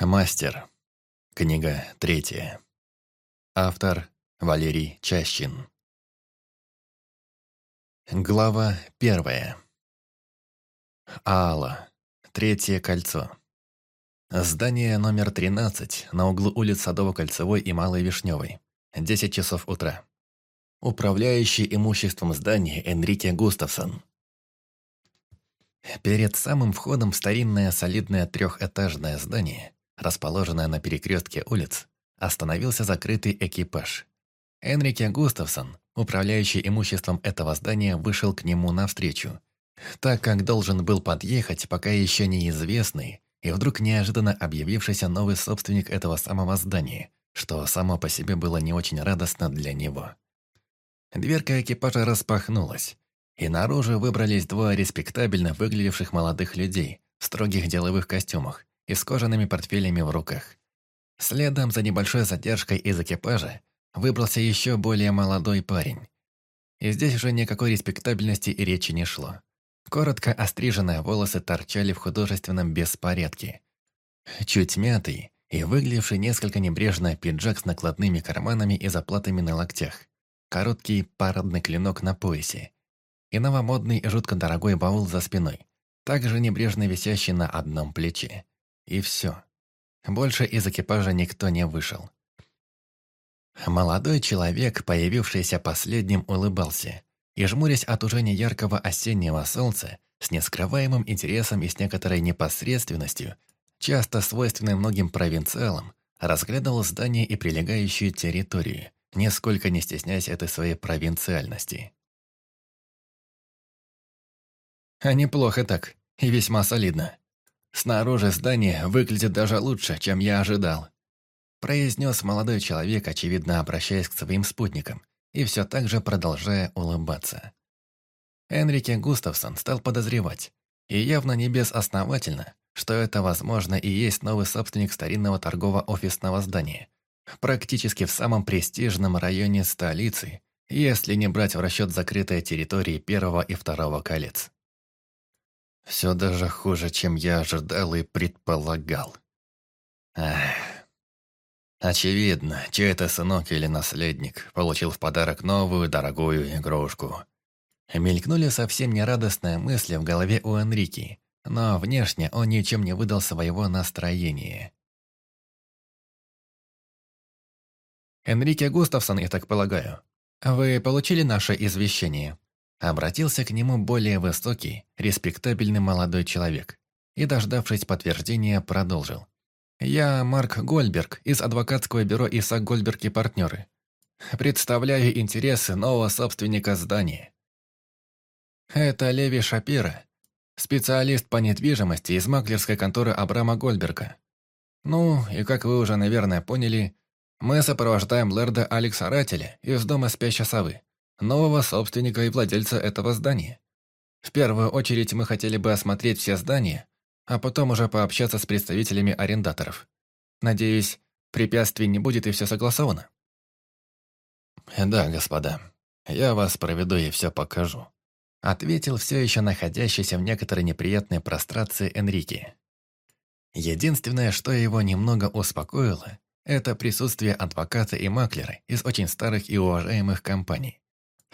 Мастер. Книга третья. Автор Валерий Чащин. Глава первая. Алла. Третье кольцо. Здание номер 13 на углу улиц Садово-Кольцевой и Малой Вишневой. 10 часов утра. Управляющий имуществом здания Энрике Густавсон. Перед самым входом в старинное солидное трехэтажное здание расположенная на перекрестке улиц, остановился закрытый экипаж. Энрике Густавсон, управляющий имуществом этого здания, вышел к нему навстречу, так как должен был подъехать пока еще неизвестный и вдруг неожиданно объявившийся новый собственник этого самого здания, что само по себе было не очень радостно для него. Дверка экипажа распахнулась, и наружу выбрались двое респектабельно выглядевших молодых людей в строгих деловых костюмах и с кожаными портфелями в руках. Следом за небольшой задержкой из экипажа выбрался еще более молодой парень. И здесь уже никакой респектабельности и речи не шло. Коротко остриженные волосы торчали в художественном беспорядке. Чуть мятый и выглядевший несколько небрежно пиджак с накладными карманами и заплатами на локтях. Короткий парадный клинок на поясе. И новомодный и жутко дорогой баул за спиной, также небрежно висящий на одном плече. И все. Больше из экипажа никто не вышел. Молодой человек, появившийся последним, улыбался и, жмурясь от уже неяркого осеннего солнца, с нескрываемым интересом и с некоторой непосредственностью, часто свойственной многим провинциалам, разглядывал здание и прилегающую территорию, нисколько не стесняясь этой своей провинциальности. А неплохо так, и весьма солидно. Снаружи здание выглядит даже лучше, чем я ожидал», произнес молодой человек, очевидно обращаясь к своим спутникам, и все так же продолжая улыбаться. Энрике Густавсон стал подозревать, и явно не безосновательно, что это, возможно, и есть новый собственник старинного торгово-офисного здания, практически в самом престижном районе столицы, если не брать в расчет закрытые территории первого и второго колец. Все даже хуже, чем я ожидал и предполагал. Ах. Очевидно, чей это сынок или наследник получил в подарок новую дорогую игрушку. Мелькнули совсем нерадостные мысли в голове у Энрики, но внешне он ничем не выдал своего настроения. «Энрике Густавсон, я так полагаю, вы получили наше извещение?» Обратился к нему более высокий, респектабельный молодой человек и, дождавшись подтверждения, продолжил. «Я Марк Гольберг из адвокатского бюро Исаак Гольберг и партнеры. Представляю интересы нового собственника здания. Это Леви Шапира, специалист по недвижимости из маклерской конторы Абрама Гольберга. Ну, и как вы уже, наверное, поняли, мы сопровождаем лэрда Алекса Рателя из дома спящей совы нового собственника и владельца этого здания. В первую очередь мы хотели бы осмотреть все здания, а потом уже пообщаться с представителями арендаторов. Надеюсь, препятствий не будет и все согласовано. «Да, господа, я вас проведу и все покажу», ответил все еще находящийся в некоторой неприятной прострации Энрике. Единственное, что его немного успокоило, это присутствие адвоката и маклера из очень старых и уважаемых компаний.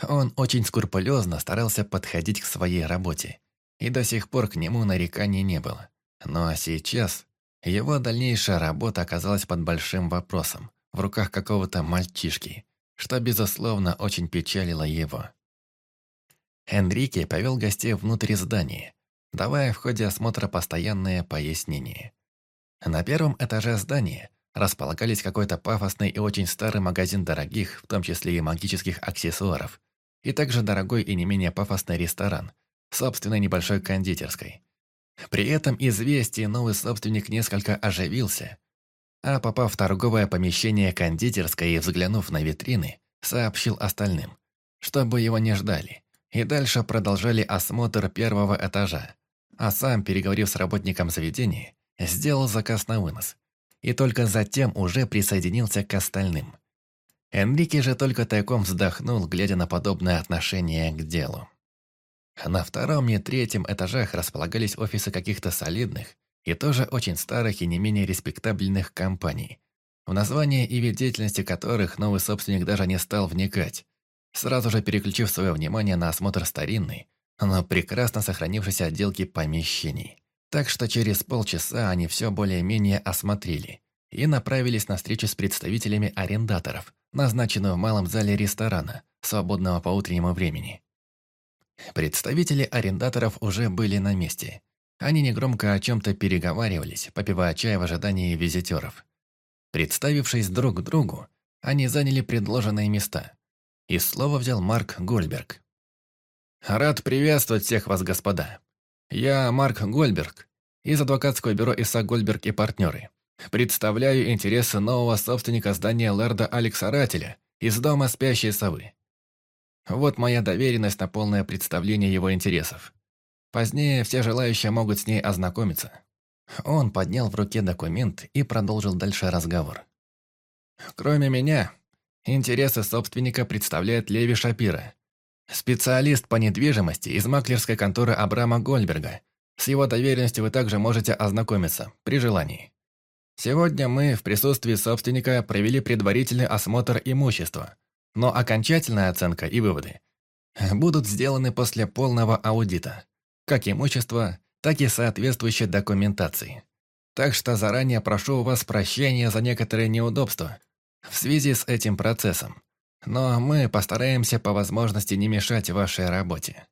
Он очень скрупулезно старался подходить к своей работе, и до сих пор к нему нареканий не было. Но сейчас его дальнейшая работа оказалась под большим вопросом, в руках какого-то мальчишки, что, безусловно, очень печалило его. Энрике повел гостей внутрь здания, давая в ходе осмотра постоянное пояснение. На первом этаже здания располагались какой-то пафосный и очень старый магазин дорогих, в том числе и магических аксессуаров, и также дорогой и не менее пафосный ресторан, собственной небольшой кондитерской. При этом известие новый собственник несколько оживился, а попав в торговое помещение кондитерской и взглянув на витрины, сообщил остальным, чтобы его не ждали, и дальше продолжали осмотр первого этажа, а сам, переговорив с работником заведения, сделал заказ на вынос, и только затем уже присоединился к остальным. Энрике же только тайком вздохнул, глядя на подобное отношение к делу. На втором и третьем этажах располагались офисы каких-то солидных, и тоже очень старых и не менее респектабельных компаний, в название и вид деятельности которых новый собственник даже не стал вникать, сразу же переключив свое внимание на осмотр старинной, но прекрасно сохранившейся отделки помещений. Так что через полчаса они все более-менее осмотрели и направились на встречу с представителями арендаторов, назначенную в малом зале ресторана, свободного по утреннему времени. Представители арендаторов уже были на месте. Они негромко о чем-то переговаривались, попивая чай в ожидании визитеров. Представившись друг другу, они заняли предложенные места. И слово взял Марк Гольберг. «Рад приветствовать всех вас, господа. Я Марк Гольберг из адвокатского бюро Исаак Гольберг и партнеры. Представляю интересы нового собственника здания Лерда Алекса Рателя из дома «Спящей совы». Вот моя доверенность на полное представление его интересов. Позднее все желающие могут с ней ознакомиться. Он поднял в руке документ и продолжил дальше разговор. Кроме меня, интересы собственника представляет Леви Шапира, специалист по недвижимости из маклерской конторы Абрама Гольберга. С его доверенностью вы также можете ознакомиться, при желании. Сегодня мы в присутствии собственника провели предварительный осмотр имущества, но окончательная оценка и выводы будут сделаны после полного аудита, как имущества, так и соответствующей документации. Так что заранее прошу у вас прощения за некоторые неудобства в связи с этим процессом, но мы постараемся по возможности не мешать вашей работе.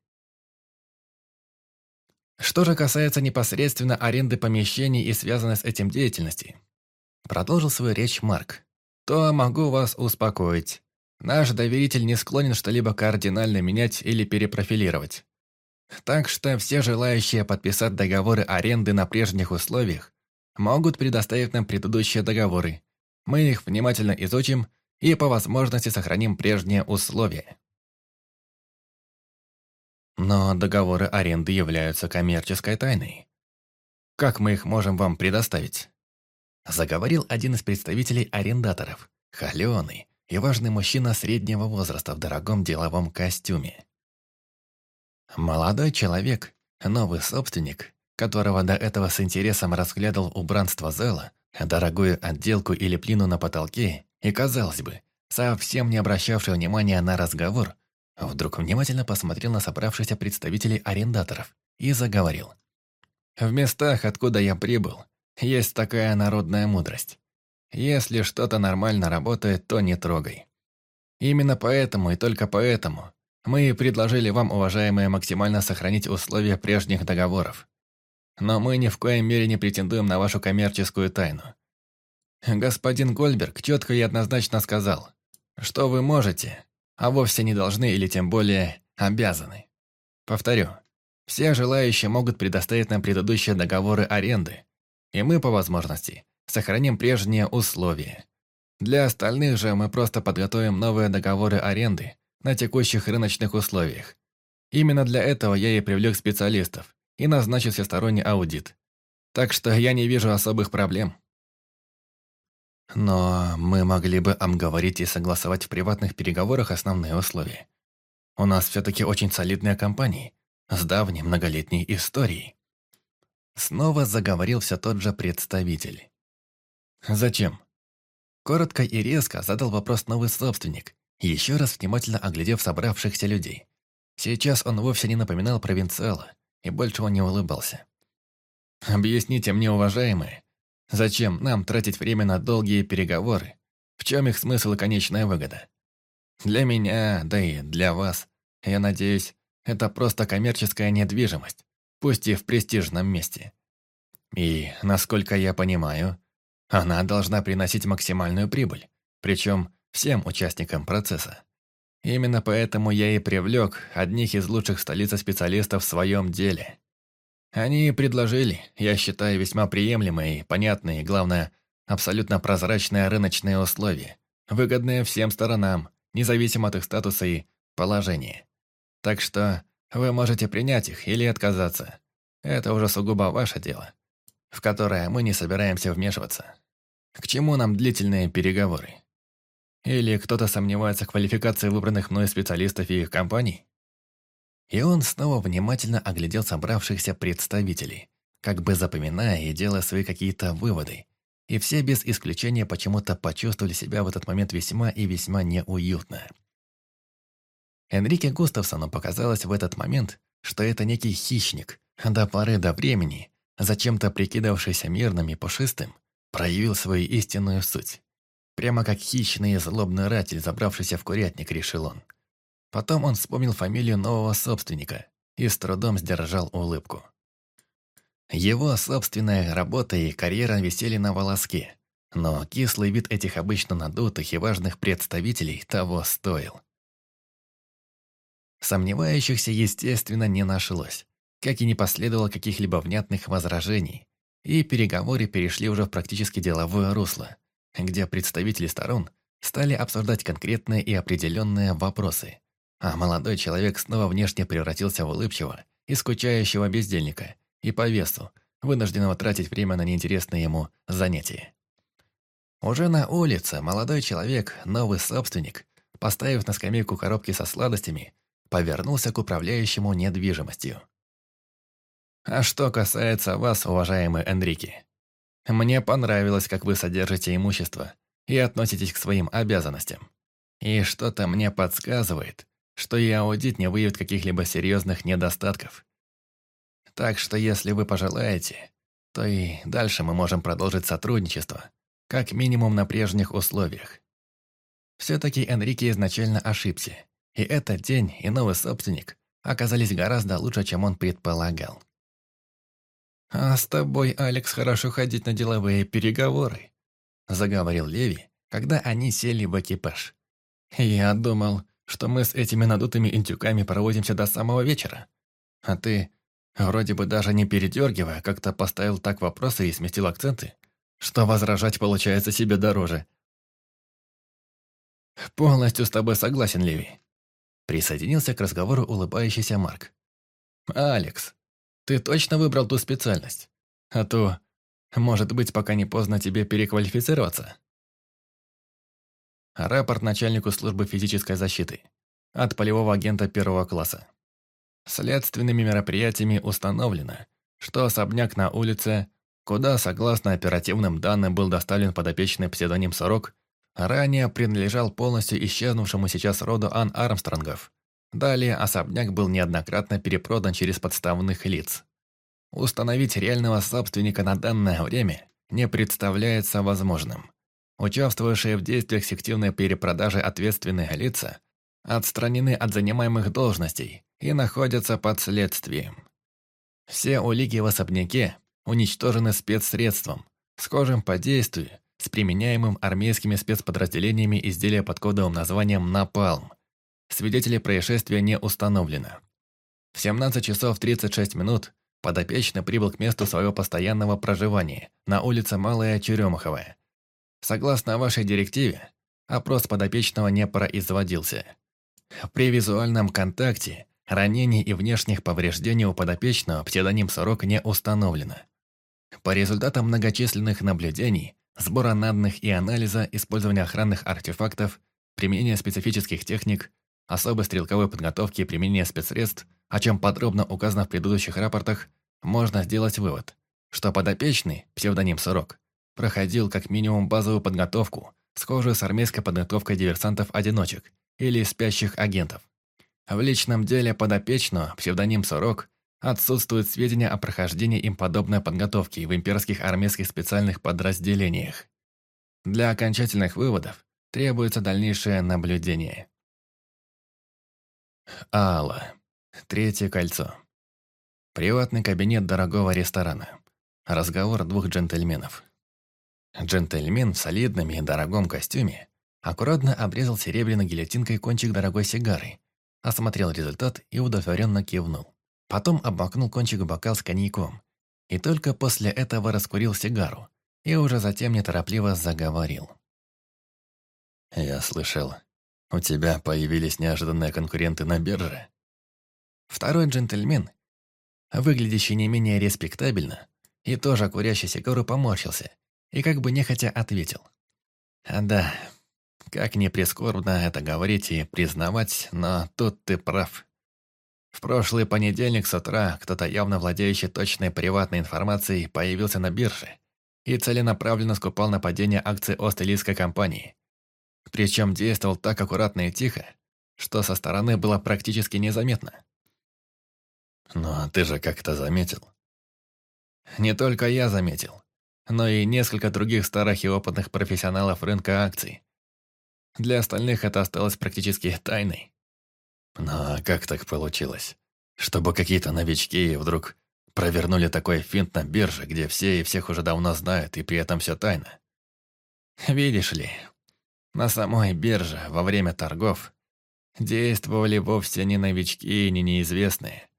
Что же касается непосредственно аренды помещений и связанной с этим деятельности, продолжил свою речь Марк, то могу вас успокоить. Наш доверитель не склонен что-либо кардинально менять или перепрофилировать. Так что все желающие подписать договоры аренды на прежних условиях могут предоставить нам предыдущие договоры. Мы их внимательно изучим и по возможности сохраним прежние условия. Но договоры аренды являются коммерческой тайной. Как мы их можем вам предоставить? Заговорил один из представителей арендаторов, холеный и важный мужчина среднего возраста в дорогом деловом костюме. Молодой человек, новый собственник, которого до этого с интересом разглядывал убранство зала, дорогую отделку или плину на потолке, и, казалось бы, совсем не обращавший внимания на разговор, вдруг внимательно посмотрел на собравшихся представителей арендаторов и заговорил. «В местах, откуда я прибыл, есть такая народная мудрость. Если что-то нормально работает, то не трогай. Именно поэтому и только поэтому мы предложили вам, уважаемые, максимально сохранить условия прежних договоров. Но мы ни в коей мере не претендуем на вашу коммерческую тайну. Господин Гольберг четко и однозначно сказал, что вы можете, а вовсе не должны или тем более обязаны. Повторю, все желающие могут предоставить нам предыдущие договоры аренды, и мы, по возможности, сохраним прежние условия. Для остальных же мы просто подготовим новые договоры аренды, на текущих рыночных условиях. Именно для этого я и привлек специалистов и назначил всесторонний аудит. Так что я не вижу особых проблем. Но мы могли бы обговорить и согласовать в приватных переговорах основные условия. У нас все-таки очень солидная компания, с давней многолетней историей. Снова заговорил все тот же представитель. «Зачем?» Коротко и резко задал вопрос новый собственник, еще раз внимательно оглядев собравшихся людей. Сейчас он вовсе не напоминал провинциала, и больше он не улыбался. «Объясните мне, уважаемые, зачем нам тратить время на долгие переговоры? В чем их смысл и конечная выгода? Для меня, да и для вас, я надеюсь, это просто коммерческая недвижимость, пусть и в престижном месте. И, насколько я понимаю, она должна приносить максимальную прибыль, причем всем участникам процесса. Именно поэтому я и привлек одних из лучших в столице специалистов в своем деле. Они предложили, я считаю, весьма приемлемые, понятные главное, абсолютно прозрачные рыночные условия, выгодные всем сторонам, независимо от их статуса и положения. Так что вы можете принять их или отказаться. Это уже сугубо ваше дело, в которое мы не собираемся вмешиваться. К чему нам длительные переговоры? Или кто-то сомневается в квалификации выбранных мной специалистов и их компаний? И он снова внимательно оглядел собравшихся представителей, как бы запоминая и делая свои какие-то выводы. И все без исключения почему-то почувствовали себя в этот момент весьма и весьма неуютно. Энрике Густавсону показалось в этот момент, что это некий хищник, до поры до времени, зачем-то прикидавшийся мирным и пушистым, проявил свою истинную суть. Прямо как хищный и злобный ратель, забравшийся в курятник, решил он. Потом он вспомнил фамилию нового собственника и с трудом сдержал улыбку. Его собственная работа и карьера висели на волоске, но кислый вид этих обычно надутых и важных представителей того стоил. Сомневающихся, естественно, не нашлось, как и не последовало каких-либо внятных возражений, и переговоры перешли уже в практически деловое русло, где представители сторон стали обсуждать конкретные и определенные вопросы, а молодой человек снова внешне превратился в улыбчивого и скучающего бездельника, и по весу, вынужденного тратить время на неинтересные ему занятия. Уже на улице молодой человек, новый собственник, поставив на скамейку коробки со сладостями, повернулся к управляющему недвижимостью. «А что касается вас, уважаемый Энрике, мне понравилось, как вы содержите имущество и относитесь к своим обязанностям. И что-то мне подсказывает, что и аудит не выявит каких-либо серьезных недостатков. Так что если вы пожелаете, то и дальше мы можем продолжить сотрудничество, как минимум на прежних условиях. Все-таки Энрике изначально ошибся, и этот день и новый собственник оказались гораздо лучше, чем он предполагал. «А с тобой, Алекс, хорошо ходить на деловые переговоры», заговорил Леви, когда они сели в экипаж. «Я думал, что мы с этими надутыми интюками проводимся до самого вечера. А ты, вроде бы даже не передергивая, как-то поставил так вопросы и сместил акценты, что возражать получается себе дороже». «Полностью с тобой согласен, Леви», присоединился к разговору улыбающийся Марк. «Алекс, ты точно выбрал ту специальность? А то, может быть, пока не поздно тебе переквалифицироваться. Рапорт начальнику службы физической защиты. От полевого агента первого класса. Следственными мероприятиями установлено, что особняк на улице, куда, согласно оперативным данным, был доставлен подопечный псевдоним «Сорок», ранее принадлежал полностью исчезнувшему сейчас роду Ан Армстронгов, Далее особняк был неоднократно перепродан через подставных лиц. Установить реального собственника на данное время не представляется возможным. Участвовавшие в действиях сективной перепродажи ответственные лица отстранены от занимаемых должностей и находятся под следствием. Все улики в особняке уничтожены спецсредством, схожим по действию с применяемым армейскими спецподразделениями изделия под кодовым названием «Напалм», Свидетелей происшествия не установлено. В 17 часов 36 минут подопечный прибыл к месту своего постоянного проживания на улице Малая Черемаховая. Согласно вашей директиве, опрос подопечного не производился. При визуальном контакте ранений и внешних повреждений у подопечного псевдоним «Сорок» не установлено. По результатам многочисленных наблюдений, сбора данных и анализа, использования охранных артефактов, применения специфических техник, особой стрелковой подготовки и применения спецсредств, о чем подробно указано в предыдущих рапортах, можно сделать вывод, что подопечный, псевдоним «Сорок», проходил как минимум базовую подготовку, схожую с армейской подготовкой диверсантов-одиночек или спящих агентов. В личном деле подопечного, псевдоним «Сорок», отсутствуют сведения о прохождении им подобной подготовки в имперских армейских специальных подразделениях. Для окончательных выводов требуется дальнейшее наблюдение. Алла. Третье кольцо. Приватный кабинет дорогого ресторана. Разговор двух джентльменов. Джентльмен в солидном и дорогом костюме аккуратно обрезал серебряной гильотинкой кончик дорогой сигары, осмотрел результат и удовлетворенно кивнул. Потом обмакнул кончик в бокал с коньяком и только после этого раскурил сигару и уже затем неторопливо заговорил. «Я слышал, у тебя появились неожиданные конкуренты на бирже. Второй джентльмен, выглядящий не менее респектабельно, и тоже курящий сигару поморщился, и как бы нехотя ответил. «А да, как не прискорбно это говорить и признавать, но тут ты прав. В прошлый понедельник с утра кто-то явно владеющий точной приватной информацией появился на бирже и целенаправленно скупал на падение акций Остелийской компании. Причем действовал так аккуратно и тихо, что со стороны было практически незаметно. «Но ты же как-то заметил». Не только я заметил, но и несколько других старых и опытных профессионалов рынка акций. Для остальных это осталось практически тайной. Но как так получилось? Чтобы какие-то новички вдруг провернули такой финт на бирже, где все и всех уже давно знают, и при этом все тайно. Видишь ли, на самой бирже во время торгов действовали вовсе не новички и не неизвестные.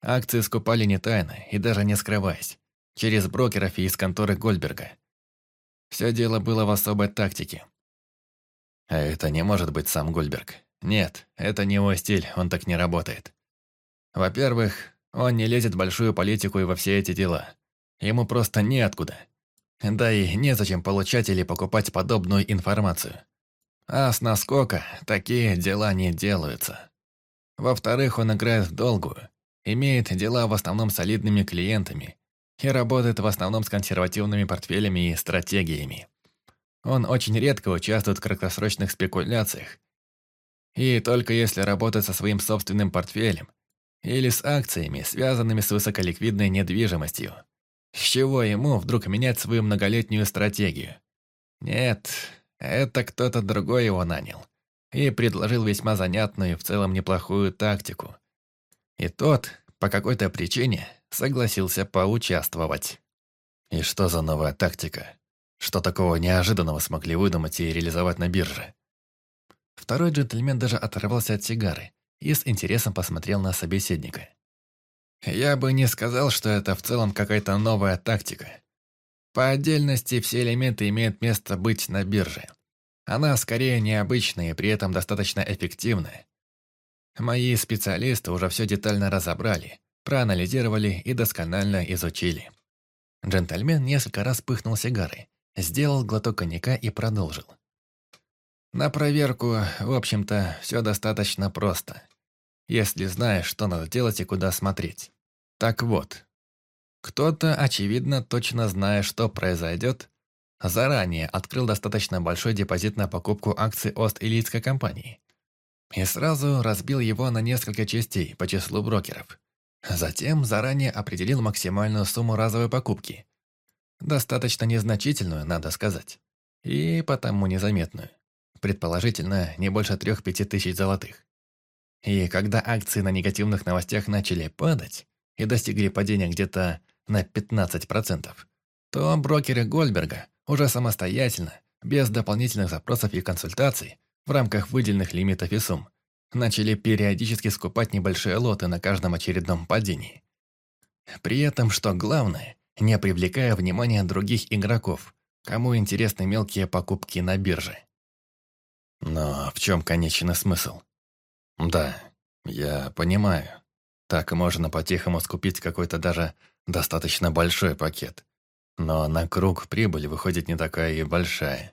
Акции скупали не тайно и даже не скрываясь, через брокеров и из конторы Гольберга. Все дело было в особой тактике. А это не может быть сам Гольберг. Нет, это не его стиль, он так не работает. Во-первых, он не лезет в большую политику и во все эти дела. Ему просто неоткуда. Да и незачем получать или покупать подобную информацию. А с наскока такие дела не делаются. Во-вторых, он играет в долгую, имеет дела в основном солидными клиентами и работает в основном с консервативными портфелями и стратегиями. Он очень редко участвует в краткосрочных спекуляциях. И только если работать со своим собственным портфелем или с акциями, связанными с высоколиквидной недвижимостью. С чего ему вдруг менять свою многолетнюю стратегию? Нет, это кто-то другой его нанял и предложил весьма занятную и в целом неплохую тактику. И тот, по какой-то причине, согласился поучаствовать. И что за новая тактика? Что такого неожиданного смогли выдумать и реализовать на бирже? Второй джентльмен даже оторвался от сигары и с интересом посмотрел на собеседника. «Я бы не сказал, что это в целом какая-то новая тактика. По отдельности все элементы имеют место быть на бирже. Она скорее необычная и при этом достаточно эффективная. Мои специалисты уже все детально разобрали, проанализировали и досконально изучили». Джентльмен несколько раз пыхнул сигарой, сделал глоток коньяка и продолжил. На проверку, в общем-то, все достаточно просто если знаешь, что надо делать и куда смотреть. Так вот, кто-то, очевидно, точно зная, что произойдет, заранее открыл достаточно большой депозит на покупку акций Ост-Илийской компании и сразу разбил его на несколько частей по числу брокеров. Затем заранее определил максимальную сумму разовой покупки. Достаточно незначительную, надо сказать. И потому незаметную. Предположительно, не больше трех-пяти тысяч золотых. И когда акции на негативных новостях начали падать и достигли падения где-то на 15%, то брокеры Гольберга уже самостоятельно, без дополнительных запросов и консультаций, в рамках выделенных лимитов и сумм, начали периодически скупать небольшие лоты на каждом очередном падении. При этом, что главное, не привлекая внимания других игроков, кому интересны мелкие покупки на бирже. Но в чем конечный смысл? Да, я понимаю. Так можно по-тихому скупить какой-то даже достаточно большой пакет. Но на круг прибыль выходит не такая и большая.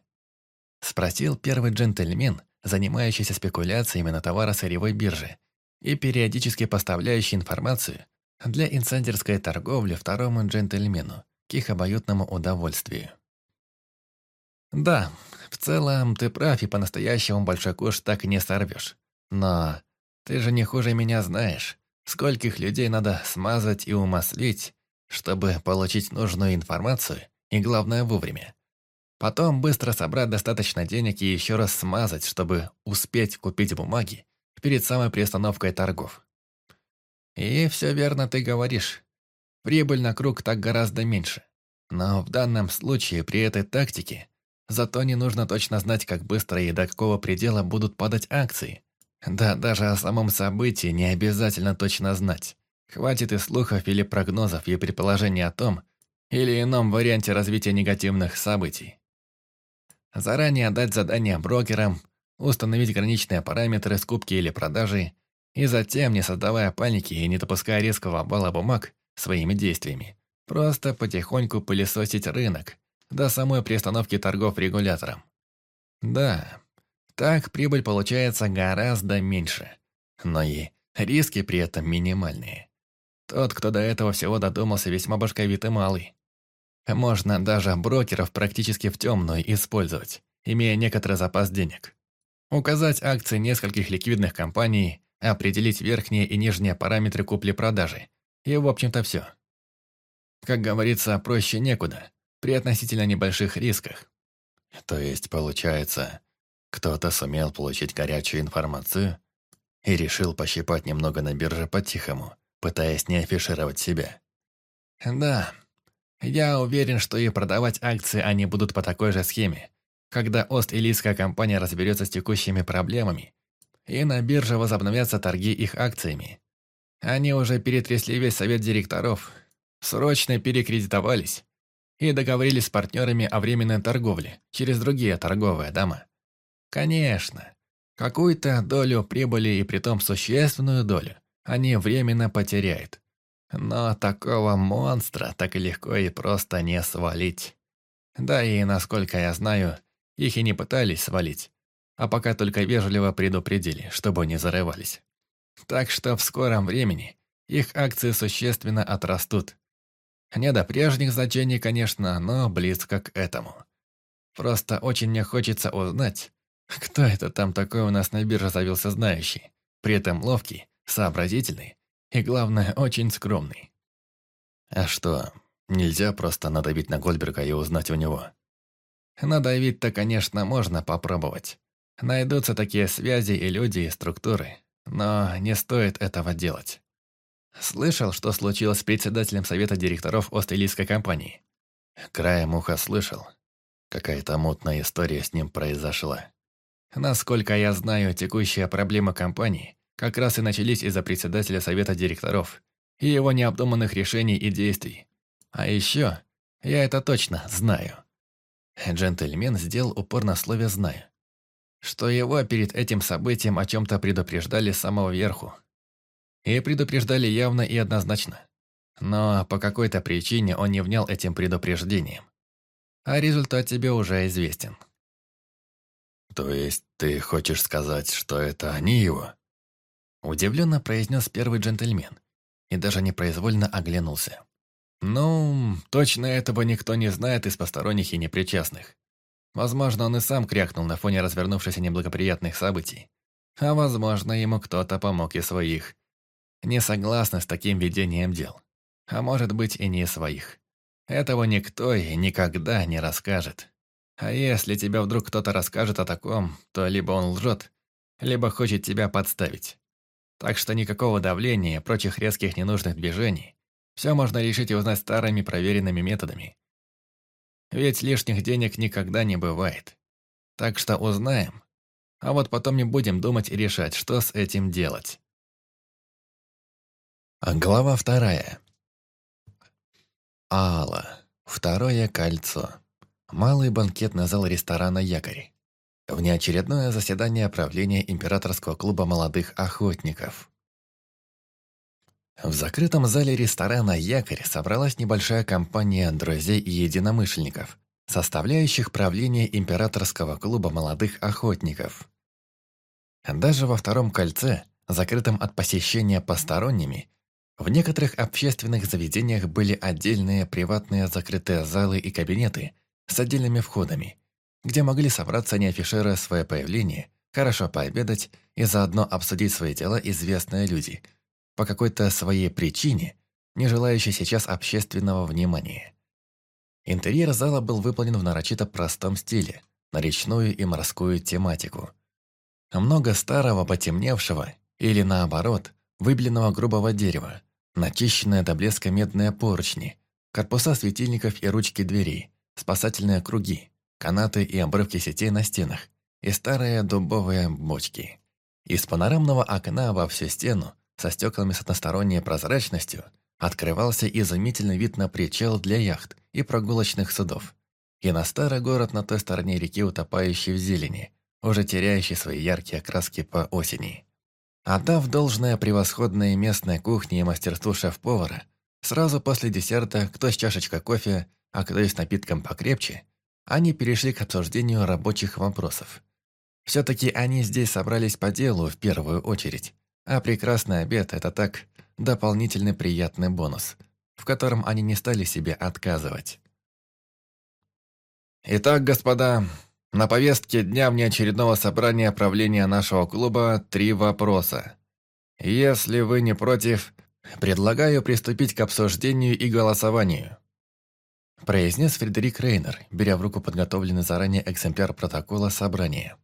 Спросил первый джентльмен, занимающийся спекуляциями на товаро-сырьевой бирже и периодически поставляющий информацию для инсайдерской торговли второму джентльмену к их обоюдному удовольствию. «Да, в целом ты прав, и по-настоящему большой куш так и не сорвешь. Но ты же не хуже меня знаешь, скольких людей надо смазать и умаслить, чтобы получить нужную информацию и, главное, вовремя. Потом быстро собрать достаточно денег и еще раз смазать, чтобы успеть купить бумаги перед самой приостановкой торгов. И все верно ты говоришь. Прибыль на круг так гораздо меньше. Но в данном случае при этой тактике зато не нужно точно знать, как быстро и до какого предела будут падать акции, да даже о самом событии не обязательно точно знать. Хватит и слухов или прогнозов и предположений о том или ином варианте развития негативных событий. Заранее дать задание брокерам, установить граничные параметры скупки или продажи, и затем, не создавая паники и не допуская резкого обвала бумаг своими действиями, просто потихоньку пылесосить рынок до самой приостановки торгов регулятором. Да, так прибыль получается гораздо меньше. Но и Риски при этом минимальные. Тот, кто до этого всего додумался, весьма башковитый малый. Можно даже брокеров практически в темную использовать, имея некоторый запас денег. Указать акции нескольких ликвидных компаний, определить верхние и нижние параметры купли-продажи. И, в общем-то, все. Как говорится, проще некуда, при относительно небольших рисках. То есть, получается, кто-то сумел получить горячую информацию и решил пощипать немного на бирже по-тихому, пытаясь не афишировать себя. Да, я уверен, что и продавать акции они будут по такой же схеме, когда Ост-Илийская компания разберется с текущими проблемами, и на бирже возобновятся торги их акциями. Они уже перетрясли весь совет директоров, срочно перекредитовались и договорились с партнерами о временной торговле через другие торговые дома. Конечно, какую-то долю прибыли и притом существенную долю они временно потеряют. Но такого монстра так легко и просто не свалить. Да и, насколько я знаю, их и не пытались свалить, а пока только вежливо предупредили, чтобы не зарывались. Так что в скором времени их акции существенно отрастут. Не до прежних значений, конечно, но близко к этому. Просто очень мне хочется узнать, кто это там такой у нас на бирже завелся знающий, при этом ловкий, сообразительный и, главное, очень скромный. А что, нельзя просто надавить на Гольберга и узнать у него? Надавить-то, конечно, можно попробовать. Найдутся такие связи и люди, и структуры. Но не стоит этого делать. Слышал, что случилось с председателем совета директоров Острелийской компании? Краем уха слышал. Какая-то мутная история с ним произошла. Насколько я знаю, текущая проблема компании как раз и начались из-за председателя совета директоров и его необдуманных решений и действий. А еще, я это точно знаю. Джентльмен сделал упор на слове «знаю». Что его перед этим событием о чем-то предупреждали с самого верху. И предупреждали явно и однозначно. Но по какой-то причине он не внял этим предупреждением. А результат тебе уже известен. «То есть ты хочешь сказать, что это они его?» Удивленно произнес первый джентльмен и даже непроизвольно оглянулся. Ну, точно этого никто не знает из посторонних и непричастных. Возможно, он и сам крякнул на фоне развернувшихся неблагоприятных событий. А возможно, ему кто-то помог из своих. Не согласны с таким ведением дел. А может быть и не своих. Этого никто и никогда не расскажет. А если тебе вдруг кто-то расскажет о таком, то либо он лжет, либо хочет тебя подставить. Так что никакого давления и прочих резких ненужных движений все можно решить и узнать старыми проверенными методами. Ведь лишних денег никогда не бывает. Так что узнаем, а вот потом не будем думать и решать, что с этим делать. Глава вторая. Алла. Второе кольцо. Малый банкетный зал ресторана «Якорь». Внеочередное заседание правления Императорского клуба молодых охотников. В закрытом зале ресторана «Якорь» собралась небольшая компания друзей и единомышленников, составляющих правление Императорского клуба молодых охотников. Даже во втором кольце, закрытом от посещения посторонними, в некоторых общественных заведениях были отдельные приватные закрытые залы и кабинеты с отдельными входами, где могли собраться, не афишируя свое появление, хорошо пообедать и заодно обсудить свои дела известные люди – по какой-то своей причине, не желающей сейчас общественного внимания. Интерьер зала был выполнен в нарочито простом стиле, на речную и морскую тематику. Много старого, потемневшего, или наоборот, выбеленного грубого дерева, начищенные до блеска медные поручни, корпуса светильников и ручки дверей, спасательные круги, канаты и обрывки сетей на стенах и старые дубовые бочки. Из панорамного окна во всю стену со стеклами с односторонней прозрачностью, открывался изумительный вид на причал для яхт и прогулочных судов, и на старый город на той стороне реки, утопающий в зелени, уже теряющий свои яркие краски по осени. Отдав должное превосходной местной кухне и мастерству шеф-повара, сразу после десерта, кто с чашечкой кофе, а кто с напитком покрепче, они перешли к обсуждению рабочих вопросов. Все-таки они здесь собрались по делу в первую очередь, А прекрасный обед – это так дополнительный приятный бонус, в котором они не стали себе отказывать. Итак, господа, на повестке дня внеочередного собрания правления нашего клуба три вопроса. Если вы не против, предлагаю приступить к обсуждению и голосованию. Произнес Фредерик Рейнер, беря в руку подготовленный заранее экземпляр протокола собрания.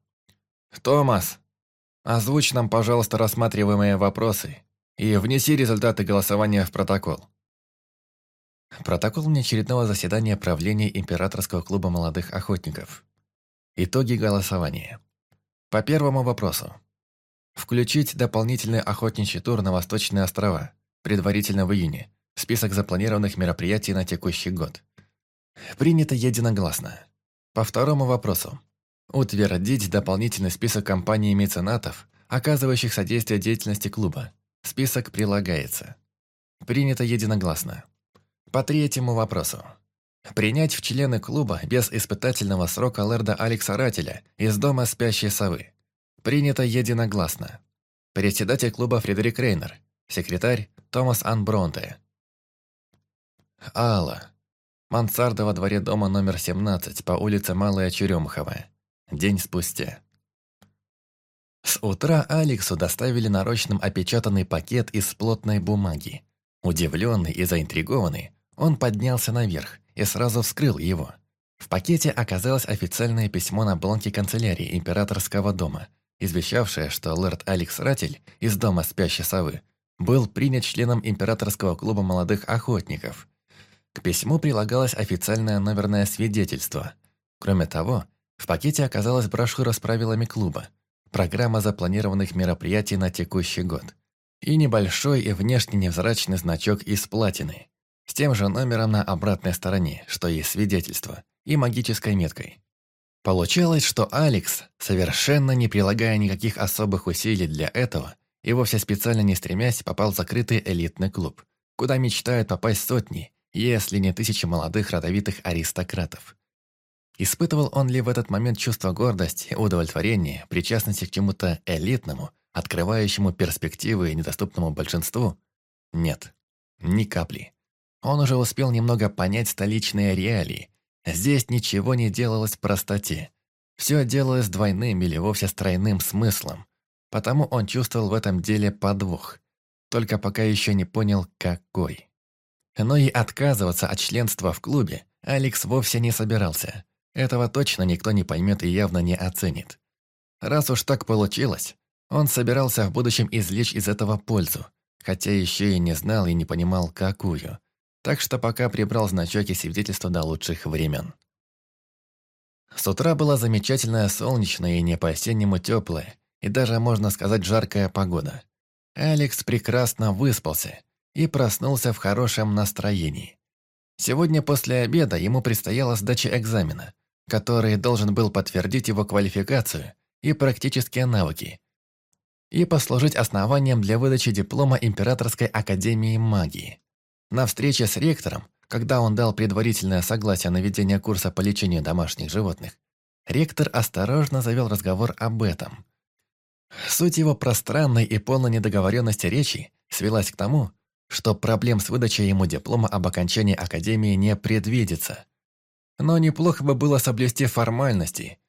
«Томас, озвучь нам, пожалуйста, рассматриваемые вопросы и внеси результаты голосования в протокол». Протокол внеочередного заседания правления Императорского клуба молодых охотников. Итоги голосования. По первому вопросу. Включить дополнительный охотничий тур на Восточные острова, предварительно в июне, список запланированных мероприятий на текущий год. Принято единогласно. По второму вопросу. Утвердить дополнительный список компаний-меценатов, оказывающих содействие деятельности клуба. Список прилагается. Принято единогласно. По третьему вопросу. Принять в члены клуба без испытательного срока лэрда Алекса Рателя из дома спящей совы. Принято единогласно. Председатель клуба Фредерик Рейнер. Секретарь Томас Ан Бронте. Алла. Мансарда во дворе дома номер 17 по улице Малая Черемхова. День спустя. С утра Алексу доставили нарочным опечатанный пакет из плотной бумаги. Удивленный и заинтригованный, он поднялся наверх и сразу вскрыл его. В пакете оказалось официальное письмо на бланке канцелярии императорского дома, извещавшее, что лорд Алекс Ратель из дома спящей совы был принят членом императорского клуба молодых охотников. К письму прилагалось официальное номерное свидетельство. Кроме того, в пакете оказалась брошюра с правилами клуба, программа запланированных мероприятий на текущий год и небольшой и внешне невзрачный значок из платины с тем же номером на обратной стороне, что и свидетельство, и магической меткой. Получалось, что Алекс, совершенно не прилагая никаких особых усилий для этого, и вовсе специально не стремясь, попал в закрытый элитный клуб, куда мечтают попасть сотни, если не тысячи молодых родовитых аристократов. Испытывал он ли в этот момент чувство гордости, удовлетворения, причастности к чему-то элитному, открывающему перспективы недоступному большинству? Нет, ни капли. Он уже успел немного понять столичные реалии. Здесь ничего не делалось в простоте. Все делалось двойным или вовсе с тройным смыслом. Потому он чувствовал в этом деле подвох. Только пока еще не понял, какой. Но и отказываться от членства в клубе Алекс вовсе не собирался. Этого точно никто не поймет и явно не оценит. Раз уж так получилось, он собирался в будущем извлечь из этого пользу, хотя еще и не знал и не понимал, какую так что пока прибрал значок и свидетельство до лучших времен. С утра была замечательная солнечная и не по-осеннему теплая, и даже, можно сказать, жаркая погода. Алекс прекрасно выспался и проснулся в хорошем настроении. Сегодня после обеда ему предстояла сдача экзамена, который должен был подтвердить его квалификацию и практические навыки, и послужить основанием для выдачи диплома Императорской Академии Магии. На встрече с ректором, когда он дал предварительное согласие на ведение курса по лечению домашних животных, ректор осторожно завел разговор об этом. Суть его пространной и полной недоговоренности речи свелась к тому, что проблем с выдачей ему диплома об окончании академии не предвидится. Но неплохо бы было соблюсти формальности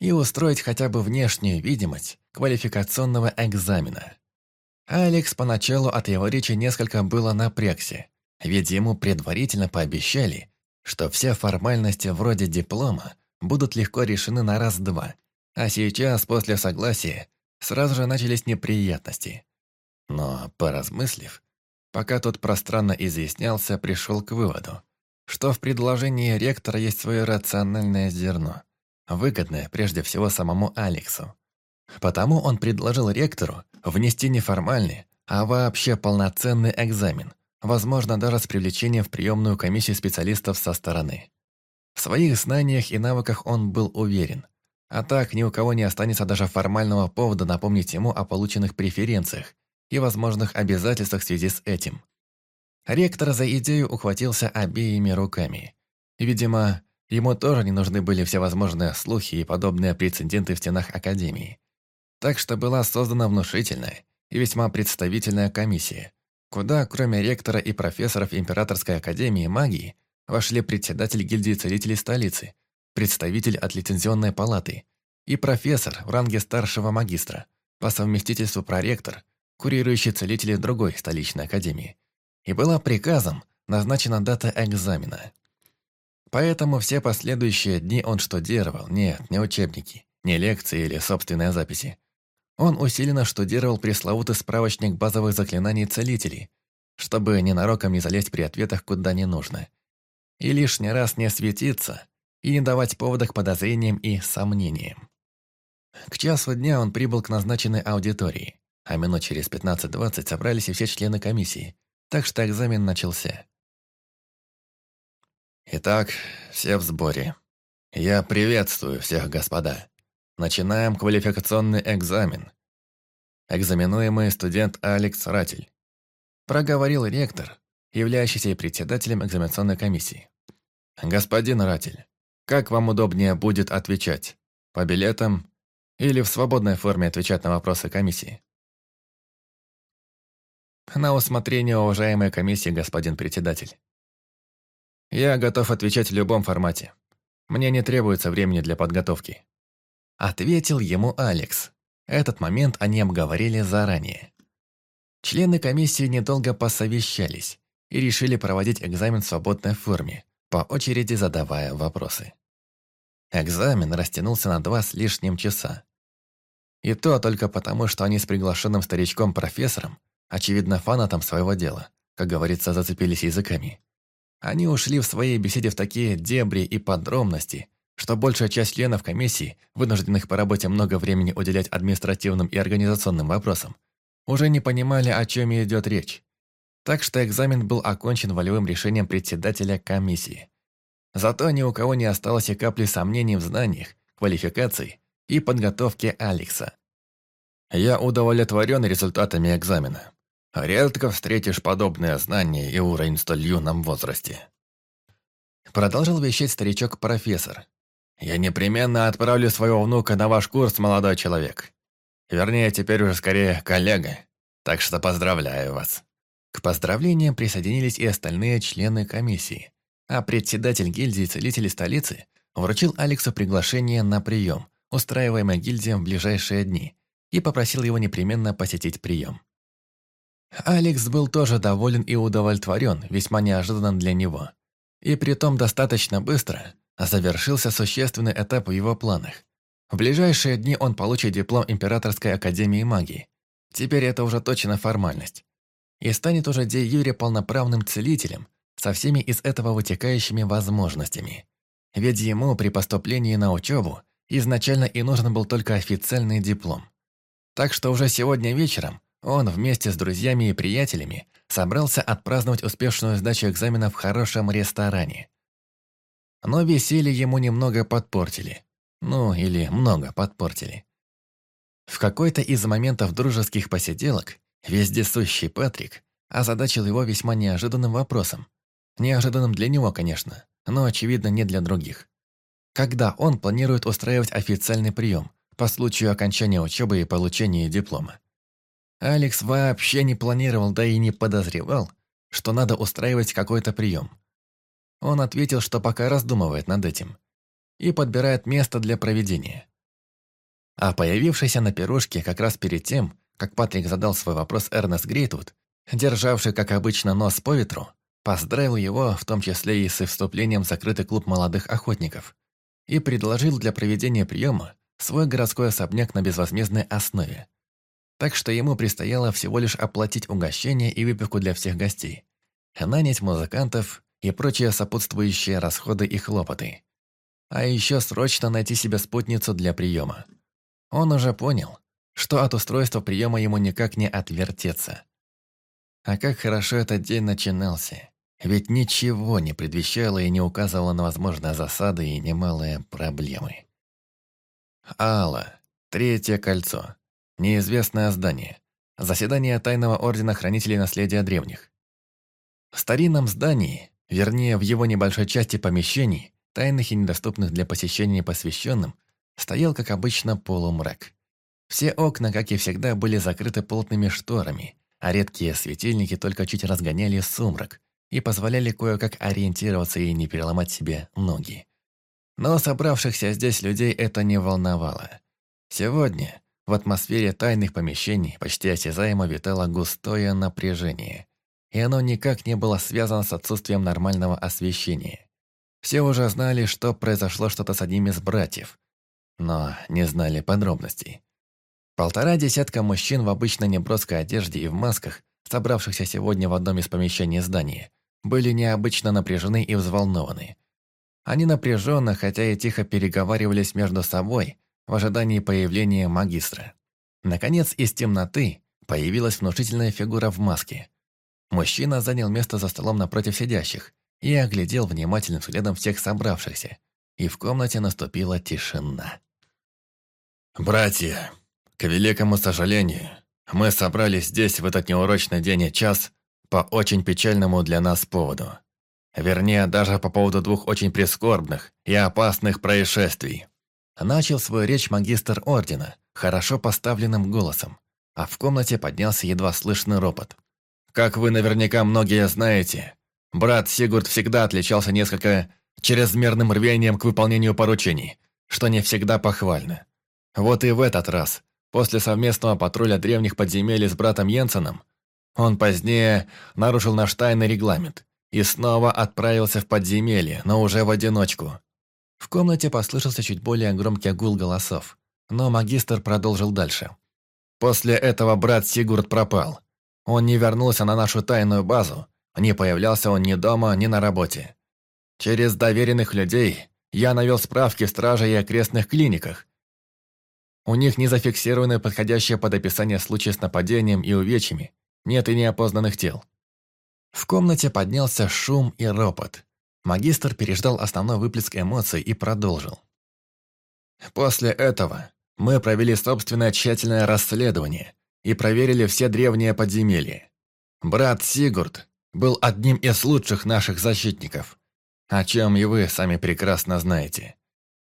и устроить хотя бы внешнюю видимость квалификационного экзамена. Алекс поначалу от его речи несколько было напрягся, ведь ему предварительно пообещали, что все формальности вроде диплома будут легко решены на раз-два. А сейчас, после согласия, сразу же начались неприятности. Но, поразмыслив, пока тот пространно изъяснялся, пришел к выводу, что в предложении ректора есть свое рациональное зерно, выгодное прежде всего самому Алексу. Потому он предложил ректору внести не формальный, а вообще полноценный экзамен, возможно, даже с привлечением в приемную комиссию специалистов со стороны. В своих знаниях и навыках он был уверен. А так ни у кого не останется даже формального повода напомнить ему о полученных преференциях и возможных обязательствах в связи с этим. Ректор за идею ухватился обеими руками. Видимо, ему тоже не нужны были всевозможные слухи и подобные прецеденты в стенах Академии. Так что была создана внушительная и весьма представительная комиссия, куда, кроме ректора и профессоров Императорской Академии Магии, вошли председатель гильдии целителей столицы, представитель от лицензионной палаты и профессор в ранге старшего магистра, по совместительству проректор, курирующий целителей другой столичной академии. И была приказом назначена дата экзамена. Поэтому все последующие дни он штудировал, нет, не учебники, не лекции или собственные записи. Он усиленно штудировал пресловутый справочник базовых заклинаний целителей, чтобы ненароком не залезть при ответах куда не нужно. И лишний раз не светиться и не давать повода к подозрениям и сомнениям. К часу дня он прибыл к назначенной аудитории, а минут через 15-20 собрались и все члены комиссии, так что экзамен начался. Итак, все в сборе. Я приветствую всех, господа. Начинаем квалификационный экзамен. Экзаменуемый студент Алекс Ратель. Проговорил ректор, являющийся председателем экзаменационной комиссии. Господин Ратель, как вам удобнее будет отвечать? По билетам или в свободной форме отвечать на вопросы комиссии? На усмотрение уважаемой комиссии, господин председатель. Я готов отвечать в любом формате. Мне не требуется времени для подготовки. Ответил ему Алекс. Этот момент они обговорили заранее. Члены комиссии недолго посовещались и решили проводить экзамен в свободной форме, по очереди задавая вопросы. Экзамен растянулся на два с лишним часа. И то только потому, что они с приглашенным старичком-профессором, очевидно фанатом своего дела, как говорится, зацепились языками. Они ушли в своей беседе в такие дебри и подробности, что большая часть членов комиссии, вынужденных по работе много времени уделять административным и организационным вопросам, уже не понимали, о чем идет речь. Так что экзамен был окончен волевым решением председателя комиссии. Зато ни у кого не осталось и капли сомнений в знаниях, квалификации и подготовке Алекса. Я удовлетворен результатами экзамена. Редко встретишь подобные знания и уровень в столь юном возрасте. Продолжил вещать старичок-профессор. «Я непременно отправлю своего внука на ваш курс, молодой человек. Вернее, теперь уже скорее коллега. Так что поздравляю вас». К поздравлениям присоединились и остальные члены комиссии, а председатель гильдии целителей столицы вручил Алексу приглашение на прием, устраиваемый гильдией в ближайшие дни, и попросил его непременно посетить прием. Алекс был тоже доволен и удовлетворен, весьма неожиданно для него. И притом достаточно быстро завершился существенный этап в его планах. В ближайшие дни он получит диплом Императорской Академии Магии. Теперь это уже точно формальность. И станет уже де Юре полноправным целителем со всеми из этого вытекающими возможностями. Ведь ему при поступлении на учебу изначально и нужен был только официальный диплом. Так что уже сегодня вечером он вместе с друзьями и приятелями собрался отпраздновать успешную сдачу экзамена в хорошем ресторане. Но веселье ему немного подпортили. Ну, или много подпортили. В какой-то из моментов дружеских посиделок вездесущий Патрик озадачил его весьма неожиданным вопросом. Неожиданным для него, конечно, но, очевидно, не для других. Когда он планирует устраивать официальный прием по случаю окончания учебы и получения диплома? Алекс вообще не планировал, да и не подозревал, что надо устраивать какой-то прием. Он ответил, что пока раздумывает над этим и подбирает место для проведения. А появившийся на пирожке как раз перед тем, как Патрик задал свой вопрос Эрнест Грейтвуд, державший, как обычно, нос по ветру, поздравил его, в том числе и с вступлением в закрытый клуб молодых охотников, и предложил для проведения приема свой городской особняк на безвозмездной основе. Так что ему предстояло всего лишь оплатить угощение и выпивку для всех гостей, нанять музыкантов и прочие сопутствующие расходы и хлопоты. А еще срочно найти себе спутницу для приема. Он уже понял, что от устройства приема ему никак не отвертеться. А как хорошо этот день начинался. Ведь ничего не предвещало и не указывало на возможные засады и немалые проблемы. Алла. Третье кольцо. Неизвестное здание. Заседание Тайного Ордена Хранителей Наследия Древних. В старинном здании, вернее, в его небольшой части помещений, тайных и недоступных для посещения посвященным, стоял, как обычно, полумрак. Все окна, как и всегда, были закрыты плотными шторами, а редкие светильники только чуть разгоняли сумрак и позволяли кое-как ориентироваться и не переломать себе ноги. Но собравшихся здесь людей это не волновало. Сегодня в атмосфере тайных помещений почти осязаемо витало густое напряжение, и оно никак не было связано с отсутствием нормального освещения. Все уже знали, что произошло что-то с одним из братьев, но не знали подробностей. Полтора десятка мужчин в обычной неброской одежде и в масках, собравшихся сегодня в одном из помещений здания, были необычно напряжены и взволнованы. Они напряженно, хотя и тихо переговаривались между собой, в ожидании появления магистра. Наконец, из темноты появилась внушительная фигура в маске. Мужчина занял место за столом напротив сидящих и оглядел внимательным взглядом всех собравшихся, и в комнате наступила тишина. «Братья, к великому сожалению, мы собрались здесь в этот неурочный день и час по очень печальному для нас поводу. Вернее, даже по поводу двух очень прискорбных и опасных происшествий. Начал свою речь магистр ордена, хорошо поставленным голосом, а в комнате поднялся едва слышный ропот. «Как вы наверняка многие знаете, брат Сигурд всегда отличался несколько чрезмерным рвением к выполнению поручений, что не всегда похвально. Вот и в этот раз, после совместного патруля древних подземелий с братом Йенсеном, он позднее нарушил наш тайный регламент и снова отправился в подземелье, но уже в одиночку. В комнате послышался чуть более громкий гул голосов, но магистр продолжил дальше. После этого брат Сигурд пропал. Он не вернулся на нашу тайную базу, не появлялся он ни дома, ни на работе. Через доверенных людей я навел справки в страже и окрестных клиниках. У них не зафиксированы подходящие под описание случаи с нападением и увечьями, нет и неопознанных тел. В комнате поднялся шум и ропот. Магистр переждал основной выплеск эмоций и продолжил. После этого мы провели собственное тщательное расследование и проверили все древние подземелья. Брат Сигурд был одним из лучших наших защитников, о чем и вы сами прекрасно знаете.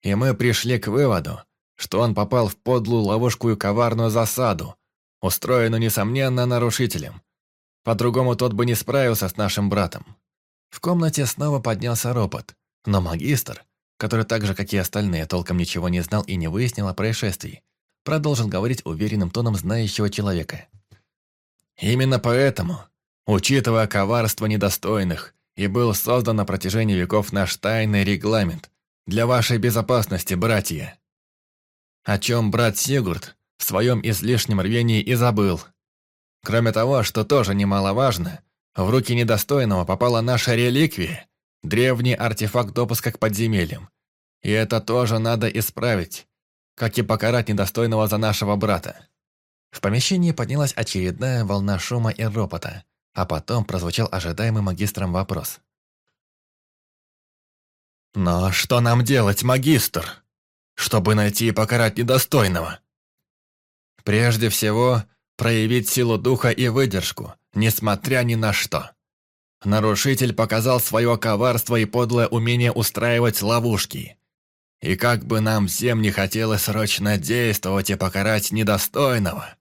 И мы пришли к выводу, что он попал в подлую ловушку и коварную засаду, устроенную, несомненно, нарушителем. По-другому тот бы не справился с нашим братом. В комнате снова поднялся ропот, но магистр, который так же, как и остальные, толком ничего не знал и не выяснил о происшествии, продолжил говорить уверенным тоном знающего человека. «Именно поэтому, учитывая коварство недостойных, и был создан на протяжении веков наш тайный регламент для вашей безопасности, братья. О чем брат Сигурд в своем излишнем рвении и забыл. Кроме того, что тоже немаловажно, в руки недостойного попала наша реликвия, древний артефакт допуска к подземельям. И это тоже надо исправить, как и покарать недостойного за нашего брата. В помещении поднялась очередная волна шума и ропота, а потом прозвучал ожидаемый магистром вопрос. «Но что нам делать, магистр, чтобы найти и покарать недостойного?» «Прежде всего, проявить силу духа и выдержку, несмотря ни на что. Нарушитель показал свое коварство и подлое умение устраивать ловушки. И как бы нам всем не хотелось срочно действовать и покарать недостойного,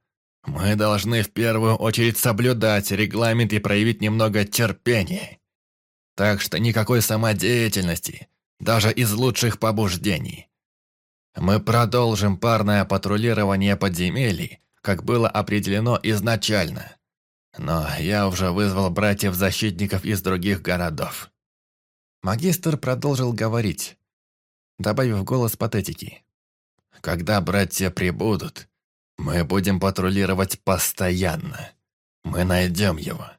мы должны в первую очередь соблюдать регламент и проявить немного терпения. Так что никакой самодеятельности, даже из лучших побуждений. Мы продолжим парное патрулирование подземелий, как было определено изначально. Но я уже вызвал братьев-защитников из других городов». Магистр продолжил говорить, добавив голос патетики. «Когда братья прибудут, мы будем патрулировать постоянно. Мы найдем его,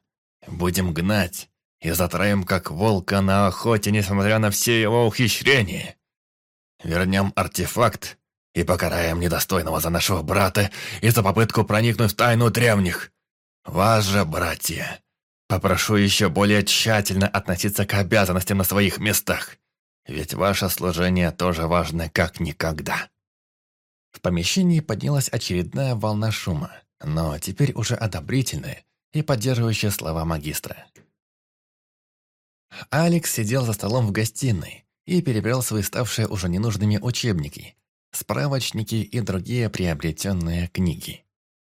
будем гнать и затраим как волка на охоте, несмотря на все его ухищрения. Вернем артефакт и покараем недостойного за нашего брата и за попытку проникнуть в тайну древних. Вас же, братья, попрошу еще более тщательно относиться к обязанностям на своих местах, ведь ваше служение тоже важно как никогда». В помещении поднялась очередная волна шума, но теперь уже одобрительная и поддерживающая слова магистра. Алекс сидел за столом в гостиной и перебирал свои ставшие уже ненужными учебники, справочники и другие приобретенные книги.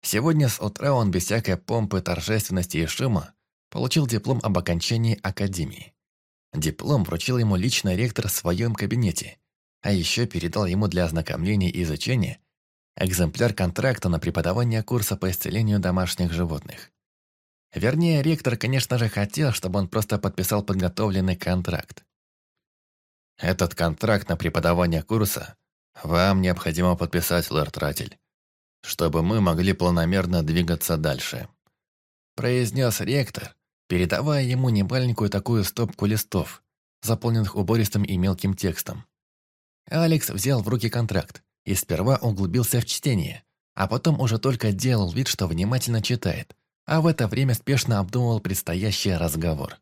Сегодня с утра он без всякой помпы, торжественности и шума получил диплом об окончании академии. Диплом вручил ему лично ректор в своем кабинете, а еще передал ему для ознакомления и изучения экземпляр контракта на преподавание курса по исцелению домашних животных. Вернее, ректор, конечно же, хотел, чтобы он просто подписал подготовленный контракт. Этот контракт на преподавание курса вам необходимо подписать, лорд Ратель, чтобы мы могли планомерно двигаться дальше. Произнес ректор, передавая ему небаленькую такую стопку листов, заполненных убористым и мелким текстом. Алекс взял в руки контракт и сперва углубился в чтение, а потом уже только делал вид, что внимательно читает, а в это время спешно обдумывал предстоящий разговор.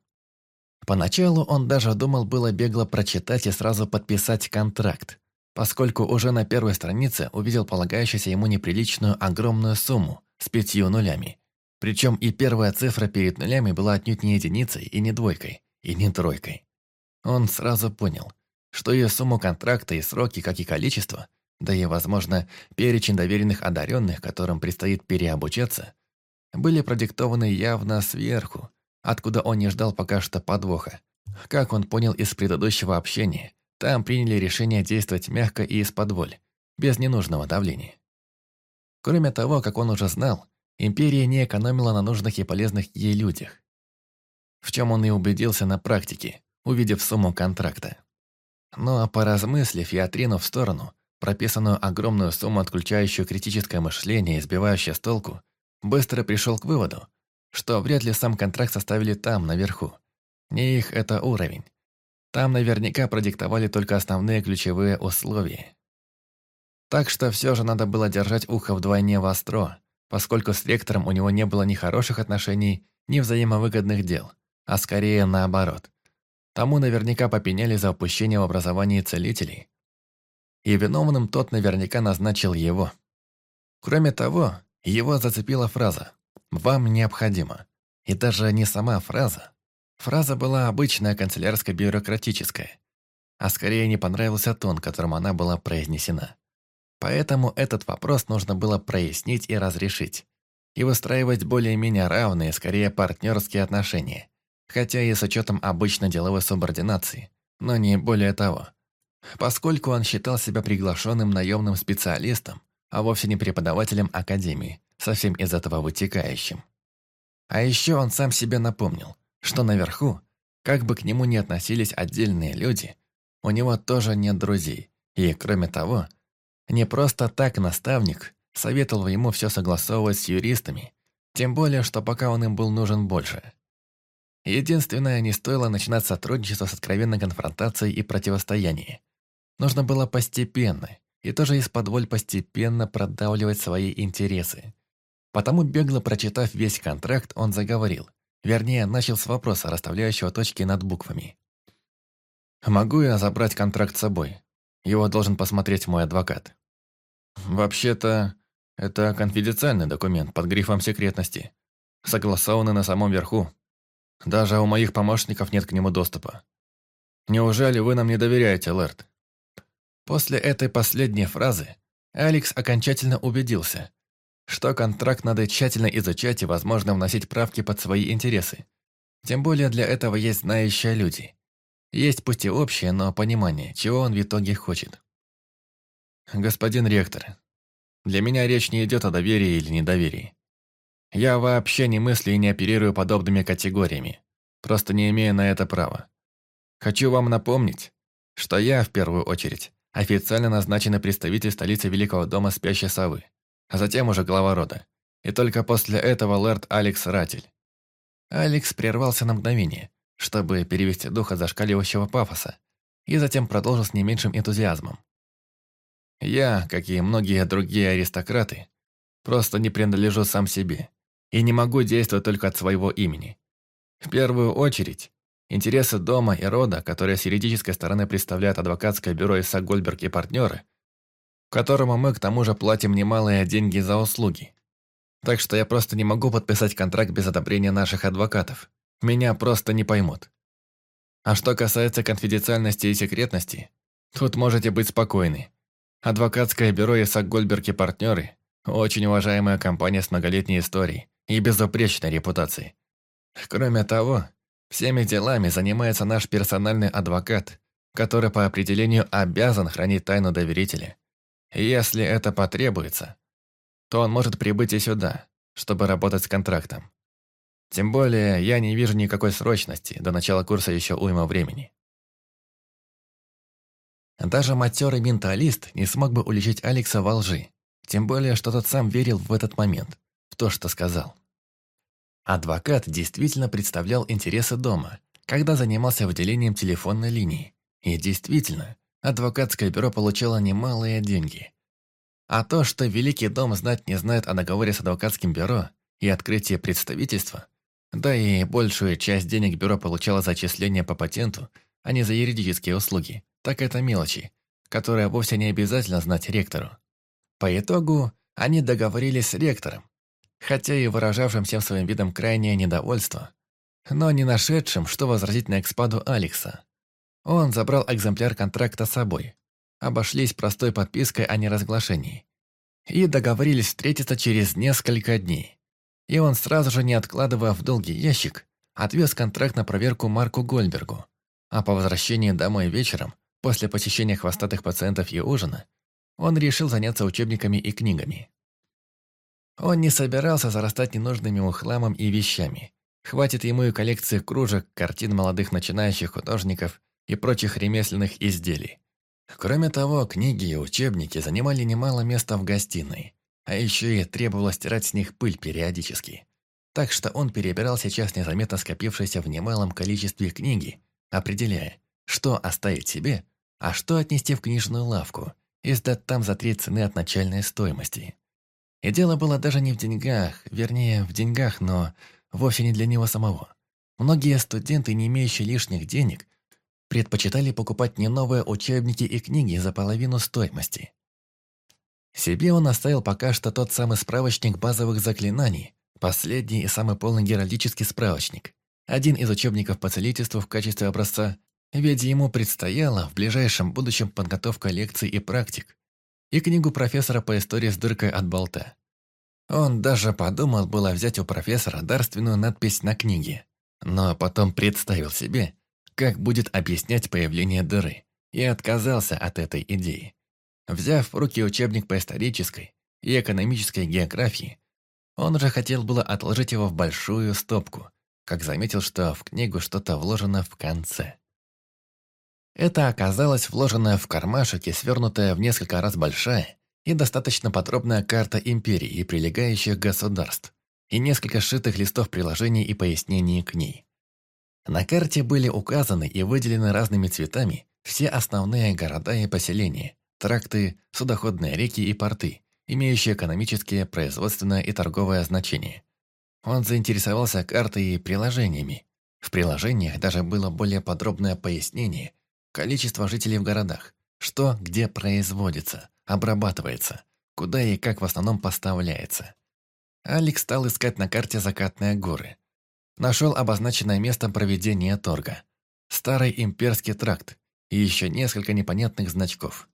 Поначалу он даже думал было бегло прочитать и сразу подписать контракт, поскольку уже на первой странице увидел полагающуюся ему неприличную огромную сумму с пятью нулями. Причем и первая цифра перед нулями была отнюдь не единицей и не двойкой, и не тройкой. Он сразу понял, что ее сумму контракта и сроки, как и количество, да и, возможно, перечень доверенных одаренных, которым предстоит переобучаться, были продиктованы явно сверху, откуда он не ждал пока что подвоха. Как он понял из предыдущего общения, там приняли решение действовать мягко и из-под воль, без ненужного давления. Кроме того, как он уже знал, империя не экономила на нужных и полезных ей людях. В чем он и убедился на практике, увидев сумму контракта. Но поразмыслив и отринув в сторону прописанную огромную сумму, отключающую критическое мышление и сбивающую с толку, быстро пришел к выводу, что вряд ли сам контракт составили там, наверху. Не их это уровень. Там наверняка продиктовали только основные ключевые условия. Так что все же надо было держать ухо вдвойне востро, поскольку с ректором у него не было ни хороших отношений, ни взаимовыгодных дел, а скорее наоборот. Тому наверняка попеняли за упущение в образовании целителей. И виновным тот наверняка назначил его. Кроме того, его зацепила фраза «Вам необходимо». И даже не сама фраза. Фраза была обычная канцелярско-бюрократическая, а скорее не понравился тон, которым она была произнесена. Поэтому этот вопрос нужно было прояснить и разрешить, и выстраивать более-менее равные, скорее партнерские отношения, хотя и с учетом обычной деловой субординации, но не более того. Поскольку он считал себя приглашенным наемным специалистом, а вовсе не преподавателем академии, совсем из этого вытекающим. А еще он сам себе напомнил, что наверху, как бы к нему ни относились отдельные люди, у него тоже нет друзей, и, кроме того, не просто так наставник советовал ему все согласовывать с юристами, тем более, что пока он им был нужен больше – Единственное, не стоило начинать сотрудничество с откровенной конфронтацией и противостоянием. Нужно было постепенно, и тоже из-под воль постепенно продавливать свои интересы. Потому, бегло прочитав весь контракт, он заговорил. Вернее, начал с вопроса, расставляющего точки над буквами. «Могу я забрать контракт с собой? Его должен посмотреть мой адвокат». «Вообще-то, это конфиденциальный документ под грифом секретности, согласованный на самом верху, даже у моих помощников нет к нему доступа. Неужели вы нам не доверяете, Лэрд?» После этой последней фразы Алекс окончательно убедился, что контракт надо тщательно изучать и, возможно, вносить правки под свои интересы. Тем более для этого есть знающие люди. Есть пусть и общее, но понимание, чего он в итоге хочет. «Господин ректор, для меня речь не идет о доверии или недоверии. Я вообще не мыслю и не оперирую подобными категориями. Просто не имею на это права. Хочу вам напомнить, что я, в первую очередь, официально назначенный представитель столицы Великого дома Спящей Совы, а затем уже глава рода. И только после этого лэрд Алекс Ратель. Алекс прервался на мгновение, чтобы перевести дух от зашкаливающего пафоса, и затем продолжил с не меньшим энтузиазмом. Я, как и многие другие аристократы, просто не принадлежу сам себе и не могу действовать только от своего имени. В первую очередь, интересы дома и рода, которые с юридической стороны представляют адвокатское бюро Иса Гольберг и партнеры, которому мы к тому же платим немалые деньги за услуги. Так что я просто не могу подписать контракт без одобрения наших адвокатов. Меня просто не поймут. А что касается конфиденциальности и секретности, тут можете быть спокойны. Адвокатское бюро Исаак Гольберг и партнеры – очень уважаемая компания с многолетней историей и безупречной репутацией. Кроме того, всеми делами занимается наш персональный адвокат, который по определению обязан хранить тайну доверителя. Если это потребуется, то он может прибыть и сюда, чтобы работать с контрактом. Тем более, я не вижу никакой срочности, до начала курса еще уйма времени. Даже матерый менталист не смог бы уличить Алекса во лжи, тем более, что тот сам верил в этот момент, в то, что сказал. Адвокат действительно представлял интересы дома, когда занимался выделением телефонной линии. И действительно, адвокатское бюро получало немалые деньги. А то, что Великий дом знать не знает о договоре с адвокатским бюро и открытии представительства, да и большую часть денег бюро получало за отчисления по патенту, а не за юридические услуги, так это мелочи, которые вовсе не обязательно знать ректору. По итогу они договорились с ректором, хотя и выражавшим всем своим видом крайнее недовольство, но не нашедшим, что возразить на экспаду Алекса. Он забрал экземпляр контракта с собой, обошлись простой подпиской о неразглашении и договорились встретиться через несколько дней. И он сразу же, не откладывая в долгий ящик, отвез контракт на проверку Марку Гольбергу, а по возвращении домой вечером, после посещения хвостатых пациентов и ужина, он решил заняться учебниками и книгами. Он не собирался зарастать ненужным ему хламом и вещами. Хватит ему и коллекции кружек, картин молодых начинающих художников и прочих ремесленных изделий. Кроме того, книги и учебники занимали немало места в гостиной, а еще и требовалось стирать с них пыль периодически. Так что он перебирал сейчас незаметно скопившиеся в немалом количестве книги, определяя, что оставить себе, а что отнести в книжную лавку и сдать там за три цены от начальной стоимости. И дело было даже не в деньгах, вернее, в деньгах, но вовсе не для него самого. Многие студенты, не имеющие лишних денег, предпочитали покупать не новые учебники и книги за половину стоимости. Себе он оставил пока что тот самый справочник базовых заклинаний, последний и самый полный геральдический справочник. Один из учебников по целительству в качестве образца, ведь ему предстояла в ближайшем будущем подготовка лекций и практик, и книгу профессора по истории с дыркой от болта. Он даже подумал было взять у профессора дарственную надпись на книге, но потом представил себе, как будет объяснять появление дыры, и отказался от этой идеи. Взяв в руки учебник по исторической и экономической географии, он уже хотел было отложить его в большую стопку, как заметил, что в книгу что-то вложено в конце. Это оказалась вложенная в кармашек и свернутая в несколько раз большая и достаточно подробная карта империи и прилегающих государств, и несколько сшитых листов приложений и пояснений к ней. На карте были указаны и выделены разными цветами все основные города и поселения, тракты, судоходные реки и порты, имеющие экономические, производственное и торговое значение. Он заинтересовался картой и приложениями. В приложениях даже было более подробное пояснение количество жителей в городах, что где производится, обрабатывается, куда и как в основном поставляется. Алекс стал искать на карте закатные горы. Нашел обозначенное место проведения торга. Старый имперский тракт и еще несколько непонятных значков.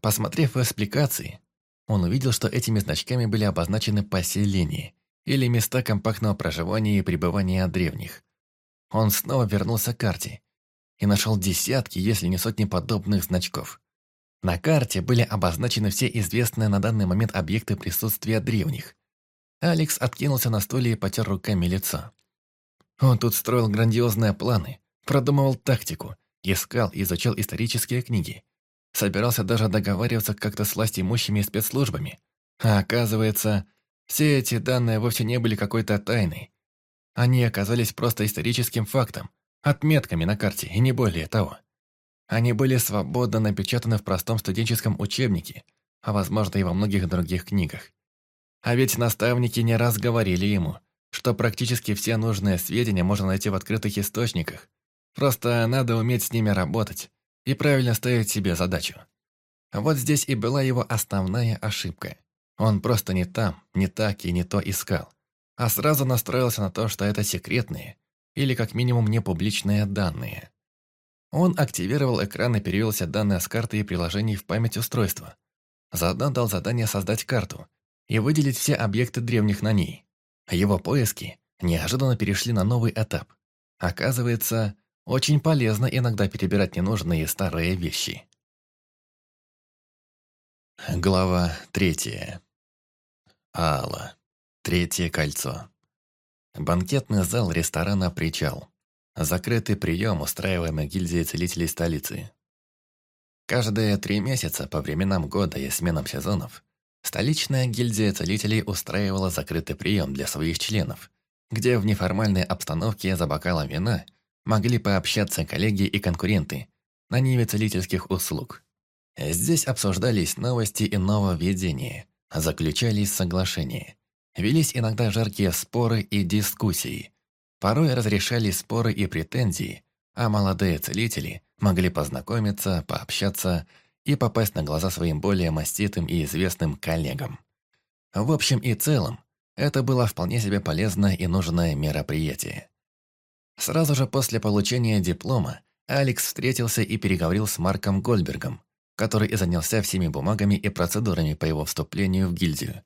Посмотрев экспликации, он увидел, что этими значками были обозначены поселения или места компактного проживания и пребывания древних. Он снова вернулся к карте и нашел десятки, если не сотни подобных значков. На карте были обозначены все известные на данный момент объекты присутствия древних. Алекс откинулся на стуле и потер руками лицо. Он тут строил грандиозные планы, продумывал тактику, искал и изучал исторические книги. Собирался даже договариваться как-то с властимущими спецслужбами. А оказывается, все эти данные вовсе не были какой-то тайной. Они оказались просто историческим фактом, Отметками на карте, и не более того. Они были свободно напечатаны в простом студенческом учебнике, а возможно и во многих других книгах. А ведь наставники не раз говорили ему, что практически все нужные сведения можно найти в открытых источниках. Просто надо уметь с ними работать и правильно ставить себе задачу. Вот здесь и была его основная ошибка. Он просто не там, не так и не то искал, а сразу настроился на то, что это секретные, или как минимум непубличные данные. Он активировал экран и перевел все данные с карты и приложений в память устройства. Заодно дал задание создать карту и выделить все объекты древних на ней. Его поиски неожиданно перешли на новый этап. Оказывается, очень полезно иногда перебирать ненужные старые вещи. Глава третья. Алла. Третье кольцо. Банкетный зал ресторана «Причал». Закрытый прием, устраиваемый гильдией целителей столицы. Каждые три месяца по временам года и сменам сезонов столичная гильдия целителей устраивала закрытый прием для своих членов, где в неформальной обстановке за бокалом вина могли пообщаться коллеги и конкуренты на ниве целительских услуг. Здесь обсуждались новости и нововведения, заключались соглашения. Велись иногда жаркие споры и дискуссии. Порой разрешались споры и претензии, а молодые целители могли познакомиться, пообщаться и попасть на глаза своим более маститым и известным коллегам. В общем и целом, это было вполне себе полезное и нужное мероприятие. Сразу же после получения диплома Алекс встретился и переговорил с Марком Гольбергом, который и занялся всеми бумагами и процедурами по его вступлению в гильдию.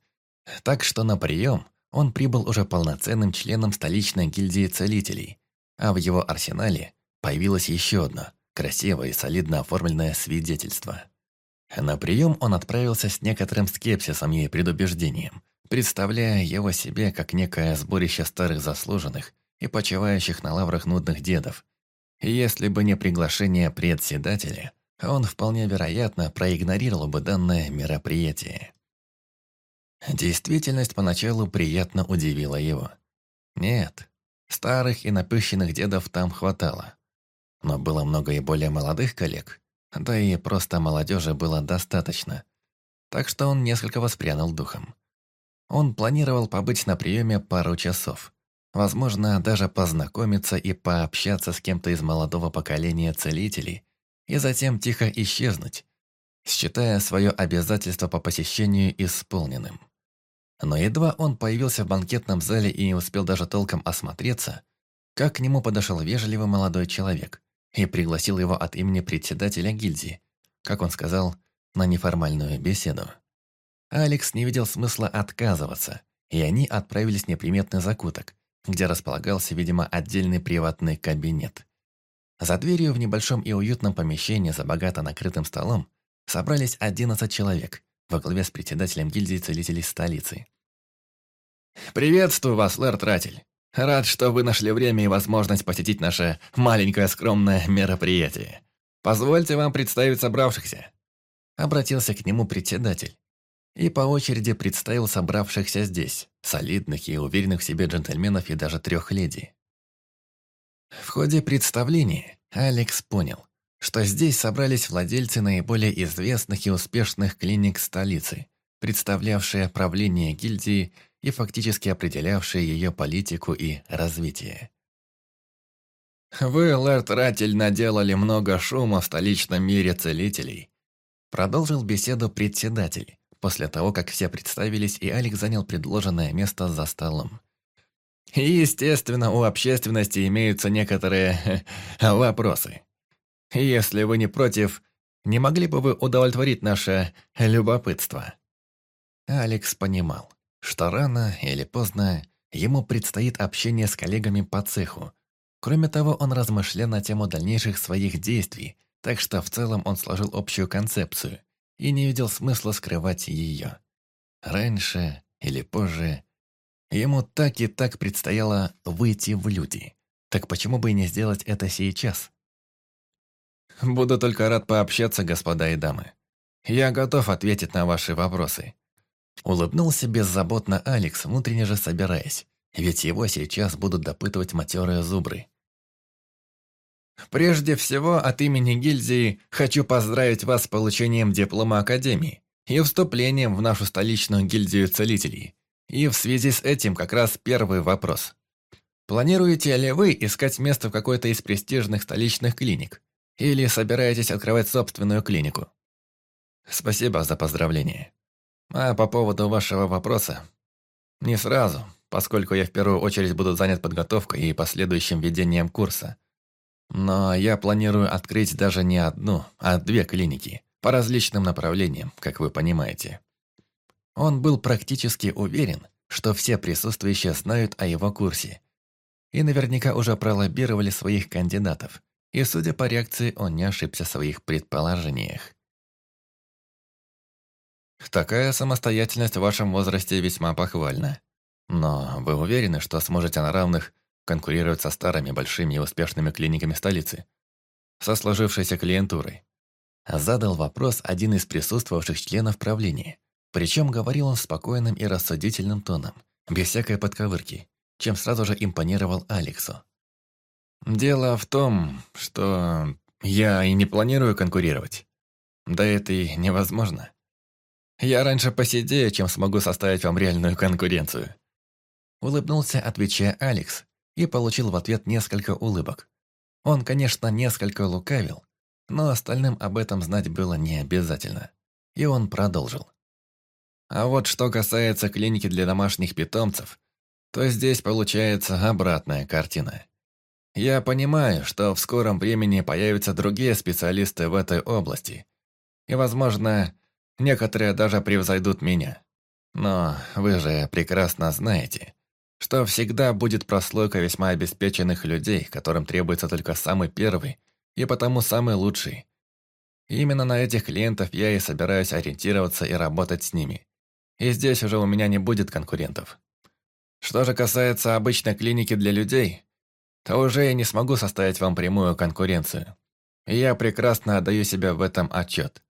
Так что на прием он прибыл уже полноценным членом столичной гильдии целителей, а в его арсенале появилось еще одно, красивое и солидно оформленное свидетельство. На прием он отправился с некоторым скепсисом и предубеждением, представляя его себе как некое сборище старых заслуженных и почивающих на лаврах нудных дедов. Если бы не приглашение председателя, он вполне вероятно проигнорировал бы данное мероприятие. Действительность поначалу приятно удивила его. Нет, старых и напыщенных дедов там хватало. Но было много и более молодых коллег, да и просто молодежи было достаточно. Так что он несколько воспрянул духом. Он планировал побыть на приеме пару часов. Возможно, даже познакомиться и пообщаться с кем-то из молодого поколения целителей, и затем тихо исчезнуть, считая свое обязательство по посещению исполненным. Но едва он появился в банкетном зале и не успел даже толком осмотреться, как к нему подошел вежливый молодой человек и пригласил его от имени председателя гильдии, как он сказал, на неформальную беседу. Алекс не видел смысла отказываться, и они отправились в неприметный закуток, где располагался, видимо, отдельный приватный кабинет. За дверью в небольшом и уютном помещении за богато накрытым столом собрались 11 человек во главе с председателем гильдии целителей столицы. «Приветствую вас, Лэр Тратель. Рад, что вы нашли время и возможность посетить наше маленькое скромное мероприятие. Позвольте вам представить собравшихся». Обратился к нему председатель и по очереди представил собравшихся здесь, солидных и уверенных в себе джентльменов и даже трех леди. В ходе представления Алекс понял, что здесь собрались владельцы наиболее известных и успешных клиник столицы, представлявшие правление гильдии и фактически определявшие ее политику и развитие. «Вы, Лэрд Ратель, наделали много шума в столичном мире целителей», продолжил беседу председатель, после того, как все представились, и Алекс занял предложенное место за столом. Естественно, у общественности имеются некоторые вопросы. Если вы не против, не могли бы вы удовлетворить наше любопытство?» Алекс понимал, что рано или поздно ему предстоит общение с коллегами по цеху. Кроме того, он размышлял на тему дальнейших своих действий, так что в целом он сложил общую концепцию и не видел смысла скрывать ее. Раньше или позже Ему так и так предстояло выйти в люди. Так почему бы и не сделать это сейчас? Буду только рад пообщаться, господа и дамы. Я готов ответить на ваши вопросы. Улыбнулся беззаботно Алекс, внутренне же собираясь, ведь его сейчас будут допытывать матерые зубры. Прежде всего, от имени гильдии хочу поздравить вас с получением диплома Академии и вступлением в нашу столичную гильдию целителей. И в связи с этим как раз первый вопрос. Планируете ли вы искать место в какой-то из престижных столичных клиник? Или собираетесь открывать собственную клинику? Спасибо за поздравление. А по поводу вашего вопроса? Не сразу, поскольку я в первую очередь буду занят подготовкой и последующим ведением курса. Но я планирую открыть даже не одну, а две клиники по различным направлениям, как вы понимаете. Он был практически уверен, что все присутствующие знают о его курсе. И наверняка уже пролоббировали своих кандидатов. И, судя по реакции, он не ошибся в своих предположениях. Такая самостоятельность в вашем возрасте весьма похвальна. Но вы уверены, что сможете на равных конкурировать со старыми, большими и успешными клиниками столицы? Со сложившейся клиентурой? Задал вопрос один из присутствовавших членов правления. Причем говорил он спокойным и рассудительным тоном, без всякой подковырки, чем сразу же импонировал Алексу. «Дело в том, что я и не планирую конкурировать. Да это и невозможно. Я раньше посидею, чем смогу составить вам реальную конкуренцию». Улыбнулся, отвечая Алекс, и получил в ответ несколько улыбок. Он, конечно, несколько лукавил, но остальным об этом знать было не обязательно. И он продолжил. А вот что касается клиники для домашних питомцев, то здесь получается обратная картина. Я понимаю, что в скором времени появятся другие специалисты в этой области. И, возможно, некоторые даже превзойдут меня. Но вы же прекрасно знаете, что всегда будет прослойка весьма обеспеченных людей, которым требуется только самый первый и потому самый лучший. Именно на этих клиентов я и собираюсь ориентироваться и работать с ними. И здесь уже у меня не будет конкурентов. Что же касается обычной клиники для людей, то уже я не смогу составить вам прямую конкуренцию. И я прекрасно отдаю себе в этом отчет.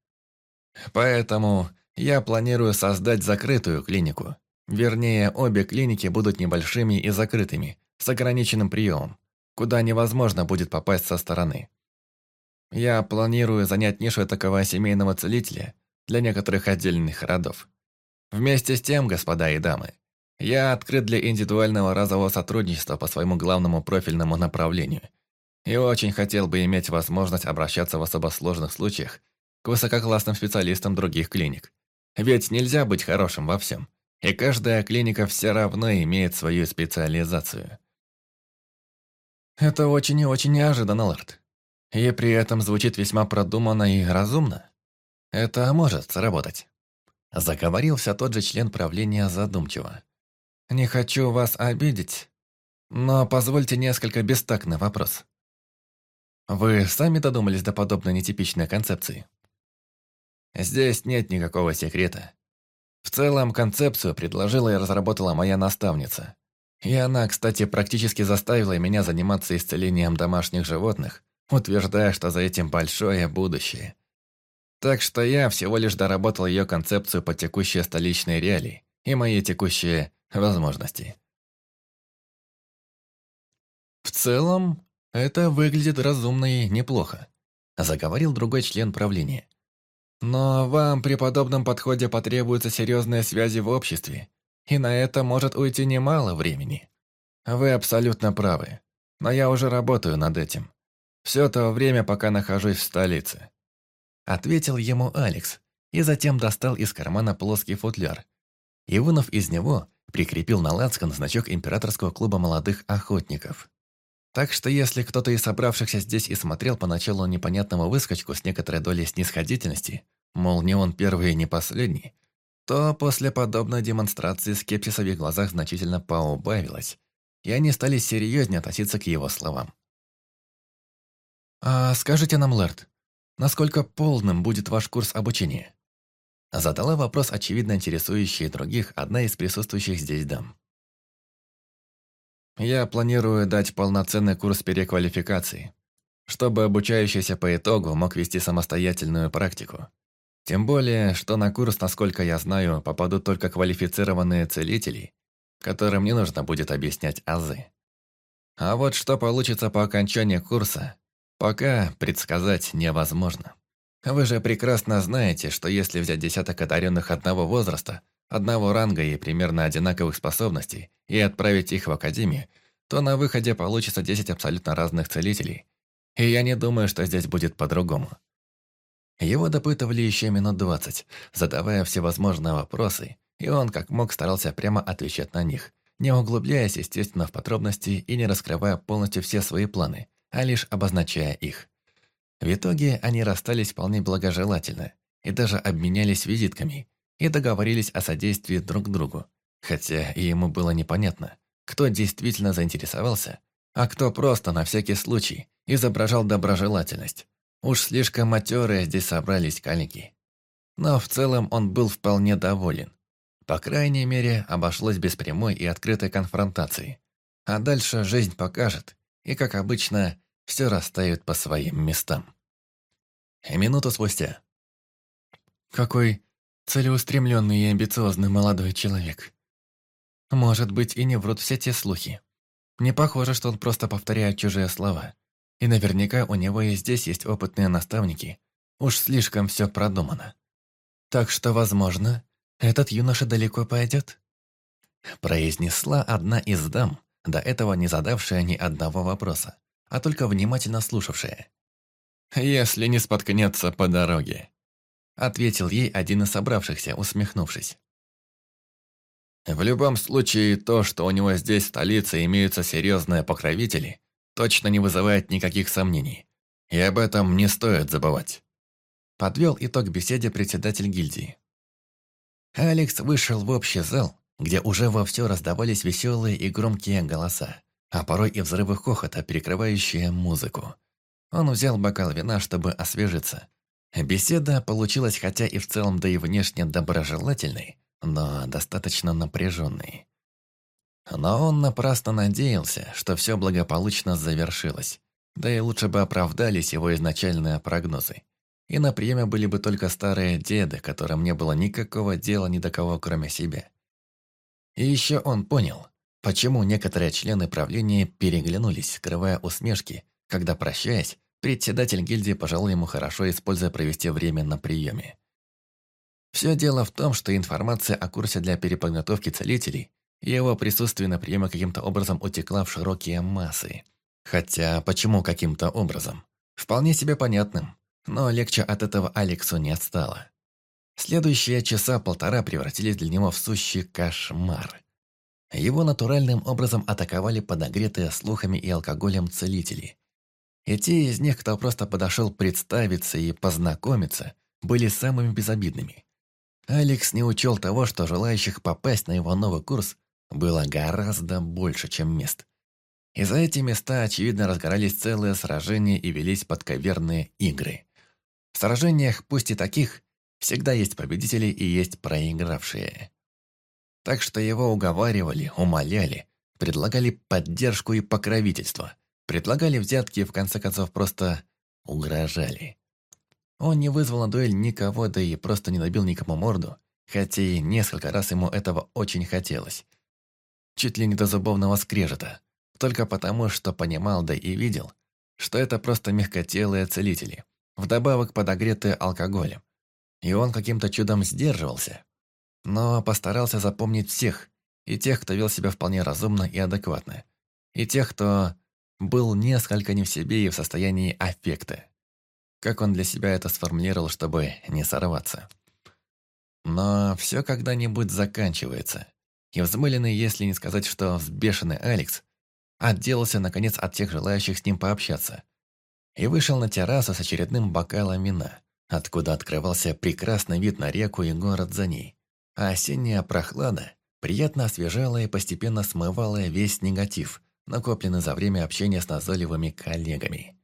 Поэтому я планирую создать закрытую клинику. Вернее, обе клиники будут небольшими и закрытыми, с ограниченным приемом, куда невозможно будет попасть со стороны. Я планирую занять нишу такого семейного целителя для некоторых отдельных родов. Вместе с тем, господа и дамы, я открыт для индивидуального разового сотрудничества по своему главному профильному направлению и очень хотел бы иметь возможность обращаться в особо сложных случаях к высококлассным специалистам других клиник. Ведь нельзя быть хорошим во всем, и каждая клиника все равно имеет свою специализацию. Это очень и очень неожиданно, Лорд. И при этом звучит весьма продуманно и разумно. Это может сработать. Заговорил все тот же член правления задумчиво. «Не хочу вас обидеть, но позвольте несколько бестактный вопрос. Вы сами додумались до подобной нетипичной концепции?» «Здесь нет никакого секрета. В целом, концепцию предложила и разработала моя наставница. И она, кстати, практически заставила меня заниматься исцелением домашних животных, утверждая, что за этим большое будущее. Так что я всего лишь доработал ее концепцию по текущей столичной реалии и мои текущие возможности. В целом, это выглядит разумно и неплохо, заговорил другой член правления. Но вам при подобном подходе потребуются серьезные связи в обществе, и на это может уйти немало времени. Вы абсолютно правы, но я уже работаю над этим. Все то время, пока нахожусь в столице. Ответил ему Алекс, и затем достал из кармана плоский футляр. И, вынув из него, прикрепил на лацкан значок Императорского клуба молодых охотников. Так что если кто-то из собравшихся здесь и смотрел поначалу непонятного выскочку с некоторой долей снисходительности, мол, не он первый и не последний, то после подобной демонстрации скепсиса в их глазах значительно поубавилось, и они стали серьезнее относиться к его словам. «А скажите нам, Лэрд, Насколько полным будет ваш курс обучения? Задала вопрос, очевидно интересующий других, одна из присутствующих здесь дам. Я планирую дать полноценный курс переквалификации, чтобы обучающийся по итогу мог вести самостоятельную практику. Тем более, что на курс, насколько я знаю, попадут только квалифицированные целители, которым не нужно будет объяснять азы. А вот что получится по окончании курса, Пока предсказать невозможно. Вы же прекрасно знаете, что если взять десяток одаренных одного возраста, одного ранга и примерно одинаковых способностей, и отправить их в академию, то на выходе получится 10 абсолютно разных целителей. И я не думаю, что здесь будет по-другому. Его допытывали еще минут двадцать, задавая всевозможные вопросы, и он как мог старался прямо отвечать на них, не углубляясь, естественно, в подробности и не раскрывая полностью все свои планы, а лишь обозначая их. В итоге они расстались вполне благожелательно и даже обменялись визитками и договорились о содействии друг другу, хотя и ему было непонятно, кто действительно заинтересовался, а кто просто на всякий случай изображал доброжелательность. Уж слишком матерые здесь собрались калики. Но в целом он был вполне доволен. По крайней мере, обошлось без прямой и открытой конфронтации. А дальше жизнь покажет, и, как обычно, все расставит по своим местам. Минуту спустя. Какой целеустремленный и амбициозный молодой человек. Может быть, и не врут все те слухи. Не похоже, что он просто повторяет чужие слова. И наверняка у него и здесь есть опытные наставники. Уж слишком все продумано. Так что, возможно, этот юноша далеко пойдет. Произнесла одна из дам, до этого не задавшая ни одного вопроса, а только внимательно слушавшая. «Если не споткнется по дороге», — ответил ей один из собравшихся, усмехнувшись. «В любом случае, то, что у него здесь, в столице, имеются серьезные покровители, точно не вызывает никаких сомнений. И об этом не стоит забывать». Подвел итог беседе председатель гильдии. Алекс вышел в общий зал, где уже вовсю раздавались веселые и громкие голоса, а порой и взрывы хохота, перекрывающие музыку. Он взял бокал вина, чтобы освежиться. Беседа получилась хотя и в целом, да и внешне доброжелательной, но достаточно напряженной. Но он напрасно надеялся, что все благополучно завершилось. Да и лучше бы оправдались его изначальные прогнозы. И на приеме были бы только старые деды, которым не было никакого дела ни до кого, кроме себя. И еще он понял, почему некоторые члены правления переглянулись, скрывая усмешки, когда, прощаясь, председатель гильдии пожелал ему хорошо, используя провести время на приеме. Все дело в том, что информация о курсе для переподготовки целителей и его присутствие на приеме каким-то образом утекла в широкие массы. Хотя, почему каким-то образом? Вполне себе понятным, но легче от этого Алексу не стало. Следующие часа полтора превратились для него в сущий кошмар. Его натуральным образом атаковали подогретые слухами и алкоголем целители. И те из них, кто просто подошел представиться и познакомиться, были самыми безобидными. Алекс не учел того, что желающих попасть на его новый курс было гораздо больше, чем мест. И за эти места, очевидно, разгорались целые сражения и велись подковерные игры. В сражениях, пусть и таких, всегда есть победители и есть проигравшие. Так что его уговаривали, умоляли, предлагали поддержку и покровительство, предлагали взятки и в конце концов просто угрожали. Он не вызвал на дуэль никого, да и просто не набил никому морду, хотя и несколько раз ему этого очень хотелось. Чуть ли не до зубовного скрежета, только потому, что понимал, да и видел, что это просто мягкотелые целители – вдобавок подогретые алкоголем. И он каким-то чудом сдерживался. Но постарался запомнить всех, и тех, кто вел себя вполне разумно и адекватно, и тех, кто был несколько не в себе и в состоянии аффекта. Как он для себя это сформулировал, чтобы не сорваться. Но все когда-нибудь заканчивается. И взмыленный, если не сказать, что взбешенный Алекс, отделался, наконец, от тех желающих с ним пообщаться – и вышел на террасу с очередным бокалом вина, откуда открывался прекрасный вид на реку и город за ней. А осенняя прохлада приятно освежала и постепенно смывала весь негатив, накопленный за время общения с назойливыми коллегами.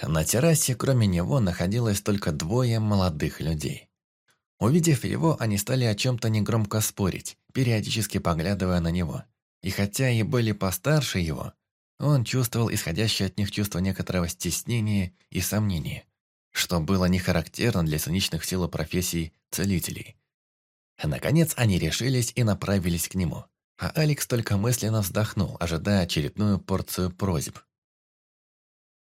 На террасе, кроме него, находилось только двое молодых людей. Увидев его, они стали о чем-то негромко спорить, периодически поглядывая на него. И хотя и были постарше его, он чувствовал исходящее от них чувство некоторого стеснения и сомнения, что было не характерно для циничных сил профессий целителей. Наконец они решились и направились к нему, а Алекс только мысленно вздохнул, ожидая очередную порцию просьб.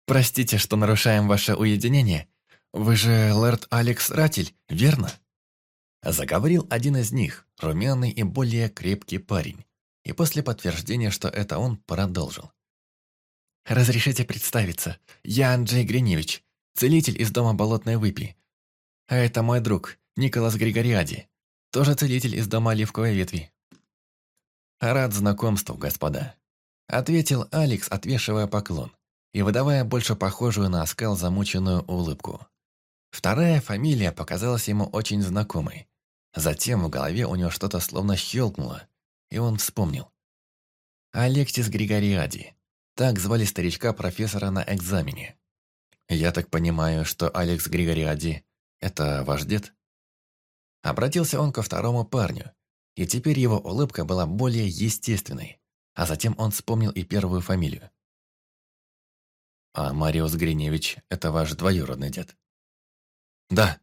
«Простите, что нарушаем ваше уединение. Вы же лэрд Алекс Ратель, верно?» Заговорил один из них, румяный и более крепкий парень, и после подтверждения, что это он, продолжил. «Разрешите представиться. Я Анджей Гриневич, целитель из дома Болотной Выпи. А это мой друг, Николас Григориади, тоже целитель из дома Оливковой Ветви». «Рад знакомству, господа», — ответил Алекс, отвешивая поклон. и выдавая больше похожую на оскал замученную улыбку. Вторая фамилия показалась ему очень знакомой. Затем в голове у него что-то словно щелкнуло, и он вспомнил. Алексис Григориади. Так звали старичка-профессора на экзамене. «Я так понимаю, что Алекс Григориади – это ваш дед?» Обратился он ко второму парню, и теперь его улыбка была более естественной, а затем он вспомнил и первую фамилию. «А Мариус Гриневич – это ваш двоюродный дед?» «Да».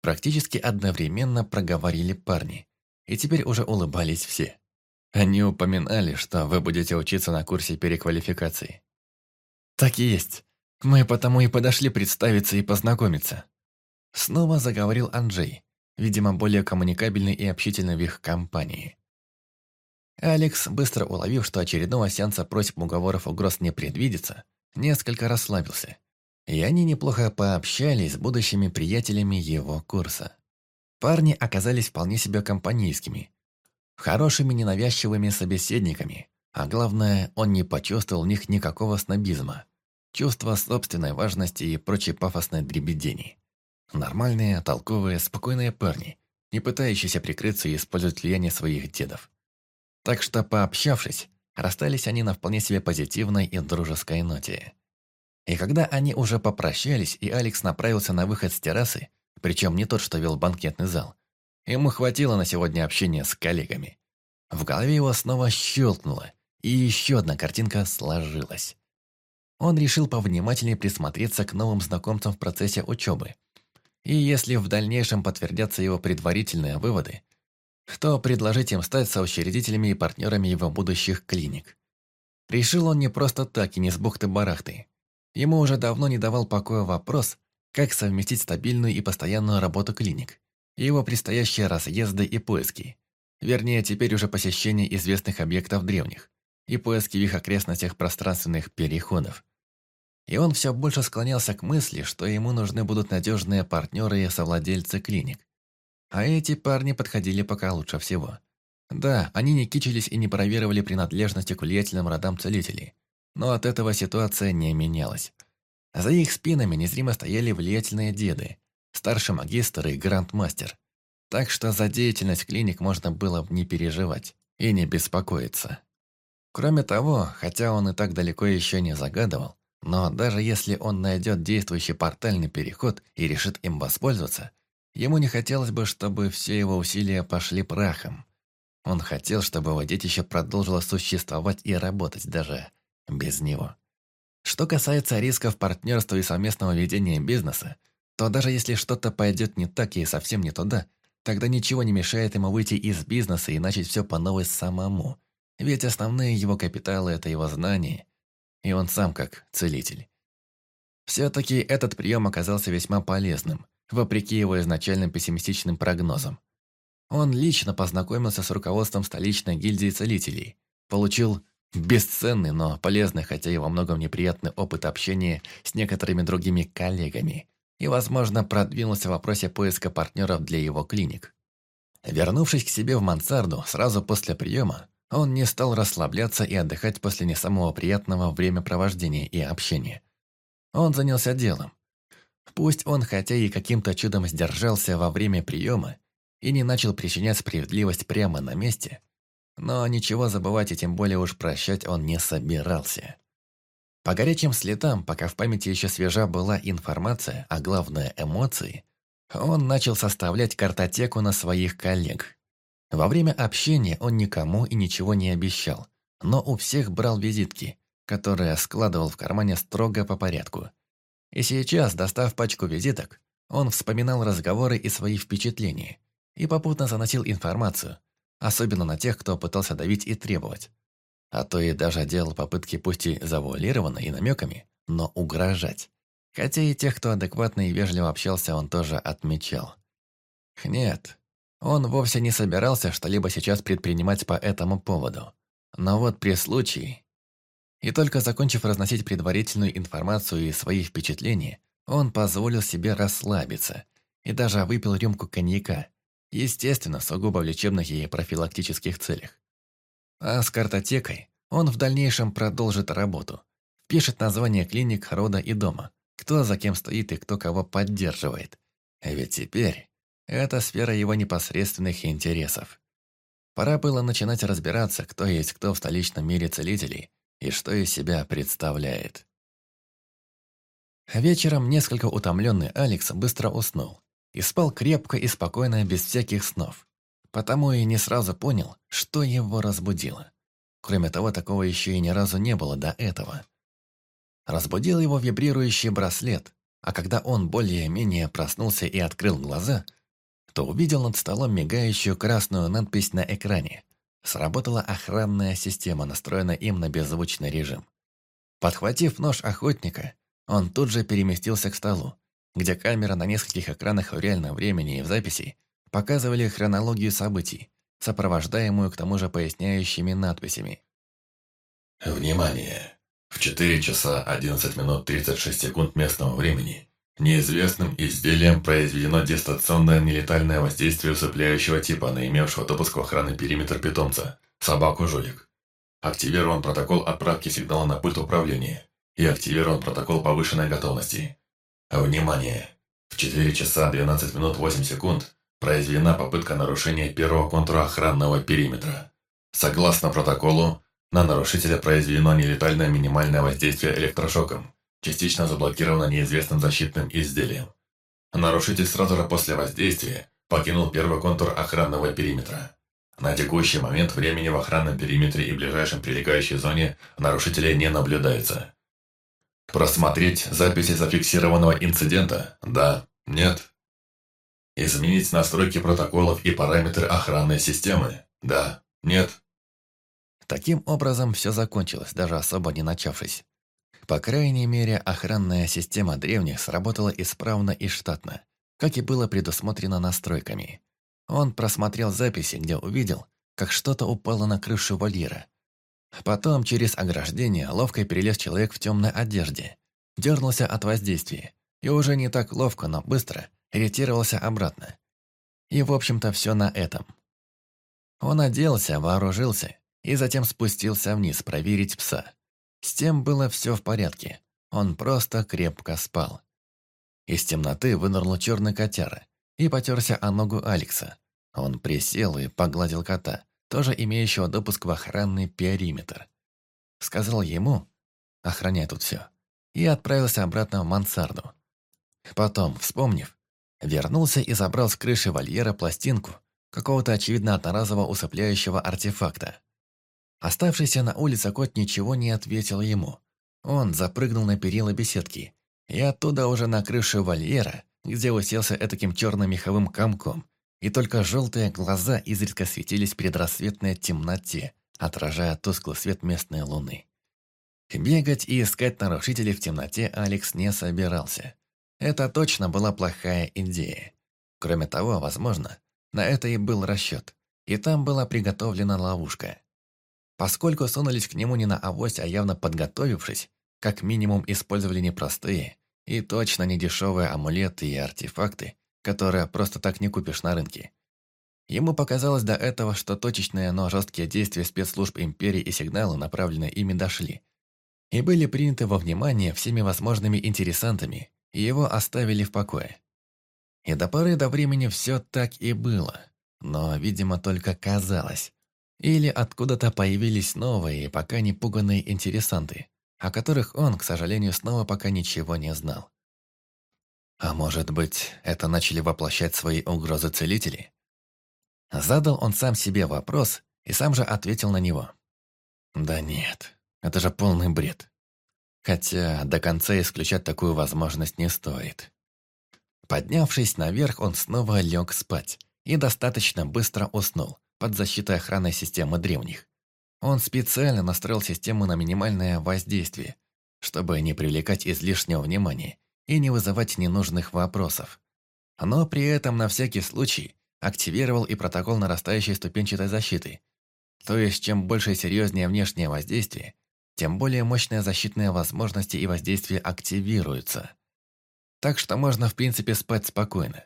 Практически одновременно проговорили парни, и теперь уже улыбались все. Они упоминали, что вы будете учиться на курсе переквалификации. «Так и есть. Мы потому и подошли представиться и познакомиться». Снова заговорил Анджей, видимо, более коммуникабельный и общительный в их компании. Алекс, быстро уловив, что очередного сеанса просьб уговоров угроз не предвидится, несколько расслабился. И они неплохо пообщались с будущими приятелями его курса. Парни оказались вполне себе компанейскими, хорошими ненавязчивыми собеседниками, а главное, он не почувствовал в них никакого снобизма, чувства собственной важности и прочей пафосной дребедени. Нормальные, толковые, спокойные парни, не пытающиеся прикрыться и использовать влияние своих дедов. Так что, пообщавшись, расстались они на вполне себе позитивной и дружеской ноте. И когда они уже попрощались, и Алекс направился на выход с террасы, причем не тот, что вел банкетный зал, ему хватило на сегодня общения с коллегами. В голове его снова щелкнуло, и еще одна картинка сложилась. Он решил повнимательнее присмотреться к новым знакомцам в процессе учебы – и если в дальнейшем подтвердятся его предварительные выводы, то предложить им стать соучредителями и партнерами его будущих клиник. Решил он не просто так и не с бухты-барахты. Ему уже давно не давал покоя вопрос, как совместить стабильную и постоянную работу клиник, и его предстоящие разъезды и поиски. Вернее, теперь уже посещение известных объектов древних и поиски в их окрестностях пространственных переходов. И он все больше склонялся к мысли, что ему нужны будут надежные партнеры и совладельцы клиник. А эти парни подходили пока лучше всего. Да, они не кичились и не проверивали принадлежности к влиятельным родам целителей. Но от этого ситуация не менялась. За их спинами незримо стояли влиятельные деды, старший магистр и грандмастер. Так что за деятельность клиник можно было не переживать и не беспокоиться. Кроме того, хотя он и так далеко еще не загадывал, но даже если он найдет действующий портальный переход и решит им воспользоваться, ему не хотелось бы, чтобы все его усилия пошли прахом. Он хотел, чтобы его детище продолжило существовать и работать даже без него. Что касается рисков партнерства и совместного ведения бизнеса, то даже если что-то пойдет не так и совсем не туда, тогда ничего не мешает ему выйти из бизнеса и начать все по новой самому. Ведь основные его капиталы – это его знания, и он сам как целитель. Все-таки этот прием оказался весьма полезным, вопреки его изначальным пессимистичным прогнозам. Он лично познакомился с руководством столичной гильдии целителей, получил бесценный, но полезный, хотя и во многом неприятный опыт общения с некоторыми другими коллегами и, возможно, продвинулся в вопросе поиска партнеров для его клиник. Вернувшись к себе в мансарду сразу после приема, он не стал расслабляться и отдыхать после не самого приятного времяпровождения и общения. Он занялся делом. Пусть он, хотя и каким-то чудом сдержался во время приема и не начал причинять справедливость прямо на месте, но ничего забывать и тем более уж прощать он не собирался. По горячим следам, пока в памяти еще свежа была информация, а главное эмоции, он начал составлять картотеку на своих коллег – во время общения он никому и ничего не обещал, но у всех брал визитки, которые складывал в кармане строго по порядку. И сейчас, достав пачку визиток, он вспоминал разговоры и свои впечатления, и попутно заносил информацию, особенно на тех, кто пытался давить и требовать. А то и даже делал попытки пусть и завуалированно и намеками, но угрожать. Хотя и тех, кто адекватно и вежливо общался, он тоже отмечал. Нет, он вовсе не собирался что-либо сейчас предпринимать по этому поводу. Но вот при случае... И только закончив разносить предварительную информацию и свои впечатления, он позволил себе расслабиться и даже выпил рюмку коньяка, естественно, сугубо в лечебных и профилактических целях. А с картотекой он в дальнейшем продолжит работу, Пишет название клиник, рода и дома. Кто за кем стоит и кто кого поддерживает. Ведь теперь это сфера его непосредственных интересов. Пора было начинать разбираться, кто есть кто в столичном мире целителей и что из себя представляет. Вечером несколько утомленный Алекс быстро уснул и спал крепко и спокойно, без всяких снов. Потому и не сразу понял, что его разбудило. Кроме того, такого еще и ни разу не было до этого. Разбудил его вибрирующий браслет, а когда он более-менее проснулся и открыл глаза, то увидел над столом мигающую красную надпись на экране. Сработала охранная система, настроенная им на беззвучный режим. Подхватив нож охотника, он тут же переместился к столу, где камера на нескольких экранах в реальном времени и в записи показывали хронологию событий, сопровождаемую к тому же поясняющими надписями. «Внимание! В 4 часа 11 минут 36 секунд местного времени неизвестным изделием произведено дистанционное нелетальное воздействие усыпляющего типа на имевшего допуск в охранный периметр питомца, собаку-жулик. Активирован протокол отправки сигнала на пульт управления и активирован протокол повышенной готовности. Внимание! В 4 часа 12 минут 8 секунд произведена попытка нарушения первого контура охранного периметра. Согласно протоколу, на нарушителя произведено нелетальное минимальное воздействие электрошоком, частично заблокировано неизвестным защитным изделием. Нарушитель сразу же после воздействия покинул первый контур охранного периметра. На текущий момент времени в охранном периметре и ближайшем прилегающей зоне нарушителей не наблюдается. Просмотреть записи зафиксированного инцидента? Да? Нет? Изменить настройки протоколов и параметры охранной системы? Да? Нет? Таким образом, все закончилось, даже особо не начавшись. По крайней мере, охранная система древних сработала исправно и штатно, как и было предусмотрено настройками. Он просмотрел записи, где увидел, как что-то упало на крышу вольера, Потом через ограждение ловко перелез человек в темной одежде. Дернулся от воздействия. И уже не так ловко, но быстро ретировался обратно. И, в общем-то, все на этом. Он оделся, вооружился и затем спустился вниз проверить пса. С тем было все в порядке. Он просто крепко спал. Из темноты вынырнул черный котяра и потерся о ногу Алекса. Он присел и погладил кота, тоже имеющего допуск в охранный периметр. Сказал ему, охраняй тут все, и отправился обратно в мансарду. Потом, вспомнив, вернулся и забрал с крыши вольера пластинку какого-то очевидно одноразового усыпляющего артефакта. Оставшийся на улице кот ничего не ответил ему. Он запрыгнул на перила беседки, и оттуда уже на крышу вольера, где уселся этаким черным меховым комком, и только желтые глаза изредка светились в предрассветной темноте, отражая тусклый свет местной луны. Бегать и искать нарушителей в темноте Алекс не собирался. Это точно была плохая идея. Кроме того, возможно, на это и был расчет, и там была приготовлена ловушка. Поскольку сунулись к нему не на авось, а явно подготовившись, как минимум использовали непростые и точно не дешевые амулеты и артефакты, которое просто так не купишь на рынке. Ему показалось до этого, что точечные, но жесткие действия спецслужб Империи и сигналы, направленные ими, дошли. И были приняты во внимание всеми возможными интересантами, и его оставили в покое. И до поры до времени все так и было, но, видимо, только казалось. Или откуда-то появились новые, пока не пуганные интересанты, о которых он, к сожалению, снова пока ничего не знал. А может быть, это начали воплощать свои угрозы целители? Задал он сам себе вопрос и сам же ответил на него. Да нет, это же полный бред. Хотя до конца исключать такую возможность не стоит. Поднявшись наверх, он снова лег спать и достаточно быстро уснул под защитой охранной системы древних. Он специально настроил систему на минимальное воздействие, чтобы не привлекать излишнего внимания и не вызывать ненужных вопросов. Но при этом на всякий случай активировал и протокол нарастающей ступенчатой защиты. То есть, чем больше и серьезнее внешнее воздействие, тем более мощные защитные возможности и воздействия активируются. Так что можно в принципе спать спокойно,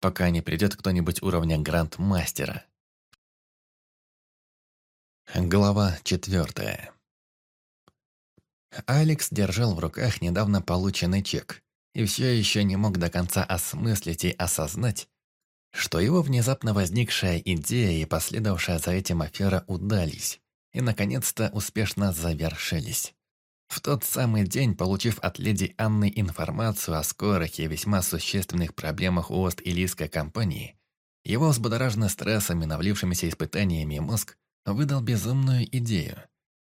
пока не придет кто-нибудь уровня гранд-мастера. Глава четвертая. Алекс держал в руках недавно полученный чек и все еще не мог до конца осмыслить и осознать, что его внезапно возникшая идея и последовавшая за этим афера удались и, наконец-то, успешно завершились. В тот самый день, получив от леди Анны информацию о скорых и весьма существенных проблемах у Ост-Илийской компании, его взбудораженный стрессом и навлившимися испытаниями мозг выдал безумную идею.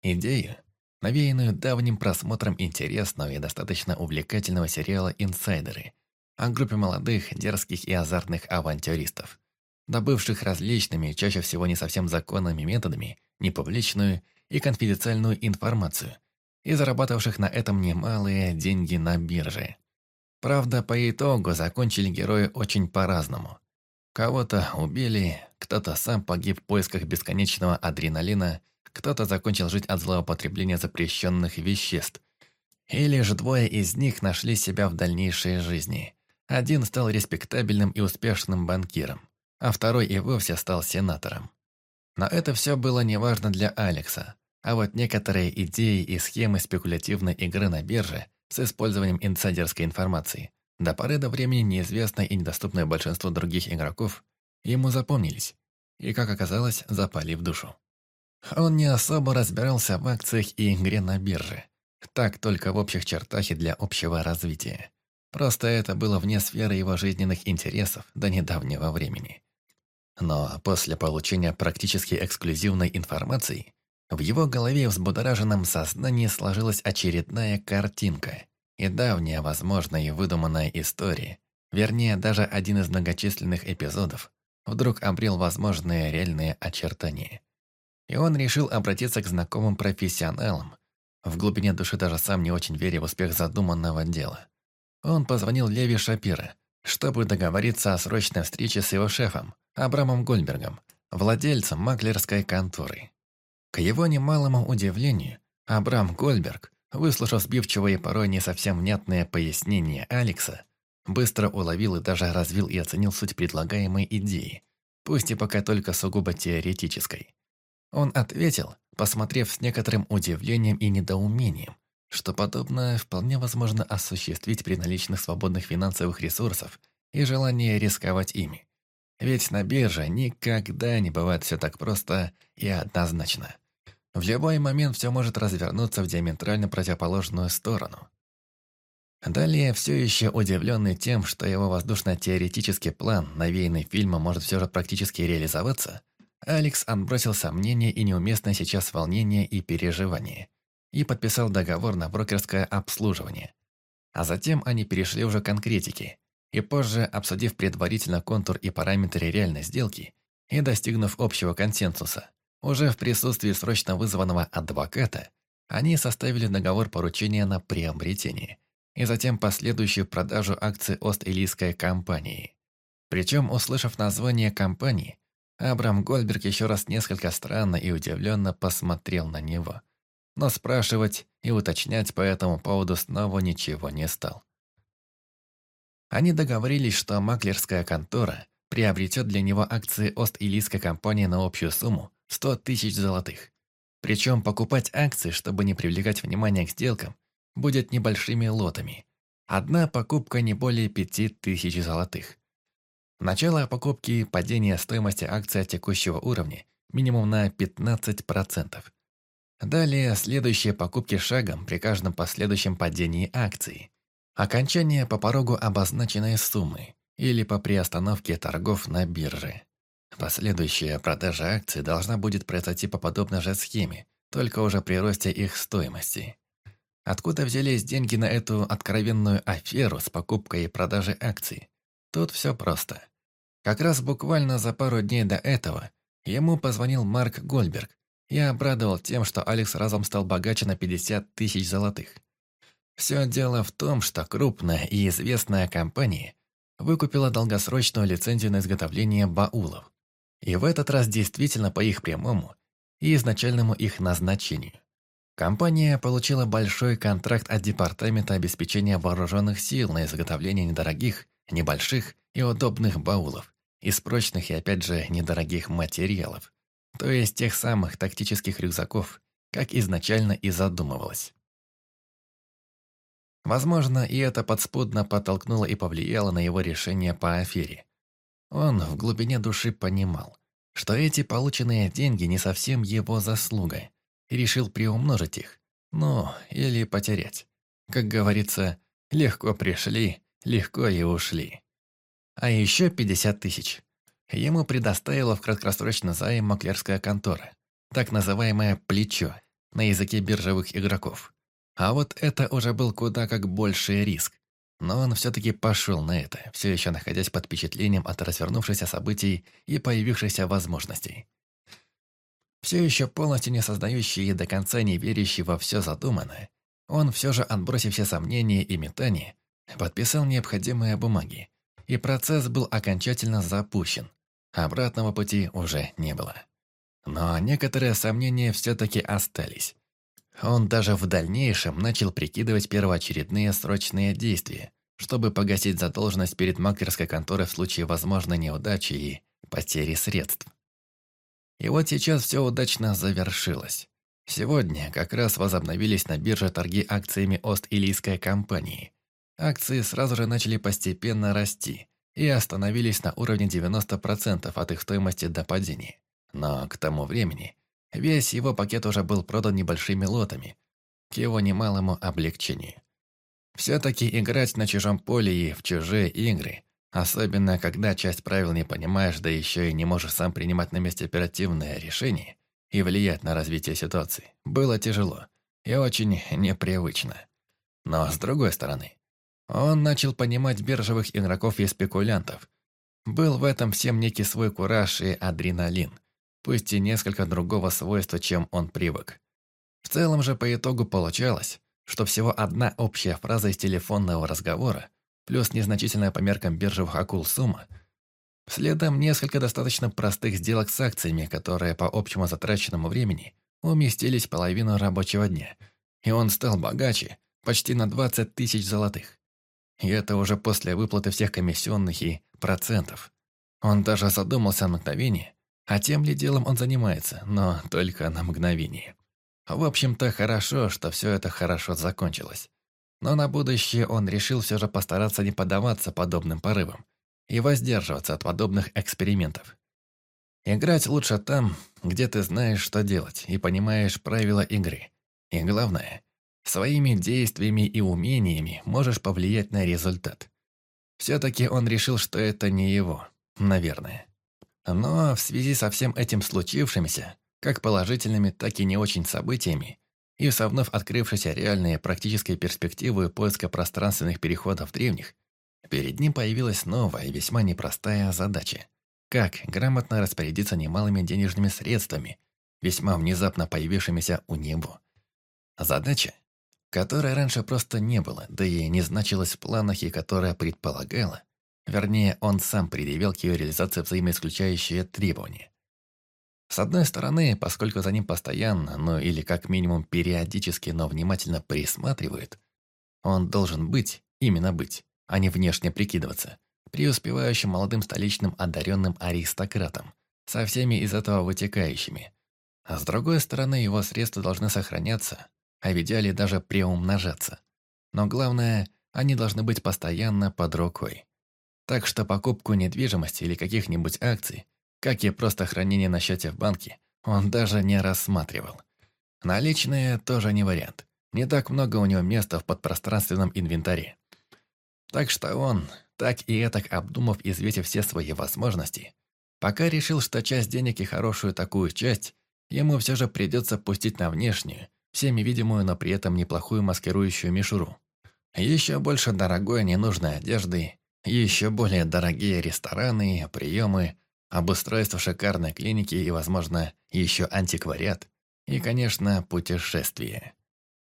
Идею, навеянную давним просмотром интересного и достаточно увлекательного сериала «Инсайдеры» о группе молодых, дерзких и азартных авантюристов, добывших различными, чаще всего не совсем законными методами, непубличную и конфиденциальную информацию и зарабатывавших на этом немалые деньги на бирже. Правда, по итогу закончили герои очень по-разному. Кого-то убили, кто-то сам погиб в поисках бесконечного адреналина кто-то закончил жить от злоупотребления запрещенных веществ. Или же двое из них нашли себя в дальнейшей жизни. Один стал респектабельным и успешным банкиром, а второй и вовсе стал сенатором. Но это все было неважно для Алекса. А вот некоторые идеи и схемы спекулятивной игры на бирже с использованием инсайдерской информации до поры до времени неизвестной и недоступной большинству других игроков ему запомнились и, как оказалось, запали в душу. Он не особо разбирался в акциях и игре на бирже. Так только в общих чертах и для общего развития. Просто это было вне сферы его жизненных интересов до недавнего времени. Но после получения практически эксклюзивной информации, в его голове и взбудораженном сознании сложилась очередная картинка и давняя, возможно, и выдуманная история, вернее, даже один из многочисленных эпизодов, вдруг обрел возможные реальные очертания и он решил обратиться к знакомым профессионалам, в глубине души даже сам не очень веря в успех задуманного дела. Он позвонил Леви Шапира, чтобы договориться о срочной встрече с его шефом, Абрамом Гольбергом, владельцем маклерской конторы. К его немалому удивлению, Абрам Гольберг, выслушав сбивчивое и порой не совсем внятное пояснение Алекса, быстро уловил и даже развил и оценил суть предлагаемой идеи, пусть и пока только сугубо теоретической. Он ответил, посмотрев с некоторым удивлением и недоумением, что подобное вполне возможно осуществить при наличных свободных финансовых ресурсов и желании рисковать ими. Ведь на бирже никогда не бывает все так просто и однозначно. В любой момент все может развернуться в диаметрально противоположную сторону. Далее, все еще удивленный тем, что его воздушно-теоретический план, навеянный фильмом, может все же практически реализоваться, Алекс отбросил сомнения и неуместное сейчас волнение и переживание и подписал договор на брокерское обслуживание. А затем они перешли уже к конкретике, и позже, обсудив предварительно контур и параметры реальной сделки и достигнув общего консенсуса, уже в присутствии срочно вызванного адвоката, они составили договор поручения на приобретение и затем последующую продажу акций Ост-Илийской компании. Причем, услышав название компании, Абрам Гольберг еще раз несколько странно и удивленно посмотрел на него. Но спрашивать и уточнять по этому поводу снова ничего не стал. Они договорились, что маклерская контора приобретет для него акции Ост-Илийской компании на общую сумму 100 тысяч золотых. Причем покупать акции, чтобы не привлекать внимание к сделкам, будет небольшими лотами. Одна покупка не более 5 тысяч золотых. Начало покупки – падение стоимости акции от текущего уровня минимум на 15%. Далее следующие покупки шагом при каждом последующем падении акции. Окончание по порогу обозначенной суммы или по приостановке торгов на бирже. Последующая продажа акций должна будет произойти по подобной же схеме, только уже при росте их стоимости. Откуда взялись деньги на эту откровенную аферу с покупкой и продажей акций? Тут все просто. Как раз буквально за пару дней до этого ему позвонил Марк Гольберг и обрадовал тем, что Алекс разом стал богаче на 50 тысяч золотых. Все дело в том, что крупная и известная компания выкупила долгосрочную лицензию на изготовление баулов. И в этот раз действительно по их прямому и изначальному их назначению. Компания получила большой контракт от Департамента обеспечения вооруженных сил на изготовление недорогих, небольших и удобных баулов из прочных и опять же недорогих материалов, то есть тех самых тактических рюкзаков, как изначально и задумывалось. Возможно, и это подспудно подтолкнуло и повлияло на его решение по афере. Он в глубине души понимал, что эти полученные деньги не совсем его заслуга, и решил приумножить их, ну, или потерять. Как говорится, легко пришли, легко и ушли. А еще 50 тысяч. Ему предоставила в краткосрочный займ маклерская контора, так называемое «плечо» на языке биржевых игроков. А вот это уже был куда как больший риск. Но он все-таки пошел на это, все еще находясь под впечатлением от развернувшихся событий и появившихся возможностей. Все еще полностью не сознающий и до конца не верящий во все задуманное, он все же, отбросив все сомнения и метания, подписал необходимые бумаги, и процесс был окончательно запущен. Обратного пути уже не было. Но некоторые сомнения все-таки остались. Он даже в дальнейшем начал прикидывать первоочередные срочные действия, чтобы погасить задолженность перед маклерской конторой в случае возможной неудачи и потери средств. И вот сейчас все удачно завершилось. Сегодня как раз возобновились на бирже торги акциями Ост-Илийской компании. Акции сразу же начали постепенно расти и остановились на уровне 90% от их стоимости до падения. Но к тому времени весь его пакет уже был продан небольшими лотами, к его немалому облегчению. Все-таки играть на чужом поле и в чужие игры, особенно когда часть правил не понимаешь, да еще и не можешь сам принимать на месте оперативное решение и влиять на развитие ситуации, было тяжело и очень непривычно. Но с другой стороны, он начал понимать биржевых игроков и спекулянтов. Был в этом всем некий свой кураж и адреналин – пусть и несколько другого свойства, чем он привык. В целом же по итогу получалось, что всего одна общая фраза из телефонного разговора, плюс незначительная по меркам биржевых акул сумма, следом несколько достаточно простых сделок с акциями, которые по общему затраченному времени уместились половину рабочего дня, и он стал богаче почти на 20 тысяч золотых. И это уже после выплаты всех комиссионных и процентов. Он даже задумался на мгновение, а тем ли делом он занимается, но только на мгновение. В общем-то, хорошо, что все это хорошо закончилось. Но на будущее он решил все же постараться не поддаваться подобным порывам и воздерживаться от подобных экспериментов. Играть лучше там, где ты знаешь, что делать, и понимаешь правила игры. И главное, своими действиями и умениями можешь повлиять на результат. Все-таки он решил, что это не его, наверное. Но в связи со всем этим случившимся, как положительными, так и не очень событиями, и со вновь открывшейся реальные практической перспективой поиска пространственных переходов древних, перед ним появилась новая и весьма непростая задача. Как грамотно распорядиться немалыми денежными средствами, весьма внезапно появившимися у него. Задача, которой раньше просто не было, да и не значилась в планах и которая предполагала, Вернее, он сам предъявил к ее реализации взаимоисключающие требования. С одной стороны, поскольку за ним постоянно, ну или как минимум периодически, но внимательно присматривают, он должен быть, именно быть, а не внешне прикидываться, преуспевающим молодым столичным одаренным аристократом, со всеми из этого вытекающими. А с другой стороны, его средства должны сохраняться, а в идеале даже приумножаться. Но главное, они должны быть постоянно под рукой. Так что покупку недвижимости или каких-нибудь акций, как и просто хранение на счете в банке, он даже не рассматривал. Наличные тоже не вариант. Не так много у него места в подпространственном инвентаре. Так что он, так и этак обдумав и взвесив все свои возможности, пока решил, что часть денег и хорошую такую часть ему все же придется пустить на внешнюю, всеми видимую, но при этом неплохую маскирующую мишуру. Еще больше дорогой ненужной одежды еще более дорогие рестораны, приемы, обустройство шикарной клиники и, возможно, еще антиквариат. И, конечно, путешествие.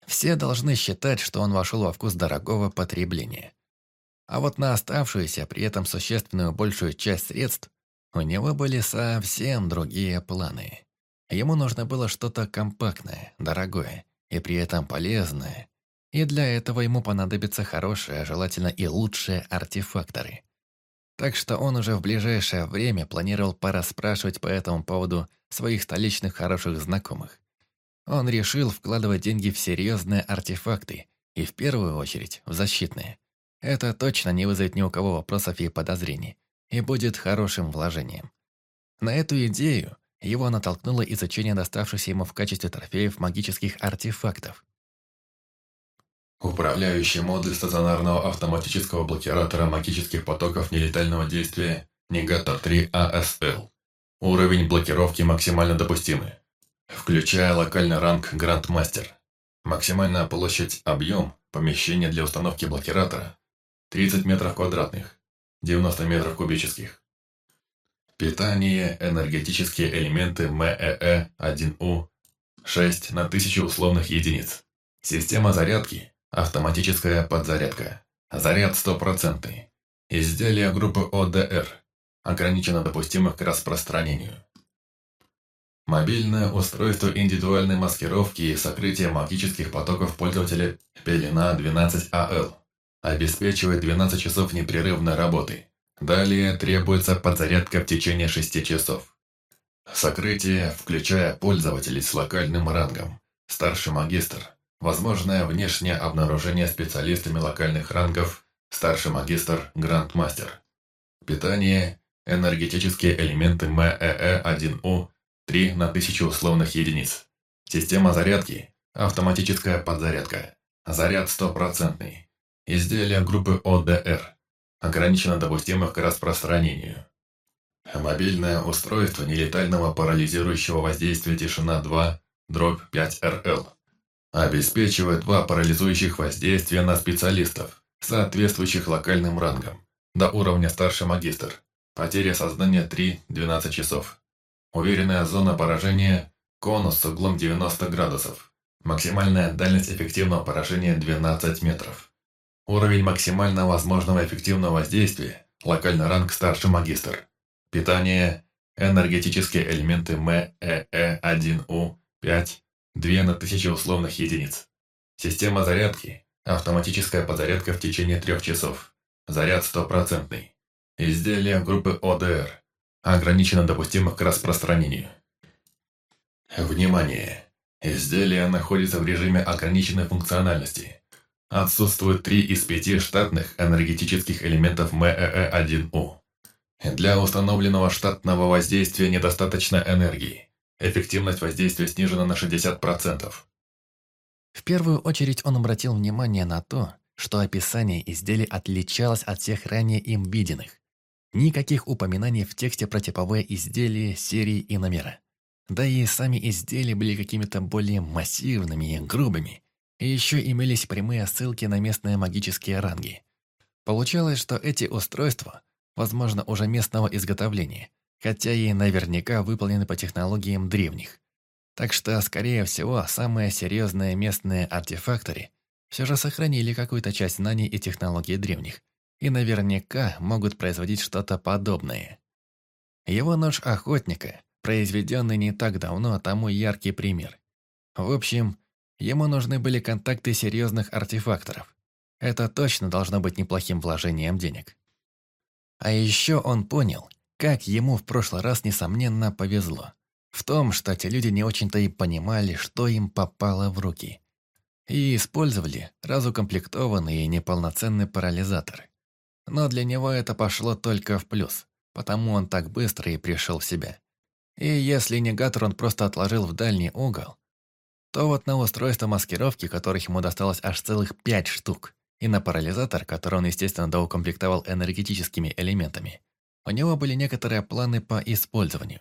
Все должны считать, что он вошел во вкус дорогого потребления. А вот на оставшуюся, при этом существенную большую часть средств, у него были совсем другие планы. Ему нужно было что-то компактное, дорогое и при этом полезное, и для этого ему понадобятся хорошие, желательно и лучшие артефакторы. Так что он уже в ближайшее время планировал пораспрашивать по этому поводу своих столичных хороших знакомых. Он решил вкладывать деньги в серьезные артефакты И в первую очередь в защитные. Это точно не вызовет ни у кого вопросов и подозрений, и будет хорошим вложением. На эту идею его натолкнуло изучение доставшихся ему в качестве трофеев магических артефактов. Управляющий модуль стационарного автоматического блокиратора магических потоков нелетального действия Негатор 3 АСЛ. Уровень блокировки максимально допустимый, включая локальный ранг Грандмастер. Максимальная площадь, объем, помещения для установки блокиратора 30 метров квадратных, 90 метров кубических. Питание, энергетические элементы МЭЭ-1У 6 на 1000 условных единиц. Система зарядки Автоматическая подзарядка. Заряд стопроцентный. Изделия группы ОДР. Ограничено допустимых к распространению. Мобильное устройство индивидуальной маскировки и сокрытия магических потоков пользователя Пелена 12АЛ. Обеспечивает 12 часов непрерывной работы. Далее требуется подзарядка в течение 6 часов. Сокрытие, включая пользователей с локальным рангом. Старший магистр, Возможное внешнее обнаружение специалистами локальных рангов старший магистр, грандмастер. Питание, энергетические элементы МЭЭ-1У 3 на 1000 условных единиц. Система зарядки, автоматическая подзарядка. Заряд стопроцентный. Изделия группы ОДР. Ограничено допустимых к распространению. Мобильное устройство нелетального парализирующего воздействия «Тишина-2», дробь 5РЛ. Обеспечивает два парализующих воздействия на специалистов, соответствующих локальным рангам, до уровня старший магистр. Потеря сознания 3-12 часов. Уверенная зона поражения – конус с углом 90 градусов. Максимальная дальность эффективного поражения 12 метров. Уровень максимально возможного эффективного воздействия – локальный ранг старший магистр. Питание – энергетические элементы МЭЭ-1У 5 Две на тысячу условных единиц. Система зарядки. Автоматическая подзарядка в течение трех часов. Заряд стопроцентный. Изделия группы ОДР. Ограничено допустимых к распространению. Внимание! Изделие находится в режиме ограниченной функциональности. Отсутствует три из пяти штатных энергетических элементов МЭЭ-1У. Для установленного штатного воздействия недостаточно энергии. Эффективность воздействия снижена на 60%. В первую очередь он обратил внимание на то, что описание изделий отличалось от всех ранее им виденных. Никаких упоминаний в тексте про типовое изделие, серии и номера. Да и сами изделия были какими-то более массивными и грубыми. И еще имелись прямые ссылки на местные магические ранги. Получалось, что эти устройства, возможно, уже местного изготовления, хотя и наверняка выполнены по технологиям древних. Так что, скорее всего, самые серьезные местные артефакторы все же сохранили какую-то часть знаний и технологий древних, и наверняка могут производить что-то подобное. Его нож охотника, произведенный не так давно, тому яркий пример. В общем, ему нужны были контакты серьезных артефакторов. Это точно должно быть неплохим вложением денег. А еще он понял – как ему в прошлый раз, несомненно, повезло. В том, что эти люди не очень-то и понимали, что им попало в руки. И использовали разукомплектованный и неполноценный парализатор. Но для него это пошло только в плюс, потому он так быстро и пришел в себя. И если негатор он просто отложил в дальний угол, то вот на устройство маскировки, которых ему досталось аж целых пять штук, и на парализатор, который он, естественно, доукомплектовал энергетическими элементами, у него были некоторые планы по использованию.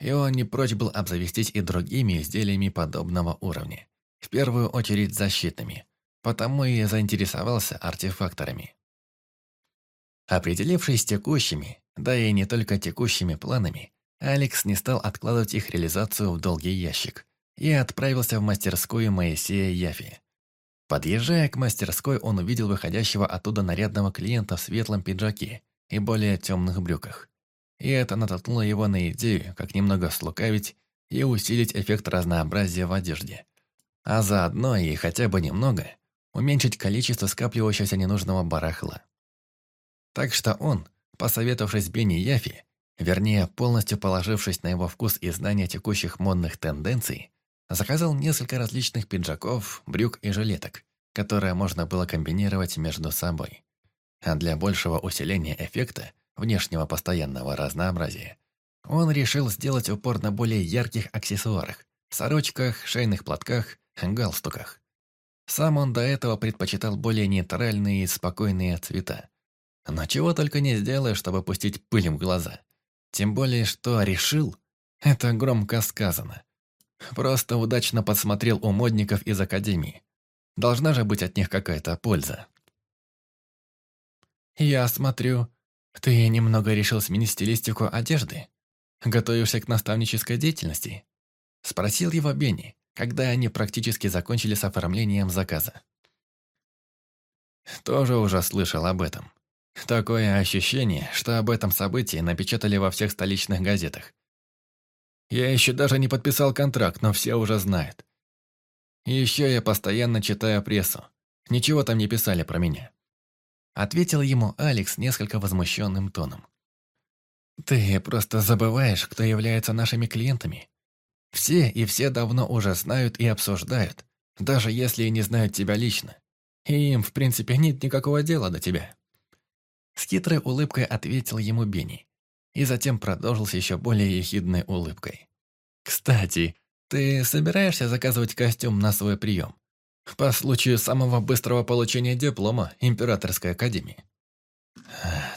И он не прочь был обзавестись и другими изделиями подобного уровня. В первую очередь защитными. Потому и заинтересовался артефакторами. Определившись текущими, да и не только текущими планами, Алекс не стал откладывать их реализацию в долгий ящик и отправился в мастерскую Моисея Яфи. Подъезжая к мастерской, он увидел выходящего оттуда нарядного клиента в светлом пиджаке и более темных брюках. И это натолкнуло его на идею, как немного слукавить и усилить эффект разнообразия в одежде. А заодно и хотя бы немного уменьшить количество скапливающегося ненужного барахла. Так что он, посоветовавшись Бенни Яфи, вернее, полностью положившись на его вкус и знания текущих модных тенденций, заказал несколько различных пиджаков, брюк и жилеток которое можно было комбинировать между собой. А для большего усиления эффекта внешнего постоянного разнообразия он решил сделать упор на более ярких аксессуарах, сорочках, шейных платках, галстуках. Сам он до этого предпочитал более нейтральные и спокойные цвета. Но чего только не сделаешь, чтобы пустить пыль в глаза. Тем более, что решил, это громко сказано. Просто удачно подсмотрел у модников из академии. Должна же быть от них какая-то польза. «Я смотрю, ты немного решил сменить стилистику одежды? Готовишься к наставнической деятельности?» Спросил его Бенни, когда они практически закончили с оформлением заказа. Тоже уже слышал об этом. Такое ощущение, что об этом событии напечатали во всех столичных газетах. Я еще даже не подписал контракт, но все уже знают. Еще я постоянно читаю прессу. Ничего там не писали про меня. Ответил ему Алекс несколько возмущенным тоном. «Ты просто забываешь, кто является нашими клиентами. Все и все давно уже знают и обсуждают, даже если и не знают тебя лично. И им, в принципе, нет никакого дела до тебя». С хитрой улыбкой ответил ему Бенни. И затем продолжил с еще более ехидной улыбкой. «Кстати, ты собираешься заказывать костюм на свой прием? По случаю самого быстрого получения диплома Императорской Академии?»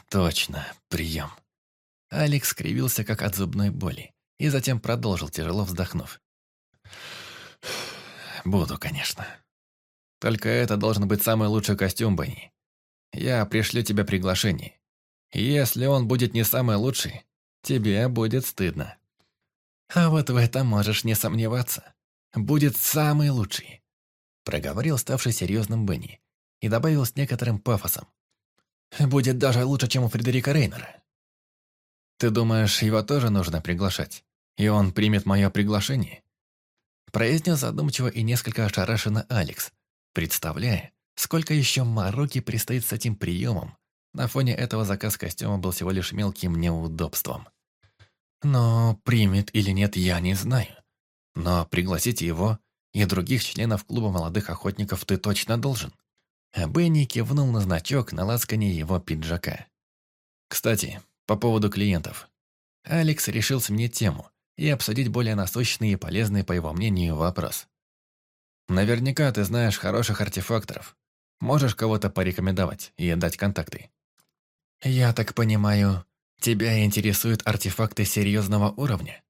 «Точно, прием». Алекс скривился, как от зубной боли, и затем продолжил, тяжело вздохнув. «Буду, конечно. Только это должен быть самый лучший костюм, Бенни. Я пришлю тебе приглашение. Если он будет не самый лучший, тебе будет стыдно. А вот в этом можешь не сомневаться. Будет самый лучший. Проговорил ставший серьезным Бенни и добавил с некоторым пафосом. Будет даже лучше, чем у Фредерика Рейнера. Ты думаешь, его тоже нужно приглашать? И он примет мое приглашение? Произнес задумчиво и несколько ошарашенно Алекс, представляя, Сколько еще мороки предстоит с этим приемом? На фоне этого заказ костюма был всего лишь мелким неудобством. Но примет или нет, я не знаю. Но пригласить его и других членов клуба молодых охотников ты точно должен. Бенни кивнул на значок на ласкане его пиджака. Кстати, по поводу клиентов. Алекс решил сменить тему и обсудить более насущный и полезный, по его мнению, вопрос. Наверняка ты знаешь хороших артефакторов, Можешь кого-то порекомендовать и дать контакты?» «Я так понимаю, тебя интересуют артефакты серьезного уровня?»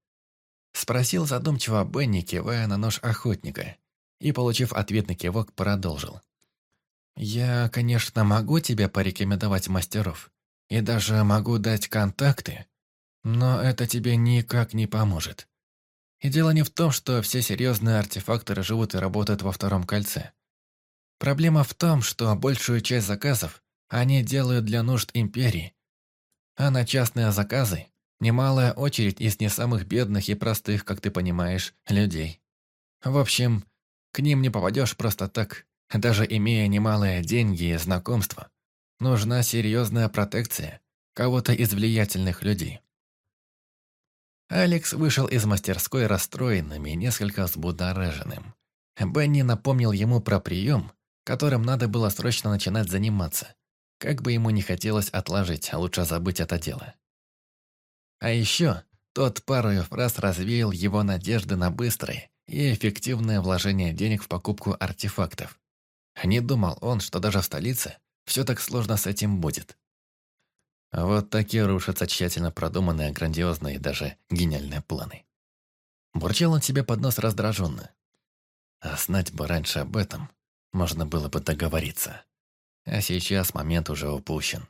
Спросил задумчиво Бенни, кивая на нож охотника, и, получив ответный кивок, продолжил. «Я, конечно, могу тебе порекомендовать мастеров, и даже могу дать контакты, но это тебе никак не поможет. И дело не в том, что все серьезные артефакторы живут и работают во втором кольце. Проблема в том, что большую часть заказов они делают для нужд империи, а на частные заказы немалая очередь из не самых бедных и простых, как ты понимаешь, людей. В общем, к ним не попадешь просто так, даже имея немалые деньги и знакомства. Нужна серьезная протекция кого-то из влиятельных людей. Алекс вышел из мастерской расстроенным и несколько взбудораженным. Бенни напомнил ему про прием, которым надо было срочно начинать заниматься. Как бы ему не хотелось отложить, а лучше забыть это дело. А еще тот пару раз развеял его надежды на быстрое и эффективное вложение денег в покупку артефактов. Не думал он, что даже в столице все так сложно с этим будет. Вот такие рушатся тщательно продуманные, грандиозные и даже гениальные планы. Бурчал он себе под нос раздраженно. А знать бы раньше об этом, можно было бы договориться. А сейчас момент уже упущен.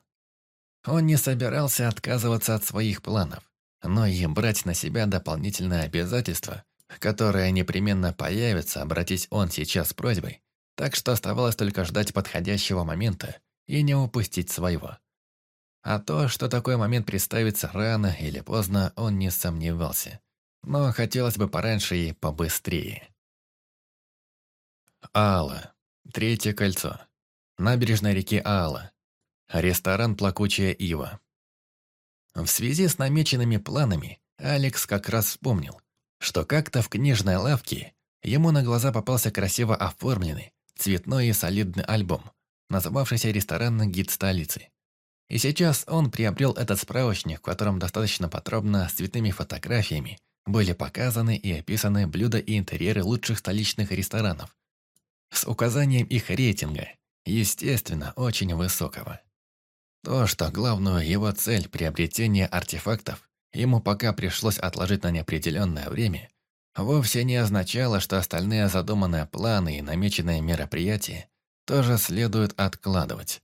Он не собирался отказываться от своих планов, но и брать на себя дополнительные обязательства, которые непременно появятся, обратись он сейчас с просьбой, так что оставалось только ждать подходящего момента и не упустить своего. А то, что такой момент представится рано или поздно, он не сомневался. Но хотелось бы пораньше и побыстрее. Алла. Третье кольцо. Набережная реки Аала. Ресторан «Плакучая ива». В связи с намеченными планами Алекс как раз вспомнил, что как-то в книжной лавке ему на глаза попался красиво оформленный, цветной и солидный альбом, называвшийся «Ресторанный гид столицы». И сейчас он приобрел этот справочник, в котором достаточно подробно, с цветными фотографиями, были показаны и описаны блюда и интерьеры лучших столичных ресторанов, с указанием их рейтинга, естественно, очень высокого. То, что главную его цель приобретения артефактов ему пока пришлось отложить на неопределенное время, вовсе не означало, что остальные задуманные планы и намеченные мероприятия тоже следует откладывать.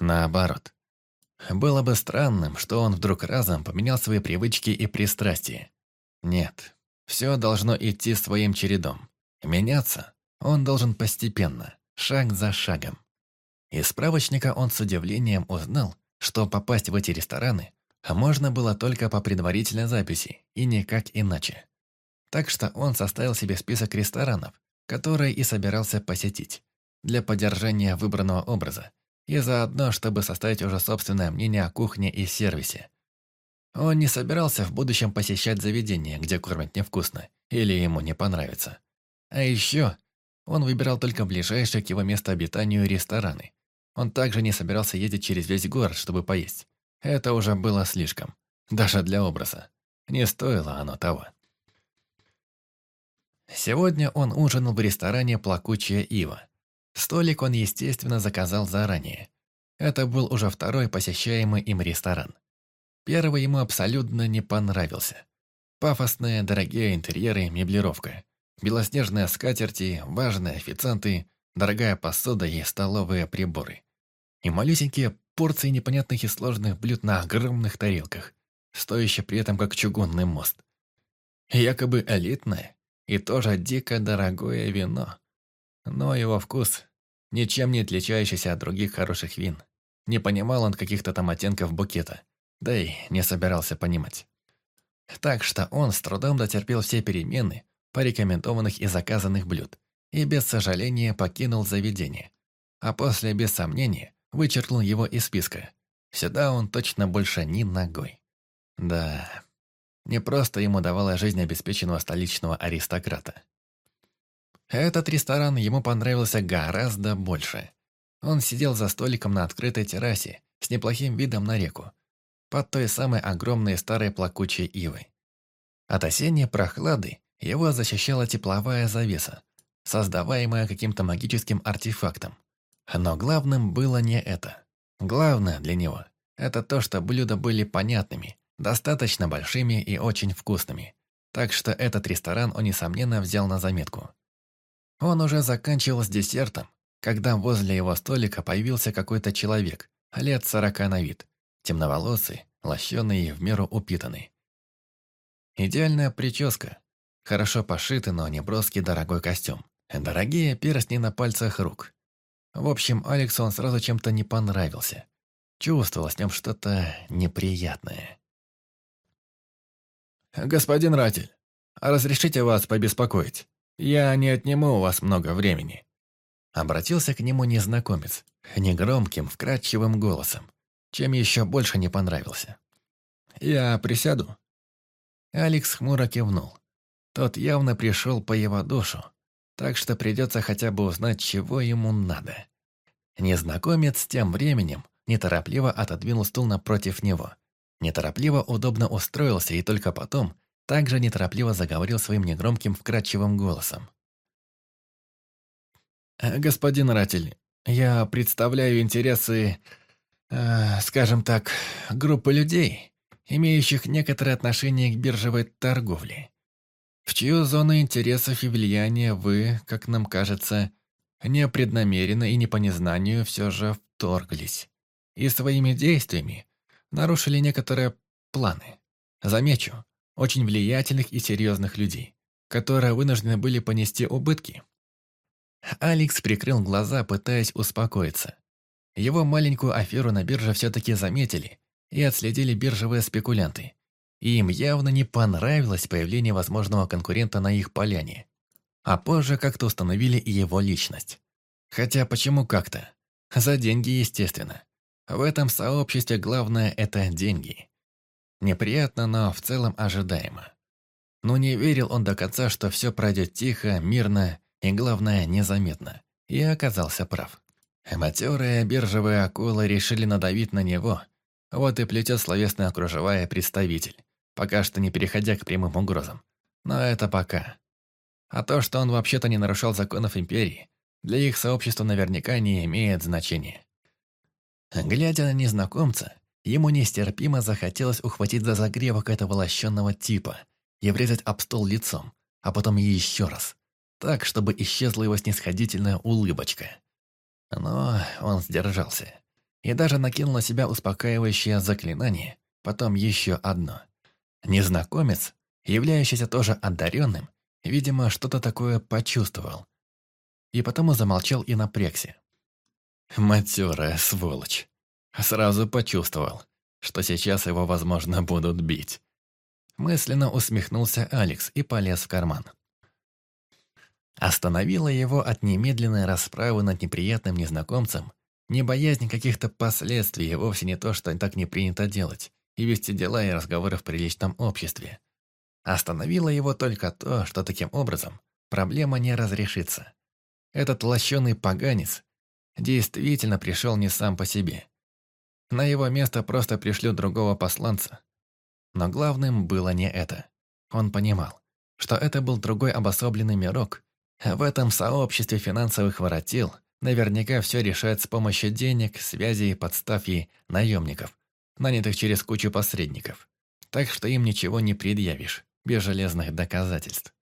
Наоборот, было бы странным, что он вдруг разом поменял свои привычки и пристрастия. Нет, все должно идти своим чередом. Меняться он должен постепенно, шаг за шагом. Из справочника он с удивлением узнал, что попасть в эти рестораны можно было только по предварительной записи и никак иначе. Так что он составил себе список ресторанов, которые и собирался посетить, для поддержания выбранного образа и заодно, чтобы составить уже собственное мнение о кухне и сервисе. Он не собирался в будущем посещать заведения, где кормят невкусно, или ему не понравится. А еще он выбирал только ближайшие к его месту обитанию рестораны. Он также не собирался ездить через весь город, чтобы поесть. Это уже было слишком. Даже для образа. Не стоило оно того. Сегодня он ужинал в ресторане «Плакучая ива», Столик он, естественно, заказал заранее. Это был уже второй посещаемый им ресторан. Первый ему абсолютно не понравился. Пафосные, дорогие интерьеры, меблировка. Белоснежные скатерти, важные официанты, дорогая посуда и столовые приборы. И малюсенькие порции непонятных и сложных блюд на огромных тарелках, стоящие при этом как чугунный мост. Якобы элитное и тоже дико дорогое вино. Но его вкус ничем не отличающийся от других хороших вин. Не понимал он каких-то там оттенков букета, да и не собирался понимать. Так что он с трудом дотерпел все перемены порекомендованных и заказанных блюд и без сожаления покинул заведение. А после, без сомнения, вычеркнул его из списка. Сюда он точно больше ни ногой. Да, не просто ему давала жизнь обеспеченного столичного аристократа. Этот ресторан ему понравился гораздо больше. Он сидел за столиком на открытой террасе с неплохим видом на реку, под той самой огромной старой плакучей ивой. От осенней прохлады его защищала тепловая завеса, создаваемая каким-то магическим артефактом. Но главным было не это. Главное для него – это то, что блюда были понятными, достаточно большими и очень вкусными. Так что этот ресторан он, несомненно, взял на заметку. Он уже заканчивал с десертом, когда возле его столика появился какой-то человек, лет сорока на вид, темноволосый, лощеный и в меру упитанный. Идеальная прическа, хорошо пошитый, но не броский дорогой костюм, дорогие перстни на пальцах рук. В общем, Алексу он сразу чем-то не понравился. Чувствовал с ним что-то неприятное. «Господин Ратель, разрешите вас побеспокоить?» «Я не отниму у вас много времени». Обратился к нему незнакомец, негромким, вкрадчивым голосом, чем еще больше не понравился. «Я присяду?» Алекс хмуро кивнул. Тот явно пришел по его душу, так что придется хотя бы узнать, чего ему надо. Незнакомец тем временем неторопливо отодвинул стул напротив него. Неторопливо удобно устроился и только потом также неторопливо заговорил своим негромким вкрадчивым голосом. «Э, «Господин Ратель, я представляю интересы, э, скажем так, группы людей, имеющих некоторое отношение к биржевой торговле, в чью зону интересов и влияния вы, как нам кажется, непреднамеренно и не по незнанию все же вторглись, и своими действиями нарушили некоторые планы. Замечу, очень влиятельных и серьезных людей, которые вынуждены были понести убытки. Алекс прикрыл глаза, пытаясь успокоиться. Его маленькую аферу на бирже все-таки заметили и отследили биржевые спекулянты. Им явно не понравилось появление возможного конкурента на их поляне. А позже как-то установили его личность. Хотя почему как-то? За деньги, естественно. В этом сообществе главное – это деньги. Неприятно, но в целом ожидаемо. Но не верил он до конца, что все пройдет тихо, мирно и, главное, незаметно. и оказался прав. Матерые биржевые акулы решили надавить на него, вот и плетет словесная окружевая представитель, пока что не переходя к прямым угрозам. Но это пока. А то, что он вообще-то не нарушал законов Империи, для их сообщества наверняка не имеет значения. Глядя на незнакомца, ему нестерпимо захотелось ухватить за загревок этого лощенного типа и врезать об стол лицом, а потом еще раз, так, чтобы исчезла его снисходительная улыбочка. Но он сдержался и даже накинул на себя успокаивающее заклинание, потом еще одно. Незнакомец, являющийся тоже одаренным, видимо, что-то такое почувствовал. И потому замолчал и напрягся. Матерая сволочь. Сразу почувствовал, что сейчас его, возможно, будут бить. Мысленно усмехнулся Алекс и полез в карман. Остановила его от немедленной расправы над неприятным незнакомцем не боязнь каких-то последствий, вовсе не то, что так не принято делать, и вести дела и разговоры в приличном обществе. Остановило его только то, что таким образом проблема не разрешится. Этот лощеный поганец действительно пришел не сам по себе. На его место просто пришлют другого посланца. Но главным было не это. Он понимал, что это был другой обособленный мирок. В этом сообществе финансовых воротил – Наверняка все решает с помощью денег, связей, подстав и наемников, нанятых через кучу посредников. Так что им ничего не предъявишь, без железных доказательств.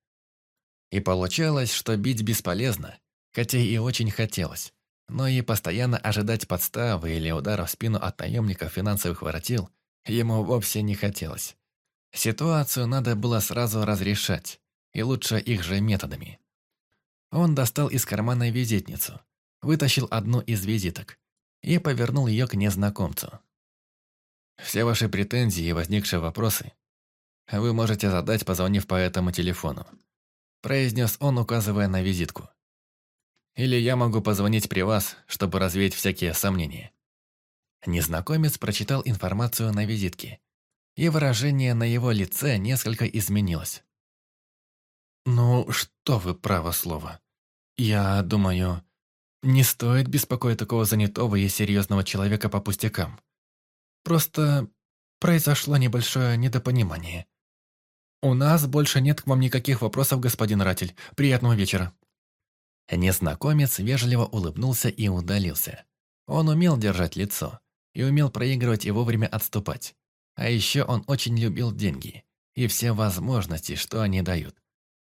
И получалось, что бить бесполезно, хотя и очень хотелось. Но и постоянно ожидать подставы или удара в спину от наемников финансовых воротил ему вовсе не хотелось. Ситуацию надо было сразу разрешать, и лучше их же методами. Он достал из кармана визитницу, вытащил одну из визиток и повернул ее к незнакомцу. «Все ваши претензии и возникшие вопросы вы можете задать, позвонив по этому телефону», произнес он, указывая на визитку. «Или я могу позвонить при вас, чтобы развеять всякие сомнения». Незнакомец прочитал информацию на визитке, и выражение на его лице несколько изменилось. «Ну, что вы, право слово. Я думаю, не стоит беспокоить такого занятого и серьезного человека по пустякам. Просто произошло небольшое недопонимание. У нас больше нет к вам никаких вопросов, господин Ратель. Приятного вечера. Незнакомец вежливо улыбнулся и удалился. Он умел держать лицо и умел проигрывать и вовремя отступать. А еще он очень любил деньги и все возможности, что они дают.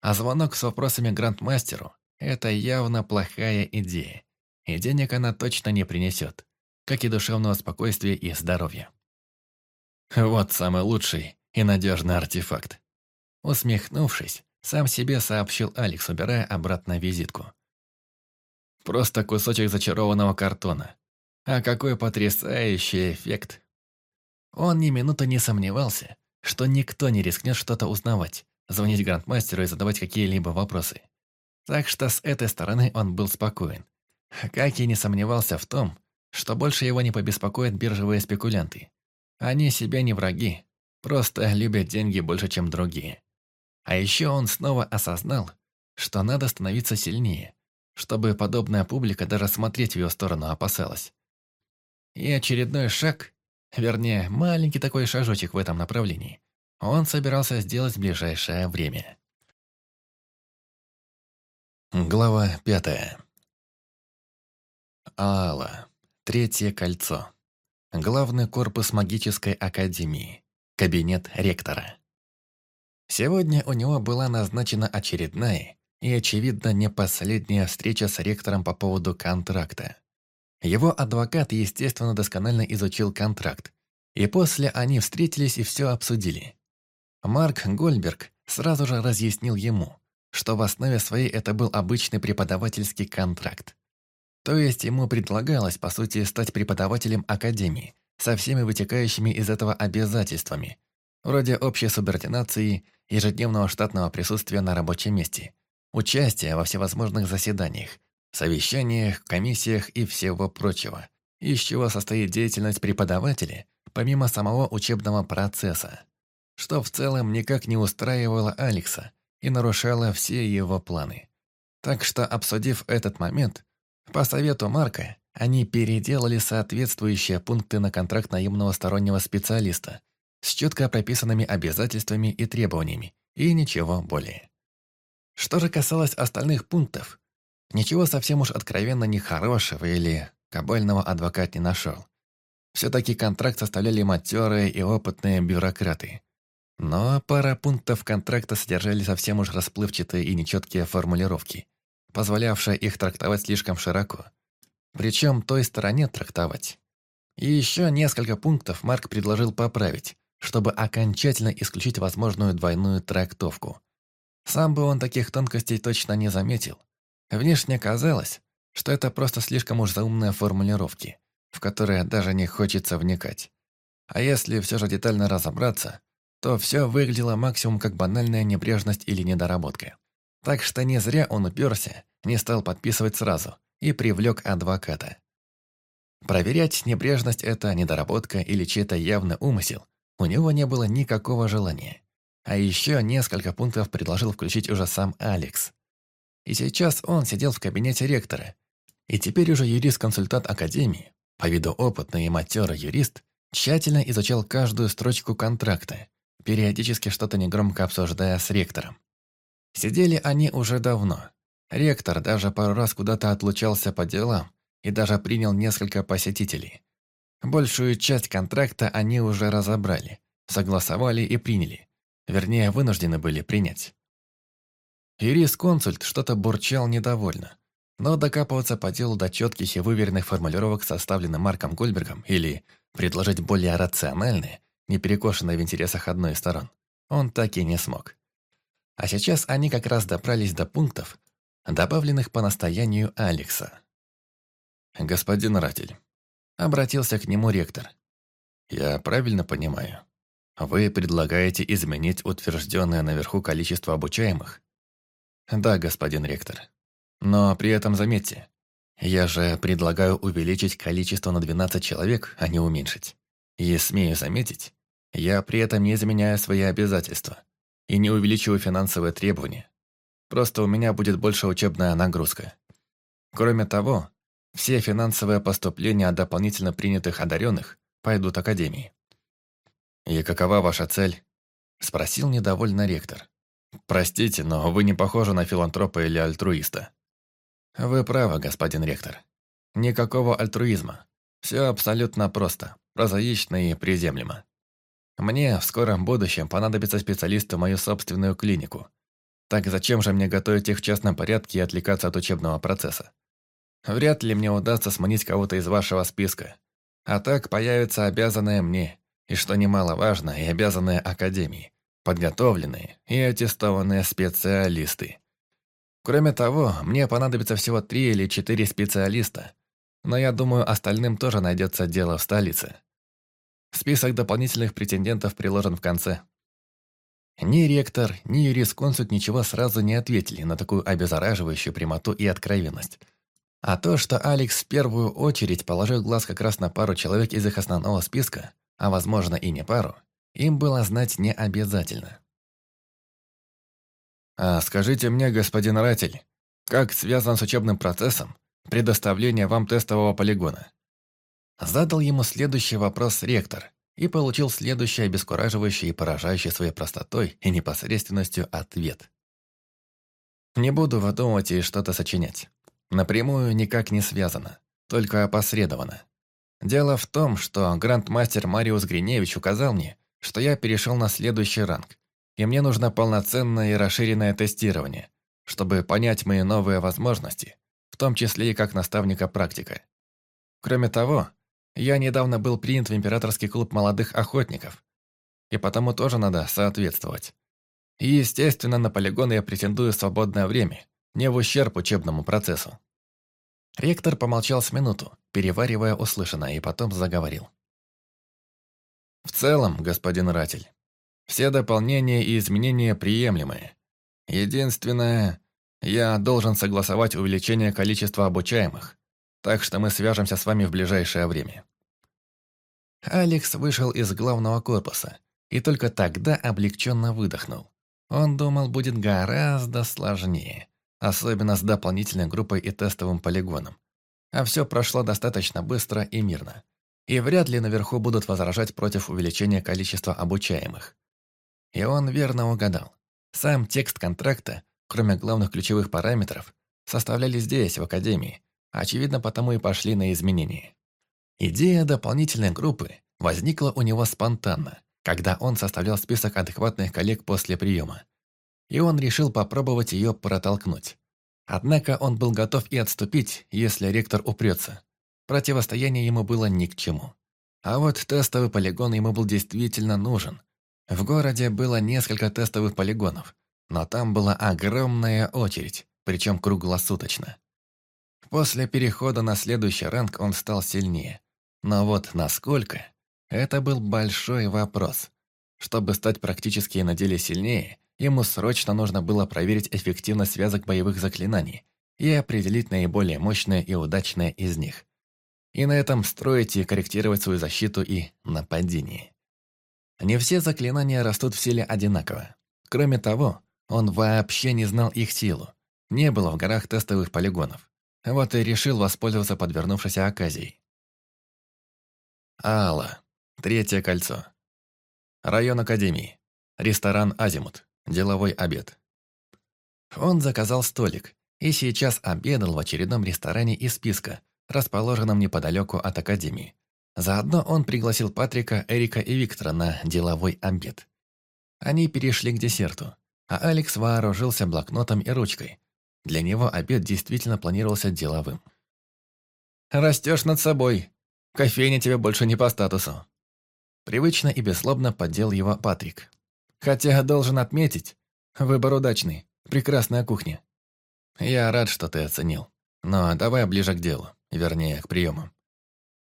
А звонок с вопросами грандмастеру – это явно плохая идея и денег она точно не принесет, как и душевного спокойствия и здоровья. Вот самый лучший и надежный артефакт. Усмехнувшись, сам себе сообщил Алекс, убирая обратно визитку. Просто кусочек зачарованного картона. А какой потрясающий эффект. Он ни минуты не сомневался, что никто не рискнет что-то узнавать, звонить грандмастеру и задавать какие-либо вопросы. Так что с этой стороны он был спокоен, как и не сомневался в том, что больше его не побеспокоят биржевые спекулянты. Они себе не враги, просто любят деньги больше, чем другие. А еще он снова осознал, что надо становиться сильнее, чтобы подобная публика даже смотреть в ее сторону опасалась. И очередной шаг, вернее, маленький такой шажочек в этом направлении, он собирался сделать в ближайшее время. Глава пятая Аала. Третье кольцо. Главный корпус магической академии. Кабинет ректора. Сегодня у него была назначена очередная и, очевидно, не последняя встреча с ректором по поводу контракта. Его адвокат, естественно, досконально изучил контракт, и после они встретились и все обсудили. Марк Гольберг сразу же разъяснил ему, что в основе своей это был обычный преподавательский контракт. То есть ему предлагалось, по сути, стать преподавателем академии, со всеми вытекающими из этого обязательствами, вроде общей субординации, ежедневного штатного присутствия на рабочем месте, участия во всевозможных заседаниях, совещаниях, комиссиях и всего прочего, из чего состоит деятельность преподавателя, помимо самого учебного процесса, что в целом никак не устраивало Алекса и нарушало все его планы. Так что, обсудив этот момент, По совету Марка, они переделали соответствующие пункты на контракт наемного стороннего специалиста с четко прописанными обязательствами и требованиями, и ничего более. Что же касалось остальных пунктов, ничего совсем уж откровенно нехорошего или кабального адвокат не нашел. Все-таки контракт составляли матерые и опытные бюрократы. Но пара пунктов контракта содержали совсем уж расплывчатые и нечеткие формулировки, позволявшие их трактовать слишком широко. Причем той стороне трактовать. И еще несколько пунктов Марк предложил поправить, чтобы окончательно исключить возможную двойную трактовку. Сам бы он таких тонкостей точно не заметил. Внешне казалось, что это просто слишком уж заумные формулировки, в которые даже не хочется вникать. А если все же детально разобраться, то все выглядело максимум как банальная небрежность или недоработка. Так что не зря он уперся, не стал подписывать сразу и привлек адвоката. Проверять, небрежность это недоработка или чей-то явный умысел, у него не было никакого желания. А еще несколько пунктов предложил включить уже сам Алекс. И сейчас он сидел в кабинете ректора. И теперь уже юрист-консультант Академии, по виду опытный и матерый юрист, тщательно изучал каждую строчку контракта, периодически что-то негромко обсуждая с ректором. Сидели они уже давно. Ректор даже пару раз куда-то отлучался по делам и даже принял несколько посетителей. Большую часть контракта они уже разобрали, согласовали и приняли. Вернее, вынуждены были принять. Юрист-консульт что-то бурчал недовольно, но докапываться по делу до четких и выверенных формулировок, составленных Марком Гольбергом, или предложить более рациональные, не перекошенной в интересах одной из сторон, он так и не смог. А сейчас они как раз добрались до пунктов, добавленных по настоянию Алекса. «Господин Ратель», — обратился к нему ректор, «я правильно понимаю, вы предлагаете изменить утвержденное наверху количество обучаемых?» «Да, господин ректор. Но при этом заметьте, я же предлагаю увеличить количество на 12 человек, а не уменьшить. И смею заметить, я при этом не изменяю свои обязательства и не увеличиваю финансовые требования. Просто у меня будет больше учебная нагрузка. Кроме того, все финансовые поступления от дополнительно принятых одаренных пойдут Академии. «И какова ваша цель?» – спросил недовольно ректор. «Простите, но вы не похожи на филантропа или альтруиста». «Вы правы, господин ректор. Никакого альтруизма. Все абсолютно просто, прозаично и приземлемо. Мне в скором будущем понадобится специалист в мою собственную клинику. Так зачем же мне готовить их в частном порядке и отвлекаться от учебного процесса? Вряд ли мне удастся сманить кого-то из вашего списка. А так появятся обязанные мне, и что немаловажно, и обязанные академии, подготовленные и аттестованные специалисты. Кроме того, мне понадобится всего три или четыре специалиста, но я думаю, остальным тоже найдется дело в столице. Список дополнительных претендентов приложен в конце. Ни ректор, ни юрисконсульт ничего сразу не ответили на такую обеззараживающую прямоту и откровенность. А то, что Алекс в первую очередь положил глаз как раз на пару человек из их основного списка, а возможно и не пару, им было знать не обязательно. «А скажите мне, господин Ратель, как связан с учебным процессом предоставление вам тестового полигона?» Задал ему следующий вопрос ректор и получил следующий обескураживающий и поражающий своей простотой и непосредственностью ответ. Не буду выдумывать и что-то сочинять. Напрямую никак не связано, только опосредованно. Дело в том, что грандмастер Мариус Гриневич указал мне, что я перешел на следующий ранг, и мне нужно полноценное и расширенное тестирование, чтобы понять мои новые возможности, в том числе и как наставника практика. Кроме того, я недавно был принят в императорский клуб молодых охотников, и потому тоже надо соответствовать. Естественно, на полигон я претендую свободное время, не в ущерб учебному процессу. Ректор помолчал с минуту, переваривая услышанное, и потом заговорил. В целом, господин Ратель, все дополнения и изменения приемлемые. Единственное, я должен согласовать увеличение количества обучаемых, так что мы свяжемся с вами в ближайшее время». Алекс вышел из главного корпуса и только тогда облегченно выдохнул. Он думал, будет гораздо сложнее, особенно с дополнительной группой и тестовым полигоном, а все прошло достаточно быстро и мирно. И вряд ли наверху будут возражать против увеличения количества обучаемых. И он верно угадал. Сам текст контракта, кроме главных ключевых параметров, составляли здесь, в Академии, очевидно, потому и пошли на изменения. Идея дополнительной группы возникла у него спонтанно, когда он составлял список адекватных коллег после приема. И он решил попробовать ее протолкнуть. Однако он был готов и отступить, если ректор упрется. Противостояние ему было ни к чему. А вот тестовый полигон ему был действительно нужен. В городе было несколько тестовых полигонов, но там была огромная очередь, причем круглосуточно. После перехода на следующий ранг он стал сильнее. Но вот насколько, это был большой вопрос. Чтобы стать практически на деле сильнее, ему срочно нужно было проверить эффективность связок боевых заклинаний и определить наиболее мощное и удачное из них. И на этом строить и корректировать свою защиту и нападение. Не все заклинания растут в силе одинаково. Кроме того, он вообще не знал их силу. Не было в горах тестовых полигонов. Вот и решил воспользоваться подвернувшейся оказией. Алла. Третье кольцо. Район Академии. Ресторан «Азимут». Деловой обед. Он заказал столик и сейчас обедал в очередном ресторане из списка, расположенном неподалеку от Академии. Заодно он пригласил Патрика, Эрика и Виктора на деловой обед. Они перешли к десерту, а Алекс вооружился блокнотом и ручкой, для него обед действительно планировался деловым. «Растешь над собой. Кофейня тебе больше не по статусу». Привычно и бесслобно поддел его Патрик. «Хотя должен отметить, выбор удачный, прекрасная кухня». «Я рад, что ты оценил. Но давай ближе к делу, вернее, к приемам.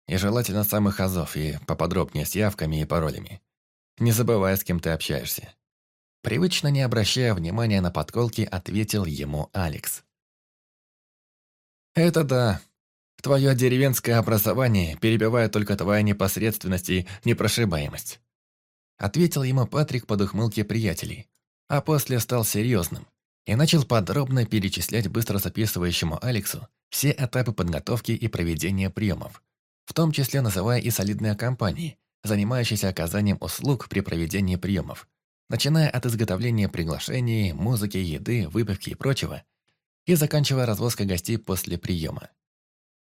И желательно самых азов и поподробнее с явками и паролями. Не забывай, с кем ты общаешься. Привычно не обращая внимания на подколки, ответил ему Алекс. «Это да. Твое деревенское образование перебивает только твоя непосредственность и непрошибаемость». Ответил ему Патрик под ухмылки приятелей, а после стал серьезным и начал подробно перечислять быстро записывающему Алексу все этапы подготовки и проведения приемов, в том числе называя и солидные компании, занимающиеся оказанием услуг при проведении приемов, начиная от изготовления приглашений, музыки, еды, выпивки и прочего, и заканчивая развозкой гостей после приема.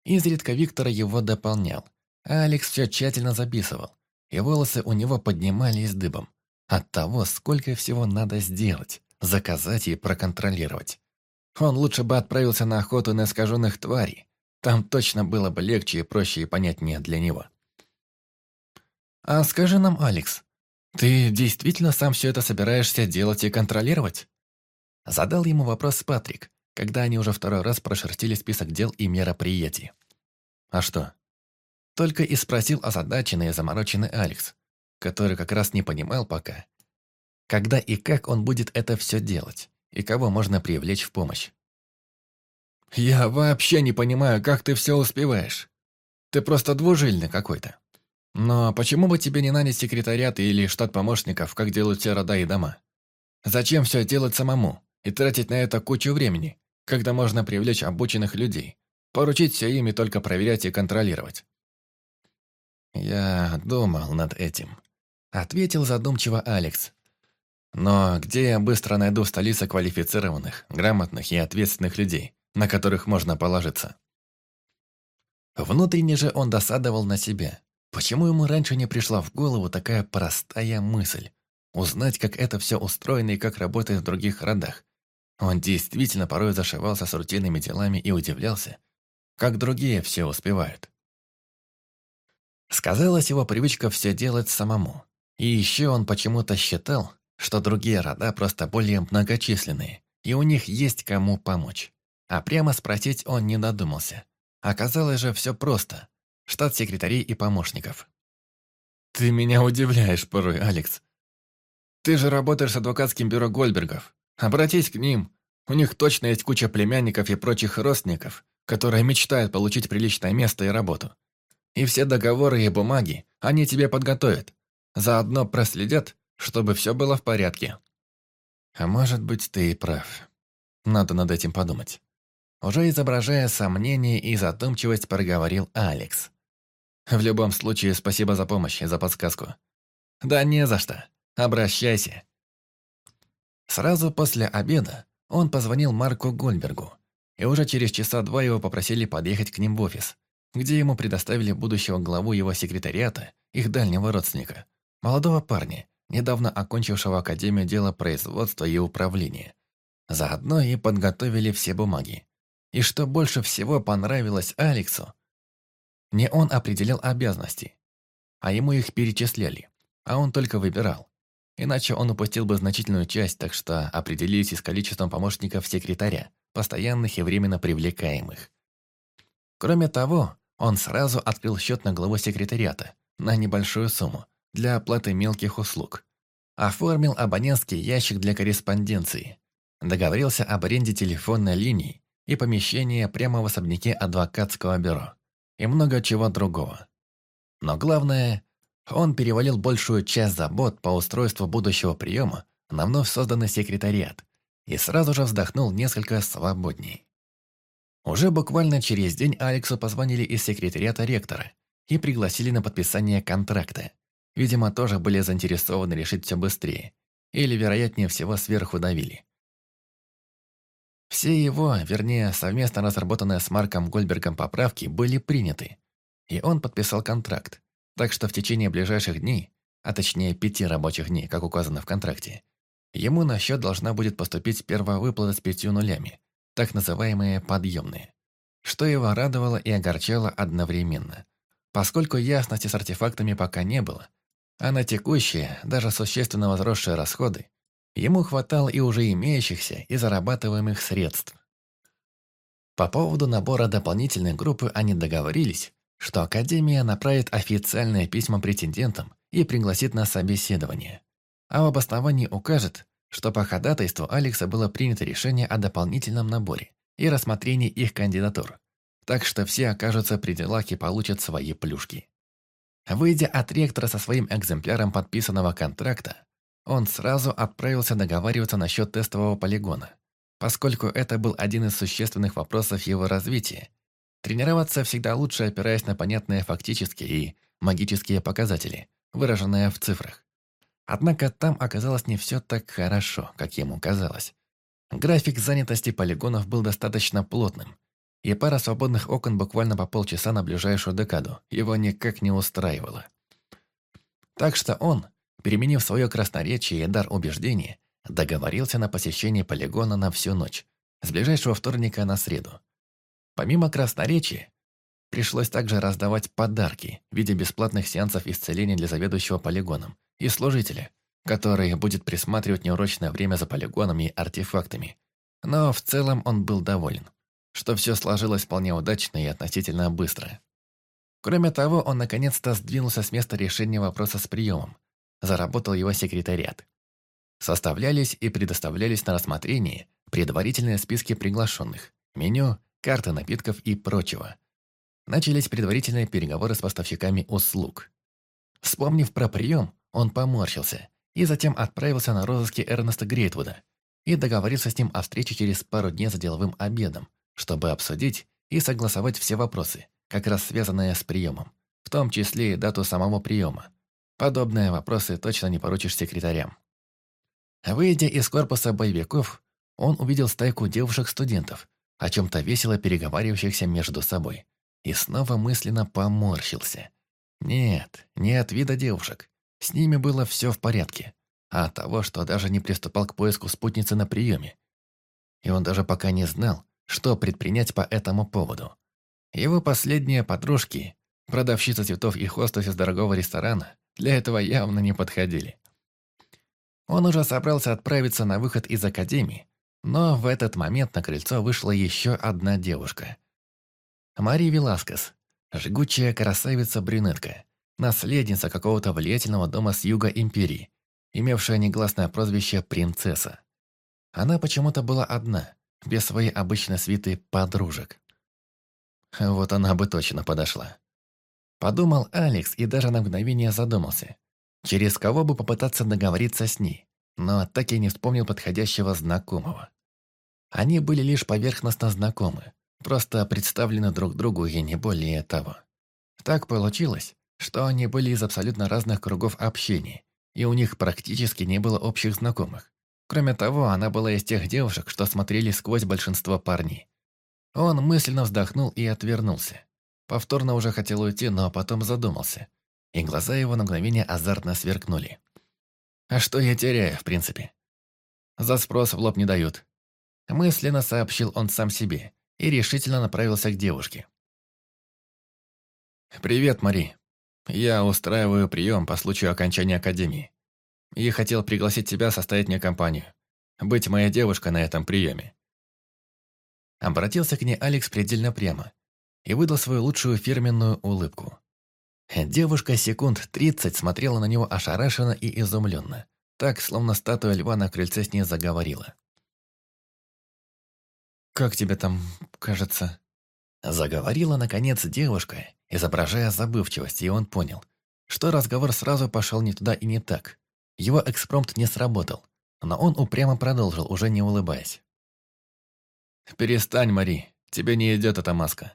Изредка Виктор его дополнял, а Алекс все тщательно записывал, и волосы у него поднимались дыбом от того, сколько всего надо сделать, заказать и проконтролировать. Он лучше бы отправился на охоту на искаженных тварей, там точно было бы легче и проще и понятнее для него. «А скажи нам, Алекс, «Ты действительно сам все это собираешься делать и контролировать?» Задал ему вопрос Патрик, когда они уже второй раз прошерстили список дел и мероприятий. «А что?» Только и спросил озадаченный и замороченный Алекс, который как раз не понимал пока, когда и как он будет это все делать, и кого можно привлечь в помощь. «Я вообще не понимаю, как ты все успеваешь. Ты просто двужильный какой-то». Но почему бы тебе не нанять секретариат или штат помощников, как делают все рода и дома? Зачем все делать самому и тратить на это кучу времени, когда можно привлечь обученных людей, поручить все ими только проверять и контролировать? Я думал над этим. Ответил задумчиво Алекс. Но где я быстро найду в столице квалифицированных, грамотных и ответственных людей, на которых можно положиться? Внутренне же он досадовал на себя. Почему ему раньше не пришла в голову такая простая мысль? Узнать, как это все устроено и как работает в других родах. Он действительно порой зашивался с рутинными делами и удивлялся, как другие все успевают. Сказалась его привычка все делать самому. И еще он почему-то считал, что другие рода просто более многочисленные, и у них есть кому помочь. А прямо спросить он не додумался. Оказалось же все просто штат секретарей и помощников. «Ты меня удивляешь порой, Алекс. Ты же работаешь с адвокатским бюро Гольбергов. Обратись к ним. У них точно есть куча племянников и прочих родственников, которые мечтают получить приличное место и работу. И все договоры и бумаги они тебе подготовят. Заодно проследят, чтобы все было в порядке. А может быть, ты и прав. Надо над этим подумать. Уже изображая сомнение и задумчивость, проговорил Алекс. «В любом случае, спасибо за помощь и за подсказку». «Да не за что. Обращайся». Сразу после обеда он позвонил Марку Гольбергу, и уже через часа два его попросили подъехать к ним в офис, где ему предоставили будущего главу его секретариата, их дальнего родственника, молодого парня, недавно окончившего Академию дела производства и управления. Заодно и подготовили все бумаги. И что больше всего понравилось Алексу, не он определял обязанности, а ему их перечисляли, а он только выбирал. Иначе он упустил бы значительную часть, так что определились и с количеством помощников секретаря, постоянных и временно привлекаемых. Кроме того, он сразу открыл счет на главу секретариата на небольшую сумму для оплаты мелких услуг. Оформил абонентский ящик для корреспонденции. Договорился об аренде телефонной линии и помещения прямо в особняке адвокатского бюро. И много чего другого. Но главное, он перевалил большую часть забот по устройству будущего приема на вновь созданный секретариат и сразу же вздохнул несколько свободней. Уже буквально через день Алексу позвонили из секретариата ректора и пригласили на подписание контракта. Видимо, тоже были заинтересованы решить все быстрее. Или, вероятнее всего, сверху давили. Все его, вернее, совместно разработанные с Марком Гольбергом поправки были приняты. И он подписал контракт. Так что в течение ближайших дней, а точнее пяти рабочих дней, как указано в контракте, ему на счет должна будет поступить первая выплата с пятью нулями, так называемые подъемные. Что его радовало и огорчало одновременно. Поскольку ясности с артефактами пока не было, а на текущие, даже существенно возросшие расходы, ему хватало и уже имеющихся и зарабатываемых средств. По поводу набора дополнительной группы они договорились, что Академия направит официальное письмо претендентам и пригласит на собеседование. А в обосновании укажет, что по ходатайству Алекса было принято решение о дополнительном наборе и рассмотрении их кандидатур, так что все окажутся при делах и получат свои плюшки. Выйдя от ректора со своим экземпляром подписанного контракта, он сразу отправился договариваться насчет тестового полигона, поскольку это был один из существенных вопросов его развития. Тренироваться всегда лучше, опираясь на понятные фактические и магические показатели, выраженные в цифрах. Однако там оказалось не все так хорошо, как ему казалось. График занятости полигонов был достаточно плотным, и пара свободных окон буквально по полчаса на ближайшую декаду его никак не устраивала. Так что он, переменив свое красноречие и дар убеждения, договорился на посещение полигона на всю ночь, с ближайшего вторника на среду. Помимо красноречия, пришлось также раздавать подарки в виде бесплатных сеансов исцеления для заведующего полигоном и служителя, который будет присматривать неурочное время за полигонами и артефактами. Но в целом он был доволен что все сложилось вполне удачно и относительно быстро. Кроме того, он наконец-то сдвинулся с места решения вопроса с приемом. Заработал его секретариат. Составлялись и предоставлялись на рассмотрение предварительные списки приглашенных, меню, карты напитков и прочего. Начались предварительные переговоры с поставщиками услуг. Вспомнив про прием, он поморщился и затем отправился на розыски Эрнеста Грейтвуда и договорился с ним о встрече через пару дней за деловым обедом, чтобы обсудить и согласовать все вопросы, как раз связанные с приемом, в том числе и дату самого приема. Подобные вопросы точно не поручишь секретарям. Выйдя из корпуса боевиков, он увидел стайку девушек-студентов, о чем-то весело переговаривающихся между собой, и снова мысленно поморщился. Нет, не от вида девушек. С ними было все в порядке, а от того, что даже не приступал к поиску спутницы на приеме. И он даже пока не знал, что предпринять по этому поводу. Его последние подружки, продавщица цветов и хостес из дорогого ресторана, для этого явно не подходили. Он уже собрался отправиться на выход из академии, но в этот момент на крыльцо вышла еще одна девушка. Мария Веласкес, жгучая красавица-брюнетка, наследница какого-то влиятельного дома с юга империи, имевшая негласное прозвище «принцесса». Она почему-то была одна, без своей обычной свиты подружек. Вот она бы точно подошла. Подумал Алекс и даже на мгновение задумался. Через кого бы попытаться договориться с ней, но так и не вспомнил подходящего знакомого. Они были лишь поверхностно знакомы, просто представлены друг другу и не более того. Так получилось, что они были из абсолютно разных кругов общения, и у них практически не было общих знакомых. Кроме того, она была из тех девушек, что смотрели сквозь большинство парней. Он мысленно вздохнул и отвернулся. Повторно уже хотел уйти, но потом задумался. И глаза его на мгновение азартно сверкнули. А что я теряю, в принципе? За спрос в лоб не дают. Мысленно сообщил он сам себе и решительно направился к девушке. «Привет, Мари. Я устраиваю прием по случаю окончания академии. И хотел пригласить тебя составить мне компанию. Быть моей девушкой на этом приеме». Обратился к ней Алекс предельно прямо и выдал свою лучшую фирменную улыбку. Девушка секунд тридцать смотрела на него ошарашенно и изумленно, так, словно статуя льва на крыльце с ней заговорила. «Как тебе там кажется?» Заговорила, наконец, девушка, изображая забывчивость, и он понял, что разговор сразу пошел не туда и не так. Его экспромт не сработал, но он упрямо продолжил, уже не улыбаясь. «Перестань, Мари, тебе не идет эта маска».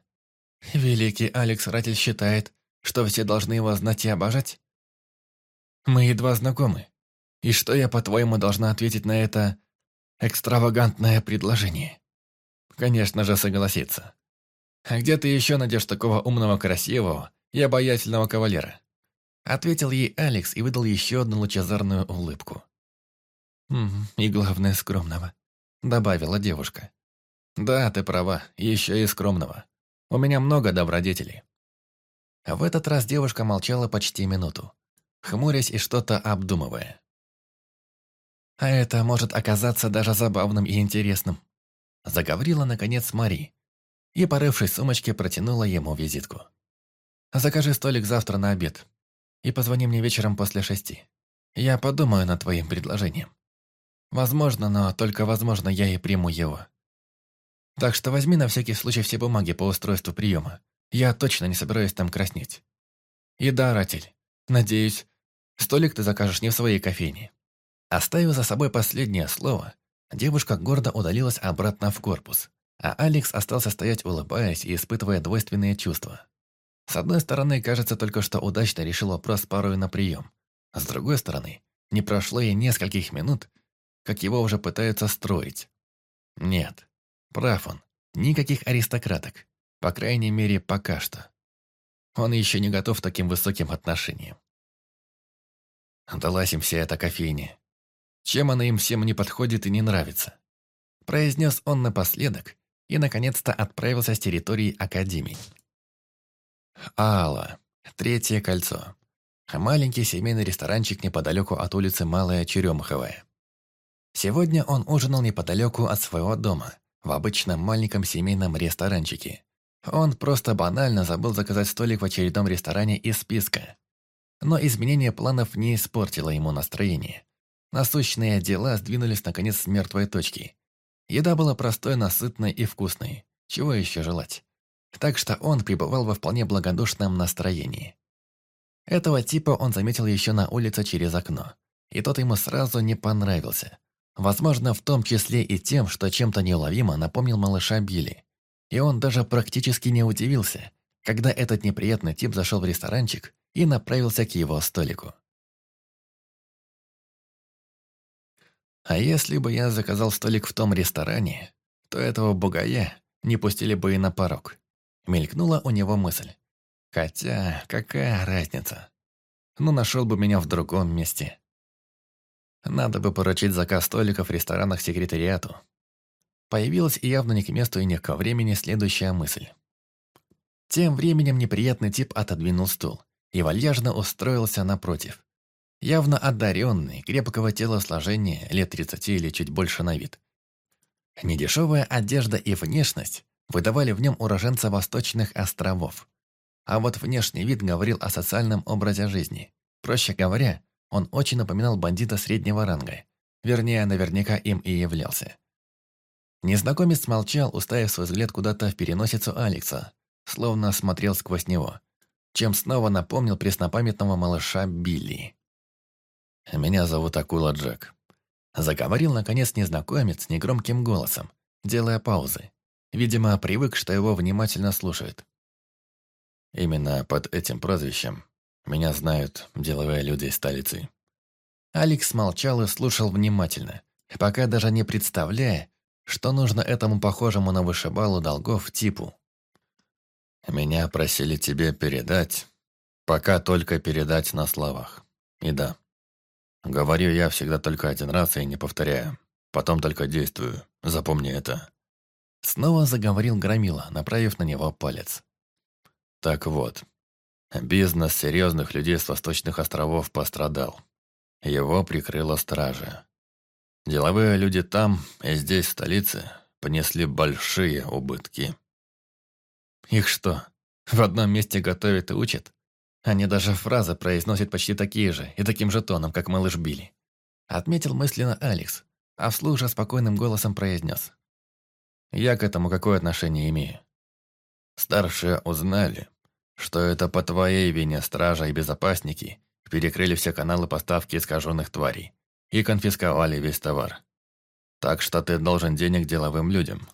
«Великий Алекс Ратель считает, что все должны его знать и обожать? Мы едва знакомы. И что я, по-твоему, должна ответить на это экстравагантное предложение? Конечно же, согласиться. А где ты еще найдешь такого умного, красивого и обаятельного кавалера? Ответил ей Алекс и выдал еще одну лучезарную улыбку. «И главное, скромного», — добавила девушка. «Да, ты права, еще и скромного. У меня много добродетелей. В этот раз девушка молчала почти минуту, хмурясь и что-то обдумывая. «А это может оказаться даже забавным и интересным», заговорила, наконец, Мари, и, порывшись в сумочке, протянула ему визитку. «Закажи столик завтра на обед и позвони мне вечером после шести. Я подумаю над твоим предложением. Возможно, но только возможно я и приму его. Так что возьми на всякий случай все бумаги по устройству приема я точно не собираюсь там краснеть. И да, Ратель, надеюсь, столик ты закажешь не в своей кофейне. Оставив за собой последнее слово, девушка гордо удалилась обратно в корпус, а Алекс остался стоять, улыбаясь и испытывая двойственные чувства. С одной стороны, кажется только что удачно решил вопрос с парой на прием. С другой стороны, не прошло и нескольких минут, как его уже пытаются строить. Нет, прав он, никаких аристократок. По крайней мере, пока что. Он еще не готов к таким высоким отношениям. Далась им вся эта кофейня. Чем она им всем не подходит и не нравится? Произнес он напоследок и, наконец-то, отправился с территории Академии. Алла. Третье кольцо. Маленький семейный ресторанчик неподалеку от улицы Малая Черемховая. Сегодня он ужинал неподалеку от своего дома, в обычном маленьком семейном ресторанчике. Он просто банально забыл заказать столик в очередном ресторане из списка. Но изменение планов не испортило ему настроение. Насущные дела сдвинулись наконец с мертвой точки. Еда была простой, насытной и вкусной. Чего еще желать? Так что он пребывал во вполне благодушном настроении. Этого типа он заметил еще на улице через окно. И тот ему сразу не понравился. Возможно, в том числе и тем, что чем-то неуловимо напомнил малыша Билли. И он даже практически не удивился, когда этот неприятный тип зашел в ресторанчик и направился к его столику. А если бы я заказал столик в том ресторане, то этого бугая не пустили бы и на порог. Мелькнула у него мысль. Хотя, какая разница? Ну, нашел бы меня в другом месте. Надо бы поручить заказ столиков в ресторанах секретариату. Появилась и явно не к месту и не ко времени следующая мысль. Тем временем неприятный тип отодвинул стул и вальяжно устроился напротив. Явно одаренный, крепкого телосложения, лет 30 или чуть больше на вид. Недешевая одежда и внешность выдавали в нем уроженца восточных островов. А вот внешний вид говорил о социальном образе жизни. Проще говоря, он очень напоминал бандита среднего ранга. Вернее, наверняка им и являлся. Незнакомец молчал, уставив свой взгляд куда-то в переносицу Алекса, словно смотрел сквозь него, чем снова напомнил преснопамятного малыша Билли. «Меня зовут Акула Джек», — заговорил, наконец, незнакомец негромким голосом, делая паузы. Видимо, привык, что его внимательно слушают. Именно под этим прозвищем меня знают деловые люди из столицы. Алекс молчал и слушал внимательно, пока даже не представляя, что нужно этому похожему на вышибалу долгов типу. Меня просили тебе передать, пока только передать на словах. И да, говорю я всегда только один раз и не повторяю, потом только действую, запомни это. Снова заговорил Громила, направив на него палец. Так вот, бизнес серьезных людей с Восточных островов пострадал. Его прикрыла стража. Деловые люди там и здесь, в столице, понесли большие убытки. Их что, в одном месте готовят и учат? Они даже фразы произносят почти такие же и таким же тоном, как малыш Билли. Отметил мысленно Алекс, а вслух же спокойным голосом произнес. Я к этому какое отношение имею? Старшие узнали, что это по твоей вине стража и безопасники перекрыли все каналы поставки искаженных тварей и конфисковали весь товар. Так что ты должен денег деловым людям.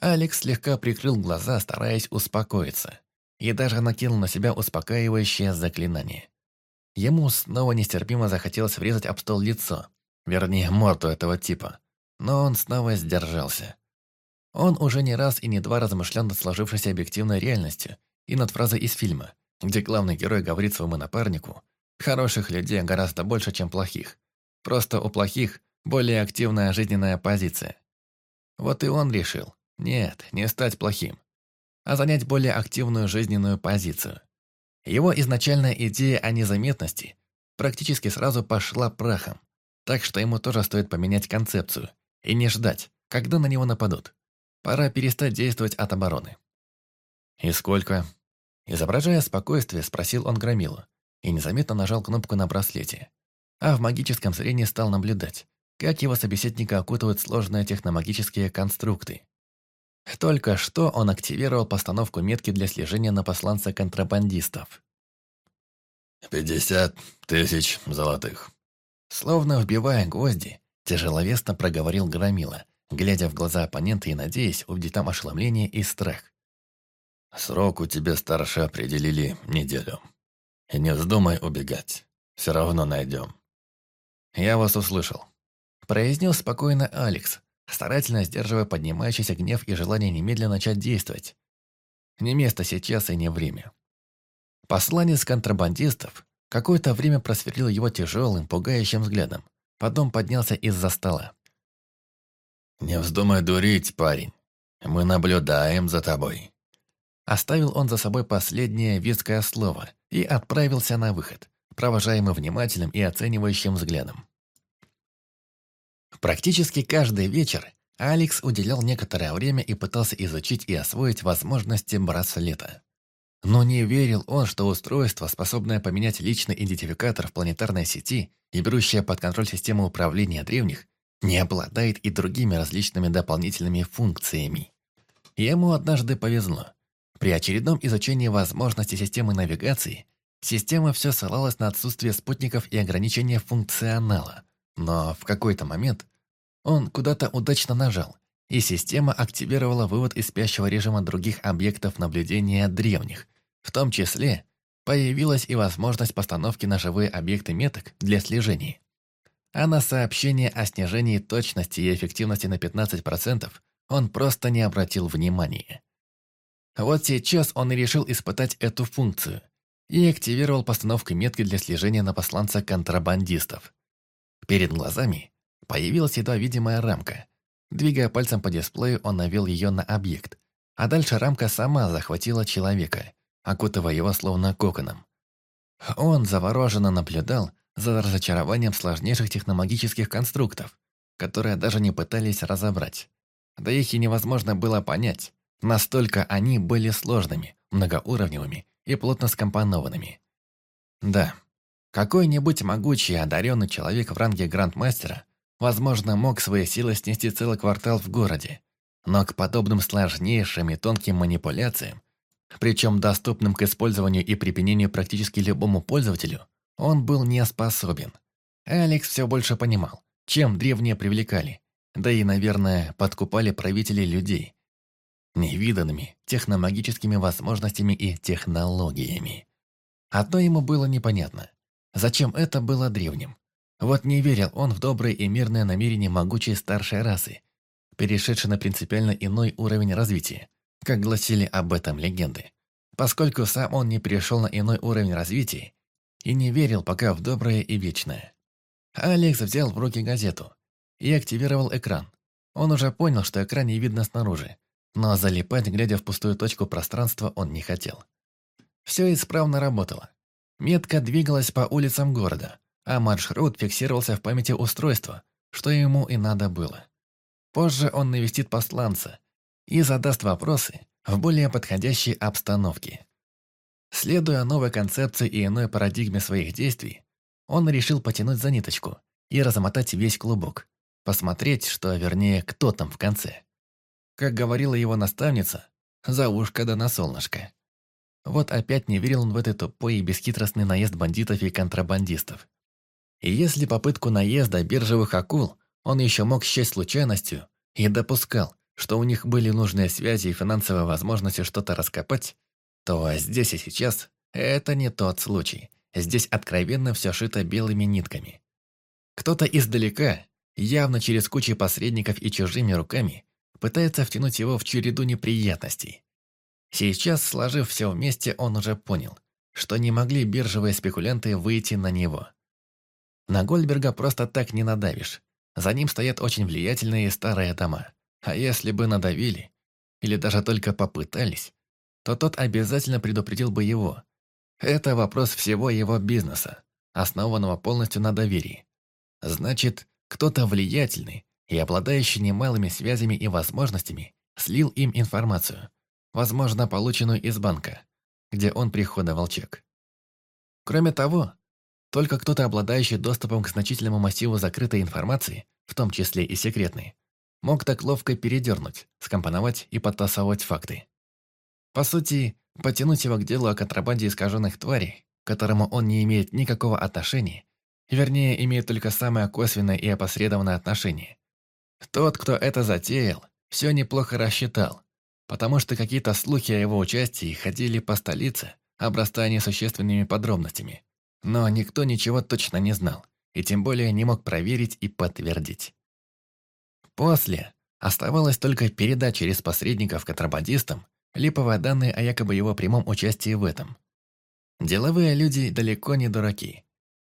Алекс слегка прикрыл глаза, стараясь успокоиться, и даже накинул на себя успокаивающее заклинание. Ему снова нестерпимо захотелось врезать об стол лицо, вернее, морду этого типа, но он снова сдержался. Он уже не раз и не два размышлял над сложившейся объективной реальностью и над фразой из фильма, где главный герой говорит своему напарнику «Хороших людей гораздо больше, чем плохих. Просто у плохих более активная жизненная позиция». Вот и он решил, нет, не стать плохим, а занять более активную жизненную позицию. Его изначальная идея о незаметности практически сразу пошла прахом, так что ему тоже стоит поменять концепцию и не ждать, когда на него нападут. Пора перестать действовать от обороны. «И сколько?» Изображая спокойствие, спросил он Громилу и незаметно нажал кнопку на браслете. А в магическом зрении стал наблюдать, как его собеседника окутывают сложные техномагические конструкты. Только что он активировал постановку метки для слежения на посланца контрабандистов. «Пятьдесят тысяч золотых». Словно вбивая гвозди, тяжеловесно проговорил Громила, глядя в глаза оппонента и надеясь увидеть там ошеломление и страх. «Срок у тебя, старше, определили неделю. И не вздумай убегать. Все равно найдем». «Я вас услышал», – произнес спокойно Алекс, старательно сдерживая поднимающийся гнев и желание немедленно начать действовать. Не место сейчас и не время. Посланец контрабандистов какое-то время просверлил его тяжелым, пугающим взглядом, потом поднялся из-за стола. «Не вздумай дурить, парень. Мы наблюдаем за тобой». Оставил он за собой последнее веское слово и отправился на выход, провожаемый внимательным и оценивающим взглядом. Практически каждый вечер Алекс уделял некоторое время и пытался изучить и освоить возможности браслета. Но не верил он, что устройство, способное поменять личный идентификатор в планетарной сети и берущее под контроль систему управления древних, не обладает и другими различными дополнительными функциями. Ему однажды повезло. При очередном изучении возможностей системы навигации, система все ссылалась на отсутствие спутников и ограничение функционала. Но в какой-то момент он куда-то удачно нажал, и система активировала вывод из спящего режима других объектов наблюдения древних. В том числе появилась и возможность постановки на живые объекты меток для слежения а на сообщение о снижении точности и эффективности на 15% он просто не обратил внимания. Вот сейчас он и решил испытать эту функцию и активировал постановку метки для слежения на посланца контрабандистов. Перед глазами появилась едва видимая рамка. Двигая пальцем по дисплею, он навел ее на объект, а дальше рамка сама захватила человека, окутывая его словно коконом. Он завороженно наблюдал, за разочарованием сложнейших техномагических конструктов, которые даже не пытались разобрать. Да их и невозможно было понять. Настолько они были сложными, многоуровневыми и плотно скомпонованными. Да, какой-нибудь могучий одаренный человек в ранге грандмастера, возможно, мог свои силы снести целый квартал в городе, но к подобным сложнейшим и тонким манипуляциям, причем доступным к использованию и применению практически любому пользователю, он был не способен. Алекс все больше понимал, чем древние привлекали. да и, наверное, подкупали правителей людей. Невиданными техномагическими возможностями и технологиями. Одно ему было непонятно. Зачем это было древним? Вот не верил он в доброе и мирное намерение могучей старшей расы, перешедшей на принципиально иной уровень развития, как гласили об этом легенды. Поскольку сам он не перешел на иной уровень развития и не верил пока в доброе и вечное. Алекс взял в руки газету и активировал экран. Он уже понял, что экран не видно снаружи, но залипать, глядя в пустую точку пространства, он не хотел. Все исправно работало. Метка двигалась по улицам города, а маршрут фиксировался в памяти устройства, что ему и надо было. Позже он навестит посланца и задаст вопросы в более подходящей обстановке. Следуя новой концепции и иной парадигме своих действий, он решил потянуть за ниточку и размотать весь клубок, посмотреть, что, вернее, кто там в конце. Как говорила его наставница, за ушко да на солнышко. Вот опять не верил он в этот тупой и бесхитростный наезд бандитов и контрабандистов. И если попытку наезда биржевых акул он еще мог счесть случайностью и допускал, что у них были нужные связи и финансовые возможности что-то раскопать, то здесь и сейчас это не тот случай. Здесь откровенно все шито белыми нитками. Кто-то издалека, явно через кучу посредников и чужими руками, пытается втянуть его в череду неприятностей. Сейчас, сложив все вместе, он уже понял, что не могли биржевые спекулянты выйти на него. На Гольдберга просто так не надавишь. За ним стоят очень влиятельные старые дома. А если бы надавили, или даже только попытались, то тот обязательно предупредил бы его. Это вопрос всего его бизнеса, основанного полностью на доверии. Значит, кто-то влиятельный и обладающий немалыми связями и возможностями слил им информацию, возможно, полученную из банка, где он приходовал чек. Кроме того, только кто-то, обладающий доступом к значительному массиву закрытой информации, в том числе и секретной, мог так ловко передернуть, скомпоновать и подтасовать факты. По сути, потянуть его к делу о контрабанде искаженных тварей, к которому он не имеет никакого отношения, вернее, имеет только самое косвенное и опосредованное отношение. Тот, кто это затеял, все неплохо рассчитал, потому что какие-то слухи о его участии ходили по столице, обрастая несущественными подробностями. Но никто ничего точно не знал, и тем более не мог проверить и подтвердить. После оставалось только передать через посредников контрабандистам липовые данные о якобы его прямом участии в этом. Деловые люди далеко не дураки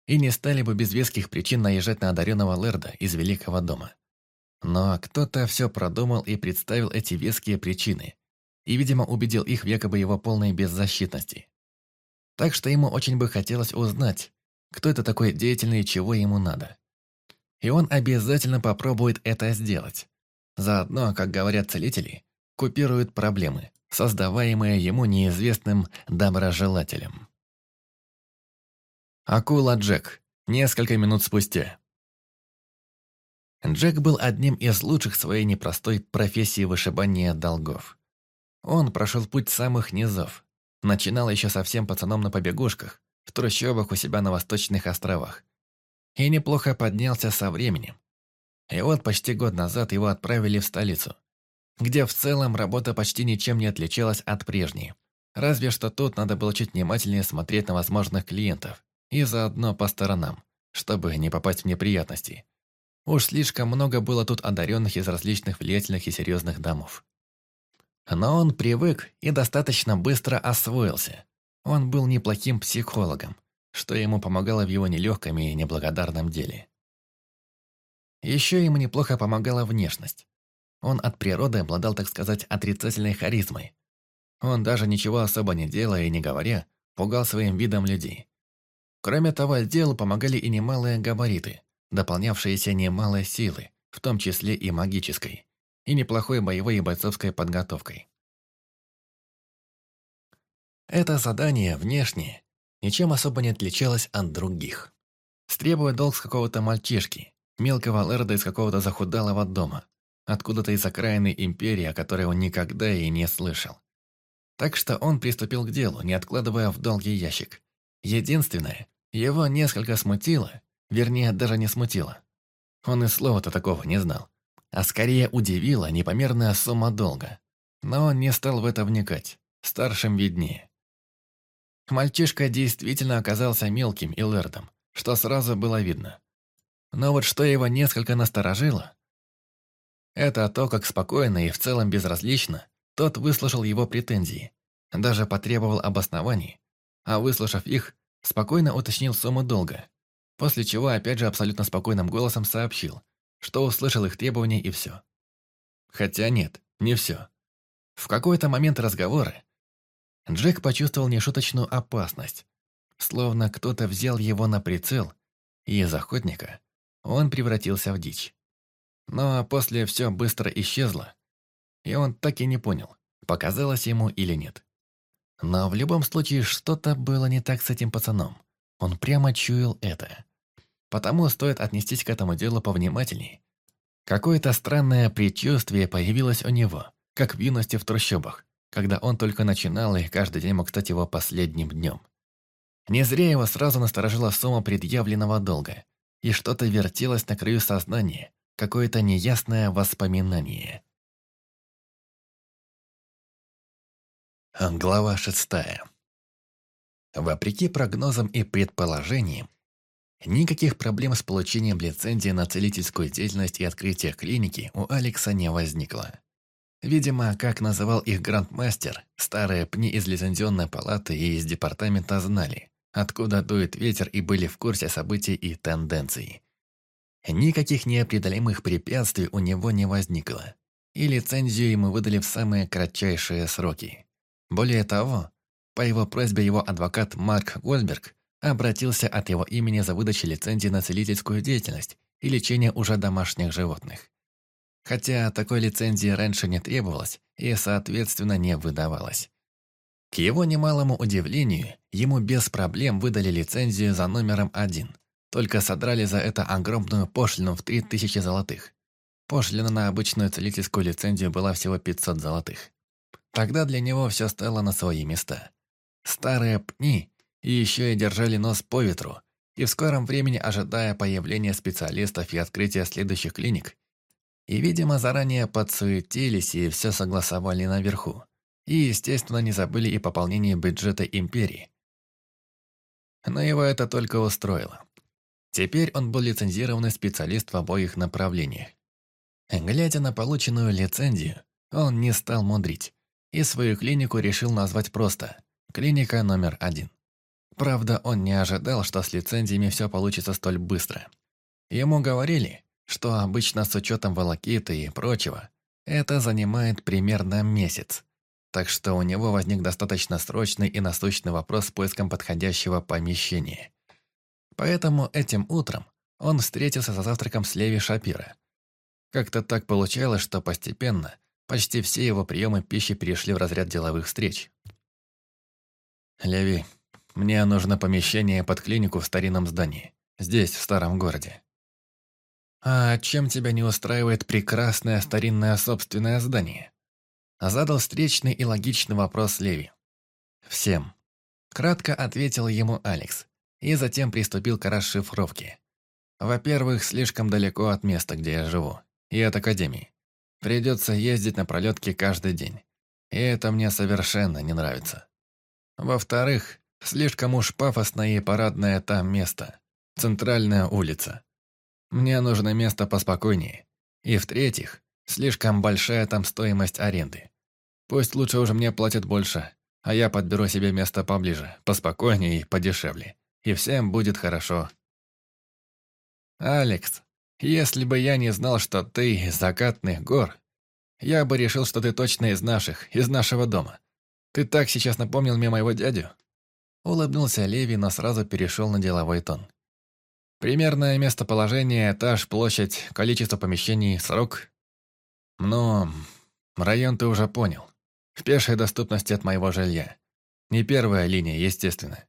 и не стали бы без веских причин наезжать на одаренного Лерда из Великого дома. Но кто-то все продумал и представил эти веские причины, и, видимо, убедил их в якобы его полной беззащитности. Так что ему очень бы хотелось узнать, кто это такой деятельный и чего ему надо. И он обязательно попробует это сделать. Заодно, как говорят целители, купирует проблемы, создаваемые ему неизвестным доброжелателем. Акула Джек. Несколько минут спустя. Джек был одним из лучших своей непростой профессии вышибания долгов. Он прошел путь самых низов, Начинал еще совсем пацаном на побегушках, в трущобах у себя на Восточных островах. И неплохо поднялся со временем. И вот почти год назад его отправили в столицу, где в целом работа почти ничем не отличалась от прежней. Разве что тут надо было чуть внимательнее смотреть на возможных клиентов и заодно по сторонам, чтобы не попасть в неприятности. Уж слишком много было тут одаренных из различных влиятельных и серьезных домов. Но он привык и достаточно быстро освоился. Он был неплохим психологом, что ему помогало в его нелегком и неблагодарном деле. Еще ему неплохо помогала внешность. Он от природы обладал, так сказать, отрицательной харизмой. Он даже ничего особо не делая и не говоря, пугал своим видом людей. Кроме того, делу помогали и немалые габариты, дополнявшиеся немалой силы, в том числе и магической и неплохой боевой и бойцовской подготовкой. Это задание внешне ничем особо не отличалось от других. Стребуя долг с какого-то мальчишки, мелкого лэрда из какого-то захудалого дома, откуда-то из окраины империи, о которой он никогда и не слышал. Так что он приступил к делу, не откладывая в долгий ящик. Единственное, его несколько смутило, вернее, даже не смутило. Он и слова-то такого не знал а скорее удивила непомерная сумма долга. Но он не стал в это вникать. Старшим виднее. Мальчишка действительно оказался мелким и лэрдом, что сразу было видно. Но вот что его несколько насторожило, это то, как спокойно и в целом безразлично тот выслушал его претензии, даже потребовал обоснований, а выслушав их, спокойно уточнил сумму долга, после чего опять же абсолютно спокойным голосом сообщил, что услышал их требования и все. Хотя нет, не все. В какой-то момент разговора Джек почувствовал нешуточную опасность, словно кто-то взял его на прицел, и из охотника он превратился в дичь. Но после все быстро исчезло, и он так и не понял, показалось ему или нет. Но в любом случае что-то было не так с этим пацаном. Он прямо чуял это. Потому стоит отнестись к этому делу повнимательней. Какое-то странное предчувствие появилось у него, как в юности в трущобах, когда он только начинал, и каждый день мог стать его последним днем. Не зря его сразу насторожила сумма предъявленного долга, и что-то вертелось на краю сознания, какое-то неясное воспоминание. Глава шестая. Вопреки прогнозам и предположениям, никаких проблем с получением лицензии на целительскую деятельность и открытие клиники у Алекса не возникло. Видимо, как называл их грандмастер, старые пни из лицензионной палаты и из департамента знали, откуда дует ветер и были в курсе событий и тенденций. Никаких неопределимых препятствий у него не возникло, и лицензию ему выдали в самые кратчайшие сроки. Более того, по его просьбе его адвокат Марк Гольдберг обратился от его имени за выдачей лицензии на целительскую деятельность и лечение уже домашних животных. Хотя такой лицензии раньше не требовалось и, соответственно, не выдавалось. К его немалому удивлению, ему без проблем выдали лицензию за номером один – только содрали за это огромную пошлину в 3000 золотых. Пошлина на обычную целительскую лицензию была всего 500 золотых. Тогда для него все стало на свои места. Старые пни и еще и держали нос по ветру, и в скором времени ожидая появления специалистов и открытия следующих клиник. И, видимо, заранее подсуетились и все согласовали наверху. И, естественно, не забыли и пополнение бюджета империи. Но его это только устроило. Теперь он был лицензированный специалист в обоих направлениях. Глядя на полученную лицензию, он не стал мудрить и свою клинику решил назвать просто «Клиника номер один». Правда, он не ожидал, что с лицензиями все получится столь быстро. Ему говорили, что обычно с учетом волокиты и прочего, это занимает примерно месяц. Так что у него возник достаточно срочный и насущный вопрос с поиском подходящего помещения. Поэтому этим утром он встретился за завтраком с Леви Шапира. Как-то так получалось, что постепенно почти все его приемы пищи перешли в разряд деловых встреч. «Леви, мне нужно помещение под клинику в старинном здании, здесь, в старом городе». «А чем тебя не устраивает прекрасное старинное собственное здание?» Задал встречный и логичный вопрос Леви. «Всем». Кратко ответил ему Алекс, и затем приступил к расшифровке. Во-первых, слишком далеко от места, где я живу, и от академии. Придется ездить на пролетки каждый день. И это мне совершенно не нравится. Во-вторых, слишком уж пафосное и парадное там место. Центральная улица. Мне нужно место поспокойнее. И в-третьих, слишком большая там стоимость аренды. Пусть лучше уже мне платят больше, а я подберу себе место поближе, поспокойнее и подешевле и всем будет хорошо. Алекс, если бы я не знал, что ты из закатных гор, я бы решил, что ты точно из наших, из нашего дома. Ты так сейчас напомнил мне моего дядю. Улыбнулся Леви, но сразу перешел на деловой тон. Примерное местоположение, этаж, площадь, количество помещений, срок. Но район ты уже понял. В пешей доступности от моего жилья. Не первая линия, естественно.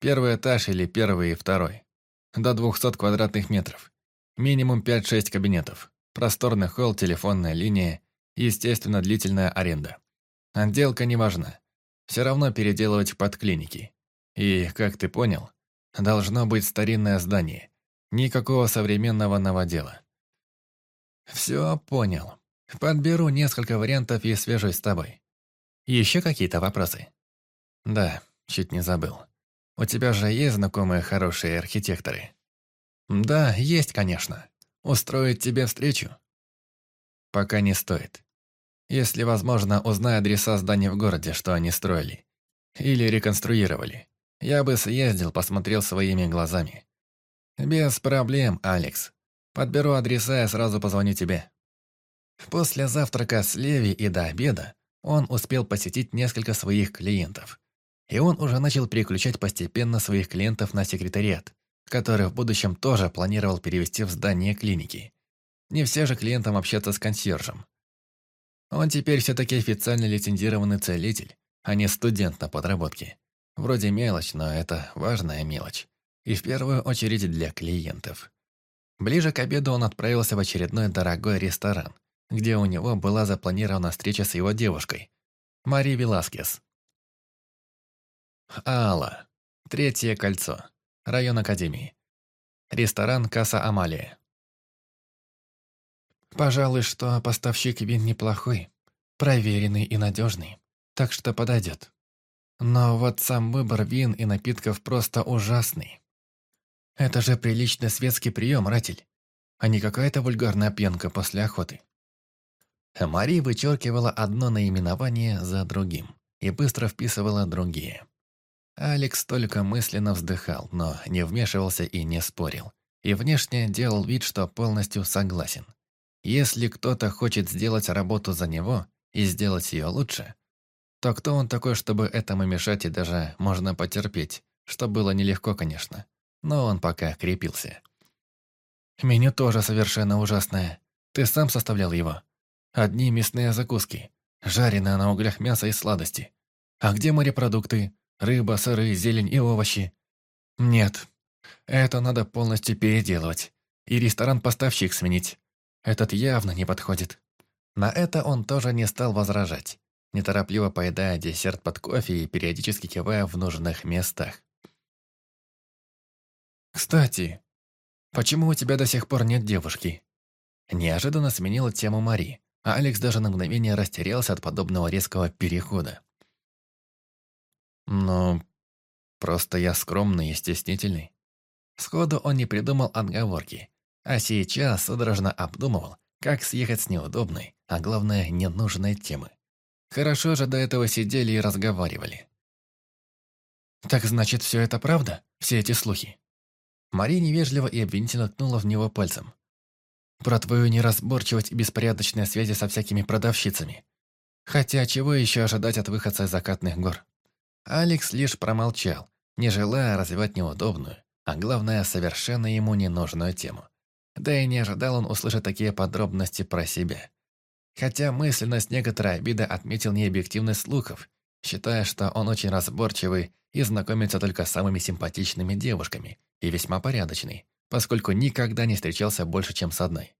Первый этаж или первый и второй. До 200 квадратных метров. Минимум 5-6 кабинетов. Просторный холл, телефонная линия. Естественно, длительная аренда. Отделка не важна. Все равно переделывать под клиники. И, как ты понял, должно быть старинное здание. Никакого современного новодела. Все понял. Подберу несколько вариантов и свяжусь с тобой. Еще какие-то вопросы? Да, чуть не забыл. У тебя же есть знакомые хорошие архитекторы? Да, есть, конечно. Устроить тебе встречу? Пока не стоит. Если возможно, узнай адреса зданий в городе, что они строили. Или реконструировали. Я бы съездил, посмотрел своими глазами. Без проблем, Алекс. Подберу адреса и сразу позвоню тебе. После завтрака с Леви и до обеда он успел посетить несколько своих клиентов. И он уже начал переключать постепенно своих клиентов на секретариат, который в будущем тоже планировал перевести в здание клиники. Не все же клиентам общаться с консьержем. Он теперь все-таки официально лицензированный целитель, а не студент на подработке. Вроде мелочь, но это важная мелочь. И в первую очередь для клиентов. Ближе к обеду он отправился в очередной дорогой ресторан, где у него была запланирована встреча с его девушкой, Мари Веласкес. Алла. Третье кольцо. Район Академии. Ресторан «Касса Амалия». Пожалуй, что поставщик вин неплохой, проверенный и надежный, так что подойдет. Но вот сам выбор вин и напитков просто ужасный. Это же приличный светский прием, Ратель, а не какая-то вульгарная пьянка после охоты. Мари вычеркивала одно наименование за другим и быстро вписывала другие. Алекс только мысленно вздыхал, но не вмешивался и не спорил. И внешне делал вид, что полностью согласен. Если кто-то хочет сделать работу за него и сделать ее лучше, то кто он такой, чтобы этому мешать и даже можно потерпеть, что было нелегко, конечно, но он пока крепился. Меню тоже совершенно ужасное. Ты сам составлял его? Одни мясные закуски, жареное на углях мясо и сладости. А где морепродукты? Рыба, сыры, зелень и овощи? Нет, это надо полностью переделывать. И ресторан-поставщик сменить. Этот явно не подходит. На это он тоже не стал возражать, неторопливо поедая десерт под кофе и периодически кивая в нужных местах. «Кстати, почему у тебя до сих пор нет девушки?» Неожиданно сменила тему Мари, а Алекс даже на мгновение растерялся от подобного резкого перехода. «Ну, просто я скромный и стеснительный». Сходу он не придумал отговорки, а сейчас судорожно обдумывал, как съехать с неудобной, а главное, ненужной темы. Хорошо же до этого сидели и разговаривали. «Так значит, все это правда? Все эти слухи?» Мария невежливо и обвинительно ткнула в него пальцем. Про твою неразборчивость и беспорядочные связи со всякими продавщицами. Хотя чего еще ожидать от выходца из закатных гор? Алекс лишь промолчал, не желая развивать неудобную, а главное, совершенно ему ненужную тему. Да и не ожидал он услышать такие подробности про себя. Хотя мысленно с некоторой обидой отметил необъективность слухов, считая, что он очень разборчивый и знакомится только с самыми симпатичными девушками и весьма порядочный, поскольку никогда не встречался больше, чем с одной.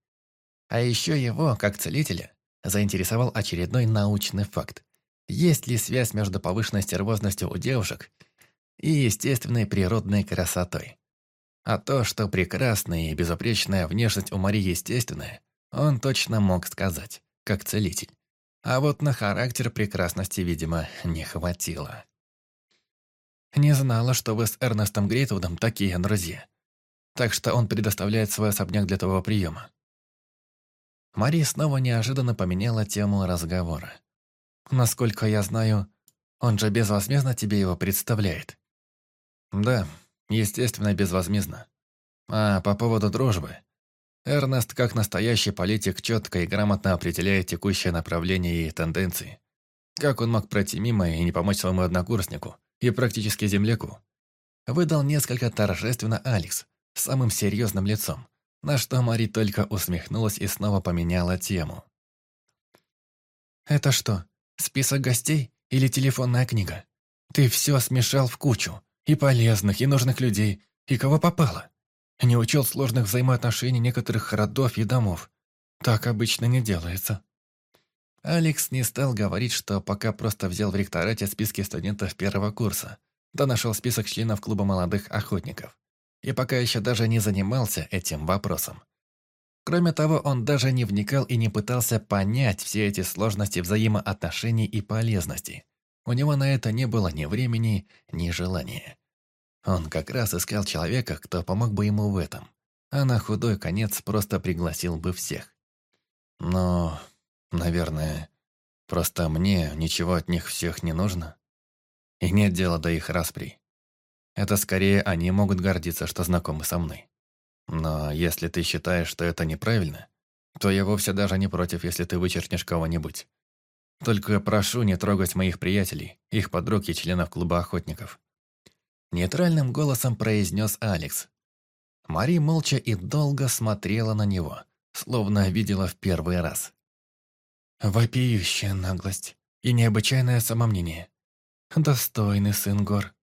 А еще его, как целителя, заинтересовал очередной научный факт. Есть ли связь между повышенной стервозностью у девушек и естественной природной красотой? А то, что прекрасная и безупречная внешность у Марии естественная, он точно мог сказать, как целитель. А вот на характер прекрасности, видимо, не хватило. «Не знала, что вы с Эрнестом Грейтвудом такие друзья», так что он предоставляет свой особняк для того приема. Мария снова неожиданно поменяла тему разговора. «Насколько я знаю, он же безвозмездно тебе его представляет». «Да, естественно, безвозмездно. А по поводу дружбы...» Эрнест, как настоящий политик, четко и грамотно определяет текущее направление и тенденции. Как он мог пройти мимо и не помочь своему однокурснику и практически земляку? Выдал несколько торжественно Алекс, самым серьезным лицом, на что Мари только усмехнулась и снова поменяла тему. «Это что, список гостей или телефонная книга? Ты все смешал в кучу, и полезных, и нужных людей, и кого попало. Не учел сложных взаимоотношений некоторых родов и домов. Так обычно не делается». Алекс не стал говорить, что пока просто взял в ректорате списки студентов первого курса, да нашел список членов клуба молодых охотников и пока еще даже не занимался этим вопросом. Кроме того, он даже не вникал и не пытался понять все эти сложности взаимоотношений и полезности. У него на это не было ни времени, ни желания. Он как раз искал человека, кто помог бы ему в этом, а на худой конец просто пригласил бы всех. Но, наверное, просто мне ничего от них всех не нужно. И нет дела до их распри. Это скорее они могут гордиться, что знакомы со мной. Но если ты считаешь, что это неправильно, то я вовсе даже не против, если ты вычеркнешь кого-нибудь. Только прошу не трогать моих приятелей, их подруг и членов клуба охотников. Нейтральным голосом произнес Алекс. Мари молча и долго смотрела на него, словно видела в первый раз. Вопиющая наглость и необычайное самомнение. Достойный сын гор.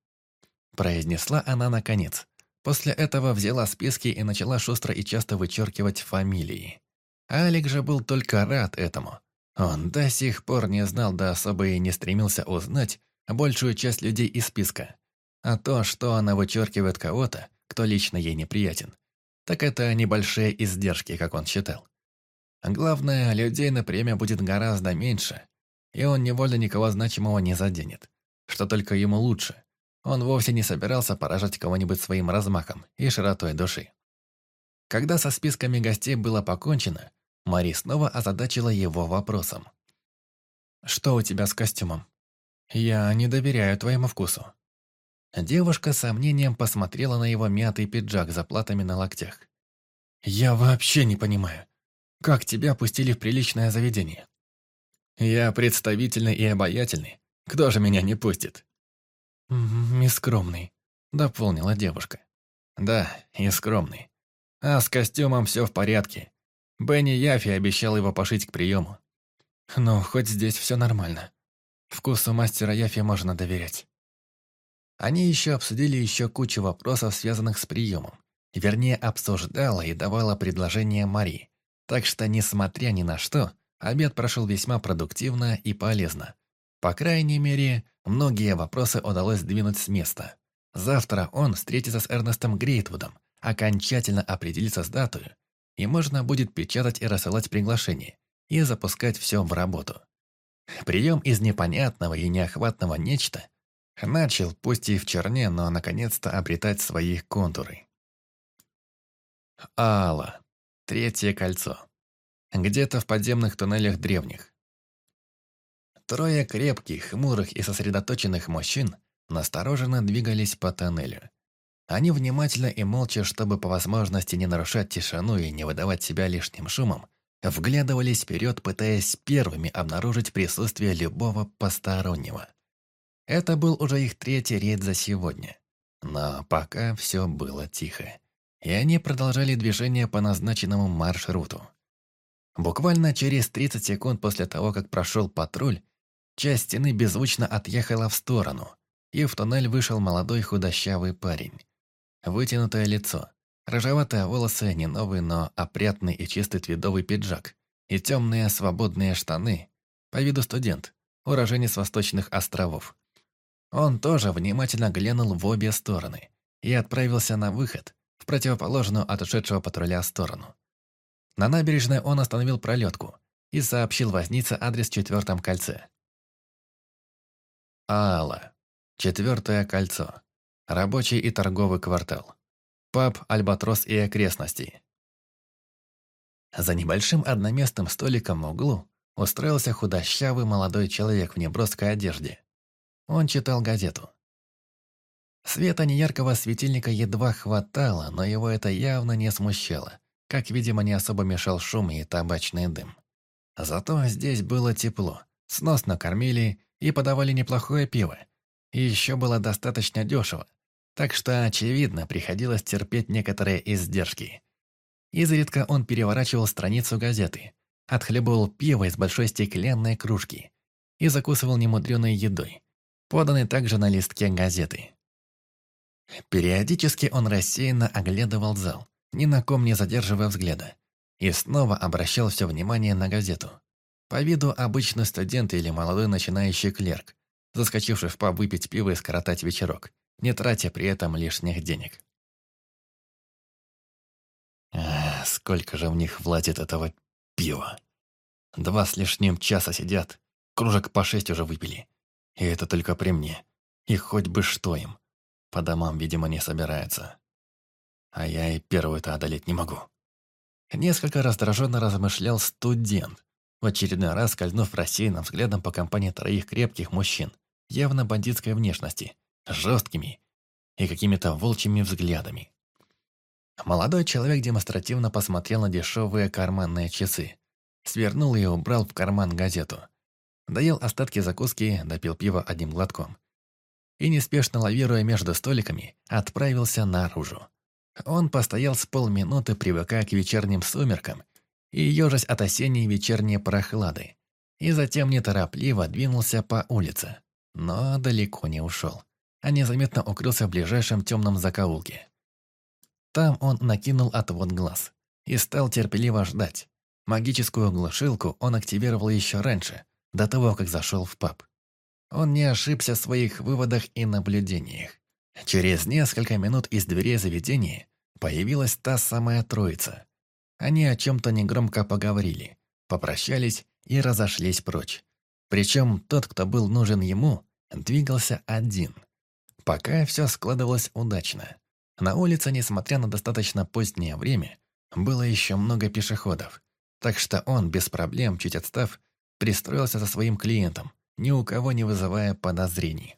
Произнесла она наконец. После этого взяла списки и начала шустро и часто вычеркивать фамилии. Алик же был только рад этому. Он до сих пор не знал, да особо и не стремился узнать большую часть людей из списка. А то, что она вычеркивает кого-то, кто лично ей неприятен, так это небольшие издержки, как он считал. Главное, людей на премию будет гораздо меньше, и он невольно никого значимого не заденет, что только ему лучше. Он вовсе не собирался поражать кого-нибудь своим размахом и широтой души. Когда со списками гостей было покончено, Мари снова озадачила его вопросом. «Что у тебя с костюмом? Я не доверяю твоему вкусу». Девушка с сомнением посмотрела на его мятый пиджак за платами на локтях. «Я вообще не понимаю, как тебя пустили в приличное заведение? Я представительный и обаятельный. Кто же меня не пустит?» «И скромный», — дополнила девушка. «Да, и скромный. А с костюмом все в порядке. Бенни Яфи обещал его пошить к приему. Но хоть здесь все нормально. Вкусу мастера Яфи можно доверять». Они еще обсудили еще кучу вопросов, связанных с приемом. Вернее, обсуждала и давала предложение Мари. Так что, несмотря ни на что, обед прошел весьма продуктивно и полезно. По крайней мере, многие вопросы удалось сдвинуть с места. Завтра он встретится с Эрнестом Грейтвудом, окончательно определится с датой, и можно будет печатать и рассылать приглашения, и запускать все в работу. Прием из непонятного и неохватного нечто начал, пусть и в черне, но наконец-то обретать свои контуры. Алла. Третье кольцо. Где-то в подземных туннелях древних. Трое крепких, хмурых и сосредоточенных мужчин настороженно двигались по тоннелю. Они внимательно и молча, чтобы по возможности не нарушать тишину и не выдавать себя лишним шумом, вглядывались вперед, пытаясь первыми обнаружить присутствие любого постороннего. Это был уже их третий рейд за сегодня. Но пока все было тихо. И они продолжали движение по назначенному маршруту. Буквально через 30 секунд после того, как прошел патруль, Часть стены беззвучно отъехала в сторону, и в туннель вышел молодой худощавый парень. Вытянутое лицо, рыжеватые волосы, не новый, но опрятный и чистый твидовый пиджак, и темные свободные штаны, по виду студент, уроженец Восточных островов. Он тоже внимательно глянул в обе стороны и отправился на выход, в противоположную от ушедшего патруля сторону. На набережной он остановил пролетку и сообщил вознице адрес в четвертом кольце. Аала. Четвертое кольцо. Рабочий и торговый квартал. Паб «Альбатрос» и окрестности. За небольшим одноместным столиком в углу устроился худощавый молодой человек в неброской одежде. Он читал газету. Света неяркого светильника едва хватало, но его это явно не смущало, как, видимо, не особо мешал шум и табачный дым. Зато здесь было тепло, сносно кормили и подавали неплохое пиво. И еще было достаточно дешево, так что, очевидно, приходилось терпеть некоторые издержки. Изредка он переворачивал страницу газеты, отхлебывал пиво из большой стеклянной кружки и закусывал немудреной едой, поданной также на листке газеты. Периодически он рассеянно оглядывал зал, ни на ком не задерживая взгляда, и снова обращал все внимание на газету. По виду обычный студент или молодой начинающий клерк, заскочивший в паб выпить пиво и скоротать вечерок, не тратя при этом лишних денег. сколько же в них влазит этого пива. Два с лишним часа сидят, кружек по шесть уже выпили. И это только при мне. И хоть бы что им. По домам, видимо, не собирается. А я и первую-то одолеть не могу. Несколько раздраженно размышлял студент, в очередной раз скользнув рассеянным взглядом по компании троих крепких мужчин, явно бандитской внешности, жесткими и какими-то волчьими взглядами. Молодой человек демонстративно посмотрел на дешевые карманные часы, свернул и убрал в карман газету. Доел остатки закуски, допил пиво одним глотком. И, неспешно лавируя между столиками, отправился наружу. Он постоял с полминуты, привыкая к вечерним сумеркам и ежась от осенней вечерней прохлады, и затем неторопливо двинулся по улице, но далеко не ушел, а незаметно укрылся в ближайшем темном закоулке. Там он накинул отвод глаз и стал терпеливо ждать. Магическую глушилку он активировал еще раньше, до того, как зашел в паб. Он не ошибся в своих выводах и наблюдениях. Через несколько минут из дверей заведения появилась та самая троица. Они о чем-то негромко поговорили, попрощались и разошлись прочь. Причем тот, кто был нужен ему, двигался один. Пока все складывалось удачно. На улице, несмотря на достаточно позднее время, было еще много пешеходов. Так что он, без проблем, чуть отстав, пристроился за своим клиентом, ни у кого не вызывая подозрений.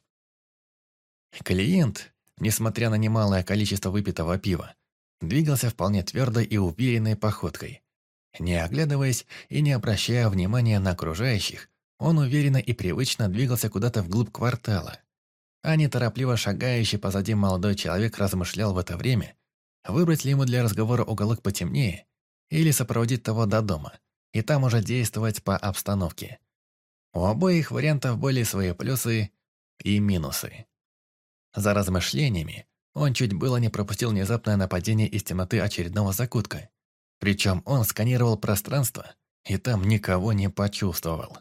Клиент, несмотря на немалое количество выпитого пива, двигался вполне твердой и уверенной походкой. Не оглядываясь и не обращая внимания на окружающих, он уверенно и привычно двигался куда-то вглубь квартала. А неторопливо шагающий позади молодой человек размышлял в это время, выбрать ли ему для разговора уголок потемнее или сопроводить того до дома, и там уже действовать по обстановке. У обоих вариантов были свои плюсы и минусы. За размышлениями он чуть было не пропустил внезапное нападение из темноты очередного закутка. Причем он сканировал пространство, и там никого не почувствовал.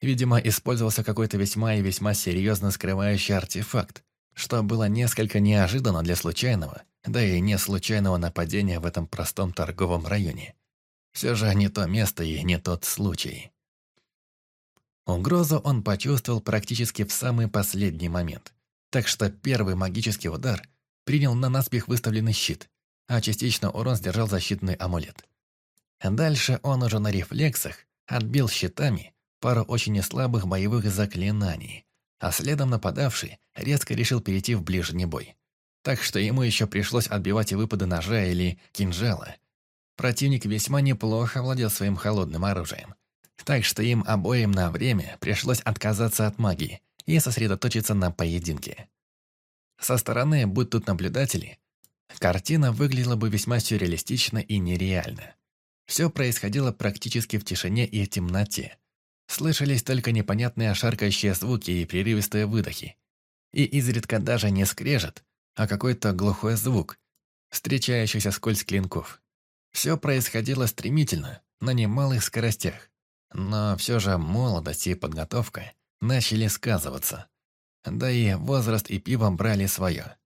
Видимо, использовался какой-то весьма и весьма серьезно скрывающий артефакт, что было несколько неожиданно для случайного, да и не случайного нападения в этом простом торговом районе. Все же не то место и не тот случай. Угрозу он почувствовал практически в самый последний момент. Так что первый магический удар принял на наспех выставленный щит, а частично урон сдержал защитный амулет. Дальше он уже на рефлексах отбил щитами пару очень неслабых боевых заклинаний, а следом нападавший резко решил перейти в ближний бой. Так что ему еще пришлось отбивать и выпады ножа или кинжала. Противник весьма неплохо владел своим холодным оружием. Так что им обоим на время пришлось отказаться от магии и сосредоточиться на поединке. Со стороны, будь тут наблюдатели, картина выглядела бы весьма сюрреалистично и нереально. Все происходило практически в тишине и темноте. Слышались только непонятные шаркающие звуки и прерывистые выдохи. И изредка даже не скрежет, а какой-то глухой звук, встречающийся скользь клинков. Все происходило стремительно, на немалых скоростях. Но все же молодость и подготовка начали сказываться. Да и возраст и пиво брали свое.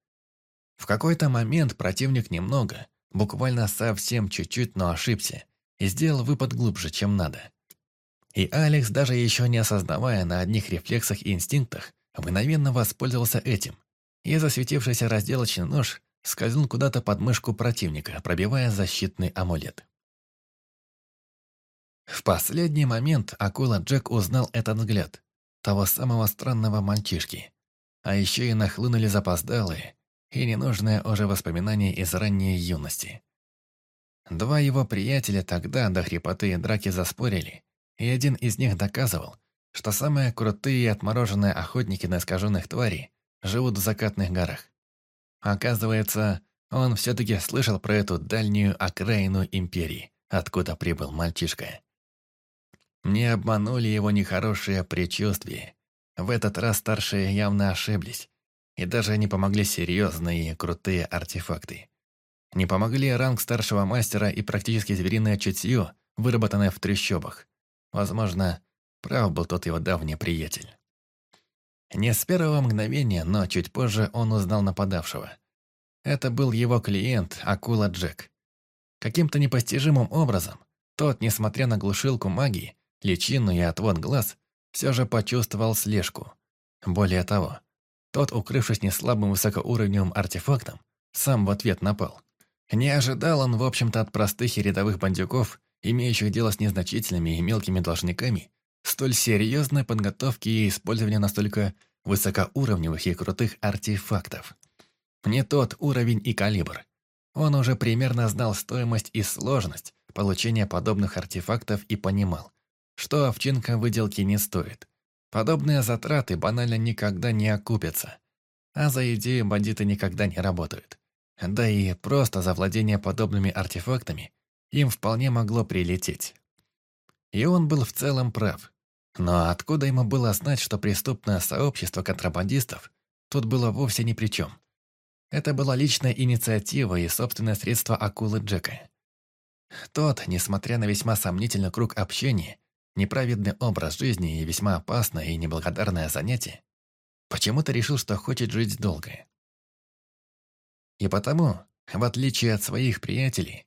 В какой-то момент противник немного, буквально совсем чуть-чуть, но ошибся, и сделал выпад глубже, чем надо. И Алекс, даже еще не осознавая на одних рефлексах и инстинктах, мгновенно воспользовался этим, и засветившийся разделочный нож скользнул куда-то под мышку противника, пробивая защитный амулет. В последний момент акула Джек узнал этот взгляд, того самого странного мальчишки. А еще и нахлынули запоздалые и ненужные уже воспоминания из ранней юности. Два его приятеля тогда до хрипоты и драки заспорили, и один из них доказывал, что самые крутые и отмороженные охотники на искаженных тварей живут в закатных горах. Оказывается, он все-таки слышал про эту дальнюю окраину империи, откуда прибыл мальчишка. Не обманули его нехорошие предчувствия. В этот раз старшие явно ошиблись. И даже не помогли серьезные и крутые артефакты. Не помогли ранг старшего мастера и практически звериное чутье, выработанное в трещобах. Возможно, прав был тот его давний приятель. Не с первого мгновения, но чуть позже он узнал нападавшего. Это был его клиент, Акула Джек. Каким-то непостижимым образом, тот, несмотря на глушилку магии, личину и отвод глаз, все же почувствовал слежку. Более того, тот, укрывшись неслабым высокоуровневым артефактом, сам в ответ напал. Не ожидал он, в общем-то, от простых и рядовых бандюков, имеющих дело с незначительными и мелкими должниками, столь серьезной подготовки и использования настолько высокоуровневых и крутых артефактов. Не тот уровень и калибр. Он уже примерно знал стоимость и сложность получения подобных артефактов и понимал, что овчинка выделки не стоит. Подобные затраты банально никогда не окупятся. А за идею бандиты никогда не работают. Да и просто за владение подобными артефактами им вполне могло прилететь. И он был в целом прав. Но откуда ему было знать, что преступное сообщество контрабандистов тут было вовсе ни при чем? Это была личная инициатива и собственное средство акулы Джека. Тот, несмотря на весьма сомнительный круг общения, неправедный образ жизни и весьма опасное и неблагодарное занятие, почему-то решил, что хочет жить долго. И потому, в отличие от своих приятелей,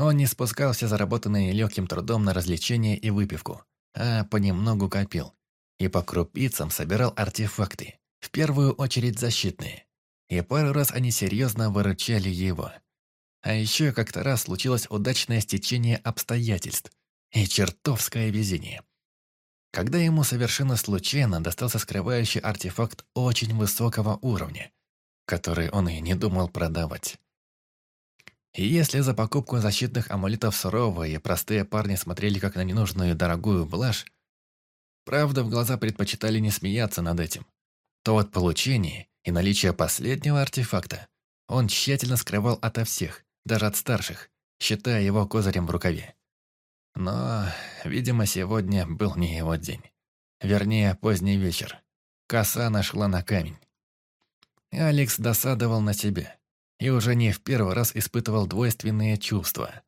он не спускался заработанные легким трудом на развлечения и выпивку, а понемногу копил и по крупицам собирал артефакты, в первую очередь защитные. И пару раз они серьезно выручали его. А еще как-то раз случилось удачное стечение обстоятельств и чертовское везение. Когда ему совершенно случайно достался скрывающий артефакт очень высокого уровня, который он и не думал продавать. И если за покупку защитных амулетов суровые и простые парни смотрели как на ненужную дорогую блажь, правда в глаза предпочитали не смеяться над этим, то от получения и наличия последнего артефакта он тщательно скрывал ото всех, даже от старших, считая его козырем в рукаве. Но, видимо, сегодня был не его день. Вернее, поздний вечер. Коса нашла на камень. Алекс досадовал на себя и уже не в первый раз испытывал двойственные чувства.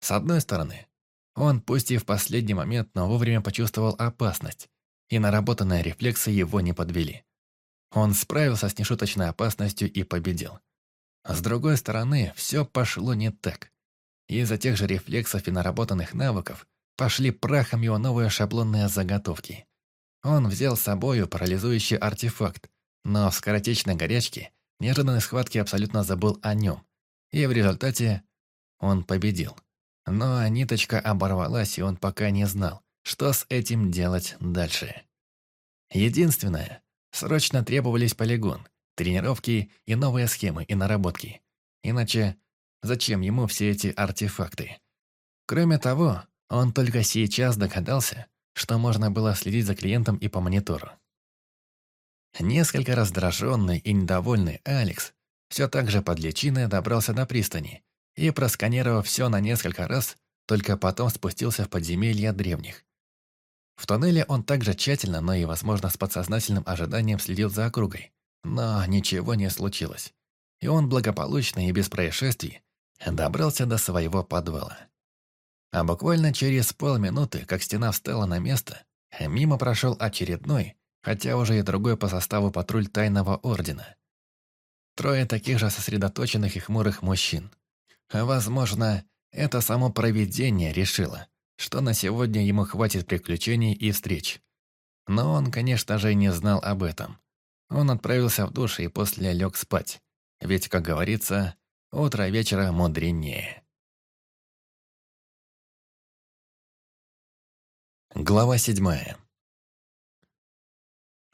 С одной стороны, он, пусть и в последний момент, но вовремя почувствовал опасность, и наработанные рефлексы его не подвели. Он справился с нешуточной опасностью и победил. С другой стороны, все пошло не так. Из-за тех же рефлексов и наработанных навыков пошли прахом его новые шаблонные заготовки. Он взял с собою парализующий артефакт, но в скоротечной горячке неожиданной схватки абсолютно забыл о нем. И в результате он победил. Но ниточка оборвалась, и он пока не знал, что с этим делать дальше. Единственное, срочно требовались полигон, тренировки и новые схемы и наработки. Иначе зачем ему все эти артефакты? Кроме того, он только сейчас догадался, что можно было следить за клиентом и по монитору. Несколько раздраженный и недовольный Алекс все так же под личиной добрался до пристани и, просканировав все на несколько раз, только потом спустился в подземелье древних. В тоннеле он также тщательно, но и, возможно, с подсознательным ожиданием следил за округой. Но ничего не случилось. И он благополучно и без происшествий добрался до своего подвала. А буквально через полминуты, как стена встала на место, мимо прошел очередной, хотя уже и другой по составу патруль Тайного Ордена. Трое таких же сосредоточенных и хмурых мужчин. Возможно, это само провидение решило, что на сегодня ему хватит приключений и встреч. Но он, конечно же, не знал об этом. Он отправился в душ и после лег спать. Ведь, как говорится, утро вечера мудренее. Глава седьмая.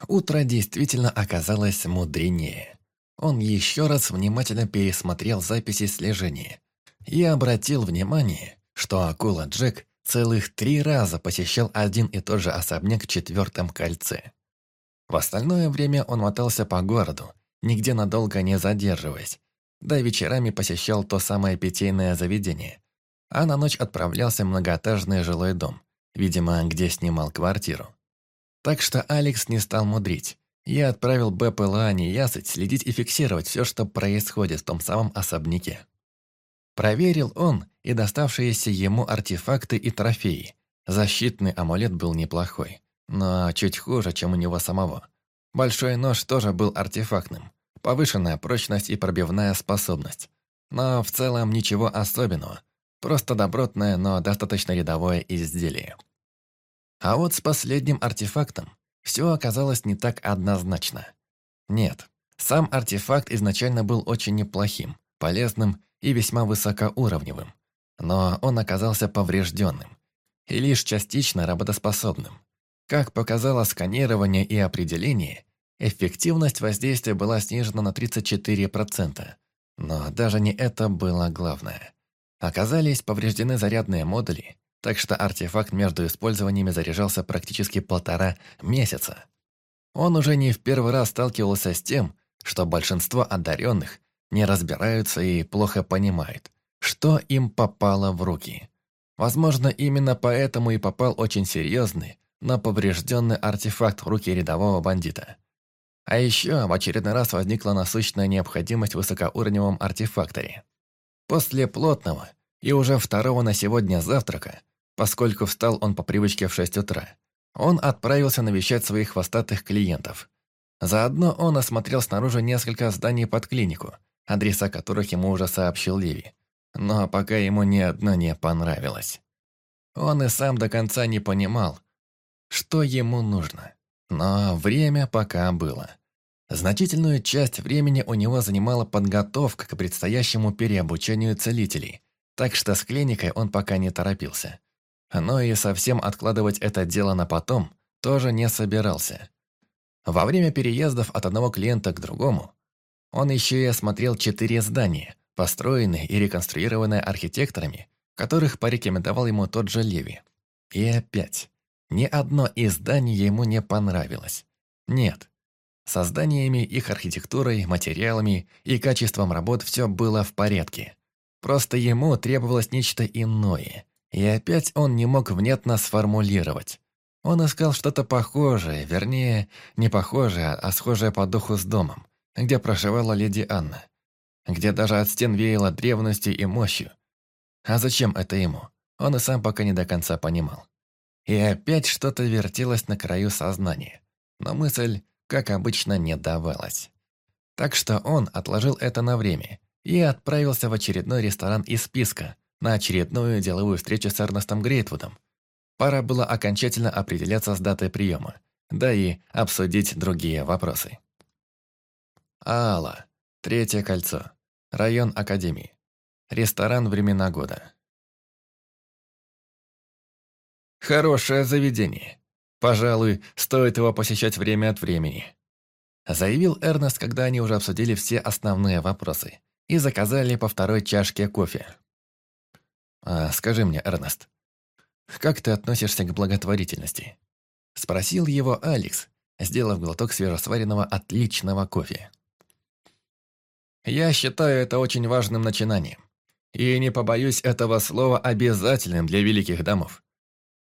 Утро действительно оказалось мудренее. Он еще раз внимательно пересмотрел записи слежения и обратил внимание, что акула Джек целых три раза посещал один и тот же особняк в четвертом кольце. В остальное время он мотался по городу, нигде надолго не задерживаясь, да вечерами посещал то самое питейное заведение, а на ночь отправлялся в многоэтажный жилой дом, видимо, где снимал квартиру. Так что Алекс не стал мудрить. Я отправил БПЛА неясыть следить и фиксировать все, что происходит в том самом особняке. Проверил он и доставшиеся ему артефакты и трофеи. Защитный амулет был неплохой, но чуть хуже, чем у него самого. Большой нож тоже был артефактным. Повышенная прочность и пробивная способность. Но в целом ничего особенного. Просто добротное, но достаточно рядовое изделие. А вот с последним артефактом все оказалось не так однозначно. Нет, сам артефакт изначально был очень неплохим, полезным и весьма высокоуровневым. Но он оказался поврежденным и лишь частично работоспособным. Как показало сканирование и определение, эффективность воздействия была снижена на 34%. Но даже не это было главное. Оказались повреждены зарядные модули, так что артефакт между использованиями заряжался практически полтора месяца. Он уже не в первый раз сталкивался с тем, что большинство одаренных не разбираются и плохо понимают, что им попало в руки. Возможно, именно поэтому и попал очень серьезный, но поврежденный артефакт в руки рядового бандита. А еще в очередной раз возникла насущная необходимость в высокоуровневом артефакторе. После плотного и уже второго на сегодня завтрака, поскольку встал он по привычке в 6 утра, он отправился навещать своих хвостатых клиентов. Заодно он осмотрел снаружи несколько зданий под клинику, адреса которых ему уже сообщил Ливи. Но пока ему ни одно не понравилось. Он и сам до конца не понимал, что ему нужно. Но время пока было. Значительную часть времени у него занимала подготовка к предстоящему переобучению целителей, так что с клиникой он пока не торопился. Но и совсем откладывать это дело на потом тоже не собирался. Во время переездов от одного клиента к другому он еще и осмотрел четыре здания, построенные и реконструированные архитекторами, которых порекомендовал ему тот же Леви. И опять, ни одно из зданий ему не понравилось. Нет. Со зданиями, их архитектурой, материалами и качеством работ все было в порядке. Просто ему требовалось нечто иное. И опять он не мог внятно сформулировать. Он искал что-то похожее, вернее, не похожее, а схожее по духу с домом, где проживала леди Анна. Где даже от стен веяло древностью и мощью. А зачем это ему? Он и сам пока не до конца понимал. И опять что-то вертелось на краю сознания. Но мысль, как обычно, не давалась. Так что он отложил это на время и отправился в очередной ресторан из списка на очередную деловую встречу с Эрнестом Грейтвудом. Пора было окончательно определяться с датой приема, да и обсудить другие вопросы. Алла. Третье кольцо. Район Академии. Ресторан «Времена года». Хорошее заведение. Пожалуй, стоит его посещать время от времени. Заявил Эрнест, когда они уже обсудили все основные вопросы и заказали по второй чашке кофе. «А скажи мне, Эрнест, как ты относишься к благотворительности?» Спросил его Алекс, сделав глоток свежесваренного отличного кофе. «Я считаю это очень важным начинанием. И не побоюсь этого слова обязательным для великих домов.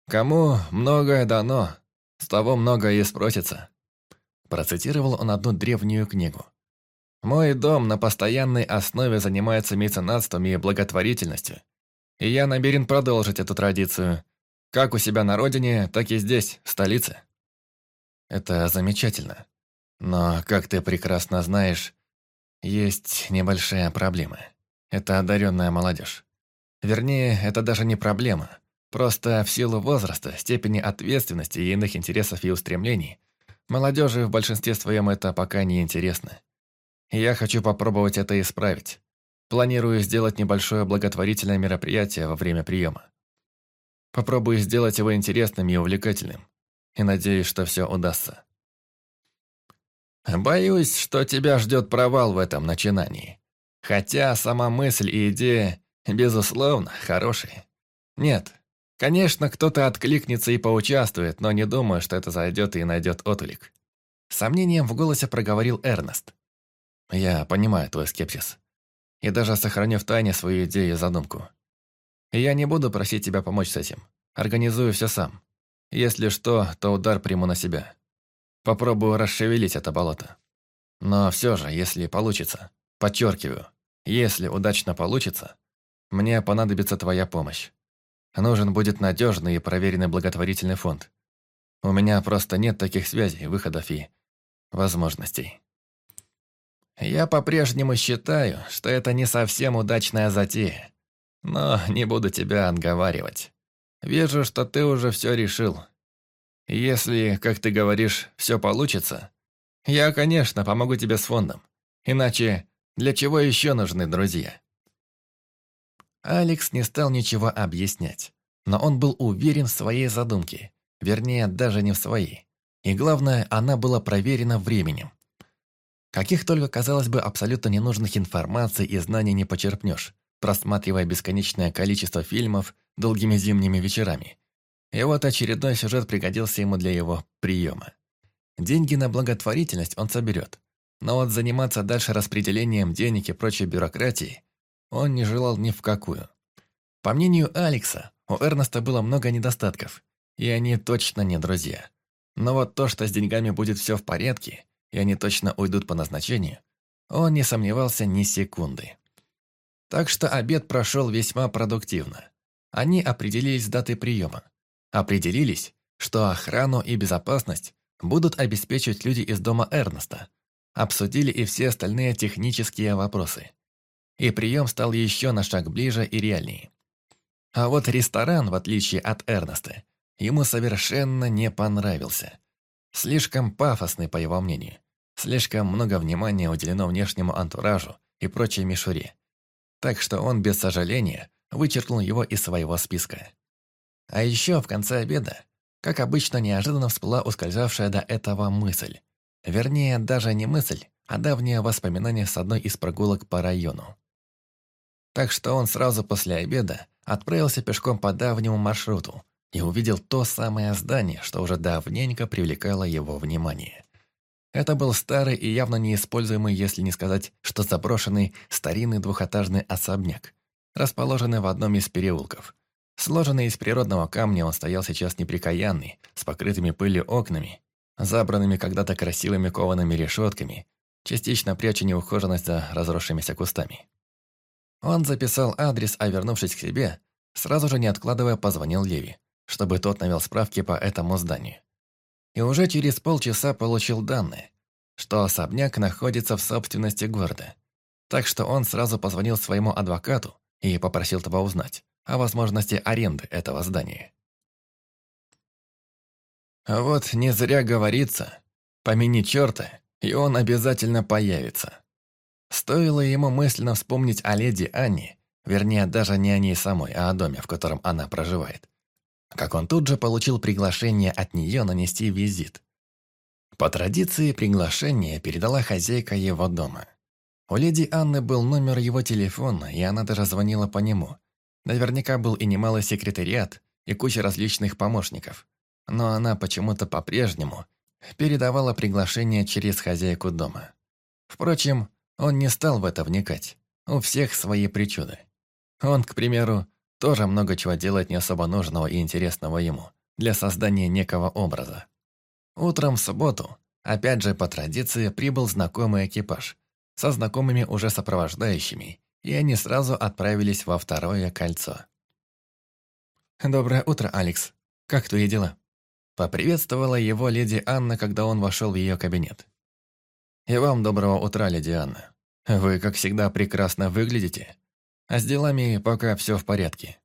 «Кому многое дано, с того многое и спросится». Процитировал он одну древнюю книгу. «Мой дом на постоянной основе занимается меценатством и благотворительностью, и я намерен продолжить эту традицию, как у себя на родине, так и здесь, в столице». «Это замечательно. Но, как ты прекрасно знаешь, есть небольшая проблема. Это одаренная молодежь. Вернее, это даже не проблема, Просто в силу возраста, степени ответственности и иных интересов и устремлений, молодежи в большинстве своем это пока не интересно. я хочу попробовать это исправить. Планирую сделать небольшое благотворительное мероприятие во время приема. Попробую сделать его интересным и увлекательным. И надеюсь, что все удастся. Боюсь, что тебя ждет провал в этом начинании. Хотя сама мысль и идея, безусловно, хорошие. Нет, Конечно, кто-то откликнется и поучаствует, но не думаю, что это зайдет и найдет отклик. сомнением в голосе проговорил Эрнест. Я понимаю твой скепсис. И даже сохраню в тайне свою идею и задумку. Я не буду просить тебя помочь с этим. Организую все сам. Если что, то удар приму на себя. Попробую расшевелить это болото. Но все же, если получится, подчеркиваю, если удачно получится, мне понадобится твоя помощь. Нужен будет надежный и проверенный благотворительный фонд. У меня просто нет таких связей, выходов и возможностей. Я по-прежнему считаю, что это не совсем удачная затея. Но не буду тебя отговаривать. Вижу, что ты уже все решил. Если, как ты говоришь, все получится, я, конечно, помогу тебе с фондом. Иначе для чего еще нужны друзья? Алекс не стал ничего объяснять, но он был уверен в своей задумке, вернее, даже не в своей. И главное, она была проверена временем. Каких только, казалось бы, абсолютно ненужных информаций и знаний не почерпнешь, просматривая бесконечное количество фильмов долгими зимними вечерами. И вот очередной сюжет пригодился ему для его приема. Деньги на благотворительность он соберет, но вот заниматься дальше распределением денег и прочей бюрократией он не желал ни в какую. По мнению Алекса, у Эрнеста было много недостатков, и они точно не друзья. Но вот то, что с деньгами будет все в порядке, и они точно уйдут по назначению, он не сомневался ни секунды. Так что обед прошел весьма продуктивно. Они определились с датой приема. Определились, что охрану и безопасность будут обеспечивать люди из дома Эрнеста. Обсудили и все остальные технические вопросы. И прием стал еще на шаг ближе и реальнее. А вот ресторан, в отличие от Эрнеста, ему совершенно не понравился. Слишком пафосный, по его мнению. Слишком много внимания уделено внешнему антуражу и прочей мишуре. Так что он без сожаления вычеркнул его из своего списка. А еще в конце обеда, как обычно, неожиданно всплыла ускользавшая до этого мысль. Вернее, даже не мысль, а давнее воспоминание с одной из прогулок по району. Так что он сразу после обеда отправился пешком по давнему маршруту и увидел то самое здание, что уже давненько привлекало его внимание. Это был старый и явно неиспользуемый, если не сказать, что заброшенный старинный двухэтажный особняк, расположенный в одном из переулков. Сложенный из природного камня он стоял сейчас неприкаянный, с покрытыми пылью окнами, забранными когда-то красивыми коваными решетками, частично пряча неухоженность за разросшимися кустами. Он записал адрес, а вернувшись к себе, сразу же не откладывая позвонил Леви, чтобы тот навел справки по этому зданию. И уже через полчаса получил данные, что особняк находится в собственности города. Так что он сразу позвонил своему адвокату и попросил того узнать о возможности аренды этого здания. А вот не зря говорится, помяни черта, и он обязательно появится. Стоило ему мысленно вспомнить о леди Анне, вернее, даже не о ней самой, а о доме, в котором она проживает. Как он тут же получил приглашение от нее нанести визит. По традиции приглашение передала хозяйка его дома. У леди Анны был номер его телефона, и она даже звонила по нему. Наверняка был и немалый секретариат, и куча различных помощников. Но она почему-то по-прежнему передавала приглашение через хозяйку дома. Впрочем, он не стал в это вникать. У всех свои причуды. Он, к примеру, тоже много чего делает не особо нужного и интересного ему, для создания некого образа. Утром в субботу, опять же по традиции, прибыл знакомый экипаж, со знакомыми уже сопровождающими, и они сразу отправились во второе кольцо. «Доброе утро, Алекс. Как твои дела?» Поприветствовала его леди Анна, когда он вошел в ее кабинет. «И вам доброго утра, леди Анна. Вы, как всегда, прекрасно выглядите. А с делами пока все в порядке».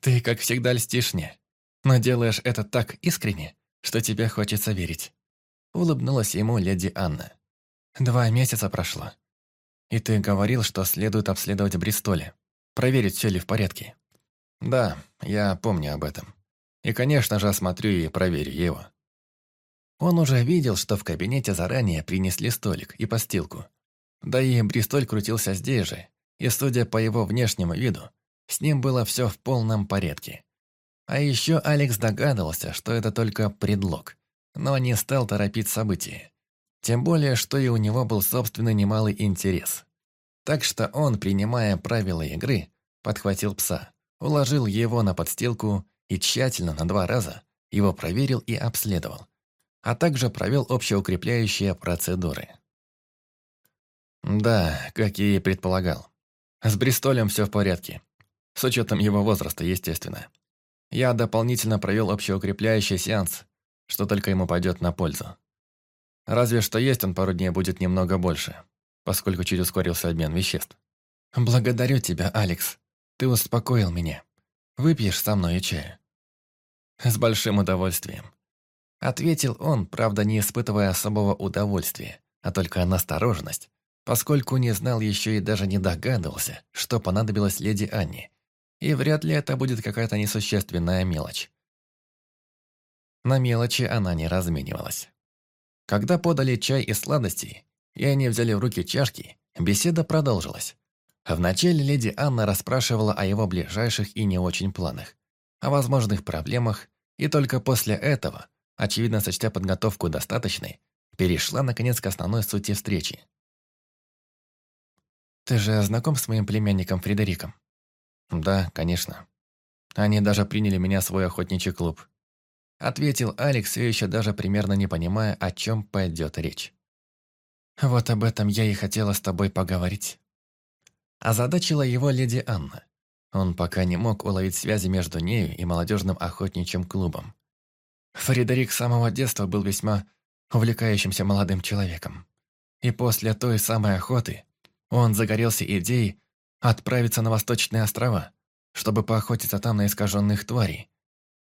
«Ты, как всегда, льстишь мне, но делаешь это так искренне, что тебе хочется верить». Улыбнулась ему леди Анна. «Два месяца прошло. И ты говорил, что следует обследовать Бристоле, проверить, все ли в порядке». «Да, я помню об этом. И, конечно же, осмотрю и проверю его. Он уже видел, что в кабинете заранее принесли столик и постилку. Да и Бристоль крутился здесь же, и, судя по его внешнему виду, с ним было все в полном порядке. А еще Алекс догадывался, что это только предлог, но не стал торопить события. Тем более, что и у него был собственный немалый интерес. Так что он, принимая правила игры, подхватил пса, уложил его на подстилку и тщательно на два раза его проверил и обследовал, а также провел общеукрепляющие процедуры. Да, как и предполагал. С Бристолем все в порядке. С учетом его возраста, естественно. Я дополнительно провел общеукрепляющий сеанс, что только ему пойдет на пользу. Разве что есть он пару дней будет немного больше. поскольку чуть ускорился обмен веществ. «Благодарю тебя, Алекс. Ты успокоил меня. Выпьешь со мной чая?» «С большим удовольствием», — ответил он, правда, не испытывая особого удовольствия, а только настороженность, поскольку не знал еще и даже не догадывался, что понадобилось леди Анне, и вряд ли это будет какая-то несущественная мелочь. На мелочи она не разменивалась. Когда подали чай и сладости, и они взяли в руки чашки, беседа продолжилась. Вначале леди Анна расспрашивала о его ближайших и не очень планах, о возможных проблемах, и только после этого, очевидно сочтя подготовку достаточной, перешла, наконец, к основной сути встречи. «Ты же знаком с моим племянником Фредериком?» «Да, конечно. Они даже приняли меня в свой охотничий клуб. Ответил Алекс, все еще даже примерно не понимая, о чем пойдет речь. «Вот об этом я и хотела с тобой поговорить». Озадачила его леди Анна. Он пока не мог уловить связи между нею и молодежным охотничьим клубом. Фредерик с самого детства был весьма увлекающимся молодым человеком. И после той самой охоты он загорелся идеей отправиться на Восточные острова, чтобы поохотиться там на искаженных тварей.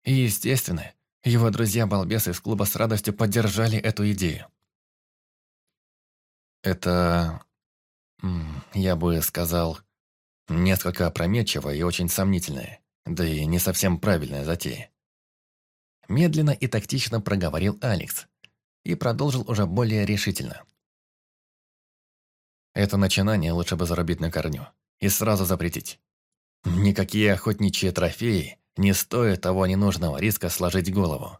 И, естественно, его друзья-балбесы из клуба с радостью поддержали эту идею. Это, я бы сказал, несколько опрометчивая и очень сомнительная, да и не совсем правильная затея. Медленно и тактично проговорил Алекс и продолжил уже более решительно. Это начинание лучше бы зарубить на корню и сразу запретить. Никакие охотничьи трофеи не стоит того ненужного риска сложить голову.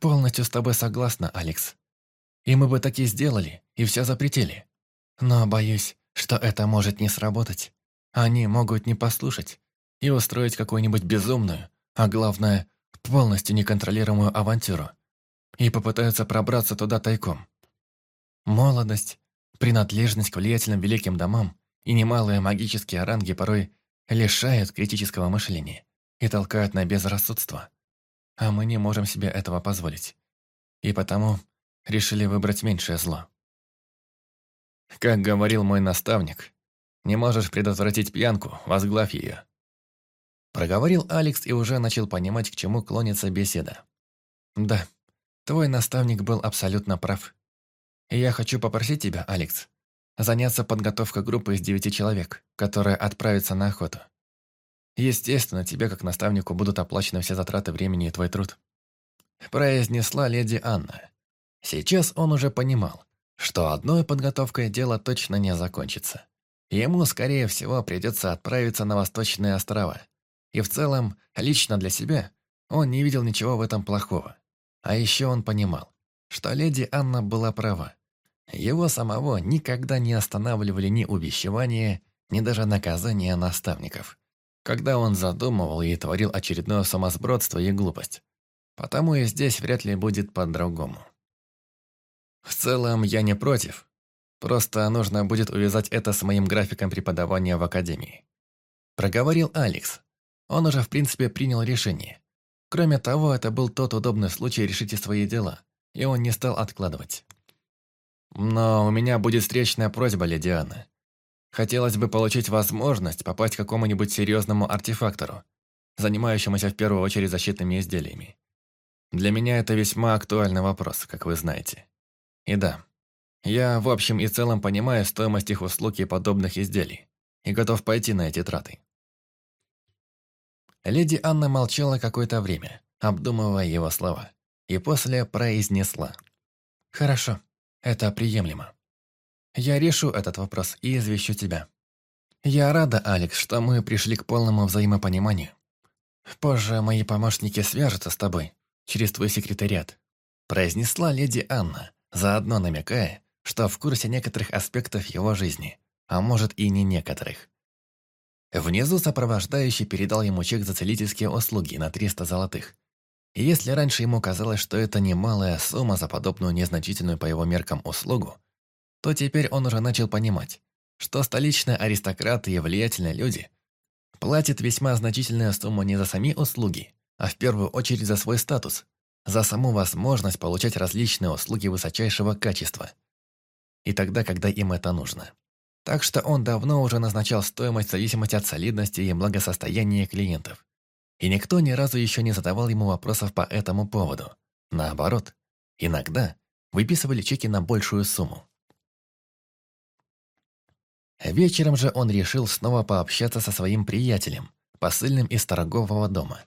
Полностью с тобой согласна, Алекс. И мы бы так и сделали, и все запретили. Но боюсь, что это может не сработать. Они могут не послушать и устроить какую-нибудь безумную, а главное, полностью неконтролируемую авантюру. И попытаются пробраться туда тайком. Молодость, принадлежность к влиятельным великим домам и немалые магические оранги порой лишают критического мышления и толкают на безрассудство. А мы не можем себе этого позволить. И потому решили выбрать меньшее зло. Как говорил мой наставник, не можешь предотвратить пьянку, возглавь ее. Проговорил Алекс и уже начал понимать, к чему клонится беседа. Да, твой наставник был абсолютно прав. Я хочу попросить тебя, Алекс, заняться подготовкой группы из девяти человек, которая отправится на охоту. Естественно, тебе, как наставнику, будут оплачены все затраты времени и твой труд. Произнесла леди Анна. Сейчас он уже понимал, что одной подготовкой дело точно не закончится. Ему, скорее всего, придется отправиться на Восточные острова. И в целом, лично для себя, он не видел ничего в этом плохого. А еще он понимал, что леди Анна была права. Его самого никогда не останавливали ни увещевания, ни даже наказания наставников, когда он задумывал и творил очередное самосбродство и глупость. Потому и здесь вряд ли будет по-другому. В целом, я не против. Просто нужно будет увязать это с моим графиком преподавания в академии. Проговорил Алекс. Он уже, в принципе, принял решение. Кроме того, это был тот удобный случай решить свои дела, и он не стал откладывать. Но у меня будет встречная просьба, леди Анна. Хотелось бы получить возможность попасть к какому-нибудь серьезному артефактору, занимающемуся в первую очередь защитными изделиями. Для меня это весьма актуальный вопрос, как вы знаете. И да, я в общем и целом понимаю стоимость их услуг и подобных изделий, и готов пойти на эти траты. Леди Анна молчала какое-то время, обдумывая его слова, и после произнесла. «Хорошо, это приемлемо. Я решу этот вопрос и извещу тебя. Я рада, Алекс, что мы пришли к полному взаимопониманию. Позже мои помощники свяжутся с тобой через твой секретариат», произнесла леди Анна, заодно намекая, что в курсе некоторых аспектов его жизни, а может и не некоторых. Внизу сопровождающий передал ему чек за целительские услуги на 300 золотых, если раньше ему казалось, что это немалая сумма за подобную незначительную по его меркам услугу, то теперь он уже начал понимать, что столичные аристократы и влиятельные люди платят весьма значительную сумму не за сами услуги, а в первую очередь за свой статус, за саму возможность получать различные услуги высочайшего качества. и тогда, когда им это нужно. Так что он давно уже назначал стоимость в зависимости от солидности и благосостояния клиентов. И никто ни разу еще не задавал ему вопросов по этому поводу. Наоборот, иногда выписывали чеки на большую сумму. Вечером же он решил снова пообщаться со своим приятелем, посыльным из торгового дома,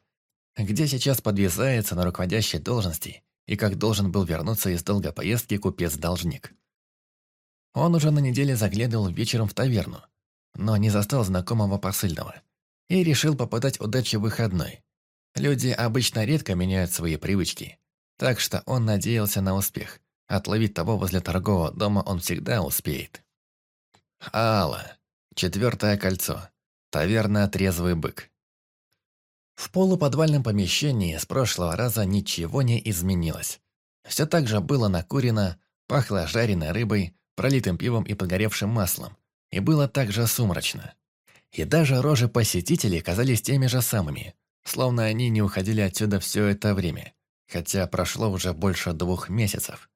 где сейчас подвязается на руководящей должности и как должен был вернуться из долгой поездки купец-должник. Он уже на неделе заглядывал вечером в таверну, но не застал знакомого посыльного и решил попытать удачи выходной. Люди обычно редко меняют свои привычки, так что он надеялся на успех. Отловить того возле торгового дома он всегда успеет. Алла. Четвертое кольцо. Таверна «Трезвый бык». В полуподвальном помещении с прошлого раза ничего не изменилось. Все так же было накурено, пахло жареной рыбой, пролитым пивом и подгоревшим маслом. И было так же сумрачно. И даже рожи посетителей казались теми же самыми, словно они не уходили отсюда все это время, хотя прошло уже больше двух месяцев.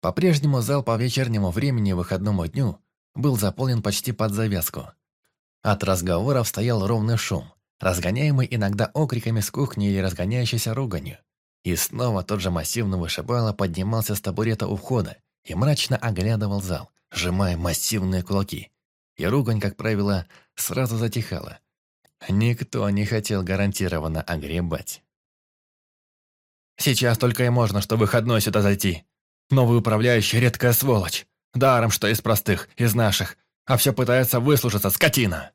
По-прежнему зал по вечернему времени выходному дню был заполнен почти под завязку. От разговоров стоял ровный шум, разгоняемый иногда окриками с кухни или разгоняющейся руганью. И снова тот же массивный вышибало поднимался с табурета у входа и мрачно оглядывал зал, сжимая массивные кулаки. И ругань, как правило, сразу затихала. Никто не хотел гарантированно огребать. «Сейчас только и можно, что выходной сюда зайти. Новый управляющий – редкая сволочь. Даром, что из простых, из наших. А все пытается выслужиться, скотина!»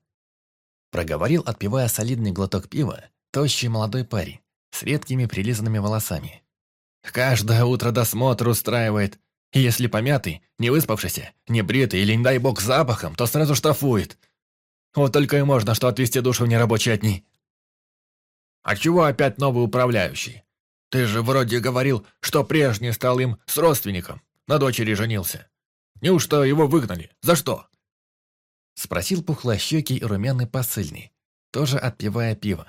Проговорил, отпивая солидный глоток пива, тощий молодой парень с редкими прилизанными волосами. «Каждое утро досмотр устраивает. Если помятый, не выспавшийся, не бритый или, не дай бог, запахом, то сразу штрафует. Вот только и можно, что отвести душу в нерабочие дни». «А чего опять новый управляющий? Ты же вроде говорил, что прежний стал им с родственником, на дочери женился». Неужто его выгнали? За что?» Спросил пухлощекий румяный посыльный, тоже отпивая пиво,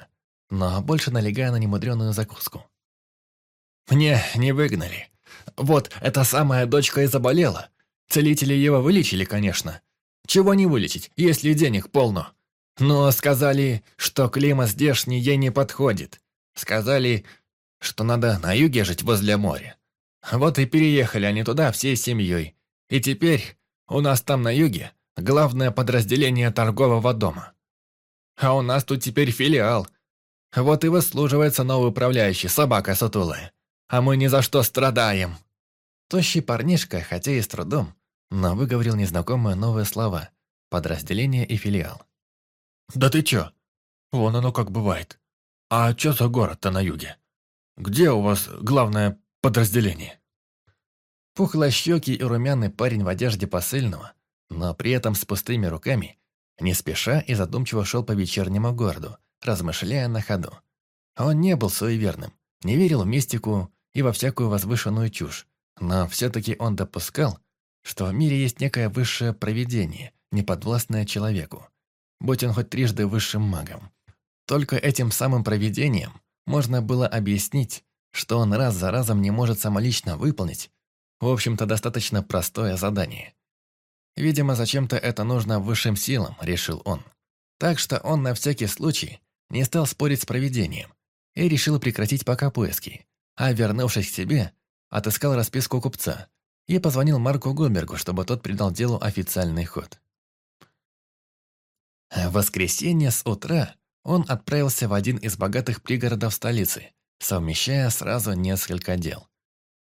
но больше налегая на немудреную закуску. «Мне не выгнали. Вот эта самая дочка и заболела. Целители его вылечили, конечно. Чего не вылечить, если денег полно. Но сказали, что климат здешний ей не подходит. Сказали, что надо на юге жить возле моря. Вот и переехали они туда всей семьей. И теперь у нас там на юге главное подразделение торгового дома. А у нас тут теперь филиал. Вот и выслуживается новый управляющий, собака сутулая. А мы ни за что страдаем. Тощий парнишка, хотя и с трудом, но выговорил незнакомые новые слова. Подразделение и филиал. «Да ты чё? Вон оно как бывает. А чё за город-то на юге? Где у вас главное подразделение?» Пухлощекий и румяный парень в одежде посыльного, но при этом с пустыми руками, не спеша и задумчиво шел по вечернему городу, размышляя на ходу. Он не был суеверным, не верил в мистику и во всякую возвышенную чушь, но все-таки он допускал, что в мире есть некое высшее провидение, неподвластное человеку, будь он хоть трижды высшим магом. Только этим самым провидением можно было объяснить, что он раз за разом не может самолично выполнить в общем-то, достаточно простое задание. Видимо, зачем-то это нужно высшим силам, решил он. Так что он на всякий случай не стал спорить с проведением и решил прекратить пока поиски, а вернувшись к себе, отыскал расписку купца и позвонил Марку Гомбергу, чтобы тот придал делу официальный ход. В воскресенье с утра он отправился в один из богатых пригородов столицы, совмещая сразу несколько дел.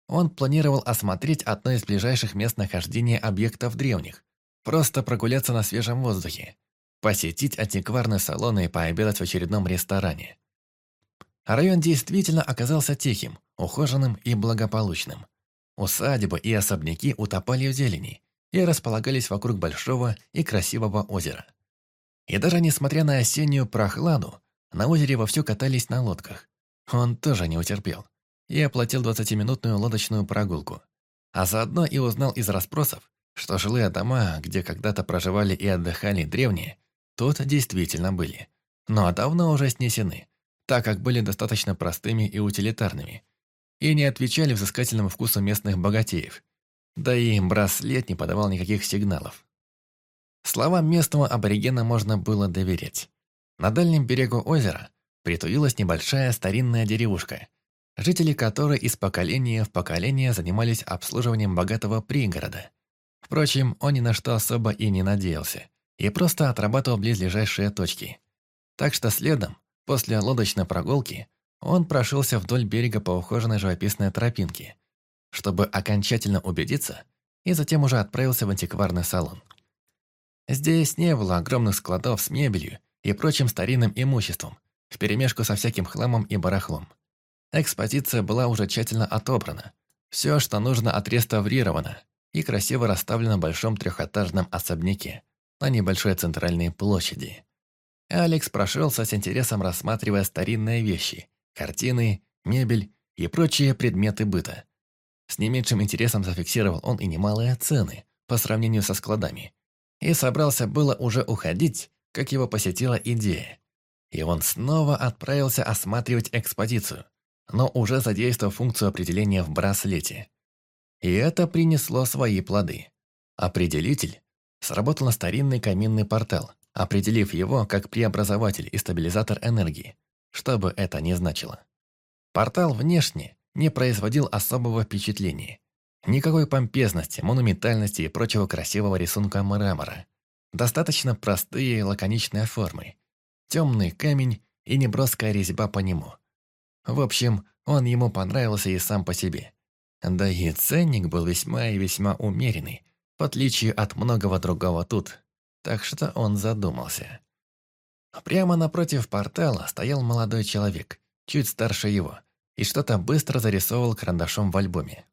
Он планировал осмотреть одно из ближайших мест нахождения объектов древних, просто прогуляться на свежем воздухе, посетить антикварные салоны и пообедать в очередном ресторане. Район действительно оказался тихим, ухоженным и благополучным. Усадьбы и особняки утопали в зелени и располагались вокруг большого и красивого озера. И даже несмотря на осеннюю прохладу, на озере вовсю катались на лодках. Он тоже не утерпел и оплатил двадцатиминутную лодочную прогулку. А заодно и узнал из расспросов, что жилые дома, где когда-то проживали и отдыхали древние, тут действительно были. Но давно уже снесены, так как были достаточно простыми и утилитарными, и не отвечали взыскательному вкусу местных богатеев. Да и браслет не подавал никаких сигналов. Словам местного аборигена можно было доверять. На дальнем берегу озера притуилась небольшая старинная деревушка, жители которой из поколения в поколение занимались обслуживанием богатого пригорода. Впрочем, он ни на что особо и не надеялся, и просто отрабатывал близлежащие точки. Так что следом, после лодочной прогулки, он прошелся вдоль берега по ухоженной живописной тропинке, чтобы окончательно убедиться, и затем уже отправился в антикварный салон. Здесь не было огромных складов с мебелью и прочим старинным имуществом, вперемешку со всяким хламом и барахлом. Экспозиция была уже тщательно отобрана. Все, что нужно, отреставрировано и красиво расставлено в большом трехэтажном особняке на небольшой центральной площади. Алекс прошелся с интересом, рассматривая старинные вещи, картины, мебель и прочие предметы быта. С не меньшим интересом зафиксировал он и немалые цены по сравнению со складами. И собрался было уже уходить, как его посетила идея. И он снова отправился осматривать экспозицию, но уже задействовав функцию определения в браслете. И это принесло свои плоды. Определитель сработал на старинный каминный портал, определив его как преобразователь и стабилизатор энергии, что бы это ни значило. Портал внешне не производил особого впечатления. Никакой помпезности, монументальности и прочего красивого рисунка мрамора. Достаточно простые лаконичные формы, темный камень и неброская резьба по нему. В общем, он ему понравился и сам по себе. Да и ценник был весьма и весьма умеренный, в отличие от многого другого тут, так что он задумался. Прямо напротив портала стоял молодой человек, чуть старше его, и что-то быстро зарисовывал карандашом в альбоме.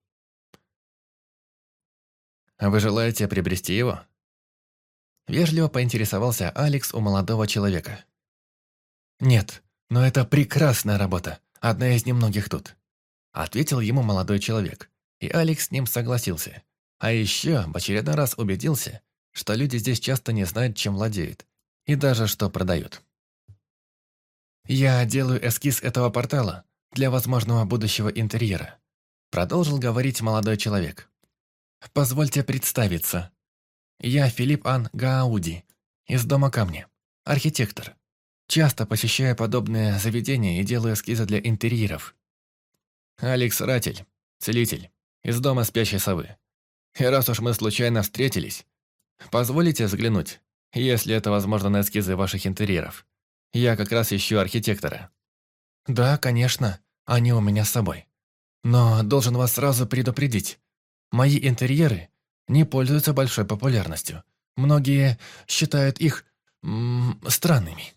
«Вы желаете приобрести его?» Вежливо поинтересовался Алекс у молодого человека. «Нет, но это прекрасная работа, одна из немногих тут», ответил ему молодой человек, и Алекс с ним согласился. А еще в очередной раз убедился, что люди здесь часто не знают, чем владеют, и даже что продают. «Я делаю эскиз этого портала для возможного будущего интерьера», продолжил говорить молодой человек. «Позвольте представиться. Я Филипп Ан Гауди, из Дома Камня, архитектор. Часто посещаю подобные заведения и делаю эскизы для интерьеров. Алекс Ратель, целитель, из дома спящей совы. И раз уж мы случайно встретились, позволите взглянуть, если это возможно на эскизы ваших интерьеров. Я как раз ищу архитектора. Да, конечно, они у меня с собой. Но должен вас сразу предупредить. Мои интерьеры не пользуются большой популярностью. Многие считают их странными.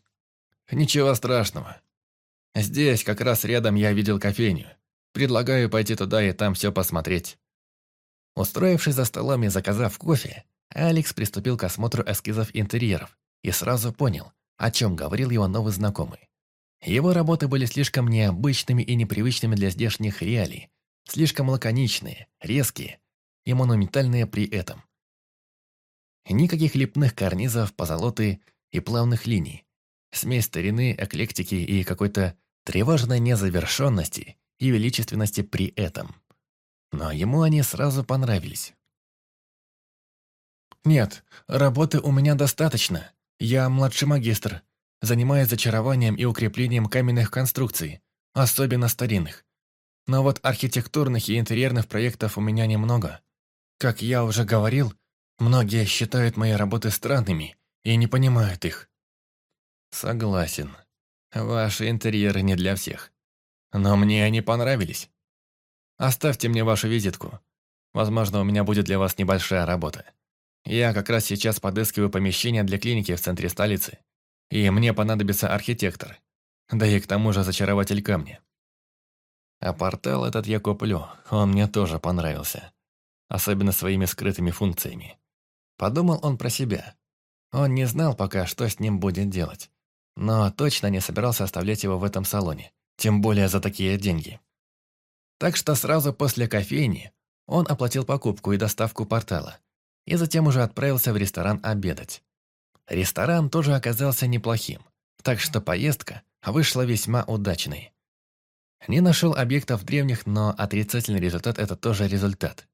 «Ничего страшного. Здесь, как раз рядом, я видел кофейню. Предлагаю пойти туда и там все посмотреть». Устроившись за столом и заказав кофе, Алекс приступил к осмотру эскизов интерьеров и сразу понял, о чем говорил его новый знакомый. Его работы были слишком необычными и непривычными для здешних реалий, слишком лаконичные, резкие и монументальные при этом. Никаких лепных карнизов, позолоты и плавных линий, Смесь старины, эклектики и какой-то тревожной незавершенности и величественности при этом. Но ему они сразу понравились. «Нет, работы у меня достаточно. Я младший магистр, занимаюсь зачарованием и укреплением каменных конструкций, особенно старинных. Но вот архитектурных и интерьерных проектов у меня немного. Как я уже говорил, многие считают мои работы странными и не понимают их. Согласен. Ваши интерьеры не для всех. Но мне они понравились. Оставьте мне вашу визитку. Возможно, у меня будет для вас небольшая работа. Я как раз сейчас подыскиваю помещение для клиники в центре столицы. И мне понадобится архитектор. Да и к тому же зачарователь камня. А портал этот я куплю, он мне тоже понравился. Особенно своими скрытыми функциями. Подумал он про себя. Он не знал пока, что с ним будет делать но точно не собирался оставлять его в этом салоне, тем более за такие деньги. Так что сразу после кофейни он оплатил покупку и доставку портала, и затем уже отправился в ресторан обедать. Ресторан тоже оказался неплохим, так что поездка вышла весьма удачной. Не нашел объектов древних, но отрицательный результат – это тоже результат.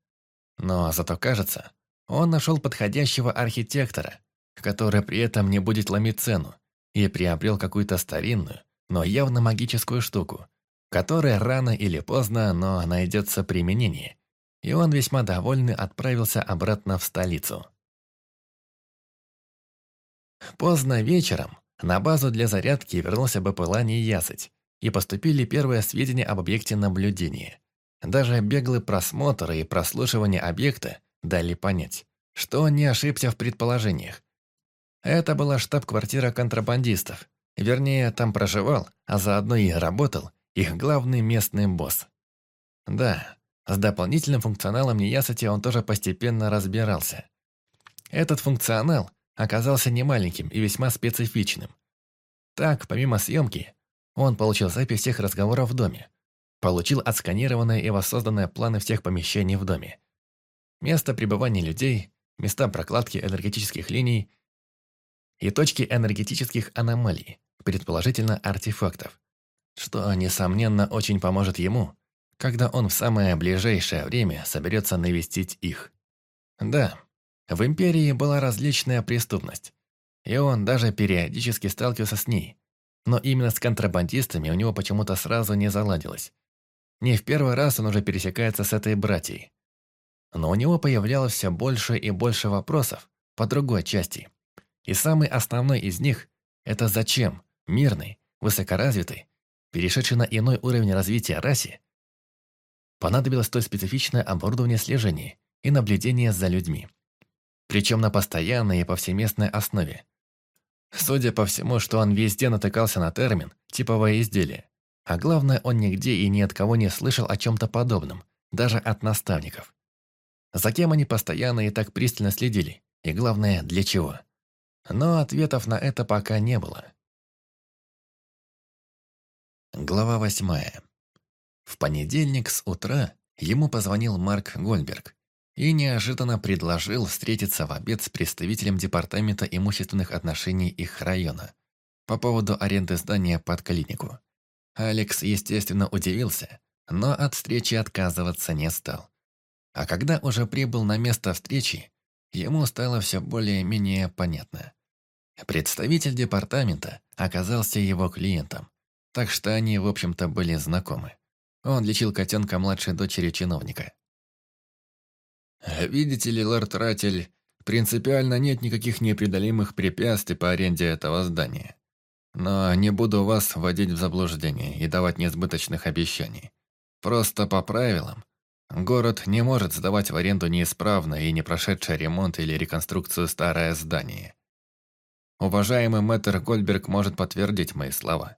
Но зато кажется, он нашел подходящего архитектора, который при этом не будет ломить цену, и приобрел какую-то старинную, но явно магическую штуку, которая рано или поздно, но найдется применение, и он весьма довольный отправился обратно в столицу. Поздно вечером на базу для зарядки вернулся БПЛА Неясыть, и поступили первые сведения об объекте наблюдения. Даже беглый просмотр и прослушивание объекта дали понять, что он не ошибся в предположениях. Это была штаб-квартира контрабандистов. Вернее, там проживал, а заодно и работал их главный местный босс. Да, с дополнительным функционалом неясыти он тоже постепенно разбирался. Этот функционал оказался немаленьким и весьма специфичным. Так, помимо съемки, он получил запись всех разговоров в доме, получил отсканированные и воссозданные планы всех помещений в доме, место пребывания людей, места прокладки энергетических линий и точки энергетических аномалий, предположительно артефактов, что, несомненно, очень поможет ему, когда он в самое ближайшее время соберется навестить их. Да, в Империи была различная преступность, и он даже периодически сталкивался с ней, но именно с контрабандистами у него почему-то сразу не заладилось. Не в первый раз он уже пересекается с этой братьей. Но у него появлялось все больше и больше вопросов по другой части. И самый основной из них – это зачем мирный, высокоразвитый, перешедший на иной уровень развития расе, понадобилось столь специфичное оборудование слежения и наблюдения за людьми. Причем на постоянной и повсеместной основе. Судя по всему, что он везде натыкался на термин «типовое изделие». А главное, он нигде и ни от кого не слышал о чем-то подобном, даже от наставников. За кем они постоянно и так пристально следили, и главное, для чего. Но ответов на это пока не было. Глава восьмая. В понедельник с утра ему позвонил Марк Гольберг и неожиданно предложил встретиться в обед с представителем Департамента имущественных отношений их района по поводу аренды здания под клинику. Алекс, естественно, удивился, но от встречи отказываться не стал. А когда уже прибыл на место встречи, ему стало все более-менее понятно. Представитель департамента оказался его клиентом, так что они, в общем-то, были знакомы. Он лечил котенка младшей дочери чиновника. «Видите ли, лорд Ратель, принципиально нет никаких непреодолимых препятствий по аренде этого здания. Но не буду вас вводить в заблуждение и давать несбыточных обещаний. Просто по правилам, город не может сдавать в аренду неисправное и не прошедшее ремонт или реконструкцию старое здание. Уважаемый мэтр Гольберг может подтвердить мои слова.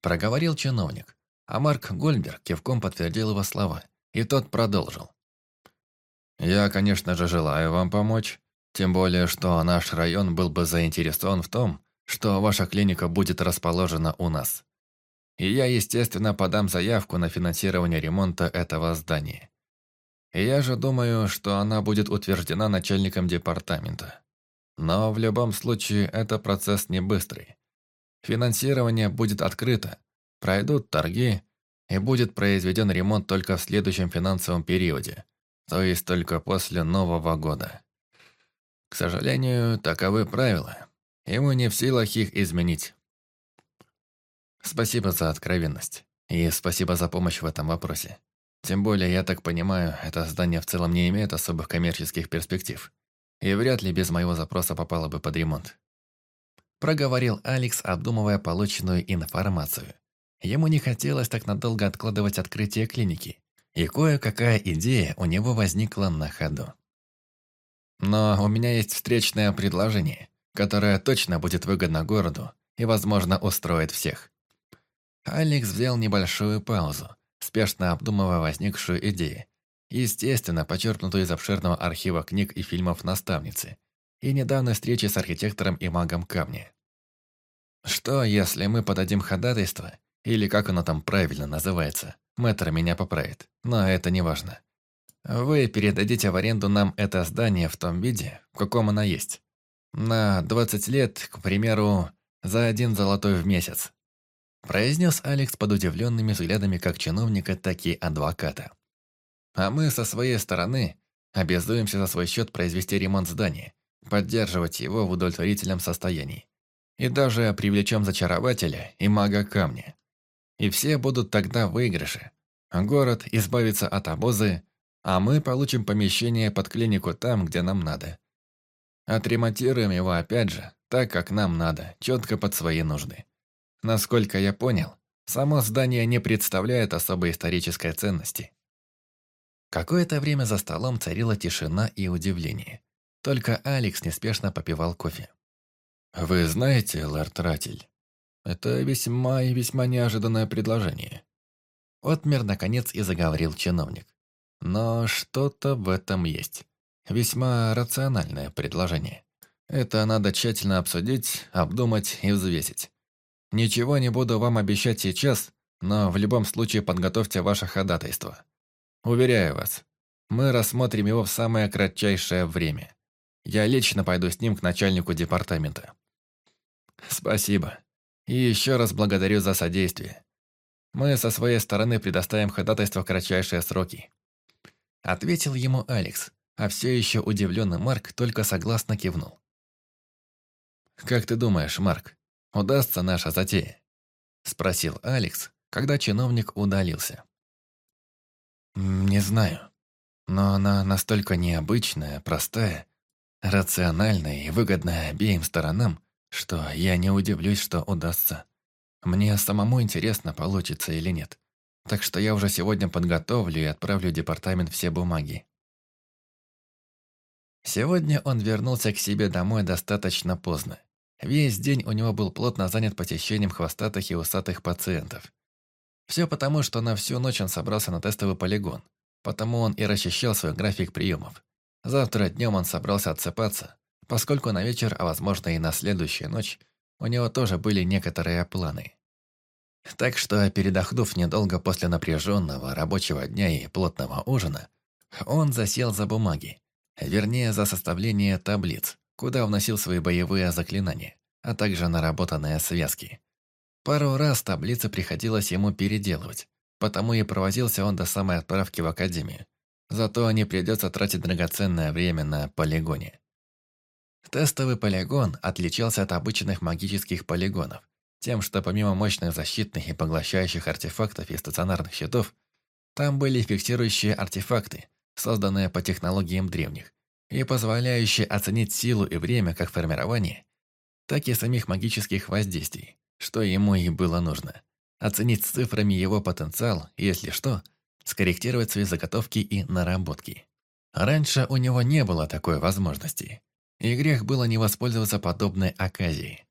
Проговорил чиновник, а Марк Гольберг кивком подтвердил его слова, и тот продолжил. «Я, конечно же, желаю вам помочь, тем более, что наш район был бы заинтересован в том, что ваша клиника будет расположена у нас. И я, естественно, подам заявку на финансирование ремонта этого здания. И я же думаю, что она будет утверждена начальником департамента. Но в любом случае это процесс не быстрый. Финансирование будет открыто, пройдут торги, и будет произведен ремонт только в следующем финансовом периоде, то есть только после Нового года. К сожалению, таковы правила, и мы не в силах их изменить. Спасибо за откровенность, и спасибо за помощь в этом вопросе. Тем более, я так понимаю, это здание в целом не имеет особых коммерческих перспектив, и вряд ли без моего запроса попало бы под ремонт проговорил Алекс, обдумывая полученную информацию. Ему не хотелось так надолго откладывать открытие клиники, и кое-какая идея у него возникла на ходу. Но у меня есть встречное предложение, которое точно будет выгодно городу и, возможно, устроит всех. Алекс взял небольшую паузу, спешно обдумывая возникшую идею, естественно, почерпнутую из обширного архива книг и фильмов наставницы, и недавней встречи с архитектором и магом камня. Что, если мы подадим ходатайство, или как оно там правильно называется, мэтр меня поправит, но это не важно. Вы передадите в аренду нам это здание в том виде, в каком оно есть. На 20 лет, к примеру, за один золотой в месяц. Произнес Алекс под удивленными взглядами как чиновника, так и адвоката. А мы со своей стороны Обязуемся за свой счет произвести ремонт здания, поддерживать его в удовлетворительном состоянии. И даже привлечем зачарователя и мага камня. И все будут тогда в выигрыше. Город избавится от обозы, а мы получим помещение под клинику там, где нам надо. Отремонтируем его опять же, так как нам надо, четко под свои нужды. Насколько я понял, само здание не представляет особой исторической ценности. Какое-то время за столом царила тишина и удивление. Только Алекс неспешно попивал кофе. «Вы знаете, лорд Ратель, это весьма и весьма неожиданное предложение». Отмер, наконец, и заговорил чиновник. «Но что-то в этом есть. Весьма рациональное предложение. Это надо тщательно обсудить, обдумать и взвесить. Ничего не буду вам обещать сейчас, но в любом случае подготовьте ваше ходатайство. Уверяю вас, мы рассмотрим его в самое кратчайшее время. Я лично пойду с ним к начальнику департамента. Спасибо. И еще раз благодарю за содействие. Мы со своей стороны предоставим ходатайство в кратчайшие сроки. Ответил ему Алекс, а все еще удивленный Марк только согласно кивнул. «Как ты думаешь, Марк, удастся наша затея?» Спросил Алекс, когда чиновник удалился. «Не знаю, но она настолько необычная, простая, рациональная и выгодная обеим сторонам, что я не удивлюсь, что удастся. Мне самому интересно, получится или нет. Так что я уже сегодня подготовлю и отправлю в департамент все бумаги. Сегодня он вернулся к себе домой достаточно поздно. Весь день у него был плотно занят посещением хвостатых и усатых пациентов. Все потому, что на всю ночь он собрался на тестовый полигон. Потому он и расчищал свой график приемов. Завтра днем он собрался отсыпаться, поскольку на вечер, а возможно и на следующую ночь, у него тоже были некоторые планы. Так что, передохнув недолго после напряженного рабочего дня и плотного ужина, он засел за бумаги, Вернее, за составление таблиц, куда вносил свои боевые заклинания, а также наработанные связки. Пару раз таблицы приходилось ему переделывать, потому и провозился он до самой отправки в академию. Зато не придется тратить драгоценное время на полигоне. Тестовый полигон отличался от обычных магических полигонов, тем, что помимо мощных защитных и поглощающих артефактов и стационарных щитов, там были фиксирующие артефакты, созданные по технологиям древних, и позволяющие оценить силу и время как формирования, так и самих магических воздействий, что ему и было нужно. Оценить цифрами его потенциал, если что, скорректировать свои заготовки и наработки. Раньше у него не было такой возможности, и грех было не воспользоваться подобной оказией.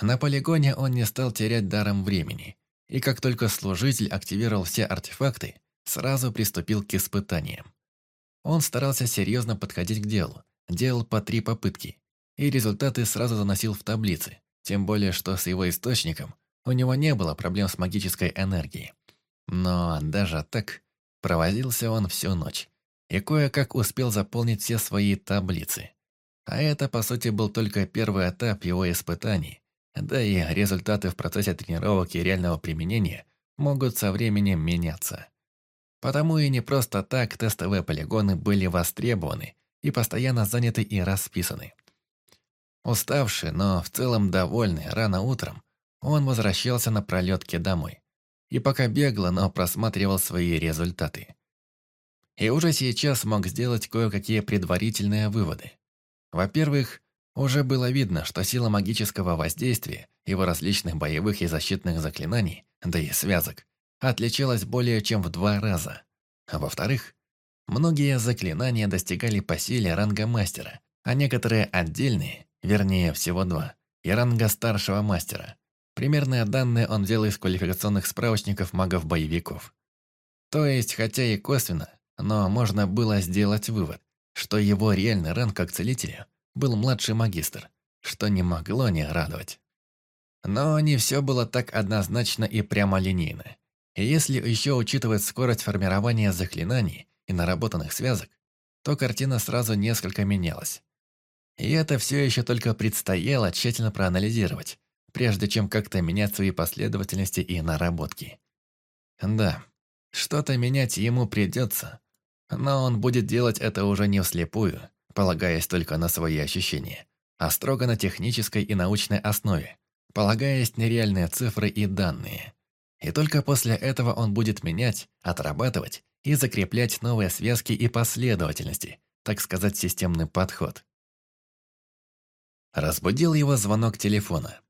На полигоне он не стал терять даром времени, и как только служитель активировал все артефакты, сразу приступил к испытаниям. Он старался серьезно подходить к делу, делал по три попытки, и результаты сразу заносил в таблицы, тем более что с его источником у него не было проблем с магической энергией. Но даже так провозился он всю ночь и кое-как успел заполнить все свои таблицы. А это, по сути, был только первый этап его испытаний, да и результаты в процессе тренировок и реального применения могут со временем меняться. Потому и не просто так тестовые полигоны были востребованы и постоянно заняты и расписаны. Уставший, но в целом довольный, рано утром, он возвращался на пролетке домой. И пока бегло, но просматривал свои результаты. И уже сейчас мог сделать кое-какие предварительные выводы. Во-первых, уже было видно, что сила магического воздействия, его различных боевых и защитных заклинаний, да и связок, отличалась более чем в два раза. А во-вторых, многие заклинания достигали по силе ранга мастера, а некоторые отдельные, вернее всего два, и ранга старшего мастера. Примерные данные он взял из квалификационных справочников магов-боевиков. То есть, хотя и косвенно, но можно было сделать вывод, что его реальный ранг как целителя был младший магистр, что не могло не радовать. Но не все было так однозначно и прямолинейно. Если еще учитывать скорость формирования заклинаний и наработанных связок, то картина сразу несколько менялась. И это все еще только предстояло тщательно проанализировать, прежде чем как-то менять свои последовательности и наработки. Да, что-то менять ему придется, Но он будет делать это уже не вслепую, полагаясь только на свои ощущения, а строго на технической и научной основе, полагаясь на реальные цифры и данные. И только после этого он будет менять, отрабатывать и закреплять новые связки и последовательности, так сказать, системный подход. Разбудил его звонок телефона.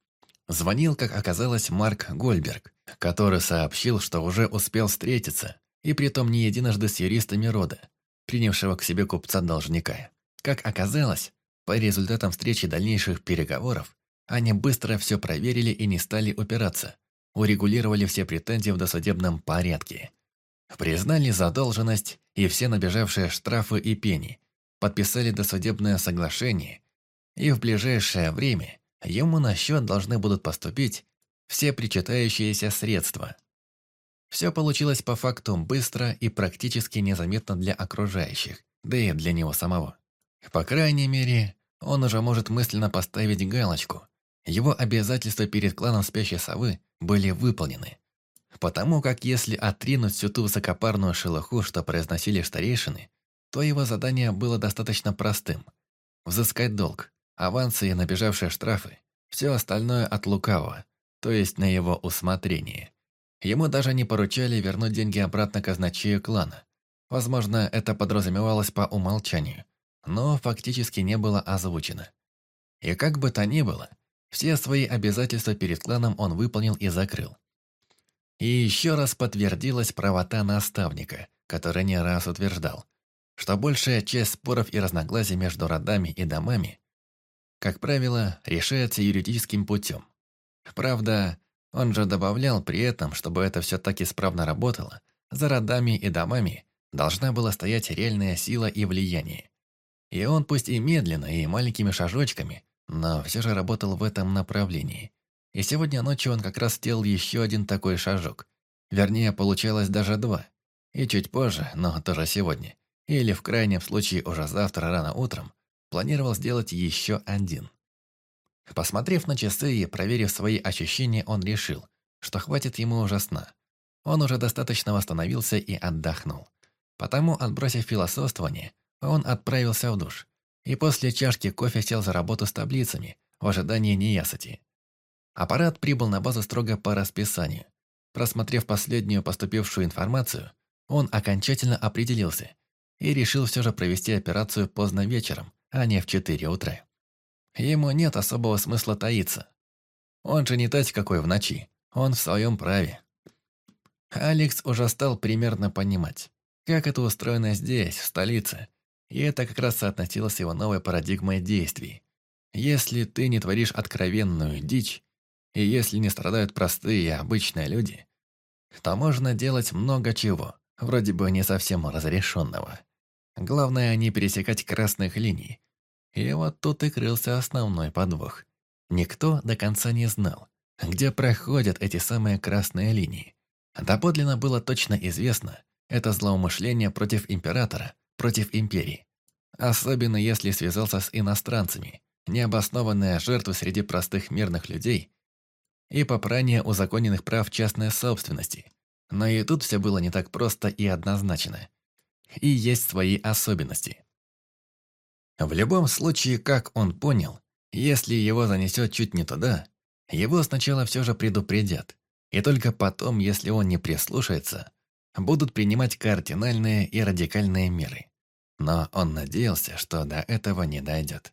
Звонил, как оказалось, Марк Гольберг, который сообщил, что уже успел встретиться, и притом не единожды с юристами рода, принявшего к себе купца-должника. Как оказалось, по результатам встречи дальнейших переговоров, они быстро все проверили и не стали упираться, урегулировали все претензии в досудебном порядке. Признали задолженность и все набежавшие штрафы и пени, подписали досудебное соглашение, и в ближайшее время ему на счет должны будут поступить все причитающиеся средства. Все получилось по факту быстро и практически незаметно для окружающих, да и для него самого. По крайней мере, он уже может мысленно поставить галочку. Его обязательства перед кланом Спящей Совы были выполнены. Потому как если отринуть всю ту высокопарную шелуху, что произносили старейшины, то его задание было достаточно простым. Взыскать долг, авансы и набежавшие штрафы, все остальное от лукавого, то есть на его усмотрение. Ему даже не поручали вернуть деньги обратно казначею клана. Возможно, это подразумевалось по умолчанию, но фактически не было озвучено. И как бы то ни было, все свои обязательства перед кланом он выполнил и закрыл. И еще раз подтвердилась правота наставника, который не раз утверждал, что большая часть споров и разногласий между родами и домами, как правило, решается юридическим путем. Правда, он же добавлял при этом, чтобы это все так исправно работало, за родами и домами должна была стоять реальная сила и влияние. И он пусть и медленно, и маленькими шажочками, но все же работал в этом направлении. И сегодня ночью он как раз сделал еще один такой шажок. Вернее, получалось даже два. И чуть позже, но тоже сегодня, или в крайнем случае уже завтра рано утром, планировал сделать еще один. Посмотрев на часы и проверив свои ощущения, он решил, что хватит ему уже сна. Он уже достаточно восстановился и отдохнул. Потому, отбросив философствование, он отправился в душ. И после чашки кофе сел за работу с таблицами, в ожидании неясыти. Аппарат прибыл на базу строго по расписанию. Просмотрев последнюю поступившую информацию, он окончательно определился и решил все же провести операцию поздно вечером, а не в 4 утра. Ему нет особого смысла таиться. Он же не тать какой в ночи, он в своем праве. Алекс уже стал примерно понимать, как это устроено здесь, в столице, и это как раз соотносилось с его новой парадигмой действий. Если ты не творишь откровенную дичь, и если не страдают простые и обычные люди, то можно делать много чего, вроде бы не совсем разрешенного. Главное не пересекать красных линий. И вот тут и крылся основной подвох. Никто до конца не знал, где проходят эти самые красные линии. Доподлинно было точно известно, это злоумышление против императора, против империи. Особенно если связался с иностранцами, необоснованная жертва среди простых мирных людей и попрание узаконенных прав частной собственности. Но и тут все было не так просто и однозначно. И есть свои особенности. В любом случае, как он понял, если его занесет чуть не туда, его сначала все же предупредят, и только потом, если он не прислушается, будут принимать кардинальные и радикальные меры. Но он надеялся, что до этого не дойдет.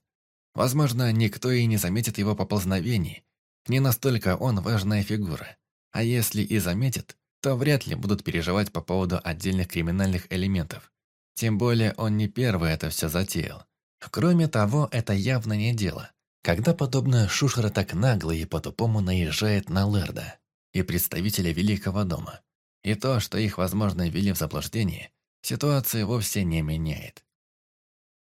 Возможно, никто и не заметит его поползновений. Не настолько он важная фигура. А если и заметит, то вряд ли будут переживать по поводу отдельных криминальных элементов. Тем более он не первый это все затеял. Кроме того, это явно не дело. Когда подобная шушера так нагло и по-тупому наезжает на Лерда и представителя Великого дома, и то, что их, возможно, ввели в заблуждение, ситуации вовсе не меняет.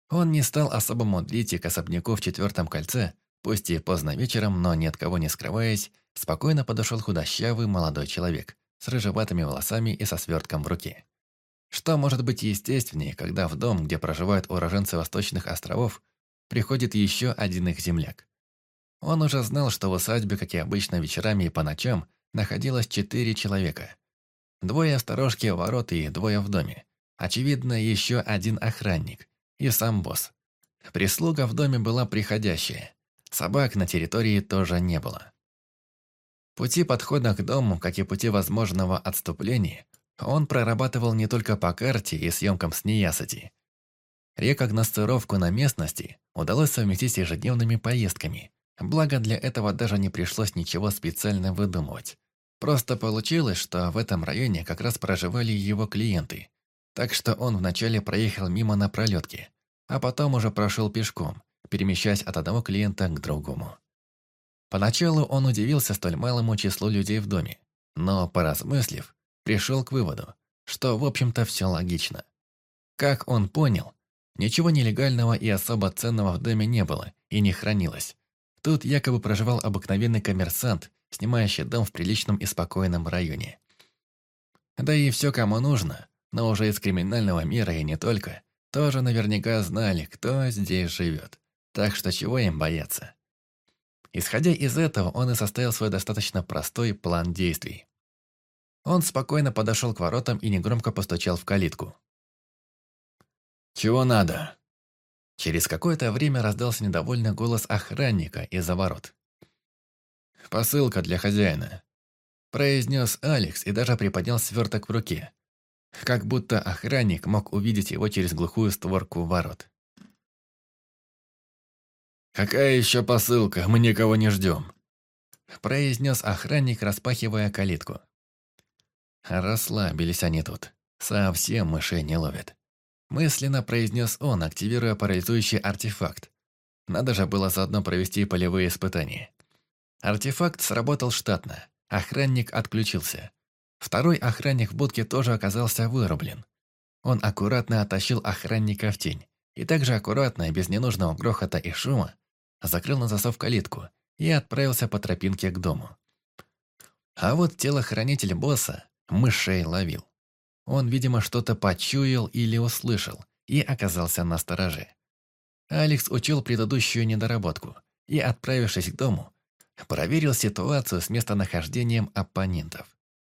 Он не стал особо мудрить и к особняку в четвертом кольце, пусть и поздно вечером, но ни от кого не скрываясь, спокойно подошел худощавый молодой человек с рыжеватыми волосами и со свертком в руке. Что может быть естественнее, когда в дом, где проживают уроженцы Восточных островов, приходит еще один их земляк? Он уже знал, что в усадьбе, как и обычно вечерами и по ночам, находилось четыре человека. Двое в ворот и двое в доме. очевидно, еще один охранник и сам босс. Прислуга в доме была приходящая. Собак на территории тоже не было. Пути подхода к дому, как и пути возможного отступления, он прорабатывал не только по карте и съемкам с неясыти. Рекогностировку на местности удалось совместить с ежедневными поездками, благо для этого даже не пришлось ничего специально выдумывать. Просто получилось, что в этом районе как раз проживали его клиенты, так что он вначале проехал мимо на пролетке, а потом уже прошел пешком, перемещаясь от одного клиента к другому. Поначалу он удивился столь малому числу людей в доме, но, поразмыслив, пришел к выводу, что, в общем-то, все логично. Как он понял, ничего нелегального и особо ценного в доме не было и не хранилось. Тут якобы проживал обыкновенный коммерсант, снимающий дом в приличном и спокойном районе. Да и все кому нужно, но уже из криминального мира и не только, тоже наверняка знали, кто здесь живет. Так что чего им бояться? Исходя из этого, он и составил свой достаточно простой план действий. Он спокойно подошел к воротам и негромко постучал в калитку. «Чего надо?» Через какое-то время раздался недовольный голос охранника из-за ворот. «Посылка для хозяина», – произнес Алекс и даже приподнял сверток в руке. Как будто охранник мог увидеть его через глухую створку ворот. «Какая еще посылка? Мы никого не ждем», – произнес охранник, распахивая калитку. Расслабились они тут. Совсем мышей не ловят. Мысленно произнес он, активируя парализующий артефакт. Надо же было заодно провести полевые испытания. Артефакт сработал штатно. Охранник отключился. Второй охранник в будке тоже оказался вырублен. Он аккуратно оттащил охранника в тень. И также аккуратно, без ненужного грохота и шума, закрыл на засов калитку и отправился по тропинке к дому. А вот телохранитель босса мышей ловил. Он, видимо, что-то почуял или услышал и оказался на стороже. Алекс учел предыдущую недоработку и, отправившись к дому, проверил ситуацию с местонахождением оппонентов.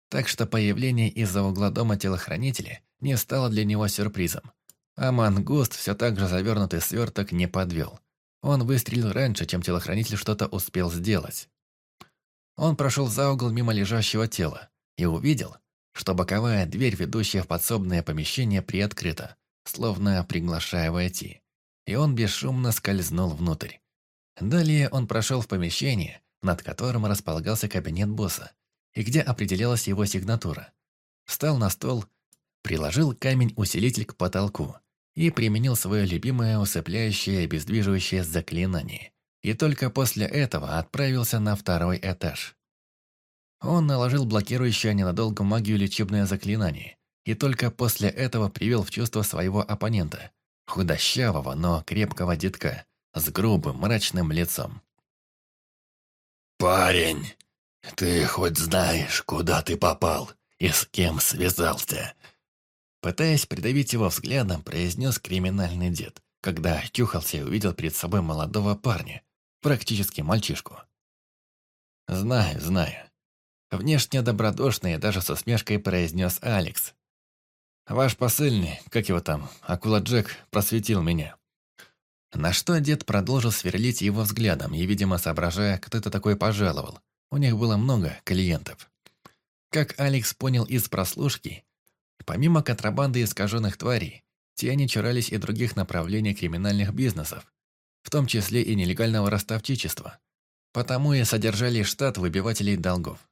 Так что появление из-за угла дома телохранителя не стало для него сюрпризом. А мангуст, все так же завернутый сверток, не подвел. Он выстрелил раньше, чем телохранитель что-то успел сделать. Он прошел за угол мимо лежащего тела и увидел, что боковая дверь, ведущая в подсобное помещение, приоткрыта, словно приглашая войти. И он бесшумно скользнул внутрь. Далее он прошел в помещение, над которым располагался кабинет босса, и где определялась его сигнатура. Встал на стол, приложил камень-усилитель к потолку и применил свое любимое усыпляющее и обездвиживающее заклинание. И только после этого отправился на второй этаж. Он наложил блокирующее ненадолго магию лечебное заклинание и только после этого привел в чувство своего оппонента, худощавого, но крепкого детка, с грубым, мрачным лицом. «Парень, ты хоть знаешь, куда ты попал и с кем связался?» Пытаясь придавить его взглядом, произнес криминальный дед, когда чухался и увидел перед собой молодого парня, практически мальчишку. «Знаю, знаю. Внешне добродушный, даже со смешкой произнес Алекс. «Ваш посыльный, как его там, Акула Джек, просветил меня». На что дед продолжил сверлить его взглядом и, видимо, соображая, кто это такой пожаловал. У них было много клиентов. Как Алекс понял из прослушки, помимо контрабанды искаженных тварей, те они чурались и других направлений криминальных бизнесов, в том числе и нелегального ростовчичества. Потому и содержали штат выбивателей долгов.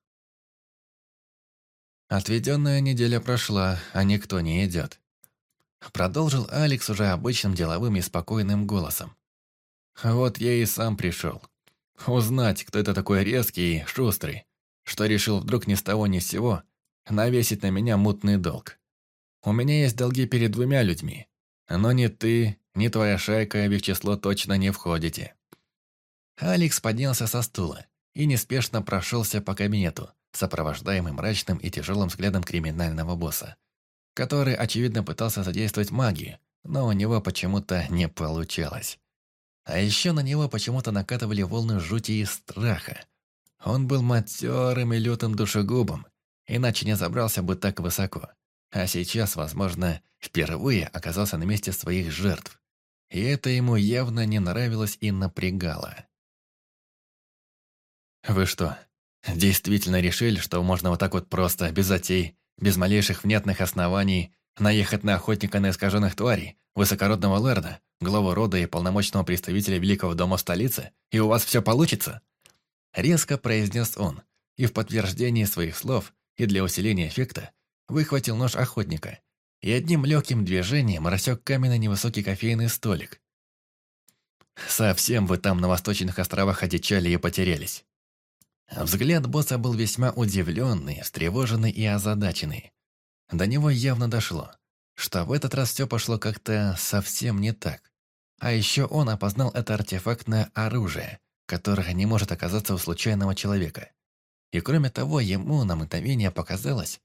Отведенная неделя прошла, а никто не идет. Продолжил Алекс уже обычным деловым и спокойным голосом. Вот я и сам пришел. Узнать, кто это такой резкий и шустрый, что решил вдруг ни с того ни с сего навесить на меня мутный долг. У меня есть долги перед двумя людьми, но ни ты, ни твоя шайка в их число точно не входите. Алекс поднялся со стула и неспешно прошелся по кабинету, сопровождаемый мрачным и тяжелым взглядом криминального босса, который, очевидно, пытался задействовать магию, но у него почему-то не получалось. А еще на него почему-то накатывали волны жути и страха. Он был матерым и лютым душегубом, иначе не забрался бы так высоко. а сейчас, возможно, впервые оказался на месте своих жертв. И это ему явно не нравилось и напрягало. «Вы что, действительно решили, что можно вот так вот просто, без затей, без малейших внятных оснований, наехать на охотника на искаженных тварей, высокородного лэрда, главу рода и полномочного представителя Великого дома столицы, и у вас все получится?» Резко произнес он, и в подтверждении своих слов, и для усиления эффекта, выхватил нож охотника и одним легким движением рассек каменный невысокий кофейный столик. Совсем вы там на Восточных островах одичали и потерялись. Взгляд босса был весьма удивленный, встревоженный и озадаченный. До него явно дошло, что в этот раз все пошло как-то совсем не так. А еще он опознал это артефактное оружие, которое не может оказаться у случайного человека. И кроме того, ему на мгновение показалось,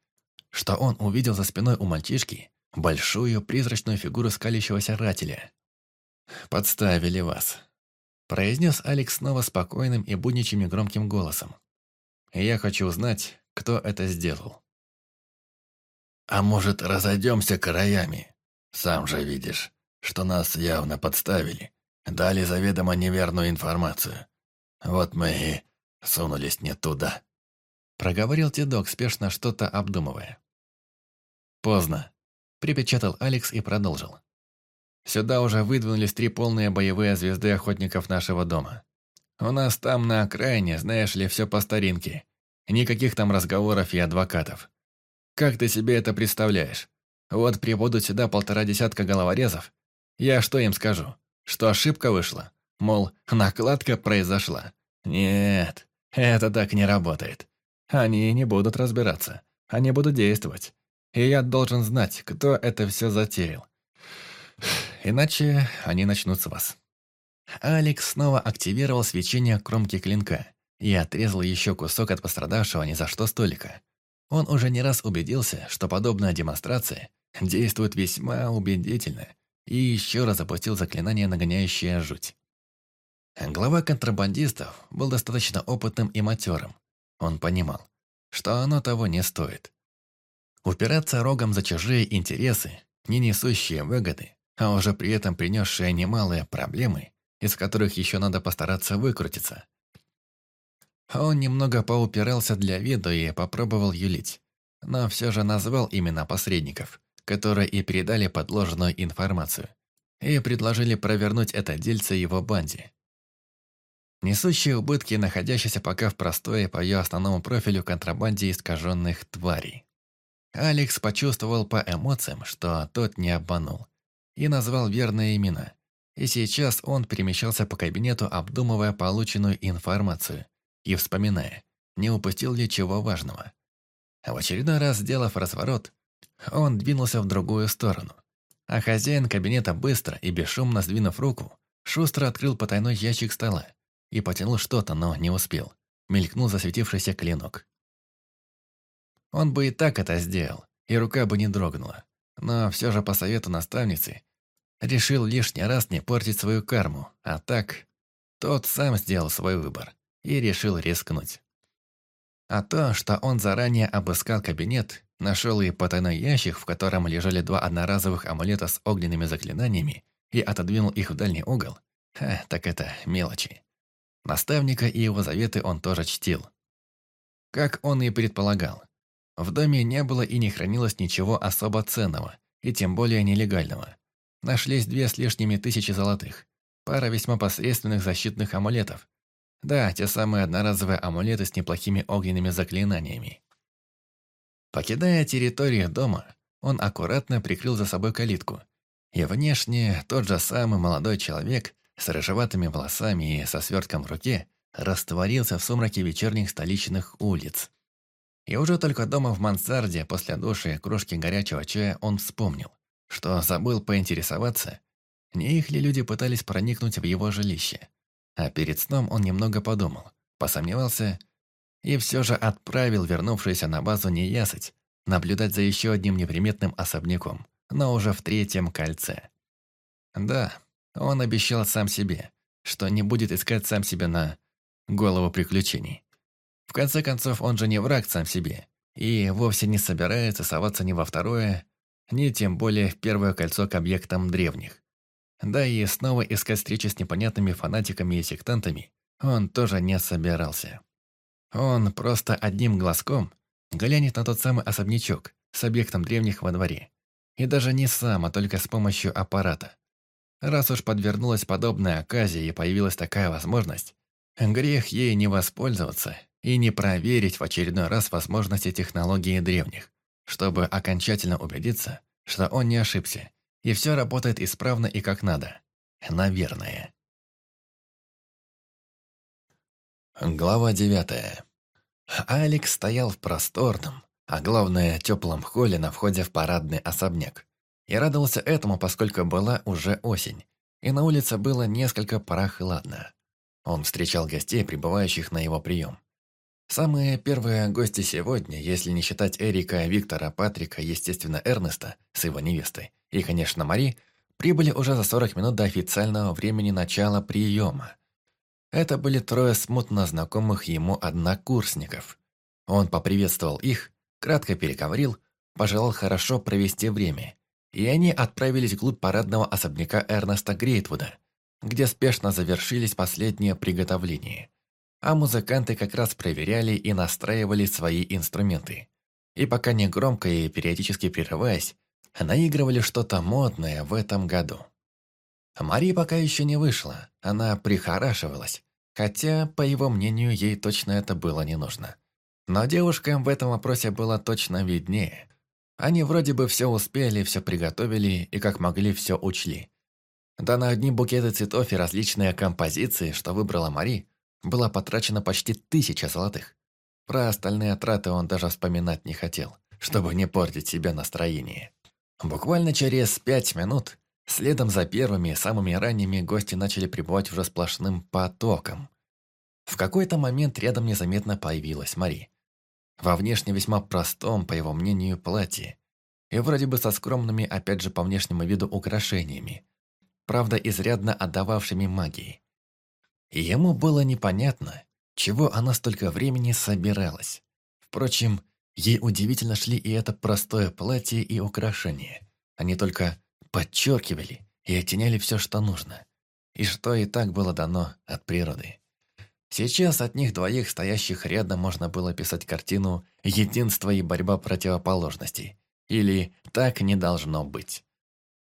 что он увидел за спиной у мальчишки большую призрачную фигуру скалящегося рателя. «Подставили вас», – произнес Алекс снова спокойным и будничьим негромким голосом. «Я хочу узнать, кто это сделал». «А может, разойдемся краями? Сам же видишь, что нас явно подставили, дали заведомо неверную информацию. Вот мы и сунулись не туда». Проговорил Тедок, спешно что-то обдумывая. «Поздно», – припечатал Алекс и продолжил. «Сюда уже выдвинулись три полные боевые звезды охотников нашего дома. У нас там на окраине, знаешь ли, все по старинке. Никаких там разговоров и адвокатов. Как ты себе это представляешь? Вот прибудут сюда полтора десятка головорезов. Я что им скажу? Что ошибка вышла? Мол, накладка произошла. Нет, это так не работает. Они не будут разбираться. Они будут действовать. И я должен знать, кто это все затеял. Иначе они начнут с вас. Алекс снова активировал свечение кромки клинка и отрезал еще кусок от пострадавшего ни за что столика. Он уже не раз убедился, что подобная демонстрация действует весьма убедительно, и еще раз запустил заклинание, нагоняющее жуть. Глава контрабандистов был достаточно опытным и матерым. Он понимал, что оно того не стоит. Упираться рогом за чужие интересы, не несущие выгоды, а уже при этом принесшие немалые проблемы, из которых еще надо постараться выкрутиться. Он немного поупирался для виду и попробовал юлить, но все же назвал имена посредников, которые и передали подложенную информацию, и предложили провернуть это дельце его банде. Несущие убытки, находящиеся пока в простое по ее основному профилю контрабанде искаженных тварей. Алекс почувствовал по эмоциям, что тот не обманул, и назвал верные имена. И сейчас он перемещался по кабинету, обдумывая полученную информацию и вспоминая, не упустил ли чего важного. В очередной раз, сделав разворот, он двинулся в другую сторону. А хозяин кабинета быстро и бесшумно сдвинув руку, шустро открыл потайной ящик стола и потянул что-то, но не успел. Мелькнул засветившийся клинок. Он бы и так это сделал, и рука бы не дрогнула. Но все же по совету наставницы решил лишний раз не портить свою карму, а так тот сам сделал свой выбор и решил рискнуть. А то, что он заранее обыскал кабинет, нашел и потайной ящик, в котором лежали два одноразовых амулета с огненными заклинаниями, и отодвинул их в дальний угол, ха, так это мелочи. Наставника и его заветы он тоже чтил. Как он и предполагал, в доме не было и не хранилось ничего особо ценного, и тем более нелегального. Нашлись две с лишними тысячи золотых, пара весьма посредственных защитных амулетов. Да, те самые одноразовые амулеты с неплохими огненными заклинаниями. Покидая территорию дома, он аккуратно прикрыл за собой калитку. И внешне тот же самый молодой человек с рыжеватыми волосами и со свертком в руке растворился в сумраке вечерних столичных улиц. И уже только дома в мансарде после души и кружки горячего чая он вспомнил, что забыл поинтересоваться, не их ли люди пытались проникнуть в его жилище. А перед сном он немного подумал, посомневался и все же отправил вернувшуюся на базу неясыть наблюдать за еще одним неприметным особняком, но уже в третьем кольце. Да, он обещал сам себе, что не будет искать сам себя на голову приключений. В конце концов, он же не враг сам себе, и вовсе не собирается соваться ни во второе, ни тем более в первое кольцо к объектам древних. Да и снова искать встречи с непонятными фанатиками и сектантами он тоже не собирался. Он просто одним глазком глянет на тот самый особнячок с объектом древних во дворе. И даже не сам, а только с помощью аппарата. Раз уж подвернулась подобная оказия и появилась такая возможность, грех ей не воспользоваться и не проверить в очередной раз возможности технологии древних, чтобы окончательно убедиться, что он не ошибся, и все работает исправно и как надо. Наверное. Глава девятая. Алекс стоял в просторном, а главное, теплом холле на входе в парадный особняк. И радовался этому, поскольку была уже осень, и на улице было несколько прохладно. Он встречал гостей, прибывающих на его прием. Самые первые гости сегодня, если не считать Эрика, Виктора, Патрика, естественно, Эрнеста с его невестой, и, конечно, Мари, прибыли уже за 40 минут до официального времени начала приема. Это были трое смутно знакомых ему однокурсников. Он поприветствовал их, кратко переговорил, пожелал хорошо провести время, и они отправились вглубь парадного особняка Эрнеста Грейтвуда, где спешно завершились последние приготовления. А музыканты как раз проверяли и настраивали свои инструменты. И пока не громко и периодически прерываясь, наигрывали что-то модное в этом году. Мари пока еще не вышла, она прихорашивалась, хотя, по его мнению, ей точно это было не нужно. Но девушкам в этом вопросе было точно виднее. Они вроде бы все успели, все приготовили и как могли все учли. Да на одни букеты цветов и различные композиции, что выбрала Мари, было потрачено почти тысяча золотых. Про остальные траты он даже вспоминать не хотел, чтобы не портить себе настроение. Буквально через пять минут, следом за первыми, самыми ранними, гости начали прибывать уже сплошным потоком. В какой-то момент рядом незаметно появилась Мари. Во внешне весьма простом, по его мнению, платье. И вроде бы со скромными, опять же, по внешнему виду украшениями. Правда, изрядно отдававшими магией. Ему было непонятно, чего она столько времени собиралась. Впрочем, Ей удивительно шли и это простое платье и украшения. Они только подчеркивали и оттеняли все, что нужно. И что и так было дано от природы. Сейчас от них двоих, стоящих рядом, можно было писать картину «Единство и борьба противоположностей» или «Так не должно быть».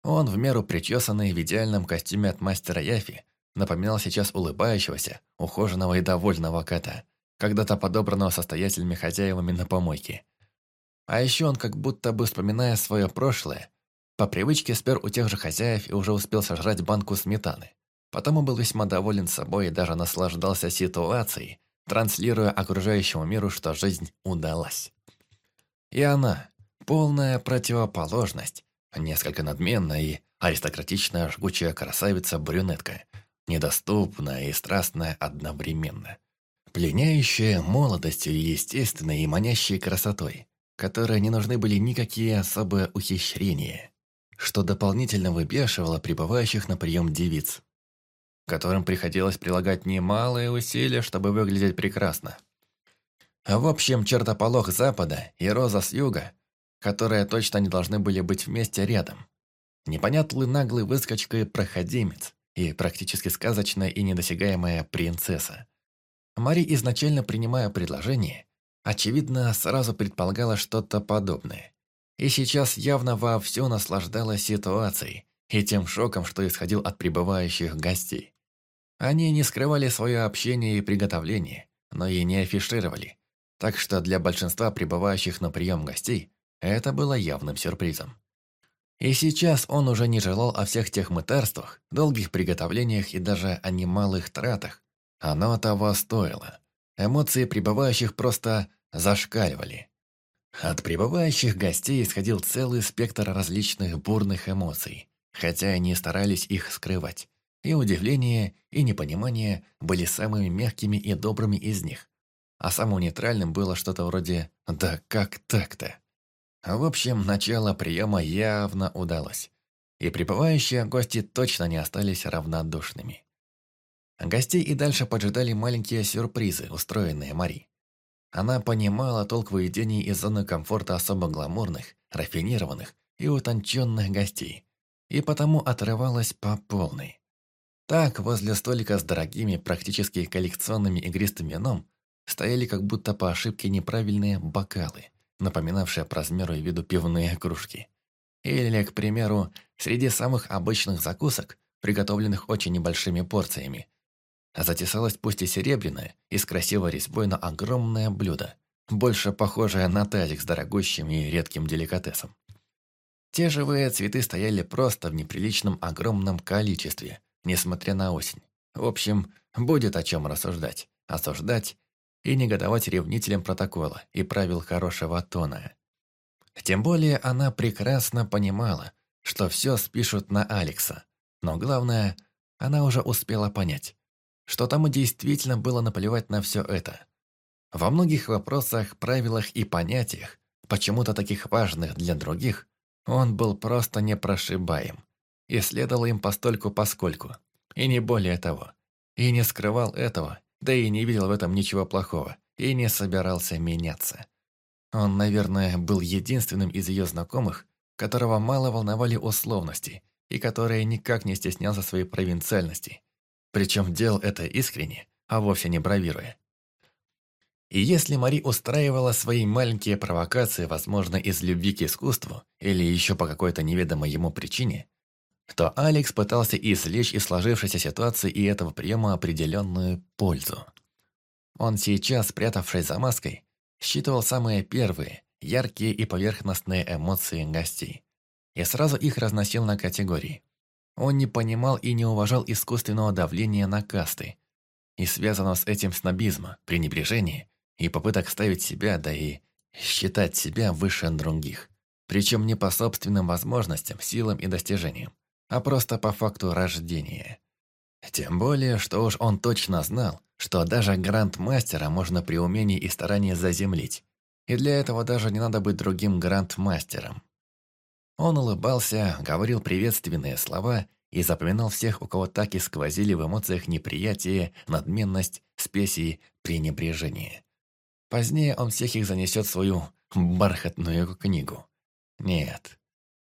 Он, в меру причесанный в идеальном костюме от мастера Яфи, напоминал сейчас улыбающегося, ухоженного и довольного кота – когда-то подобранного состоятельными хозяевами на помойке. А еще он как будто бы, вспоминая свое прошлое, по привычке спер у тех же хозяев и уже успел сожрать банку сметаны. Потому был весьма доволен собой и даже наслаждался ситуацией, транслируя окружающему миру, что жизнь удалась. И она, полная противоположность, несколько надменная и аристократичная жгучая красавица-брюнетка, недоступная и страстная одновременно пленяющая молодостью и естественной и манящей красотой, которой не нужны были никакие особые ухищрения, что дополнительно выбешивало прибывающих на прием девиц, которым приходилось прилагать немалые усилия, чтобы выглядеть прекрасно. А в общем, чертополох запада и роза с юга, которые точно не должны были быть вместе рядом. Непонятный наглый выскочка и проходимец, и практически сказочная и недосягаемая принцесса. Мари, изначально принимая предложение, очевидно, сразу предполагала что-то подобное. И сейчас явно вовсю наслаждалась ситуацией и тем шоком, что исходил от прибывающих гостей. Они не скрывали свое общение и приготовление, но и не афишировали. Так что для большинства прибывающих на прием гостей это было явным сюрпризом. И сейчас он уже не желал о всех тех мытарствах, долгих приготовлениях и даже о немалых тратах, оно того стоило. Эмоции прибывающих просто зашкаливали. От прибывающих гостей исходил целый спектр различных бурных эмоций, хотя они старались их скрывать. И удивление, и непонимание были самыми мягкими и добрыми из них. А самым нейтральным было что-то вроде «да как так-то?». В общем, начало приема явно удалось. И прибывающие гости точно не остались равнодушными. Гостей и дальше поджидали маленькие сюрпризы, устроенные Мари. Она понимала толк выведения из зоны комфорта особо гламурных, рафинированных и утонченных гостей, и потому отрывалась по полной. Так, возле столика с дорогими, практически коллекционными игристым вином, стояли как будто по ошибке неправильные бокалы, напоминавшие по размеру и виду пивные кружки. Или, к примеру, среди самых обычных закусок, приготовленных очень небольшими порциями, затесалось пусть и серебряное, и с красивой резьбой, но огромное блюдо, больше похожее на тазик с дорогущим и редким деликатесом. Те живые цветы стояли просто в неприличном огромном количестве, несмотря на осень. В общем, будет о чем рассуждать, осуждать и негодовать ревнителям протокола и правил хорошего тона. Тем более она прекрасно понимала, что все спишут на Алекса, но главное, она уже успела понять, что тому действительно было наплевать на все это. Во многих вопросах, правилах и понятиях, почему-то таких важных для других, он был просто непрошибаем и следовал им постольку-поскольку, и не более того. И не скрывал этого, да и не видел в этом ничего плохого, и не собирался меняться. Он, наверное, был единственным из ее знакомых, которого мало волновали условности, и который никак не стеснялся своей провинциальности. Причем делал это искренне, а вовсе не бравируя. И если Мари устраивала свои маленькие провокации, возможно, из любви к искусству или еще по какой-то неведомой ему причине, то Алекс пытался извлечь из сложившейся ситуации и этого приема определенную пользу. Он сейчас, спрятавшись за маской, считывал самые первые, яркие и поверхностные эмоции гостей и сразу их разносил на категории. Он не понимал и не уважал искусственного давления на касты и связанного с этим снобизма, пренебрежения и попыток ставить себя, да и считать себя выше других. Причем не по собственным возможностям, силам и достижениям, а просто по факту рождения. Тем более, что уж он точно знал, что даже гранд-мастера можно при умении и старании заземлить. И для этого даже не надо быть другим гранд-мастером. Он улыбался, говорил приветственные слова и запоминал всех, у кого так и сквозили в эмоциях неприятие, надменность, спеси, пренебрежение. Позднее он всех их занесет в свою бархатную книгу. Нет,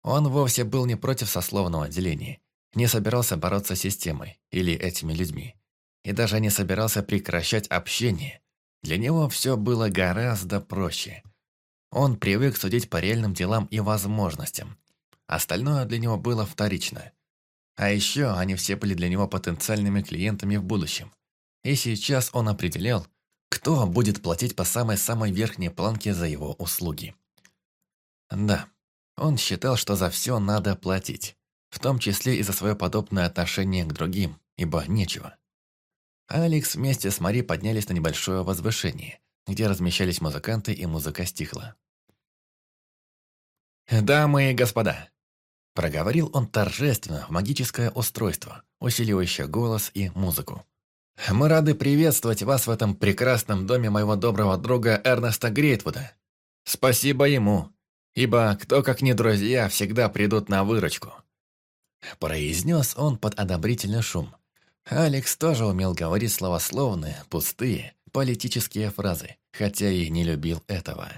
он вовсе был не против сословного отделения, не собирался бороться с системой или этими людьми, и даже не собирался прекращать общение. Для него все было гораздо проще. Он привык судить по реальным делам и возможностям. Остальное для него было вторично. А еще они все были для него потенциальными клиентами в будущем. И сейчас он определял, кто будет платить по самой-самой верхней планке за его услуги. Да, он считал, что за все надо платить, в том числе и за свое подобное отношение к другим, ибо нечего. Алекс вместе с Мари поднялись на небольшое возвышение, где размещались музыканты и музыка стихла. «Дамы и господа!» Проговорил он торжественно в магическое устройство, усиливающее голос и музыку. «Мы рады приветствовать вас в этом прекрасном доме моего доброго друга Эрнеста Грейтвуда. Спасибо ему, ибо кто, как не друзья, всегда придут на выручку». Произнес он под одобрительный шум. Алекс тоже умел говорить словословные, пустые, политические фразы, хотя и не любил этого.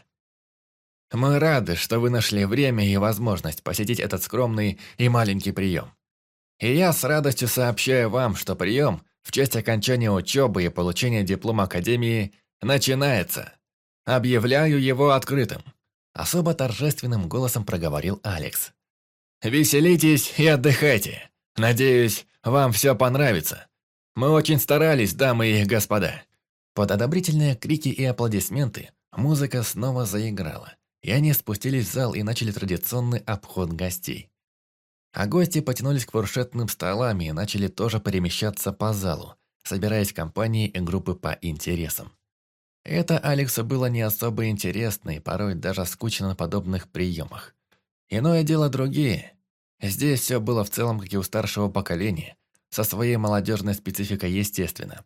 «Мы рады, что вы нашли время и возможность посетить этот скромный и маленький прием. И я с радостью сообщаю вам, что прием в честь окончания учебы и получения диплома Академии начинается. Объявляю его открытым. Особо торжественным голосом проговорил Алекс. «Веселитесь и отдыхайте. Надеюсь, вам все понравится. Мы очень старались, дамы и господа». Под одобрительные крики и аплодисменты музыка снова заиграла, и они спустились в зал и начали традиционный обход гостей. А гости потянулись к фуршетным столам и начали тоже перемещаться по залу, собираясь в компании и группы по интересам. Это Алексу было не особо интересно и порой даже скучно на подобных приемах. Иное дело другие. Здесь все было в целом, как и у старшего поколения, со своей молодежной спецификой естественно.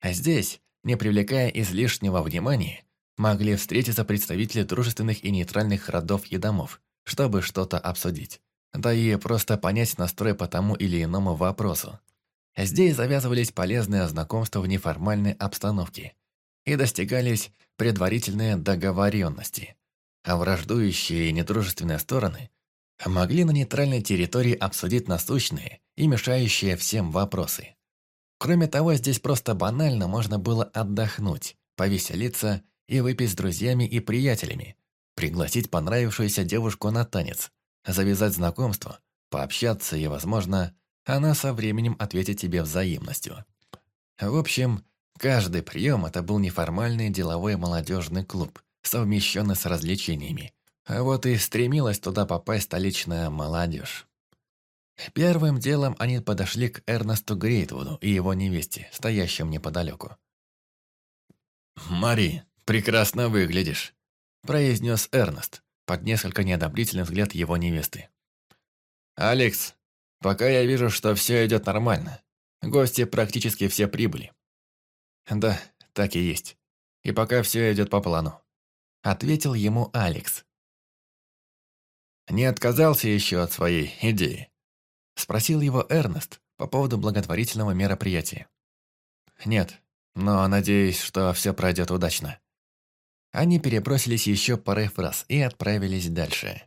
А здесь, не привлекая излишнего внимания, могли встретиться представители дружественных и нейтральных родов и домов, чтобы что-то обсудить. Да и просто понять настрой по тому или иному вопросу. Здесь завязывались полезные знакомства в неформальной обстановке, и достигались предварительные договоренности, а враждующие и недружественные стороны могли на нейтральной территории обсудить насущные и мешающие всем вопросы. Кроме того, здесь просто банально можно было отдохнуть, повеселиться и выпить с друзьями и приятелями, пригласить понравившуюся девушку на танец, завязать знакомство, пообщаться и, возможно, она со временем ответит тебе взаимностью. В общем, каждый прием – это был неформальный деловой молодежный клуб, совмещенный с развлечениями. А вот и стремилась туда попасть столичная молодежь. Первым делом они подошли к Эрнесту Грейтвуду и его невесте, стоящим неподалеку. «Мари, прекрасно выглядишь», – произнес Эрнест, под несколько неодобрительный взгляд его невесты. «Алекс, пока я вижу, что все идет нормально. Гости практически все прибыли». «Да, так и есть. И пока все идет по плану», – ответил ему Алекс. «Не отказался еще от своей идеи?» – спросил его Эрнест по поводу благотворительного мероприятия. «Нет, но надеюсь, что все пройдет удачно». Они перебросились еще парой фраз и отправились дальше.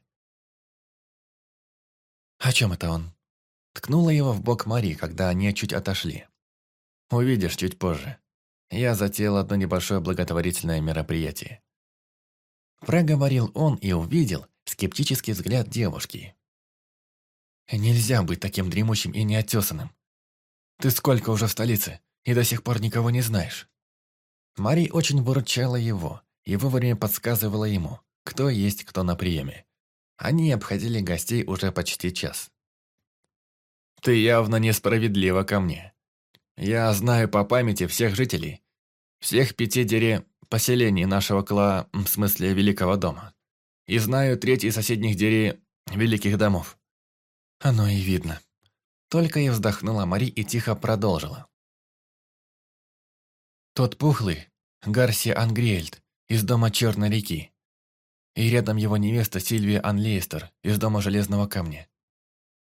«О чем это он?» Ткнула его в бок Мари, когда они чуть отошли. «Увидишь чуть позже. Я затеял одно небольшое благотворительное мероприятие». Проговорил он и увидел скептический взгляд девушки. «Нельзя быть таким дремучим и неотесанным. Ты сколько уже в столице, и до сих пор никого не знаешь?» Мари очень выручала его и вовремя подсказывала ему, кто есть кто на приеме. Они обходили гостей уже почти час. «Ты явно несправедлива ко мне. Я знаю по памяти всех жителей, всех пяти дере поселений нашего кла, в смысле Великого дома, и знаю треть соседних дерей Великих домов». Оно и видно. Только и вздохнула Мари и тихо продолжила. Тот пухлый, Гарси Ангриэльд, из дома Черной реки. И рядом его невеста Сильвия Анлейстер из дома Железного камня.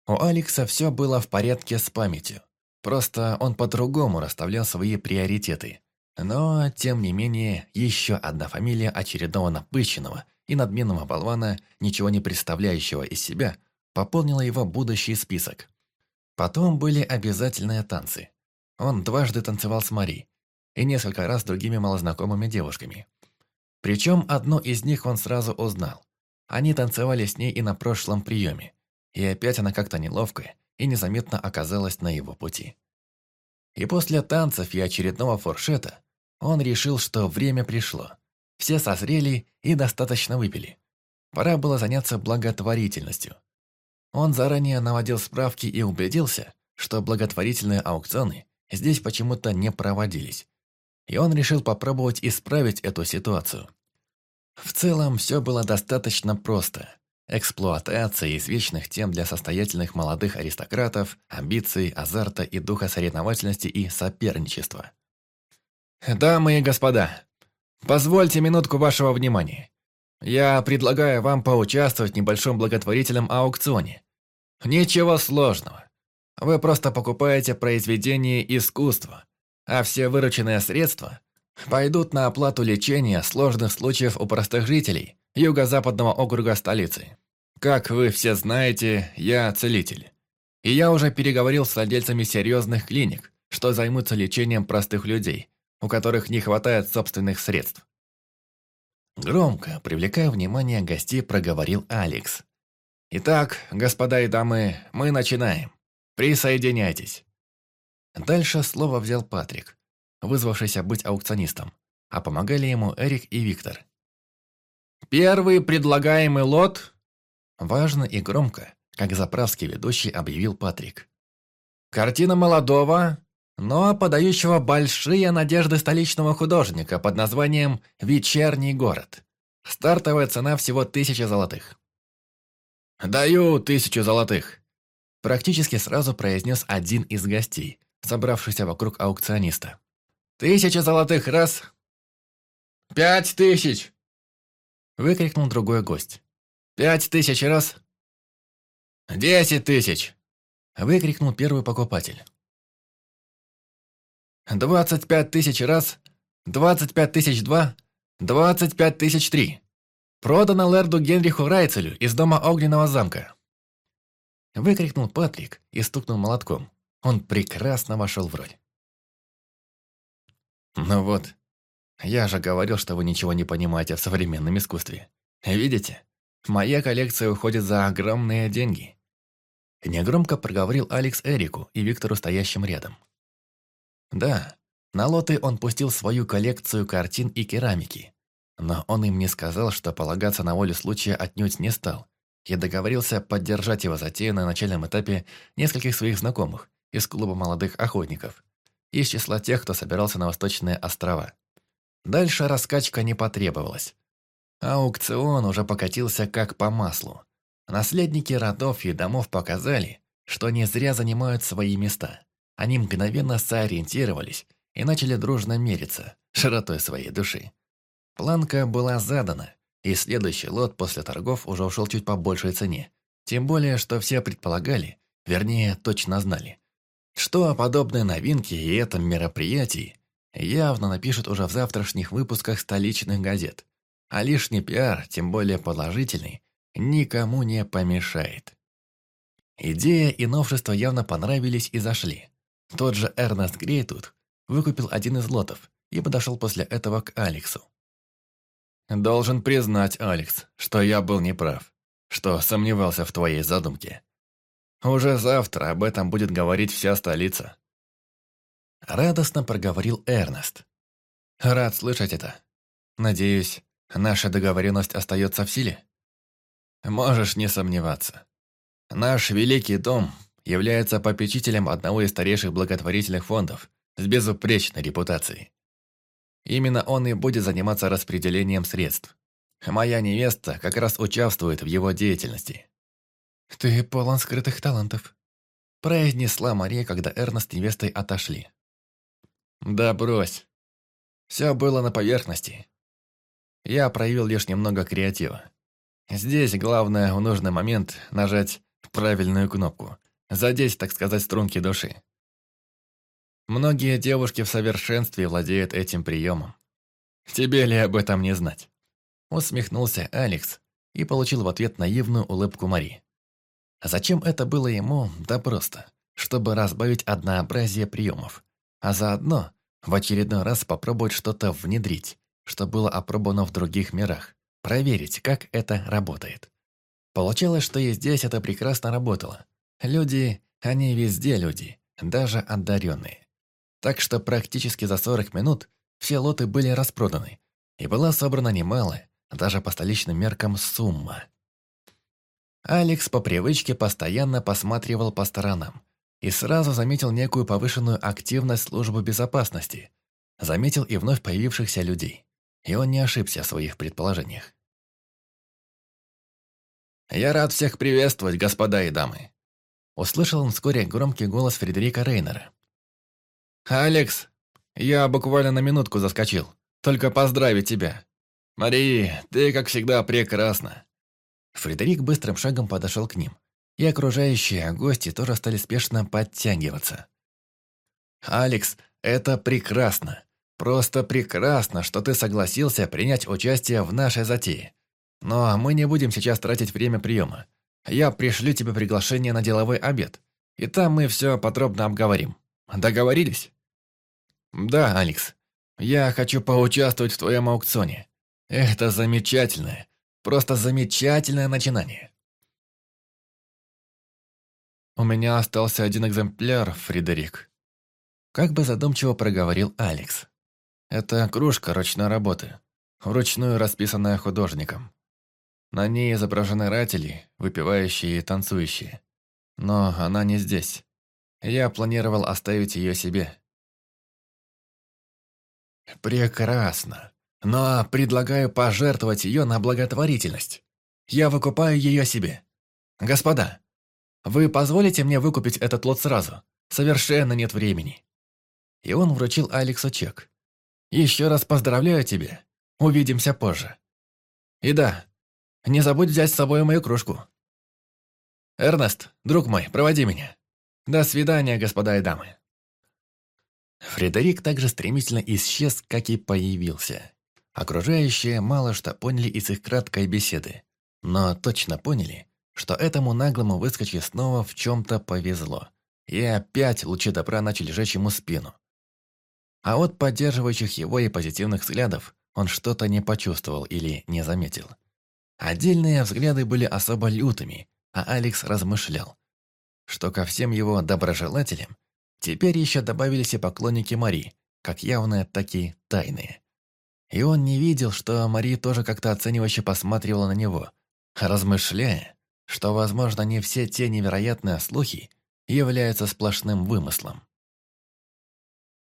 У Алекса все было в порядке с памятью. Просто он по-другому расставлял свои приоритеты. Но, тем не менее, еще одна фамилия очередного напыщенного и надменного болвана, ничего не представляющего из себя, пополнила его будущий список. Потом были обязательные танцы. Он дважды танцевал с Мари и несколько раз с другими малознакомыми девушками. Причем одну из них он сразу узнал. Они танцевали с ней и на прошлом приеме. И опять она как-то неловко и незаметно оказалась на его пути. И после танцев и очередного фуршета он решил, что время пришло. Все созрели и достаточно выпили. Пора было заняться благотворительностью. Он заранее наводил справки и убедился, что благотворительные аукционы здесь почему-то не проводились и он решил попробовать исправить эту ситуацию. В целом, все было достаточно просто. Эксплуатация извечных тем для состоятельных молодых аристократов, амбиций, азарта и духа соревновательности и соперничества. «Дамы и господа, позвольте минутку вашего внимания. Я предлагаю вам поучаствовать в небольшом благотворительном аукционе. Ничего сложного. Вы просто покупаете произведение искусства, а все вырученные средства пойдут на оплату лечения сложных случаев у простых жителей юго-западного округа столицы. Как вы все знаете, я целитель. И я уже переговорил с владельцами серьезных клиник, что займутся лечением простых людей, у которых не хватает собственных средств. Громко, привлекая внимание гостей, проговорил Алекс. «Итак, господа и дамы, мы начинаем. Присоединяйтесь. Дальше слово взял Патрик, вызвавшийся быть аукционистом, а помогали ему Эрик и Виктор. «Первый предлагаемый лот...» Важно и громко, как заправский ведущий объявил Патрик. «Картина молодого, но подающего большие надежды столичного художника под названием «Вечерний город». Стартовая цена всего тысяча золотых». «Даю тысячу золотых», практически сразу произнес один из гостей, собравшихся вокруг аукциониста. «Тысяча золотых раз!» «Пять тысяч!» Выкрикнул другой гость. «Пять тысяч раз!» «Десять тысяч!» Выкрикнул первый покупатель. «Двадцать пять тысяч раз!» Двадцать пять тысяч два, двадцать пять тысяч три. Продано лэрду Генриху Райцелю из дома Огненного замка. Выкрикнул Патрик и стукнул молотком. Он прекрасно вошел в роль. Ну вот, я же говорил, что вы ничего не понимаете в современном искусстве. Видите? Моя коллекция уходит за огромные деньги. Негромко проговорил Алекс Эрику и Виктору, стоящим рядом. Да, на лоты он пустил свою коллекцию картин и керамики. Но он им не сказал, что полагаться на волю случая отнюдь не стал, и договорился поддержать его затею на начальном этапе нескольких своих знакомых из клуба молодых охотников, из числа тех, кто собирался на Восточные острова. Дальше раскачка не потребовалась. Аукцион уже покатился как по маслу. Наследники родов и домов показали, что не зря занимают свои места. Они мгновенно сориентировались и начали дружно мериться широтой своей души. Планка была задана, и следующий лот после торгов уже ушел чуть по большей цене. Тем более, что все предполагали, вернее, точно знали, что о подобной новинке и этом мероприятии явно напишут уже в завтрашних выпусках столичных газет. А лишний пиар, тем более положительный, никому не помешает. Идея и новшества явно понравились и зашли. Тот же Эрнест Грейтут выкупил один из лотов и подошел после этого к Алексу. «Должен признать, Алекс, что я был неправ, что сомневался в твоей задумке. Уже завтра об этом будет говорить вся столица». Радостно проговорил Эрнест. «Рад слышать это. Надеюсь, наша договоренность остается в силе?» Можешь не сомневаться. Наш великий дом является попечителем одного из старейших благотворительных фондов с безупречной репутацией. Именно он и будет заниматься распределением средств. Моя невеста как раз участвует в его деятельности. «Ты полон скрытых талантов», – произнесла Мария, когда Эрнест с невестой отошли. «Да брось. Все было на поверхности. Я проявил лишь немного креатива. Здесь главное в нужный момент нажать правильную кнопку, задеть, так сказать, струнки души. Многие девушки в совершенстве владеют этим приемом. Тебе ли об этом не знать? Усмехнулся Алекс и получил в ответ наивную улыбку Мари. Зачем это было ему? Да просто, чтобы разбавить однообразие приемов, а заодно в очередной раз попробовать что-то внедрить, что было опробовано в других мирах проверить, как это работает. Получалось, что и здесь это прекрасно работало. Люди, они везде люди, даже одаренные. Так что практически за 40 минут все лоты были распроданы, и была собрана немалая, даже по столичным меркам, сумма. Алекс по привычке постоянно посматривал по сторонам и сразу заметил некую повышенную активность службы безопасности. Заметил и вновь появившихся людей. И он не ошибся в своих предположениях. «Я рад всех приветствовать, господа и дамы!» Услышал он вскоре громкий голос Фредерика Рейнера. «Алекс, я буквально на минутку заскочил. Только поздравить тебя. Мари, ты, как всегда, прекрасна!» Фредерик быстрым шагом подошел к ним, и окружающие гости тоже стали спешно подтягиваться. «Алекс, это прекрасно! Просто прекрасно, что ты согласился принять участие в нашей затее. Но мы не будем сейчас тратить время приема. Я пришлю тебе приглашение на деловой обед, и там мы все подробно обговорим. Договорились? Да, Алекс. Я хочу поучаствовать в твоем аукционе. Это замечательное, просто замечательное начинание. У меня остался один экземпляр, Фредерик. Как бы задумчиво проговорил Алекс. Это кружка ручной работы, вручную расписанная художником. На ней изображены ратели, выпивающие и танцующие. Но она не здесь. Я планировал оставить ее себе. Прекрасно. Но предлагаю пожертвовать ее на благотворительность. Я выкупаю ее себе. Господа, вы позволите мне выкупить этот лот сразу? Совершенно нет времени. И он вручил Алексу чек. Еще раз поздравляю тебя. Увидимся позже. И да, не забудь взять с собой мою кружку. Эрнест, друг мой, проводи меня. До свидания, господа и дамы. Фредерик также стремительно исчез, как и появился. Окружающие мало что поняли из их краткой беседы, но точно поняли, что этому наглому выскочке снова в чем-то повезло. И опять лучи добра начали жечь ему спину. А от поддерживающих его и позитивных взглядов он что-то не почувствовал или не заметил. Отдельные взгляды были особо лютыми, а Алекс размышлял, что ко всем его доброжелателям теперь еще добавились и поклонники Мари, как явные, так и тайные. И он не видел, что Мари тоже как-то оценивающе посматривала на него, размышляя, что, возможно, не все те невероятные слухи являются сплошным вымыслом.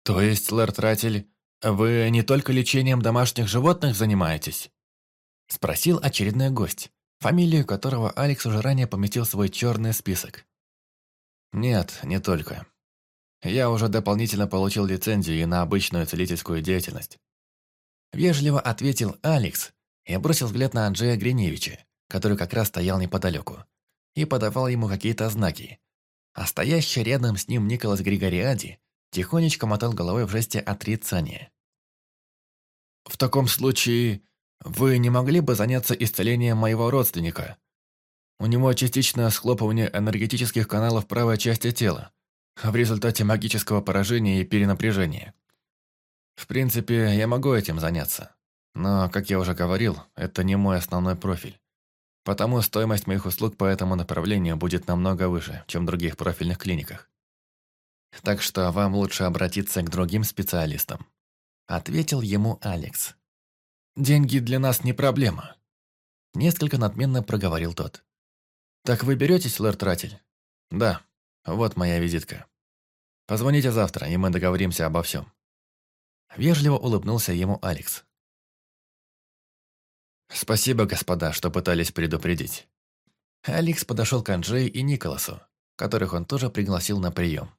«То есть, лэрд Ратель, вы не только лечением домашних животных занимаетесь?» Спросил очередной гость, фамилию которого Алекс уже ранее поместил в свой черный список. «Нет, не только. Я уже дополнительно получил лицензию и на обычную целительскую деятельность». Вежливо ответил Алекс и бросил взгляд на Анджея Гриневича, который как раз стоял неподалеку, и подавал ему какие-то знаки. А стоящий рядом с ним Николас Григориади тихонечко мотал головой в жесте отрицания. «В таком случае вы не могли бы заняться исцелением моего родственника? У него частичное схлопывание энергетических каналов правой части тела в результате магического поражения и перенапряжения. В принципе, я могу этим заняться. Но, как я уже говорил, это не мой основной профиль. Потому стоимость моих услуг по этому направлению будет намного выше, чем в других профильных клиниках. Так что вам лучше обратиться к другим специалистам. Ответил ему Алекс. «Деньги для нас не проблема», – несколько надменно проговорил тот. «Так вы беретесь, лэр Тратель?» «Да, вот моя визитка. Позвоните завтра, и мы договоримся обо всем». Вежливо улыбнулся ему Алекс. «Спасибо, господа, что пытались предупредить». Алекс подошел к Анджею и Николасу, которых он тоже пригласил на прием.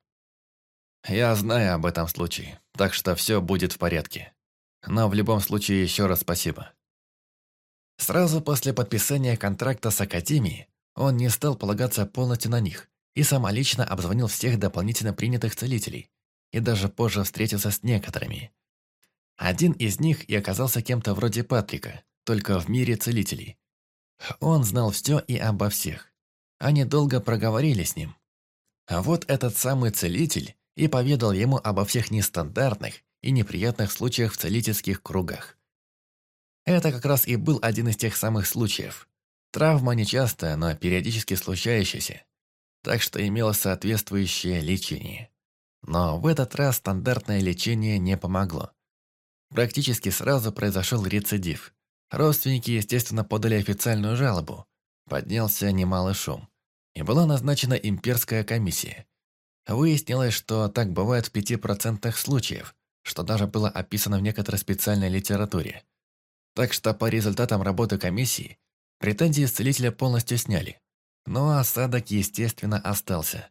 «Я знаю об этом случае, так что все будет в порядке. Но в любом случае еще раз спасибо». Сразу после подписания контракта с Академией он не стал полагаться полностью на них и самолично обзвонил всех дополнительно принятых целителей и даже позже встретился с некоторыми. Один из них и оказался кем-то вроде Патрика, только в мире целителей. Он знал все и обо всех. Они долго проговорили с ним. А вот этот самый целитель и поведал ему обо всех нестандартных и неприятных случаях в целительских кругах. Это как раз и был один из тех самых случаев. Травма нечастая, но периодически случающаяся, так что имело соответствующее лечение. Но в этот раз стандартное лечение не помогло. Практически сразу произошел рецидив. Родственники, естественно, подали официальную жалобу. Поднялся немалый шум. И была назначена имперская комиссия. Выяснилось, что так бывает в 5% случаев, что даже было описано в некоторой специальной литературе. Так что по результатам работы комиссии претензии исцелителя полностью сняли. Но осадок, естественно, остался,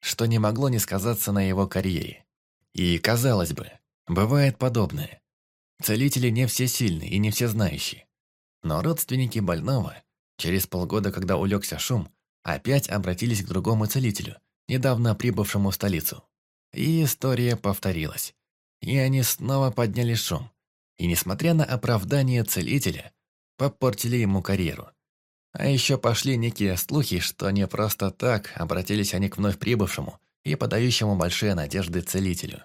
что не могло не сказаться на его карьере. И, казалось бы, бывает подобное. Целители не все сильные и не все знающие. Но родственники больного, через полгода, когда улегся шум, опять обратились к другому целителю, недавно прибывшему в столицу. И история повторилась. И они снова подняли шум. И несмотря на оправдание целителя, попортили ему карьеру. А еще пошли некие слухи, что не просто так обратились они к вновь прибывшему и подающему большие надежды целителю.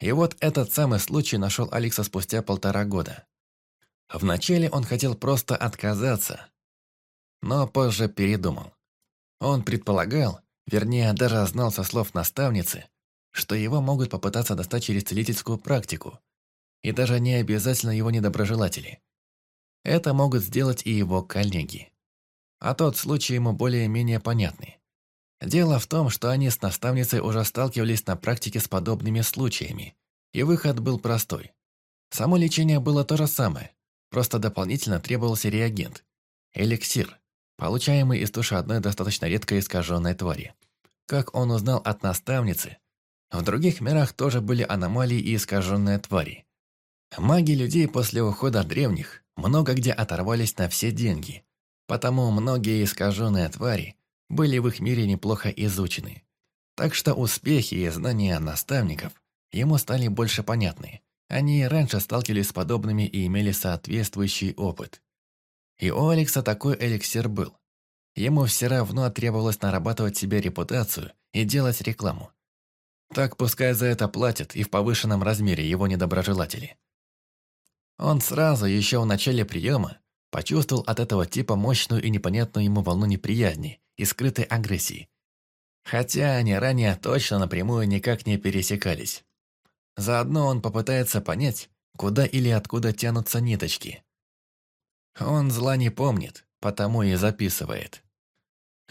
И вот этот самый случай нашел Алекса спустя полтора года. Вначале он хотел просто отказаться, но позже передумал. Он предполагал, вернее, даже знал со слов наставницы, что его могут попытаться достать через целительскую практику, и даже не обязательно его недоброжелатели. Это могут сделать и его коллеги. А тот случай ему более-менее понятный. Дело в том, что они с наставницей уже сталкивались на практике с подобными случаями, и выход был простой. Само лечение было то же самое, просто дополнительно требовался реагент – эликсир, получаемый из туши одной достаточно редкой искаженной твари. Как он узнал от наставницы, в других мирах тоже были аномалии и искаженные твари. Маги людей после ухода древних много где оторвались на все деньги, потому многие искаженные твари – были в их мире неплохо изучены. Так что успехи и знания наставников ему стали больше понятны. Они раньше сталкивались с подобными и имели соответствующий опыт. И у Алекса такой эликсир был. Ему все равно требовалось нарабатывать себе репутацию и делать рекламу. Так пускай за это платят и в повышенном размере его недоброжелатели. Он сразу, еще в начале приема, почувствовал от этого типа мощную и непонятную ему волну неприязни и скрытой агрессии. Хотя они ранее точно напрямую никак не пересекались. Заодно он попытается понять, куда или откуда тянутся ниточки. Он зла не помнит, потому и записывает.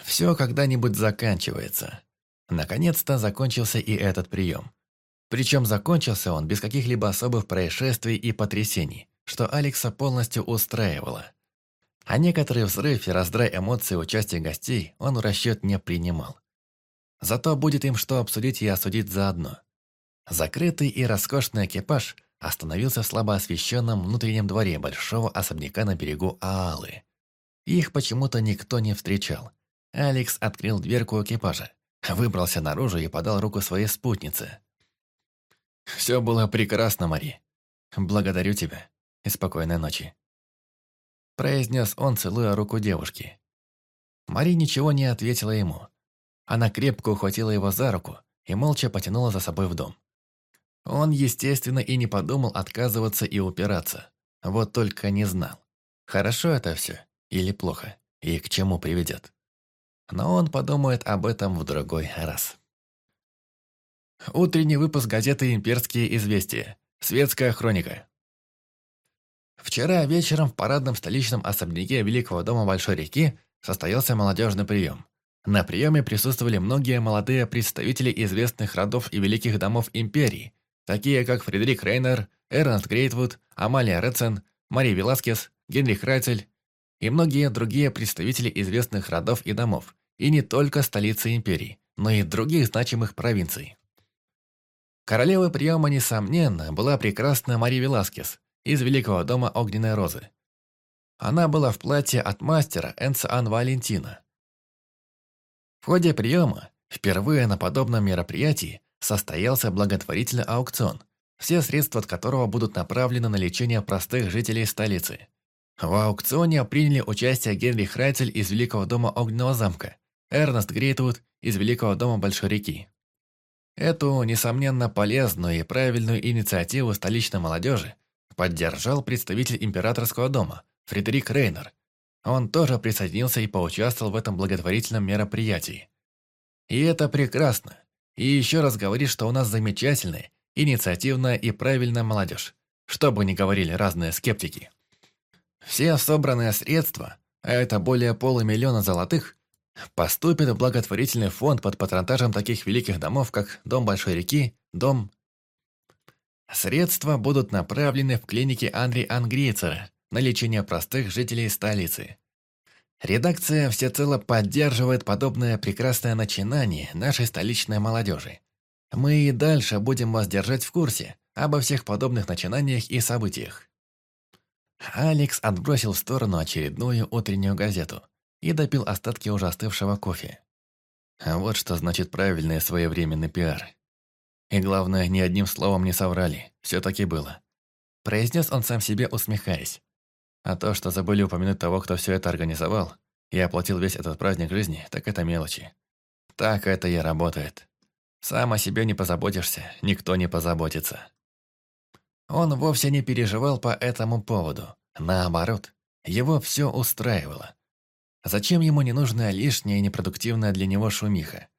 Все когда-нибудь заканчивается. Наконец-то закончился и этот прием. Причем закончился он без каких-либо особых происшествий и потрясений, что Алекса полностью устраивало. А некоторый взрыв и раздрай эмоций участия гостей он в расчет не принимал. Зато будет им что обсудить и осудить заодно. Закрытый и роскошный экипаж остановился в слабо освещенном внутреннем дворе большого особняка на берегу Аалы. Их почему-то никто не встречал. Алекс открыл дверку экипажа, выбрался наружу и подал руку своей спутнице. «Все было прекрасно, Мари. Благодарю тебя и спокойной ночи», произнес он, целуя руку девушки. Мари ничего не ответила ему. Она крепко ухватила его за руку и молча потянула за собой в дом. Он, естественно, и не подумал отказываться и упираться. Вот только не знал, хорошо это все или плохо, и к чему приведет. Но он подумает об этом в другой раз. Утренний выпуск газеты «Имперские известия». Светская хроника. Вчера вечером в парадном столичном особняке Великого дома Большой реки состоялся молодежный прием. На приеме присутствовали многие молодые представители известных родов и великих домов империи, такие как Фредерик Рейнер, Эрнст Грейтвуд, Амалия Редсен, Мария Веласкес, Генрих Райцель и многие другие представители известных родов и домов, и не только столицы империи, но и других значимых провинций. Королевой приема, несомненно, была прекрасная Мария Веласкес из Великого дома Огненной Розы. Она была в платье от мастера Энциан Валентина. В ходе приема, впервые на подобном мероприятии, состоялся благотворительный аукцион, все средства от которого будут направлены на лечение простых жителей столицы. В аукционе приняли участие Генри Храйцель из Великого дома Огненного замка, Эрнест Грейтвуд из Великого дома Большой реки. Эту, несомненно, полезную и правильную инициативу столичной молодежи поддержал представитель императорского дома Фредерик Рейнер. Он тоже присоединился и поучаствовал в этом благотворительном мероприятии. И это прекрасно. И еще раз говорит, что у нас замечательная, инициативная и правильная молодежь, что бы ни говорили разные скептики. Все собранные средства, а это более полумиллиона золотых, поступят в благотворительный фонд под патронтажем таких великих домов, как Дом Большой реки, Дом... Средства будут направлены в клинике Андри Ангрейцера на лечение простых жителей столицы. Редакция всецело поддерживает подобное прекрасное начинание нашей столичной молодежи. Мы и дальше будем вас держать в курсе обо всех подобных начинаниях и событиях. Алекс отбросил в сторону очередную утреннюю газету и допил остатки уже остывшего кофе. А вот что значит правильный своевременный пиар. И главное, ни одним словом не соврали, все таки было. Произнес он сам себе, усмехаясь. А то, что забыли упомянуть того, кто все это организовал, и оплатил весь этот праздник жизни, так это мелочи. Так это и работает. Сам о себе не позаботишься, никто не позаботится. Он вовсе не переживал по этому поводу. Наоборот, его все устраивало. Зачем ему ненужная лишняя и непродуктивная для него шумиха?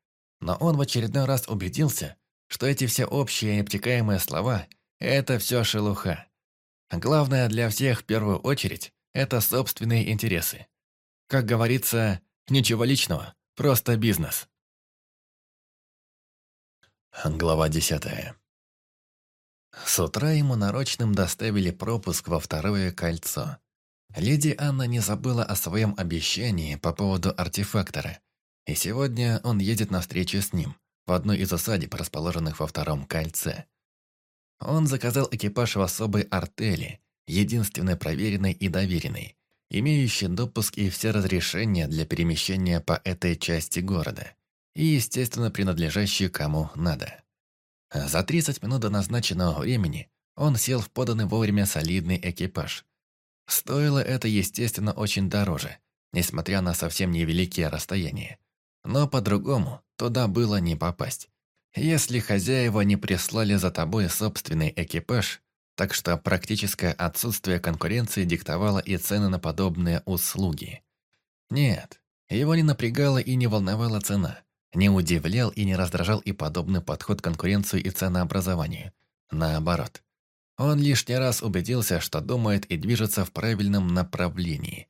Но он в очередной раз убедился, что эти все общие и необтекаемые слова – это все шелуха. Главное для всех в первую очередь – это собственные интересы. Как говорится, ничего личного, просто бизнес. Глава десятая. С утра ему нарочным доставили пропуск во второе кольцо. Леди Анна не забыла о своем обещании по поводу артефактора, и сегодня он едет на встречу с ним в одной из усадеб, расположенных во втором кольце. Он заказал экипаж в особой артели, единственной проверенной и доверенной, имеющей допуск и все разрешения для перемещения по этой части города. и, естественно, принадлежащие кому надо. За 30 минут до назначенного времени он сел в поданный вовремя солидный экипаж. Стоило это, естественно, очень дороже, несмотря на совсем невеликие расстояния. Но по-другому туда было не попасть. Если хозяева не прислали за тобой собственный экипаж, так что практическое отсутствие конкуренции диктовало и цены на подобные услуги. Нет, его не напрягала и не волновала цена. Не удивлял и не раздражал и подобный подход к конкуренции и ценообразованию. Наоборот. Он лишний раз убедился, что думает и движется в правильном направлении.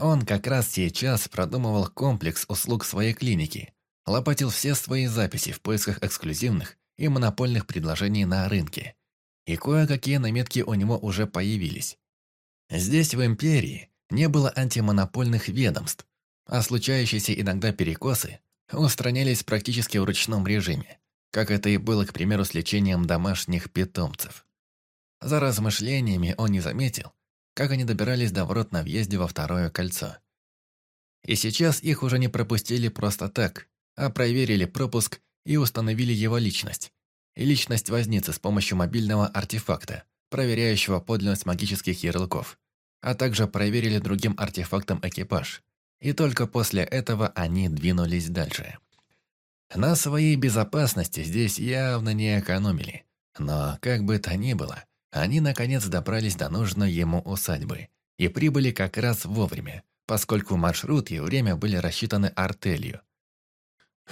Он как раз сейчас продумывал комплекс услуг своей клиники, лопатил все свои записи в поисках эксклюзивных и монопольных предложений на рынке. И кое-какие наметки у него уже появились. Здесь, в Империи, не было антимонопольных ведомств, а случающиеся иногда перекосы устранялись практически в ручном режиме, как это и было, к примеру, с лечением домашних питомцев. За размышлениями он не заметил, как они добирались до ворот на въезде во второе кольцо. И сейчас их уже не пропустили просто так, а проверили пропуск и установили его личность. И личность возницы с помощью мобильного артефакта, проверяющего подлинность магических ярлыков, а также проверили другим артефактом экипаж, и только после этого они двинулись дальше. На своей безопасности здесь явно не экономили. Но, как бы то ни было, они наконец добрались до нужной ему усадьбы и прибыли как раз вовремя, поскольку маршрут и время были рассчитаны артелью.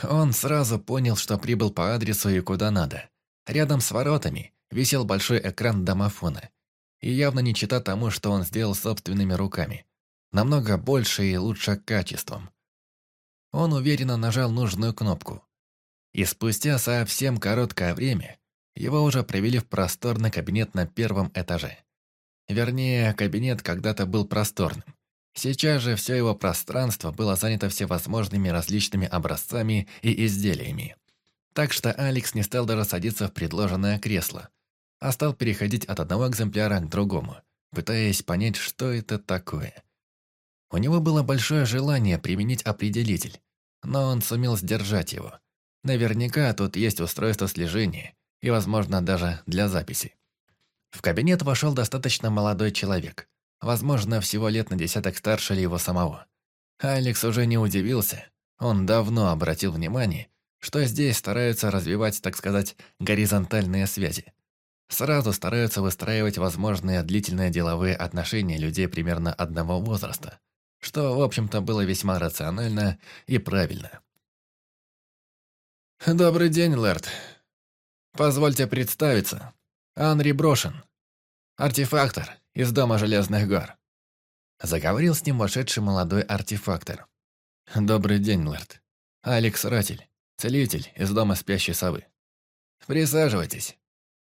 Он сразу понял, что прибыл по адресу и куда надо. Рядом с воротами висел большой экран домофона. И явно не чита тому, что он сделал собственными руками намного больше и лучше качеством. Он уверенно нажал нужную кнопку. И спустя совсем короткое время его уже привели в просторный кабинет на первом этаже. Вернее, кабинет когда-то был просторным. Сейчас же все его пространство было занято всевозможными различными образцами и изделиями. Так что Алекс не стал даже садиться в предложенное кресло, а стал переходить от одного экземпляра к другому, пытаясь понять, что это такое. У него было большое желание применить определитель, но он сумел сдержать его. Наверняка тут есть устройство слежения и, возможно, даже для записи. В кабинет вошел достаточно молодой человек, возможно, всего лет на десяток старше ли его самого. Алекс уже не удивился, он давно обратил внимание, что здесь стараются развивать, так сказать, горизонтальные связи. Сразу стараются выстраивать возможные длительные деловые отношения людей примерно одного возраста что, в общем-то, было весьма рационально и правильно. «Добрый день, Лэрд. Позвольте представиться. Анри Брошен, артефактор из Дома Железных Гор». Заговорил с ним вошедший молодой артефактор. «Добрый день, Лэрд. Алекс Ратель, целитель из Дома Спящей Совы. Присаживайтесь.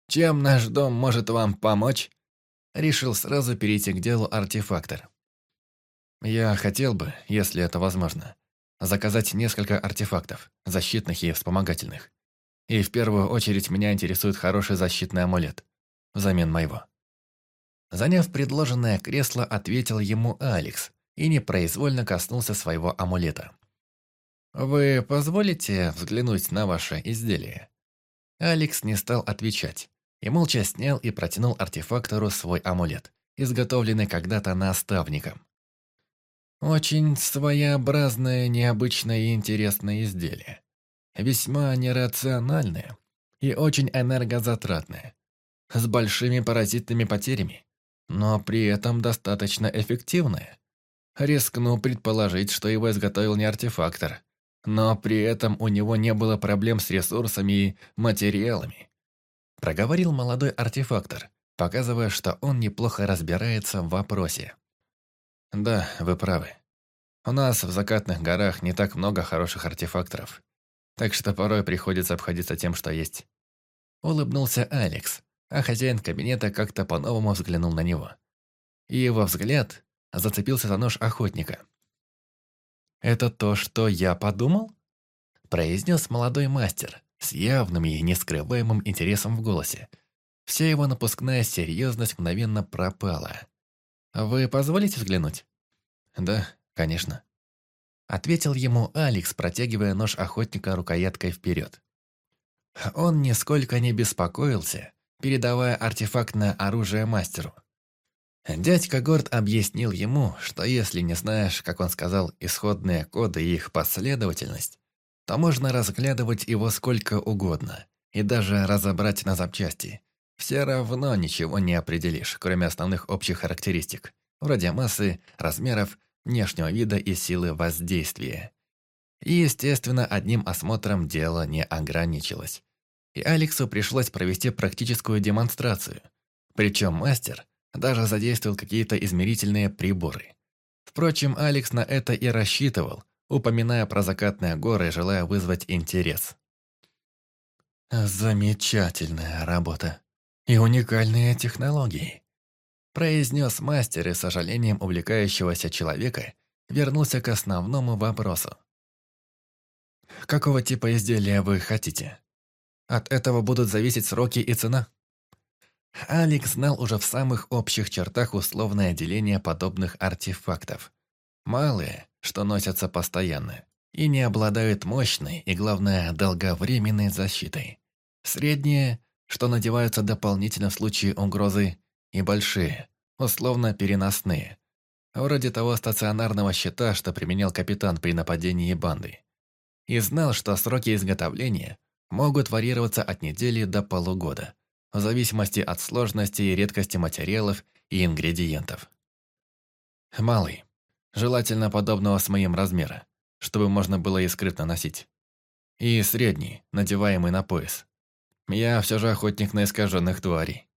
Чем наш дом может вам помочь?» Решил сразу перейти к делу артефактор. Я хотел бы, если это возможно, заказать несколько артефактов, защитных и вспомогательных. И в первую очередь меня интересует хороший защитный амулет, взамен моего. Заняв предложенное кресло, ответил ему Алекс и непроизвольно коснулся своего амулета. «Вы позволите взглянуть на ваше изделие?» Алекс не стал отвечать и молча снял и протянул артефактору свой амулет, изготовленный когда-то наставником. Очень своеобразное, необычное и интересное изделие. Весьма нерациональное и очень энергозатратное. С большими паразитными потерями, но при этом достаточно эффективное. Рискну предположить, что его изготовил не артефактор, но при этом у него не было проблем с ресурсами и материалами. Проговорил молодой артефактор, показывая, что он неплохо разбирается в вопросе. Да, вы правы. У нас в закатных горах не так много хороших артефакторов, так что порой приходится обходиться тем, что есть. Улыбнулся Алекс, а хозяин кабинета как-то по-новому взглянул на него. И его взгляд зацепился за нож охотника. «Это то, что я подумал?» произнес молодой мастер с явным и нескрываемым интересом в голосе. Вся его напускная серьезность мгновенно пропала. «Вы позволите взглянуть?» «Да, конечно». Ответил ему Алекс, протягивая нож охотника рукояткой вперед. Он нисколько не беспокоился, передавая артефактное оружие мастеру. Дядька Горд объяснил ему, что если не знаешь, как он сказал, исходные коды и их последовательность, то можно разглядывать его сколько угодно и даже разобрать на запчасти. Все равно ничего не определишь, кроме основных общих характеристик, вроде массы, размеров, внешнего вида и силы воздействия. И, естественно, одним осмотром дело не ограничилось. И Алексу пришлось провести практическую демонстрацию. Причем мастер даже задействовал какие-то измерительные приборы. Впрочем, Алекс на это и рассчитывал, упоминая про закатные горы, желая вызвать интерес. «Замечательная работа и уникальные технологии», произнес мастер и, с сожалением увлекающегося человека, вернулся к основному вопросу. «Какого типа изделия вы хотите? От этого будут зависеть сроки и цена?» Алекс знал уже в самых общих чертах условное деление подобных артефактов. Малые, что носятся постоянно, и не обладают мощной и, главное, долговременной защитой. Средние, что надеваются дополнительно в случае угрозы, и большие, условно переносные. Вроде того стационарного щита, что применял капитан при нападении банды. И знал, что сроки изготовления могут варьироваться от недели до полугода – в зависимости от сложности и редкости материалов и ингредиентов. Малый. Желательно подобного с моим размера, чтобы можно было и скрытно носить. И средний, надеваемый на пояс. Я все же охотник на искаженных тварей.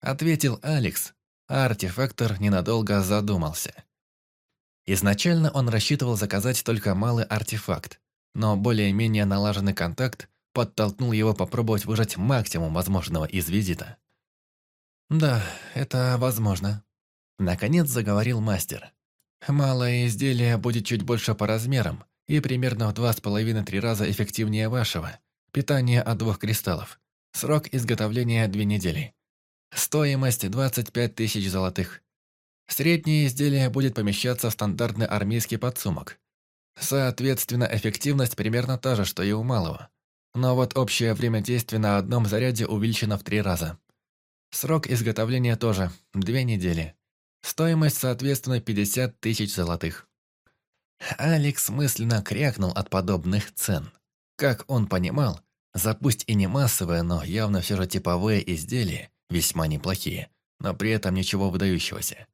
Ответил Алекс, артефактор ненадолго задумался. Изначально он рассчитывал заказать только малый артефакт, но более-менее налаженный контакт подтолкнул его попробовать выжать максимум возможного из визита. «Да, это возможно», — наконец заговорил мастер. «Малое изделие будет чуть больше по размерам и примерно в два с половиной-три раза эффективнее вашего. Питание от двух кристаллов. Срок изготовления две недели. Стоимость 25 тысяч золотых. Среднее изделие будет помещаться в стандартный армейский подсумок. Соответственно, эффективность примерно та же, что и у малого. Но вот общее время действия на одном заряде увеличено в три раза. Срок изготовления тоже – две недели. Стоимость, соответственно, 50 тысяч золотых. Алекс мысленно крякнул от подобных цен. Как он понимал, за пусть и не массовое, но явно все же типовые изделия, весьма неплохие, но при этом ничего выдающегося.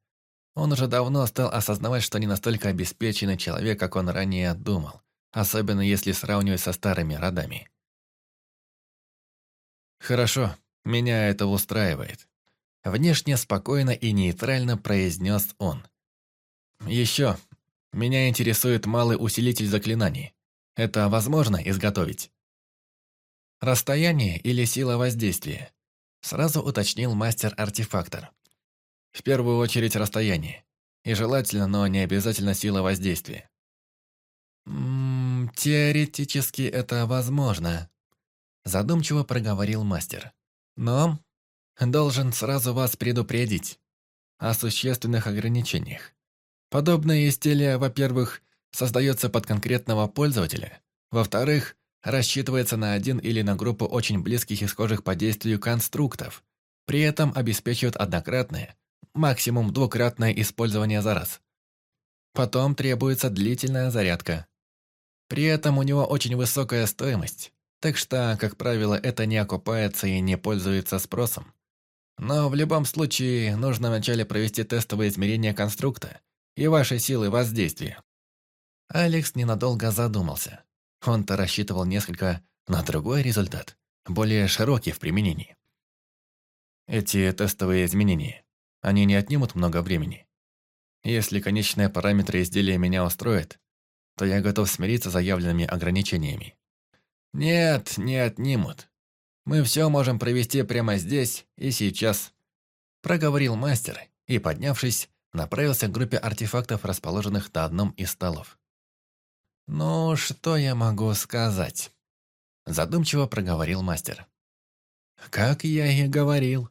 Он уже давно стал осознавать, что не настолько обеспеченный человек, как он ранее думал, особенно если сравнивать со старыми родами. «Хорошо, меня это устраивает». Внешне спокойно и нейтрально произнес он. «Еще, меня интересует малый усилитель заклинаний. Это возможно изготовить?» «Расстояние или сила воздействия?» Сразу уточнил мастер-артефактор. «В первую очередь расстояние. И желательно, но не обязательно сила воздействия». «М -м, «Теоретически это возможно», Задумчиво проговорил мастер. Но должен сразу вас предупредить о существенных ограничениях. Подобное изделие, во-первых, создается под конкретного пользователя, во-вторых, рассчитывается на один или на группу очень близких и схожих по действию конструктов, при этом обеспечивает однократное, максимум двукратное использование за раз. Потом требуется длительная зарядка. При этом у него очень высокая стоимость, так что, как правило, это не окупается и не пользуется спросом. Но в любом случае нужно вначале провести тестовое измерение конструкта и вашей силы воздействия. Алекс ненадолго задумался. Он-то рассчитывал несколько на другой результат, более широкий в применении. Эти тестовые изменения, они не отнимут много времени. Если конечные параметры изделия меня устроят, то я готов смириться с заявленными ограничениями. «Нет, не отнимут. Мы все можем провести прямо здесь и сейчас», проговорил мастер и, поднявшись, направился к группе артефактов, расположенных на одном из столов. «Ну, что я могу сказать?» Задумчиво проговорил мастер. «Как я и говорил,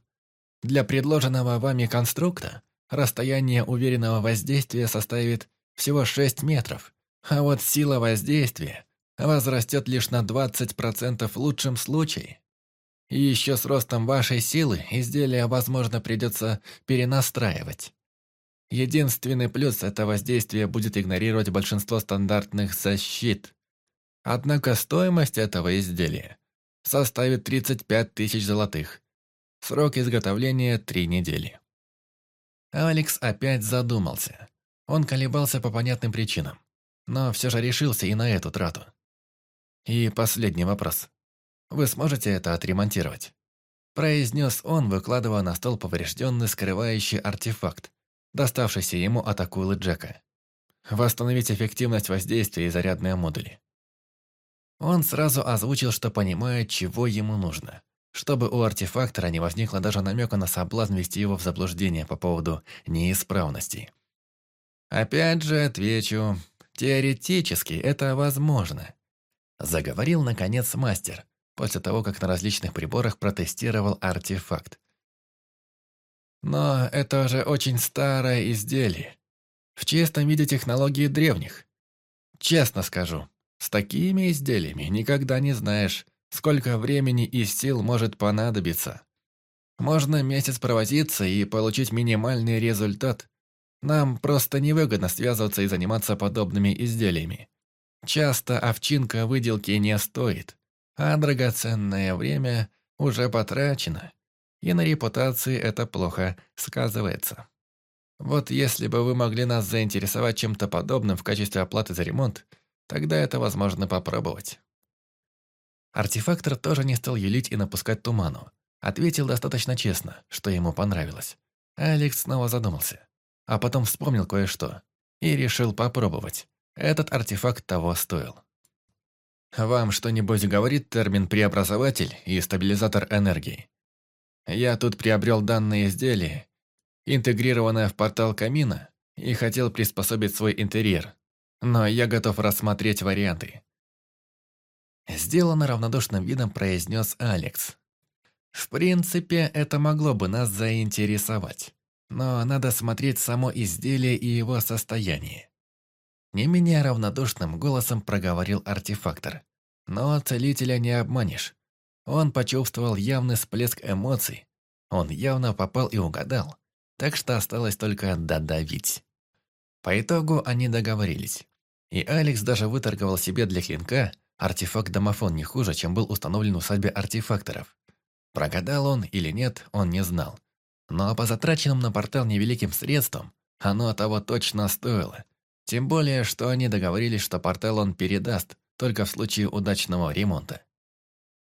для предложенного вами конструкта расстояние уверенного воздействия составит всего 6 метров, А вот сила воздействия возрастет лишь на 20% в лучшем случае. И еще с ростом вашей силы изделие, возможно, придется перенастраивать. Единственный плюс – это воздействие будет игнорировать большинство стандартных защит. Однако стоимость этого изделия составит 35 тысяч золотых. Срок изготовления – 3 недели. Алекс опять задумался. Он колебался по понятным причинам, но все же решился и на эту трату. И последний вопрос. Вы сможете это отремонтировать?» Произнес он, выкладывая на стол поврежденный скрывающий артефакт, доставшийся ему от акулы Джека. «Восстановить эффективность воздействия и зарядные модули». Он сразу озвучил, что понимает, чего ему нужно, чтобы у артефактора не возникло даже намека на соблазн вести его в заблуждение по поводу неисправности. Опять же отвечу, теоретически это возможно. Заговорил, наконец, мастер, после того, как на различных приборах протестировал артефакт. Но это же очень старое изделие. В чистом виде технологии древних. Честно скажу, с такими изделиями никогда не знаешь, сколько времени и сил может понадобиться. Можно месяц провозиться и получить минимальный результат. Нам просто невыгодно связываться и заниматься подобными изделиями. Часто овчинка выделки не стоит а драгоценное время уже потрачено, и на репутации это плохо сказывается. Вот если бы вы могли нас заинтересовать чем-то подобным в качестве оплаты за ремонт, тогда это возможно попробовать. Артефактор тоже не стал юлить и напускать туману. Ответил достаточно честно, что ему понравилось. Алекс снова задумался, а потом вспомнил кое-что и решил попробовать. Этот артефакт того стоил. Вам что-нибудь говорит термин «преобразователь» и «стабилизатор энергии»? Я тут приобрел данное изделие, интегрированное в портал камина, и хотел приспособить свой интерьер, но я готов рассмотреть варианты. Сделано равнодушным видом произнес Алекс. В принципе, это могло бы нас заинтересовать, но надо смотреть само изделие и его состояние. Не менее равнодушным голосом проговорил артефактор. Но целителя не обманешь. Он почувствовал явный всплеск эмоций. Он явно попал и угадал. Так что осталось только додавить. По итогу они договорились. И Алекс даже выторговал себе для клинка артефакт-домофон не хуже, чем был установлен в усадьбе артефакторов. Прогадал он или нет, он не знал. Но по затраченным на портал невеликим средствам, оно того точно стоило. Тем более, что они договорились, что портал он передаст, только в случае удачного ремонта.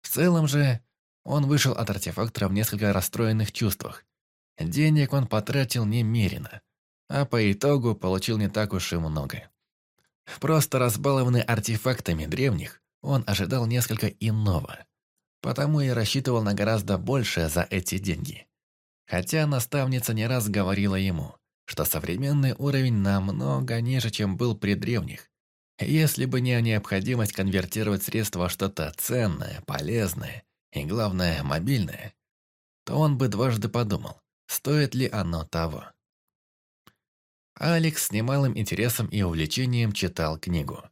В целом же, он вышел от артефактора в несколько расстроенных чувствах. Денег он потратил немерено, а по итогу получил не так уж и много. Просто разбалованный артефактами древних, он ожидал несколько иного, потому и рассчитывал на гораздо большее за эти деньги. Хотя наставница не раз говорила ему, что современный уровень намного ниже, чем был при древних. Если бы не необходимость конвертировать средства во что-то ценное, полезное и, главное, мобильное, то он бы дважды подумал, стоит ли оно того. Алекс с немалым интересом и увлечением читал книгу.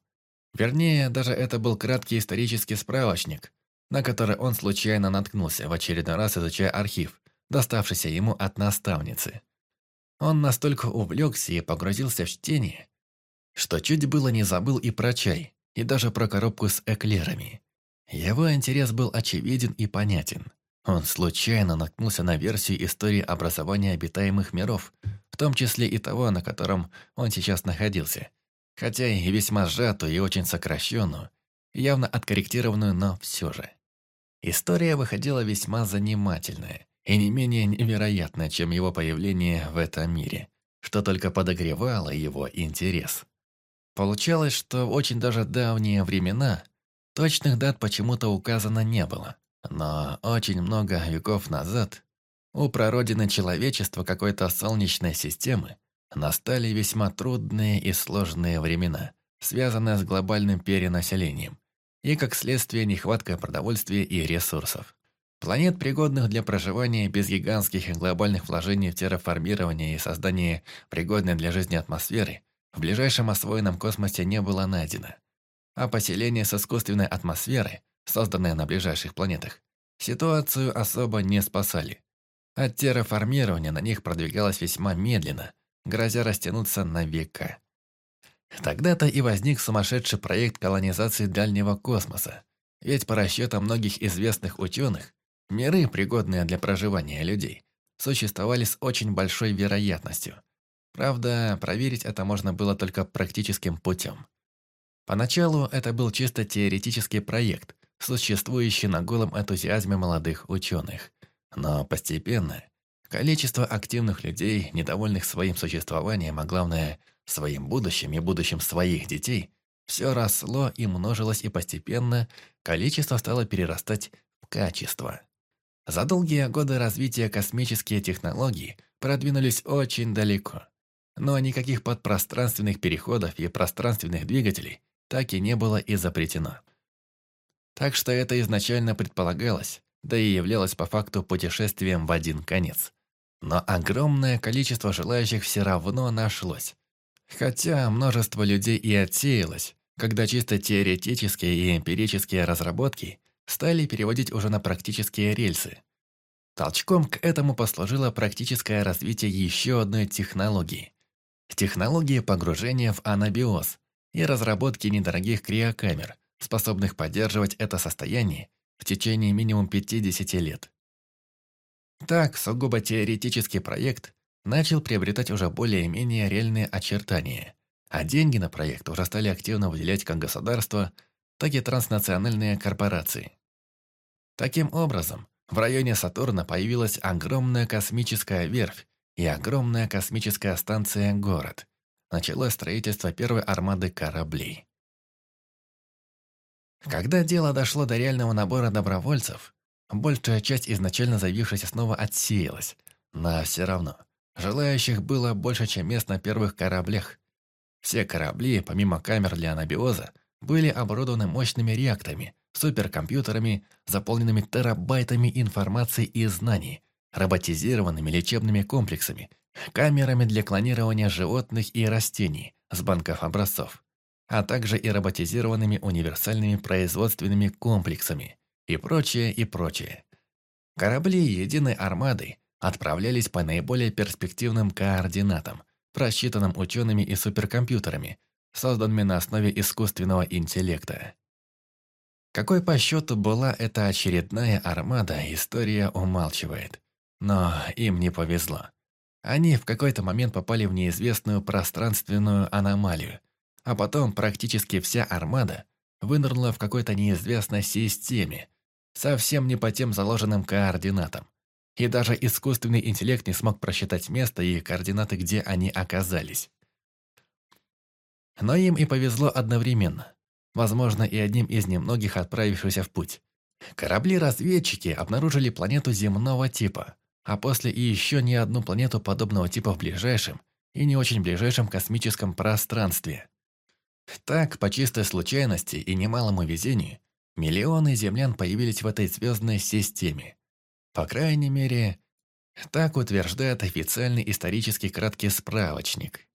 Вернее, даже это был краткий исторический справочник, на который он случайно наткнулся, в очередной раз изучая архив, доставшийся ему от наставницы. Он настолько увлекся и погрузился в чтение, что чуть было не забыл и про чай, и даже про коробку с эклерами. Его интерес был очевиден и понятен. Он случайно наткнулся на версию истории образования обитаемых миров, в том числе и того, на котором он сейчас находился. Хотя и весьма сжатую и очень сокращенную, явно откорректированную, но все же. История выходила весьма занимательная и не менее невероятная, чем его появление в этом мире, что только подогревало его интерес. Получалось, что в очень даже давние времена точных дат почему-то указано не было. Но очень много веков назад у прародины человечества какой-то солнечной системы настали весьма трудные и сложные времена, связанные с глобальным перенаселением и, как следствие, нехваткой продовольствия и ресурсов. Планет, пригодных для проживания без гигантских и глобальных вложений в терраформирование и создание пригодной для жизни атмосферы, в ближайшем освоенном космосе не было найдено. А поселение с искусственной атмосферой, созданное на ближайших планетах, ситуацию особо не спасали. От терраформирования на них продвигалось весьма медленно, грозя растянуться на века. Тогда-то и возник сумасшедший проект колонизации дальнего космоса. Ведь по расчетам многих известных ученых, миры, пригодные для проживания людей, существовали с очень большой вероятностью. Правда, проверить это можно было только практическим путем. Поначалу это был чисто теоретический проект, существующий на голом энтузиазме молодых ученых. Но постепенно количество активных людей, недовольных своим существованием, а главное, своим будущим и будущим своих детей, все росло и множилось, и постепенно количество стало перерастать в качество. За долгие годы развития космические технологии продвинулись очень далеко. Но никаких подпространственных переходов и пространственных двигателей так и не было изобретено. Так что это изначально предполагалось, да и являлось по факту путешествием в один конец. Но огромное количество желающих все равно нашлось. Хотя множество людей и отсеялось, когда чисто теоретические и эмпирические разработки стали переводить уже на практические рельсы. Толчком к этому послужило практическое развитие еще одной технологии. Технологии погружения в анабиоз и разработки недорогих криокамер, способных поддерживать это состояние в течение минимум 50 лет. Так, сугубо теоретический проект начал приобретать уже более-менее реальные очертания, а деньги на проект уже стали активно выделять как государство, так и транснациональные корпорации. Таким образом, в районе Сатурна появилась огромная космическая верфь и огромная космическая станция «Город». Началось строительство первой армады кораблей. Когда дело дошло до реального набора добровольцев, большая часть изначально заявившихся снова отсеялась, но все равно – Желающих было больше, чем мест на первых кораблях. Все корабли, помимо камер для анабиоза, были оборудованы мощными реакторами, суперкомпьютерами, заполненными терабайтами информации и знаний, роботизированными лечебными комплексами, камерами для клонирования животных и растений с банков образцов, а также и роботизированными универсальными производственными комплексами и прочее, и прочее. Корабли единой армады отправлялись по наиболее перспективным координатам, просчитанным учеными и суперкомпьютерами, созданными на основе искусственного интеллекта. Какой по счету была эта очередная армада, история умалчивает. Но им не повезло. Они в какой-то момент попали в неизвестную пространственную аномалию, а потом практически вся армада вынырнула в какой-то неизвестной системе, совсем не по тем заложенным координатам и даже искусственный интеллект не смог просчитать место и координаты, где они оказались. Но им и повезло одновременно. Возможно, и одним из немногих отправившихся в путь. Корабли-разведчики обнаружили планету земного типа, а после и еще не одну планету подобного типа в ближайшем и не очень ближайшем космическом пространстве. Так, по чистой случайности и немалому везению, миллионы землян появились в этой звездной системе. По крайней мере, так утверждает официальный исторический краткий справочник.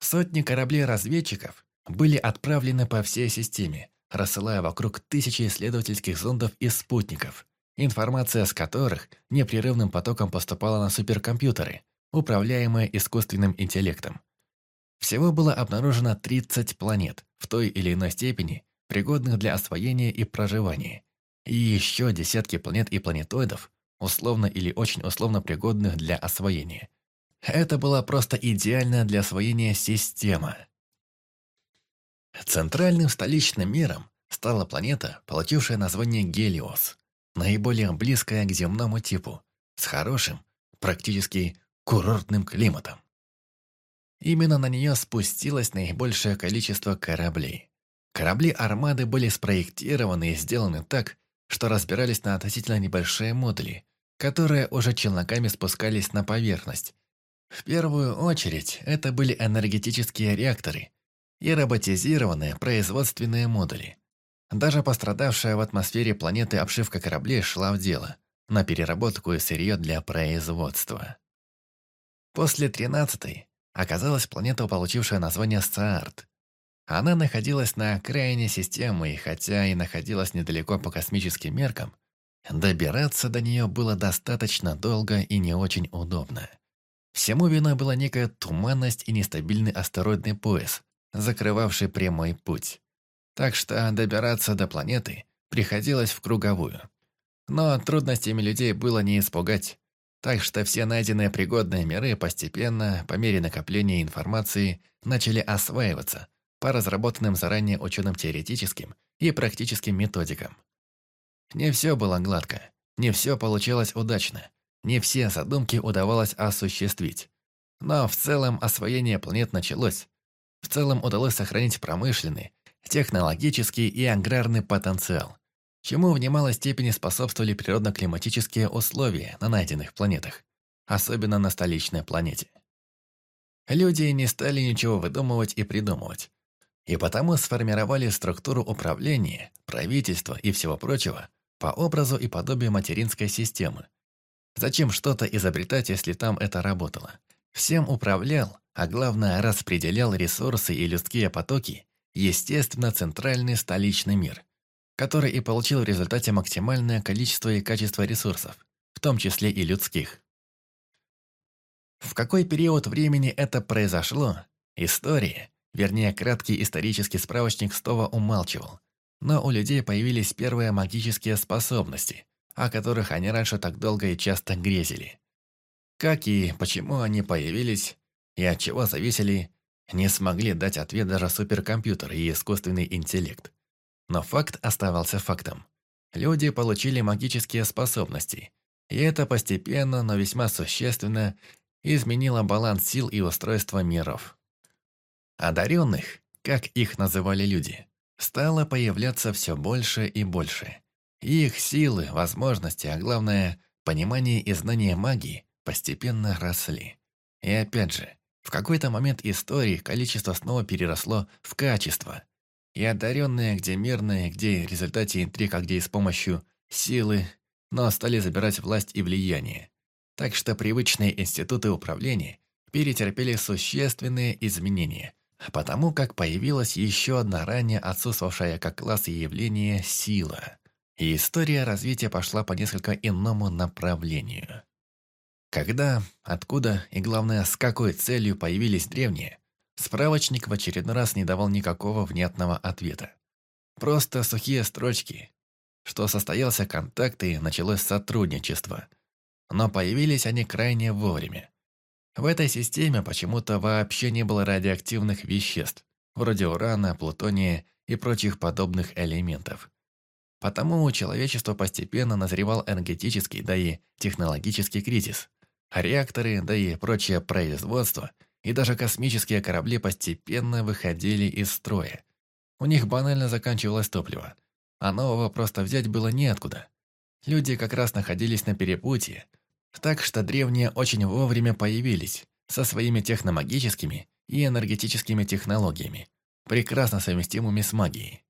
Сотни кораблей-разведчиков были отправлены по всей системе, рассылая вокруг тысячи исследовательских зондов и спутников, информация с которых непрерывным потоком поступала на суперкомпьютеры, управляемые искусственным интеллектом. Всего было обнаружено 30 планет, в той или иной степени, пригодных для освоения и проживания, и еще десятки планет и планетоидов, условно или очень условно пригодных для освоения. Это была просто идеальная для освоения система. Центральным столичным миром стала планета, получившая название Гелиос, наиболее близкая к земному типу, с хорошим, практически курортным климатом. Именно на нее спустилось наибольшее количество кораблей. Корабли армады были спроектированы и сделаны так, что разбирались на относительно небольшие модули, которые уже челноками спускались на поверхность. В первую очередь, это были энергетические реакторы и роботизированные производственные модули. Даже пострадавшая в атмосфере планеты обшивка кораблей шла в дело, на переработку и сырье для производства. После 13-й оказалась планета, получившая название Саарт. Она находилась на окраине системы, и хотя и находилась недалеко по космическим меркам, добираться до нее было достаточно долго и не очень удобно. Всему виной была некая туманность и нестабильный астероидный пояс, закрывавший прямой путь. Так что добираться до планеты приходилось в круговую. Но трудностями людей было не испугать, так что все найденные пригодные миры постепенно, по мере накопления информации, начали осваиваться по разработанным заранее ученым теоретическим и практическим методикам. Не все было гладко, не все получалось удачно, не все задумки удавалось осуществить. Но в целом освоение планет началось. В целом удалось сохранить промышленный, технологический и аграрный потенциал чему в немалой степени способствовали природно-климатические условия на найденных планетах, особенно на столичной планете. Люди не стали ничего выдумывать и придумывать, и потому сформировали структуру управления, правительства и всего прочего по образу и подобию материнской системы. Зачем что-то изобретать, если там это работало? Всем управлял, а главное распределял ресурсы и людские потоки, естественно, центральный столичный мир – который и получил в результате максимальное количество и качество ресурсов, в том числе и людских. В какой период времени это произошло, история, вернее краткий исторический справочник Стова умалчивал, но у людей появились первые магические способности, о которых они раньше так долго и часто грезили. Как и почему они появились, и от чего зависели, не смогли дать ответ даже суперкомпьютер и искусственный интеллект. Но факт оставался фактом. Люди получили магические способности, и это постепенно, но весьма существенно изменило баланс сил и устройства миров. Одаренных, как их называли люди, стало появляться все больше и больше. их силы, возможности, а главное, понимание и знание магии постепенно росли. И опять же, в какой-то момент истории количество снова переросло в качество – и одаренные, где мирные, где в результате интриг, а где и с помощью силы, но стали забирать власть и влияние. Так что привычные институты управления перетерпели существенные изменения, потому как появилась еще одна ранее отсутствовавшая как класс явление сила. И история развития пошла по несколько иному направлению. Когда, откуда и, главное, с какой целью появились древние, Справочник в очередной раз не давал никакого внятного ответа. Просто сухие строчки, что состоялся контакт и началось сотрудничество. Но появились они крайне вовремя. В этой системе почему-то вообще не было радиоактивных веществ, вроде урана, плутония и прочих подобных элементов. Потому у человечества постепенно назревал энергетический, да и технологический кризис. Реакторы, да и прочее производство – и даже космические корабли постепенно выходили из строя. У них банально заканчивалось топливо, а нового просто взять было неоткуда. Люди как раз находились на перепутье, так что древние очень вовремя появились со своими техномагическими и энергетическими технологиями, прекрасно совместимыми с магией.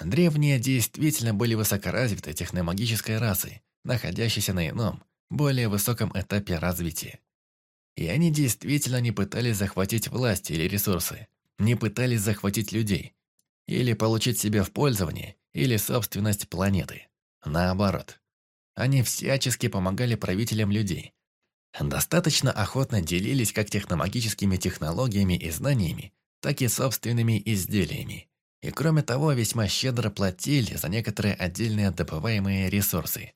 Древние действительно были высокоразвитой техномагической расой, находящейся на ином, более высоком этапе развития. И они действительно не пытались захватить власть или ресурсы, не пытались захватить людей, или получить себе в пользование, или собственность планеты. Наоборот. Они всячески помогали правителям людей. Достаточно охотно делились как техномагическими технологиями и знаниями, так и собственными изделиями. И кроме того, весьма щедро платили за некоторые отдельные добываемые ресурсы.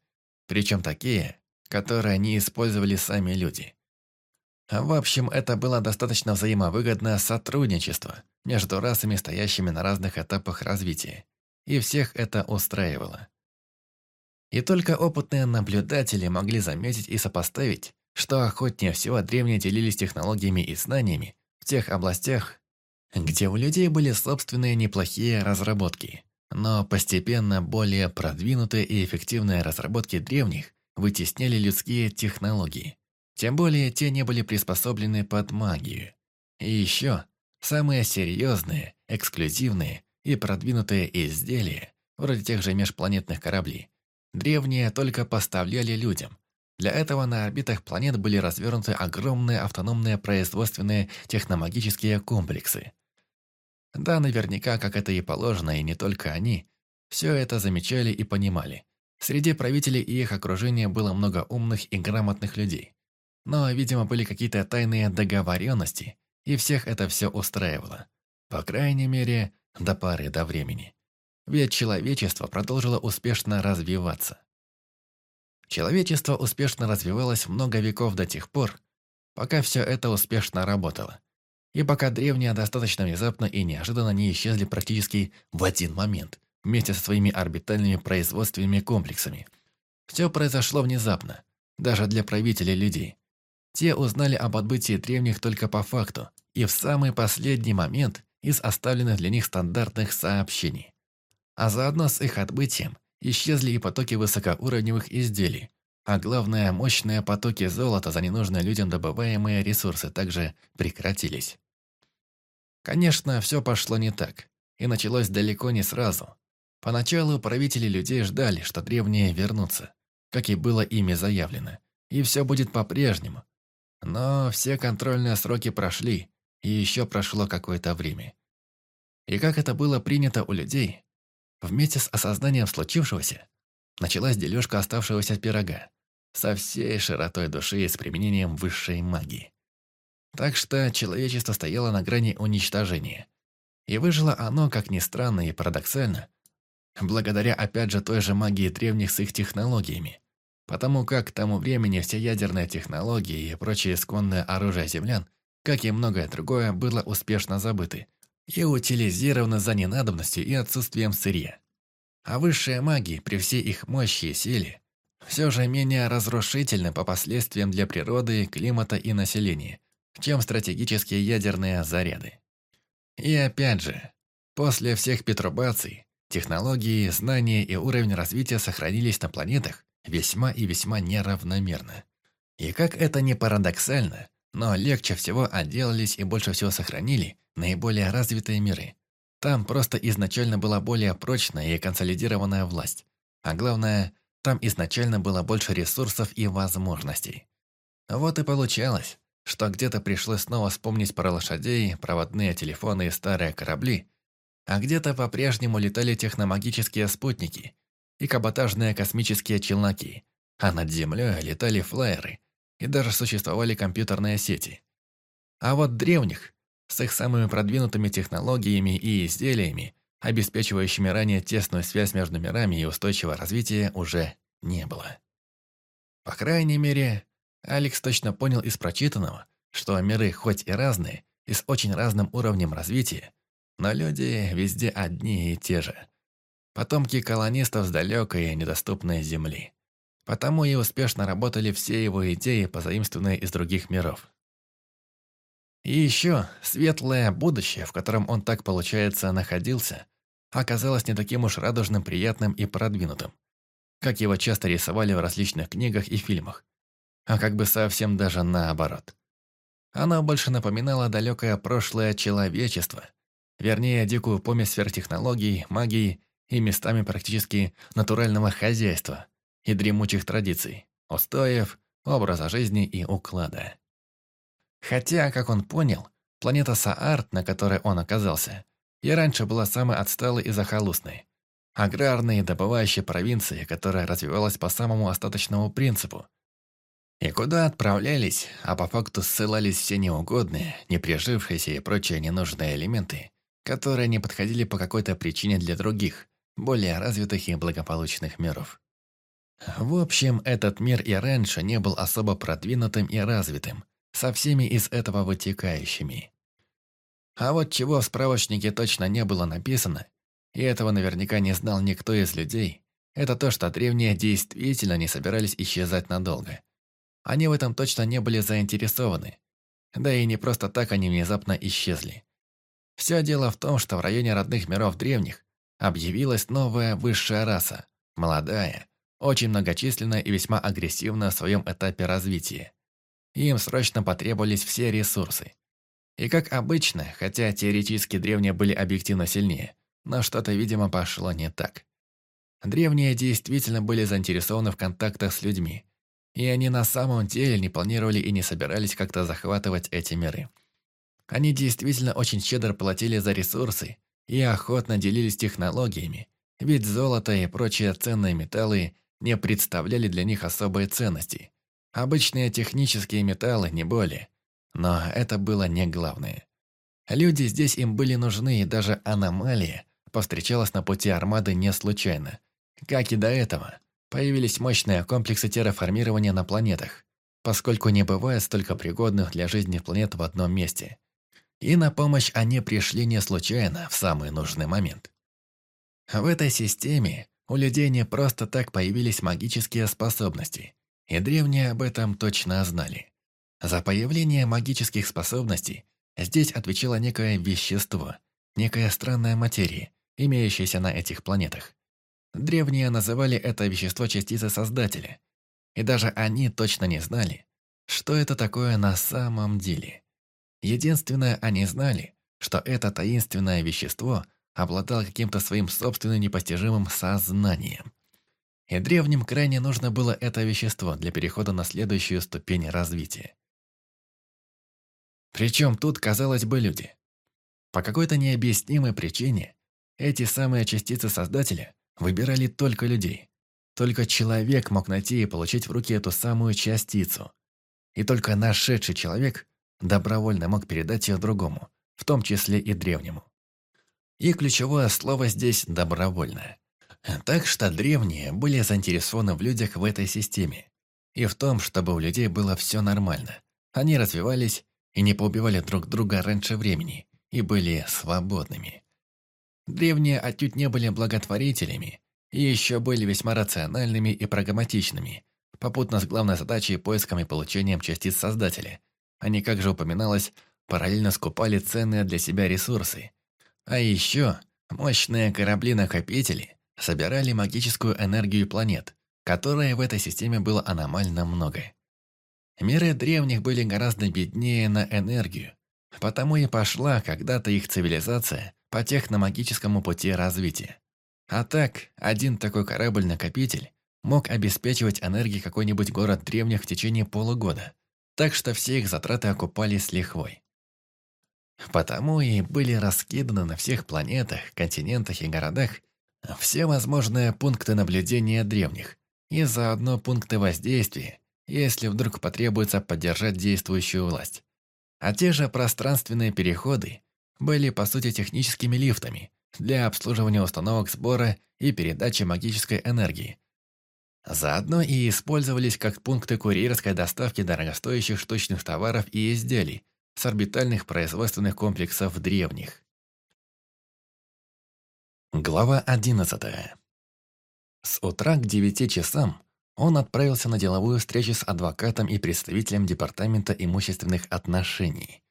Причем такие, которые они использовали сами люди. В общем, это было достаточно взаимовыгодное сотрудничество между расами, стоящими на разных этапах развития. И всех это устраивало. И только опытные наблюдатели могли заметить и сопоставить, что охотнее всего древние делились технологиями и знаниями в тех областях, где у людей были собственные неплохие разработки. Но постепенно более продвинутые и эффективные разработки древних вытесняли людские технологии. Тем более те не были приспособлены под магию. И еще, самые серьезные, эксклюзивные и продвинутые изделия, вроде тех же межпланетных кораблей, древние только поставляли людям, Для этого на орбитах планет были развернуты огромные автономные производственные техномагические комплексы. Да, наверняка, как это и положено, и не только они, все это замечали и понимали. Среди правителей и их окружения было много умных и грамотных людей. Но, видимо, были какие-то тайные договоренности, и всех это все устраивало. По крайней мере, до пары до времени. Ведь человечество продолжило успешно развиваться. Человечество успешно развивалось много веков до тех пор, пока все это успешно работало. И пока древние достаточно внезапно и неожиданно не исчезли практически в один момент, вместе со своими орбитальными производственными комплексами. Все произошло внезапно, даже для правителей людей. Те узнали об отбытии древних только по факту и в самый последний момент из оставленных для них стандартных сообщений. А заодно с их отбытием исчезли и потоки высокоуровневых изделий, а главное, мощные потоки золота за ненужные людям добываемые ресурсы также прекратились. Конечно, все пошло не так, и началось далеко не сразу. Поначалу правители людей ждали, что древние вернутся, как и было ими заявлено, и все будет по-прежнему. Но все контрольные сроки прошли, и еще прошло какое-то время. И как это было принято у людей, вместе с осознанием случившегося, началась дележка оставшегося пирога со всей широтой души и с применением высшей магии. Так что человечество стояло на грани уничтожения. И выжило оно, как ни странно и парадоксально, благодаря опять же той же магии древних с их технологиями. Потому как к тому времени все ядерные технологии и прочие исконное оружие землян, как и многое другое, было успешно забыты и утилизировано за ненадобностью и отсутствием сырья. А высшие маги, при всей их мощи и силе, все же менее разрушительны по последствиям для природы, климата и населения, чем стратегические ядерные заряды. И опять же, после всех петрубаций, технологии, знания и уровень развития сохранились на планетах весьма и весьма неравномерно. И как это не парадоксально, но легче всего отделались и больше всего сохранили наиболее развитые миры. Там просто изначально была более прочная и консолидированная власть. А главное, там изначально было больше ресурсов и возможностей. Вот и получалось, что где-то пришлось снова вспомнить про лошадей, проводные телефоны и старые корабли, а где-то по-прежнему летали техномагические спутники и каботажные космические челноки, а над землей летали флайеры, и даже существовали компьютерные сети. А вот древних, с их самыми продвинутыми технологиями и изделиями, обеспечивающими ранее тесную связь между мирами и устойчивое развитие, уже не было. По крайней мере, Алекс точно понял из прочитанного, что миры хоть и разные, и с очень разным уровнем развития, но люди везде одни и те же. Потомки колонистов с далекой и недоступной Земли. Потому и успешно работали все его идеи, позаимствованные из других миров. И еще светлое будущее, в котором он так, получается, находился, оказалось не таким уж радужным, приятным и продвинутым, как его часто рисовали в различных книгах и фильмах, а как бы совсем даже наоборот. Оно больше напоминало далекое прошлое человечества, вернее, дикую помесь сверхтехнологий, магии и местами практически натурального хозяйства и дремучих традиций, устоев, образа жизни и уклада. Хотя, как он понял, планета Саарт, на которой он оказался, и раньше была самой отсталой и захолустной, аграрной и добывающей провинции, которая развивалась по самому остаточному принципу. И куда отправлялись, а по факту ссылались все неугодные, не прижившиеся и прочие ненужные элементы, которые не подходили по какой-то причине для других, более развитых и благополучных миров. В общем, этот мир и раньше не был особо продвинутым и развитым, со всеми из этого вытекающими. А вот чего в справочнике точно не было написано, и этого наверняка не знал никто из людей, это то, что древние действительно не собирались исчезать надолго. Они в этом точно не были заинтересованы. Да и не просто так они внезапно исчезли. Все дело в том, что в районе родных миров древних объявилась новая высшая раса, молодая, очень многочисленная и весьма агрессивная в своем этапе развития. Им срочно потребовались все ресурсы. И как обычно, хотя теоретически древние были объективно сильнее, но что-то, видимо, пошло не так. Древние действительно были заинтересованы в контактах с людьми, И они на самом деле не планировали и не собирались как-то захватывать эти миры. Они действительно очень щедро платили за ресурсы и охотно делились технологиями, ведь золото и прочие ценные металлы не представляли для них особой ценности. Обычные технические металлы, не более. Но это было не главное. Люди здесь им были нужны, и даже аномалия повстречалась на пути армады не случайно. Как и до этого, появились мощные комплексы терраформирования на планетах, поскольку не бывает столько пригодных для жизни планет в одном месте. И на помощь они пришли не случайно, в самый нужный момент. В этой системе у людей не просто так появились магические способности, и древние об этом точно знали. За появление магических способностей здесь отвечало некое вещество, некая странная материя, имеющаяся на этих планетах. Древние называли это вещество частицей Создателя, и даже они точно не знали, что это такое на самом деле. Единственное, они знали, что это таинственное вещество обладало каким-то своим собственным непостижимым сознанием. И древним крайне нужно было это вещество для перехода на следующую ступень развития. Причем тут, казалось бы, люди. По какой-то необъяснимой причине эти самые частицы Создателя выбирали только людей. Только человек мог найти и получить в руки эту самую частицу. И только нашедший человек добровольно мог передать ее другому, в том числе и древнему. И ключевое слово здесь «добровольно». Так что древние были заинтересованы в людях в этой системе. И в том, чтобы у людей было все нормально. Они развивались и не поубивали друг друга раньше времени, и были свободными. Древние отнюдь не были благотворителями, и еще были весьма рациональными и прагматичными, попутно с главной задачей поиском и получением частиц Создателя. Они, как же упоминалось, параллельно скупали ценные для себя ресурсы. А еще мощные корабли-накопители собирали магическую энергию планет, которой в этой системе было аномально много. Миры древних были гораздо беднее на энергию, потому и пошла когда-то их цивилизация по техномагическому пути развития. А так, один такой корабль-накопитель мог обеспечивать энергией какой-нибудь город древних в течение полугода, так что все их затраты окупались лихвой. Потому и были раскиданы на всех планетах, континентах и городах все возможные пункты наблюдения древних и заодно пункты воздействия, если вдруг потребуется поддержать действующую власть. А те же пространственные переходы были по сути техническими лифтами для обслуживания установок сбора и передачи магической энергии. Заодно и использовались как пункты курьерской доставки дорогостоящих штучных товаров и изделий с орбитальных производственных комплексов древних. Глава 11. С утра к 9 часам он отправился на деловую встречу с адвокатом и представителем Департамента имущественных отношений.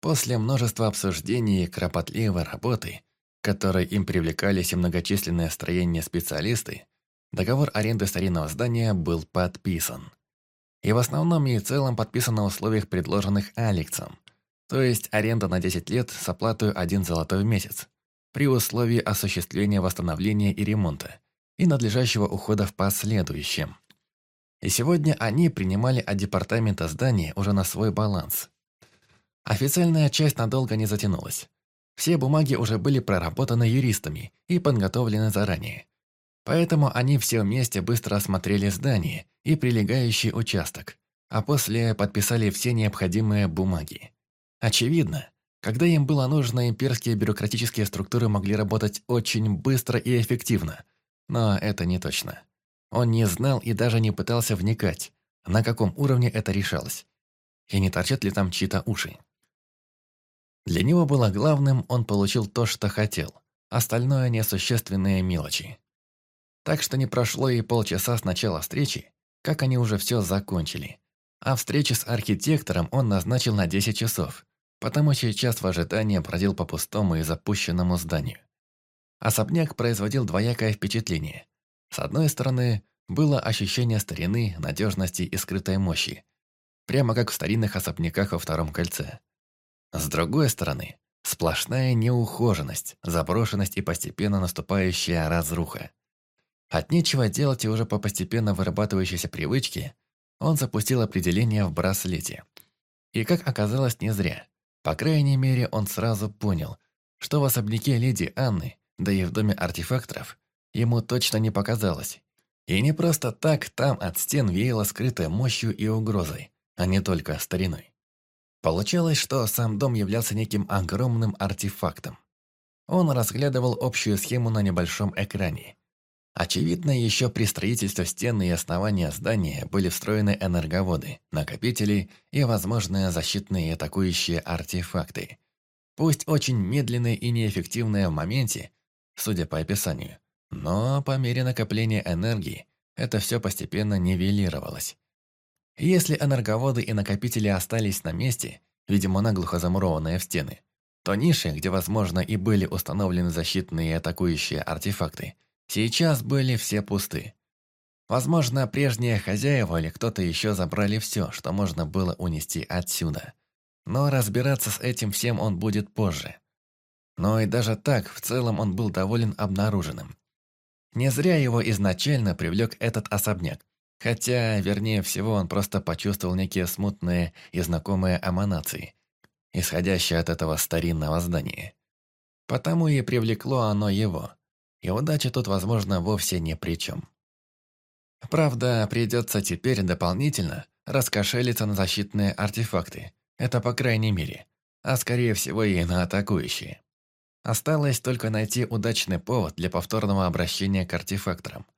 После множества обсуждений и кропотливой работы, которой им привлекались и многочисленные строения специалисты, договор аренды старинного здания был подписан. И в основном и целом подписан на условиях, предложенных Алексом, то есть аренда на 10 лет с оплатой один золотой в месяц, при условии осуществления восстановления и ремонта и надлежащего ухода в последующем. И сегодня они принимали от департамента здания уже на свой баланс. Официальная часть надолго не затянулась. Все бумаги уже были проработаны юристами и подготовлены заранее. Поэтому они все вместе быстро осмотрели здание и прилегающий участок, а после подписали все необходимые бумаги. Очевидно, когда им было нужно, имперские бюрократические структуры могли работать очень быстро и эффективно. Но это не точно. Он не знал и даже не пытался вникать, на каком уровне это решалось. И не торчат ли там чьи-то уши. Для него было главным, он получил то, что хотел. Остальное – несущественные мелочи. Так что не прошло и полчаса с начала встречи, как они уже все закончили. А встречу с архитектором он назначил на 10 часов, потому сейчас в ожидании бродил по пустому и запущенному зданию. Особняк производил двоякое впечатление. С одной стороны, было ощущение старины, надежности и скрытой мощи, прямо как в старинных особняках во втором кольце. С другой стороны, сплошная неухоженность, заброшенность и постепенно наступающая разруха. От нечего делать и уже по постепенно вырабатывающейся привычке, Он запустил определение в браслете. И как оказалось, не зря. По крайней мере, он сразу понял, что в особняке леди Анны, да и в доме артефакторов, ему точно не показалось. И не просто так там от стен веяло скрытой мощью и угрозой, а не только стариной. Получалось, что сам дом являлся неким огромным артефактом. Он разглядывал общую схему на небольшом экране. Очевидно, еще при строительстве стены и основания здания были встроены энерговоды, накопители и возможные защитные атакующие артефакты. Пусть очень медленные и неэффективные в моменте, судя по описанию, но по мере накопления энергии это все постепенно нивелировалось. Если энерговоды и накопители остались на месте, видимо наглухо замурованные в стены, то ниши, где, возможно, и были установлены защитные и атакующие артефакты, сейчас были все пусты. Возможно, прежние хозяева или кто-то еще забрали все, что можно было унести отсюда. Но разбираться с этим всем он будет позже. Но и даже так, в целом он был доволен обнаруженным. Не зря его изначально привлек этот особняк. Хотя, вернее всего, он просто почувствовал некие смутные и знакомые эманации, исходящие от этого старинного здания. Потому и привлекло оно его. И удача тут, возможно, вовсе ни при чем. Правда, придется теперь дополнительно раскошелиться на защитные артефакты. Это по крайней мере. А скорее всего и на атакующие. Осталось только найти удачный повод для повторного обращения к артефакторам –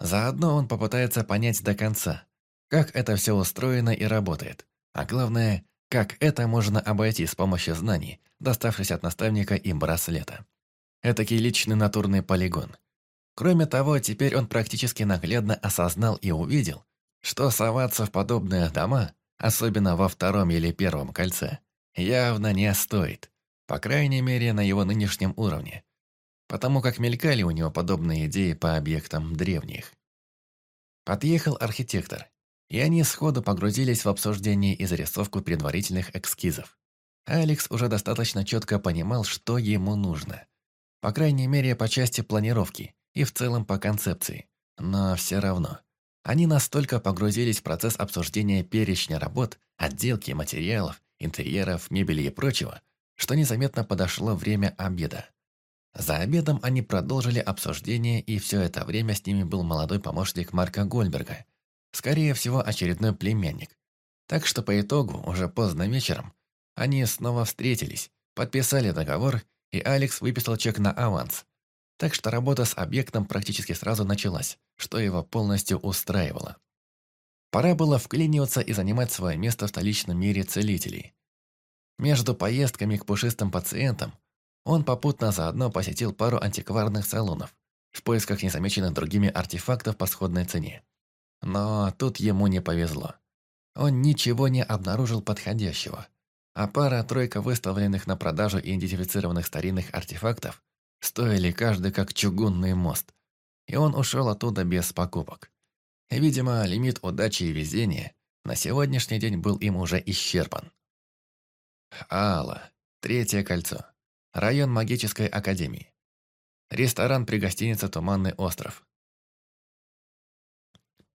Заодно он попытается понять до конца, как это все устроено и работает, а главное, как это можно обойти с помощью знаний, доставшись от наставника и браслета. Этакий личный натурный полигон. Кроме того, теперь он практически наглядно осознал и увидел, что соваться в подобные дома, особенно во втором или первом кольце, явно не стоит, по крайней мере на его нынешнем уровне потому как мелькали у него подобные идеи по объектам древних. Подъехал архитектор, и они сходу погрузились в обсуждение и зарисовку предварительных эскизов. Алекс уже достаточно четко понимал, что ему нужно. По крайней мере, по части планировки и в целом по концепции. Но все равно. Они настолько погрузились в процесс обсуждения перечня работ, отделки материалов, интерьеров, мебели и прочего, что незаметно подошло время обеда. За обедом они продолжили обсуждение, и все это время с ними был молодой помощник Марка Гольберга, скорее всего, очередной племянник. Так что по итогу, уже поздно вечером, они снова встретились, подписали договор, и Алекс выписал чек на аванс. Так что работа с объектом практически сразу началась, что его полностью устраивало. Пора было вклиниваться и занимать свое место в столичном мире целителей. Между поездками к пушистым пациентам он попутно заодно посетил пару антикварных салонов в поисках незамеченных другими артефактов по сходной цене. Но тут ему не повезло. Он ничего не обнаружил подходящего, а пара-тройка выставленных на продажу и идентифицированных старинных артефактов стоили каждый как чугунный мост, и он ушел оттуда без покупок. Видимо, лимит удачи и везения на сегодняшний день был им уже исчерпан. Алла. Третье кольцо. Район магической академии. Ресторан при гостинице «Туманный остров».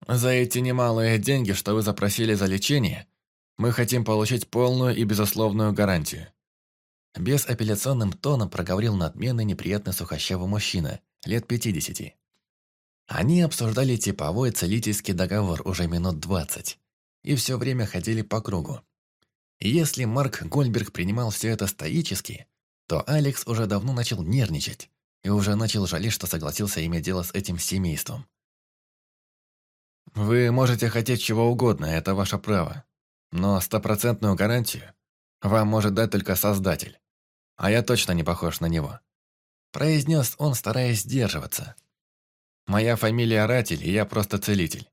За эти немалые деньги, что вы запросили за лечение, мы хотим получить полную и безусловную гарантию. Безапелляционным тоном проговорил надменный неприятный сухощавый мужчина, лет пятидесяти. Они обсуждали типовой целительский договор уже минут двадцать и все время ходили по кругу. Если Марк Гольберг принимал все это стоически, то Алекс уже давно начал нервничать и уже начал жалеть, что согласился иметь дело с этим семейством. «Вы можете хотеть чего угодно, это ваше право. Но стопроцентную гарантию вам может дать только Создатель. А я точно не похож на него», – произнес он, стараясь сдерживаться. «Моя фамилия Ратель, и я просто целитель.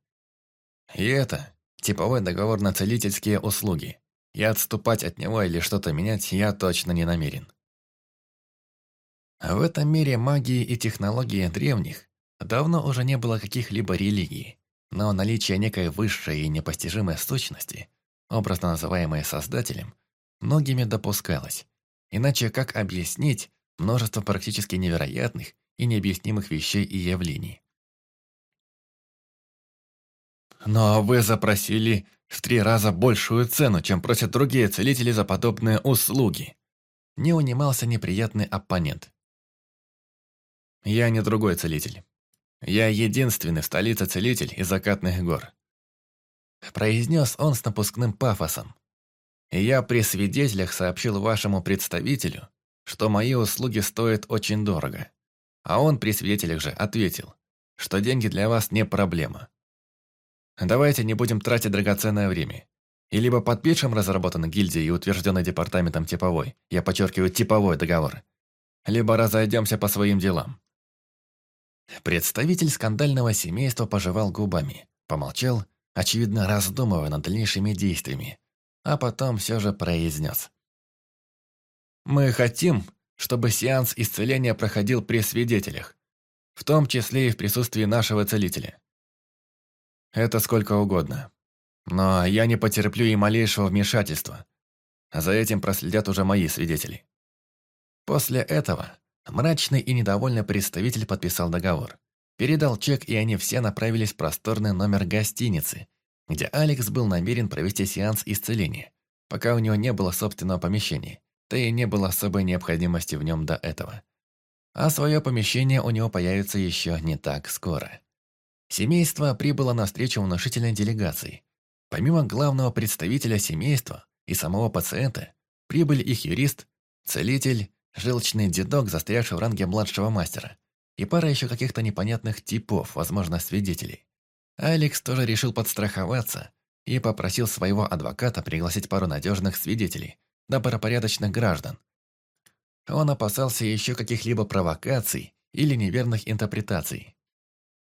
И это типовой договор на целительские услуги. И отступать от него или что-то менять я точно не намерен». В этом мире магии и технологии древних давно уже не было каких-либо религий, но наличие некой высшей и непостижимой сущности, образно называемой Создателем, многими допускалось. Иначе как объяснить множество практически невероятных и необъяснимых вещей и явлений? Но вы запросили в три раза большую цену, чем просят другие целители за подобные услуги. Не унимался неприятный оппонент. Я не другой целитель. Я единственный в столице целитель из закатных гор. Произнес он с напускным пафосом. Я при свидетелях сообщил вашему представителю, что мои услуги стоят очень дорого. А он при свидетелях же ответил, что деньги для вас не проблема. Давайте не будем тратить драгоценное время. И либо подпишем разработанный гильдией и утвержденный департаментом типовой, я подчеркиваю типовой договор, либо разойдемся по своим делам. Представитель скандального семейства пожевал губами, помолчал, очевидно раздумывая над дальнейшими действиями, а потом все же произнес. «Мы хотим, чтобы сеанс исцеления проходил при свидетелях, в том числе и в присутствии нашего целителя. Это сколько угодно. Но я не потерплю и малейшего вмешательства. За этим проследят уже мои свидетели. После этого мрачный и недовольный представитель подписал договор. Передал чек, и они все направились в просторный номер гостиницы, где Алекс был намерен провести сеанс исцеления, пока у него не было собственного помещения, да и не было особой необходимости в нем до этого. А свое помещение у него появится еще не так скоро. Семейство прибыло на встречу внушительной делегации. Помимо главного представителя семейства и самого пациента, прибыли их юрист, целитель, желчный дедок, застрявший в ранге младшего мастера, и пара еще каких-то непонятных типов, возможно, свидетелей. Алекс тоже решил подстраховаться и попросил своего адвоката пригласить пару надежных свидетелей, добропорядочных граждан. Он опасался еще каких-либо провокаций или неверных интерпретаций.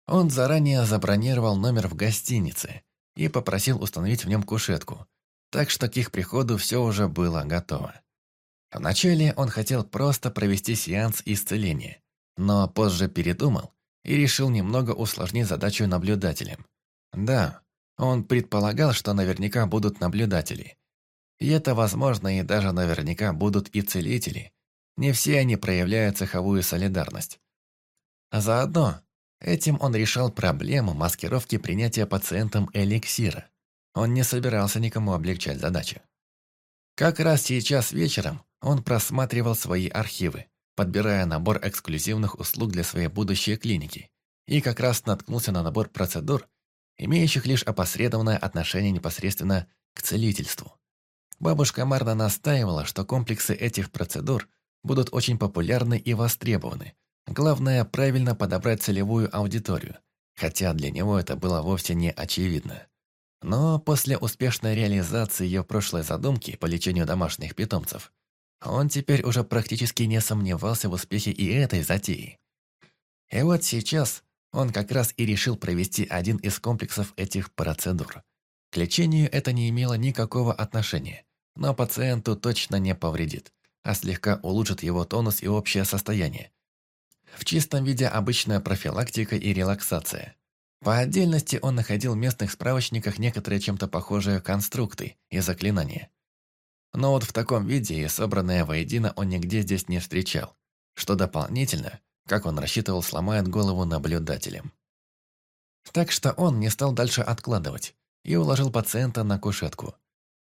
Он заранее забронировал номер в гостинице и попросил установить в нем кушетку, так что к их приходу все уже было готово. Вначале он хотел просто провести сеанс исцеления, но позже передумал и решил немного усложнить задачу наблюдателям. Да, он предполагал, что наверняка будут наблюдатели. И это возможно, и даже наверняка будут и целители. Не все они проявляют цеховую солидарность. А заодно Этим он решал проблему маскировки принятия пациентом эликсира. Он не собирался никому облегчать задачу. Как раз сейчас вечером он просматривал свои архивы, подбирая набор эксклюзивных услуг для своей будущей клиники, и как раз наткнулся на набор процедур, имеющих лишь опосредованное отношение непосредственно к целительству. Бабушка Марна настаивала, что комплексы этих процедур будут очень популярны и востребованы, Главное, правильно подобрать целевую аудиторию, хотя для него это было вовсе не очевидно. Но после успешной реализации ее прошлой задумки по лечению домашних питомцев, он теперь уже практически не сомневался в успехе и этой затеи. И вот сейчас он как раз и решил провести один из комплексов этих процедур. К лечению это не имело никакого отношения, но пациенту точно не повредит, а слегка улучшит его тонус и общее состояние, в чистом виде обычная профилактика и релаксация. По отдельности он находил в местных справочниках некоторые чем-то похожие конструкты и заклинания. Но вот в таком виде и собранное воедино он нигде здесь не встречал, что дополнительно, как он рассчитывал, сломает голову наблюдателям. Так что он не стал дальше откладывать и уложил пациента на кушетку.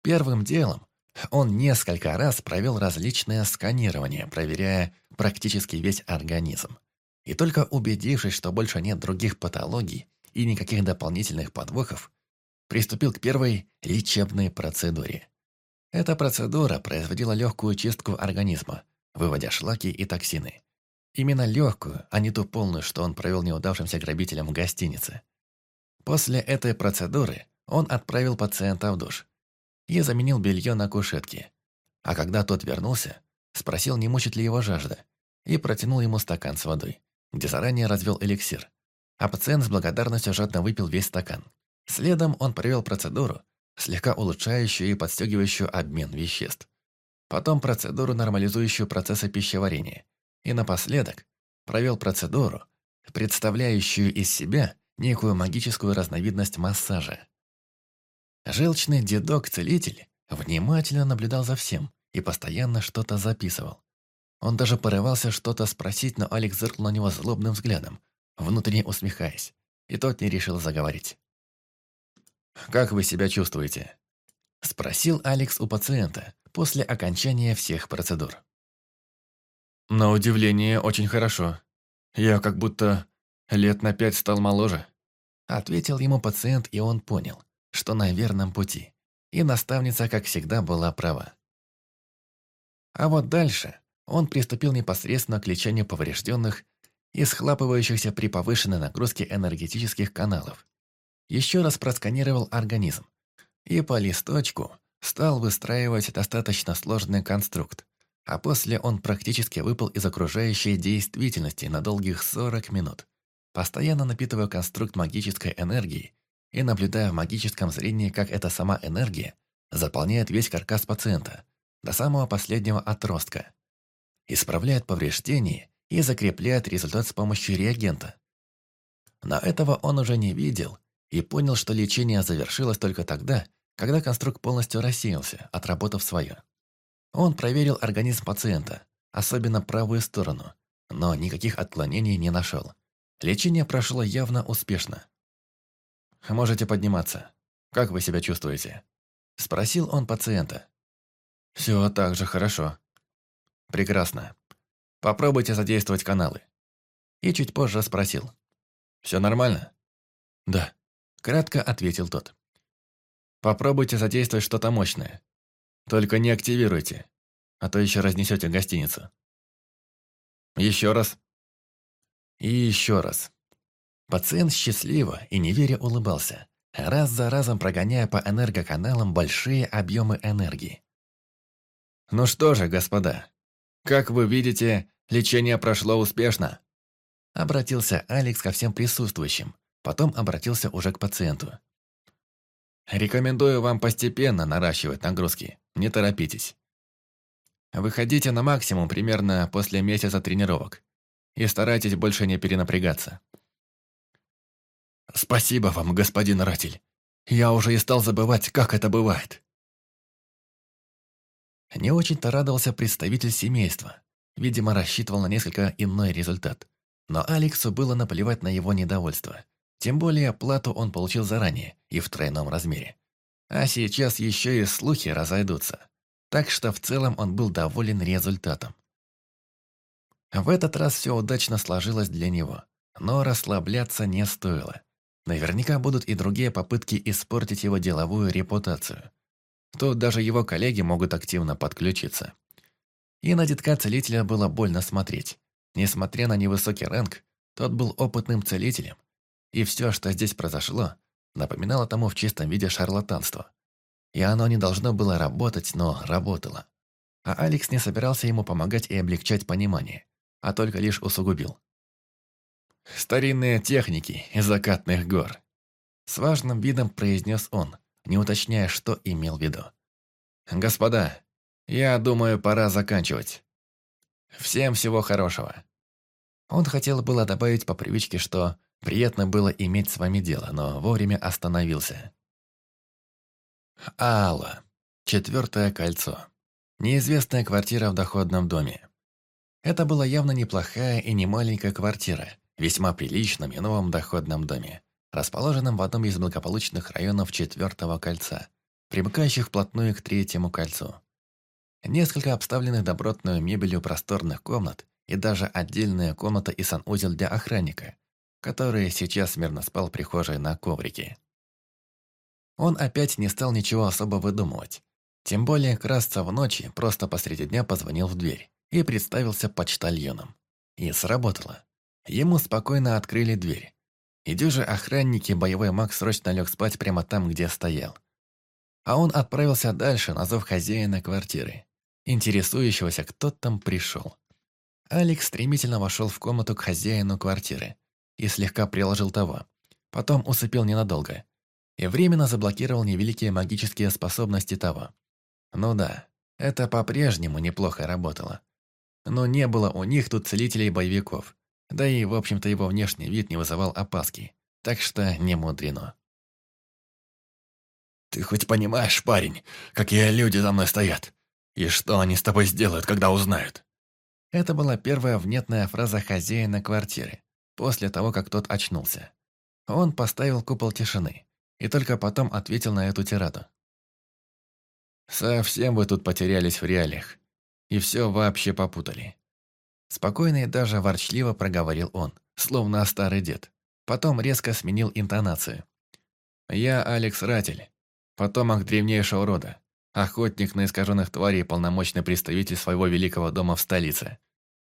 Первым делом он несколько раз провел различные сканирования, проверяя практически весь организм. И только убедившись, что больше нет других патологий и никаких дополнительных подвохов, приступил к первой лечебной процедуре. Эта процедура производила легкую чистку организма, выводя шлаки и токсины. Именно легкую, а не ту полную, что он провел неудавшимся грабителям в гостинице. После этой процедуры он отправил пациента в душ и заменил белье на кушетке. А когда тот вернулся, спросил, не мучит ли его жажда, и протянул ему стакан с водой, где заранее развел эликсир. А пациент с благодарностью жадно выпил весь стакан. Следом он провел процедуру, слегка улучшающую и подстегивающую обмен веществ. Потом процедуру, нормализующую процессы пищеварения. И напоследок провел процедуру, представляющую из себя некую магическую разновидность массажа. Желчный дедок-целитель внимательно наблюдал за всем и постоянно что-то записывал. Он даже порывался что-то спросить, но Алекс зыркнул на него злобным взглядом, внутренне усмехаясь, и тот не решил заговорить. Как вы себя чувствуете?» Спросил Алекс у пациента после окончания всех процедур. «На удивление, очень хорошо. Я как будто лет на пять стал моложе», ответил ему пациент, и он понял, что на верном пути. И наставница, как всегда, была права. А вот дальше он приступил непосредственно к лечению поврежденных и схлапывающихся при повышенной нагрузке энергетических каналов. Еще раз просканировал организм. И по листочку стал выстраивать достаточно сложный конструкт, а после он практически выпал из окружающей действительности на долгих 40 минут, постоянно напитывая конструкт магической энергией и наблюдая в магическом зрении, как эта сама энергия заполняет весь каркас пациента до самого последнего отростка, исправляет повреждения и закрепляет результат с помощью реагента. Но этого он уже не видел и понял, что лечение завершилось только тогда, когда конструкт полностью рассеялся, отработав свое. Он проверил организм пациента, особенно правую сторону, но никаких отклонений не нашел. Лечение прошло явно успешно. «Можете подниматься. Как вы себя чувствуете?» Спросил он пациента. «Все так же хорошо». «Прекрасно. Попробуйте задействовать каналы». И чуть позже спросил. «Все нормально?» «Да», — кратко ответил тот. «Попробуйте задействовать что-то мощное. Только не активируйте, а то еще разнесете гостиницу». «Еще раз». И еще раз. Пациент счастливо и неверя улыбался, раз за разом прогоняя по энергоканалам большие объемы энергии. «Ну что же, господа, как вы видите, лечение прошло успешно», обратился Алекс ко всем присутствующим, потом обратился уже к пациенту. «Рекомендую вам постепенно наращивать нагрузки, не торопитесь. Выходите на максимум примерно после месяца тренировок и старайтесь больше не перенапрягаться. «Спасибо вам, господин Ратель. Я уже и стал забывать, как это бывает». Не очень-то радовался представитель семейства. Видимо, рассчитывал на несколько иной результат. Но Алексу было наплевать на его недовольство. Тем более плату он получил заранее и в тройном размере. А сейчас еще и слухи разойдутся. Так что в целом он был доволен результатом. В этот раз все удачно сложилось для него, но расслабляться не стоило. Наверняка будут и другие попытки испортить его деловую репутацию. Тут даже его коллеги могут активно подключиться. И на детка целителя было больно смотреть. Несмотря на невысокий ранг, тот был опытным целителем. И все, что здесь произошло, напоминало тому в чистом виде шарлатанство. И оно не должно было работать, но работало. А Алекс не собирался ему помогать и облегчать понимание, а только лишь усугубил. Старинные техники из закатных гор. С важным видом произнес он, не уточняя, что имел в виду. «Господа, я думаю, пора заканчивать. Всем всего хорошего». Он хотел было добавить по привычке, что приятно было иметь с вами дело, но вовремя остановился. Алла. Четвертое кольцо. Неизвестная квартира в доходном доме. Это была явно неплохая и не маленькая квартира, весьма приличном и новом доходном доме, расположенном в одном из благополучных районов Четвертого кольца, примыкающих вплотную к Третьему кольцу. Несколько обставленных добротной мебелью просторных комнат и даже отдельная комната и санузел для охранника, который сейчас мирно спал в прихожей на коврике. Он опять не стал ничего особо выдумывать. Тем более красться в ночи просто посреди дня позвонил в дверь и представился почтальоном. И сработало. Ему спокойно открыли дверь. И дюжи охранники боевой маг срочно лег спать прямо там, где стоял. А он отправился дальше на хозяина квартиры, интересующегося, кто там пришел. Алекс стремительно вошел в комнату к хозяину квартиры и слегка приложил того. Потом усыпил ненадолго и временно заблокировал невеликие магические способности того. Ну да, это по-прежнему неплохо работало. Но не было у них тут целителей-боевиков, да и, в общем-то, его внешний вид не вызывал опаски, так что не мудрено. «Ты хоть понимаешь, парень, какие люди за мной стоят? И что они с тобой сделают, когда узнают?» Это была первая внятная фраза хозяина квартиры, после того, как тот очнулся. Он поставил купол тишины и только потом ответил на эту тираду. «Совсем вы тут потерялись в реалиях, и все вообще попутали». Спокойно и даже ворчливо проговорил он, словно старый дед. Потом резко сменил интонацию. «Я Алекс Ратель, потомок древнейшего рода, охотник на искаженных тварей полномочный представитель своего великого дома в столице.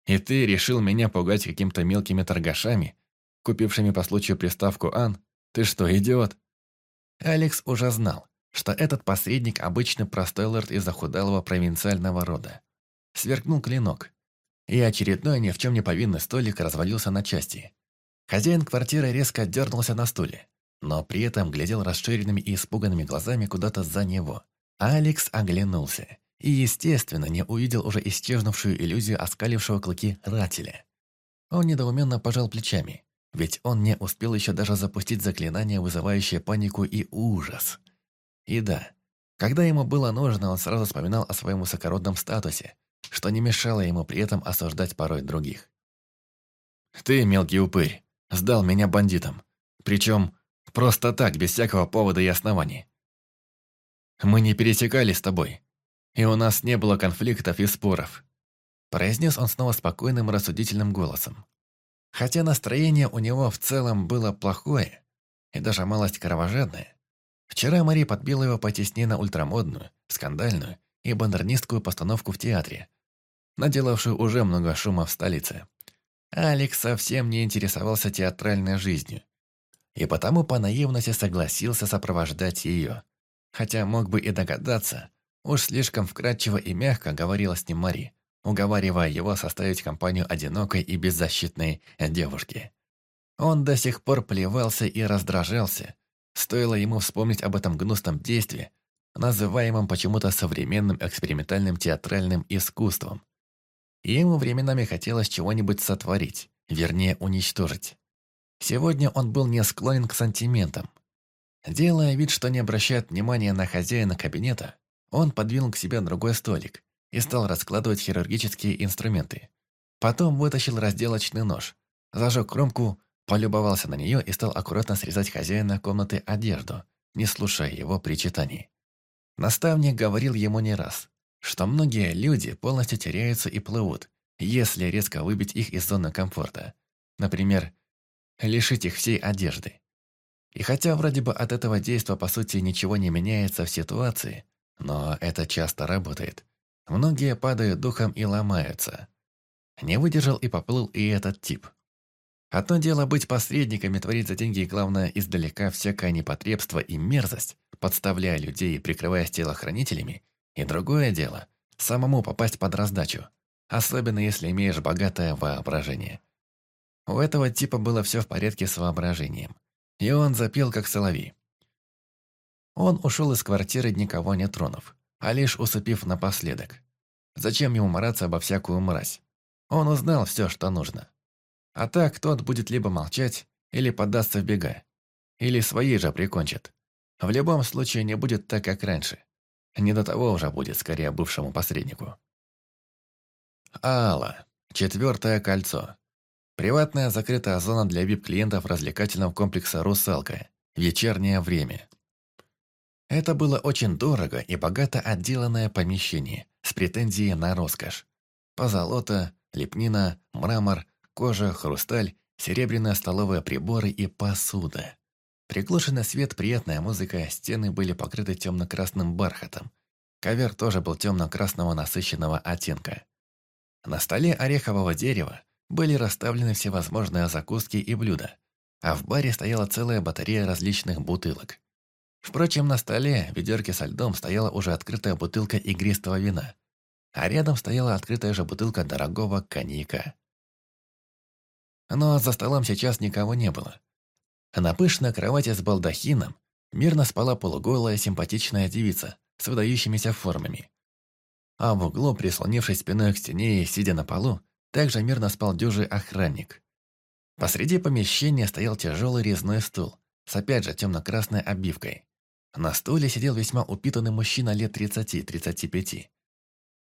И ты решил меня пугать какими-то мелкими торгашами, купившими по случаю приставку «Ан»? Ты что, идиот?» Алекс уже знал, что этот посредник обычный простой лорд из захудалого провинциального рода. Сверкнул клинок, и очередной ни в чем не повинный столик развалился на части. Хозяин квартиры резко дернулся на стуле, но при этом глядел расширенными и испуганными глазами куда-то за него. Алекс оглянулся и, естественно, не увидел уже исчезнувшую иллюзию оскалившего клыки Рателя. Он недоуменно пожал плечами, ведь он не успел еще даже запустить заклинание, вызывающее панику и ужас. И да, когда ему было нужно, он сразу вспоминал о своем высокородном статусе, что не мешало ему при этом осуждать порой других. «Ты, мелкий упырь, сдал меня бандитам. Причем просто так, без всякого повода и оснований. Мы не пересекались с тобой, и у нас не было конфликтов и споров», произнес он снова спокойным рассудительным голосом. Хотя настроение у него в целом было плохое и даже малость кровожадное, вчера Мари подбила его потеснее на ультрамодную, скандальную и бандернистскую постановку в театре, наделавшую уже много шума в столице. Алекс совсем не интересовался театральной жизнью, и потому по наивности согласился сопровождать ее, хотя мог бы и догадаться, уж слишком вкрадчиво и мягко говорила с ним Мари, уговаривая его составить компанию одинокой и беззащитной девушки. Он до сих пор плевался и раздражался. Стоило ему вспомнить об этом гнусном действии, называемом почему-то современным экспериментальным театральным искусством. И ему временами хотелось чего-нибудь сотворить, вернее уничтожить. Сегодня он был не склонен к сантиментам. Делая вид, что не обращает внимания на хозяина кабинета, он подвинул к себе другой столик и стал раскладывать хирургические инструменты. Потом вытащил разделочный нож, зажег кромку, полюбовался на нее и стал аккуратно срезать хозяина комнаты одежду, не слушая его причитаний. Наставник говорил ему не раз, что многие люди полностью теряются и плывут, если резко выбить их из зоны комфорта. Например, лишить их всей одежды. И хотя вроде бы от этого действия по сути ничего не меняется в ситуации, но это часто работает. Многие падают духом и ломаются. Не выдержал и поплыл и этот тип. Одно дело быть посредниками, творить за деньги и, главное, издалека всякое непотребство и мерзость, подставляя людей и прикрываясь телохранителями, и другое дело – самому попасть под раздачу, особенно если имеешь богатое воображение. У этого типа было все в порядке с воображением, и он запел как соловей. Он ушел из квартиры, никого не тронув а лишь усыпив напоследок. Зачем ему мараться обо всякую мразь? Он узнал все, что нужно. А так тот будет либо молчать, или поддастся в бега, или свои же прикончит. В любом случае не будет так, как раньше. Не до того уже будет, скорее, бывшему посреднику. Алла. Четвертое кольцо. Приватная закрытая зона для VIP-клиентов развлекательного комплекса «Русалка». Вечернее время. Это было очень дорого и богато отделанное помещение с претензией на роскошь. Позолота, лепнина, мрамор, кожа, хрусталь, серебряные столовые приборы и посуда. Приглушенный свет, приятная музыка, стены были покрыты темно-красным бархатом. Ковер тоже был темно-красного насыщенного оттенка. На столе орехового дерева были расставлены всевозможные закуски и блюда, а в баре стояла целая батарея различных бутылок. Впрочем, на столе в ведерке со льдом стояла уже открытая бутылка игристого вина, а рядом стояла открытая же бутылка дорогого коньяка. Но за столом сейчас никого не было. На пышной кровати с балдахином мирно спала полуголая симпатичная девица с выдающимися формами. А в углу, прислонившись спиной к стене и сидя на полу, также мирно спал дюжий охранник. Посреди помещения стоял тяжелый резной стул с опять же темно-красной обивкой. На стуле сидел весьма упитанный мужчина лет 30-35.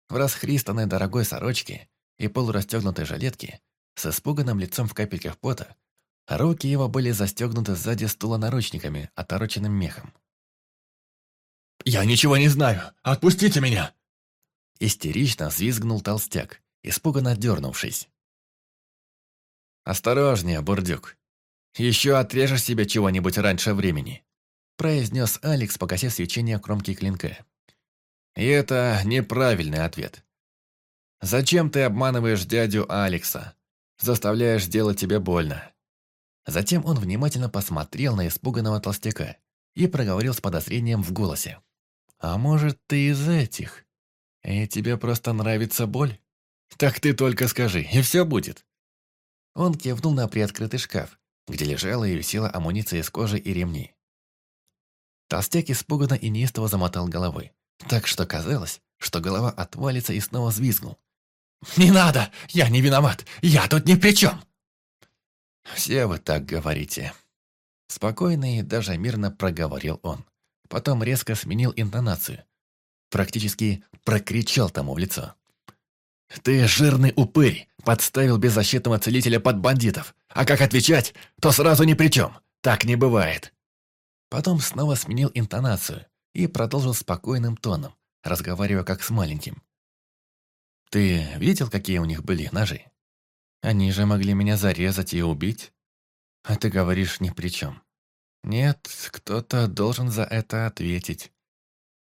В расхристанной дорогой сорочке и полурастегнутой жилетке, с испуганным лицом в капельках пота, Руки его были застегнуты сзади стула наручниками, отороченным мехом. «Я ничего не знаю! Отпустите меня!» Истерично взвизгнул толстяк, испуганно дернувшись. «Осторожнее, бурдюк. Еще отрежешь себе чего-нибудь раньше времени», произнес Алекс, погасив свечение кромки клинка. И это неправильный ответ. Зачем ты обманываешь дядю Алекса? Заставляешь делать тебе больно. Затем он внимательно посмотрел на испуганного толстяка и проговорил с подозрением в голосе. «А может, ты из этих? И тебе просто нравится боль? Так ты только скажи, и все будет». Он кивнул на приоткрытый шкаф, где лежала и висела амуниция из кожи и ремней. Толстяк испуганно и неистово замотал головой, так что казалось, что голова отвалится и снова взвизгнул. «Не надо! Я не виноват! Я тут ни при чем!» «Все вы так говорите». Спокойно и даже мирно проговорил он. Потом резко сменил интонацию. Практически прокричал тому в лицо. «Ты жирный упырь! Подставил беззащитного целителя под бандитов! А как отвечать, то сразу ни при чем! Так не бывает!» Потом снова сменил интонацию и продолжил спокойным тоном, разговаривая как с маленьким. «Ты видел, какие у них были ножи? Они же могли меня зарезать и убить. А ты говоришь ни при чем. Нет, кто-то должен за это ответить.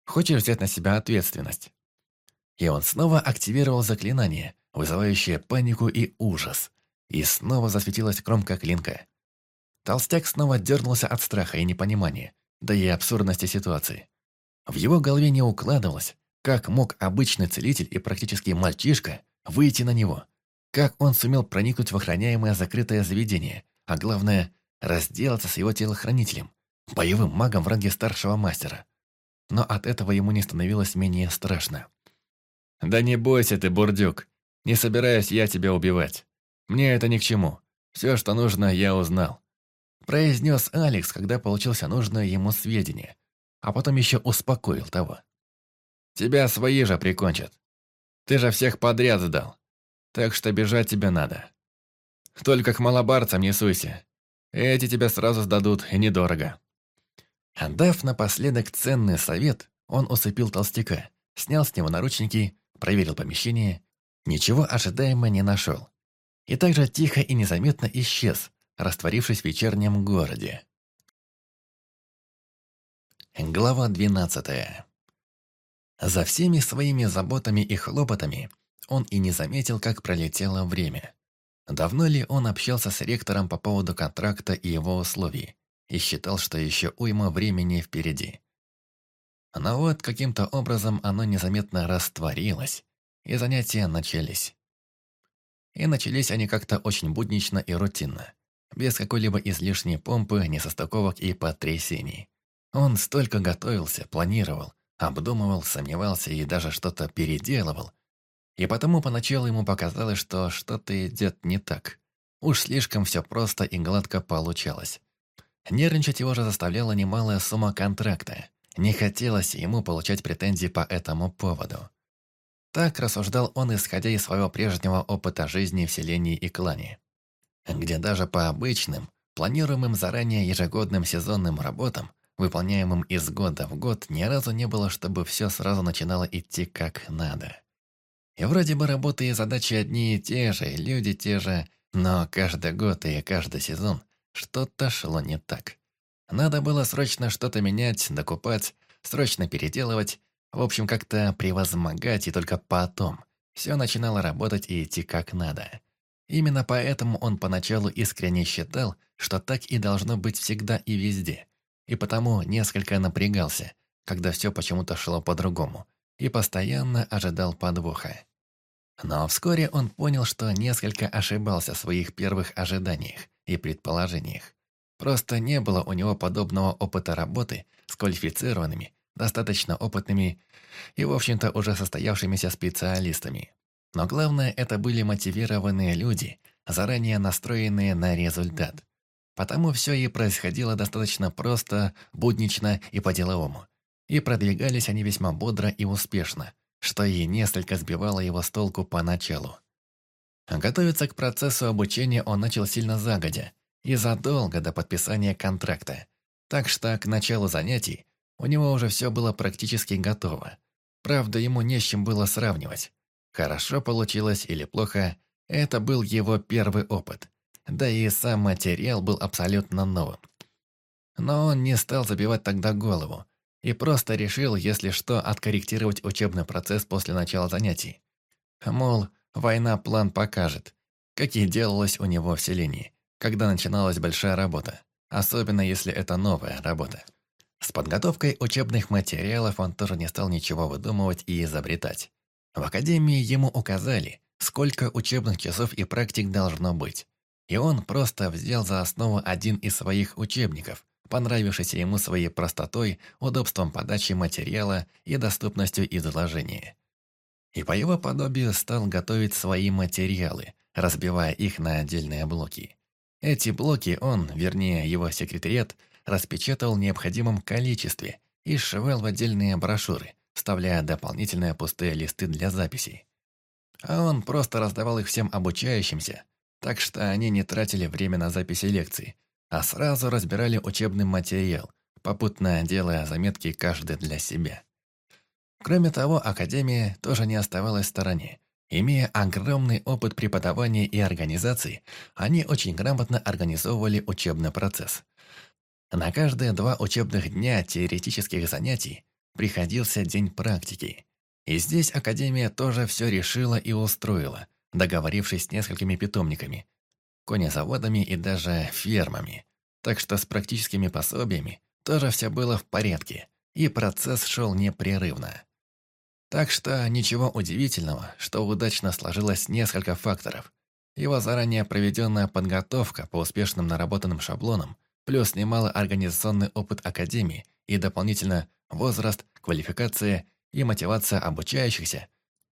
Хочешь взять на себя ответственность?» И он снова активировал заклинание, вызывающее панику и ужас. И снова засветилась кромка клинка. Толстяк снова дернулся от страха и непонимания, да и абсурдности ситуации. В его голове не укладывалось, как мог обычный целитель и практически мальчишка выйти на него. Как он сумел проникнуть в охраняемое закрытое заведение, а главное, разделаться с его телохранителем, боевым магом в ранге старшего мастера. Но от этого ему не становилось менее страшно. «Да не бойся ты, бурдюк. Не собираюсь я тебя убивать. Мне это ни к чему. Все, что нужно, я узнал произнес Алекс, когда получился нужное ему сведение, а потом еще успокоил того. «Тебя свои же прикончат. Ты же всех подряд сдал, так что бежать тебе надо. Только к малобарцам не суйся. Эти тебя сразу сдадут, и недорого». Отдав напоследок ценный совет, он усыпил толстяка, снял с него наручники, проверил помещение, ничего ожидаемо не нашел. И также тихо и незаметно исчез, растворившись в вечернем городе. Глава 12 За всеми своими заботами и хлопотами он и не заметил, как пролетело время. Давно ли он общался с ректором по поводу контракта и его условий, и считал, что еще уйма времени впереди. Но вот каким-то образом оно незаметно растворилось, и занятия начались. И начались они как-то очень буднично и рутинно без какой-либо излишней помпы, несостыковок и потрясений. Он столько готовился, планировал, обдумывал, сомневался и даже что-то переделывал. И потому поначалу ему показалось, что что-то идет не так. Уж слишком все просто и гладко получалось. Нервничать его же заставляла немалая сумма контракта. Не хотелось ему получать претензии по этому поводу. Так рассуждал он, исходя из своего прежнего опыта жизни в селении и клане где даже по обычным, планируемым заранее ежегодным сезонным работам, выполняемым из года в год, ни разу не было, чтобы все сразу начинало идти как надо. И вроде бы работы и задачи одни и те же, и люди те же, но каждый год и каждый сезон что-то шло не так. Надо было срочно что-то менять, докупать, срочно переделывать, в общем, как-то превозмогать, и только потом все начинало работать и идти как надо. Именно поэтому он поначалу искренне считал, что так и должно быть всегда и везде, и потому несколько напрягался, когда все почему-то шло по-другому, и постоянно ожидал подвоха. Но вскоре он понял, что несколько ошибался в своих первых ожиданиях и предположениях. Просто не было у него подобного опыта работы с квалифицированными, достаточно опытными и, в общем-то, уже состоявшимися специалистами. Но главное, это были мотивированные люди, заранее настроенные на результат. Потому все и происходило достаточно просто, буднично и по-деловому. И продвигались они весьма бодро и успешно, что и несколько сбивало его с толку поначалу. Готовиться к процессу обучения он начал сильно загодя, и задолго до подписания контракта. Так что к началу занятий у него уже все было практически готово. Правда, ему не с чем было сравнивать. Хорошо получилось или плохо, это был его первый опыт. Да и сам материал был абсолютно новым. Но он не стал забивать тогда голову и просто решил, если что, откорректировать учебный процесс после начала занятий. Мол, война план покажет, как и делалось у него в селении, когда начиналась большая работа, особенно если это новая работа. С подготовкой учебных материалов он тоже не стал ничего выдумывать и изобретать. В академии ему указали, сколько учебных часов и практик должно быть. И он просто взял за основу один из своих учебников, понравившийся ему своей простотой, удобством подачи материала и доступностью изложения. И по его подобию стал готовить свои материалы, разбивая их на отдельные блоки. Эти блоки он, вернее его секретариат, распечатал в необходимом количестве и сшивал в отдельные брошюры, вставляя дополнительные пустые листы для записей. А он просто раздавал их всем обучающимся, так что они не тратили время на записи лекций, а сразу разбирали учебный материал, попутно делая заметки каждый для себя. Кроме того, Академия тоже не оставалась в стороне. Имея огромный опыт преподавания и организации, они очень грамотно организовывали учебный процесс. На каждые два учебных дня теоретических занятий приходился день практики. И здесь Академия тоже все решила и устроила, договорившись с несколькими питомниками, конезаводами и даже фермами. Так что с практическими пособиями тоже все было в порядке, и процесс шел непрерывно. Так что ничего удивительного, что удачно сложилось несколько факторов. Его заранее проведенная подготовка по успешным наработанным шаблонам, плюс немалый организационный опыт Академии и дополнительно возраст, квалификация и мотивация обучающихся,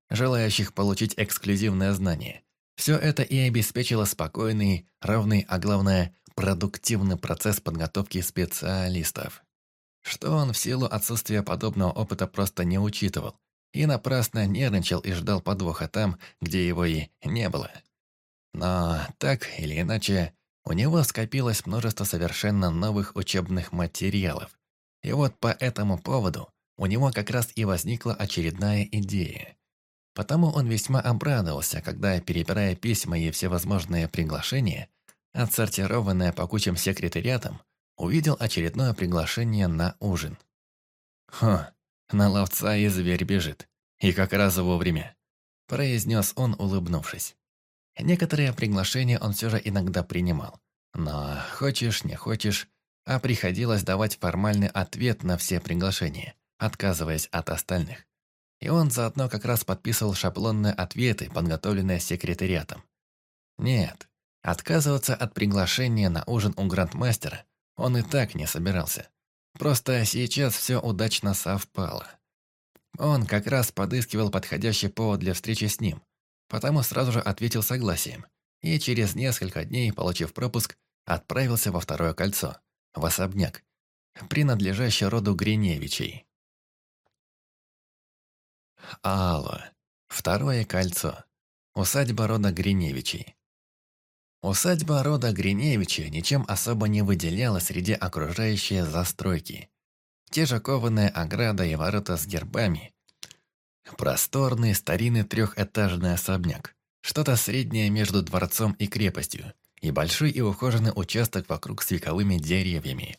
желающих получить эксклюзивное знание. Все это и обеспечило спокойный, ровный, а главное, продуктивный процесс подготовки специалистов. Что он в силу отсутствия подобного опыта просто не учитывал, и напрасно нервничал и ждал подвоха там, где его и не было. Но так или иначе, у него скопилось множество совершенно новых учебных материалов. И вот по этому поводу у него как раз и возникла очередная идея. Потому он весьма обрадовался, когда, перебирая письма и всевозможные приглашения, отсортированное по кучам секретариатам, увидел очередное приглашение на ужин. «Хм, на ловца и зверь бежит. И как раз вовремя», – произнес он, улыбнувшись. Некоторые приглашения он все же иногда принимал. Но хочешь, не хочешь, а приходилось давать формальный ответ на все приглашения, отказываясь от остальных. И он заодно как раз подписывал шаблонные ответы, подготовленные секретариатом. Нет, отказываться от приглашения на ужин у грандмастера он и так не собирался. Просто сейчас все удачно совпало. Он как раз подыскивал подходящий повод для встречи с ним, потому сразу же ответил согласием и через несколько дней, получив пропуск, отправился во второе кольцо, в особняк, принадлежащий роду Гриневичей. Алло. Второе кольцо. Усадьба рода Гриневичей. Усадьба рода Гриневича ничем особо не выделяла среди окружающей застройки. Те же кованые ограда и ворота с гербами. Просторный старинный трехэтажный особняк. Что-то среднее между дворцом и крепостью. И большой и ухоженный участок вокруг с вековыми деревьями.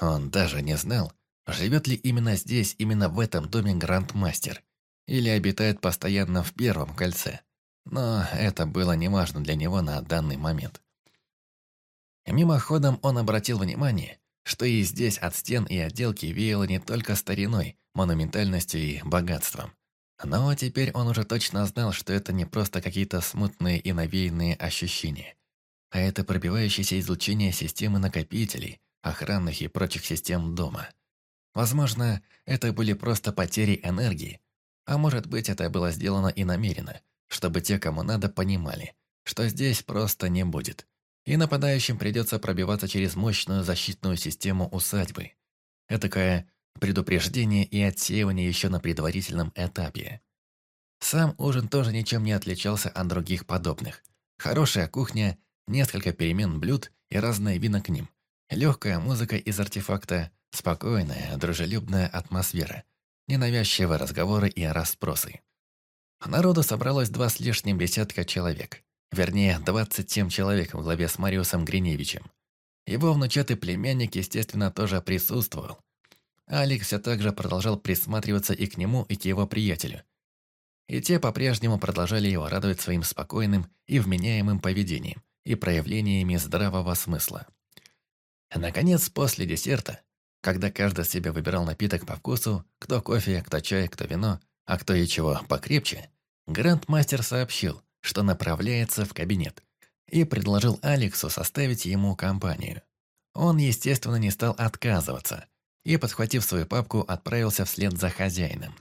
Он даже не знал, живет ли именно здесь, именно в этом доме Грандмастер. Или обитает постоянно в первом кольце. Но это было неважно для него на данный момент. Мимоходом он обратил внимание, что и здесь от стен и отделки веяло не только стариной, монументальностью и богатством. Но теперь он уже точно знал, что это не просто какие-то смутные и навеянные ощущения, а это пробивающееся излучение системы накопителей, охранных и прочих систем дома. Возможно, это были просто потери энергии, а может быть, это было сделано и намеренно, чтобы те, кому надо, понимали, что здесь просто не будет. И нападающим придется пробиваться через мощную защитную систему усадьбы. Этакое предупреждение и отсеивание еще на предварительном этапе. Сам ужин тоже ничем не отличался от других подобных. Хорошая кухня, несколько перемен блюд и разные вина к ним. Легкая музыка из артефакта, спокойная, дружелюбная атмосфера, ненавязчивые разговоры и расспросы. Народу собралось два с лишним десятка человек. Вернее, 27 человек в главе с Мариусом Гриневичем. Его внучатый племянник, естественно, тоже присутствовал. Алекс все так же продолжал присматриваться и к нему, и к его приятелю. И те по-прежнему продолжали его радовать своим спокойным и вменяемым поведением и проявлениями здравого смысла. Наконец, после десерта, когда каждый себе выбирал напиток по вкусу, кто кофе, кто чай, кто вино, а кто и чего покрепче, грандмастер сообщил, что направляется в кабинет, и предложил Алексу составить ему компанию. Он, естественно, не стал отказываться и, подхватив свою папку, отправился вслед за хозяином.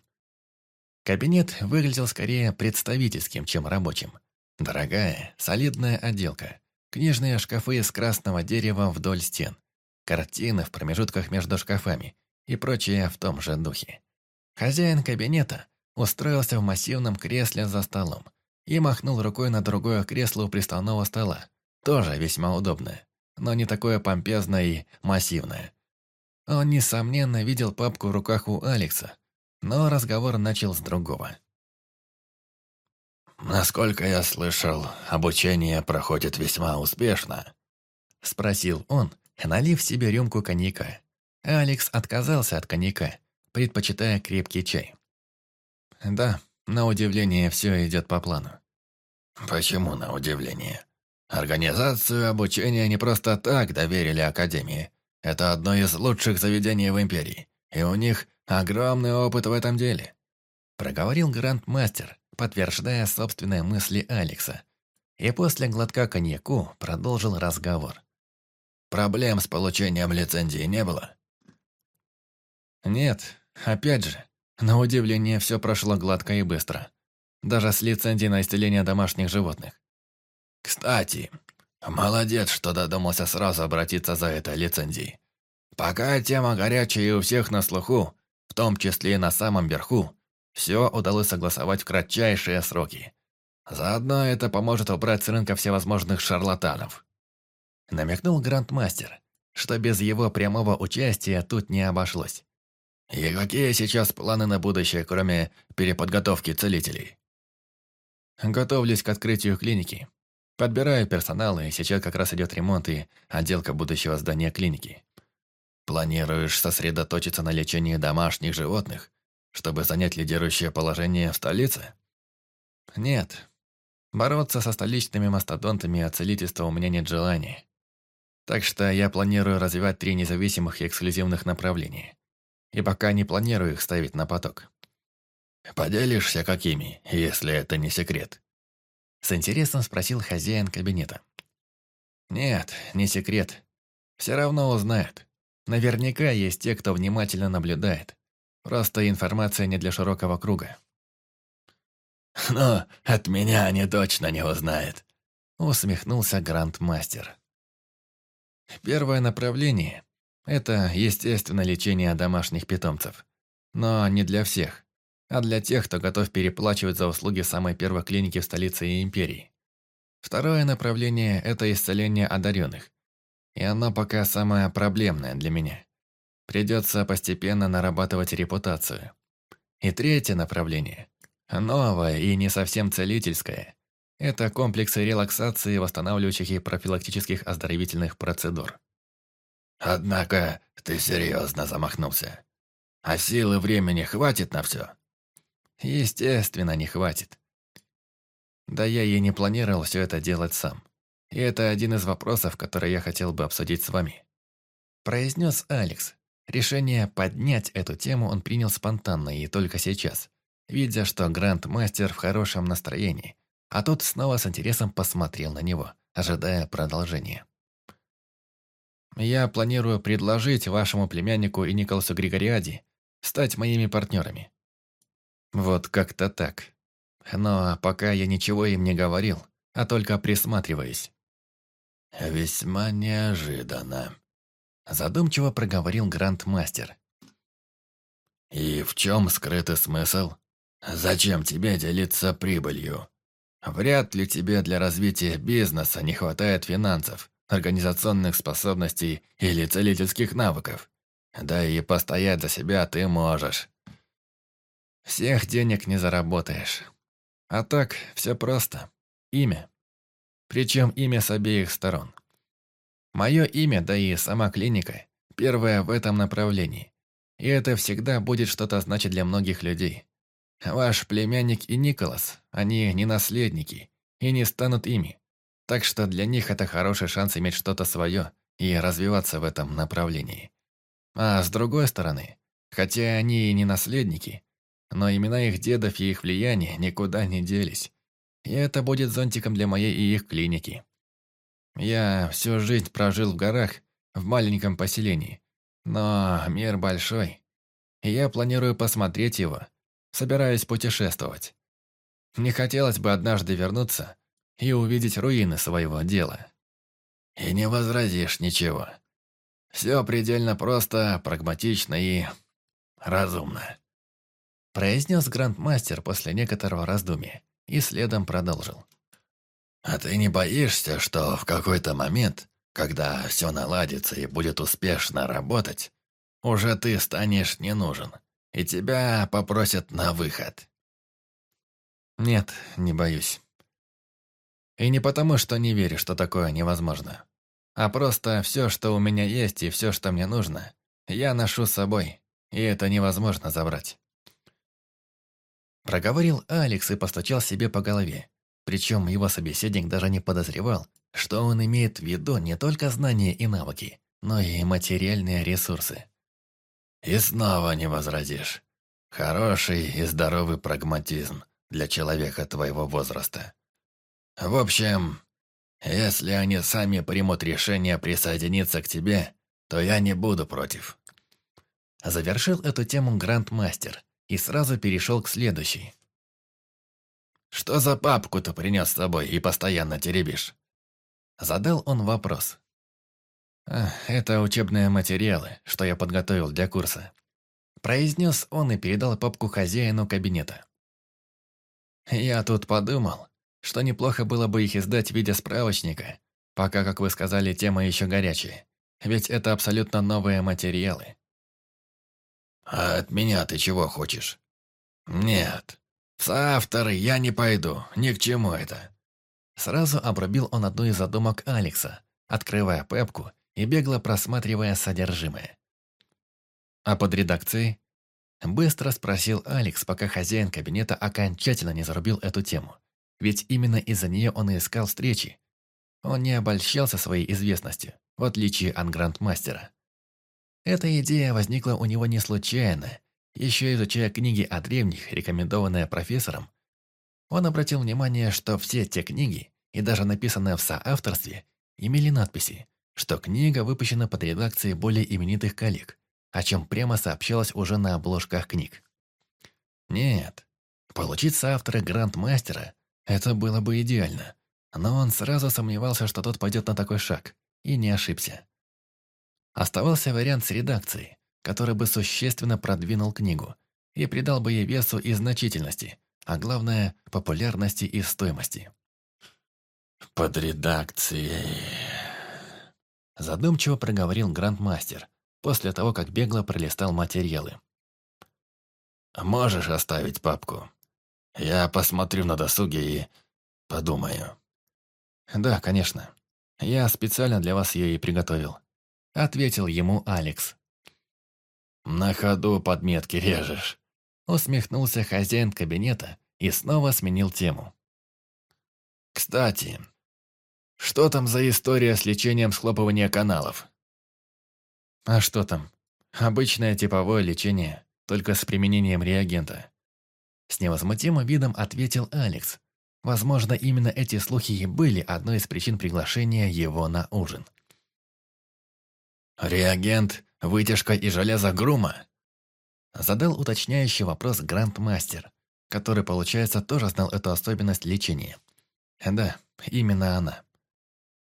Кабинет выглядел скорее представительским, чем рабочим. Дорогая, солидная отделка, книжные шкафы из красного дерева вдоль стен, картины в промежутках между шкафами и прочее в том же духе. Хозяин кабинета устроился в массивном кресле за столом, и махнул рукой на другое кресло у приставного стола. Тоже весьма удобное, но не такое помпезное и массивное. Он, несомненно, видел папку в руках у Алекса, но разговор начал с другого. «Насколько я слышал, обучение проходит весьма успешно», — спросил он, налив себе рюмку коньяка. Алекс отказался от коньяка, предпочитая крепкий чай. «Да, на удивление, все идет по плану. Почему на удивление? Организацию обучения не просто так доверили Академии. Это одно из лучших заведений в Империи, и у них огромный опыт в этом деле. Проговорил Грандмастер, подтверждая собственные мысли Алекса. И после глотка коньяку продолжил разговор. Проблем с получением лицензии не было? Нет, опять же, на удивление, все прошло гладко и быстро. Даже с лицензией на исцеление домашних животных. Кстати, молодец, что додумался сразу обратиться за этой лицензией. Пока тема горячая и у всех на слуху, в том числе и на самом верху, все удалось согласовать в кратчайшие сроки. Заодно это поможет убрать с рынка всевозможных шарлатанов. Намекнул Грандмастер, что без его прямого участия тут не обошлось. И какие сейчас планы на будущее, кроме переподготовки целителей? Готовлюсь к открытию клиники. Подбираю персонал, и сейчас как раз идет ремонт и отделка будущего здания клиники. Планируешь сосредоточиться на лечении домашних животных, чтобы занять лидирующее положение в столице? Нет. Бороться со столичными мастодонтами от целительства у меня нет желания. Так что я планирую развивать три независимых и эксклюзивных направления и пока не планирую их ставить на поток. «Поделишься какими, если это не секрет?» С интересом спросил хозяин кабинета. «Нет, не секрет. Все равно узнают. Наверняка есть те, кто внимательно наблюдает. Просто информация не для широкого круга». «Но от меня они точно не узнают», — усмехнулся Грандмастер. Первое направление это, естественно, лечение домашних питомцев. Но не для всех, а для тех, кто готов переплачивать за услуги самой первой клиники в столице империи. Второе направление – это исцеление одаренных. И оно пока самое проблемное для меня. Придется постепенно нарабатывать репутацию. И третье направление – новое и не совсем целительское – это комплексы релаксации, восстанавливающих и профилактических оздоровительных процедур. Однако ты серьезно замахнулся. А силы времени хватит на все? Естественно, не хватит. Да я и не планировал все это делать сам. И это один из вопросов, который я хотел бы обсудить с вами. Произнес Алекс. Решение поднять эту тему он принял спонтанно и только сейчас, видя, что Гранд-мастер в хорошем настроении, а тот снова с интересом посмотрел на него, ожидая продолжения. Я планирую предложить вашему племяннику и Николасу Григориади стать моими партнерами. Вот как-то так. Но пока я ничего им не говорил, а только присматриваюсь. «Весьма неожиданно», – задумчиво проговорил Грандмастер. «И в чем скрытый смысл? Зачем тебе делиться прибылью? Вряд ли тебе для развития бизнеса не хватает финансов, организационных способностей или целительских навыков. Да и постоять за себя ты можешь. Всех денег не заработаешь. А так, все просто. Имя. Причем имя с обеих сторон. Мое имя, да и сама клиника, первая в этом направлении. И это всегда будет что-то значить для многих людей. Ваш племянник и Николас, они не наследники и не станут ими. Так что для них это хороший шанс иметь что-то свое и развиваться в этом направлении. А с другой стороны, хотя они и не наследники, но имена их дедов и их влияние никуда не делись. И это будет зонтиком для моей и их клиники. Я всю жизнь прожил в горах, в маленьком поселении. Но мир большой. И я планирую посмотреть его. Собираюсь путешествовать. Не хотелось бы однажды вернуться и увидеть руины своего дела. И не возразишь ничего. Все предельно просто, прагматично и разумно. Произнес грандмастер после некоторого раздумья и следом продолжил. «А ты не боишься, что в какой-то момент, когда все наладится и будет успешно работать, уже ты станешь не нужен, и тебя попросят на выход?» «Нет, не боюсь. И не потому, что не верю, что такое невозможно, а просто все, что у меня есть и все, что мне нужно, я ношу с собой, и это невозможно забрать». Проговорил Алекс и постучал себе по голове. Причем его собеседник даже не подозревал, что он имеет в виду не только знания и навыки, но и материальные ресурсы. «И снова не возразишь. Хороший и здоровый прагматизм для человека твоего возраста. В общем, если они сами примут решение присоединиться к тебе, то я не буду против». Завершил эту тему Грандмастер и сразу перешел к следующей. «Что за папку ты принес с собой и постоянно теребишь?» Задал он вопрос. «Это учебные материалы, что я подготовил для курса». Произнес он и передал папку хозяину кабинета. «Я тут подумал, что неплохо было бы их издать в виде справочника, пока, как вы сказали, тема еще горячая. Ведь это абсолютно новые материалы. «А от меня ты чего хочешь?» «Нет, в соавторы я не пойду, ни к чему это». Сразу обрубил он одну из задумок Алекса, открывая пепку и бегло просматривая содержимое. «А под редакцией?» Быстро спросил Алекс, пока хозяин кабинета окончательно не зарубил эту тему. Ведь именно из-за нее он и искал встречи. Он не обольщался своей известностью, в отличие от грандмастера. Эта идея возникла у него не случайно. Еще изучая книги о древних, рекомендованные профессором, он обратил внимание, что все те книги, и даже написанные в соавторстве, имели надписи, что книга выпущена под редакцией более именитых коллег, о чем прямо сообщалось уже на обложках книг. Нет, получить соавтора грандмастера – это было бы идеально, но он сразу сомневался, что тот пойдет на такой шаг, и не ошибся. Оставался вариант с редакцией, который бы существенно продвинул книгу и придал бы ей весу и значительности, а главное – популярности и стоимости. «Под редакцией...» Задумчиво проговорил грандмастер после того, как бегло пролистал материалы. «Можешь оставить папку? Я посмотрю на досуге и подумаю». «Да, конечно. Я специально для вас ее и приготовил. — ответил ему Алекс. «На ходу подметки режешь», — усмехнулся хозяин кабинета и снова сменил тему. «Кстати, что там за история с лечением схлопывания каналов?» «А что там? Обычное типовое лечение, только с применением реагента». С невозмутимым видом ответил Алекс. Возможно, именно эти слухи и были одной из причин приглашения его на ужин. «Реагент, вытяжка и железо грума?» Задал уточняющий вопрос Грандмастер, который, получается, тоже знал эту особенность лечения. «Да, именно она».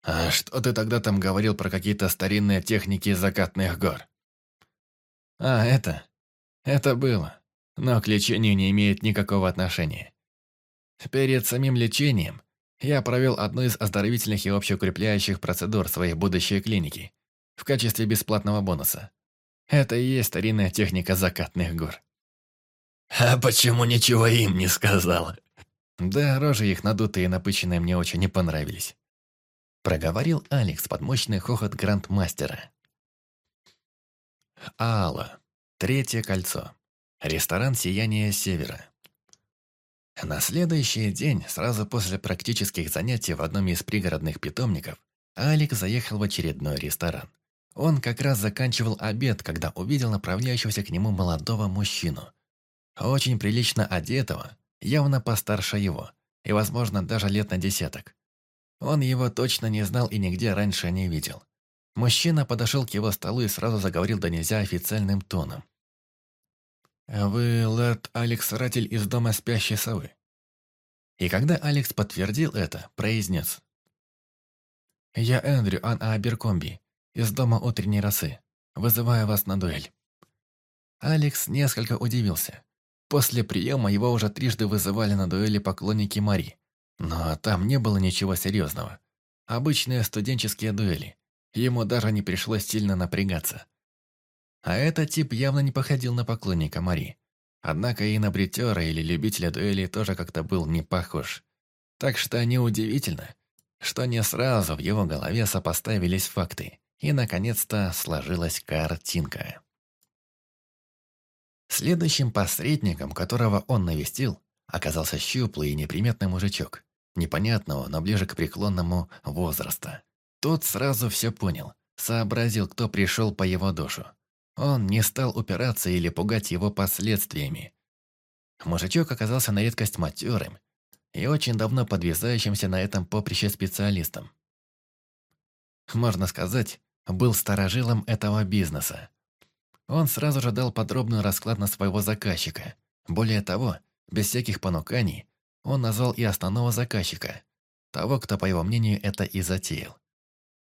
«А что ты тогда там говорил про какие-то старинные техники закатных гор?» «А, это? Это было, но к лечению не имеет никакого отношения. Перед самим лечением Я провел одну из оздоровительных и общеукрепляющих процедур своей будущей клиники в качестве бесплатного бонуса. Это и есть старинная техника закатных гор. «А почему ничего им не сказал?» Да, рожи их надутые и напыщенные мне очень не понравились. Проговорил Алекс под мощный хохот грандмастера. Алла. Третье кольцо. Ресторан «Сияние Севера». На следующий день, сразу после практических занятий в одном из пригородных питомников, Алекс заехал в очередной ресторан. Он как раз заканчивал обед, когда увидел направляющегося к нему молодого мужчину. Очень прилично одетого, явно постарше его, и, возможно, даже лет на десяток. Он его точно не знал и нигде раньше не видел. Мужчина подошел к его столу и сразу заговорил до нельзя официальным тоном. «Вы Лэрд Алекс Ратель из дома спящей совы?» И когда Алекс подтвердил это, произнес. «Я Эндрю Ан Аберкомби, из дома утренней росы. Вызываю вас на дуэль». Алекс несколько удивился. После приема его уже трижды вызывали на дуэли поклонники Мари. Но там не было ничего серьезного. Обычные студенческие дуэли. Ему даже не пришлось сильно напрягаться. А этот тип явно не походил на поклонника Мари. Однако и на бритера или любителя дуэли тоже как-то был не похож. Так что неудивительно, что не сразу в его голове сопоставились факты, и наконец-то сложилась картинка. Следующим посредником, которого он навестил, оказался щуплый и неприметный мужичок, непонятного, но ближе к преклонному возраста. Тот сразу все понял, сообразил, кто пришел по его душу. Он не стал упираться или пугать его последствиями. Мужичок оказался на редкость матерым и очень давно подвязающимся на этом поприще специалистом. Можно сказать, был старожилом этого бизнеса. Он сразу же дал подробный расклад на своего заказчика. Более того, без всяких понуканий, он назвал и основного заказчика, того, кто, по его мнению, это и затеял.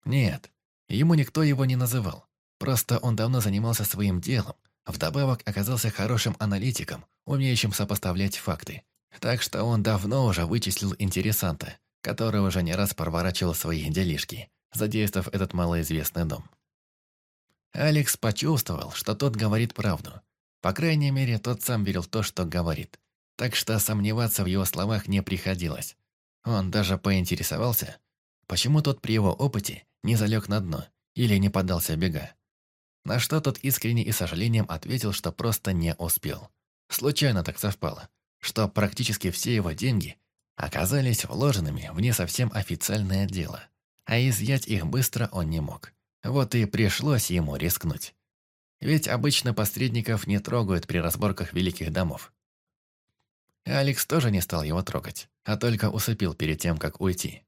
Нет, ему никто его не называл. Просто он давно занимался своим делом, вдобавок оказался хорошим аналитиком, умеющим сопоставлять факты. Так что он давно уже вычислил интересанта, который уже не раз проворачивал свои делишки, задействовав этот малоизвестный дом. Алекс почувствовал, что тот говорит правду. По крайней мере, тот сам верил в то, что говорит. Так что сомневаться в его словах не приходилось. Он даже поинтересовался, почему тот при его опыте не залег на дно или не подался бега. На что тот искренне и сожалением ответил, что просто не успел. Случайно так совпало, что практически все его деньги оказались вложенными в не совсем официальное дело, а изъять их быстро он не мог. Вот и пришлось ему рискнуть. Ведь обычно посредников не трогают при разборках великих домов. Алекс тоже не стал его трогать, а только усыпил перед тем, как уйти.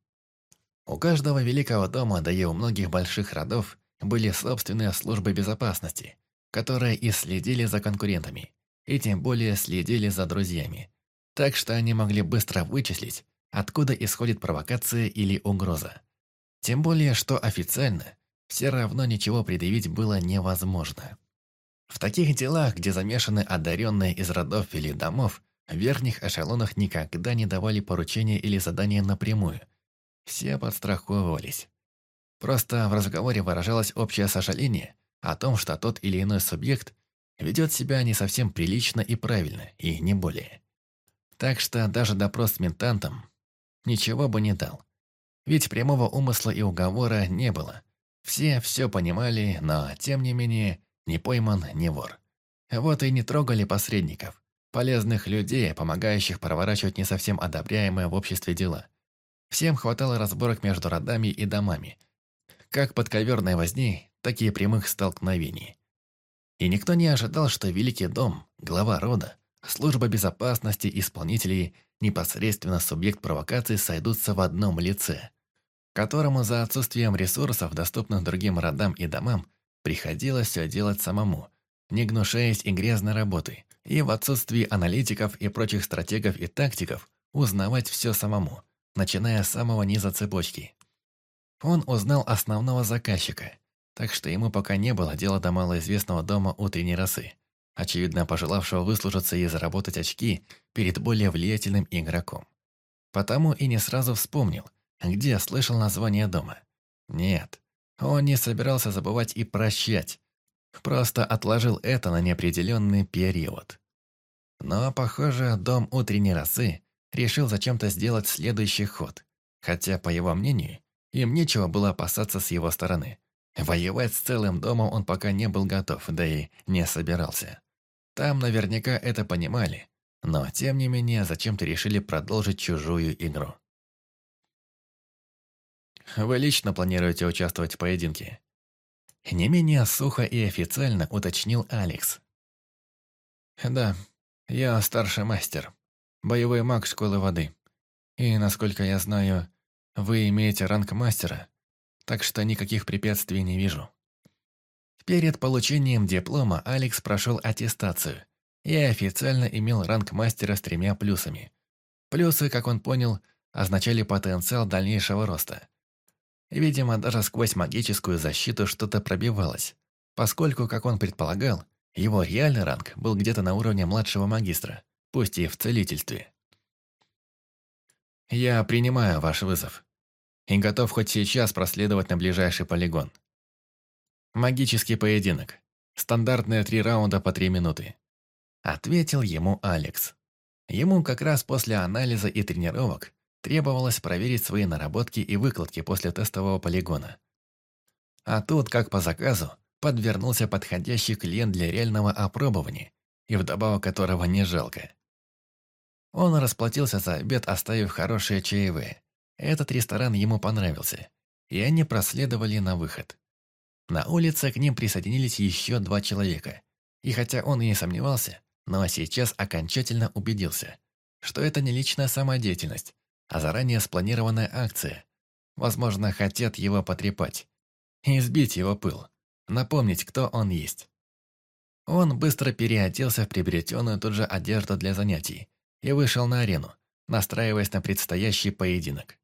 У каждого великого дома, да и у многих больших родов, были собственные службы безопасности, которые и следили за конкурентами, и тем более следили за друзьями. Так что они могли быстро вычислить, откуда исходит провокация или угроза. Тем более, что официально все равно ничего предъявить было невозможно. В таких делах, где замешаны одаренные из родов или домов, в верхних эшелонах никогда не давали поручения или задания напрямую. Все подстраховывались. Просто в разговоре выражалось общее сожаление о том, что тот или иной субъект ведет себя не совсем прилично и правильно, и не более. Так что даже допрос с ментантом ничего бы не дал. Ведь прямого умысла и уговора не было – все все понимали, но, тем не менее, не пойман, не вор. Вот и не трогали посредников, полезных людей, помогающих проворачивать не совсем одобряемые в обществе дела. Всем хватало разборок между родами и домами. Как подковерной возни, так и прямых столкновений. И никто не ожидал, что Великий дом, глава рода, служба безопасности, исполнителей, непосредственно субъект провокации сойдутся в одном лице – которому за отсутствием ресурсов, доступных другим родам и домам, приходилось все делать самому, не гнушаясь и грязной работой, и в отсутствии аналитиков и прочих стратегов и тактиков узнавать все самому, начиная с самого низа цепочки. Он узнал основного заказчика, так что ему пока не было дела до малоизвестного дома утренней росы, очевидно пожелавшего выслужиться и заработать очки перед более влиятельным игроком. потому и не сразу вспомнил, где слышал название дома. Нет, он не собирался забывать и прощать, просто отложил это на неопределенный период. Но, похоже, дом утренней росы решил зачем-то сделать следующий ход, хотя, по его мнению, им нечего было опасаться с его стороны. Воевать с целым домом он пока не был готов, да и не собирался. Там наверняка это понимали, но, тем не менее, зачем-то решили продолжить чужую игру. Вы лично планируете участвовать в поединке? Не менее сухо и официально уточнил Алекс. Да, я старший мастер, боевой маг школы воды. И, насколько я знаю, вы имеете ранг мастера, так что никаких препятствий не вижу. Перед получением диплома Алекс прошел аттестацию и официально имел ранг мастера с тремя плюсами. Плюсы, как он понял, означали потенциал дальнейшего роста. Видимо, даже сквозь магическую защиту что-то пробивалось, поскольку, как он предполагал, его реальный ранг был где-то на уровне младшего магистра, пусть и в целительстве. «Я принимаю ваш вызов и готов хоть сейчас проследовать на ближайший полигон. Магический поединок. Стандартные три раунда по три минуты. Ответил ему Алекс. Ему как раз после анализа и тренировок требовалось проверить свои наработки и выкладки после тестового полигона. А тут, как по заказу, подвернулся подходящий клиент для реального опробования, и вдобавок которого не жалко. Он расплатился за обед, оставив хорошие чаевые. Этот ресторан ему понравился, и они проследовали на выход. На улице к ним присоединились еще два человека, и хотя он и не сомневался, но сейчас окончательно убедился, что это не личная самодеятельность, а заранее спланированная акция. Возможно, хотят его потрепать и сбить его пыл, напомнить, кто он есть. Он быстро переоделся в приобретенную тут же одежду для занятий и вышел на арену, настраиваясь на предстоящий поединок.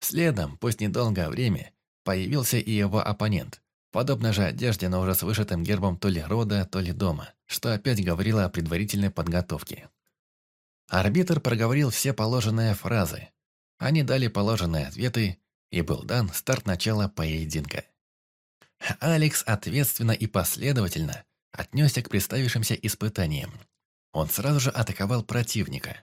Следом, пусть недолгое время, появился и его оппонент, подобно же одежде, но уже с вышитым гербом то ли рода, то ли дома, что опять говорило о предварительной подготовке. Арбитр проговорил все положенные фразы. Они дали положенные ответы, и был дан старт начала поединка. Алекс ответственно и последовательно отнесся к представившимся испытаниям. Он сразу же атаковал противника.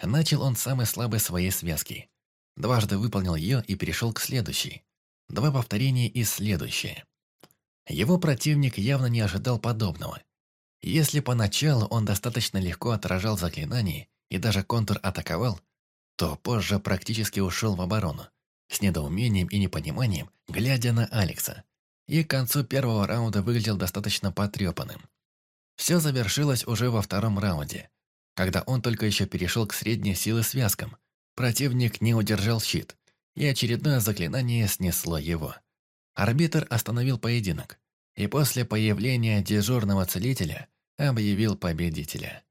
Начал он с самой слабой своей связки. Дважды выполнил ее и перешел к следующей. Два повторения и следующее. Его противник явно не ожидал подобного. Если поначалу он достаточно легко отражал заклинания и даже контур атаковал, то позже практически ушел в оборону, с недоумением и непониманием, глядя на Алекса. И к концу первого раунда выглядел достаточно потрепанным. Все завершилось уже во втором раунде, когда он только еще перешел к средней силы связкам. Противник не удержал щит, и очередное заклинание снесло его. Арбитр остановил поединок, и после появления дежурного целителя объявил победителя.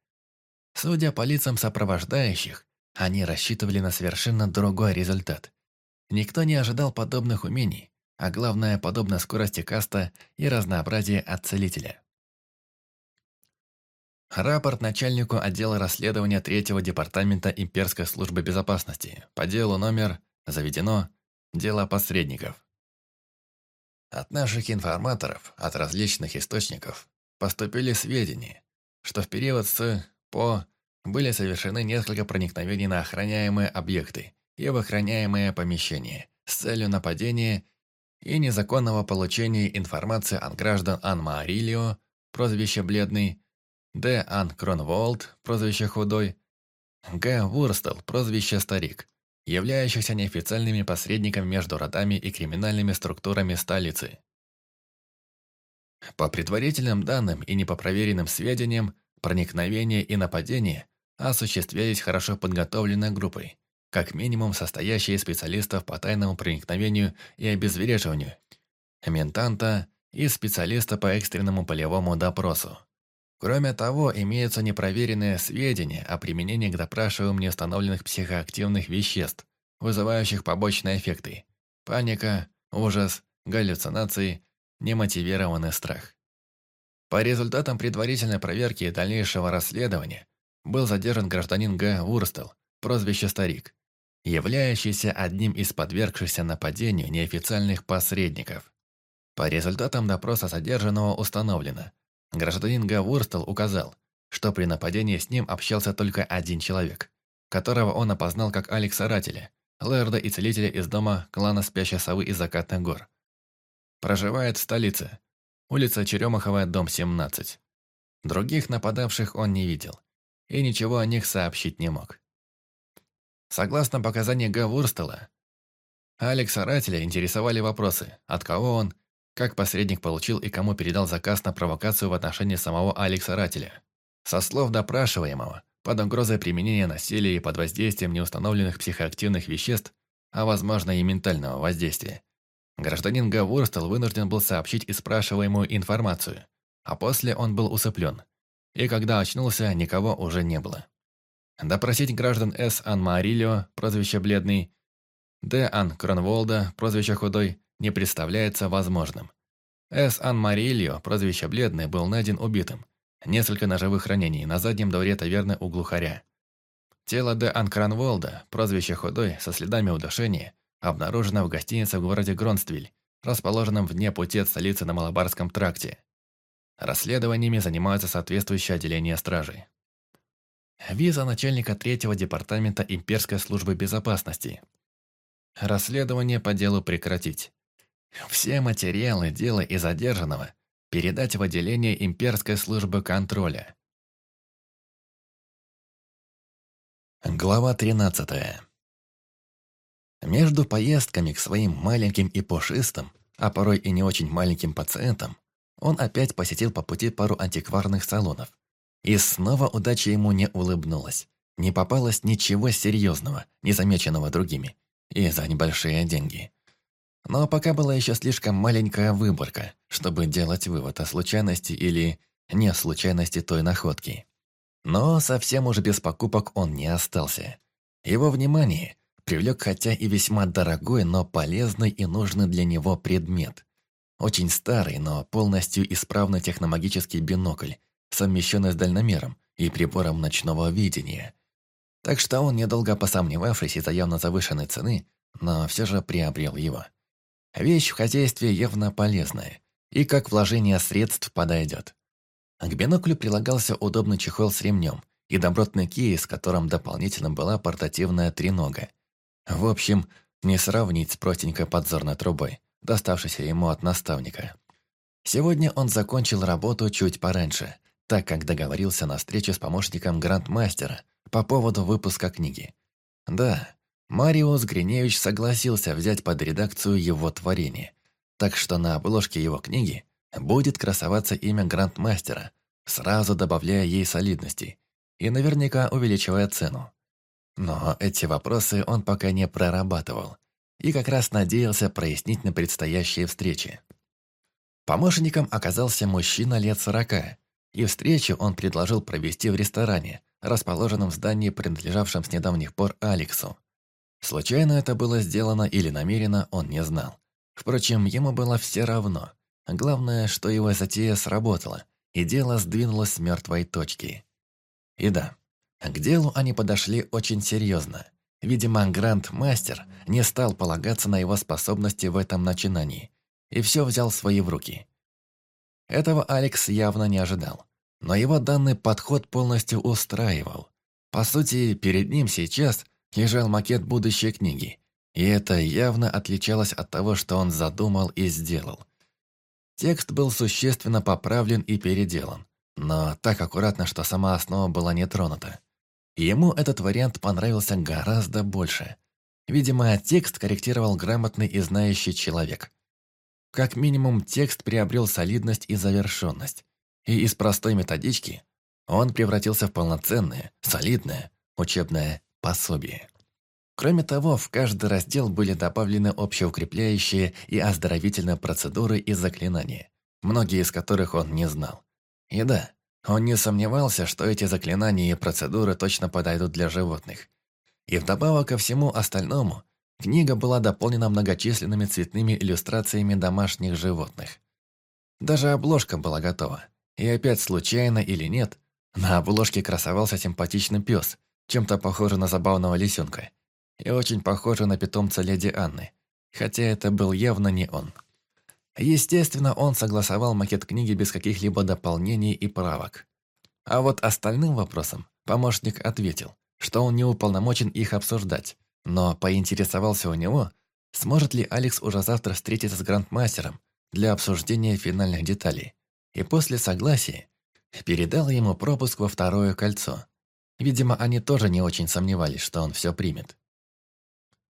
Судя по лицам сопровождающих, они рассчитывали на совершенно другой результат. Никто не ожидал подобных умений, а главное, подобной скорости каста и разнообразия от целителя. Рапорт начальнику отдела расследования третьего департамента имперской службы безопасности по делу номер заведено «Дело посредников». От наших информаторов, от различных источников, поступили сведения, что в период с по были совершены несколько проникновений на охраняемые объекты и в охраняемые помещения с целью нападения и незаконного получения информации от граждан Ан Маарилио, прозвище Бледный, Д. Ан Кронволд, прозвище Худой, Г. Вурстел, прозвище Старик, являющихся неофициальными посредниками между родами и криминальными структурами столицы. По предварительным данным и непопроверенным сведениям, проникновение и нападение осуществлялись хорошо подготовленной группой, как минимум состоящей из специалистов по тайному проникновению и обезвреживанию, ментанта и специалиста по экстренному полевому допросу. Кроме того, имеются непроверенные сведения о применении к допрашиваемым неустановленных психоактивных веществ, вызывающих побочные эффекты – паника, ужас, галлюцинации, немотивированный страх. По результатам предварительной проверки и дальнейшего расследования был задержан гражданин Г. Вурстел, прозвище Старик, являющийся одним из подвергшихся нападению неофициальных посредников. По результатам допроса задержанного установлено, гражданин Гавурстел указал, что при нападении с ним общался только один человек, которого он опознал как Алекса Рателя, лэрда и целителя из дома клана Спящей Совы из Закатных гор. Проживает в столице, улица Черемахова, дом 17. Других нападавших он не видел, и ничего о них сообщить не мог. Согласно показаниям Гавурстела, Алекса Рателя интересовали вопросы, от кого он, как посредник получил и кому передал заказ на провокацию в отношении самого Алекса Рателя. Со слов допрашиваемого, под угрозой применения насилия и под воздействием неустановленных психоактивных веществ, а возможно и ментального воздействия, гражданин Гавурстел вынужден был сообщить и спрашиваемую информацию, а после он был усыплен. И когда очнулся, никого уже не было. Допросить граждан С. Ан Марильо, прозвище Бледный, Д. Ан Кронволда, прозвище Худой, не представляется возможным. С. Ан Марильо, прозвище Бледный, был найден убитым. Несколько ножевых ранений на заднем дворе таверны у глухаря. Тело Д. Ан Кронволда, прозвище Худой, со следами удушения, обнаружено в гостинице в городе Гронствиль, расположенном вне пути от столицы на Малабарском тракте. Расследованиями занимаются соответствующие отделения стражи. Виза начальника третьего департамента имперской службы безопасности. Расследование по делу прекратить. Все материалы дела и задержанного передать в отделение имперской службы контроля. Глава 13. Между поездками к своим маленьким и пушистым, а порой и не очень маленьким пациентам, он опять посетил по пути пару антикварных салонов, и снова удача ему не улыбнулась. Не попалось ничего серьезного, незамеченного другими. И за небольшие деньги. Но пока была еще слишком маленькая выборка, чтобы делать вывод о случайности или не случайности той находки. Но совсем уж без покупок он не остался. Его внимание привлек хотя и весьма дорогой, но полезный и нужный для него предмет. Очень старый, но полностью исправный техномагический бинокль, совмещенный с дальномером и прибором ночного видения. Так что он, недолго посомневавшись из-за явно завышенной цены, но все же приобрел его. Вещь в хозяйстве явно полезная, и как вложение средств подойдет. К биноклю прилагался удобный чехол с ремнем и добротный кейс, с которым дополнительно была портативная тренога. В общем, не сравнить с простенькой подзорной трубой, доставшейся ему от наставника. Сегодня он закончил работу чуть пораньше, так как договорился на встречу с помощником грандмастера по поводу выпуска книги. Да, Мариус Гриневич согласился взять под редакцию его творение, так что на обложке его книги будет красоваться имя грандмастера, сразу добавляя ей солидности и наверняка увеличивая цену. Но эти вопросы он пока не прорабатывал и как раз надеялся прояснить на предстоящей встрече. Помощником оказался мужчина лет сорока, и встречу он предложил провести в ресторане, расположенном в здании, принадлежавшем с недавних пор Алексу. Случайно это было сделано или намеренно, он не знал. Впрочем, ему было все равно. Главное, что его затея сработала, и дело сдвинулось с мертвой точки. И да, к делу они подошли очень серьезно. Видимо, Гранд-мастер не стал полагаться на его способности в этом начинании, и все взял свои в руки. Этого Алекс явно не ожидал. Но его данный подход полностью устраивал. По сути, перед ним сейчас лежал макет будущей книги. И это явно отличалось от того, что он задумал и сделал. Текст был существенно поправлен и переделан, но так аккуратно, что сама основа была не тронута. Ему этот вариант понравился гораздо больше. Видимо, текст корректировал грамотный и знающий человек. Как минимум, текст приобрел солидность и завершенность. И из простой методички он превратился в полноценное, солидное учебное пособие. Кроме того, в каждый раздел были добавлены общеукрепляющие и оздоровительные процедуры и заклинания, многие из которых он не знал. И да, он не сомневался, что эти заклинания и процедуры точно подойдут для животных. И вдобавок ко всему остальному, Книга была дополнена многочисленными цветными иллюстрациями домашних животных. Даже обложка была готова. И опять случайно или нет, на обложке красовался симпатичный пес, чем-то похожий на забавного лисенка. и очень похожа на питомца леди Анны, хотя это был явно не он. Естественно, он согласовал макет книги без каких-либо дополнений и правок. А вот остальным вопросам помощник ответил, что он не уполномочен их обсуждать, но поинтересовался у него, сможет ли Алекс уже завтра встретиться с грандмастером для обсуждения финальных деталей, и после согласия передал ему пропуск во второе кольцо. Видимо, они тоже не очень сомневались, что он все примет.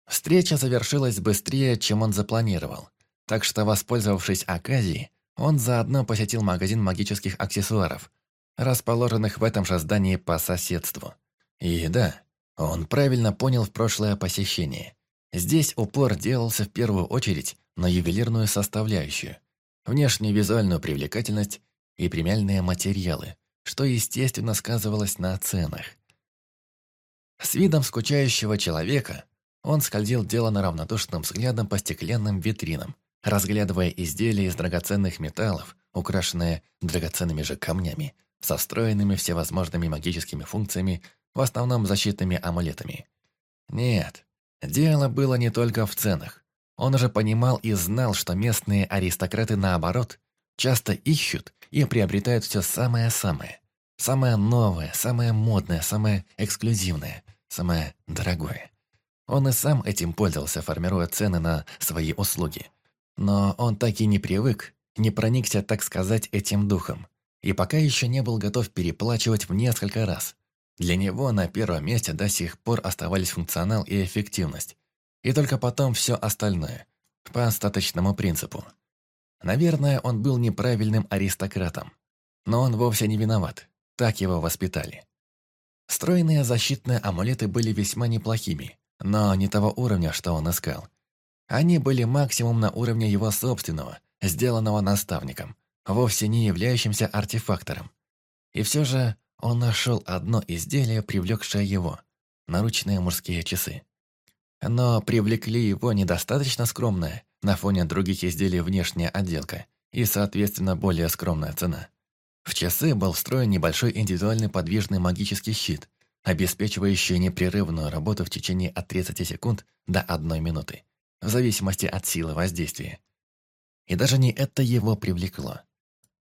Встреча завершилась быстрее, чем он запланировал, так что, воспользовавшись оказией, он заодно посетил магазин магических аксессуаров, расположенных в этом же здании по соседству. И да, он правильно понял в прошлое посещение. Здесь упор делался в первую очередь на ювелирную составляющую, внешнюю визуальную привлекательность и премиальные материалы, что, естественно, сказывалось на ценах. С видом скучающего человека он скользил делано равнодушным взглядом по стеклянным витринам, разглядывая изделия из драгоценных металлов, украшенные драгоценными же камнями, со встроенными всевозможными магическими функциями, в основном защитными амулетами. Нет, дело было не только в ценах. Он уже понимал и знал, что местные аристократы, наоборот, часто ищут и приобретают все самое-самое. Самое новое, самое модное, самое эксклюзивное, самое дорогое. Он и сам этим пользовался, формируя цены на свои услуги. Но он так и не привык, не проникся, так сказать, этим духом. И пока еще не был готов переплачивать в несколько раз. Для него на первом месте до сих пор оставались функционал и эффективность. И только потом все остальное. По остаточному принципу. Наверное, он был неправильным аристократом. Но он вовсе не виноват. Так его воспитали. Стройные защитные амулеты были весьма неплохими, но не того уровня, что он искал. Они были максимум на уровне его собственного, сделанного наставником, вовсе не являющимся артефактором. И все же он нашел одно изделие, привлекшее его – наручные мужские часы. Но привлекли его недостаточно скромная, на фоне других изделий внешняя отделка и, соответственно, более скромная цена. В часы был встроен небольшой индивидуальный подвижный магический щит, обеспечивающий непрерывную работу в течение от 30 секунд до 1 минуты, в зависимости от силы воздействия. И даже не это его привлекло.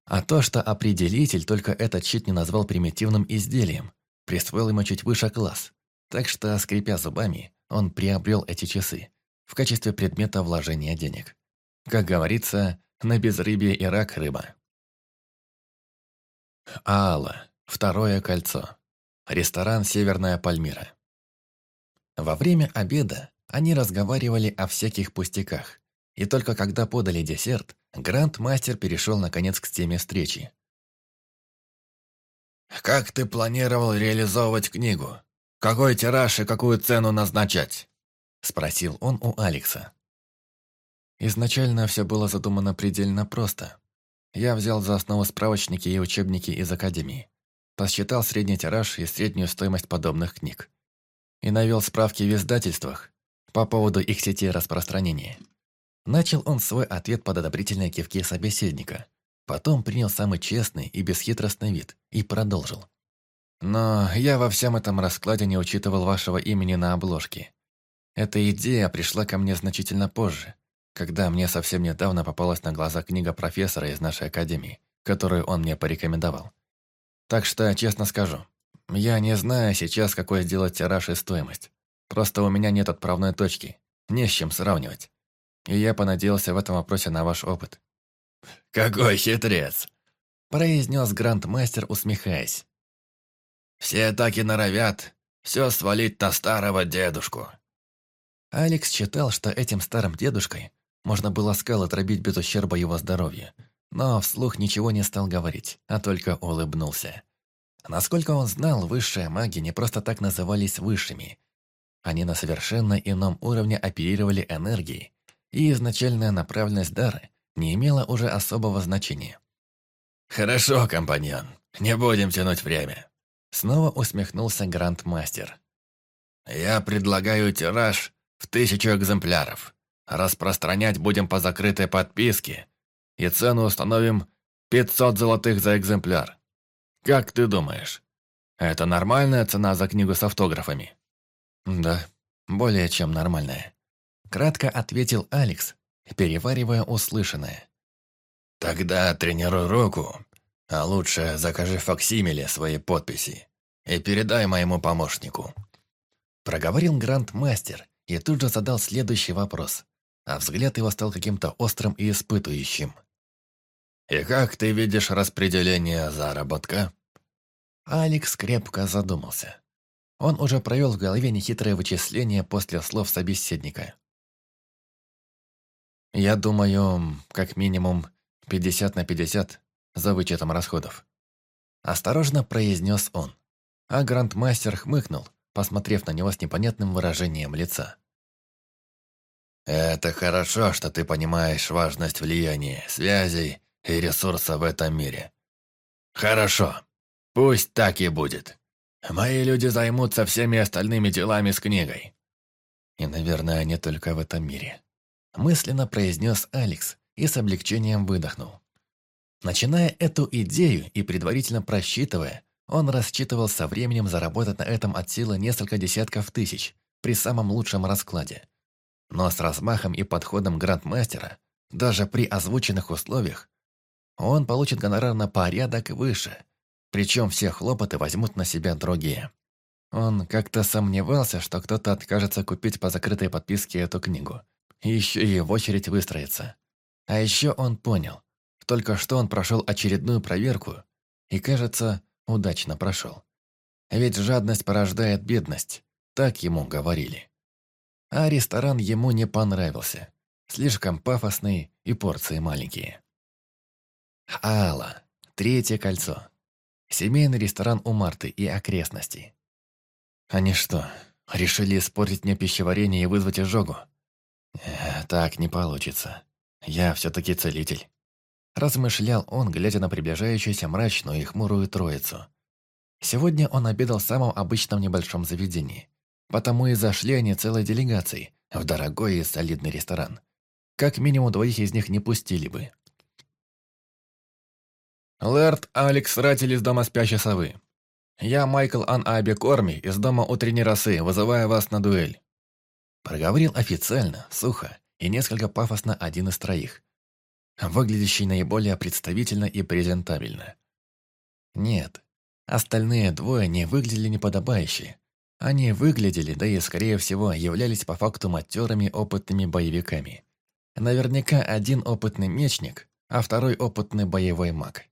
А то, что определитель только этот щит не назвал примитивным изделием, присвоил ему чуть выше класс. Так что, скрипя зубами, он приобрел эти часы в качестве предмета вложения денег. Как говорится, на безрыбье и рак рыба. Аала. Второе кольцо. Ресторан «Северная Пальмира». Во время обеда они разговаривали о всяких пустяках. И только когда подали десерт, Гранд-мастер перешел наконец к теме встречи. «Как ты планировал реализовывать книгу? Какой тираж и какую цену назначать?» Спросил он у Алекса. Изначально все было задумано предельно просто. Я взял за основу справочники и учебники из Академии. Посчитал средний тираж и среднюю стоимость подобных книг. И навел справки в издательствах по поводу их сети распространения. Начал он свой ответ под одобрительные кивки собеседника. Потом принял самый честный и бесхитростный вид и продолжил. «Но я во всем этом раскладе не учитывал вашего имени на обложке. Эта идея пришла ко мне значительно позже, когда мне совсем недавно попалась на глаза книга профессора из нашей академии, которую он мне порекомендовал. Так что, честно скажу, я не знаю сейчас, какой сделать тираж и стоимость. Просто у меня нет отправной точки, не с чем сравнивать. И я понадеялся в этом вопросе на ваш опыт». «Какой хитрец!» – произнес грандмастер, усмехаясь. «Все так и норовят все свалить на старого дедушку». Алекс считал, что этим старым дедушкой можно было скалы дробить без ущерба его здоровью, но вслух ничего не стал говорить, а только улыбнулся. Насколько он знал, высшие маги не просто так назывались высшими. Они на совершенно ином уровне оперировали энергией, и изначальная направленность дара не имела уже особого значения. «Хорошо, компаньон, не будем тянуть время», — снова усмехнулся Грандмастер. «Я предлагаю тираж в тысячу экземпляров. Распространять будем по закрытой подписке, и цену установим 500 золотых за экземпляр. Как ты думаешь, это нормальная цена за книгу с автографами?» «Да, более чем нормальная. Кратко ответил Алекс, переваривая услышанное. Тогда тренируй руку, а лучше закажи факсимиле своей подписи и передай моему помощнику. Проговорил Гранд-мастер и тут же задал следующий вопрос, а взгляд его стал каким-то острым и испытующим. «И как ты видишь распределение заработка?» Алекс крепко задумался. Он уже провел в голове нехитрое вычисление после слов собеседника. «Я думаю, как минимум 50 на 50 за вычетом расходов». Осторожно произнес он, а грандмастер хмыкнул, посмотрев на него с непонятным выражением лица. «Это хорошо, что ты понимаешь важность влияния, связей и ресурса в этом мире. Хорошо, пусть так и будет. Мои люди займутся всеми остальными делами с книгой». И, наверное, не только в этом мире. Мысленно произнес Алекс и с облегчением выдохнул. Начиная эту идею и предварительно просчитывая, он рассчитывал со временем заработать на этом от силы несколько десятков тысяч при самом лучшем раскладе. Но с размахом и подходом грандмастера, даже при озвученных условиях, он получит гонорар на порядок выше, причем все хлопоты возьмут на себя другие. Он как-то сомневался, что кто-то откажется купить по закрытой подписке эту книгу. Еще и в очередь выстроиться. А еще он понял, только что он прошел очередную проверку и, кажется, удачно прошел. Ведь жадность порождает бедность, так ему говорили. А ресторан ему не понравился. Слишком пафосный и порции маленькие. Алла. Третье кольцо. Семейный ресторан у Марты и окрестностей. Они что, решили испортить мне пищеварение и вызвать изжогу? Э, так не получится. Я все-таки целитель. Размышлял он, глядя на приближающуюся мрачную и хмурую троицу. Сегодня он обедал в самом обычном небольшом заведении. Потому и зашли они целой делегацией в дорогой и солидный ресторан. Как минимум двоих из них не пустили бы. Лэрд Алекс Ратель из дома спящей совы. Я Майкл Ан Аби Корми из дома утренней росы, вызывая вас на дуэль. Проговорил официально, сухо и несколько пафосно один из троих, выглядящий наиболее представительно и презентабельно. Нет, остальные двое не выглядели неподобающе. Они выглядели, да и, скорее всего, являлись по факту матерыми опытными боевиками. Наверняка один опытный мечник, а второй опытный боевой маг.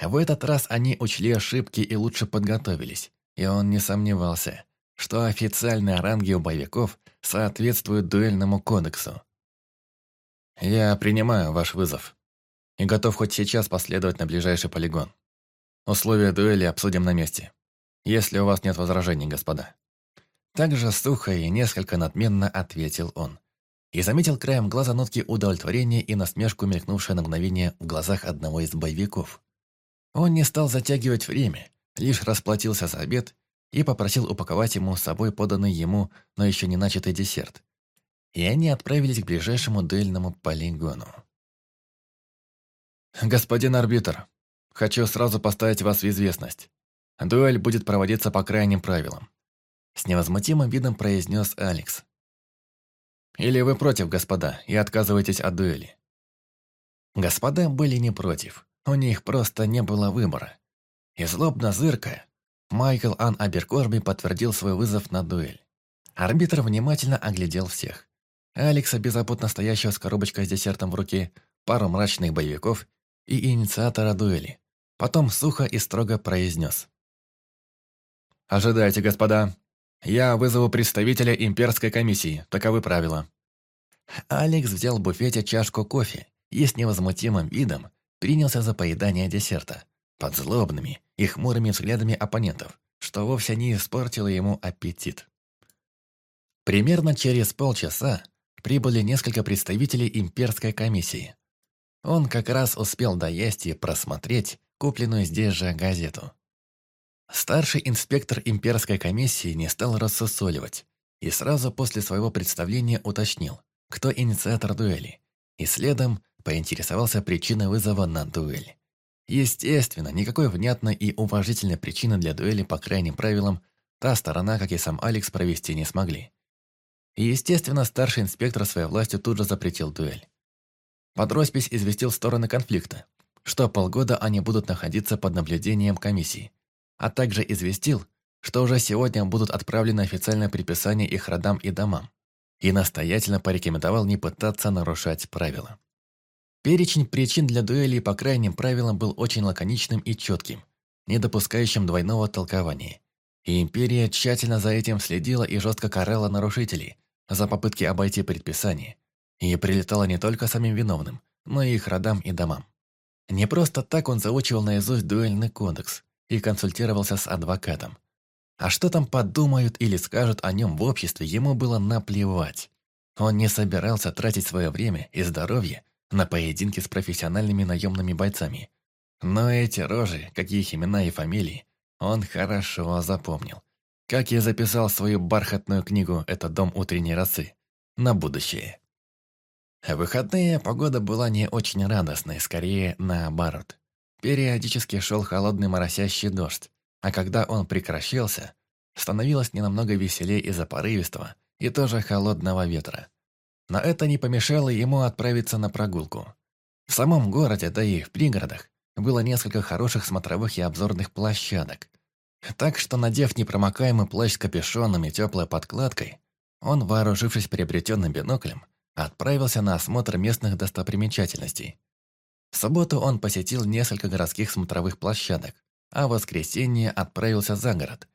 В этот раз они учли ошибки и лучше подготовились, и он не сомневался, что официальные ранги у боевиков соответствуют дуэльному кодексу. Я принимаю ваш вызов и готов хоть сейчас последовать на ближайший полигон. Условия дуэли обсудим на месте, если у вас нет возражений, господа». Также сухо и несколько надменно ответил он. И заметил краем глаза нотки удовлетворения и насмешку, мелькнувшие на мгновение в глазах одного из боевиков. Он не стал затягивать время, лишь расплатился за обед и попросил упаковать ему с собой поданный ему, но еще не начатый десерт, и они отправились к ближайшему дуэльному полигону. «Господин арбитр, хочу сразу поставить вас в известность. Дуэль будет проводиться по крайним правилам», с невозмутимым видом произнес Алекс. «Или вы против, господа, и отказываетесь от дуэли?» Господа были не против, у них просто не было выбора. И злобно зыркая, Майкл Ан Аберкорби подтвердил свой вызов на дуэль. Арбитр внимательно оглядел всех. Алекса, беззаботно стоящего с коробочкой с десертом в руке, пару мрачных боевиков и инициатора дуэли. Потом сухо и строго произнес. «Ожидайте, господа. Я вызову представителя имперской комиссии. Таковы правила». Алекс взял в буфете чашку кофе и с невозмутимым видом принялся за поедание десерта под злобными и хмурыми взглядами оппонентов, что вовсе не испортило ему аппетит. Примерно через полчаса прибыли несколько представителей имперской комиссии. Он как раз успел доесть и просмотреть купленную здесь же газету. Старший инспектор имперской комиссии не стал рассусоливать и сразу после своего представления уточнил, кто инициатор дуэли, и следом поинтересовался причиной вызова на дуэль. Естественно, никакой внятной и уважительной причины для дуэли по крайним правилам та сторона, как и сам Алекс, провести не смогли. И, естественно, старший инспектор своей властью тут же запретил дуэль. Под роспись известил стороны конфликта, что полгода они будут находиться под наблюдением комиссии, а также известил, что уже сегодня будут отправлены официальные приписания их родам и домам, и настоятельно порекомендовал не пытаться нарушать правила. Перечень причин для дуэли по крайним правилам был очень лаконичным и четким, не допускающим двойного толкования. И империя тщательно за этим следила и жестко карала нарушителей за попытки обойти предписание, и прилетала не только самим виновным, но и их родам и домам. Не просто так он заучивал наизусть дуэльный кодекс и консультировался с адвокатом. А что там подумают или скажут о нем в обществе, ему было наплевать. Он не собирался тратить свое время и здоровье на поединки с профессиональными наемными бойцами. Но эти рожи, какие их имена и фамилии, он хорошо запомнил. Как я записал свою бархатную книгу «Это дом утренней росы» на будущее. В выходные погода была не очень радостной, скорее наоборот. Периодически шел холодный моросящий дождь, а когда он прекращался, становилось ненамного веселее из-за порывистого и тоже холодного ветра. Но это не помешало ему отправиться на прогулку. В самом городе, да и в пригородах, было несколько хороших смотровых и обзорных площадок. Так что, надев непромокаемый плащ с капюшоном и теплой подкладкой, он, вооружившись приобретенным биноклем, отправился на осмотр местных достопримечательностей. В субботу он посетил несколько городских смотровых площадок, а в воскресенье отправился за город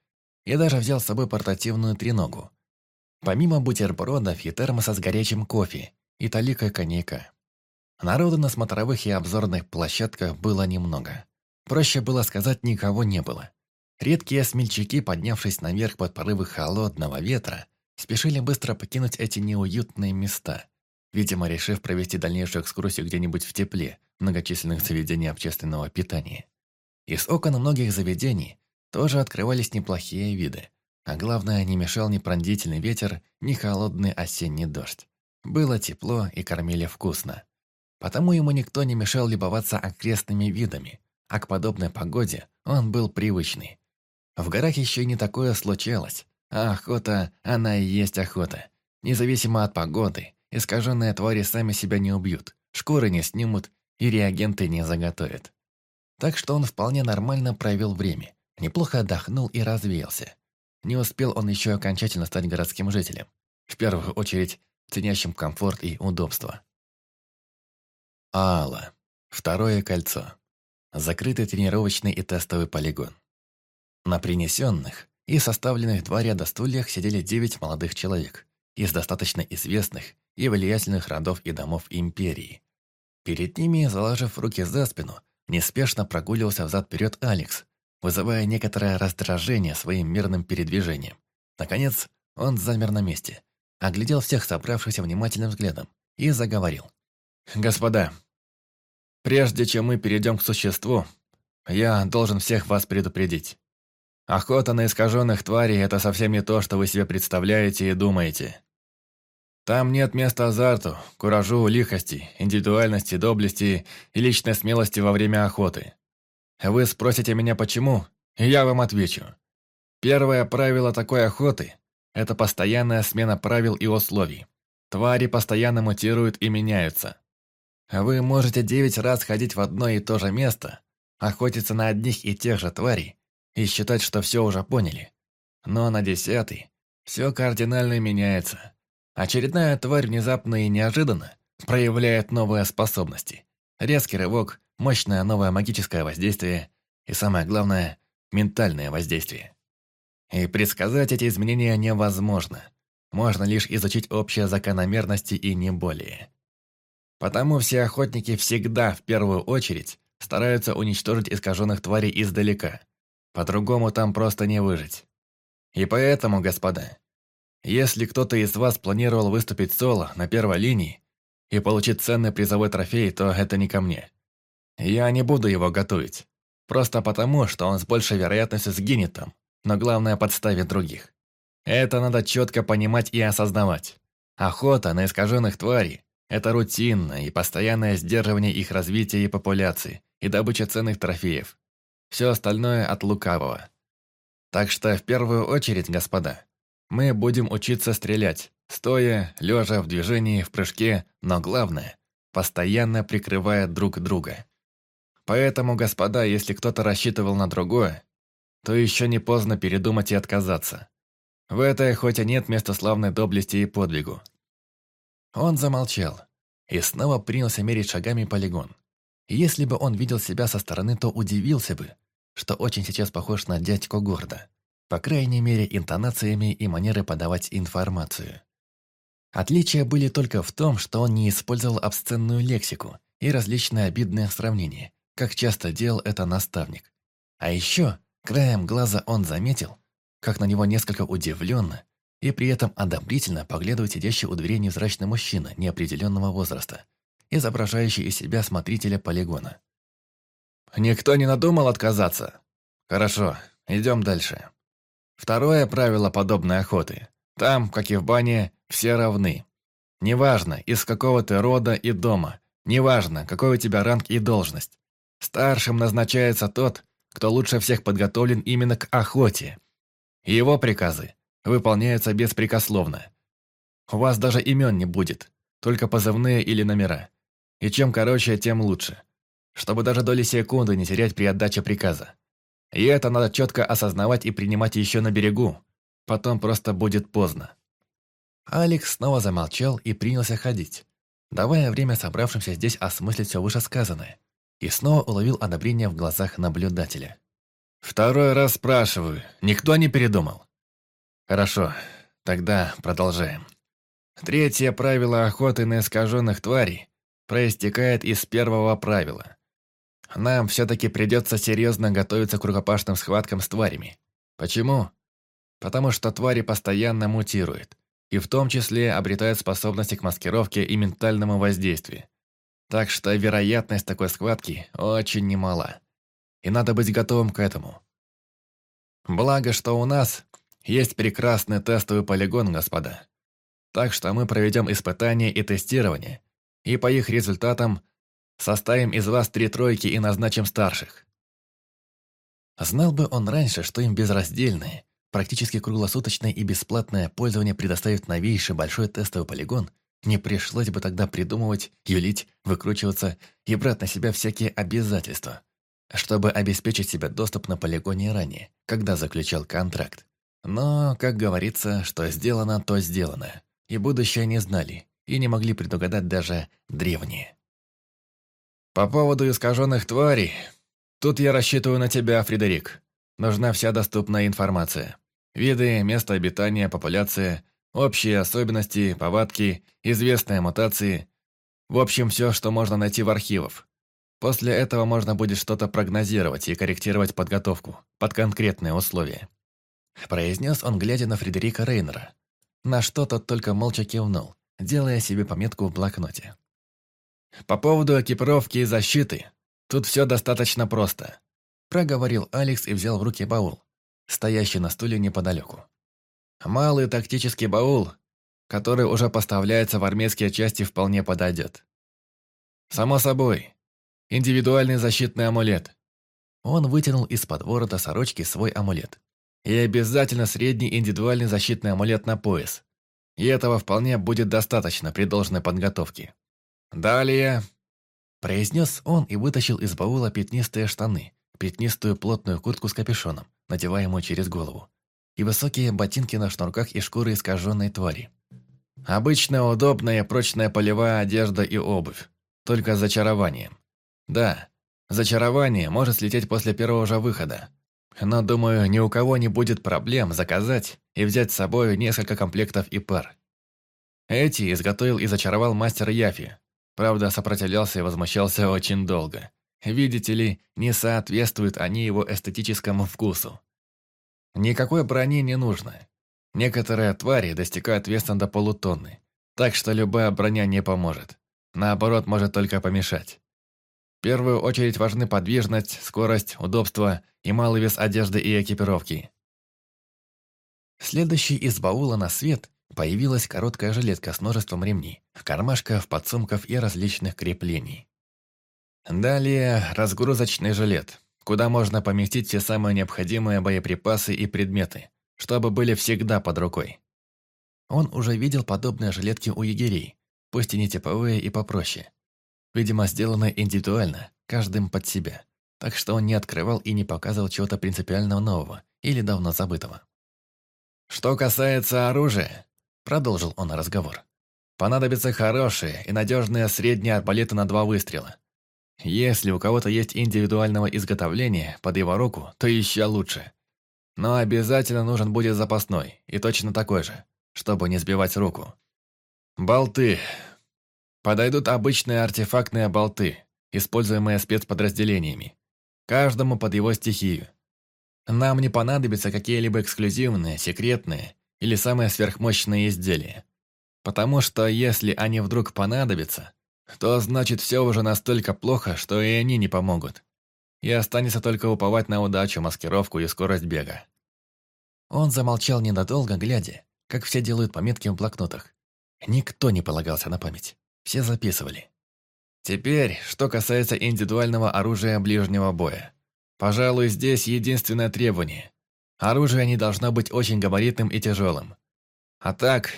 и даже взял с собой портативную треногу. Помимо бутербродов и термоса с горячим кофе и таликой коньяка. Народу на смотровых и обзорных площадках было немного. Проще было сказать, никого не было. Редкие смельчаки, поднявшись наверх под порывы холодного ветра, спешили быстро покинуть эти неуютные места, видимо, решив провести дальнейшую экскурсию где-нибудь в тепле многочисленных заведений общественного питания. Из окон многих заведений тоже открывались неплохие виды, а главное, не мешал ни пронзительный ветер, ни холодный осенний дождь. Было тепло и кормили вкусно. Потому ему никто не мешал любоваться окрестными видами, а к подобной погоде он был привычный. В горах еще не такое случалось, а охота, она и есть охота. Независимо от погоды, искаженные твари сами себя не убьют, шкуры не снимут и реагенты не заготовят. Так что он вполне нормально провел время, неплохо отдохнул и развеялся. Не успел он еще окончательно стать городским жителем, в первую очередь ценящим комфорт и удобство. Алла. Второе кольцо. Закрытый тренировочный и тестовый полигон. На принесенных, и составленных два ряда стульях сидели девять молодых человек из достаточно известных и влиятельных родов и домов империи. Перед ними, заложив руки за спину, неспешно прогуливался взад-вперед Алекс, вызывая некоторое раздражение своим мирным передвижением. Наконец, он замер на месте, оглядел всех собравшихся внимательным взглядом и заговорил. «Господа, прежде чем мы перейдем к существу, я должен всех вас предупредить. Охота на искаженных тварей – это совсем не то, что вы себе представляете и думаете. Там нет места азарту, куражу, лихости, индивидуальности, доблести и личной смелости во время охоты. Вы спросите меня почему, и я вам отвечу. Первое правило такой охоты – это постоянная смена правил и условий. Твари постоянно мутируют и меняются. Вы можете девять раз ходить в одно и то же место, охотиться на одних и тех же тварей, и считать, что все уже поняли. Но на десятый все кардинально меняется. Очередная тварь внезапно и неожиданно проявляет новые способности. Резкий рывок, мощное новое магическое воздействие и, самое главное, ментальное воздействие. И предсказать эти изменения невозможно. Можно лишь изучить общие закономерности и не более. Потому все охотники всегда, в первую очередь, стараются уничтожить искаженных тварей издалека, по-другому там просто не выжить. И поэтому, господа, если кто-то из вас планировал выступить соло на первой линии и получить ценный призовой трофей, то это не ко мне. Я не буду его готовить. Просто потому, что он с большей вероятностью сгинет там, но главное подставит других. Это надо четко понимать и осознавать. Охота на искаженных тварей – это рутинное и постоянное сдерживание их развития и популяции, и добыча ценных трофеев. Все остальное от лукавого. Так что, в первую очередь, господа, мы будем учиться стрелять, стоя, лежа, в движении, в прыжке, но главное, постоянно прикрывая друг друга. Поэтому, господа, если кто-то рассчитывал на другое, то еще не поздно передумать и отказаться. В этой хоть и нет места славной доблести и подвигу. Он замолчал и снова принялся мерить шагами полигон. Если бы он видел себя со стороны, то удивился бы, что очень сейчас похож на дядьку Горда. По крайней мере, интонациями и манерой подавать информацию. Отличия были только в том, что он не использовал обсценную лексику и различные обидные сравнения, как часто делал это наставник. А еще, краем глаза он заметил, как на него несколько удивленно и при этом одобрительно поглядывает сидящий у двери невзрачный мужчина неопределенного возраста, изображающий из себя смотрителя полигона. «Никто не надумал отказаться? Хорошо, идем дальше. Второе правило подобной охоты. Там, как и в бане, все равны. Неважно, из какого ты рода и дома, неважно, какой у тебя ранг и должность. Старшим назначается тот, кто лучше всех подготовлен именно к охоте. Его приказы выполняются беспрекословно. У вас даже имен не будет, только позывные или номера. И чем короче, тем лучше. Чтобы даже доли секунды не терять при отдаче приказа. И это надо четко осознавать и принимать еще на берегу. Потом просто будет поздно. Алекс снова замолчал и принялся ходить, давая время собравшимся здесь осмыслить все вышесказанное. И снова уловил одобрение в глазах наблюдателя. «Второй раз спрашиваю, никто не передумал?» «Хорошо, тогда продолжаем. Третье правило охоты на искаженных тварей проистекает из первого правила. Нам все-таки придется серьезно готовиться к рукопашным схваткам с тварями. Почему? Потому что твари постоянно мутируют, и в том числе обретают способности к маскировке и ментальному воздействию. Так что вероятность такой схватки очень немала. И надо быть готовым к этому. Благо, что у нас есть прекрасный тестовый полигон, господа. Так что мы проведем испытания и тестирование, и по их результатам Составим из вас три тройки и назначим старших». Знал бы он раньше, что им безраздельное, практически круглосуточное и бесплатное пользование предоставит новейший большой тестовый полигон, не пришлось бы тогда придумывать, юлить, выкручиваться и брать на себя всякие обязательства, чтобы обеспечить себе доступ на полигоне ранее, когда заключал контракт. Но, как говорится, что сделано, то сделано, и будущее не знали, и не могли предугадать даже древние. По поводу искаженных тварей, тут я рассчитываю на тебя, Фредерик. Нужна вся доступная информация. Виды, место обитания, популяция, общие особенности, повадки, известные мутации. В общем, все, что можно найти в архивах. После этого можно будет что-то прогнозировать и корректировать подготовку под конкретные условия. Произнес он, глядя на Фредерика Рейнера. На что тот только молча кивнул, делая себе пометку в блокноте. По поводу экипировки и защиты, тут все достаточно просто. Проговорил Алекс и взял в руки баул, стоящий на стуле неподалеку. Малый тактический баул, который уже поставляется в армейские части, вполне подойдет. Само собой, индивидуальный защитный амулет. Он вытянул из-под ворота сорочки свой амулет. И обязательно средний индивидуальный защитный амулет на пояс. И этого вполне будет достаточно при должной подготовке. «Далее», – произнес он и вытащил из баула пятнистые штаны, пятнистую плотную куртку с капюшоном, надеваемую через голову, и высокие ботинки на шнурках и шкуры искаженной твари. Обычная удобная прочная полевая одежда и обувь, только с зачарованием. Да, зачарование может слететь после первого же выхода, но, думаю, ни у кого не будет проблем заказать и взять с собой несколько комплектов и пар. Эти изготовил и зачаровал мастер Яфи, Правда, сопротивлялся и возмущался очень долго. Видите ли, не соответствуют они его эстетическому вкусу. Никакой брони не нужно. Некоторые твари достигают веса до полутонны, так что любая броня не поможет. Наоборот, может только помешать. Первую очередь важны подвижность, скорость, удобство и малый вес одежды и экипировки. Следующий из баула на свет Появилась короткая жилетка с множеством ремней, кармашков, подсумков и различных креплений. Далее разгрузочный жилет, куда можно поместить все самые необходимые боеприпасы и предметы, чтобы были всегда под рукой. Он уже видел подобные жилетки у егерей, пусть и не типовые и попроще. Видимо, сделаны индивидуально, каждым под себя, так что он не открывал и не показывал чего-то принципиально нового или давно забытого. «Что касается оружия», — продолжил он разговор, «понадобятся хорошие и надежные средние арбалеты на два выстрела. Если у кого-то есть индивидуального изготовления под его руку, то еще лучше. Но обязательно нужен будет запасной, и точно такой же, чтобы не сбивать руку. Болты. Подойдут обычные артефактные болты, используемые спецподразделениями. Каждому под его стихию. Нам не понадобятся какие-либо эксклюзивные, секретные или самые сверхмощные изделия. Потому что если они вдруг понадобятся, то значит все уже настолько плохо, что и они не помогут. И останется только уповать на удачу, маскировку и скорость бега. Он замолчал ненадолго, глядя, как все делают пометки в блокнотах. Никто не полагался на память. Все записывали. Теперь, что касается индивидуального оружия ближнего боя. Пожалуй, здесь единственное требование. Оружие не должно быть очень габаритным и тяжелым. А так,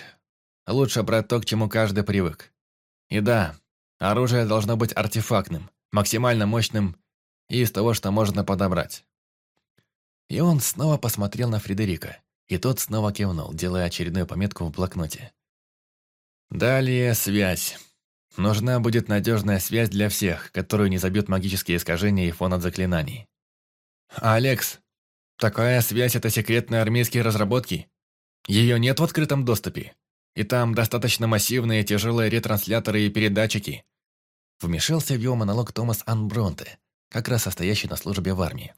лучше брать то, к чему каждый привык. И да, оружие должно быть артефактным, максимально мощным и из того, что можно подобрать. И он снова посмотрел на Фредерика, и тот снова кивнул, делая очередную пометку в блокноте. Далее связь. Нужна будет надежная связь для всех, которую не забьют магические искажения и фон от заклинаний. «Алекс, такая связь – это секретные армейские разработки? Ее нет в открытом доступе? И там достаточно массивные тяжелые ретрансляторы и передатчики?» Вмешался в его монолог Томас Анбронте, как раз состоящий на службе в армии.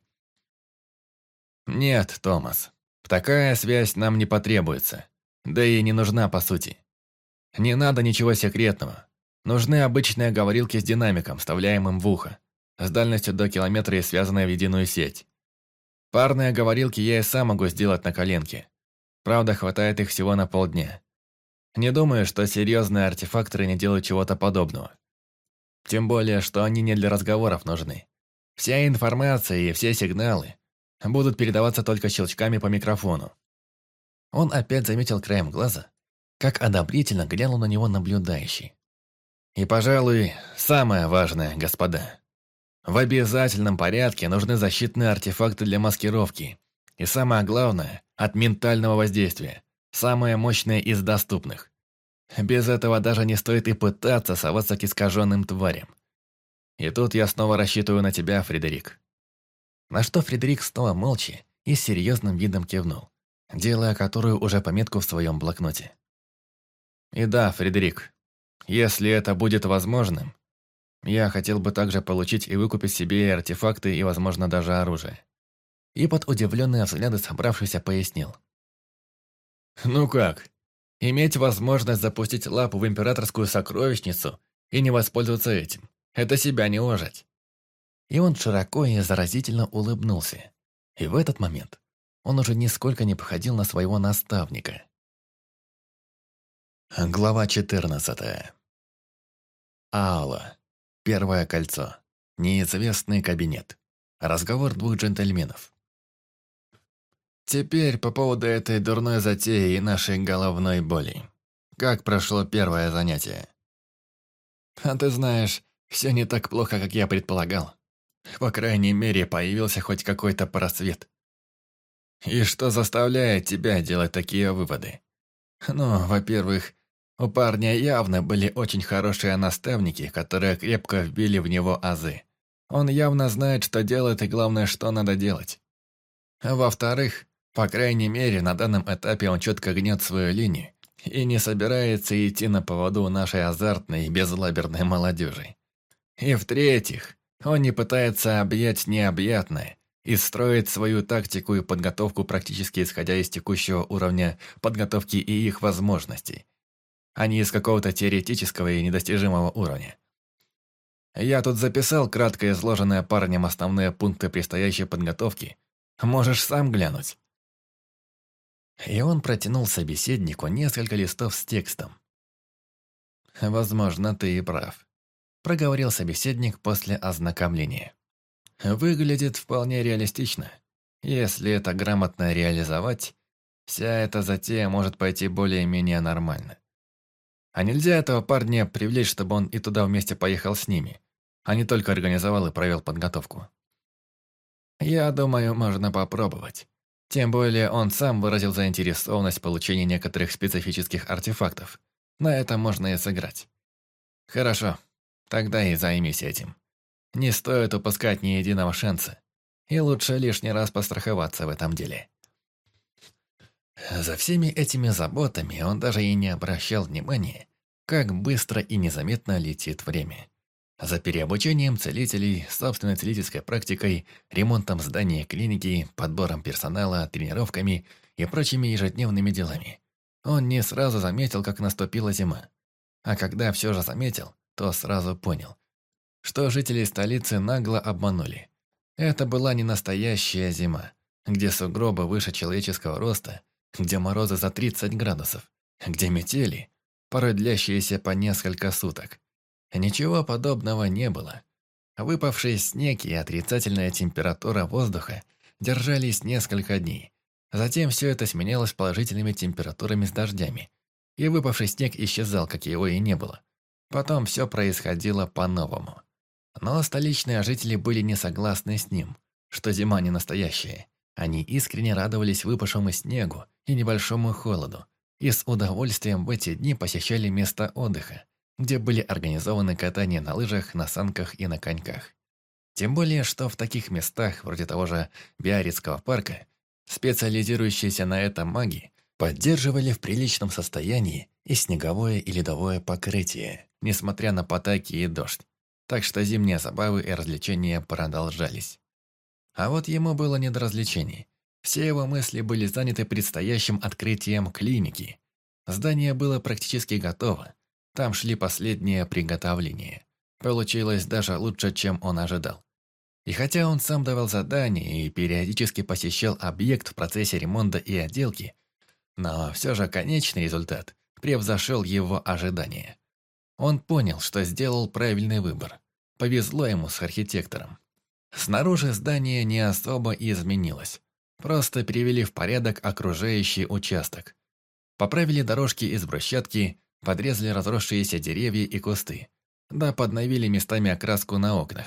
«Нет, Томас, такая связь нам не потребуется, да и не нужна по сути. Не надо ничего секретного. Нужны обычные говорилки с динамиком, вставляемым в ухо с дальностью до километра и связанная в единую сеть. Парные говорилки я и сам могу сделать на коленке. Правда, хватает их всего на полдня. Не думаю, что серьезные артефакторы не делают чего-то подобного. Тем более, что они не для разговоров нужны. Вся информация и все сигналы будут передаваться только щелчками по микрофону. Он опять заметил краем глаза, как одобрительно глянул на него наблюдающий. И, пожалуй, самое важное, господа. В обязательном порядке нужны защитные артефакты для маскировки. И самое главное, от ментального воздействия. Самое мощное из доступных. Без этого даже не стоит и пытаться соваться к искаженным тварям. И тут я снова рассчитываю на тебя, Фредерик. На что Фредерик снова молча и с серьезным видом кивнул, делая которую уже пометку в своем блокноте. И да, Фредерик, если это будет возможным, я хотел бы также получить и выкупить себе и артефакты, и, возможно, даже оружие. И под удивленные взгляды собравшийся пояснил. «Ну как? Иметь возможность запустить лапу в императорскую сокровищницу и не воспользоваться этим – это себя не уважать». И он широко и заразительно улыбнулся. И в этот момент он уже нисколько не походил на своего наставника. Глава 14. Алла. Первое кольцо. Неизвестный кабинет. Разговор двух джентльменов. Теперь по поводу этой дурной затеи и нашей головной боли. Как прошло первое занятие? А ты знаешь, все не так плохо, как я предполагал. По крайней мере, появился хоть какой-то просвет. И что заставляет тебя делать такие выводы? Ну, во-первых, у парня явно были очень хорошие наставники, которые крепко вбили в него азы. Он явно знает, что делает и главное, что надо делать. Во-вторых, по крайней мере, на данном этапе он четко гнет свою линию и не собирается идти на поводу нашей азартной и безлаберной молодежи. И в-третьих, он не пытается объять необъятное и строить свою тактику и подготовку практически исходя из текущего уровня подготовки и их возможностей, а не из какого-то теоретического и недостижимого уровня. Я тут записал кратко изложенные парнем основные пункты предстоящей подготовки. Можешь сам глянуть. И он протянул собеседнику несколько листов с текстом. «Возможно, ты и прав», – проговорил собеседник после ознакомления. «Выглядит вполне реалистично. Если это грамотно реализовать, вся эта затея может пойти более-менее нормально. А нельзя этого парня привлечь, чтобы он и туда вместе поехал с ними, а не только организовал и провел подготовку. Я думаю, можно попробовать. Тем более он сам выразил заинтересованность в некоторых специфических артефактов. На этом можно и сыграть. Хорошо, тогда и займись этим. Не стоит упускать ни единого шанса. И лучше лишний раз постраховаться в этом деле. За всеми этими заботами он даже и не обращал внимания, как быстро и незаметно летит время. За переобучением целителей, собственной целительской практикой, ремонтом здания клиники, подбором персонала, тренировками и прочими ежедневными делами. Он не сразу заметил, как наступила зима. А когда все же заметил, то сразу понял, что жители столицы нагло обманули. Это была не настоящая зима, где сугробы выше человеческого роста, где морозы за 30 градусов, где метели, порой длящиеся по несколько суток. Ничего подобного не было. Выпавший снег и отрицательная температура воздуха держались несколько дней. Затем все это сменялось положительными температурами с дождями, и выпавший снег исчезал, как его и не было. Потом все происходило по-новому. Но столичные жители были не согласны с ним, что зима не настоящая. Они искренне радовались выпавшему снегу и небольшому холоду, и с удовольствием в эти дни посещали места отдыха, где были организованы катания на лыжах, на санках и на коньках. Тем более, что в таких местах, вроде того же Биарицкого парка, специализирующиеся на этом маги поддерживали в приличном состоянии и снеговое и ледовое покрытие, несмотря на потаки и дождь. Так что зимние забавы и развлечения продолжались. А вот ему было не до развлечений. Все его мысли были заняты предстоящим открытием клиники. Здание было практически готово. Там шли последние приготовления. Получилось даже лучше, чем он ожидал. И хотя он сам давал задания и периодически посещал объект в процессе ремонта и отделки, но все же конечный результат превзошел его ожидания. Он понял, что сделал правильный выбор. Повезло ему с архитектором. Снаружи здание не особо изменилось. Просто привели в порядок окружающий участок. Поправили дорожки из брусчатки, подрезали разросшиеся деревья и кусты. Да подновили местами окраску на окнах,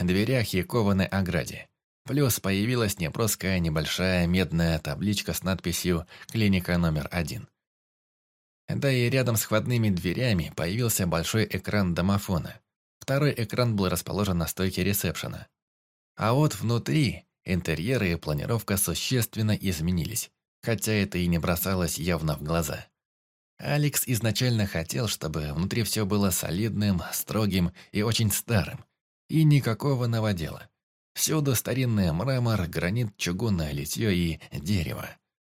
дверях и кованой ограде. Плюс появилась неброская небольшая медная табличка с надписью «Клиника номер один». Да и рядом с входными дверями появился большой экран домофона. Второй экран был расположен на стойке ресепшена. А вот внутри интерьеры и планировка существенно изменились, хотя это и не бросалось явно в глаза. Алекс изначально хотел, чтобы внутри все было солидным, строгим и очень старым, и никакого новодела. Всюду старинный мрамор, гранит, чугунное литье и дерево.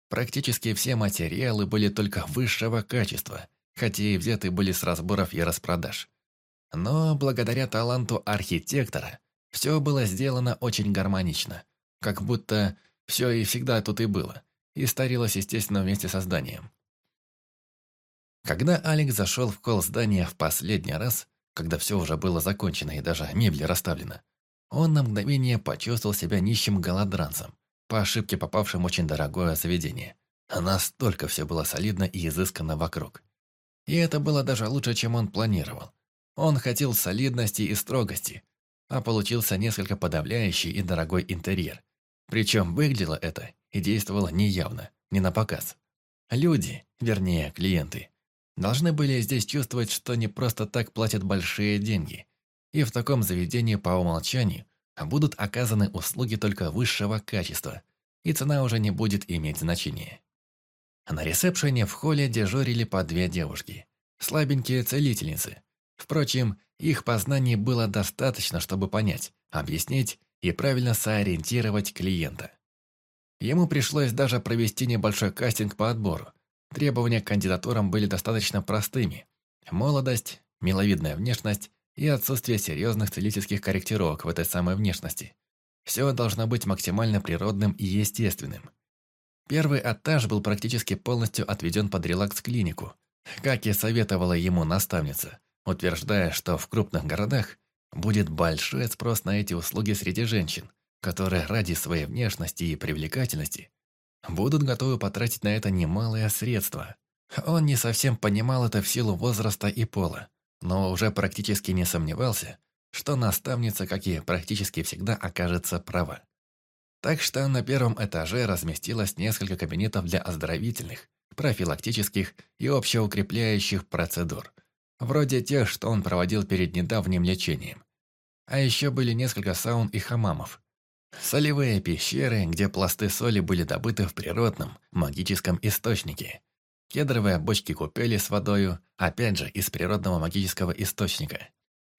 Практически все материалы были только высшего качества, хотя и взяты были с разборов и распродаж. Но благодаря таланту архитектора все было сделано очень гармонично, как будто все и всегда тут и было, и старилось, естественно, вместе со зданием. Когда Алекс зашел в холл здания в последний раз, когда все уже было закончено и даже мебель расставлена, он на мгновение почувствовал себя нищим голодранцем, по ошибке попавшим в очень дорогое заведение. Настолько все было солидно и изысканно вокруг. И это было даже лучше, чем он планировал. Он хотел солидности и строгости, а получился несколько подавляющий и дорогой интерьер. Причем выглядело это и действовало неявно, не на показ. Люди, вернее, клиенты, должны были здесь чувствовать, что не просто так платят большие деньги, и в таком заведении по умолчанию будут оказаны услуги только высшего качества, и цена уже не будет иметь значения. На ресепшене в холле дежурили по две девушки, слабенькие целительницы. Впрочем, их познаний было достаточно, чтобы понять, объяснить и правильно соориентировать клиента. Ему пришлось даже провести небольшой кастинг по отбору. Требования к кандидатурам были достаточно простыми. Молодость, миловидная внешность и отсутствие серьезных целительских корректировок в этой самой внешности. Все должно быть максимально природным и естественным. Первый этаж был практически полностью отведен под релакс-клинику, как и советовала ему наставница, утверждая, что в крупных городах будет большой спрос на эти услуги среди женщин, которые ради своей внешности и привлекательности будут готовы потратить на это немалые средства. Он не совсем понимал это в силу возраста и пола, но уже практически не сомневался, что наставница, как и практически всегда, окажется права. Так что на первом этаже разместилось несколько кабинетов для оздоровительных, профилактических и общеукрепляющих процедур, вроде тех, что он проводил перед недавним лечением. А еще были несколько саун и хамамов. Солевые пещеры, где пласты соли были добыты в природном, магическом источнике. Кедровые бочки купели с водою, опять же, из природного магического источника.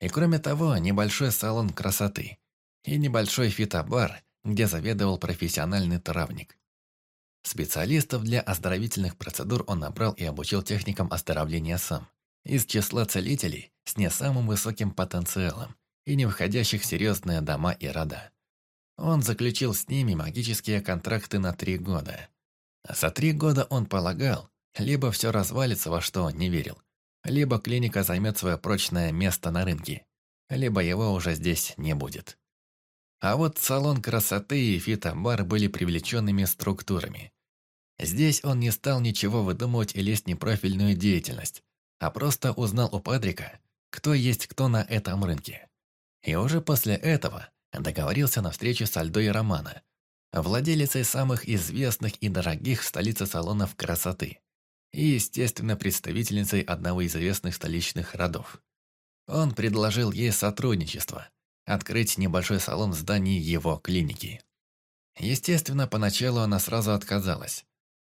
И кроме того, небольшой салон красоты. И небольшой фитобар, где заведовал профессиональный травник. Специалистов для оздоровительных процедур он набрал и обучил техникам оздоровления сам. Из числа целителей с не самым высоким потенциалом и не входящих в серьезные дома и рода. Он заключил с ними магические контракты на три года. За три года он полагал, либо все развалится, во что он не верил, либо клиника займет свое прочное место на рынке, либо его уже здесь не будет. А вот салон красоты и фитобар были привлеченными структурами. Здесь он не стал ничего выдумывать и лезть в непрофильную деятельность, а просто узнал у Патрика, кто есть кто на этом рынке. И уже после этого договорился на встречу с Альдой Романа, владелицей самых известных и дорогих в столице салонов красоты и, естественно, представительницей одного из известных столичных родов. Он предложил ей сотрудничество – открыть небольшой салон в здании его клиники. Естественно, поначалу она сразу отказалась,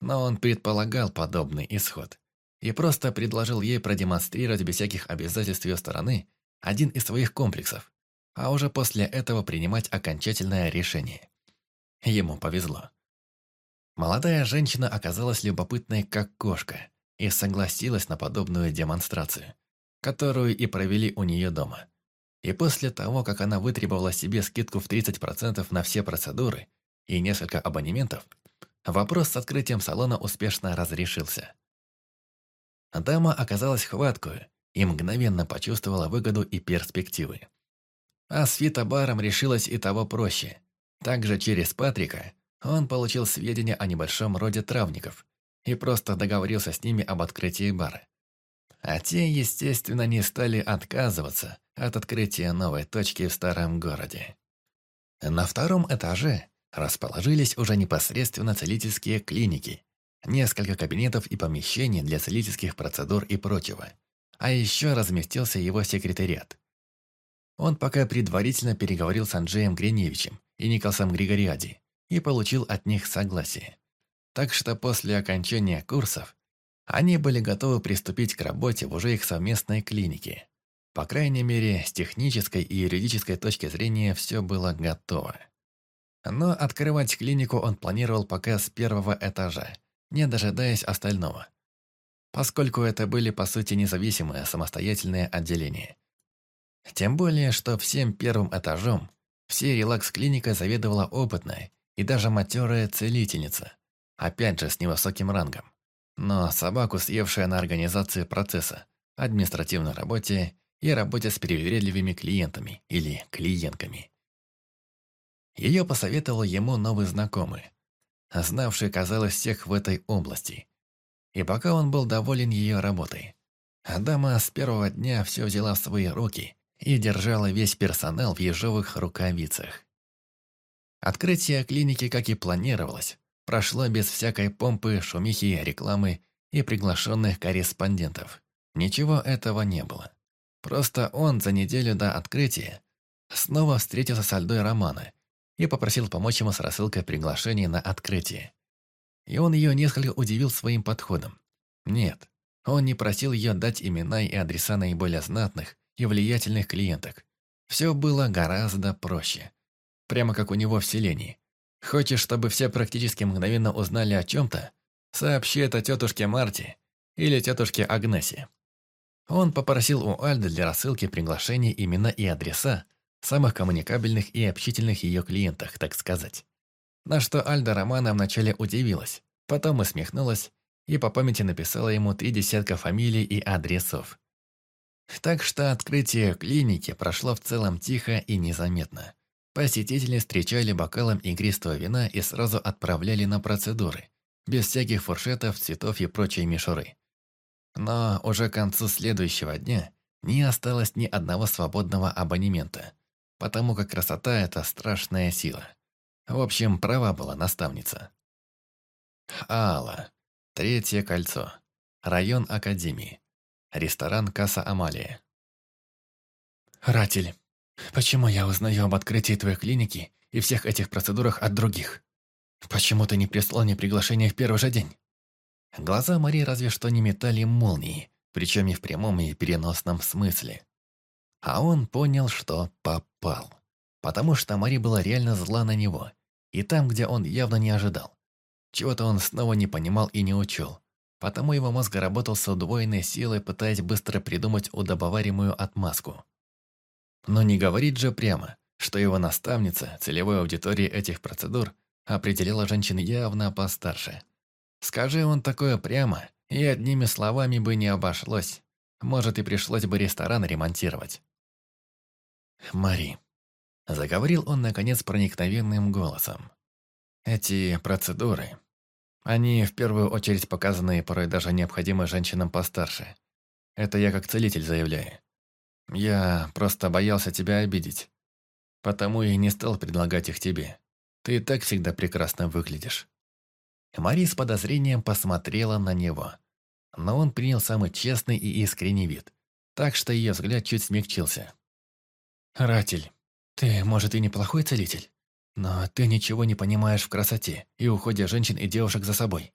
но он предполагал подобный исход и просто предложил ей продемонстрировать без всяких обязательств ее стороны один из своих комплексов, а уже после этого принимать окончательное решение. Ему повезло. Молодая женщина оказалась любопытной как кошка и согласилась на подобную демонстрацию, которую и провели у нее дома. И после того, как она вытребовала себе скидку в 30% на все процедуры и несколько абонементов, вопрос с открытием салона успешно разрешился. Дама оказалась хваткую и мгновенно почувствовала выгоду и перспективы. А с фитобаром решилось и того проще. Также через Патрика он получил сведения о небольшом роде травников и просто договорился с ними об открытии бара. А те, естественно, не стали отказываться от открытия новой точки в старом городе. На втором этаже расположились уже непосредственно целительские клиники, несколько кабинетов и помещений для целительских процедур и прочего. А еще разместился его секретариат. Он пока предварительно переговорил с Анджеем Гриневичем и Николасом Григориади и получил от них согласие. Так что после окончания курсов они были готовы приступить к работе в уже их совместной клинике. По крайней мере, с технической и юридической точки зрения все было готово. Но открывать клинику он планировал пока с первого этажа, не дожидаясь остального. Поскольку это были, по сути, независимые самостоятельные отделения. Тем более, что всем первым этажом все релакс-клиника заведовала опытная и даже матерая целительница, опять же с невысоким рангом. Но собаку, съевшая на организации процесса, административной работе и работе с привередливыми клиентами или клиентками. Ее посоветовал ему новый знакомый, знавший, казалось, всех в этой области. И пока он был доволен ее работой, дама с первого дня все взяла в свои руки и держала весь персонал в ежовых рукавицах. Открытие клиники, как и планировалось, прошло без всякой помпы, шумихи, рекламы и приглашенных корреспондентов. Ничего этого не было. Просто он за неделю до открытия снова встретился с Альдой Романа и попросил помочь ему с рассылкой приглашений на открытие. И он ее несколько удивил своим подходом. Нет, он не просил ее дать имена и адреса наиболее знатных и влиятельных клиенток. Все было гораздо проще. Прямо как у него в селении. Хочешь, чтобы все практически мгновенно узнали о чем-то? Сообщи это тетушке Марте или тетушке Агнесе. Он попросил у Альды для рассылки приглашений имена и адреса самых коммуникабельных и общительных ее клиентах, так сказать. На что Альда Романа вначале удивилась, потом усмехнулась и по памяти написала ему три десятка фамилий и адресов. Так что открытие клиники прошло в целом тихо и незаметно. Посетители встречали бокалом игристого вина и сразу отправляли на процедуры, без всяких фуршетов, цветов и прочей мишуры. Но уже к концу следующего дня не осталось ни одного свободного абонемента, потому как красота – это страшная сила. В общем, права была наставница. Алла. Третье кольцо. Район Академии. Ресторан «Касса Амалия». «Ратель, почему я узнаю об открытии твоей клиники и всех этих процедурах от других? Почему ты не прислал мне приглашение в первый же день?» Глаза Марии разве что не метали молнии, причем и в прямом и переносном смысле. А он понял, что попал. Потому что Мари была реально зла на него. И там, где он явно не ожидал. Чего-то он снова не понимал и не учел. Потому его мозг работал с удвоенной силой, пытаясь быстро придумать удобоваримую отмазку. Но не говорит же прямо, что его наставница, целевой аудитории этих процедур, определила женщин явно постарше. Скажи он такое прямо, и одними словами бы не обошлось. Может, и пришлось бы ресторан ремонтировать. «Мари», — заговорил он, наконец, проникновенным голосом. «Эти процедуры, они в первую очередь показаны порой даже необходимы женщинам постарше. Это я как целитель заявляю. Я просто боялся тебя обидеть. Потому и не стал предлагать их тебе. Ты и так всегда прекрасно выглядишь. Мари с подозрением посмотрела на него. Но он принял самый честный и искренний вид, так что ее взгляд чуть смягчился. «Ратель, ты, может, и неплохой целитель, но ты ничего не понимаешь в красоте и уходе женщин и девушек за собой»,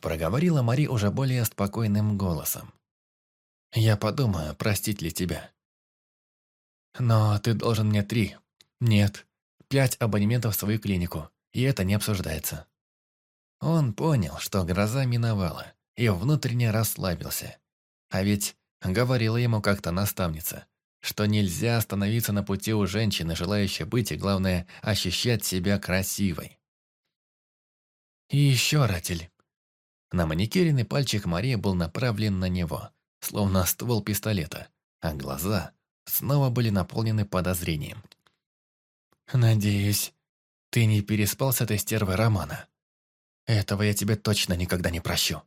проговорила Мари уже более спокойным голосом. «Я подумаю, простить ли тебя. Но ты должен мне три, нет, пять абонементов в свою клинику, и это не обсуждается». Он понял, что гроза миновала, и внутренне расслабился. А ведь говорила ему как-то наставница, что нельзя остановиться на пути у женщины, желающей быть, и главное, ощущать себя красивой. И еще, Ратель. На маникюренный пальчик Марии был направлен на него, словно ствол пистолета, а глаза снова были наполнены подозрением. «Надеюсь, ты не переспал с этой стервой Романа?» Этого я тебе точно никогда не прощу.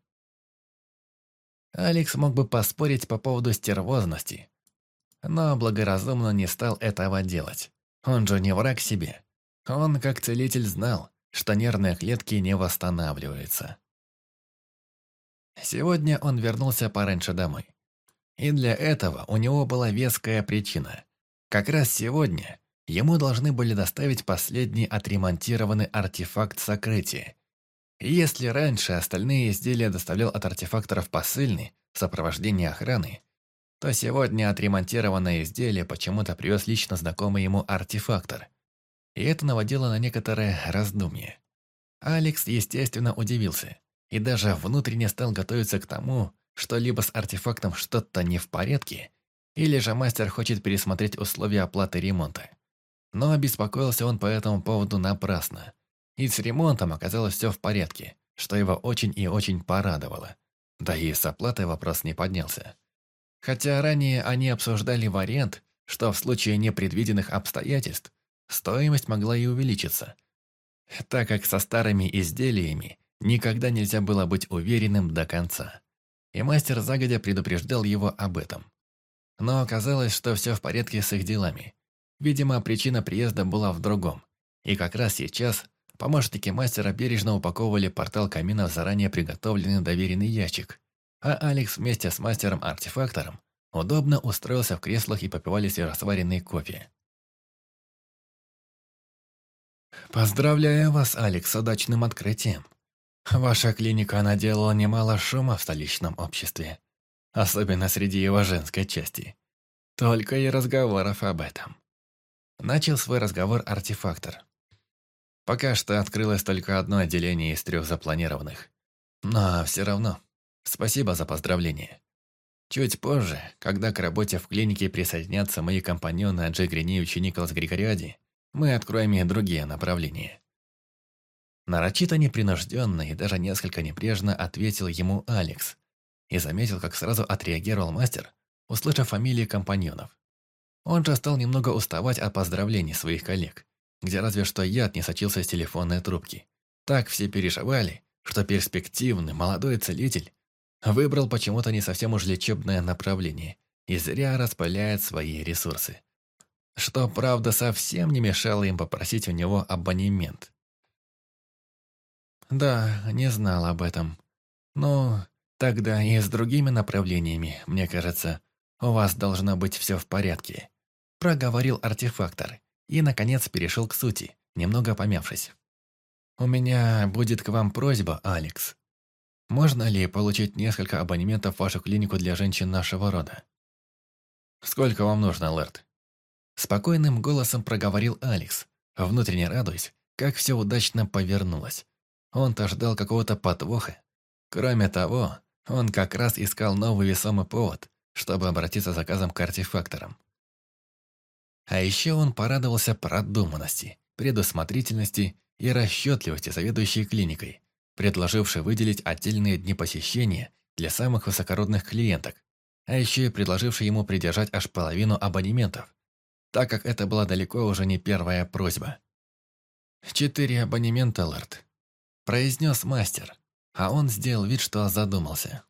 Алекс мог бы поспорить по поводу стервозности, но благоразумно не стал этого делать. Он же не враг себе. Он, как целитель, знал, что нервные клетки не восстанавливаются. Сегодня он вернулся пораньше домой. И для этого у него была веская причина. Как раз сегодня ему должны были доставить последний отремонтированный артефакт сокрытия, если раньше остальные изделия доставлял от артефакторов посыльный в сопровождении охраны, то сегодня отремонтированное изделие почему-то привез лично знакомый ему артефактор. И это наводило на некоторое раздумье. Алекс, естественно, удивился и даже внутренне стал готовиться к тому, что либо с артефактом что-то не в порядке, или же мастер хочет пересмотреть условия оплаты ремонта. Но обеспокоился он по этому поводу напрасно. И с ремонтом оказалось все в порядке, что его очень и очень порадовало. Да и с оплатой вопрос не поднялся. Хотя ранее они обсуждали вариант, что в случае непредвиденных обстоятельств стоимость могла и увеличиться, так как со старыми изделиями никогда нельзя было быть уверенным до конца. И мастер загодя предупреждал его об этом. Но оказалось, что все в порядке с их делами. Видимо, причина приезда была в другом. И как раз сейчас Помощники мастера бережно упаковывали портал камина в заранее приготовленный доверенный ящик, а Алекс вместе с мастером-артефактором удобно устроился в креслах и попивали свежесваренный кофе. «Поздравляю вас, Алекс, с удачным открытием. Ваша клиника наделала немало шума в столичном обществе, особенно среди его женской части. Только и разговоров об этом». Начал свой разговор артефактор. Пока что открылось только одно отделение из трех запланированных. Но все равно, спасибо за поздравление. Чуть позже, когда к работе в клинике присоединятся мои компаньоны Аджей Гриневич и Николас Григориади, мы откроем и другие направления. Нарочито непринужденно и даже несколько небрежно ответил ему Алекс и заметил, как сразу отреагировал мастер, услышав фамилии компаньонов. Он же стал немного уставать от поздравлений своих коллег, где разве что яд не сочился с телефонной трубки. Так все переживали, что перспективный молодой целитель выбрал почему-то не совсем уж лечебное направление и зря распыляет свои ресурсы. Что, правда, совсем не мешало им попросить у него абонемент. Да, не знал об этом. Но тогда и с другими направлениями, мне кажется, у вас должно быть все в порядке. Проговорил артефактор и, наконец, перешел к сути, немного помявшись. «У меня будет к вам просьба, Алекс. Можно ли получить несколько абонементов в вашу клинику для женщин нашего рода?» «Сколько вам нужно, Лэрд?» Спокойным голосом проговорил Алекс, внутренне радуясь, как все удачно повернулось. Он-то ждал какого-то подвоха. Кроме того, он как раз искал новый весомый повод, чтобы обратиться с заказом к артефакторам. А еще он порадовался продуманности, предусмотрительности и расчетливости заведующей клиникой, предложившей выделить отдельные дни посещения для самых высокородных клиенток, а еще и предложившей ему придержать аж половину абонементов, так как это была далеко уже не первая просьба. «Четыре абонемента, лорд», – произнес мастер, а он сделал вид, что задумался.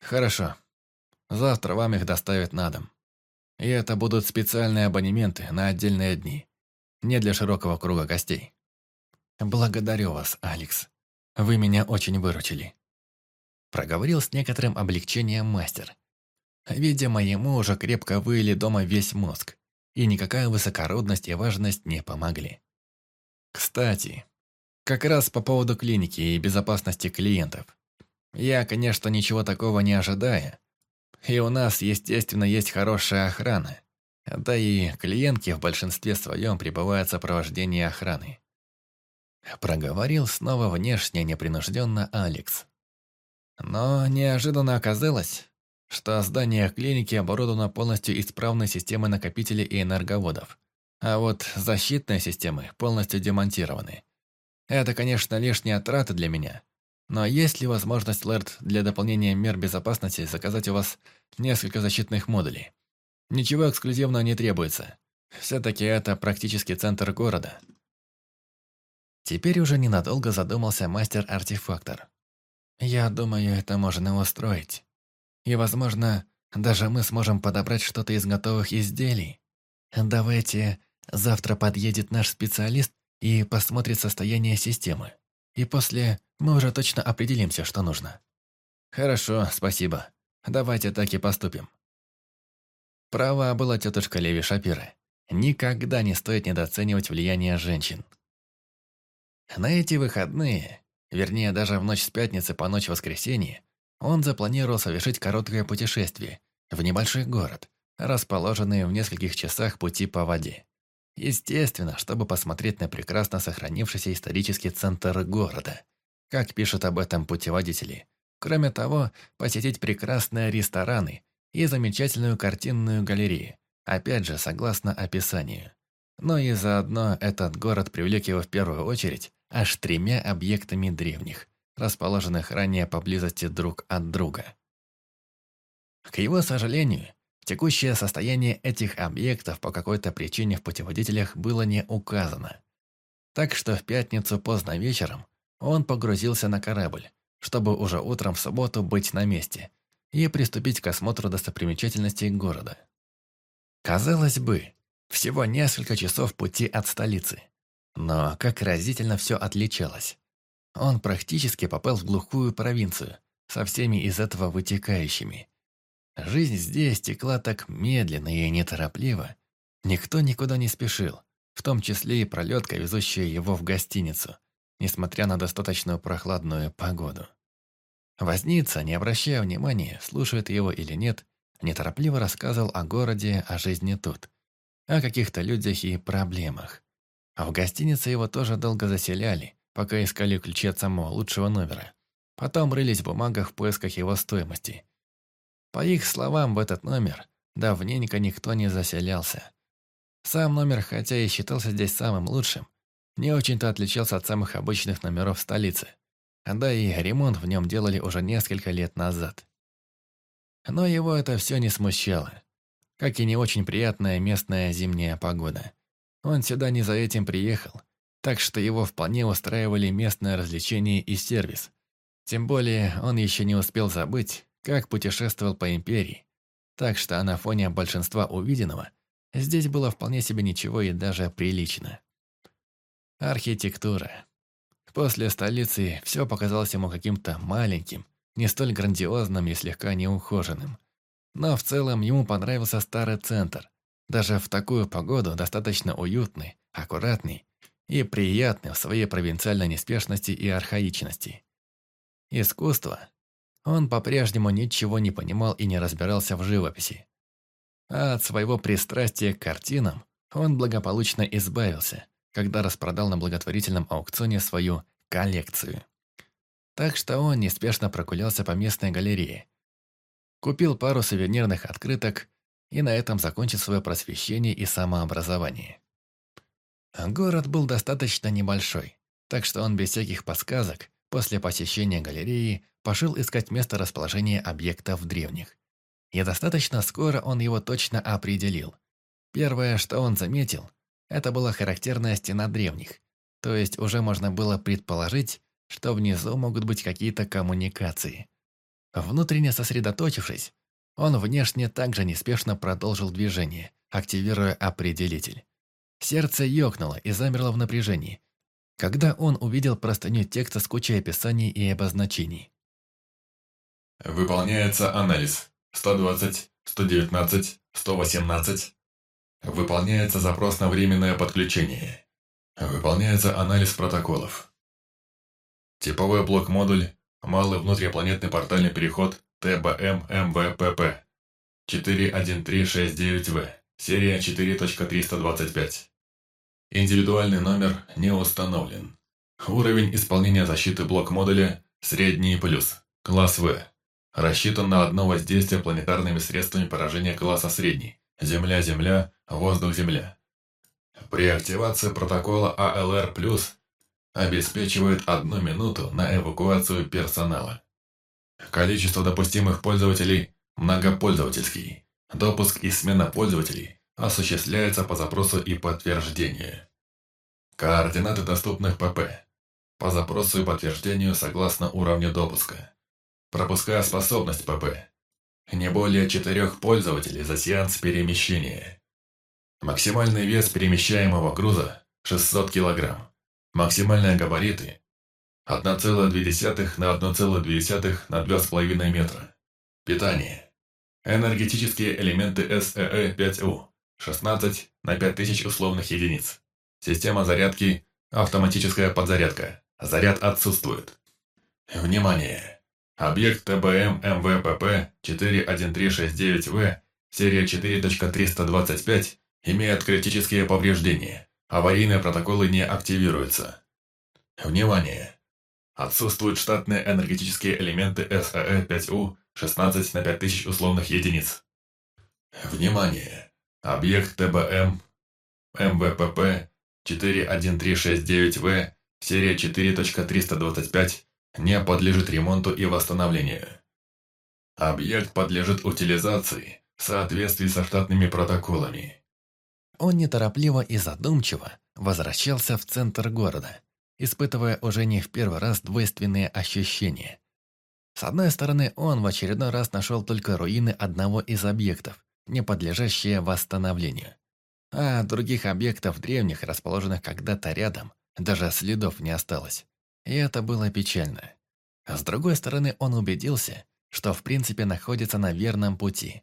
«Хорошо. Завтра вам их доставят на дом. И это будут специальные абонементы на отдельные дни, не для широкого круга гостей. Благодарю вас, Алекс. Вы меня очень выручили. Проговорил с некоторым облегчением мастер. Видимо, ему уже крепко выли дома весь мозг, и никакая высокородность и важность не помогли. Кстати, как раз по поводу клиники и безопасности клиентов. Я, конечно, ничего такого не ожидаю, и у нас, естественно, есть хорошая охрана. Да и клиентки в большинстве своем пребывают в сопровождении охраны. Проговорил снова внешне непринужденно Алекс. Но неожиданно оказалось, что здание клиники оборудовано полностью исправной системой накопителей и энерговодов. А вот защитные системы полностью демонтированы. Это, конечно, лишние траты для меня, но есть ли возможность, Лэрд, для дополнения мер безопасности заказать у вас несколько защитных модулей? Ничего эксклюзивного не требуется. Все-таки это практически центр города. Теперь уже ненадолго задумался мастер-артефактор. Я думаю, это можно устроить. И, возможно, даже мы сможем подобрать что-то из готовых изделий. Давайте завтра подъедет наш специалист и посмотрит состояние системы. И после мы уже точно определимся, что нужно. Хорошо, спасибо. Давайте так и поступим. Права была тетушка Леви Шапира. Никогда не стоит недооценивать влияние женщин. На эти выходные, вернее даже в ночь с пятницы по ночь воскресенья, он запланировал совершить короткое путешествие в небольшой город, расположенный в нескольких часах пути по воде. Естественно, чтобы посмотреть на прекрасно сохранившийся исторический центр города, как пишут об этом путеводители. Кроме того, посетить прекрасные рестораны и замечательную картинную галерею, опять же, согласно описанию. Но и заодно этот город привлек его в первую очередь аж тремя объектами древних, расположенных ранее поблизости друг от друга. К его сожалению, Текущее состояние этих объектов по какой-то причине в путеводителях было не указано. Так что в пятницу поздно вечером он погрузился на корабль, чтобы уже утром в субботу быть на месте и приступить к осмотру достопримечательностей города. Казалось бы, всего несколько часов пути от столицы. Но как разительно все отличалось. Он практически попал в глухую провинцию, со всеми из этого вытекающими. Жизнь здесь текла так медленно и неторопливо. Никто никуда не спешил, в том числе и пролетка, везущая его в гостиницу, несмотря на достаточно прохладную погоду. Возница, не обращая внимания, слушает его или нет, неторопливо рассказывал о городе, о жизни тут, о каких-то людях и проблемах. А в гостинице его тоже долго заселяли, пока искали ключи от самого лучшего номера. Потом рылись в бумагах в поисках его стоимости – по их словам, в этот номер давненько никто не заселялся. Сам номер, хотя и считался здесь самым лучшим, не очень-то отличался от самых обычных номеров столицы. Да и ремонт в нем делали уже несколько лет назад. Но его это все не смущало. как и не очень приятная местная зимняя погода. Он сюда не за этим приехал, так что его вполне устраивали местное развлечение и сервис. Тем более он еще не успел забыть, как путешествовал по империи. Так что на фоне большинства увиденного здесь было вполне себе ничего и даже прилично. Архитектура. После столицы все показалось ему каким-то маленьким, не столь грандиозным и слегка неухоженным. Но в целом ему понравился старый центр. Даже в такую погоду достаточно уютный, аккуратный и приятный в своей провинциальной неспешности и архаичности. Искусство. Он по-прежнему ничего не понимал и не разбирался в живописи. А от своего пристрастия к картинам он благополучно избавился, когда распродал на благотворительном аукционе свою коллекцию. Так что он неспешно прогулялся по местной галерее. Купил пару сувенирных открыток и на этом закончил свое просвещение и самообразование. Город был достаточно небольшой, так что он без всяких подсказок после посещения галереи пошел искать место расположения объектов древних. И достаточно скоро он его точно определил. Первое, что он заметил, это была характерная стена древних, то есть уже можно было предположить, что внизу могут быть какие-то коммуникации. Внутренне сосредоточившись, он внешне также неспешно продолжил движение, активируя определитель. Сердце ёкнуло и замерло в напряжении, когда он увидел простыню текста с кучей описаний и обозначений. Выполняется анализ. 120, 119, 118. Выполняется запрос на временное подключение. Выполняется анализ протоколов. Типовой блок-модуль, малый внутрипланетный портальный переход ТБМ МВПП 41369В, серия 4.325. Индивидуальный номер не установлен. Уровень исполнения защиты блок-модуля средний плюс, класс В. Рассчитан на одно воздействие планетарными средствами поражения класса средний. Земля-Земля, воздух-Земля. При активации протокола АЛР+, обеспечивает одну минуту на эвакуацию персонала. Количество допустимых пользователей многопользовательский. Допуск и смена пользователей осуществляется по запросу и подтверждению. Координаты доступных ПП. По запросу и подтверждению согласно уровню допуска. Пропуская способность ПП. Не более четырех пользователей за сеанс перемещения. Максимальный вес перемещаемого груза – 600 кг. Максимальные габариты – 1,2 на 1,2 на 2,5 метра. Питание. Энергетические элементы СЭЭ-5У – 16 на 5000 условных единиц. Система зарядки – автоматическая подзарядка. Заряд отсутствует. Внимание! Объект ТБМ МВПП 41369В, серия 4.325, имеет критические повреждения. Аварийные протоколы не активируются. Внимание! Отсутствуют штатные энергетические элементы САЭ-5У 16 на 5000 условных единиц. Внимание! Объект ТБМ МВПП 41369В, серия 4.325, не подлежит ремонту и восстановлению. Объект подлежит утилизации в соответствии со штатными протоколами. Он неторопливо и задумчиво возвращался в центр города, испытывая уже не в первый раз двойственные ощущения. С одной стороны, он в очередной раз нашел только руины одного из объектов, не подлежащие восстановлению. А других объектов древних, расположенных когда-то рядом, даже следов не осталось. И это было печально. С другой стороны, он убедился, что в принципе находится на верном пути.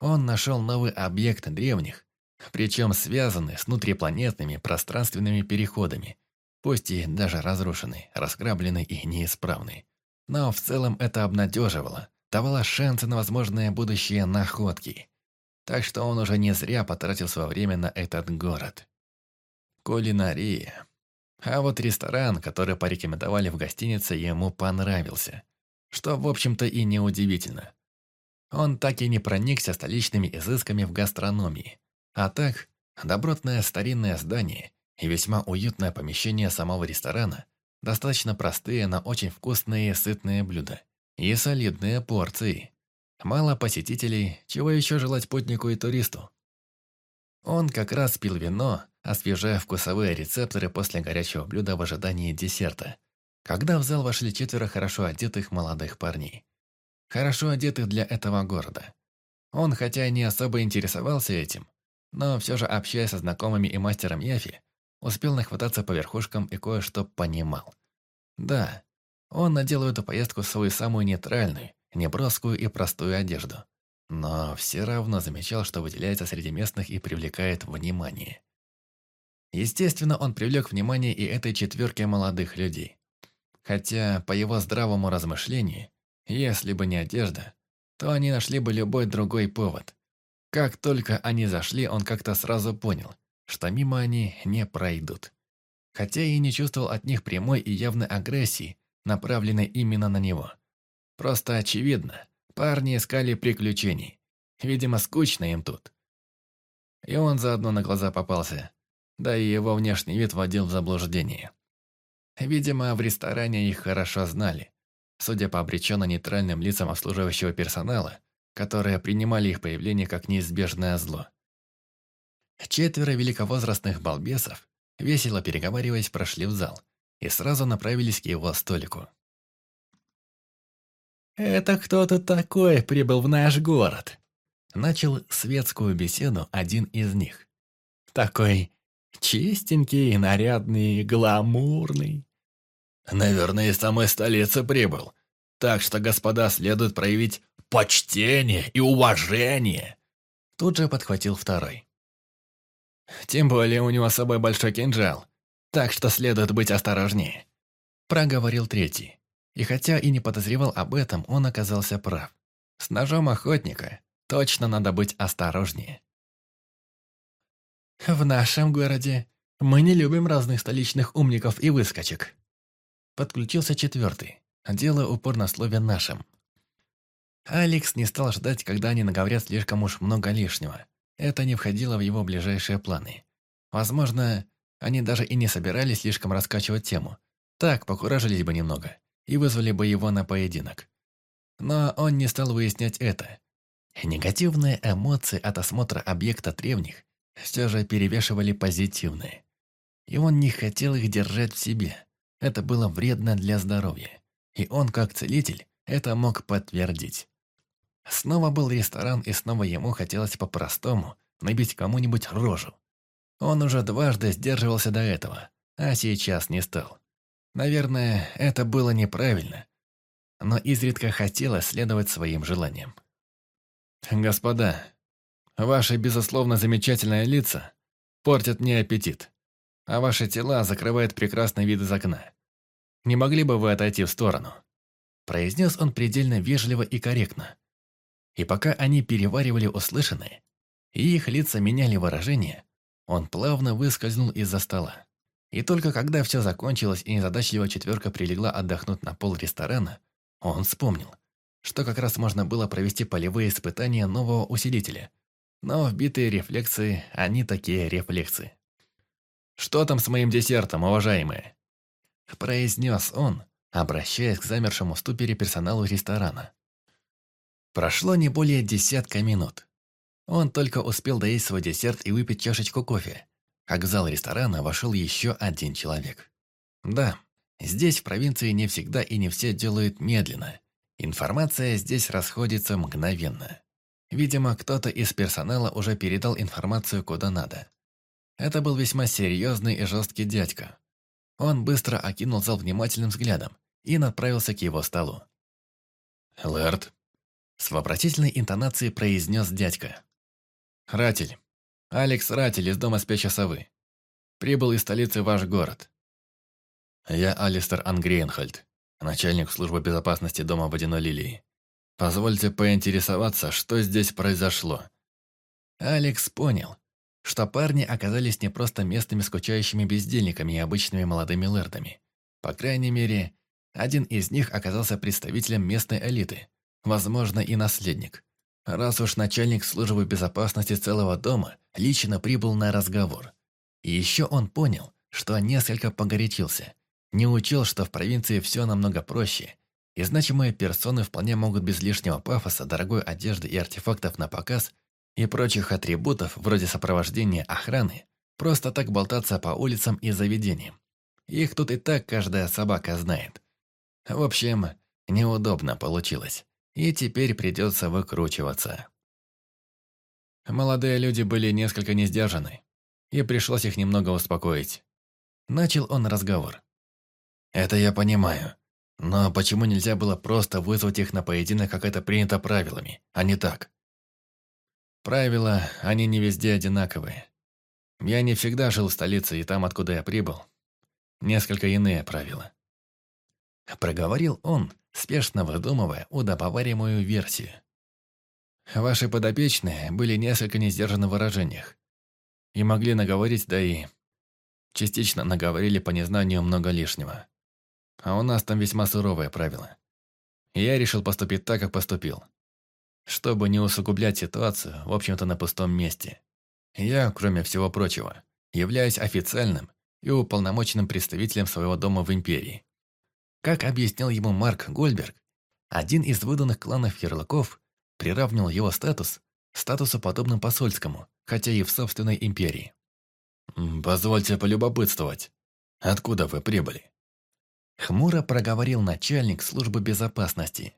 Он нашел новый объект древних, причем связаны с внутрипланетными пространственными переходами, пусть и даже разрушенный, разграбленный и неисправный. Но в целом это обнадеживало, давало шансы на возможные будущие находки. Так что он уже не зря потратил свое время на этот город. Кулинария. А вот ресторан, который порекомендовали в гостинице, ему понравился. Что, в общем-то, и неудивительно. Он так и не проникся столичными изысками в гастрономии. А так, добротное старинное здание и весьма уютное помещение самого ресторана, достаточно простые, но очень вкусные и сытные блюда. И солидные порции. Мало посетителей, чего еще желать путнику и туристу? Он как раз пил вино, освежая вкусовые рецепторы после горячего блюда в ожидании десерта, когда в зал вошли четверо хорошо одетых молодых парней. Хорошо одетых для этого города. Он, хотя и не особо интересовался этим, но все же, общаясь со знакомыми и мастером Яфи, успел нахвататься по верхушкам и кое-что понимал. Да, он надел в эту поездку свою самую нейтральную, неброскую и простую одежду. Но все равно замечал, что выделяется среди местных и привлекает внимание. Естественно, он привлек внимание и этой четверки молодых людей. Хотя, по его здравому размышлению, если бы не одежда, то они нашли бы любой другой повод. Как только они зашли, он как-то сразу понял, что мимо они не пройдут. Хотя и не чувствовал от них прямой и явной агрессии, направленной именно на него. Просто очевидно, парни искали приключений. Видимо, скучно им тут. И он заодно на глаза попался. Да и его внешний вид вводил в заблуждение. Видимо, в ресторане их хорошо знали. Судя по обреченно-нейтральным лицам обслуживающего персонала, которые принимали их появление как неизбежное зло. Четверо великовозрастных балбесов, весело переговариваясь, прошли в зал и сразу направились к его столику. «Это кто то такой прибыл в наш город?» Начал светскую беседу один из них. «Такой чистенький, нарядный, гламурный». «Наверное, из самой столицы прибыл. Так что, господа, следует проявить почтение и уважение!» Тут же подхватил второй. «Тем более у него с собой большой кинжал, так что следует быть осторожнее», проговорил третий. И хотя и не подозревал об этом, он оказался прав. С ножом охотника точно надо быть осторожнее. «В нашем городе мы не любим разных столичных умников и выскочек», подключился четвертый, делая упор на слове «нашим». Алекс не стал ждать, когда они наговорят слишком уж много лишнего. Это не входило в его ближайшие планы. Возможно, они даже и не собирались слишком раскачивать тему. Так, покуражились бы немного и вызвали бы его на поединок. Но он не стал выяснять это. Негативные эмоции от осмотра объекта древних все же перевешивали позитивные. И он не хотел их держать в себе. Это было вредно для здоровья. И он, как целитель, это мог подтвердить. Снова был ресторан, и снова ему хотелось по-простому набить кому-нибудь рожу. Он уже дважды сдерживался до этого, а сейчас не стал. Наверное, это было неправильно, но изредка хотелось следовать своим желаниям. «Господа, ваши, безусловно, замечательные лица портят мне аппетит, а ваши тела закрывают прекрасный вид из окна. Не могли бы вы отойти в сторону?» Произнес он предельно вежливо и корректно. И пока они переваривали услышанное, и их лица меняли выражение, он плавно выскользнул из-за стола. И только когда все закончилось и незадачливая четверка прилегла отдохнуть на пол ресторана, он вспомнил, что как раз можно было провести полевые испытания нового усилителя. Но вбитые рефлексы, они такие рефлексы. «Что там с моим десертом, уважаемые?» произнес он, обращаясь к замершему ступере персоналу ресторана. Прошло не более десятка минут. Он только успел доесть свой десерт и выпить чашечку кофе, как в зал ресторана вошел еще один человек. Да, здесь в провинции не всегда и не все делают медленно. Информация здесь расходится мгновенно. Видимо, кто-то из персонала уже передал информацию куда надо. Это был весьма серьезный и жесткий дядька. Он быстро окинул зал внимательным взглядом и направился к его столу. «Лэрд», — с вопросительной интонацией произнес дядька. «Ратель, Алекс Ратель из дома спящей совы. Прибыл из столицы ваш город. Я Алистер Ангриенхольд, начальник службы безопасности дома Водяной Лилии. Позвольте поинтересоваться, что здесь произошло. Алекс понял, что парни оказались не просто местными скучающими бездельниками и обычными молодыми лэрдами. По крайней мере, один из них оказался представителем местной элиты, возможно, и наследник раз уж начальник службы безопасности целого дома лично прибыл на разговор. И еще он понял, что несколько погорячился. Не учил, что в провинции все намного проще. и значимые персоны вполне могут без лишнего пафоса, дорогой одежды и артефактов на показ и прочих атрибутов, вроде сопровождения охраны, просто так болтаться по улицам и заведениям. Их тут и так каждая собака знает. В общем, неудобно получилось, и теперь придется выкручиваться. Молодые люди были несколько несдержаны, и пришлось их немного успокоить. Начал он разговор. «Это я понимаю. Но почему нельзя было просто вызвать их на поединок, как это принято правилами, а не так?» «Правила, они не везде одинаковые. Я не всегда жил в столице, и там, откуда я прибыл, несколько иные правила». Проговорил он, спешно выдумывая удобоваримую версию. «Ваши подопечные были несколько несдержаны в выражениях и могли наговорить, да и частично наговорили по незнанию много лишнего. А у нас там весьма суровые правила. Я решил поступить так, как поступил. Чтобы не усугублять ситуацию, в общем-то, на пустом месте. Я, кроме всего прочего, являюсь официальным и уполномоченным представителем своего дома в Империи. Как объяснил ему Марк Гольберг, один из выданных кланов ярлыков приравнивал его статус статусу подобным посольскому, хотя и в собственной империи. «Позвольте полюбопытствовать. Откуда вы прибыли?» Хмуро проговорил начальник службы безопасности.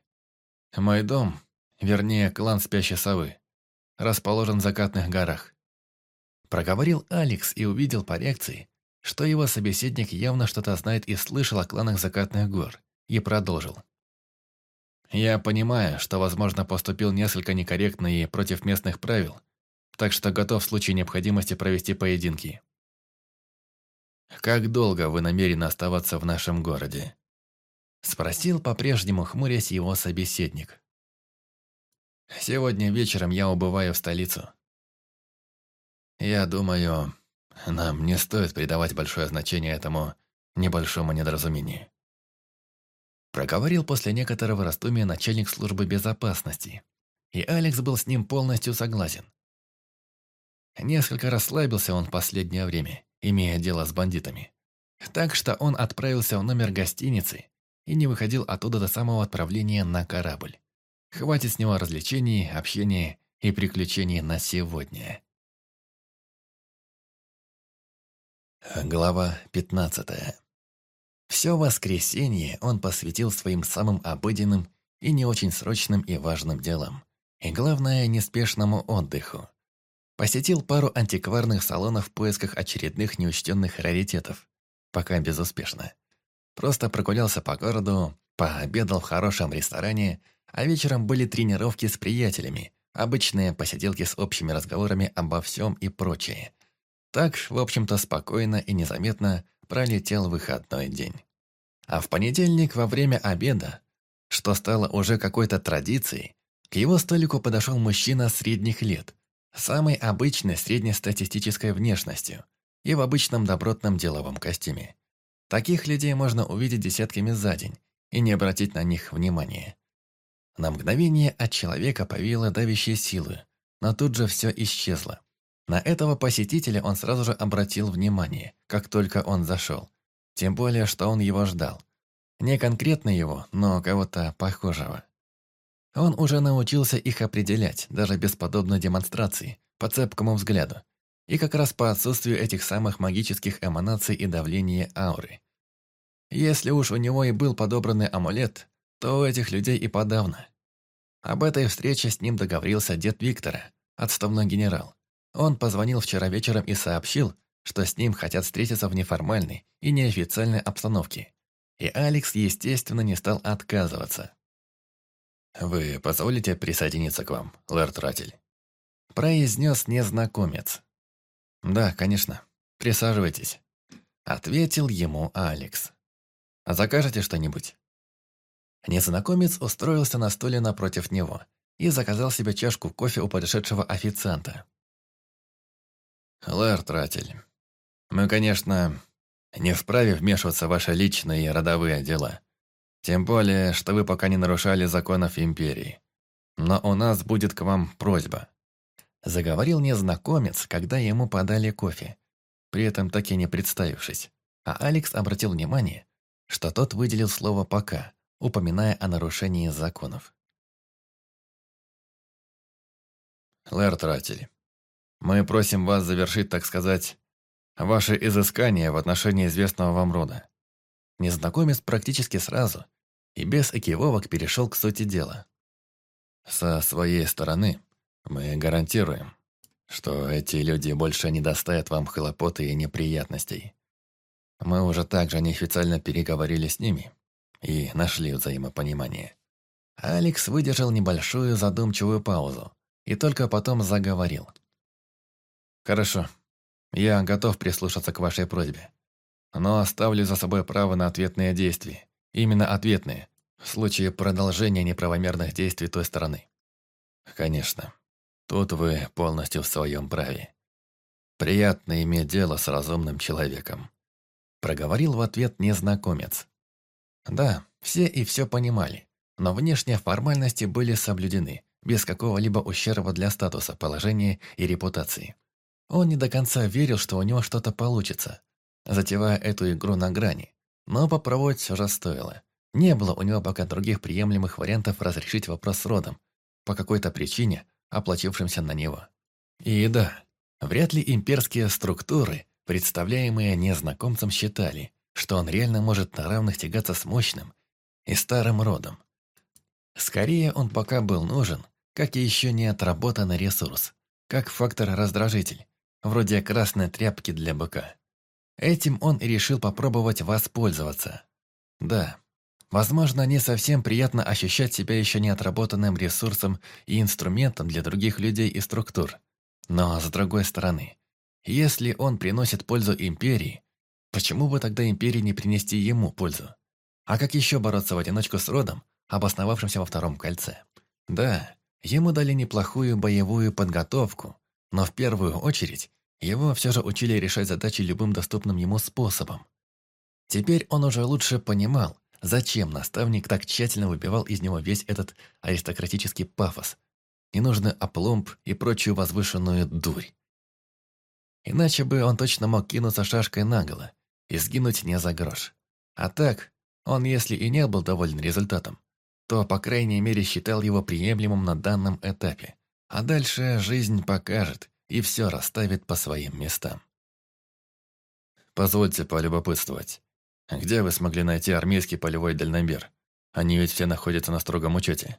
«Мой дом, вернее, клан Спящей Совы, расположен в закатных горах». Проговорил Алекс и увидел по реакции, что его собеседник явно что-то знает и слышал о кланах закатных гор, и продолжил. «Я понимаю, что, возможно, поступил несколько некорректно и против местных правил, так что готов в случае необходимости провести поединки. «Как долго вы намерены оставаться в нашем городе?» Спросил по-прежнему хмурясь его собеседник. «Сегодня вечером я убываю в столицу. Я думаю, нам не стоит придавать большое значение этому небольшому недоразумению». Проговорил после некоторого раздумья начальник службы безопасности, и Алекс был с ним полностью согласен. Несколько расслабился он в последнее время, имея дело с бандитами. Так что он отправился в номер гостиницы и не выходил оттуда до самого отправления на корабль. Хватит с него развлечений, общения и приключений на сегодня. Глава 15 Все воскресенье он посвятил своим самым обыденным и не очень срочным и важным делам. И главное, неспешному отдыху. Посетил пару антикварных салонов в поисках очередных неучтенных раритетов. Пока безуспешно. Просто прогулялся по городу, пообедал в хорошем ресторане, а вечером были тренировки с приятелями, обычные посиделки с общими разговорами обо всем и прочее. Так, в общем-то, спокойно и незаметно пролетел выходной день. А в понедельник во время обеда, что стало уже какой-то традицией, к его столику подошел мужчина средних лет – самой обычной среднестатистической внешностью и в обычном добротном деловом костюме. Таких людей можно увидеть десятками за день и не обратить на них внимания. На мгновение от человека повеяло давящей силы, но тут же все исчезло. На этого посетителя он сразу же обратил внимание, как только он зашел. Тем более, что он его ждал. Не конкретно его, но кого-то похожего. Он уже научился их определять, даже без подобной демонстрации, по цепкому взгляду. И как раз по отсутствию этих самых магических эманаций и давления ауры. Если уж у него и был подобранный амулет, то у этих людей и подавно. Об этой встрече с ним договорился дед Виктора, отставной генерал. Он позвонил вчера вечером и сообщил, что с ним хотят встретиться в неформальной и неофициальной обстановке. И Алекс, естественно, не стал отказываться. «Вы позволите присоединиться к вам, лэрд Ратель?» Произнес незнакомец. «Да, конечно. Присаживайтесь», — ответил ему Алекс. «А закажете что-нибудь?» Незнакомец устроился на стуле напротив него и заказал себе чашку кофе у подошедшего официанта. «Лэрд Ратель, мы, конечно, не вправе вмешиваться в ваши личные и родовые дела. Тем более, что вы пока не нарушали законов Империи. Но у нас будет к вам просьба». Заговорил незнакомец, когда ему подали кофе, при этом так и не представившись. А Алекс обратил внимание, что тот выделил слово «пока», упоминая о нарушении законов. Лэр Тратель, мы просим вас завершить, так сказать, ваше изыскание в отношении известного вам рода. Незнакомец практически сразу и без экивовок перешел к сути дела. Со своей стороны мы гарантируем, что эти люди больше не доставят вам хлопоты и неприятностей. Мы уже также неофициально переговорили с ними и нашли взаимопонимание. Алекс выдержал небольшую задумчивую паузу и только потом заговорил. «Хорошо, я готов прислушаться к вашей просьбе, но оставлю за собой право на ответные действия, именно ответные, в случае продолжения неправомерных действий той стороны. Конечно, тут вы полностью в своем праве. Приятно иметь дело с разумным человеком. Проговорил в ответ незнакомец. Да, все и все понимали, но внешние формальности были соблюдены, без какого-либо ущерба для статуса, положения и репутации. Он не до конца верил, что у него что-то получится, затевая эту игру на грани, но попробовать все же стоило. Не было у него пока других приемлемых вариантов разрешить вопрос с родом, по какой-то причине, оплатившимся на него. И да, вряд ли имперские структуры, представляемые незнакомцем, считали, что он реально может на равных тягаться с мощным и старым родом. Скорее, он пока был нужен, как и еще не отработанный ресурс, как фактор-раздражитель, вроде красной тряпки для быка. Этим он и решил попробовать воспользоваться. Да, Возможно, не совсем приятно ощущать себя еще не отработанным ресурсом и инструментом для других людей и структур. Но, с другой стороны, если он приносит пользу Империи, почему бы тогда Империи не принести ему пользу? А как еще бороться в одиночку с родом, обосновавшимся во втором кольце? Да, ему дали неплохую боевую подготовку, но в первую очередь его все же учили решать задачи любым доступным ему способом. Теперь он уже лучше понимал, Зачем наставник так тщательно выбивал из него весь этот аристократический пафос, ненужный опломб и прочую возвышенную дурь? Иначе бы он точно мог кинуться шашкой наголо и сгинуть не за грош. А так, он если и не был доволен результатом, то, по крайней мере, считал его приемлемым на данном этапе. А дальше жизнь покажет и все расставит по своим местам. «Позвольте полюбопытствовать. Где вы смогли найти армейский полевой дальномер? Они ведь все находятся на строгом учете.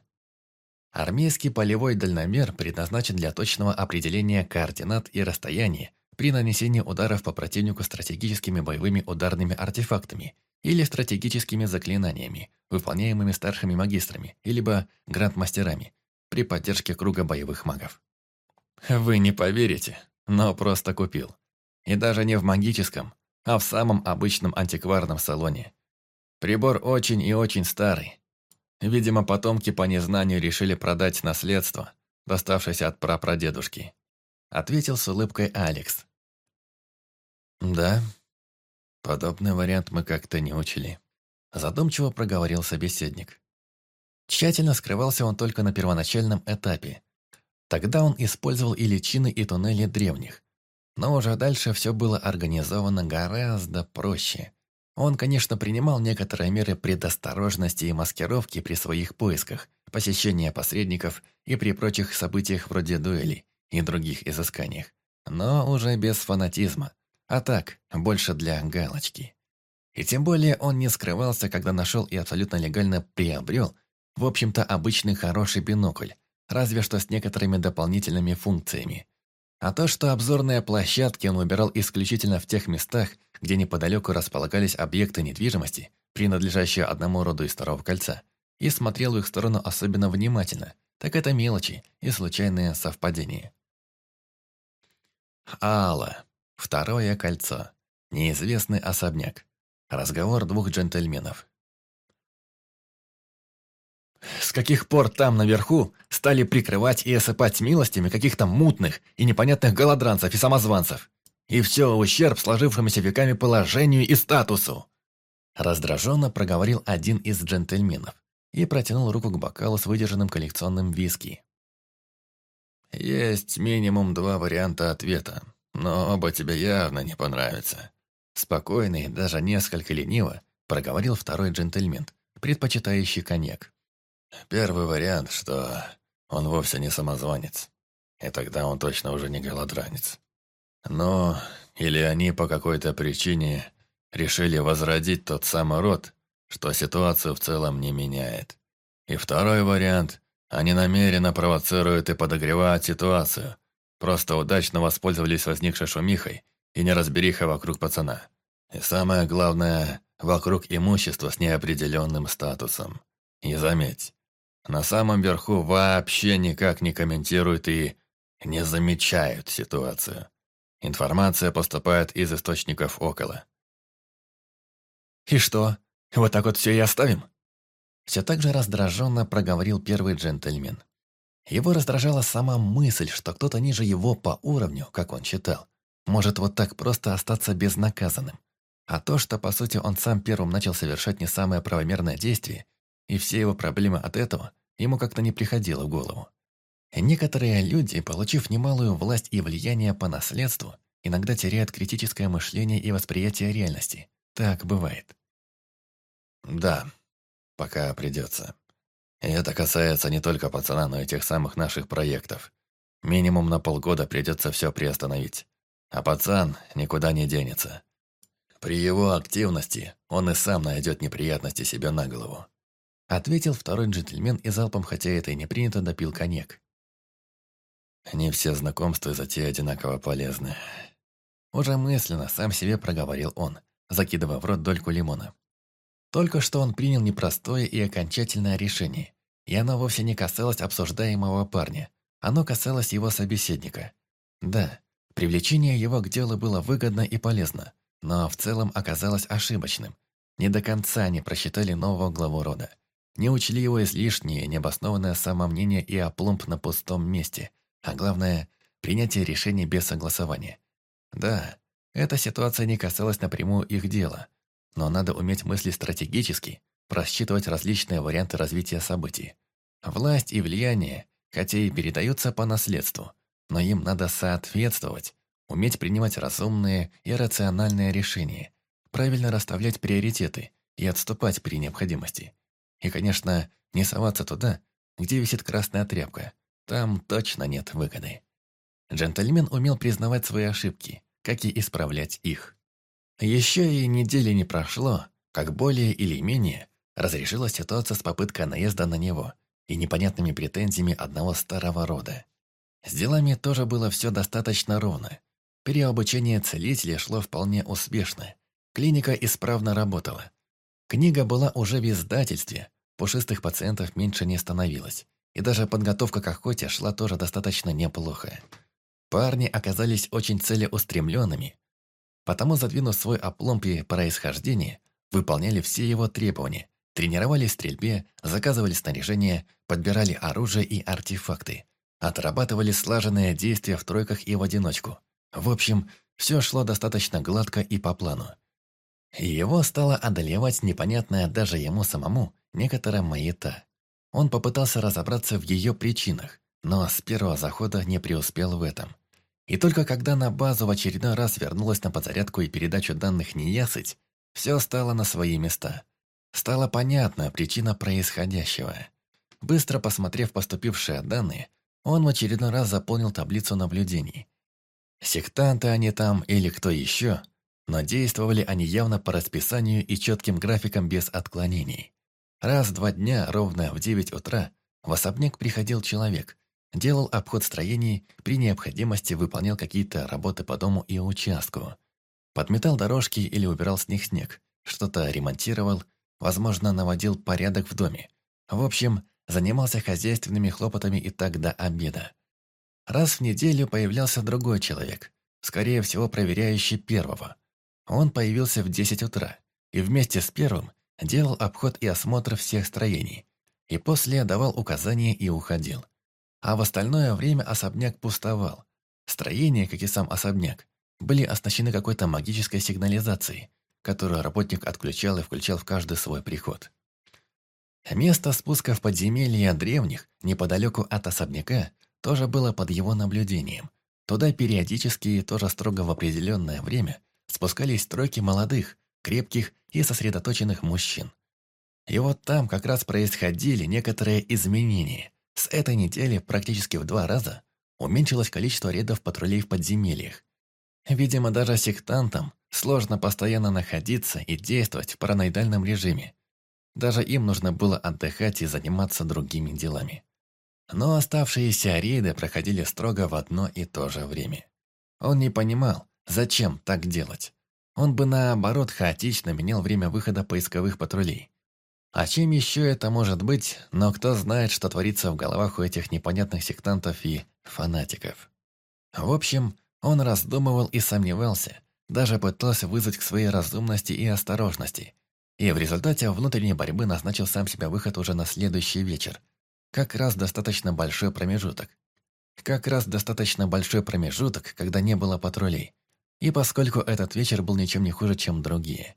Армейский полевой дальномер предназначен для точного определения координат и расстояния при нанесении ударов по противнику стратегическими боевыми ударными артефактами или стратегическими заклинаниями, выполняемыми старшими магистрами, либо грандмастерами при поддержке круга боевых магов. Вы не поверите, но просто купил. И даже не в магическом, а в самом обычном антикварном салоне. Прибор очень и очень старый. Видимо, потомки по незнанию решили продать наследство, доставшееся от прапрадедушки. Ответил с улыбкой Алекс. «Да, подобный вариант мы как-то не учили», задумчиво проговорил собеседник. Тщательно скрывался он только на первоначальном этапе. Тогда он использовал и личины, и туннели древних, но уже дальше все было организовано гораздо проще. Он, конечно, принимал некоторые меры предосторожности и маскировки при своих поисках, посещения посредников и при прочих событиях вроде дуэлей и других изысканиях. Но уже без фанатизма. А так, больше для галочки. И тем более он не скрывался, когда нашел и абсолютно легально приобрел, в общем-то, обычный хороший бинокль, разве что с некоторыми дополнительными функциями. А то, что обзорные площадки он выбирал исключительно в тех местах, где неподалеку располагались объекты недвижимости, принадлежащие одному роду из второго кольца, и смотрел в их сторону особенно внимательно, так это мелочи и случайные совпадения. Алла. Второе кольцо. Неизвестный особняк. Разговор двух джентльменов. С каких пор там наверху стали прикрывать и осыпать милостями каких-то мутных и непонятных голодранцев и самозванцев? И все ущерб сложившемуся веками положению и статусу. Раздраженно проговорил один из джентльменов и протянул руку к бокалу с выдержанным коллекционным виски. «Есть минимум два варианта ответа, но оба тебе явно не понравятся». Спокойно и даже несколько лениво проговорил второй джентльмен, предпочитающий коньяк. Первый вариант, что он вовсе не самозванец. И тогда он точно уже не голодранец. Но или они по какой-то причине решили возродить тот самый род, что ситуацию в целом не меняет. И второй вариант – они намеренно провоцируют и подогревают ситуацию, просто удачно воспользовались возникшей шумихой и неразбериха вокруг пацана. И самое главное, вокруг имущества с неопределенным статусом. И заметь, на самом верху вообще никак не комментируют и не замечают ситуацию. Информация поступает из источников около. «И что, вот так вот все и оставим?» Все так же раздраженно проговорил первый джентльмен. Его раздражала сама мысль, что кто-то ниже его по уровню, как он считал, может вот так просто остаться безнаказанным. А то, что, по сути, он сам первым начал совершать не самое правомерное действие, и все его проблемы от этого, ему как-то не приходило в голову. Некоторые люди, получив немалую власть и влияние по наследству, иногда теряют критическое мышление и восприятие реальности. Так бывает. Да, пока придется. И это касается не только пацана, но и тех самых наших проектов. Минимум на полгода придется все приостановить. А пацан никуда не денется. При его активности он и сам найдет неприятности себе на голову. Ответил второй джентльмен и залпом, хотя это и не принято, допил коньяк. Не все знакомства и затеи одинаково полезны. Уже мысленно сам себе проговорил он, закидывая в рот дольку лимона. Только что он принял непростое и окончательное решение. И оно вовсе не касалось обсуждаемого парня. Оно касалось его собеседника. Да, привлечение его к делу было выгодно и полезно, но в целом оказалось ошибочным. Не до конца они просчитали нового главу рода. Не учли его излишнее, необоснованное самомнение и опломб на пустом месте, а главное – принятие решений без согласования. Да, эта ситуация не касалась напрямую их дела, но надо уметь мыслить стратегически, просчитывать различные варианты развития событий. Власть и влияние, хотя и передаются по наследству, но им надо соответствовать, уметь принимать разумные и рациональные решения, правильно расставлять приоритеты и отступать при необходимости. И, конечно, не соваться туда, где висит красная тряпка. Там точно нет выгоды. Джентльмен умел признавать свои ошибки, как и исправлять их. Еще и недели не прошло, как более или менее разрешилась ситуация с попыткой наезда на него и непонятными претензиями одного старого рода. С делами тоже было все достаточно ровно. Переобучение целителя шло вполне успешно. Клиника исправно работала. Книга была уже в издательстве, пушистых пациентов меньше не становилось, и даже подготовка к охоте шла тоже достаточно неплохо. Парни оказались очень целеустремленными, потому, задвинув свой опломб и происхождение, выполняли все его требования, тренировались в стрельбе, заказывали снаряжение, подбирали оружие и артефакты, отрабатывали слаженные действия в тройках и в одиночку. В общем, все шло достаточно гладко и по плану. Его стало одолевать непонятная даже ему самому некоторая маята. Он попытался разобраться в ее причинах, но с первого захода не преуспел в этом. И только когда на базу в очередной раз вернулась на подзарядку и передачу данных неясыть, все стало на свои места. Стала понятна причина происходящего. Быстро посмотрев поступившие данные, он в очередной раз заполнил таблицу наблюдений. Сектанты они там или кто еще – но действовали они явно по расписанию и четким графикам без отклонений. Раз в два дня, ровно в 9 утра, в особняк приходил человек, делал обход строений, при необходимости выполнял какие-то работы по дому и участку. Подметал дорожки или убирал с них снег, что-то ремонтировал, возможно, наводил порядок в доме. В общем, занимался хозяйственными хлопотами и так до обеда. Раз в неделю появлялся другой человек, скорее всего, проверяющий первого – он появился в 10 утра и вместе с первым делал обход и осмотр всех строений, и после давал указания и уходил. А в остальное время особняк пустовал. Строения, как и сам особняк, были оснащены какой-то магической сигнализацией, которую работник отключал и включал в каждый свой приход. Место спуска в подземелье древних, неподалеку от особняка, тоже было под его наблюдением. Туда периодически, тоже строго в определенное время, спускались тройки молодых, крепких и сосредоточенных мужчин. И вот там как раз происходили некоторые изменения. С этой недели практически в два раза уменьшилось количество рейдов патрулей в подземельях. Видимо, даже сектантам сложно постоянно находиться и действовать в параноидальном режиме. Даже им нужно было отдыхать и заниматься другими делами. Но оставшиеся рейды проходили строго в одно и то же время. Он не понимал, зачем так делать. Он бы наоборот хаотично менял время выхода поисковых патрулей. А чем еще это может быть, но кто знает, что творится в головах у этих непонятных сектантов и фанатиков. В общем, он раздумывал и сомневался, даже пытался вызвать к своей разумности и осторожности. И в результате внутренней борьбы назначил сам себя выход уже на следующий вечер. Как раз достаточно большой промежуток. Как раз достаточно большой промежуток, когда не было патрулей. И поскольку этот вечер был ничем не хуже, чем другие.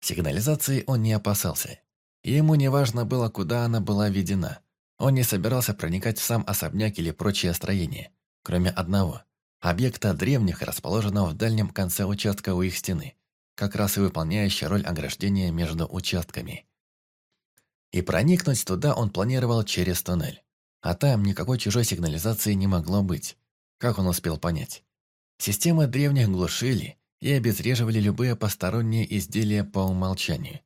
Сигнализации он не опасался. Ему не важно было, куда она была введена. Он не собирался проникать в сам особняк или прочее строение, кроме одного – объекта древних, расположенного в дальнем конце участка у их стены, как раз и выполняющая роль ограждения между участками. И проникнуть туда он планировал через туннель. А там никакой чужой сигнализации не могло быть, как он успел понять. Системы древних глушили и обезвреживали любые посторонние изделия по умолчанию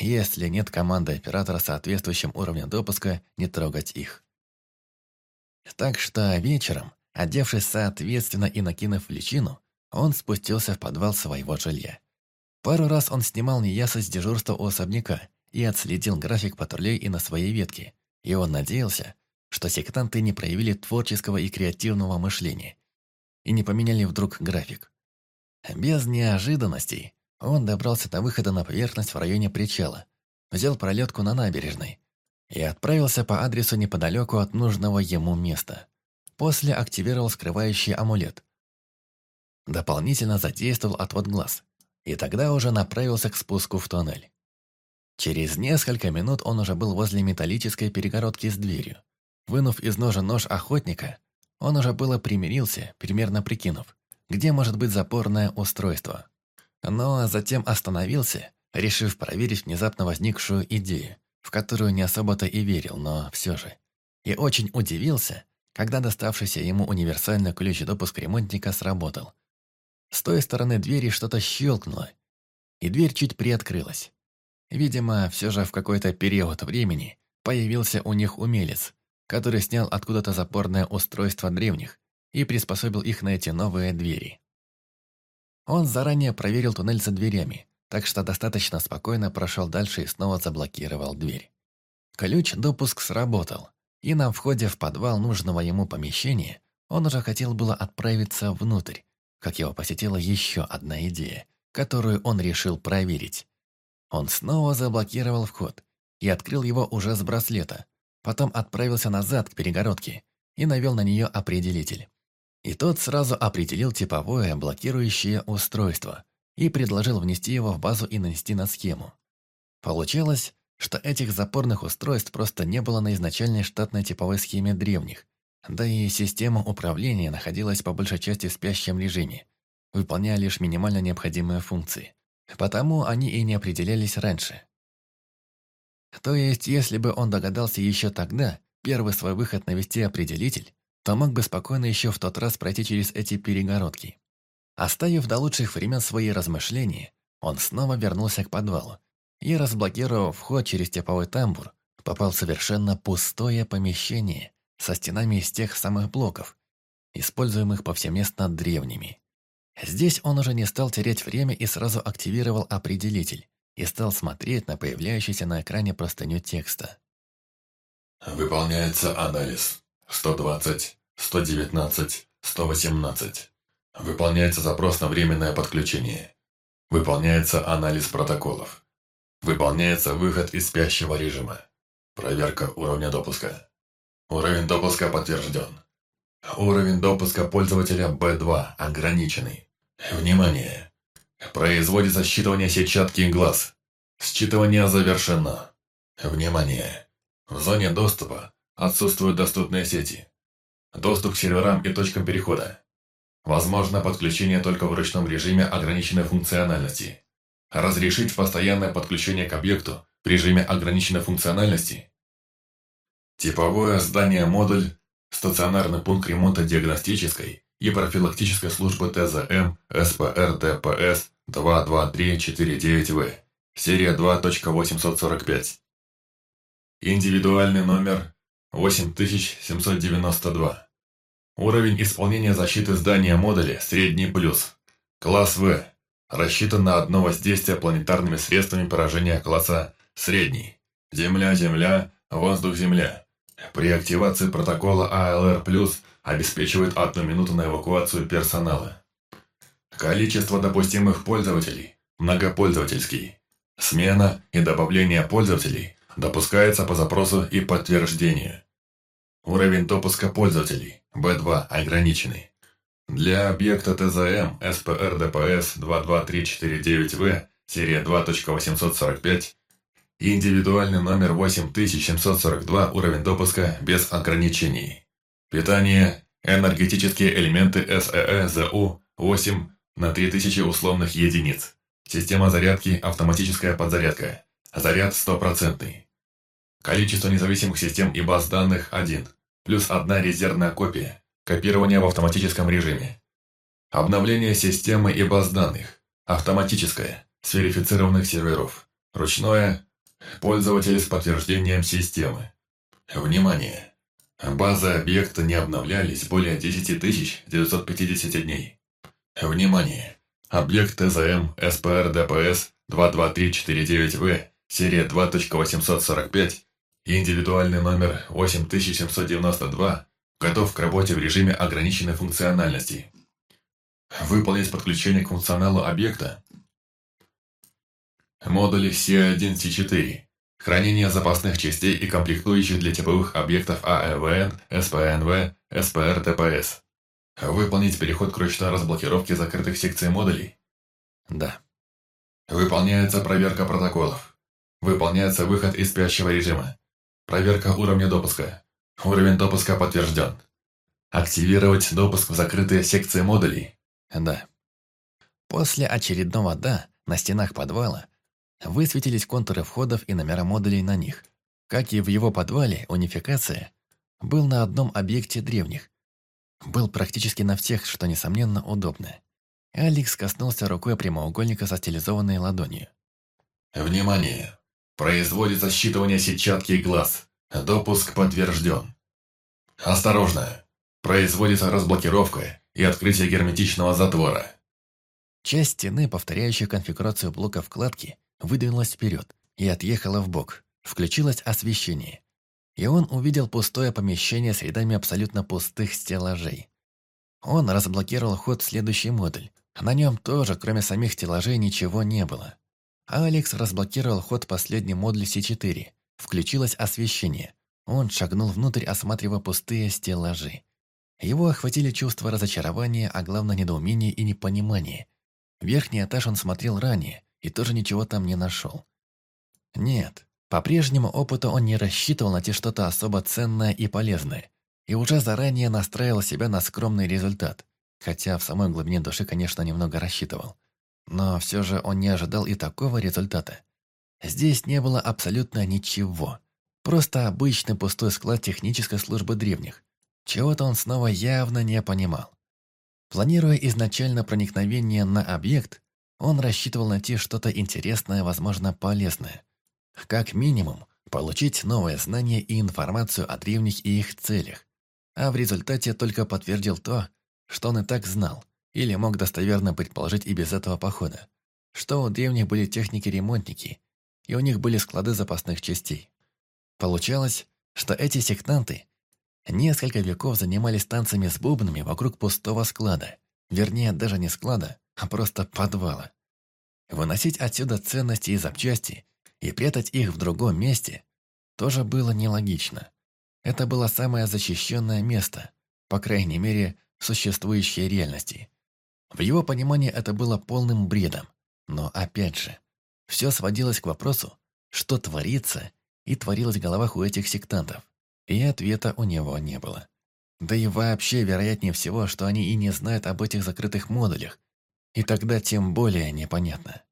если нет команды оператора соответствующим уровнем допуска, не трогать их. Так что вечером, одевшись соответственно и накинув личину, он спустился в подвал своего жилья. Пару раз он снимал неясость дежурства у особняка и отследил график патрулей и на своей ветке, и он надеялся, что сектанты не проявили творческого и креативного мышления и не поменяли вдруг график. Без неожиданностей он добрался до выхода на поверхность в районе причала, взял пролетку на набережной и отправился по адресу неподалеку от нужного ему места. После активировал скрывающий амулет. Дополнительно задействовал отвод глаз, и тогда уже направился к спуску в тоннель. Через несколько минут он уже был возле металлической перегородки с дверью. Вынув из ножа нож охотника, он уже было примирился, примерно прикинув, где может быть запорное устройство. Но затем остановился, решив проверить внезапно возникшую идею, в которую не особо-то и верил, но все же. И очень удивился, когда доставшийся ему универсальный ключ допуск ремонтника сработал. С той стороны двери что-то щелкнуло, и дверь чуть приоткрылась. Видимо, все же в какой-то период времени появился у них умелец, который снял откуда-то запорное устройство древних и приспособил их на эти новые двери. Он заранее проверил туннель за дверями, так что достаточно спокойно прошел дальше и снова заблокировал дверь. Ключ-допуск сработал, и на входе в подвал нужного ему помещения он уже хотел было отправиться внутрь, как его посетила еще одна идея, которую он решил проверить. Он снова заблокировал вход и открыл его уже с браслета, потом отправился назад к перегородке и навел на нее определитель. И тот сразу определил типовое блокирующее устройство и предложил внести его в базу и нанести на схему. Получалось, что этих запорных устройств просто не было на изначальной штатной типовой схеме древних, да и система управления находилась по большей части в спящем режиме, выполняя лишь минимально необходимые функции. Потому они и не определялись раньше. То есть, если бы он догадался еще тогда, первый свой выход навести определитель, то мог бы спокойно еще в тот раз пройти через эти перегородки. Оставив до лучших времен свои размышления, он снова вернулся к подвалу и, разблокировав вход через тепловой тамбур, попал в совершенно пустое помещение со стенами из тех самых блоков, используемых повсеместно древними. Здесь он уже не стал терять время и сразу активировал определитель и стал смотреть на появляющийся на экране простыню текста. «Выполняется анализ. 120 119, 118. Выполняется запрос на временное подключение. Выполняется анализ протоколов. Выполняется выход из спящего режима. Проверка уровня допуска. Уровень допуска подтвержден. Уровень допуска пользователя B2 ограниченный. Внимание! Производится считывание сетчатки глаз. Считывание завершено. Внимание! В зоне доступа отсутствуют доступные сети. Доступ к серверам и точкам перехода. Возможно подключение только в ручном режиме ограниченной функциональности. Разрешить постоянное подключение к объекту в режиме ограниченной функциональности. Типовое здание-модуль, стационарный пункт ремонта диагностической и профилактической службы ТЗМ СПР ДПС 22349В, серия 2.845. Индивидуальный номер 8792. Уровень исполнения защиты здания модуля средний плюс. Класс В. Рассчитан на одно воздействие планетарными средствами поражения класса средний. Земля-Земля, воздух-Земля. При активации протокола АЛР+, обеспечивает одну минуту на эвакуацию персонала. Количество допустимых пользователей – многопользовательский. Смена и добавление пользователей допускается по запросу и подтверждению. Уровень допуска пользователей – B2 ограниченный. Для объекта ТЗМ СПР ДПС 22349В, серия 2.845, индивидуальный номер 8742, уровень допуска без ограничений. Питание, энергетические элементы СЭЭ ЗУ 8 на 3000 условных единиц. Система зарядки, автоматическая подзарядка. Заряд стопроцентный. Количество независимых систем и баз данных – 1, плюс одна резервная копия. Копирование в автоматическом режиме. Обновление системы и баз данных. Автоматическое, с верифицированных серверов. Ручное, пользователь с подтверждением системы. Внимание! Базы объекта не обновлялись более 10 950 дней. Внимание! Объект ТЗМ СПР ДПС 22349В, серия 2.845, индивидуальный номер 8792 Готов к работе в режиме ограниченной функциональности. Выполнить подключение к функционалу объекта. Модули C1-C4. Хранение запасных частей и комплектующих для типовых объектов АЭВН, СПНВ, СПР-ТПС. Выполнить переход к ручной разблокировке закрытых секций модулей? Да. Выполняется проверка протоколов. Выполняется выход из спящего режима. Проверка уровня допуска. Уровень допуска подтвержден. Активировать допуск в закрытые секции модулей? Да. После очередного «да» на стенах подвала высветились контуры входов и номера модулей на них. Как и в его подвале, унификация был на одном объекте древних. Был практически на всех, что, несомненно, удобно. Алекс коснулся рукой прямоугольника со стилизованной ладонью. «Внимание! Производится считывание сетчатки глаз. Допуск подтвержден. Осторожно! Производится разблокировка и открытие герметичного затвора. Часть стены, повторяющая конфигурацию блока вкладки, выдвинулась вперед и отъехала в бок. Включилось освещение. И он увидел пустое помещение с рядами абсолютно пустых стеллажей. Он разблокировал ход в следующий модуль. На нем тоже, кроме самих стеллажей, ничего не было. А Алекс разблокировал ход последний модуль С4. Включилось освещение. Он шагнул внутрь, осматривая пустые стеллажи. Его охватили чувства разочарования, а главное недоумения и непонимания. Верхний этаж он смотрел ранее и тоже ничего там не нашел. Нет, по прежнему опыту он не рассчитывал найти что-то особо ценное и полезное, и уже заранее настраивал себя на скромный результат, хотя в самой глубине души, конечно, немного рассчитывал. Но все же он не ожидал и такого результата. Здесь не было абсолютно ничего. Просто обычный пустой склад технической службы древних. Чего-то он снова явно не понимал. Планируя изначально проникновение на объект, он рассчитывал найти что-то интересное, возможно, полезное. Как минимум, получить новые знания и информацию о древних и их целях. А в результате только подтвердил то, что он и так знал, или мог достоверно предположить и без этого похода, что у древних были техники-ремонтники, и у них были склады запасных частей. Получалось, что эти сектанты несколько веков занимались танцами с бубнами вокруг пустого склада, вернее, даже не склада, а просто подвала. Выносить отсюда ценности и запчасти и прятать их в другом месте тоже было нелогично. Это было самое защищенное место, по крайней мере, в существующей реальности. В его понимании это было полным бредом, но опять же, все сводилось к вопросу, что творится и творилось в головах у этих сектантов, и ответа у него не было. Да и вообще, вероятнее всего, что они и не знают об этих закрытых модулях, и тогда тем более непонятно.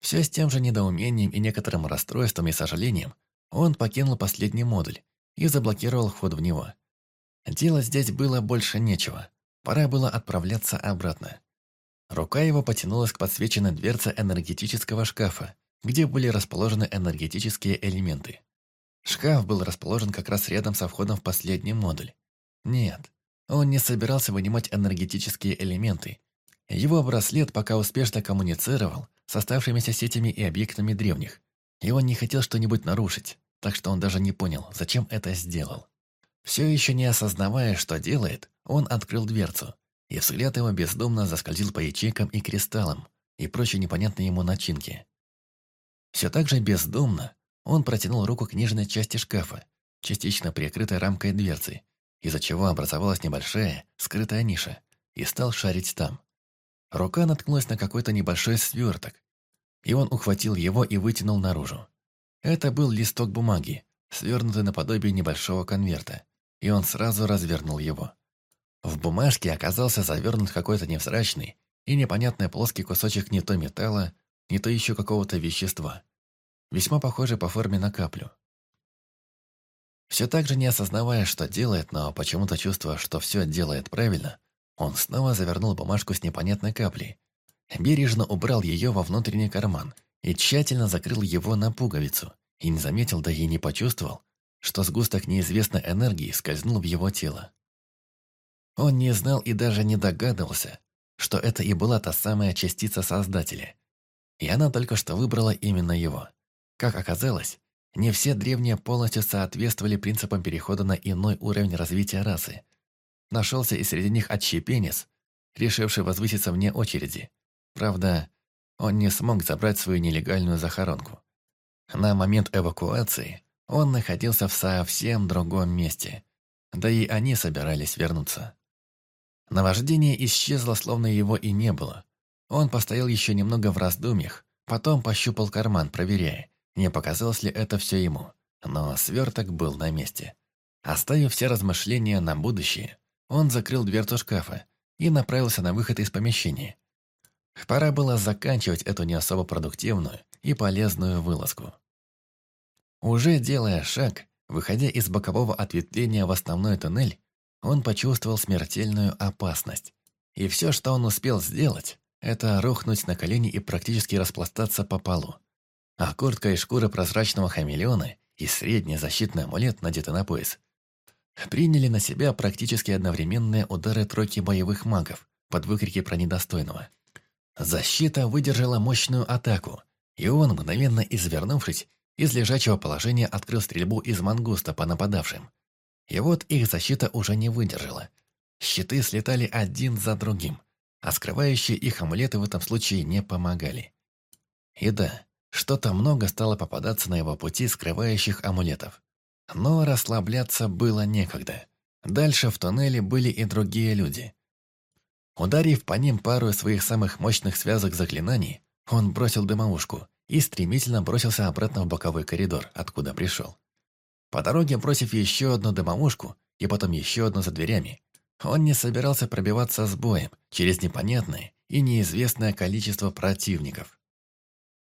Все с тем же недоумением и некоторым расстройством и сожалением он покинул последний модуль и заблокировал вход в него. Делать здесь было больше нечего. Пора было отправляться обратно. Рука его потянулась к подсвеченной дверце энергетического шкафа, где были расположены энергетические элементы. Шкаф был расположен как раз рядом со входом в последний модуль. Нет, он не собирался вынимать энергетические элементы. Его браслет пока успешно коммуницировал с оставшимися сетями и объектами древних, и он не хотел что-нибудь нарушить, так что он даже не понял, зачем это сделал. Все еще не осознавая, что делает, он открыл дверцу, и взгляд его бездумно заскользил по ячейкам и кристаллам и прочей непонятной ему начинке. Все так же бездумно он протянул руку к нижней части шкафа, частично прикрытой рамкой дверцы, из-за чего образовалась небольшая, скрытая ниша, и стал шарить там. Рука наткнулась на какой-то небольшой сверток, и он ухватил его и вытянул наружу. Это был листок бумаги, свернутый наподобие небольшого конверта, и он сразу развернул его. В бумажке оказался завернут какой-то невзрачный и непонятный плоский кусочек не то металла, не то еще какого-то вещества, весьма похожий по форме на каплю. Все так же не осознавая, что делает, но почему-то чувствуя, что все делает правильно, он снова завернул бумажку с непонятной каплей, бережно убрал ее во внутренний карман и тщательно закрыл его на пуговицу, и не заметил, да и не почувствовал, что сгусток неизвестной энергии скользнул в его тело. Он не знал и даже не догадывался, что это и была та самая частица Создателя. И она только что выбрала именно его. Как оказалось, не все древние полностью соответствовали принципам перехода на иной уровень развития расы. Нашелся и среди них отщепенец, решивший возвыситься вне очереди. Правда, он не смог забрать свою нелегальную захоронку. На момент эвакуации он находился в совсем другом месте, да и они собирались вернуться. Наваждение исчезло, словно его и не было. Он постоял еще немного в раздумьях, потом пощупал карман, проверяя, не показалось ли это все ему. Но сверток был на месте. Оставив все размышления на будущее, он закрыл дверцу шкафа и направился на выход из помещения. Пора было заканчивать эту не особо продуктивную и полезную вылазку. Уже делая шаг, выходя из бокового ответвления в основной туннель, он почувствовал смертельную опасность. И все, что он успел сделать, это рухнуть на колени и практически распластаться по полу. А куртка и шкура прозрачного хамелеона и средний защитный амулет, надетый на пояс, приняли на себя практически одновременные удары тройки боевых магов под выкрики про недостойного. Защита выдержала мощную атаку, и он, мгновенно извернувшись, из лежачего положения открыл стрельбу из мангуста по нападавшим. И вот их защита уже не выдержала. Щиты слетали один за другим, а скрывающие их амулеты в этом случае не помогали. И да, что-то много стало попадаться на его пути скрывающих амулетов. Но расслабляться было некогда. Дальше в туннеле были и другие люди. Ударив по ним пару своих самых мощных связок заклинаний, он бросил дымовушку и стремительно бросился обратно в боковой коридор, откуда пришел. По дороге, бросив еще одну дымовушку и потом еще одну за дверями, он не собирался пробиваться с боем через непонятное и неизвестное количество противников.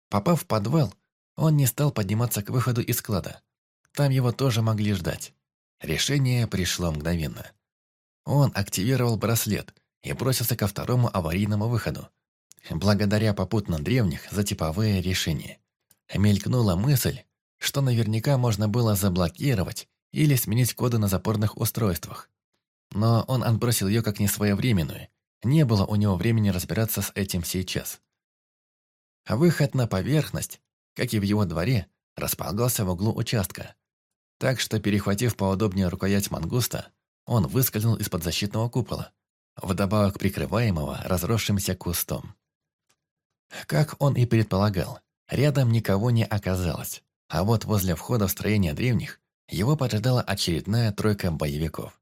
Попав в подвал, он не стал подниматься к выходу из склада. Там его тоже могли ждать. Решение пришло мгновенно. Он активировал браслет и бросился ко второму аварийному выходу. Благодаря попутно древних за типовые решения. Мелькнула мысль, что наверняка можно было заблокировать или сменить коды на запорных устройствах. Но он отбросил ее как несвоевременную. Не было у него времени разбираться с этим сейчас. Выход на поверхность, как и в его дворе, располагался в углу участка. Так что, перехватив поудобнее рукоять мангуста, он выскользнул из-под защитного купола, вдобавок прикрываемого разросшимся кустом. Как он и предполагал, рядом никого не оказалось. А вот возле входа в строение древних его поджидала очередная тройка боевиков.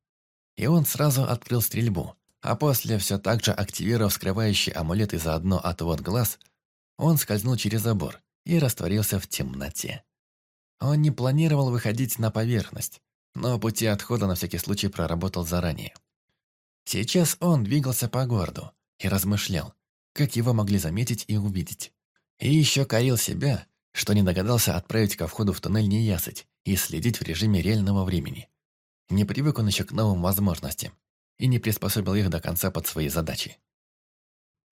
И он сразу открыл стрельбу, а после, все так же активировав скрывающий амулет и заодно отвод глаз, он скользнул через забор и растворился в темноте. Он не планировал выходить на поверхность, но пути отхода на всякий случай проработал заранее. Сейчас он двигался по городу и размышлял, как его могли заметить и увидеть. И еще корил себя, что не догадался отправить ко входу в туннель неясыть и следить в режиме реального времени. Не привык он еще к новым возможностям и не приспособил их до конца под свои задачи.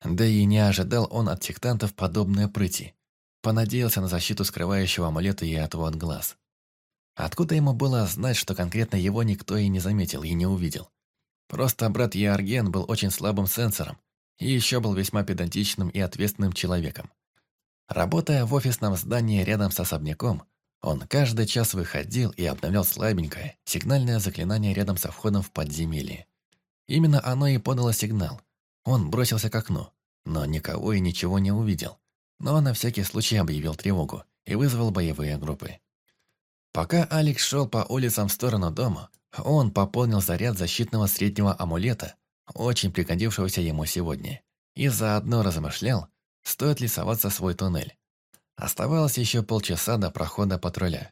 Да и не ожидал он от сектантов подобное прыти. Понадеялся на защиту скрывающего амулета и отвод глаз. Откуда ему было знать, что конкретно его никто и не заметил, и не увидел? Просто брат Яорген был очень слабым сенсором и еще был весьма педантичным и ответственным человеком. Работая в офисном здании рядом с особняком, он каждый час выходил и обновлял слабенькое сигнальное заклинание рядом со входом в подземелье. Именно оно и подало сигнал. Он бросился к окну, но никого и ничего не увидел. Но на всякий случай объявил тревогу и вызвал боевые группы. Пока Алекс шел по улицам в сторону дома, он пополнил заряд защитного среднего амулета, очень пригодившегося ему сегодня, и заодно размышлял, стоит ли соваться в свой туннель. Оставалось еще полчаса до прохода патруля.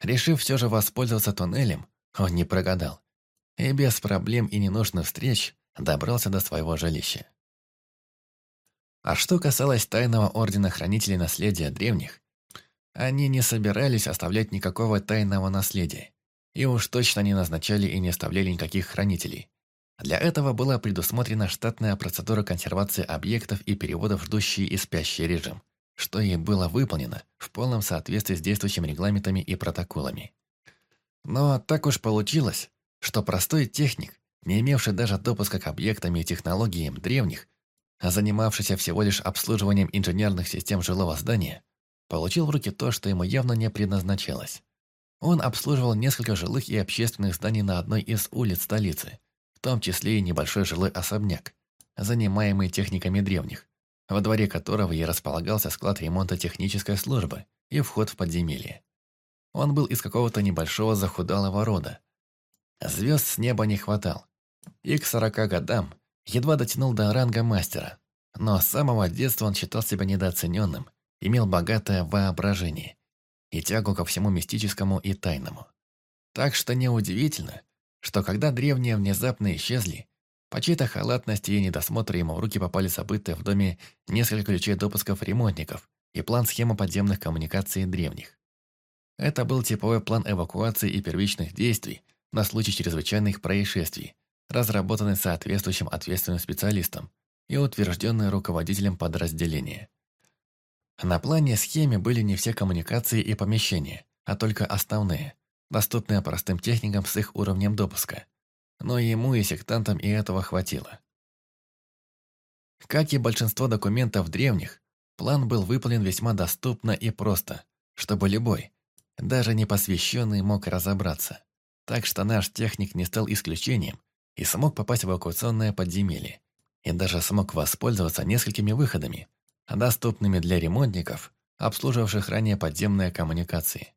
Решив все же воспользоваться туннелем, он не прогадал. И без проблем и ненужных встреч добрался до своего жилища. А что касалось тайного ордена хранителей наследия древних, они не собирались оставлять никакого тайного наследия, и уж точно не назначали и не оставляли никаких хранителей. Для этого была предусмотрена штатная процедура консервации объектов и перевода в ждущий и спящий режим, что и было выполнено в полном соответствии с действующими регламентами и протоколами. Но так уж получилось, что простой техник, не имевший даже допуска к объектам и технологиям древних, занимавшийся всего лишь обслуживанием инженерных систем жилого здания, получил в руки то, что ему явно не предназначалось. Он обслуживал несколько жилых и общественных зданий на одной из улиц столицы, в том числе и небольшой жилой особняк, занимаемый техниками древних, во дворе которого и располагался склад ремонта технической службы и вход в подземелье. Он был из какого-то небольшого захудалого рода. Звезд с неба не хватал, и к сорока годам едва дотянул до ранга мастера, но с самого детства он считал себя недооцененным, имел богатое воображение и тягу ко всему мистическому и тайному. Так что неудивительно, что когда древние внезапно исчезли, по чьей-то халатности и недосмотру ему в руки попали забытые в доме несколько ключей допусков ремонтников и план схемы подземных коммуникаций древних. Это был типовой план эвакуации и первичных действий на случай чрезвычайных происшествий, разработанный соответствующим ответственным специалистом и утвержденный руководителем подразделения. На плане схеме были не все коммуникации и помещения, а только основные, доступные простым техникам с их уровнем допуска – но ему и сектантам и этого хватило. Как и большинство документов древних, план был выполнен весьма доступно и просто, чтобы любой, даже непосвященный, мог разобраться. Так что наш техник не стал исключением и смог попасть в эвакуационное подземелье, и даже смог воспользоваться несколькими выходами, доступными для ремонтников, обслуживавших ранее подземные коммуникации.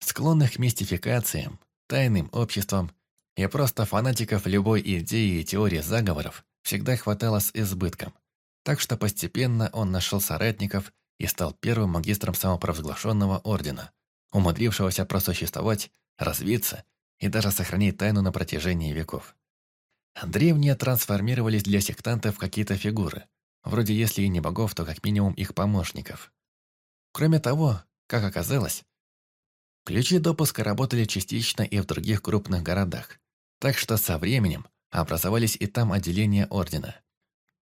Склонных к мистификациям, тайным обществам и просто фанатиков любой идеи и теории заговоров всегда хватало с избытком. Так что постепенно он нашел соратников и стал первым магистром самопровозглашенного ордена, умудрившегося просуществовать, развиться и даже сохранить тайну на протяжении веков. Древние трансформировались для сектантов в какие-то фигуры, вроде если и не богов, то как минимум их помощников. Кроме того, как оказалось, ключи допуска работали частично и в других крупных городах, так что со временем образовались и там отделения ордена.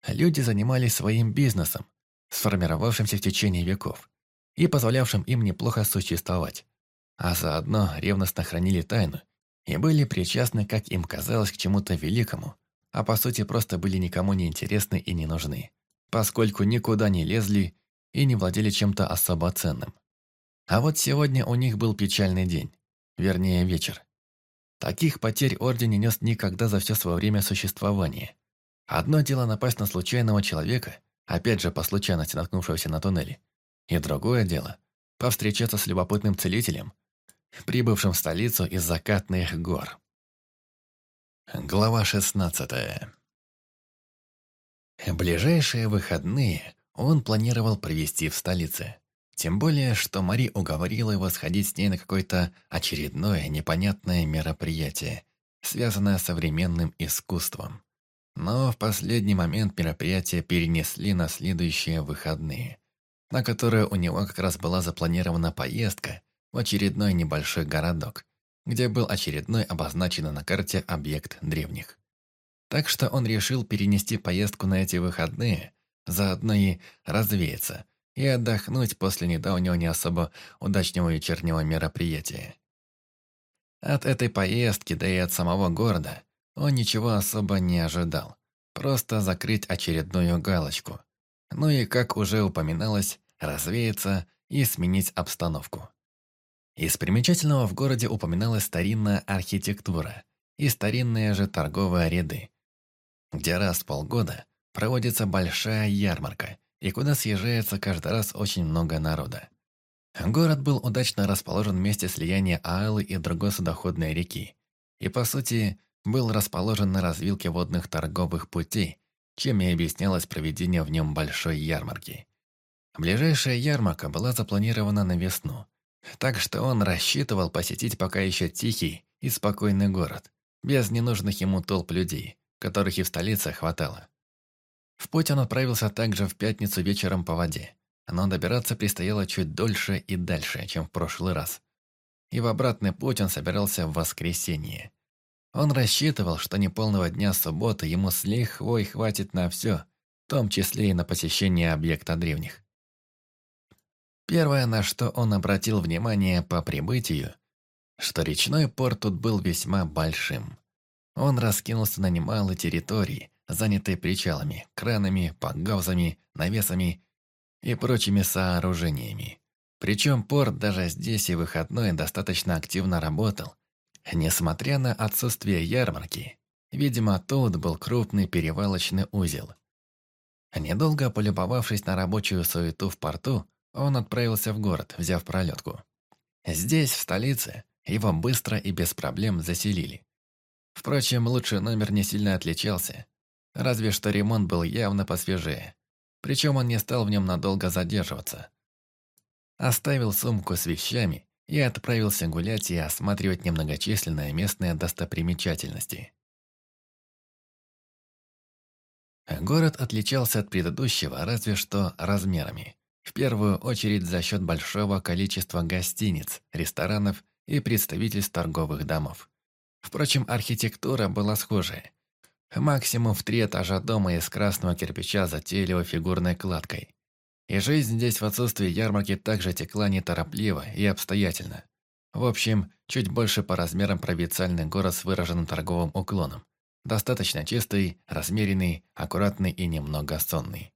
Люди занимались своим бизнесом, сформировавшимся в течение веков, и позволявшим им неплохо существовать, а заодно ревностно хранили тайну и были причастны, как им казалось, к чему-то великому, а по сути просто были никому не интересны и не нужны, поскольку никуда не лезли и не владели чем-то особо ценным. А вот сегодня у них был печальный день, вернее вечер. Таких потерь Орден не нес никогда за все свое время существования. Одно дело напасть на случайного человека, опять же по случайности наткнувшегося на туннели, и другое дело – повстречаться с любопытным целителем, прибывшим в столицу из закатных гор. Глава 16 Ближайшие выходные он планировал провести в столице. Тем более, что Мари уговорила его сходить с ней на какое-то очередное непонятное мероприятие, связанное с современным искусством. Но в последний момент мероприятие перенесли на следующие выходные, на которую у него как раз была запланирована поездка в очередной небольшой городок, где был очередной обозначенный на карте объект древних. Так что он решил перенести поездку на эти выходные, заодно и развеяться, и отдохнуть после недавнего не особо удачного вечернего мероприятия. От этой поездки, да и от самого города, он ничего особо не ожидал. Просто закрыть очередную галочку. Ну и, как уже упоминалось, развеяться и сменить обстановку. Из примечательного в городе упоминалась старинная архитектура и старинные же торговые ряды, где раз в полгода проводится большая ярмарка и куда съезжается каждый раз очень много народа. Город был удачно расположен в месте слияния Аалы и другой судоходной реки, и, по сути, был расположен на развилке водных торговых путей, чем и объяснялось проведение в нем большой ярмарки. Ближайшая ярмарка была запланирована на весну, так что он рассчитывал посетить пока еще тихий и спокойный город, без ненужных ему толп людей, которых и в столице хватало. В путь он отправился также в пятницу вечером по воде, но добираться предстояло чуть дольше и дальше, чем в прошлый раз. И в обратный путь он собирался в воскресенье. Он рассчитывал, что неполного дня субботы ему с лихвой хватит на все, в том числе и на посещение объекта древних. Первое, на что он обратил внимание по прибытию, что речной порт тут был весьма большим. Он раскинулся на немалой территории, занятой причалами, кранами, пангаузами, навесами и прочими сооружениями. Причем порт даже здесь и выходной достаточно активно работал, несмотря на отсутствие ярмарки. Видимо, тут был крупный перевалочный узел. Недолго полюбовавшись на рабочую суету в порту, он отправился в город, взяв пролетку. Здесь, в столице, его быстро и без проблем заселили. Впрочем, лучший номер не сильно отличался, разве что ремонт был явно посвежее. Причем он не стал в нем надолго задерживаться. Оставил сумку с вещами и отправился гулять и осматривать немногочисленные местные достопримечательности. Город отличался от предыдущего разве что размерами. В первую очередь за счет большого количества гостиниц, ресторанов и представительств торговых домов. Впрочем, архитектура была схожая. Максимум в три этажа дома из красного кирпича затейливой фигурной кладкой. И жизнь здесь в отсутствии ярмарки также текла неторопливо и обстоятельно. В общем, чуть больше по размерам провинциальный город с выраженным торговым уклоном. Достаточно чистый, размеренный, аккуратный и немного сонный.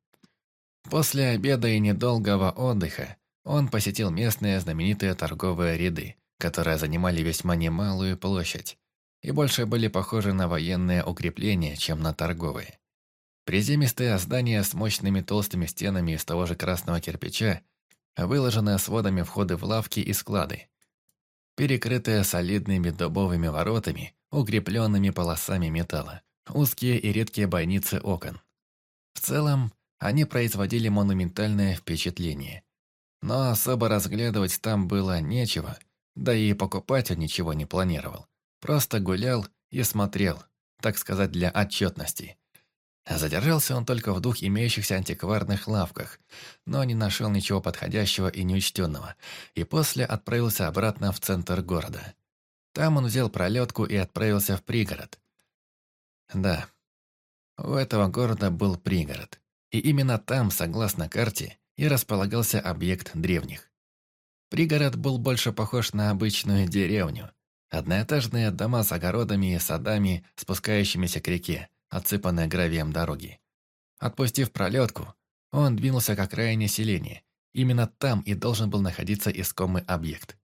После обеда и недолгого отдыха он посетил местные знаменитые торговые ряды, которые занимали весьма немалую площадь и больше были похожи на военные укрепления, чем на торговые. Приземистые здания с мощными толстыми стенами из того же красного кирпича, выложенные сводами входы в лавки и склады, перекрытые солидными дубовыми воротами, укрепленными полосами металла, узкие и редкие бойницы окон. В целом, они производили монументальное впечатление. Но особо разглядывать там было нечего, да и покупать он ничего не планировал. Просто гулял и смотрел, так сказать, для отчетности. Задержался он только в двух имеющихся антикварных лавках, но не нашел ничего подходящего и неучтенного, и после отправился обратно в центр города. Там он взял пролетку и отправился в пригород. Да, у этого города был пригород, и именно там, согласно карте, и располагался объект древних. Пригород был больше похож на обычную деревню, Одноэтажные дома с огородами и садами, спускающимися к реке, отсыпанные гравием дороги. Отпустив пролетку, он двинулся к окраине селения. Именно там и должен был находиться искомый объект.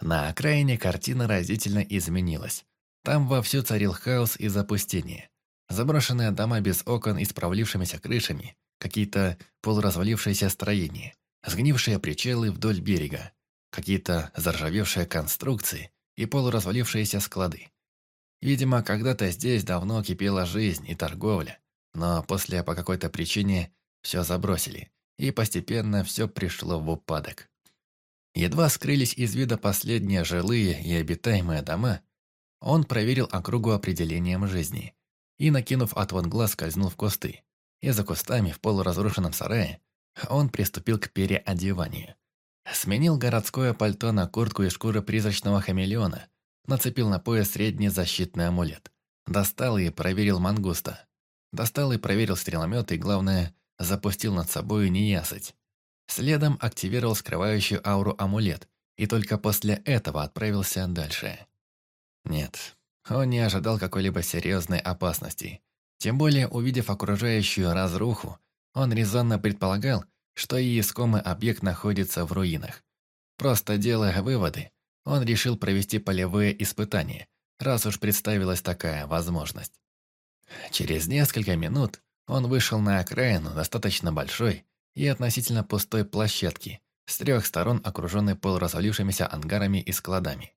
На окраине картина разительно изменилась. Там вовсю царил хаос и запустение. Заброшенные дома без окон и с провалившимися крышами, какие-то полуразвалившиеся строения, сгнившие причалы вдоль берега, какие-то заржавевшие конструкции и полуразвалившиеся склады. Видимо, когда-то здесь давно кипела жизнь и торговля, но после по какой-то причине все забросили, и постепенно все пришло в упадок. Едва скрылись из вида последние жилые и обитаемые дома, он проверил округу определением жизни и, накинув отвод глаз, скользнул в кусты. И за кустами в полуразрушенном сарае Он приступил к переодеванию. Сменил городское пальто на куртку из шкуры призрачного хамелеона, нацепил на пояс средний защитный амулет. Достал и проверил мангуста. Достал и проверил стреломет и, главное, запустил над собой неясыть. Следом активировал скрывающую ауру амулет и только после этого отправился дальше. Нет, он не ожидал какой-либо серьезной опасности. Тем более, увидев окружающую разруху, он резонно предполагал, что и искомый объект находится в руинах. Просто делая выводы, он решил провести полевые испытания, раз уж представилась такая возможность. Через несколько минут он вышел на окраину достаточно большой и относительно пустой площадки, с трех сторон окруженной полуразвалившимися ангарами и складами.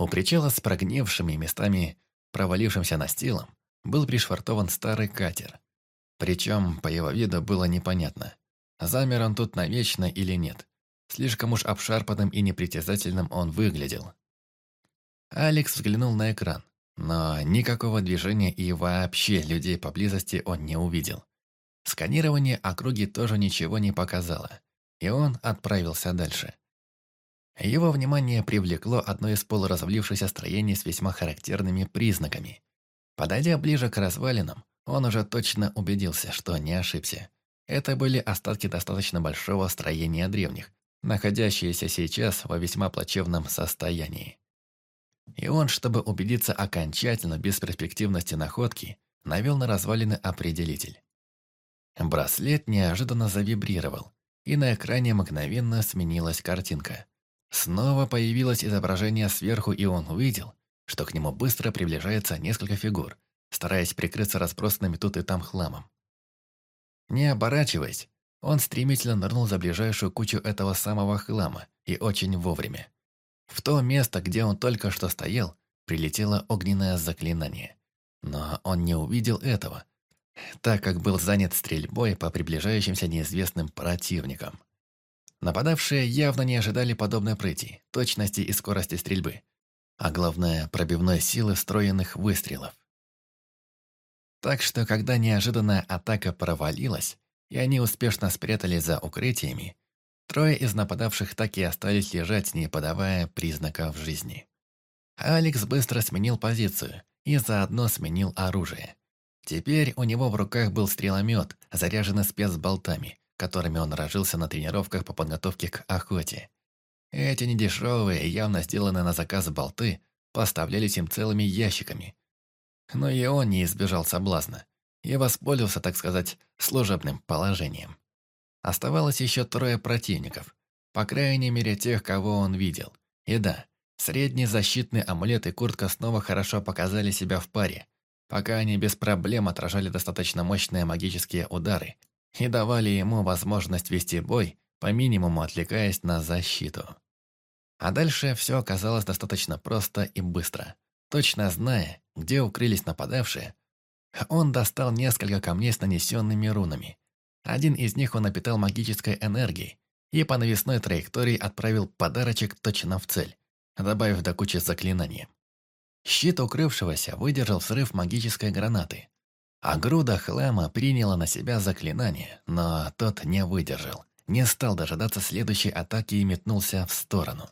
У причала с прогнившими местами, провалившимся настилом, был пришвартован старый катер. Причем, по его виду было непонятно, замер он тут навечно или нет. Слишком уж обшарпанным и непритязательным он выглядел. Алекс взглянул на экран, но никакого движения и вообще людей поблизости он не увидел. Сканирование округи тоже ничего не показало, и он отправился дальше. Его внимание привлекло одно из полуразвалившихся строений с весьма характерными признаками. Подойдя ближе к развалинам, он уже точно убедился, что не ошибся. Это были остатки достаточно большого строения древних, находящиеся сейчас во весьма плачевном состоянии. И он, чтобы убедиться окончательно бесперспективности находки, навел на развалины определитель. Браслет неожиданно завибрировал, и на экране мгновенно сменилась картинка. Снова появилось изображение сверху, и он увидел, что к нему быстро приближается несколько фигур, стараясь прикрыться разбросанными тут и там хламом. Не оборачиваясь, он стремительно нырнул за ближайшую кучу этого самого хлама, и очень вовремя. В то место, где он только что стоял, прилетело огненное заклинание. Но он не увидел этого, так как был занят стрельбой по приближающимся неизвестным противникам. Нападавшие явно не ожидали подобной прыти, точности и скорости стрельбы, а главное, пробивной силы встроенных выстрелов. Так что, когда неожиданная атака провалилась, и они успешно спрятались за укрытиями, трое из нападавших так и остались лежать, не подавая признаков жизни. Алекс быстро сменил позицию и заодно сменил оружие. Теперь у него в руках был стреломет, заряженный спецболтами, которыми он рожился на тренировках по подготовке к охоте. Эти недешевые, явно сделанные на заказ болты, поставлялись им целыми ящиками. Но и он не избежал соблазна и воспользовался, так сказать, служебным положением. Оставалось еще трое противников, по крайней мере тех, кого он видел. И да, средний защитный амулет и куртка снова хорошо показали себя в паре, пока они без проблем отражали достаточно мощные магические удары и давали ему возможность вести бой, по минимуму отвлекаясь на защиту. А дальше все оказалось достаточно просто и быстро. Точно зная, где укрылись нападавшие, он достал несколько камней с нанесенными рунами. Один из них он напитал магической энергией и по навесной траектории отправил подарочек точно в цель, добавив до кучи заклинания. Щит укрывшегося выдержал взрыв магической гранаты, а груда хлама приняла на себя заклинание, но тот не выдержал, не стал дожидаться следующей атаки и метнулся в сторону.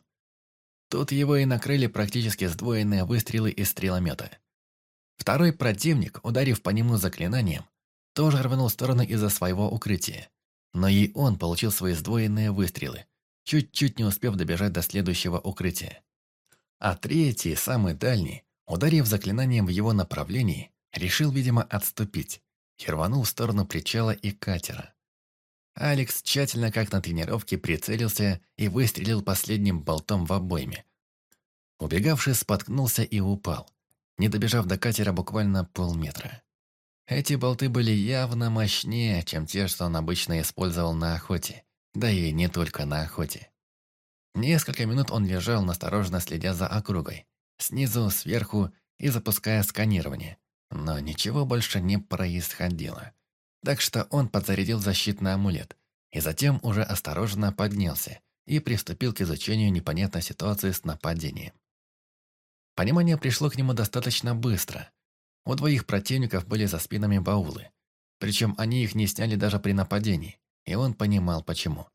Тут его и накрыли практически сдвоенные выстрелы из стреломета. Второй противник, ударив по нему заклинанием, тоже рванул в сторону из-за своего укрытия. Но и он получил свои сдвоенные выстрелы, чуть-чуть не успев добежать до следующего укрытия. А третий, самый дальний, ударив заклинанием в его направлении, решил, видимо, отступить и рванул в сторону причала и катера. Алекс тщательно, как на тренировке, прицелился и выстрелил последним болтом в обойме. Убегавший споткнулся и упал, не добежав до катера буквально полметра. Эти болты были явно мощнее, чем те, что он обычно использовал на охоте, да и не только на охоте. Несколько минут он лежал, настороженно следя за округой, снизу, сверху и запуская сканирование. Но ничего больше не происходило. Так что он подзарядил защитный амулет, и затем уже осторожно поднялся и приступил к изучению непонятной ситуации с нападением. Понимание пришло к нему достаточно быстро. У двоих противников были за спинами баулы. Причем они их не сняли даже при нападении, и он понимал, почему.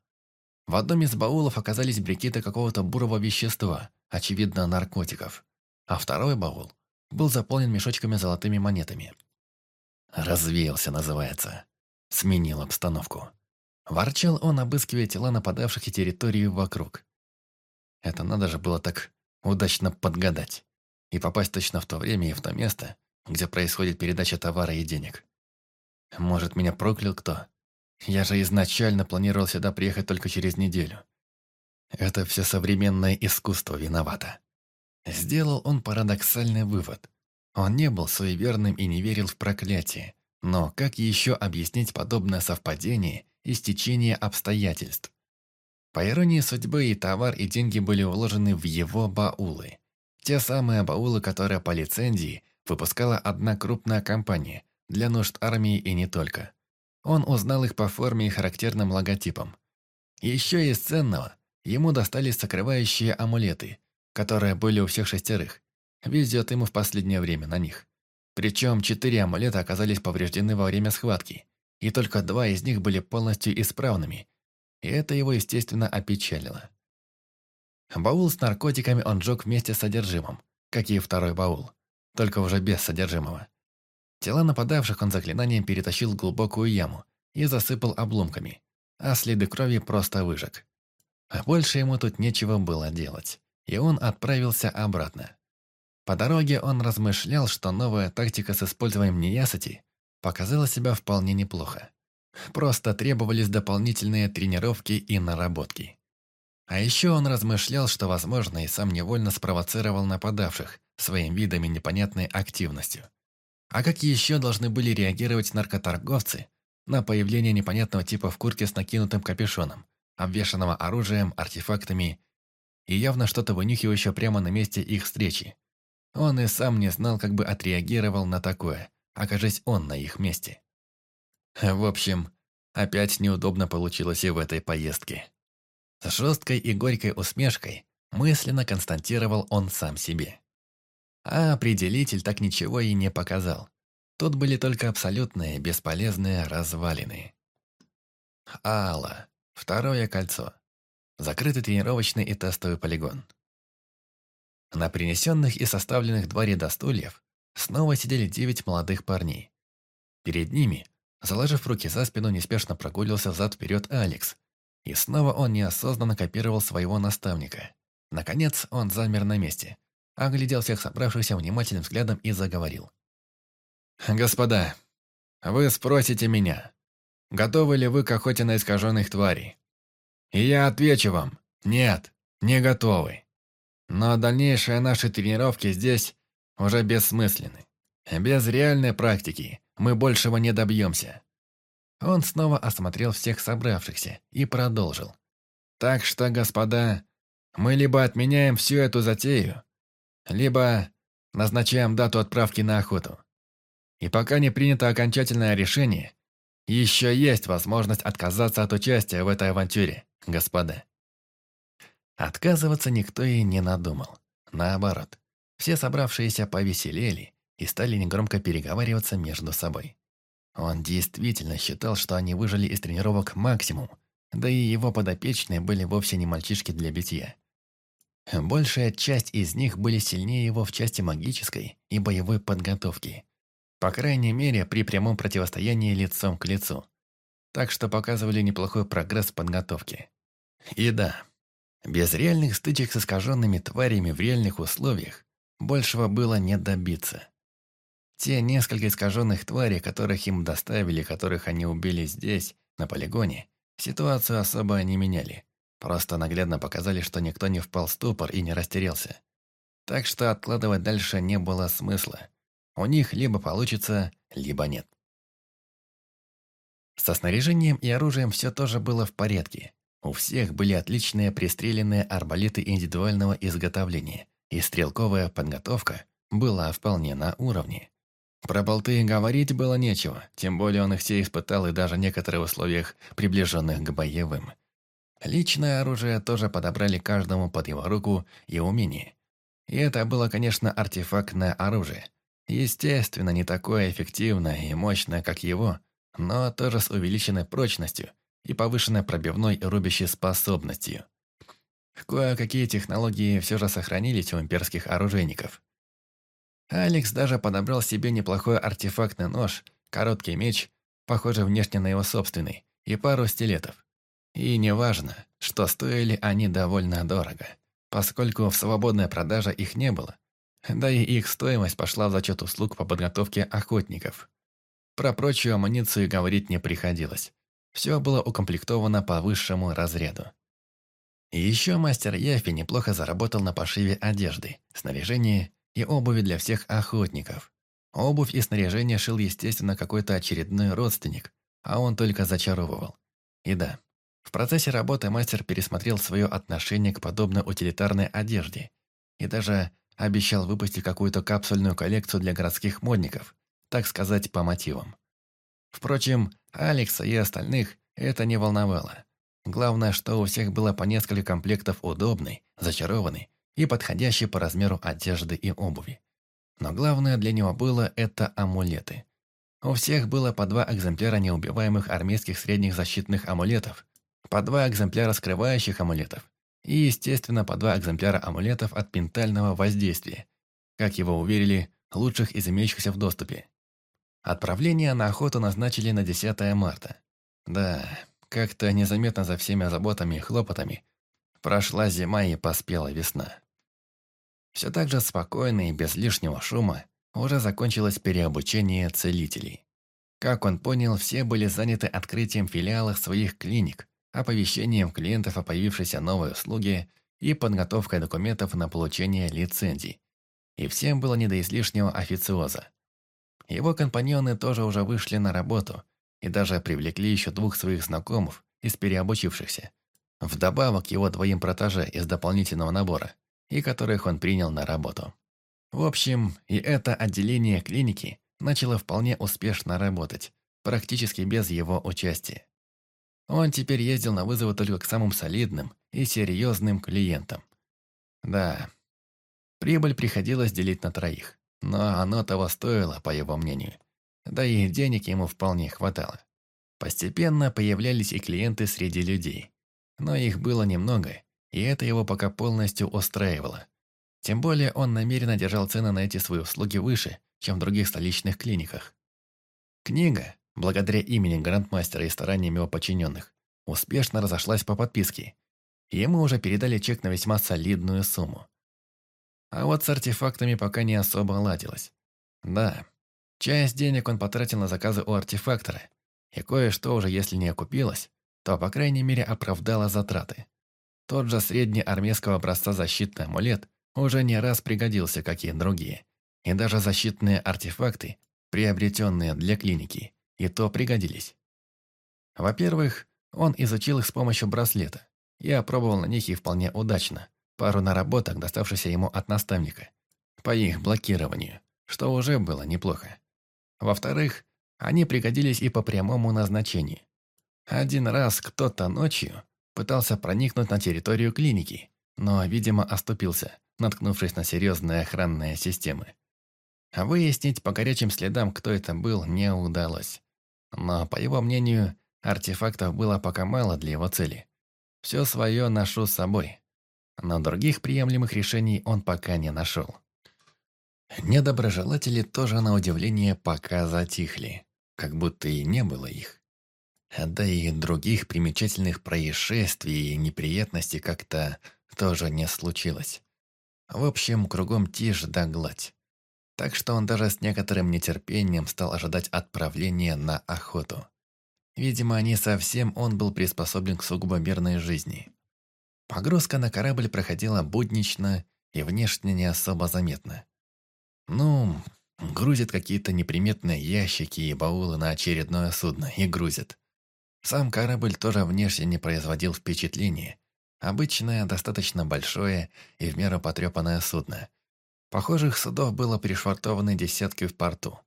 В одном из баулов оказались брикеты какого-то бурого вещества, очевидно, наркотиков. А второй баул был заполнен мешочками золотыми монетами. «Развеялся» называется. Сменил обстановку. Ворчал он, обыскивая тела нападавших и территорию вокруг. Это надо же было так удачно подгадать и попасть точно в то время и в то место, где происходит передача товара и денег. Может, меня проклял кто? Я же изначально планировал сюда приехать только через неделю. Это все современное искусство виновато. Сделал он парадоксальный вывод. Он не был суеверным и не верил в проклятие. Но как еще объяснить подобное совпадение и стечение обстоятельств? По иронии судьбы и товар, и деньги были вложены в его баулы. Те самые баулы, которые по лицензии выпускала одна крупная компания для нужд армии и не только. Он узнал их по форме и характерным логотипам. Еще из ценного ему достались сокрывающие амулеты, которые были у всех шестерых. Везет ему в последнее время на них. Причем четыре амулета оказались повреждены во время схватки, и только два из них были полностью исправными, и это его, естественно, опечалило. Баул с наркотиками он сжег вместе с содержимым, как и второй баул, только уже без содержимого. Тела нападавших он заклинанием перетащил в глубокую яму и засыпал обломками, а следы крови просто выжег. Больше ему тут нечего было делать, и он отправился обратно. По дороге он размышлял, что новая тактика с использованием неясыти показала себя вполне неплохо. Просто требовались дополнительные тренировки и наработки. А еще он размышлял, что, возможно, и сам невольно спровоцировал нападавших своим видом и непонятной активностью. А как еще должны были реагировать наркоторговцы на появление непонятного типа в куртке с накинутым капюшоном, обвешанного оружием, артефактами и явно что-то вынюхивающее прямо на месте их встречи. Он и сам не знал, как бы отреагировал на такое, окажись он на их месте. В общем, опять неудобно получилось и в этой поездке. С жесткой и горькой усмешкой мысленно констатировал он сам себе. А определитель так ничего и не показал. Тут были только абсолютные, бесполезные развалины. Алла. Второе кольцо. Закрытый тренировочный и тестовый полигон. На принесенных и составленных два ряда стульев снова сидели девять молодых парней. Перед ними, заложив руки за спину, неспешно прогулился взад-вперед Алекс, и снова он неосознанно копировал своего наставника. Наконец он замер на месте, оглядел всех собравшихся внимательным взглядом и заговорил. «Господа, вы спросите меня, готовы ли вы к охоте на искаженных тварей? И я отвечу вам, нет, не готовы. Но дальнейшие наши тренировки здесь уже бессмысленны. Без реальной практики мы большего не добьемся. Он снова осмотрел всех собравшихся и продолжил. «Так что, господа, мы либо отменяем всю эту затею, либо назначаем дату отправки на охоту. И пока не принято окончательное решение, еще есть возможность отказаться от участия в этой авантюре, господа». Отказываться никто и не надумал. Наоборот, все собравшиеся повеселели и стали негромко переговариваться между собой. Он действительно считал, что они выжили из тренировок максимум, да и его подопечные были вовсе не мальчишки для битья. Большая часть из них были сильнее его в части магической и боевой подготовки. По крайней мере, при прямом противостоянии лицом к лицу. Так что показывали неплохой прогресс в подготовке. И да, без реальных стычек с искаженными тварями в реальных условиях большего было не добиться. Те несколько искаженных тварей, которых им доставили, которых они убили здесь, на полигоне, ситуацию особо не меняли. Просто наглядно показали, что никто не впал в ступор и не растерялся. Так что откладывать дальше не было смысла. У них либо получится, либо нет. Со снаряжением и оружием все тоже было в порядке. У всех были отличные пристреленные арбалеты индивидуального изготовления, и стрелковая подготовка была вполне на уровне. Про болты говорить было нечего, тем более он их все испытал и даже в условиях, приближенных к боевым. Личное оружие тоже подобрали каждому под его руку и умение. И это было, конечно, артефактное оружие. Естественно, не такое эффективное и мощное, как его, но тоже с увеличенной прочностью и повышенной пробивной и рубящей способностью. Кое-какие технологии все же сохранились у имперских оружейников. Алекс даже подобрал себе неплохой артефактный нож, короткий меч, похожий внешне на его собственный, и пару стилетов. И неважно, что стоили они довольно дорого, поскольку в свободной продаже их не было, да и их стоимость пошла в зачет услуг по подготовке охотников. Про прочую амуницию говорить не приходилось. Все было укомплектовано по высшему разряду. Еще мастер Яфи неплохо заработал на пошиве одежды, снаряжения и обуви для всех охотников. Обувь и снаряжение шил, естественно, какой-то очередной родственник, а он только зачаровывал. И да, в процессе работы мастер пересмотрел свое отношение к подобной утилитарной одежде и даже обещал выпустить какую-то капсульную коллекцию для городских модников, так сказать, по мотивам. Впрочем, Алекса и остальных это не волновало. Главное, что у всех было по несколько комплектов удобной, зачарованной и подходящей по размеру одежды и обуви. Но главное для него было это амулеты. У всех было по два экземпляра неубиваемых армейских средних защитных амулетов, по два экземпляра скрывающих амулетов и, естественно, по два экземпляра амулетов от ментального воздействия, как его уверили, лучших из имеющихся в доступе. Отправление на охоту назначили на 10 марта. Да, как-то незаметно за всеми заботами и хлопотами прошла зима и поспела весна. Все так же спокойно и без лишнего шума уже закончилось переобучение целителей. Как он понял, все были заняты открытием филиалов своих клиник, оповещением клиентов о появившейся новой услуге и подготовкой документов на получение лицензий. И всем было не до излишнего официоза. Его компаньоны тоже уже вышли на работу и даже привлекли еще двух своих знакомых из переобучившихся. Вдобавок его двоим протеже из дополнительного набора, и которых он принял на работу. В общем, и это отделение клиники начало вполне успешно работать, практически без его участия. Он теперь ездил на вызовы только к самым солидным и серьезным клиентам. Да, прибыль приходилось делить на троих, но оно того стоило, по его мнению. Да и денег ему вполне хватало. Постепенно появлялись и клиенты среди людей. Но их было немного, и это его пока полностью устраивало. Тем более он намеренно держал цены на эти свои услуги выше, чем в других столичных клиниках. Книга, благодаря имени грандмастера и стараниям его подчиненных, успешно разошлась по подписке. Ему уже передали чек на весьма солидную сумму. А вот с артефактами пока не особо ладилось. Да, часть денег он потратил на заказы у артефактора, и кое-что уже если не окупилось, то, по крайней мере, оправдало затраты. Тот же средний армейского образца защитный амулет уже не раз пригодился, как и другие. И даже защитные артефакты, приобретенные для клиники, и то пригодились. Во-первых, он изучил их с помощью браслета. Я опробовал на них и вполне удачно. Пару наработок, доставшихся ему от наставника. По их блокированию, что уже было неплохо. Во-вторых, они пригодились и по прямому назначению. Один раз кто-то ночью пытался проникнуть на территорию клиники, но, видимо, оступился, наткнувшись на серьезные охранные системы. Выяснить по горячим следам, кто это был, не удалось. Но, по его мнению, артефактов было пока мало для его цели. Все свое ношу с собой. Но других приемлемых решений он пока не нашел. Недоброжелатели тоже, на удивление, пока затихли, как будто и не было их. Да и других примечательных происшествий и неприятностей как-то тоже не случилось. В общем, кругом тишь да гладь. Так что он даже с некоторым нетерпением стал ожидать отправления на охоту. Видимо, не совсем он был приспособлен к сугубо мирной жизни. Погрузка на корабль проходила буднично и внешне не особо заметно. Ну, грузят какие-то неприметные ящики и баулы на очередное судно и грузят. Сам корабль тоже внешне не производил впечатления. Обычное, достаточно большое и в меру потрепанное судно. Похожих судов было пришвартованы десятки в порту.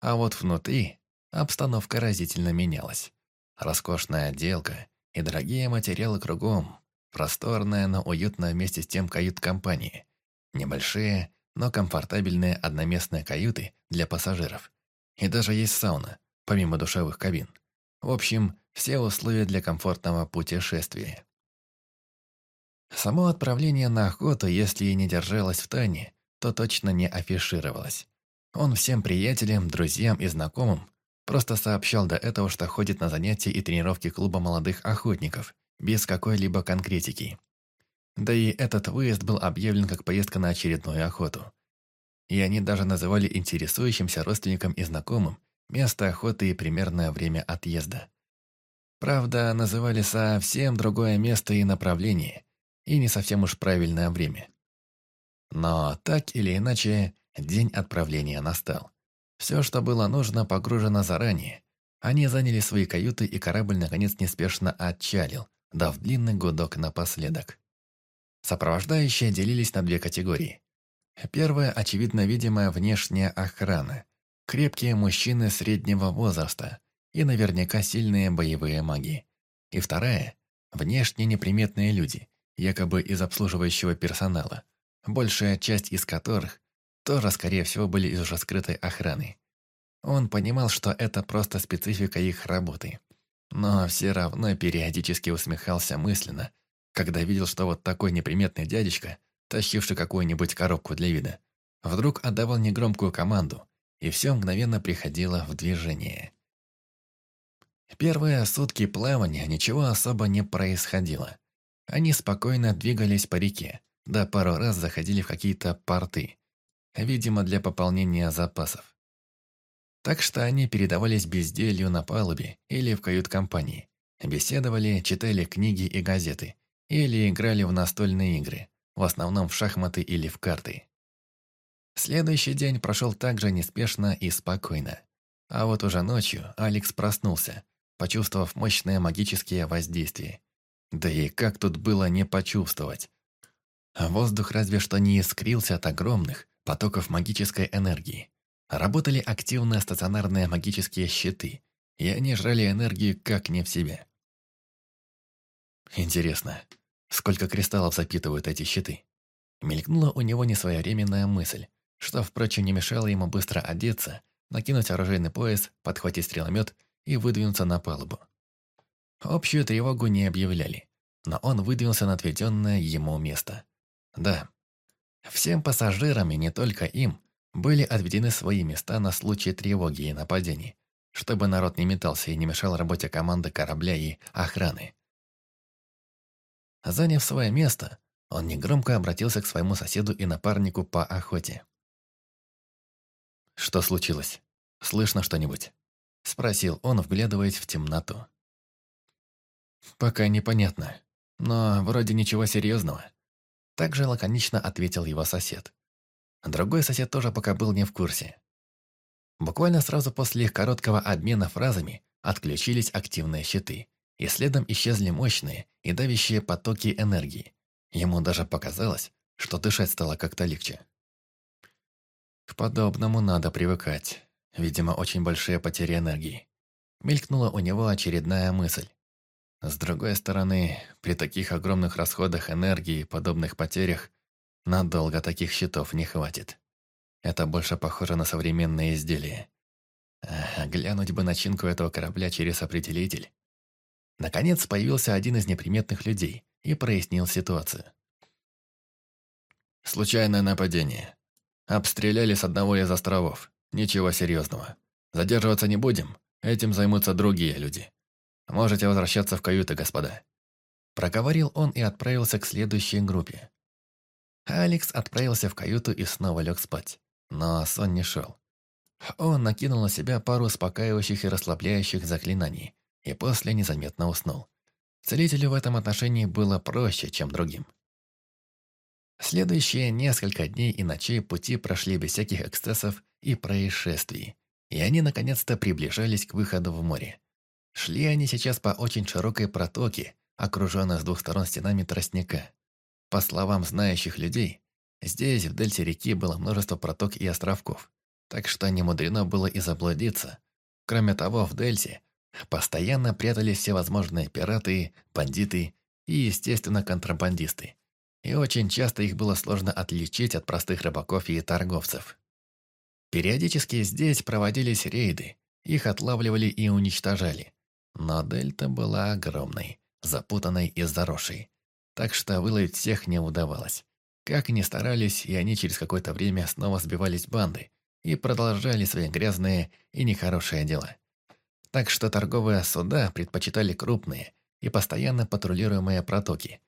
А вот внутри обстановка разительно менялась. Роскошная отделка и дорогие материалы кругом. Просторная, но уютная вместе с тем кают-компании. Небольшие, но комфортабельные одноместные каюты для пассажиров. И даже есть сауна, помимо душевых кабин. В общем, все условия для комфортного путешествия. Само отправление на охоту, если и не держалось в тайне, то точно не афишировалось. Он всем приятелям, друзьям и знакомым просто сообщал до этого, что ходит на занятия и тренировки клуба молодых охотников, без какой-либо конкретики. Да и этот выезд был объявлен как поездка на очередную охоту. И они даже называли интересующимся родственникам и знакомым место охоты и примерное время отъезда. Правда, называли совсем другое место и направление, и не совсем уж правильное время. Но так или иначе, день отправления настал. Все, что было нужно, погружено заранее. Они заняли свои каюты, и корабль наконец неспешно отчалил, дав длинный гудок напоследок. Сопровождающие делились на две категории. Первая, очевидно видимая внешняя охрана. Крепкие мужчины среднего возраста и наверняка сильные боевые маги. И вторая – внешне неприметные люди, якобы из обслуживающего персонала, большая часть из которых тоже, скорее всего, были из уже скрытой охраны. Он понимал, что это просто специфика их работы. Но все равно периодически усмехался мысленно, когда видел, что вот такой неприметный дядечка, тащивший какую-нибудь коробку для вида, вдруг отдавал негромкую команду, и все мгновенно приходило в движение. Первые сутки плавания ничего особо не происходило. Они спокойно двигались по реке, да пару раз заходили в какие-то порты, видимо, для пополнения запасов. Так что они передавались безделью на палубе или в кают-компании, беседовали, читали книги и газеты, или играли в настольные игры, в основном в шахматы или в карты. Следующий день прошел также неспешно и спокойно. А вот уже ночью Алекс проснулся, почувствовав мощное магические воздействие. Да и как тут было не почувствовать? Воздух разве что не искрился от огромных, потоков магической энергии. Работали активно стационарные магические щиты, и они жрали энергию как не в себе. Интересно, сколько кристаллов запитывают эти щиты? Мелькнула у него несвоевременная мысль, что, впрочем, не мешало ему быстро одеться, накинуть оружейный пояс, подхватить стреломет и выдвинуться на палубу. Общую тревогу не объявляли, но он выдвинулся на отведенное ему место. Да, Всем пассажирам, и не только им, были отведены свои места на случай тревоги и нападений, чтобы народ не метался и не мешал работе команды корабля и охраны. Заняв свое место, он негромко обратился к своему соседу и напарнику по охоте. «Что случилось? Слышно что-нибудь?» – спросил он, вглядываясь в темноту. «Пока непонятно, но вроде ничего серьезного», также лаконично ответил его сосед. Другой сосед тоже пока был не в курсе. Буквально сразу после их короткого обмена фразами отключились активные щиты, и следом исчезли мощные и давящие потоки энергии. Ему даже показалось, что дышать стало как-то легче. К подобному надо привыкать. Видимо, очень большие потери энергии. Мелькнула у него очередная мысль. С другой стороны, при таких огромных расходах энергии и подобных потерях, надолго таких щитов не хватит. Это больше похоже на современные изделия. А, глянуть бы начинку этого корабля через определитель. Наконец появился один из неприметных людей и прояснил ситуацию. Случайное нападение. Обстреляли с одного из островов. Ничего серьезного. Задерживаться не будем, этим займутся другие люди. «Можете возвращаться в каюты, господа». Проговорил он и отправился к следующей группе. Алекс отправился в каюту и снова лег спать. Но сон не шел. Он накинул на себя пару успокаивающих и расслабляющих заклинаний и после незаметно уснул. Целителю в этом отношении было проще, чем другим. Следующие несколько дней и ночей пути прошли без всяких эксцессов и происшествий, и они наконец-то приближались к выходу в море. Шли они сейчас по очень широкой протоке, окруженной с двух сторон стенами тростника. По словам знающих людей, здесь, в дельте реки, было множество проток и островков, так что не мудрено было и заблудиться. Кроме того, в дельте постоянно прятались всевозможные пираты, бандиты и, естественно, контрабандисты. И очень часто их было сложно отличить от простых рыбаков и торговцев. Периодически здесь проводились рейды, их отлавливали и уничтожали. Но дельта была огромной, запутанной и заросшей, так что выловить всех не удавалось. Как ни старались, и они через какое-то время снова сбивались банды и продолжали свои грязные и нехорошие дела. Так что торговые суда предпочитали крупные и постоянно патрулируемые протоки.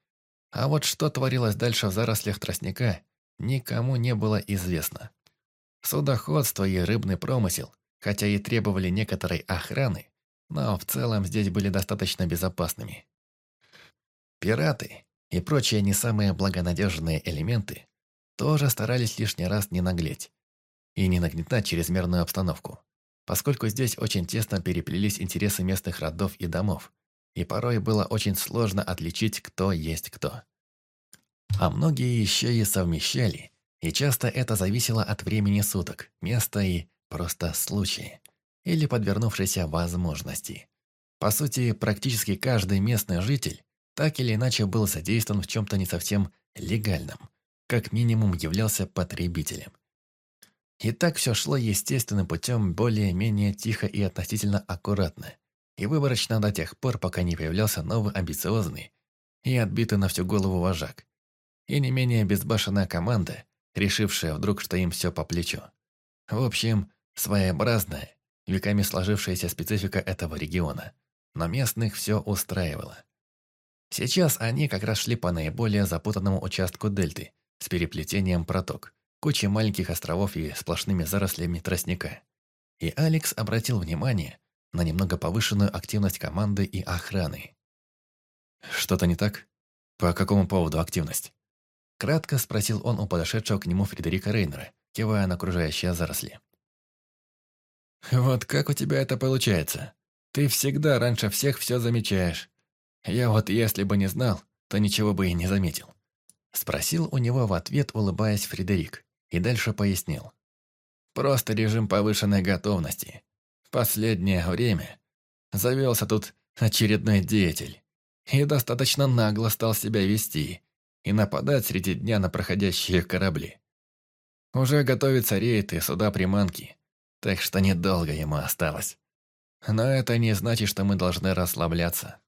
А вот что творилось дальше в зарослях тростника, никому не было известно. Судоходство и рыбный промысел, хотя и требовали некоторой охраны, но в целом здесь были достаточно безопасными. Пираты и прочие не самые благонадежные элементы тоже старались лишний раз не наглеть и не нагнетать чрезмерную обстановку, поскольку здесь очень тесно переплелись интересы местных родов и домов, и порой было очень сложно отличить, кто есть кто. А многие еще и совмещали, и часто это зависело от времени суток, места и просто случая или подвернувшейся возможности. По сути, практически каждый местный житель так или иначе был задействован в чем-то не совсем легальном, как минимум являлся потребителем. И так все шло естественным путем, более-менее тихо и относительно аккуратно, и выборочно до тех пор, пока не появлялся новый амбициозный и отбитый на всю голову вожак, и не менее безбашенная команда, решившая вдруг, что им все по плечу. В общем, своеобразная, веками сложившаяся специфика этого региона, но местных все устраивало. Сейчас они как раз шли по наиболее запутанному участку дельты с переплетением проток, кучей маленьких островов и сплошными зарослями тростника. И Алекс обратил внимание на немного повышенную активность команды и охраны. «Что-то не так? По какому поводу активность?» Кратко спросил он у подошедшего к нему Фредерика Рейнера, кивая на окружающие заросли. «Вот как у тебя это получается? Ты всегда раньше всех все замечаешь. Я вот если бы не знал, то ничего бы и не заметил». Спросил у него в ответ, улыбаясь Фредерик, и дальше пояснил. «Просто режим повышенной готовности. В последнее время завелся тут очередной деятель и достаточно нагло стал себя вести и нападать среди дня на проходящие корабли. Уже готовится рейд и суда-приманки, так что недолго ему осталось. Но это не значит, что мы должны расслабляться.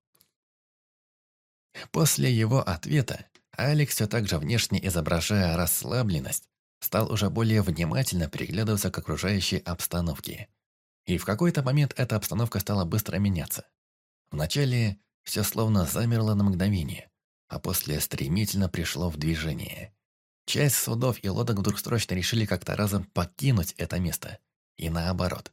После его ответа Алекс, все так же внешне изображая расслабленность, стал уже более внимательно приглядываться к окружающей обстановке. И в какой-то момент эта обстановка стала быстро меняться. Вначале все словно замерло на мгновение, а после стремительно пришло в движение. Часть судов и лодок вдруг срочно решили как-то разом покинуть это место – и наоборот.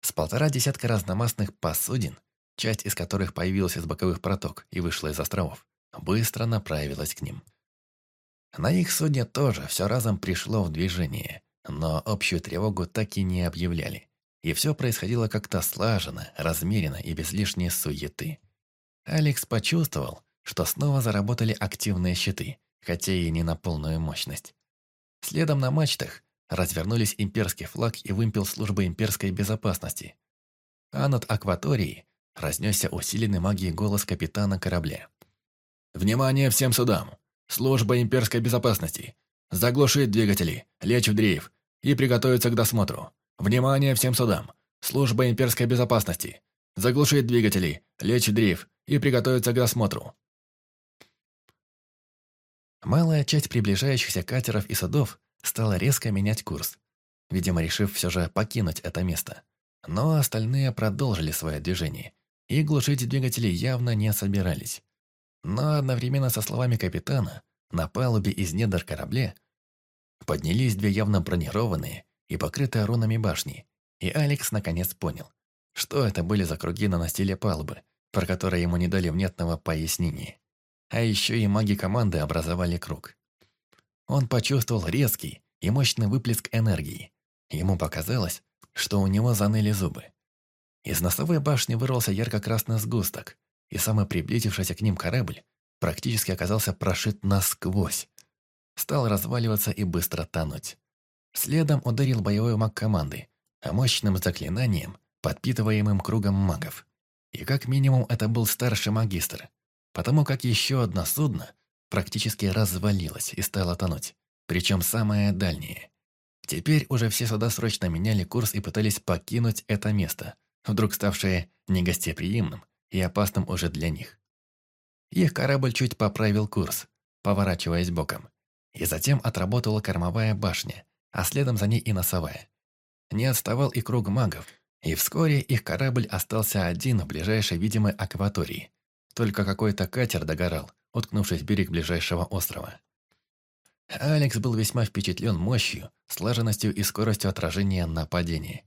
С полтора десятка разномастных посудин, часть из которых появилась из боковых проток и вышла из островов, быстро направилась к ним. На их судне тоже все разом пришло в движение, но общую тревогу так и не объявляли. И все происходило как-то слаженно, размеренно и без лишней суеты. Алекс почувствовал, что снова заработали активные щиты, хотя и не на полную мощность. Следом на мачтах развернулись имперский флаг и вымпел службы имперской безопасности. А над акваторией разнесся усиленный магией голос капитана корабля. «Внимание всем судам! Служба имперской безопасности! Заглушить двигатели, лечь в дрейф и приготовиться к досмотру! Внимание всем судам! Служба имперской безопасности! Заглушить двигатели, лечь в дрейф и приготовиться к досмотру!» Малая часть приближающихся катеров и судов стала резко менять курс, видимо, решив все же покинуть это место. Но остальные продолжили свое движение, и глушить двигатели явно не собирались. Но одновременно со словами капитана, на палубе из недр корабля поднялись две явно бронированные и покрытые рунами башни, и Алекс наконец понял, что это были за круги на настиле палубы, про которые ему не дали внятного пояснения. А еще и маги команды образовали круг. Он почувствовал резкий и мощный выплеск энергии. Ему показалось, что у него заныли зубы. Из носовой башни вырвался ярко-красный сгусток, и самый приблизившийся к ним корабль практически оказался прошит насквозь. Стал разваливаться и быстро тонуть. Следом ударил боевой маг команды, а мощным заклинанием, подпитываемым кругом магов. И как минимум это был старший магистр, потому как еще одно судно практически развалилось и стало тонуть, причем самое дальнее. Теперь уже все суда срочно меняли курс и пытались покинуть это место, вдруг ставшее негостеприимным и опасным уже для них. Их корабль чуть поправил курс, поворачиваясь боком, и затем отработала кормовая башня, а следом за ней и носовая. Не отставал и круг магов, и вскоре их корабль остался один в ближайшей видимой акватории. Только какой-то катер догорал, уткнувшись в берег ближайшего острова. Алекс был весьма впечатлен мощью, слаженностью и скоростью отражения нападения.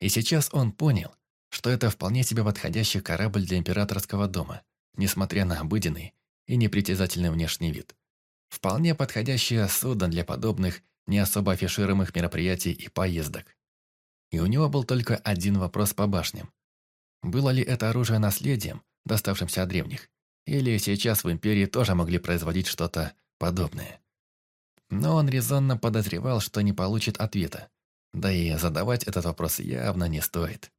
И сейчас он понял, что это вполне себе подходящий корабль для императорского дома, несмотря на обыденный и непритязательный внешний вид. Вполне подходящее судно для подобных, не особо афишируемых мероприятий и поездок. И у него был только один вопрос по башням. Было ли это оружие наследием, доставшимся от древних, или сейчас в Империи тоже могли производить что-то подобное? Но он резонно подозревал, что не получит ответа. Да и задавать этот вопрос явно не стоит.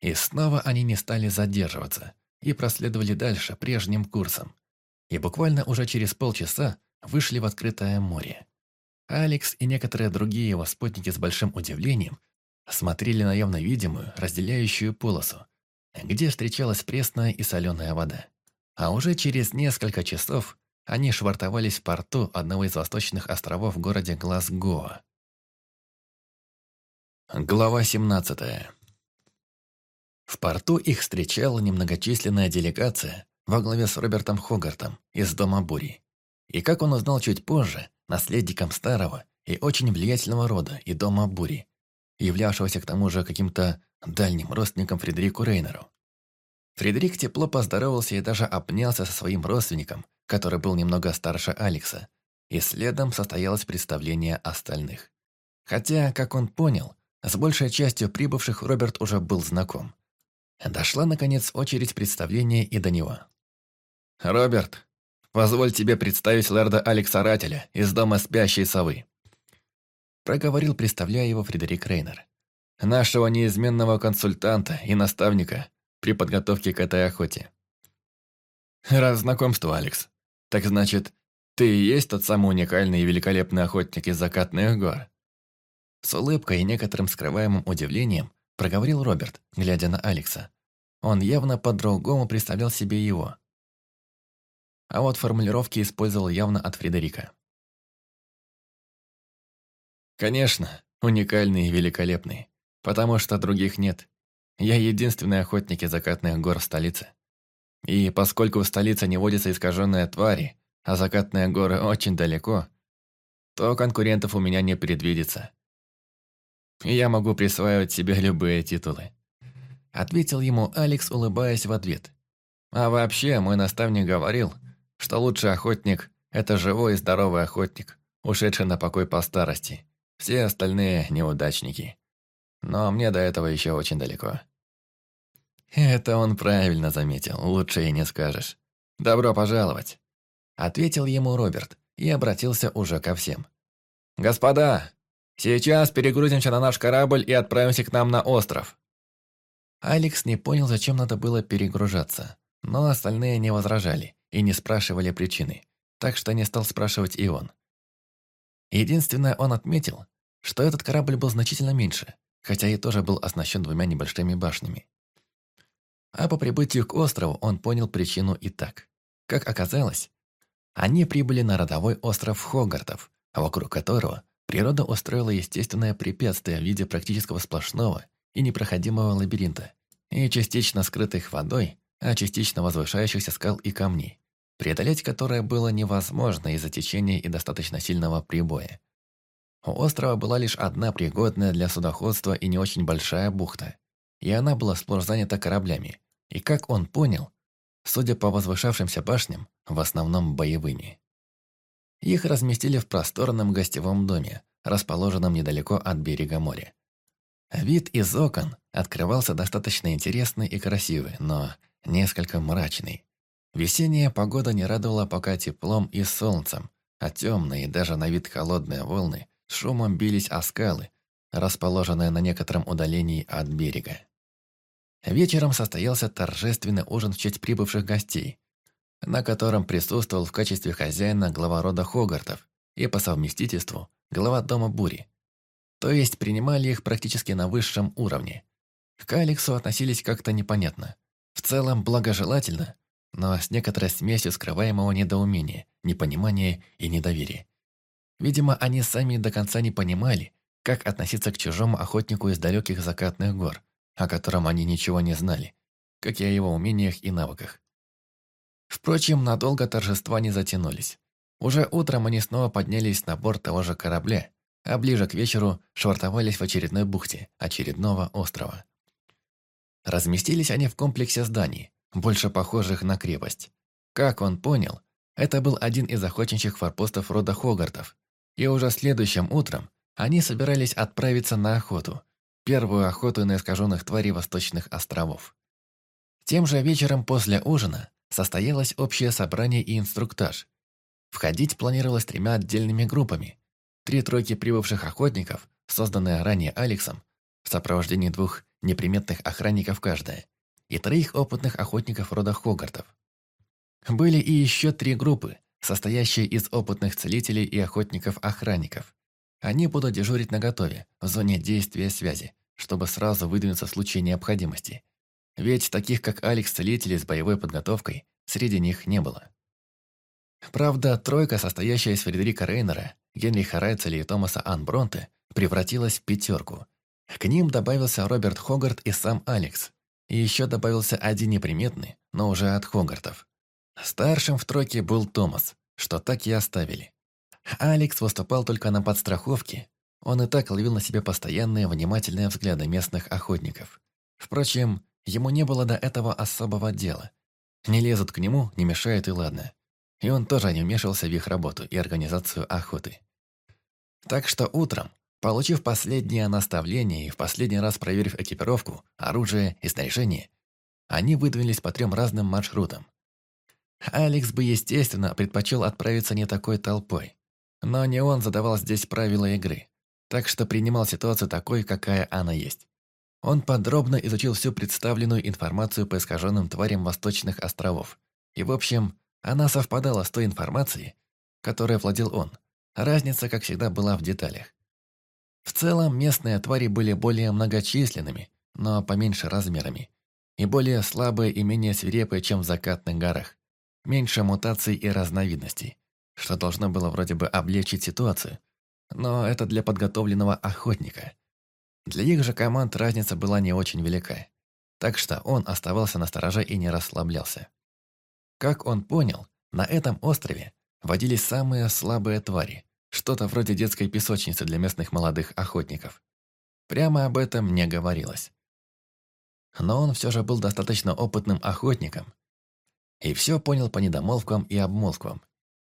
И снова они не стали задерживаться и проследовали дальше прежним курсом. И буквально уже через полчаса вышли в открытое море. Алекс и некоторые другие его спутники с большим удивлением смотрели на явно видимую, разделяющую полосу, где встречалась пресная и соленая вода. А уже через несколько часов они швартовались в порту одного из восточных островов в городе Глазго. Глава 17 В порту их встречала немногочисленная делегация во главе с Робертом Хогартом из Дома Бури. И как он узнал чуть позже, наследником старого и очень влиятельного рода и Дома Бури, являвшегося к тому же каким-то дальним родственником Фредерику Рейнеру. Фредерик тепло поздоровался и даже обнялся со своим родственником, который был немного старше Алекса, и следом состоялось представление остальных. Хотя, как он понял, с большей частью прибывших Роберт уже был знаком. Дошла, наконец, очередь представления и до него. «Роберт, позволь тебе представить лорда Алекса Рателя из дома спящей совы», проговорил, представляя его Фредерик Рейнер. «Нашего неизменного консультанта и наставника при подготовке к этой охоте». «Раз знакомство, Алекс. Так значит, ты и есть тот самый уникальный и великолепный охотник из закатных гор?» С улыбкой и некоторым скрываемым удивлением проговорил Роберт, глядя на Алекса. Он явно по-другому представлял себе его. А вот формулировки использовал явно от Фредерика. Конечно, уникальный и великолепный, потому что других нет. Я единственный охотник из закатных гор в столице. И поскольку в столице не водятся искаженные твари, а закатные горы очень далеко, то конкурентов у меня не предвидится. Я могу присваивать себе любые титулы. Ответил ему Алекс, улыбаясь в ответ. А вообще, мой наставник говорил, что лучший охотник – это живой и здоровый охотник, ушедший на покой по старости, все остальные неудачники. Но мне до этого еще очень далеко. Это он правильно заметил, лучше и не скажешь. Добро пожаловать. Ответил ему Роберт и обратился уже ко всем. «Господа, сейчас перегрузимся на наш корабль и отправимся к нам на остров». Алекс не понял, зачем надо было перегружаться, но остальные не возражали и не спрашивали причины, так что не стал спрашивать и он. Единственное, он отметил, что этот корабль был значительно меньше, хотя и тоже был оснащен двумя небольшими башнями. А по прибытию к острову он понял причину и так. Как оказалось, они прибыли на родовой остров Хогартов, вокруг которого природа устроила естественное препятствие в виде практического сплошного и непроходимого лабиринта, и частично скрытых водой, а частично возвышающихся скал и камней, преодолеть которое было невозможно из-за течения и достаточно сильного прибоя. У острова была лишь одна пригодная для судоходства и не очень большая бухта, и она была сплошь занята кораблями, и, как он понял, судя по возвышавшимся башням, в основном боевыми. Их разместили в просторном гостевом доме, расположенном недалеко от берега моря. Вид из окон открывался достаточно интересный и красивый, но несколько мрачный. Весенняя погода не радовала пока теплом и солнцем, а темные, даже на вид холодные волны шумом бились о скалы, расположенные на некотором удалении от берега. Вечером состоялся торжественный ужин в честь прибывших гостей, на котором присутствовал в качестве хозяина глава рода Хогартов и по совместительству глава дома Бури. То есть принимали их практически на высшем уровне. К Алексу относились как-то непонятно – в целом благожелательно, но с некоторой смесью скрываемого недоумения, непонимания и недоверия. Видимо, они сами до конца не понимали, как относиться к чужому охотнику из далеких закатных гор, о котором они ничего не знали, как и о его умениях и навыках. Впрочем, надолго торжества не затянулись. Уже утром они снова поднялись на борт того же корабля, а ближе к вечеру швартовались в очередной бухте очередного острова. Разместились они в комплексе зданий, больше похожих на крепость. Как он понял, это был один из охотничьих форпостов рода Хогартов, и уже следующим утром они собирались отправиться на охоту, первую охоту на искаженных тварей Восточных островов. Тем же вечером после ужина состоялось общее собрание и инструктаж. Входить планировалось тремя отдельными группами. Три тройки прибывших охотников, созданные ранее Алексом, в сопровождении двух неприметных охранников каждая, и троих опытных охотников рода Хогартов. Были и еще три группы, состоящие из опытных целителей и охотников-охранников. Они будут дежурить наготове, в зоне действия связи, чтобы сразу выдвинуться в случае необходимости. Ведь таких, как Алекс, целителей с боевой подготовкой, среди них не было. Правда, тройка, состоящая из Фредерика Рейнера, Генриха Райцеля и Томаса Анбронте, превратилась в пятерку. К ним добавился Роберт Хогарт и сам Алекс. И еще добавился один неприметный, но уже от Хогартов. Старшим в тройке был Томас, что так и оставили. Алекс выступал только на подстраховке. Он и так ловил на себе постоянные внимательные взгляды местных охотников. Впрочем, ему не было до этого особого дела. Не лезут к нему, не мешают и ладно. И он тоже не вмешивался в их работу и организацию охоты. Так что утром, получив последнее наставление и в последний раз проверив экипировку, оружие и снаряжение, они выдвинулись по трем разным маршрутам. Алекс бы, естественно, предпочел отправиться не такой толпой. Но не он задавал здесь правила игры, так что принимал ситуацию такой, какая она есть. Он подробно изучил всю представленную информацию по искаженным тварям Восточных островов. И, в общем, она совпадала с той информацией, которой владел он. Разница, как всегда, была в деталях. В целом, местные твари были более многочисленными, но поменьше размерами, и более слабые и менее свирепые, чем в закатных горах. Меньше мутаций и разновидностей, что должно было вроде бы облегчить ситуацию. Но это для подготовленного охотника. Для их же команд разница была не очень велика. Так что он оставался на стороже и не расслаблялся. Как он понял, на этом острове водились самые слабые твари, что-то вроде детской песочницы для местных молодых охотников. Прямо об этом не говорилось. Но он все же был достаточно опытным охотником, и все понял по недомолвкам и обмолвкам.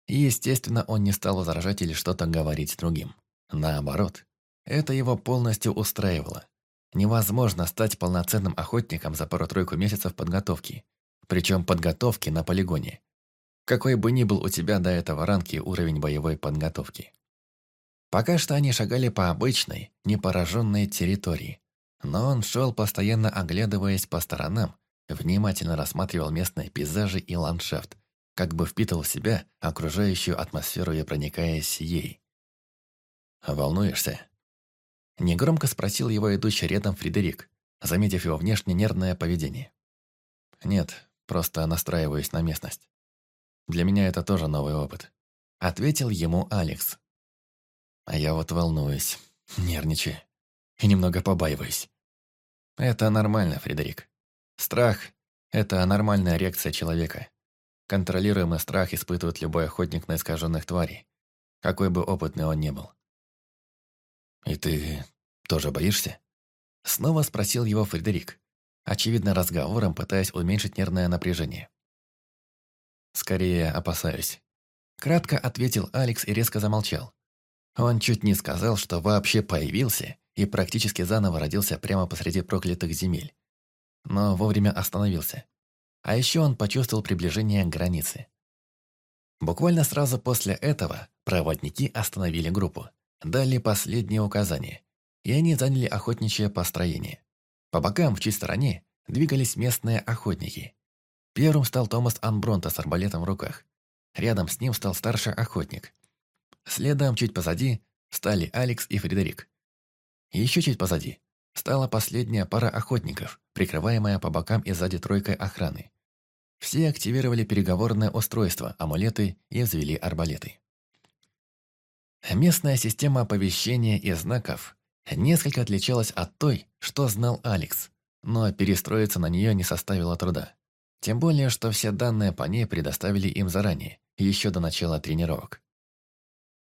И, естественно, он не стал возражать или что-то говорить другим. Наоборот, это его полностью устраивало. Невозможно стать полноценным охотником за пару-тройку месяцев подготовки. Причем подготовки на полигоне. Какой бы ни был у тебя до этого ранг и уровень боевой подготовки. Пока что они шагали по обычной, непораженной территории. Но он шел, постоянно оглядываясь по сторонам, внимательно рассматривал местные пейзажи и ландшафт, как бы впитывал в себя окружающую атмосферу и проникаясь ей. «Волнуешься?» Негромко спросил его идущий рядом Фредерик, заметив его внешне нервное поведение. «Нет, просто настраиваюсь на местность. Для меня это тоже новый опыт», — ответил ему Алекс. «А я вот волнуюсь, нервничаю и немного побаиваюсь». «Это нормально, Фредерик. Страх – это нормальная реакция человека. Контролируемый страх испытывает любой охотник на искаженных тварей, какой бы опытный он ни был. «И ты тоже боишься?» Снова спросил его Фредерик, очевидно разговором пытаясь уменьшить нервное напряжение. «Скорее опасаюсь». Кратко ответил Алекс и резко замолчал. Он чуть не сказал, что вообще появился и практически заново родился прямо посреди проклятых земель но вовремя остановился. А еще он почувствовал приближение границы. Буквально сразу после этого проводники остановили группу, дали последние указания, и они заняли охотничье построение. По бокам, в чьей стороне, двигались местные охотники. Первым стал Томас Анбронта с арбалетом в руках. Рядом с ним стал старший охотник. Следом, чуть позади, стали Алекс и Фредерик. Еще чуть позади стала последняя пара охотников, прикрываемая по бокам и сзади тройкой охраны. Все активировали переговорное устройство, амулеты и взвели арбалеты. Местная система оповещения и знаков несколько отличалась от той, что знал Алекс, но перестроиться на нее не составило труда. Тем более, что все данные по ней предоставили им заранее, еще до начала тренировок.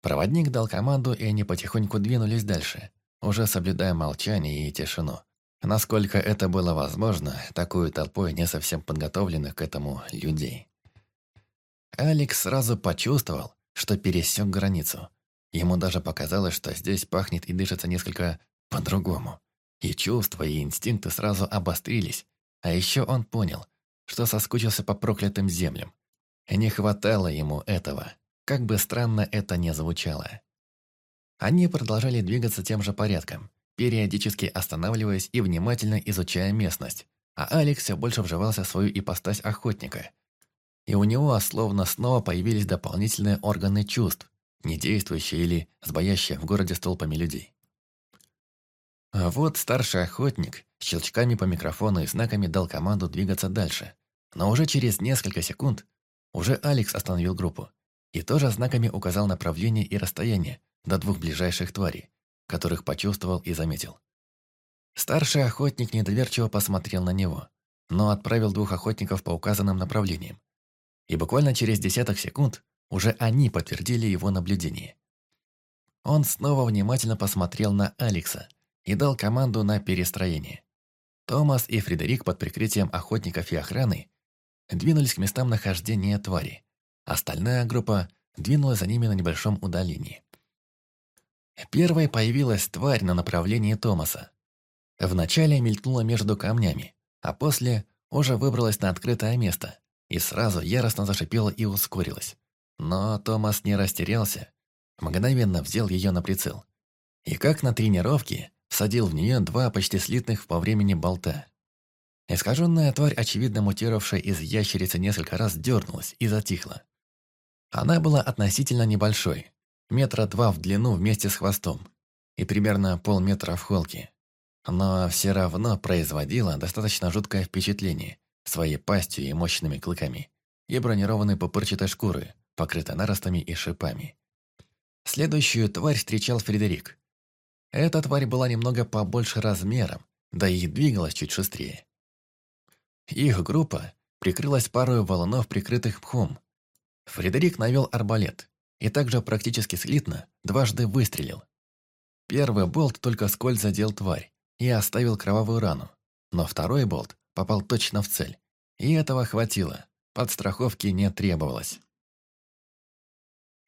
Проводник дал команду, и они потихоньку двинулись дальше, уже соблюдая молчание и тишину. Насколько это было возможно, такую толпой не совсем подготовленных к этому людей. Алекс сразу почувствовал, что пересек границу. Ему даже показалось, что здесь пахнет и дышится несколько по-другому. И чувства, и инстинкты сразу обострились. А еще он понял, что соскучился по проклятым землям. Не хватало ему этого, как бы странно это ни звучало. Они продолжали двигаться тем же порядком, периодически останавливаясь и внимательно изучая местность, а Алекс все больше вживался в свою ипостась охотника. И у него словно снова появились дополнительные органы чувств, не действующие или сбоящие в городе с толпами людей. А вот старший охотник щелчками по микрофону и знаками дал команду двигаться дальше. Но уже через несколько секунд уже Алекс остановил группу и тоже знаками указал направление и расстояние до двух ближайших тварей, которых почувствовал и заметил. Старший охотник недоверчиво посмотрел на него, но отправил двух охотников по указанным направлениям. И буквально через десяток секунд уже они подтвердили его наблюдение. Он снова внимательно посмотрел на Алекса и дал команду на перестроение. Томас и Фредерик под прикрытием охотников и охраны двинулись к местам нахождения твари. Остальная группа двинулась за ними на небольшом удалении. Первой появилась тварь на направлении Томаса. Вначале мелькнула между камнями, а после уже выбралась на открытое место и сразу яростно зашипела и ускорилась. Но Томас не растерялся, мгновенно взял ее на прицел. И как на тренировке, садил в нее два почти слитных по времени болта. Искаженная тварь, очевидно мутировавшая из ящерицы, несколько раз дернулась и затихла. Она была относительно небольшой, метра два в длину вместе с хвостом и примерно полметра в холке. Но все равно производила достаточно жуткое впечатление своей пастью и мощными клыками и бронированной пупырчатой шкурой, покрыта наростами и шипами. Следующую тварь встречал Фредерик. Эта тварь была немного побольше размером, да и двигалась чуть шустрее. Их группа прикрылась парой валунов, прикрытых мхом. Фредерик навел арбалет и также практически слитно дважды выстрелил. Первый болт только скользь задел тварь и оставил кровавую рану, но второй болт попал точно в цель, и этого хватило, подстраховки не требовалось.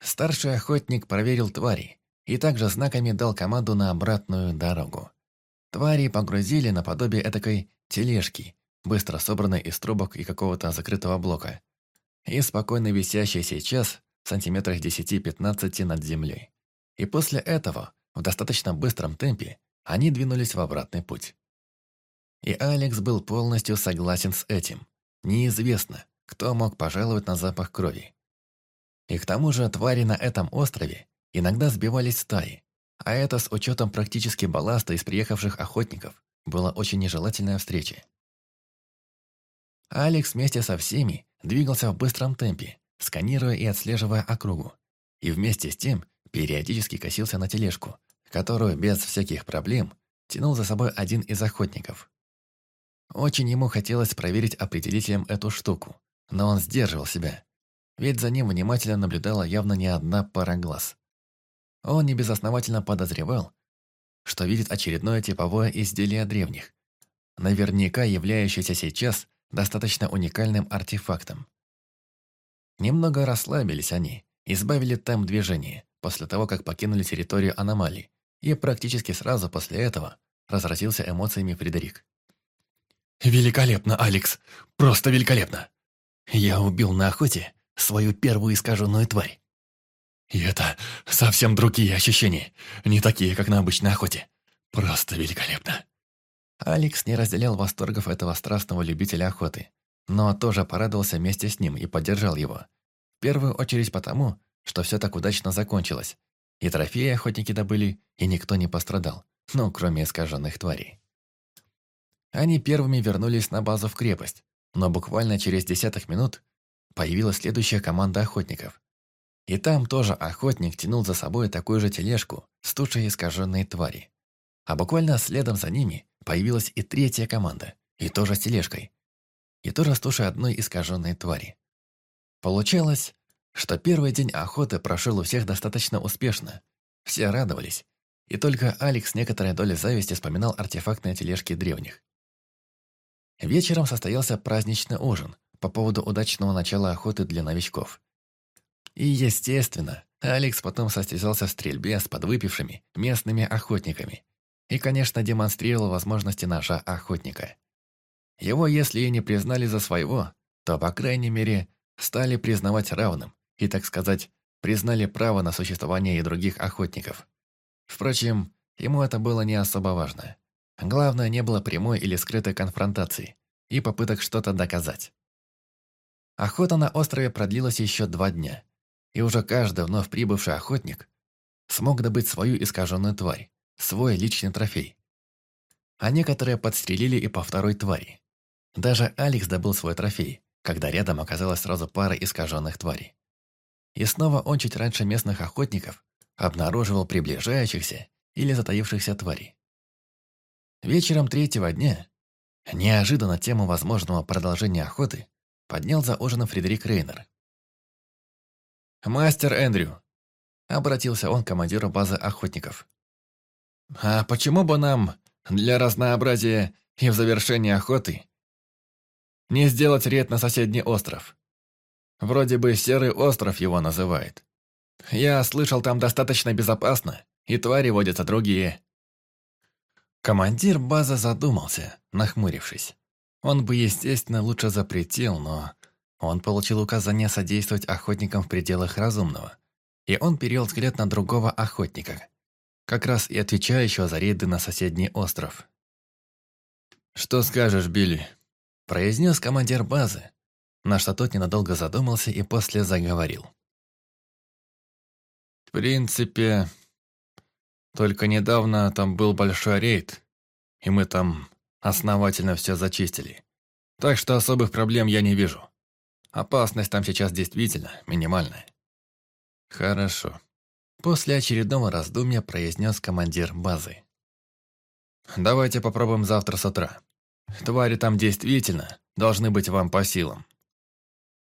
Старший охотник проверил твари и также знаками дал команду на обратную дорогу. Твари погрузили наподобие этакой тележки, быстро собранной из трубок и какого-то закрытого блока, и спокойно висящей сейчас в сантиметрах 10-15 над землей. И после этого, в достаточно быстром темпе, они двинулись в обратный путь. И Алекс был полностью согласен с этим. Неизвестно, кто мог пожаловать на запах крови. И к тому же твари на этом острове иногда сбивались стаи, а это с учетом практически балласта из приехавших охотников была очень нежелательная встреча. Алекс вместе со всеми двигался в быстром темпе, сканируя и отслеживая округу, и вместе с тем периодически косился на тележку, которую без всяких проблем тянул за собой один из охотников. Очень ему хотелось проверить определителем эту штуку, но он сдерживал себя, ведь за ним внимательно наблюдала явно не одна пара глаз. Он небезосновательно подозревал, что видит очередное типовое изделие древних, наверняка являющееся сейчас достаточно уникальным артефактом. Немного расслабились они, избавили там движение, после того, как покинули территорию аномалий, и практически сразу после этого разразился эмоциями Фредерик. «Великолепно, Алекс! Просто великолепно! Я убил на охоте свою первую искаженную тварь. И это совсем другие ощущения, не такие, как на обычной охоте. Просто великолепно. Алекс не разделял восторгов этого страстного любителя охоты, но тоже порадовался вместе с ним и поддержал его. В первую очередь потому, что все так удачно закончилось. И трофеи охотники добыли, и никто не пострадал, ну, кроме искаженных тварей. Они первыми вернулись на базу в крепость, но буквально через десяток минут появилась следующая команда охотников. И там тоже охотник тянул за собой такую же тележку с тушей искаженной твари. А буквально следом за ними появилась и третья команда, и тоже с тележкой, и тоже с тушей одной искаженной твари. Получалось, что первый день охоты прошел у всех достаточно успешно. Все радовались, и только Алекс некоторой долей зависти вспоминал артефактные тележки древних. Вечером состоялся праздничный ужин по поводу удачного начала охоты для новичков. И, естественно, Алекс потом состязался в стрельбе с подвыпившими местными охотниками и, конечно, демонстрировал возможности ножа охотника. Его, если и не признали за своего, то, по крайней мере, стали признавать равным и, так сказать, признали право на существование и других охотников. Впрочем, ему это было не особо важно. Главное, не было прямой или скрытой конфронтации и попыток что-то доказать. Охота на острове продлилась еще два дня, и уже каждый вновь прибывший охотник смог добыть свою искаженную тварь, свой личный трофей. А некоторые подстрелили и по второй твари. Даже Алекс добыл свой трофей, когда рядом оказалась сразу пара искаженных тварей. И снова он чуть раньше местных охотников обнаруживал приближающихся или затаившихся тварей. Вечером третьего дня, неожиданно тему возможного продолжения охоты, поднял за ужином Фредерик Рейнер. «Мастер Эндрю», — обратился он к командиру базы охотников. «А почему бы нам, для разнообразия и в завершении охоты, не сделать рейд на соседний остров? Вроде бы Серый остров его называют. Я слышал, там достаточно безопасно, и твари водятся другие». Командир базы задумался, нахмурившись. Он бы, естественно, лучше запретил, но он получил указание содействовать охотникам в пределах разумного. И он перевел взгляд на другого охотника, как раз и отвечающего за рейды на соседний остров. «Что скажешь, Билли?» – произнес командир базы, на что тот ненадолго задумался и после заговорил. «В принципе, только недавно там был большой рейд, и мы там основательно все зачистили. Так что особых проблем я не вижу. Опасность там сейчас действительно минимальная. Хорошо. После очередного раздумья произнес командир базы. Давайте попробуем завтра с утра. Твари там действительно должны быть вам по силам.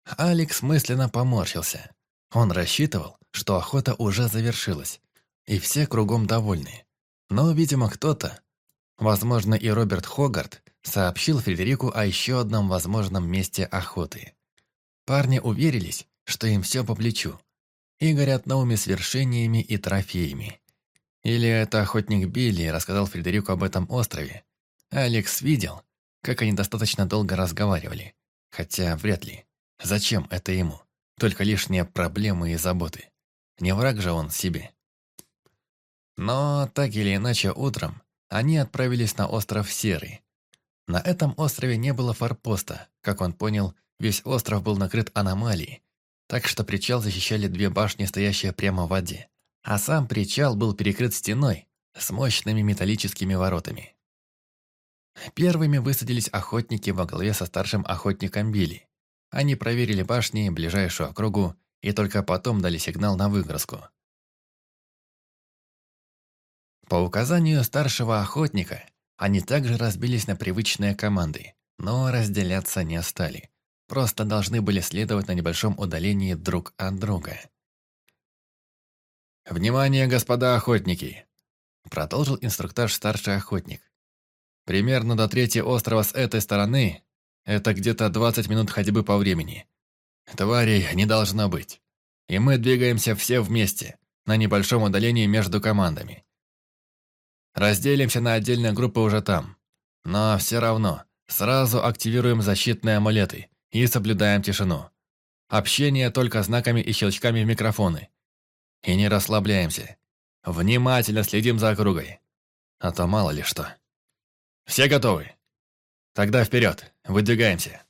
Алекс мысленно поморщился. Он рассчитывал, что охота уже завершилась, и все кругом довольны. Но, видимо, кто-то, возможно, и Роберт Хогарт, сообщил Фредерику о еще одном возможном месте охоты. Парни уверились, что им все по плечу, и горят новыми свершениями и трофеями. Или это охотник Билли рассказал Фредерику об этом острове. Алекс видел, как они достаточно долго разговаривали. Хотя вряд ли. Зачем это ему? Только лишние проблемы и заботы. Не враг же он себе. Но, так или иначе, утром они отправились на остров Серый. На этом острове не было форпоста, как он понял, Весь остров был накрыт аномалией, так что причал защищали две башни, стоящие прямо в воде. А сам причал был перекрыт стеной с мощными металлическими воротами. Первыми высадились охотники во главе со старшим охотником Билли. Они проверили башни, ближайшую округу, и только потом дали сигнал на выгрузку. По указанию старшего охотника, они также разбились на привычные команды, но разделяться не стали просто должны были следовать на небольшом удалении друг от друга. «Внимание, господа охотники!» Продолжил инструктаж старший охотник. «Примерно до третьего острова с этой стороны это где-то 20 минут ходьбы по времени. Тварей не должно быть. И мы двигаемся все вместе, на небольшом удалении между командами. Разделимся на отдельные группы уже там. Но все равно, сразу активируем защитные амулеты и соблюдаем тишину. Общение только знаками и щелчками в микрофоны. И не расслабляемся. Внимательно следим за округой. А то мало ли что. Все готовы? Тогда вперед, выдвигаемся.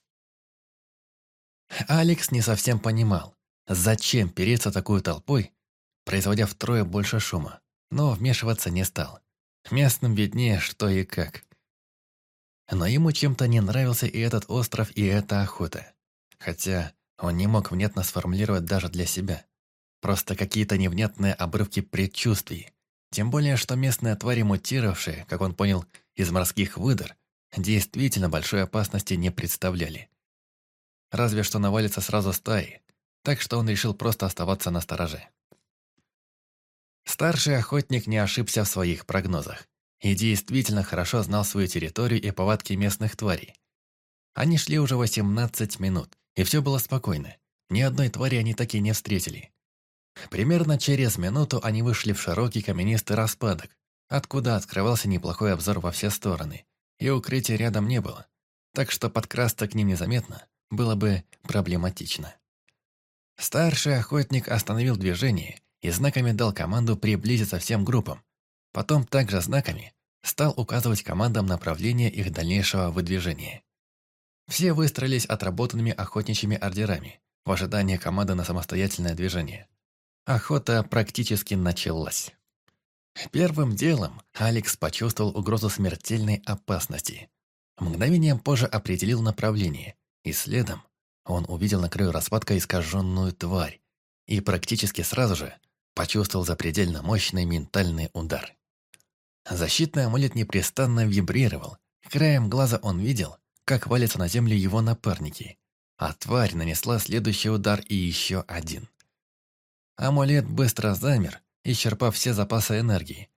Алекс не совсем понимал, зачем переться такой толпой, производя втрое больше шума, но вмешиваться не стал. Местным виднее, что и как. Но ему чем-то не нравился и этот остров, и эта охота. Хотя он не мог внятно сформулировать даже для себя. Просто какие-то невнятные обрывки предчувствий. Тем более, что местные твари, мутировавшие, как он понял, из морских выдор, действительно большой опасности не представляли. Разве что навалится сразу стаи, так что он решил просто оставаться на стороже. Старший охотник не ошибся в своих прогнозах и действительно хорошо знал свою территорию и повадки местных тварей. Они шли уже 18 минут, и все было спокойно. Ни одной твари они так и не встретили. Примерно через минуту они вышли в широкий каменистый распадок, откуда открывался неплохой обзор во все стороны, и укрытия рядом не было, так что подкрасться к ним незаметно было бы проблематично. Старший охотник остановил движение и знаками дал команду приблизиться всем группам. Потом также знаками стал указывать командам направление их дальнейшего выдвижения. Все выстроились отработанными охотничьими ордерами в ожидании команды на самостоятельное движение. Охота практически началась. Первым делом Алекс почувствовал угрозу смертельной опасности. Мгновением позже определил направление, и следом он увидел на краю распадка искаженную тварь и практически сразу же почувствовал запредельно мощный ментальный удар. Защитный амулет непрестанно вибрировал. Краем глаза он видел, как валятся на землю его напарники, а тварь нанесла следующий удар и еще один. Амулет быстро замер, исчерпав все запасы энергии,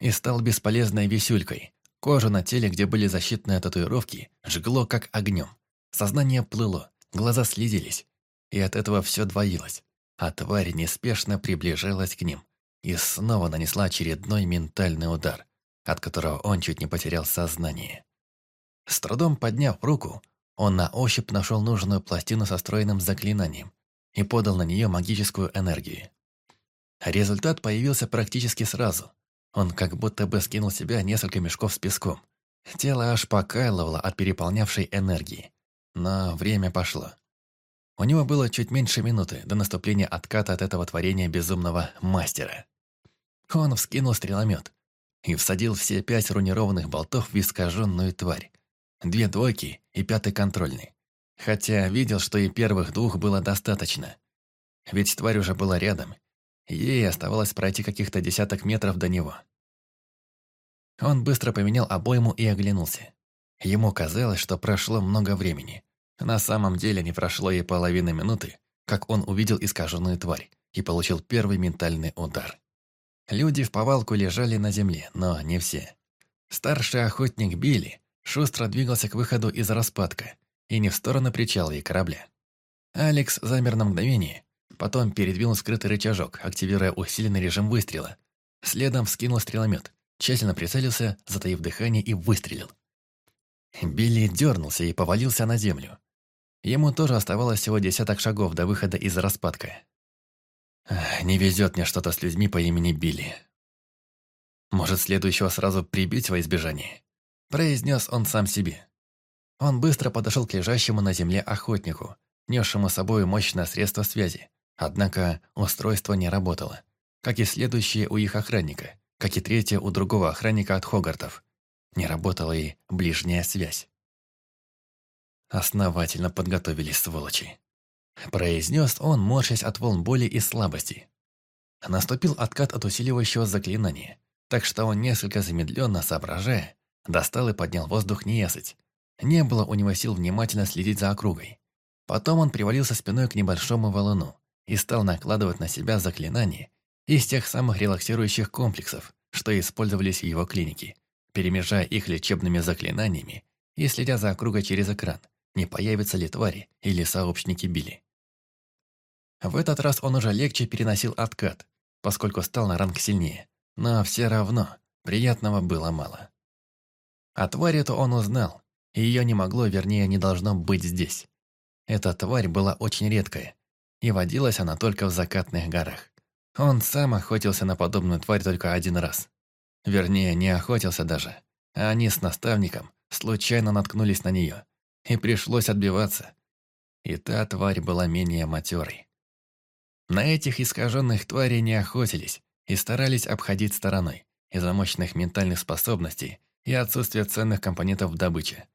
и стал бесполезной висюлькой. Кожа на теле, где были защитные татуировки, жгло как огнем. Сознание плыло, глаза слезились, и от этого все двоилось. А тварь неспешно приближалась к ним и снова нанесла очередной ментальный удар, от которого он чуть не потерял сознание. С трудом подняв руку, он на ощупь нашел нужную пластину со встроенным заклинанием и подал на нее магическую энергию. Результат появился практически сразу. Он как будто бы скинул себя несколько мешков с песком. Тело аж покалывало от переполнявшей энергии. Но время пошло. У него было чуть меньше минуты до наступления отката от этого творения безумного мастера. Он вскинул стреломет и всадил все пять рунированных болтов в искаженную тварь. Две двойки и пятый контрольный. Хотя видел, что и первых двух было достаточно. Ведь тварь уже была рядом. Ей оставалось пройти каких-то десяток метров до него. Он быстро поменял обойму и оглянулся. Ему казалось, что прошло много времени. На самом деле не прошло и половины минуты, как он увидел искаженную тварь и получил первый ментальный удар. Люди в повалку лежали на земле, но не все. Старший охотник Билли шустро двигался к выходу из распадка, и не в сторону причала и корабля. Алекс замер на мгновение, потом передвинул скрытый рычажок, активируя усиленный режим выстрела. Следом вскинул стреломет, тщательно прицелился, затаив дыхание и выстрелил. Билли дернулся и повалился на землю. Ему тоже оставалось всего десяток шагов до выхода из распадка. Не везет мне что-то с людьми по имени Билли. Может, следующего сразу прибить во избежание? Произнес он сам себе. Он быстро подошел к лежащему на земле охотнику, несшему с собой мощное средство связи. Однако устройство не работало, как и следующее у их охранника, как и третье у другого охранника от Хогартов. Не работала и ближняя связь. Основательно подготовились сволочи. Произнес он, морщась от волн боли и слабости. Наступил откат от усиливающего заклинания, так что он несколько замедленно соображая, достал и поднял воздух неясыть, не было у него сил внимательно следить за округой. Потом он привалился спиной к небольшому валуну и стал накладывать на себя заклинания из тех самых релаксирующих комплексов, что использовались в его клинике, перемежая их лечебными заклинаниями и следя за округой через экран, не появятся ли твари или сообщники Билли. В этот раз он уже легче переносил откат, поскольку стал на ранг сильнее, но все равно приятного было мало. О твари-то он узнал, ее не могло, вернее, не должно быть здесь. Эта тварь была очень редкая, и водилась она только в закатных горах. Он сам охотился на подобную тварь только один раз. Вернее, не охотился даже, а они с наставником случайно наткнулись на нее, и пришлось отбиваться. И та тварь была менее матерой. На этих искаженных тварей не охотились и старались обходить стороной из-за мощных ментальных способностей и отсутствия ценных компонентов в добыче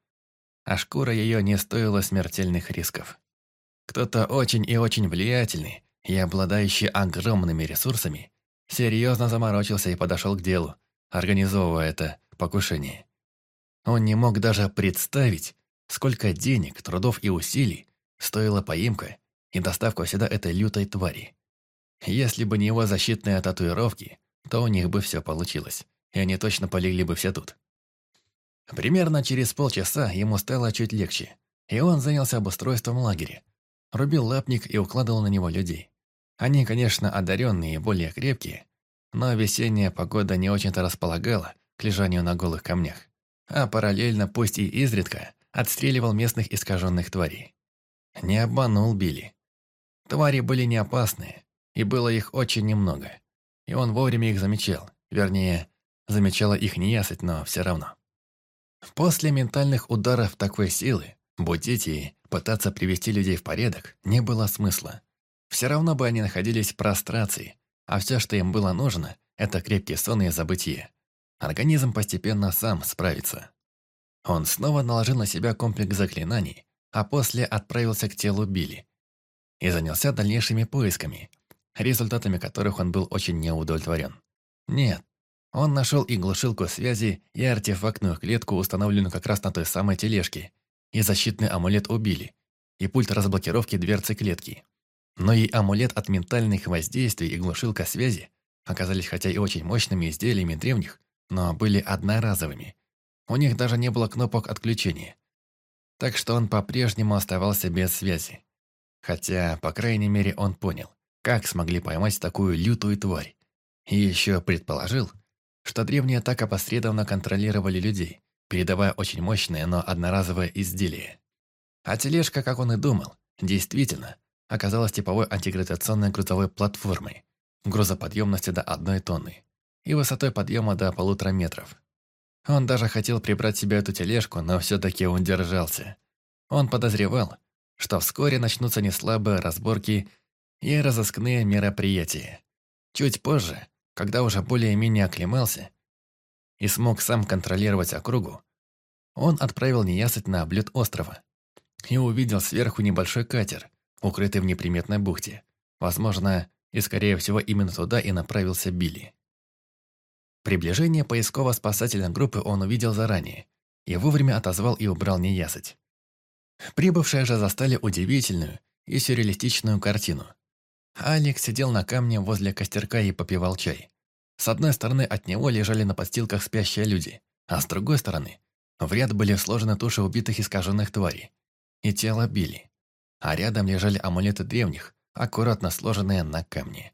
а шкура ее не стоила смертельных рисков. Кто-то очень и очень влиятельный и обладающий огромными ресурсами серьезно заморочился и подошел к делу, организовывая это покушение. Он не мог даже представить, сколько денег, трудов и усилий стоила поимка и доставка сюда этой лютой твари. Если бы не его защитные татуировки, то у них бы все получилось, и они точно полегли бы все тут. Примерно через полчаса ему стало чуть легче, и он занялся обустройством лагеря. Рубил лапник и укладывал на него людей. Они, конечно, одаренные и более крепкие, но весенняя погода не очень-то располагала к лежанию на голых камнях, а параллельно, пусть и изредка, отстреливал местных искаженных тварей. Не обманул Билли. Твари были не опасные, и было их очень немного, и он вовремя их замечал, вернее, замечала их неясыть, но все равно. После ментальных ударов такой силы будить и пытаться привести людей в порядок не было смысла. Все равно бы они находились в прострации, а все, что им было нужно, это крепкий сон и забытие. Организм постепенно сам справится. Он снова наложил на себя комплекс заклинаний, а после отправился к телу Билли и занялся дальнейшими поисками, результатами которых он был очень неудовлетворен. Нет, он нашел и глушилку связи, и артефактную клетку, установленную как раз на той самой тележке, и защитный амулет убили, и пульт разблокировки дверцы клетки. Но и амулет от ментальных воздействий и глушилка связи оказались хотя и очень мощными изделиями древних, но были одноразовыми. У них даже не было кнопок отключения. Так что он по-прежнему оставался без связи. Хотя, по крайней мере, он понял, как смогли поймать такую лютую тварь. И еще предположил, что древние так опосредованно контролировали людей, передавая очень мощное, но одноразовое изделие. А тележка, как он и думал, действительно оказалась типовой антигравитационной грузовой платформой, грузоподъемностью до одной тонны и высотой подъема до полутора метров. Он даже хотел прибрать себе эту тележку, но все-таки он держался. Он подозревал, что вскоре начнутся неслабые разборки и разыскные мероприятия. Чуть позже когда уже более-менее оклемался и смог сам контролировать округу, он отправил неясыть на облет острова и увидел сверху небольшой катер, укрытый в неприметной бухте. Возможно, и скорее всего именно туда и направился Билли. Приближение поисково-спасательной группы он увидел заранее и вовремя отозвал и убрал неясыть. Прибывшие же застали удивительную и сюрреалистичную картину – Алекс сидел на камне возле костерка и попивал чай. С одной стороны от него лежали на подстилках спящие люди, а с другой стороны в ряд были сложены туши убитых искаженных тварей. И тело били. А рядом лежали амулеты древних, аккуратно сложенные на камне.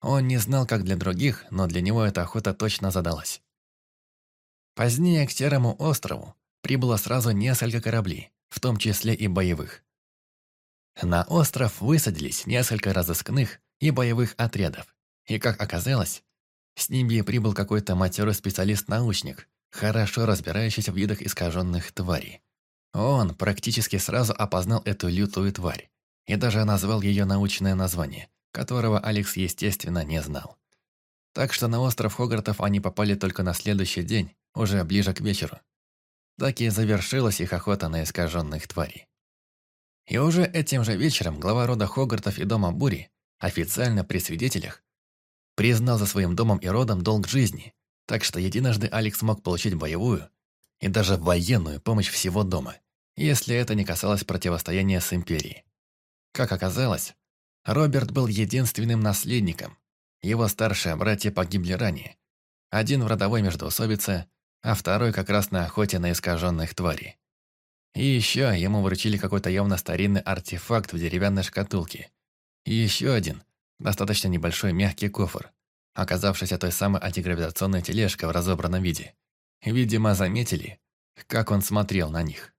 Он не знал, как для других, но для него эта охота точно задалась. Позднее к Серому острову прибыло сразу несколько кораблей, в том числе и боевых. На остров высадились несколько разыскных и боевых отрядов. И, как оказалось, с ними прибыл какой-то матерый специалист-научник, хорошо разбирающийся в видах искаженных тварей. Он практически сразу опознал эту лютую тварь и даже назвал ее научное название, которого Алекс, естественно, не знал. Так что на остров Хогартов они попали только на следующий день, уже ближе к вечеру. Так и завершилась их охота на искаженных тварей. И уже этим же вечером глава рода Хогартов и дома Бури, официально при свидетелях, признал за своим домом и родом долг жизни, так что единожды Алекс мог получить боевую и даже военную помощь всего дома, если это не касалось противостояния с Империей. Как оказалось, Роберт был единственным наследником. Его старшие братья погибли ранее. Один в родовой междоусобице, а второй как раз на охоте на искаженных тварей. И еще ему вручили какой-то явно старинный артефакт в деревянной шкатулке. И еще один, достаточно небольшой мягкий кофр, оказавшийся той самой антигравитационной тележкой в разобранном виде. Видимо, заметили, как он смотрел на них.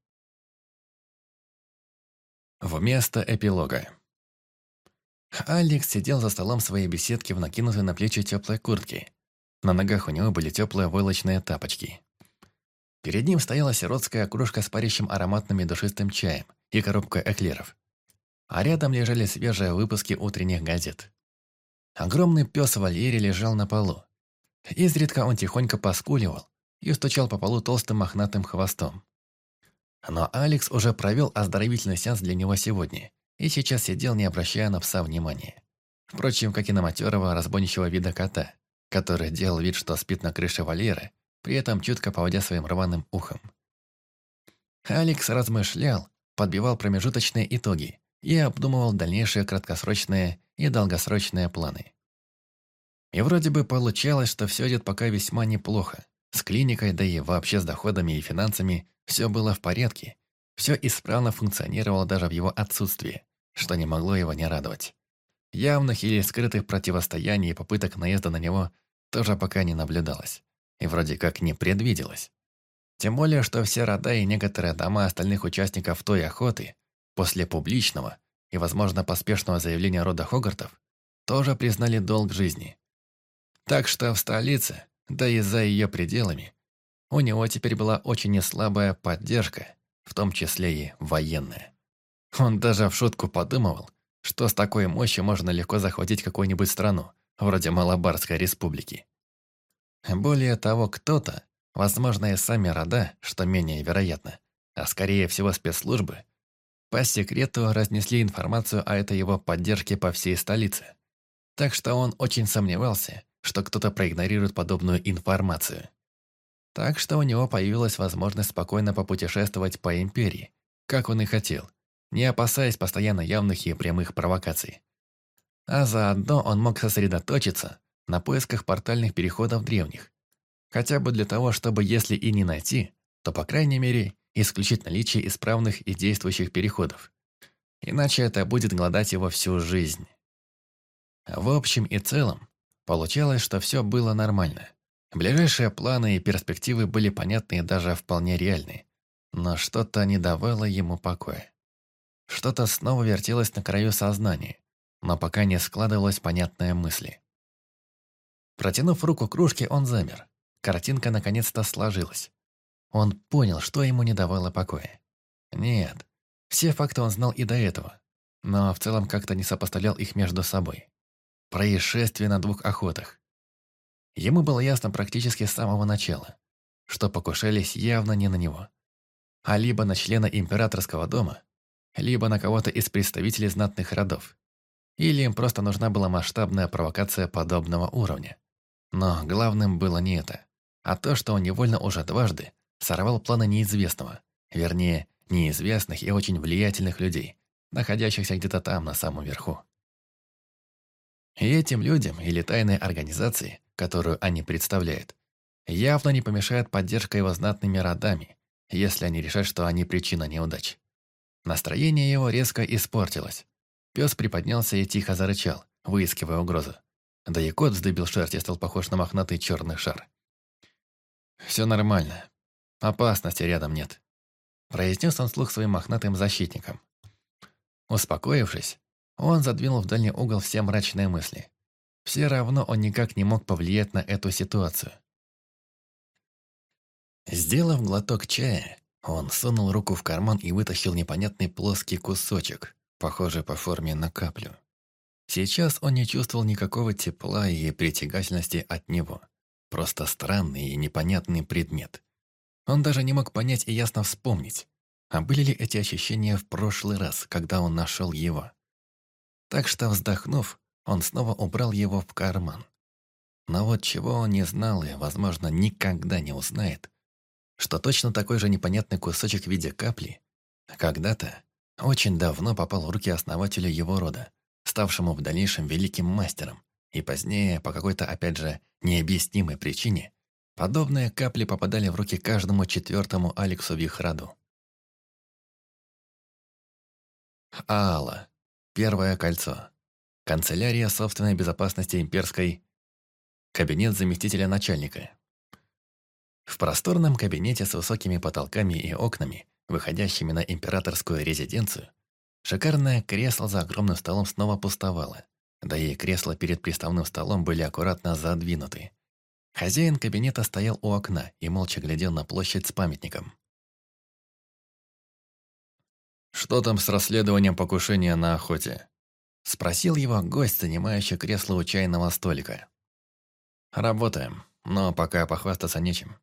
Вместо эпилога. Алекс сидел за столом своей беседки в накинутой на плечи теплой куртке. На ногах у него были теплые войлочные тапочки. Перед ним стояла сиротская кружка с парящим ароматным и душистым чаем и коробка эклеров. А рядом лежали свежие выпуски утренних газет. Огромный пес Вальери лежал на полу. Изредка он тихонько поскуливал и стучал по полу толстым мохнатым хвостом. Но Алекс уже провел оздоровительный сеанс для него сегодня и сейчас сидел, не обращая на пса внимания. Впрочем, как и на матерого разбойничего вида кота, который делал вид, что спит на крыше вольера, при этом чутко поводя своим рваным ухом. Алекс размышлял, подбивал промежуточные итоги и обдумывал дальнейшие краткосрочные и долгосрочные планы. И вроде бы получалось, что все идет пока весьма неплохо. С клиникой, да и вообще с доходами и финансами все было в порядке. Все исправно функционировало даже в его отсутствии, что не могло его не радовать. Явных или скрытых противостояний и попыток наезда на него тоже пока не наблюдалось. И вроде как не предвиделось. Тем более, что все рода и некоторые дома остальных участников той охоты после публичного и, возможно, поспешного заявления рода Хогартов тоже признали долг жизни. Так что в столице, да и за ее пределами, у него теперь была очень неслабая поддержка, в том числе и военная. Он даже в шутку подумывал, что с такой мощью можно легко захватить какую-нибудь страну, вроде Малабарской республики. Более того, кто-то, возможно, и сами рода, что менее вероятно, а скорее всего спецслужбы, по секрету разнесли информацию о этой его поддержке по всей столице. Так что он очень сомневался, что кто-то проигнорирует подобную информацию. Так что у него появилась возможность спокойно попутешествовать по империи, как он и хотел, не опасаясь постоянно явных и прямых провокаций. А заодно он мог сосредоточиться на поисках портальных переходов древних. Хотя бы для того, чтобы, если и не найти, то, по крайней мере, исключить наличие исправных и действующих переходов. Иначе это будет гладать его всю жизнь. В общем и целом, получалось, что все было нормально. Ближайшие планы и перспективы были понятны и даже вполне реальны. Но что-то не давало ему покоя. Что-то снова вертелось на краю сознания, но пока не складывалось понятная мысли. Протянув руку кружке, он замер. Картинка наконец-то сложилась. Он понял, что ему не давало покоя. Нет, все факты он знал и до этого, но в целом как-то не сопоставлял их между собой. Происшествие на двух охотах. Ему было ясно практически с самого начала, что покушались явно не на него, а либо на члена императорского дома, либо на кого-то из представителей знатных родов. Или им просто нужна была масштабная провокация подобного уровня. Но главным было не это, а то, что он невольно уже дважды сорвал планы неизвестного, вернее, неизвестных и очень влиятельных людей, находящихся где-то там, на самом верху. И этим людям или тайной организации, которую они представляют, явно не помешает поддержка его знатными родами, если они решат, что они причина неудач. Настроение его резко испортилось. Пес приподнялся и тихо зарычал, выискивая угрозу. Да и кот вздыбил шерсть и стал похож на мохнатый черный шар. «Все нормально. Опасности рядом нет», – произнес он слух своим мохнатым защитникам. Успокоившись, он задвинул в дальний угол все мрачные мысли. Все равно он никак не мог повлиять на эту ситуацию. Сделав глоток чая, он сунул руку в карман и вытащил непонятный плоский кусочек, похожий по форме на каплю. Сейчас он не чувствовал никакого тепла и притягательности от него. Просто странный и непонятный предмет. Он даже не мог понять и ясно вспомнить, а были ли эти ощущения в прошлый раз, когда он нашел его. Так что, вздохнув, он снова убрал его в карман. Но вот чего он не знал и, возможно, никогда не узнает, что точно такой же непонятный кусочек в виде капли когда-то, очень давно попал в руки основателя его рода, ставшему в дальнейшем великим мастером, и позднее, по какой-то, опять же, необъяснимой причине, подобные капли попадали в руки каждому четвертому Алексу в их роду. Алла. Первое кольцо. Канцелярия собственной безопасности имперской. Кабинет заместителя начальника. В просторном кабинете с высокими потолками и окнами, выходящими на императорскую резиденцию, Шикарное кресло за огромным столом снова пустовало, да и кресла перед приставным столом были аккуратно задвинуты. Хозяин кабинета стоял у окна и молча глядел на площадь с памятником. «Что там с расследованием покушения на охоте?» Спросил его гость, занимающий кресло у чайного столика. «Работаем, но пока похвастаться нечем.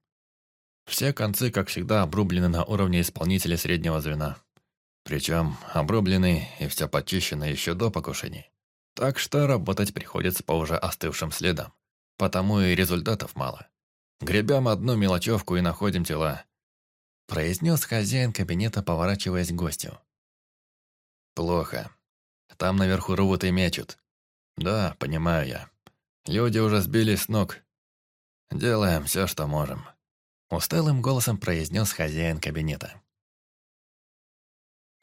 Все концы, как всегда, обрублены на уровне исполнителя среднего звена. Причем обрублены и все почищено еще до покушений. Так что работать приходится по уже остывшим следам. Потому и результатов мало. Гребем одну мелочевку и находим тела. Произнес хозяин кабинета, поворачиваясь к гостю. Плохо. Там наверху рвут и мечут. Да, понимаю я. Люди уже сбились с ног. Делаем все, что можем. Усталым голосом произнес хозяин кабинета.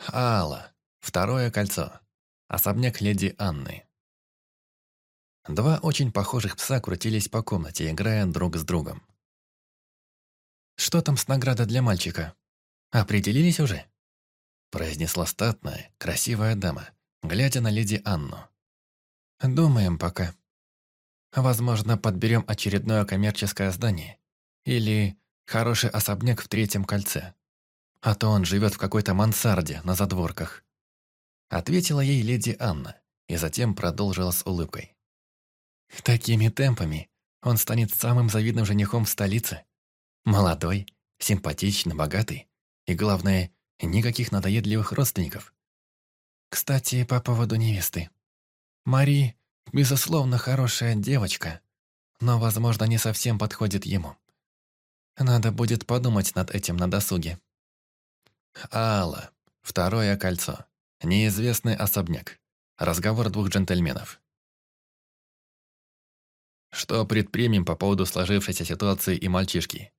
Алла. Второе кольцо. Особняк леди Анны. Два очень похожих пса крутились по комнате, играя друг с другом. «Что там с наградой для мальчика? Определились уже?» произнесла статная, красивая дама, глядя на леди Анну. «Думаем пока. Возможно, подберем очередное коммерческое здание. Или хороший особняк в третьем кольце. А то он живет в какой-то мансарде на задворках». Ответила ей леди Анна и затем продолжила с улыбкой. «Такими темпами он станет самым завидным женихом в столице. Молодой, симпатичный, богатый и, главное, никаких надоедливых родственников. Кстати, по поводу невесты. Мари, безусловно, хорошая девочка, но, возможно, не совсем подходит ему. Надо будет подумать над этим на досуге. Алла. Второе кольцо. Неизвестный особняк. Разговор двух джентльменов. Что предпримем по поводу сложившейся ситуации и мальчишки?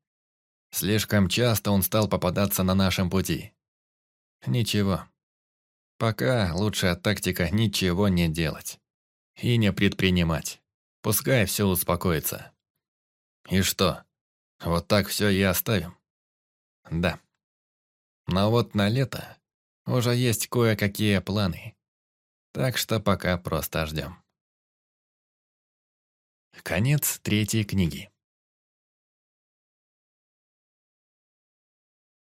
Слишком часто он стал попадаться на нашем пути. Ничего. Пока лучшая тактика ничего не делать. И не предпринимать. Пускай все успокоится. И что? Вот так все и оставим? Да. Но вот на лето уже есть кое-какие планы. Так что пока просто ждем. Конец третьей книги.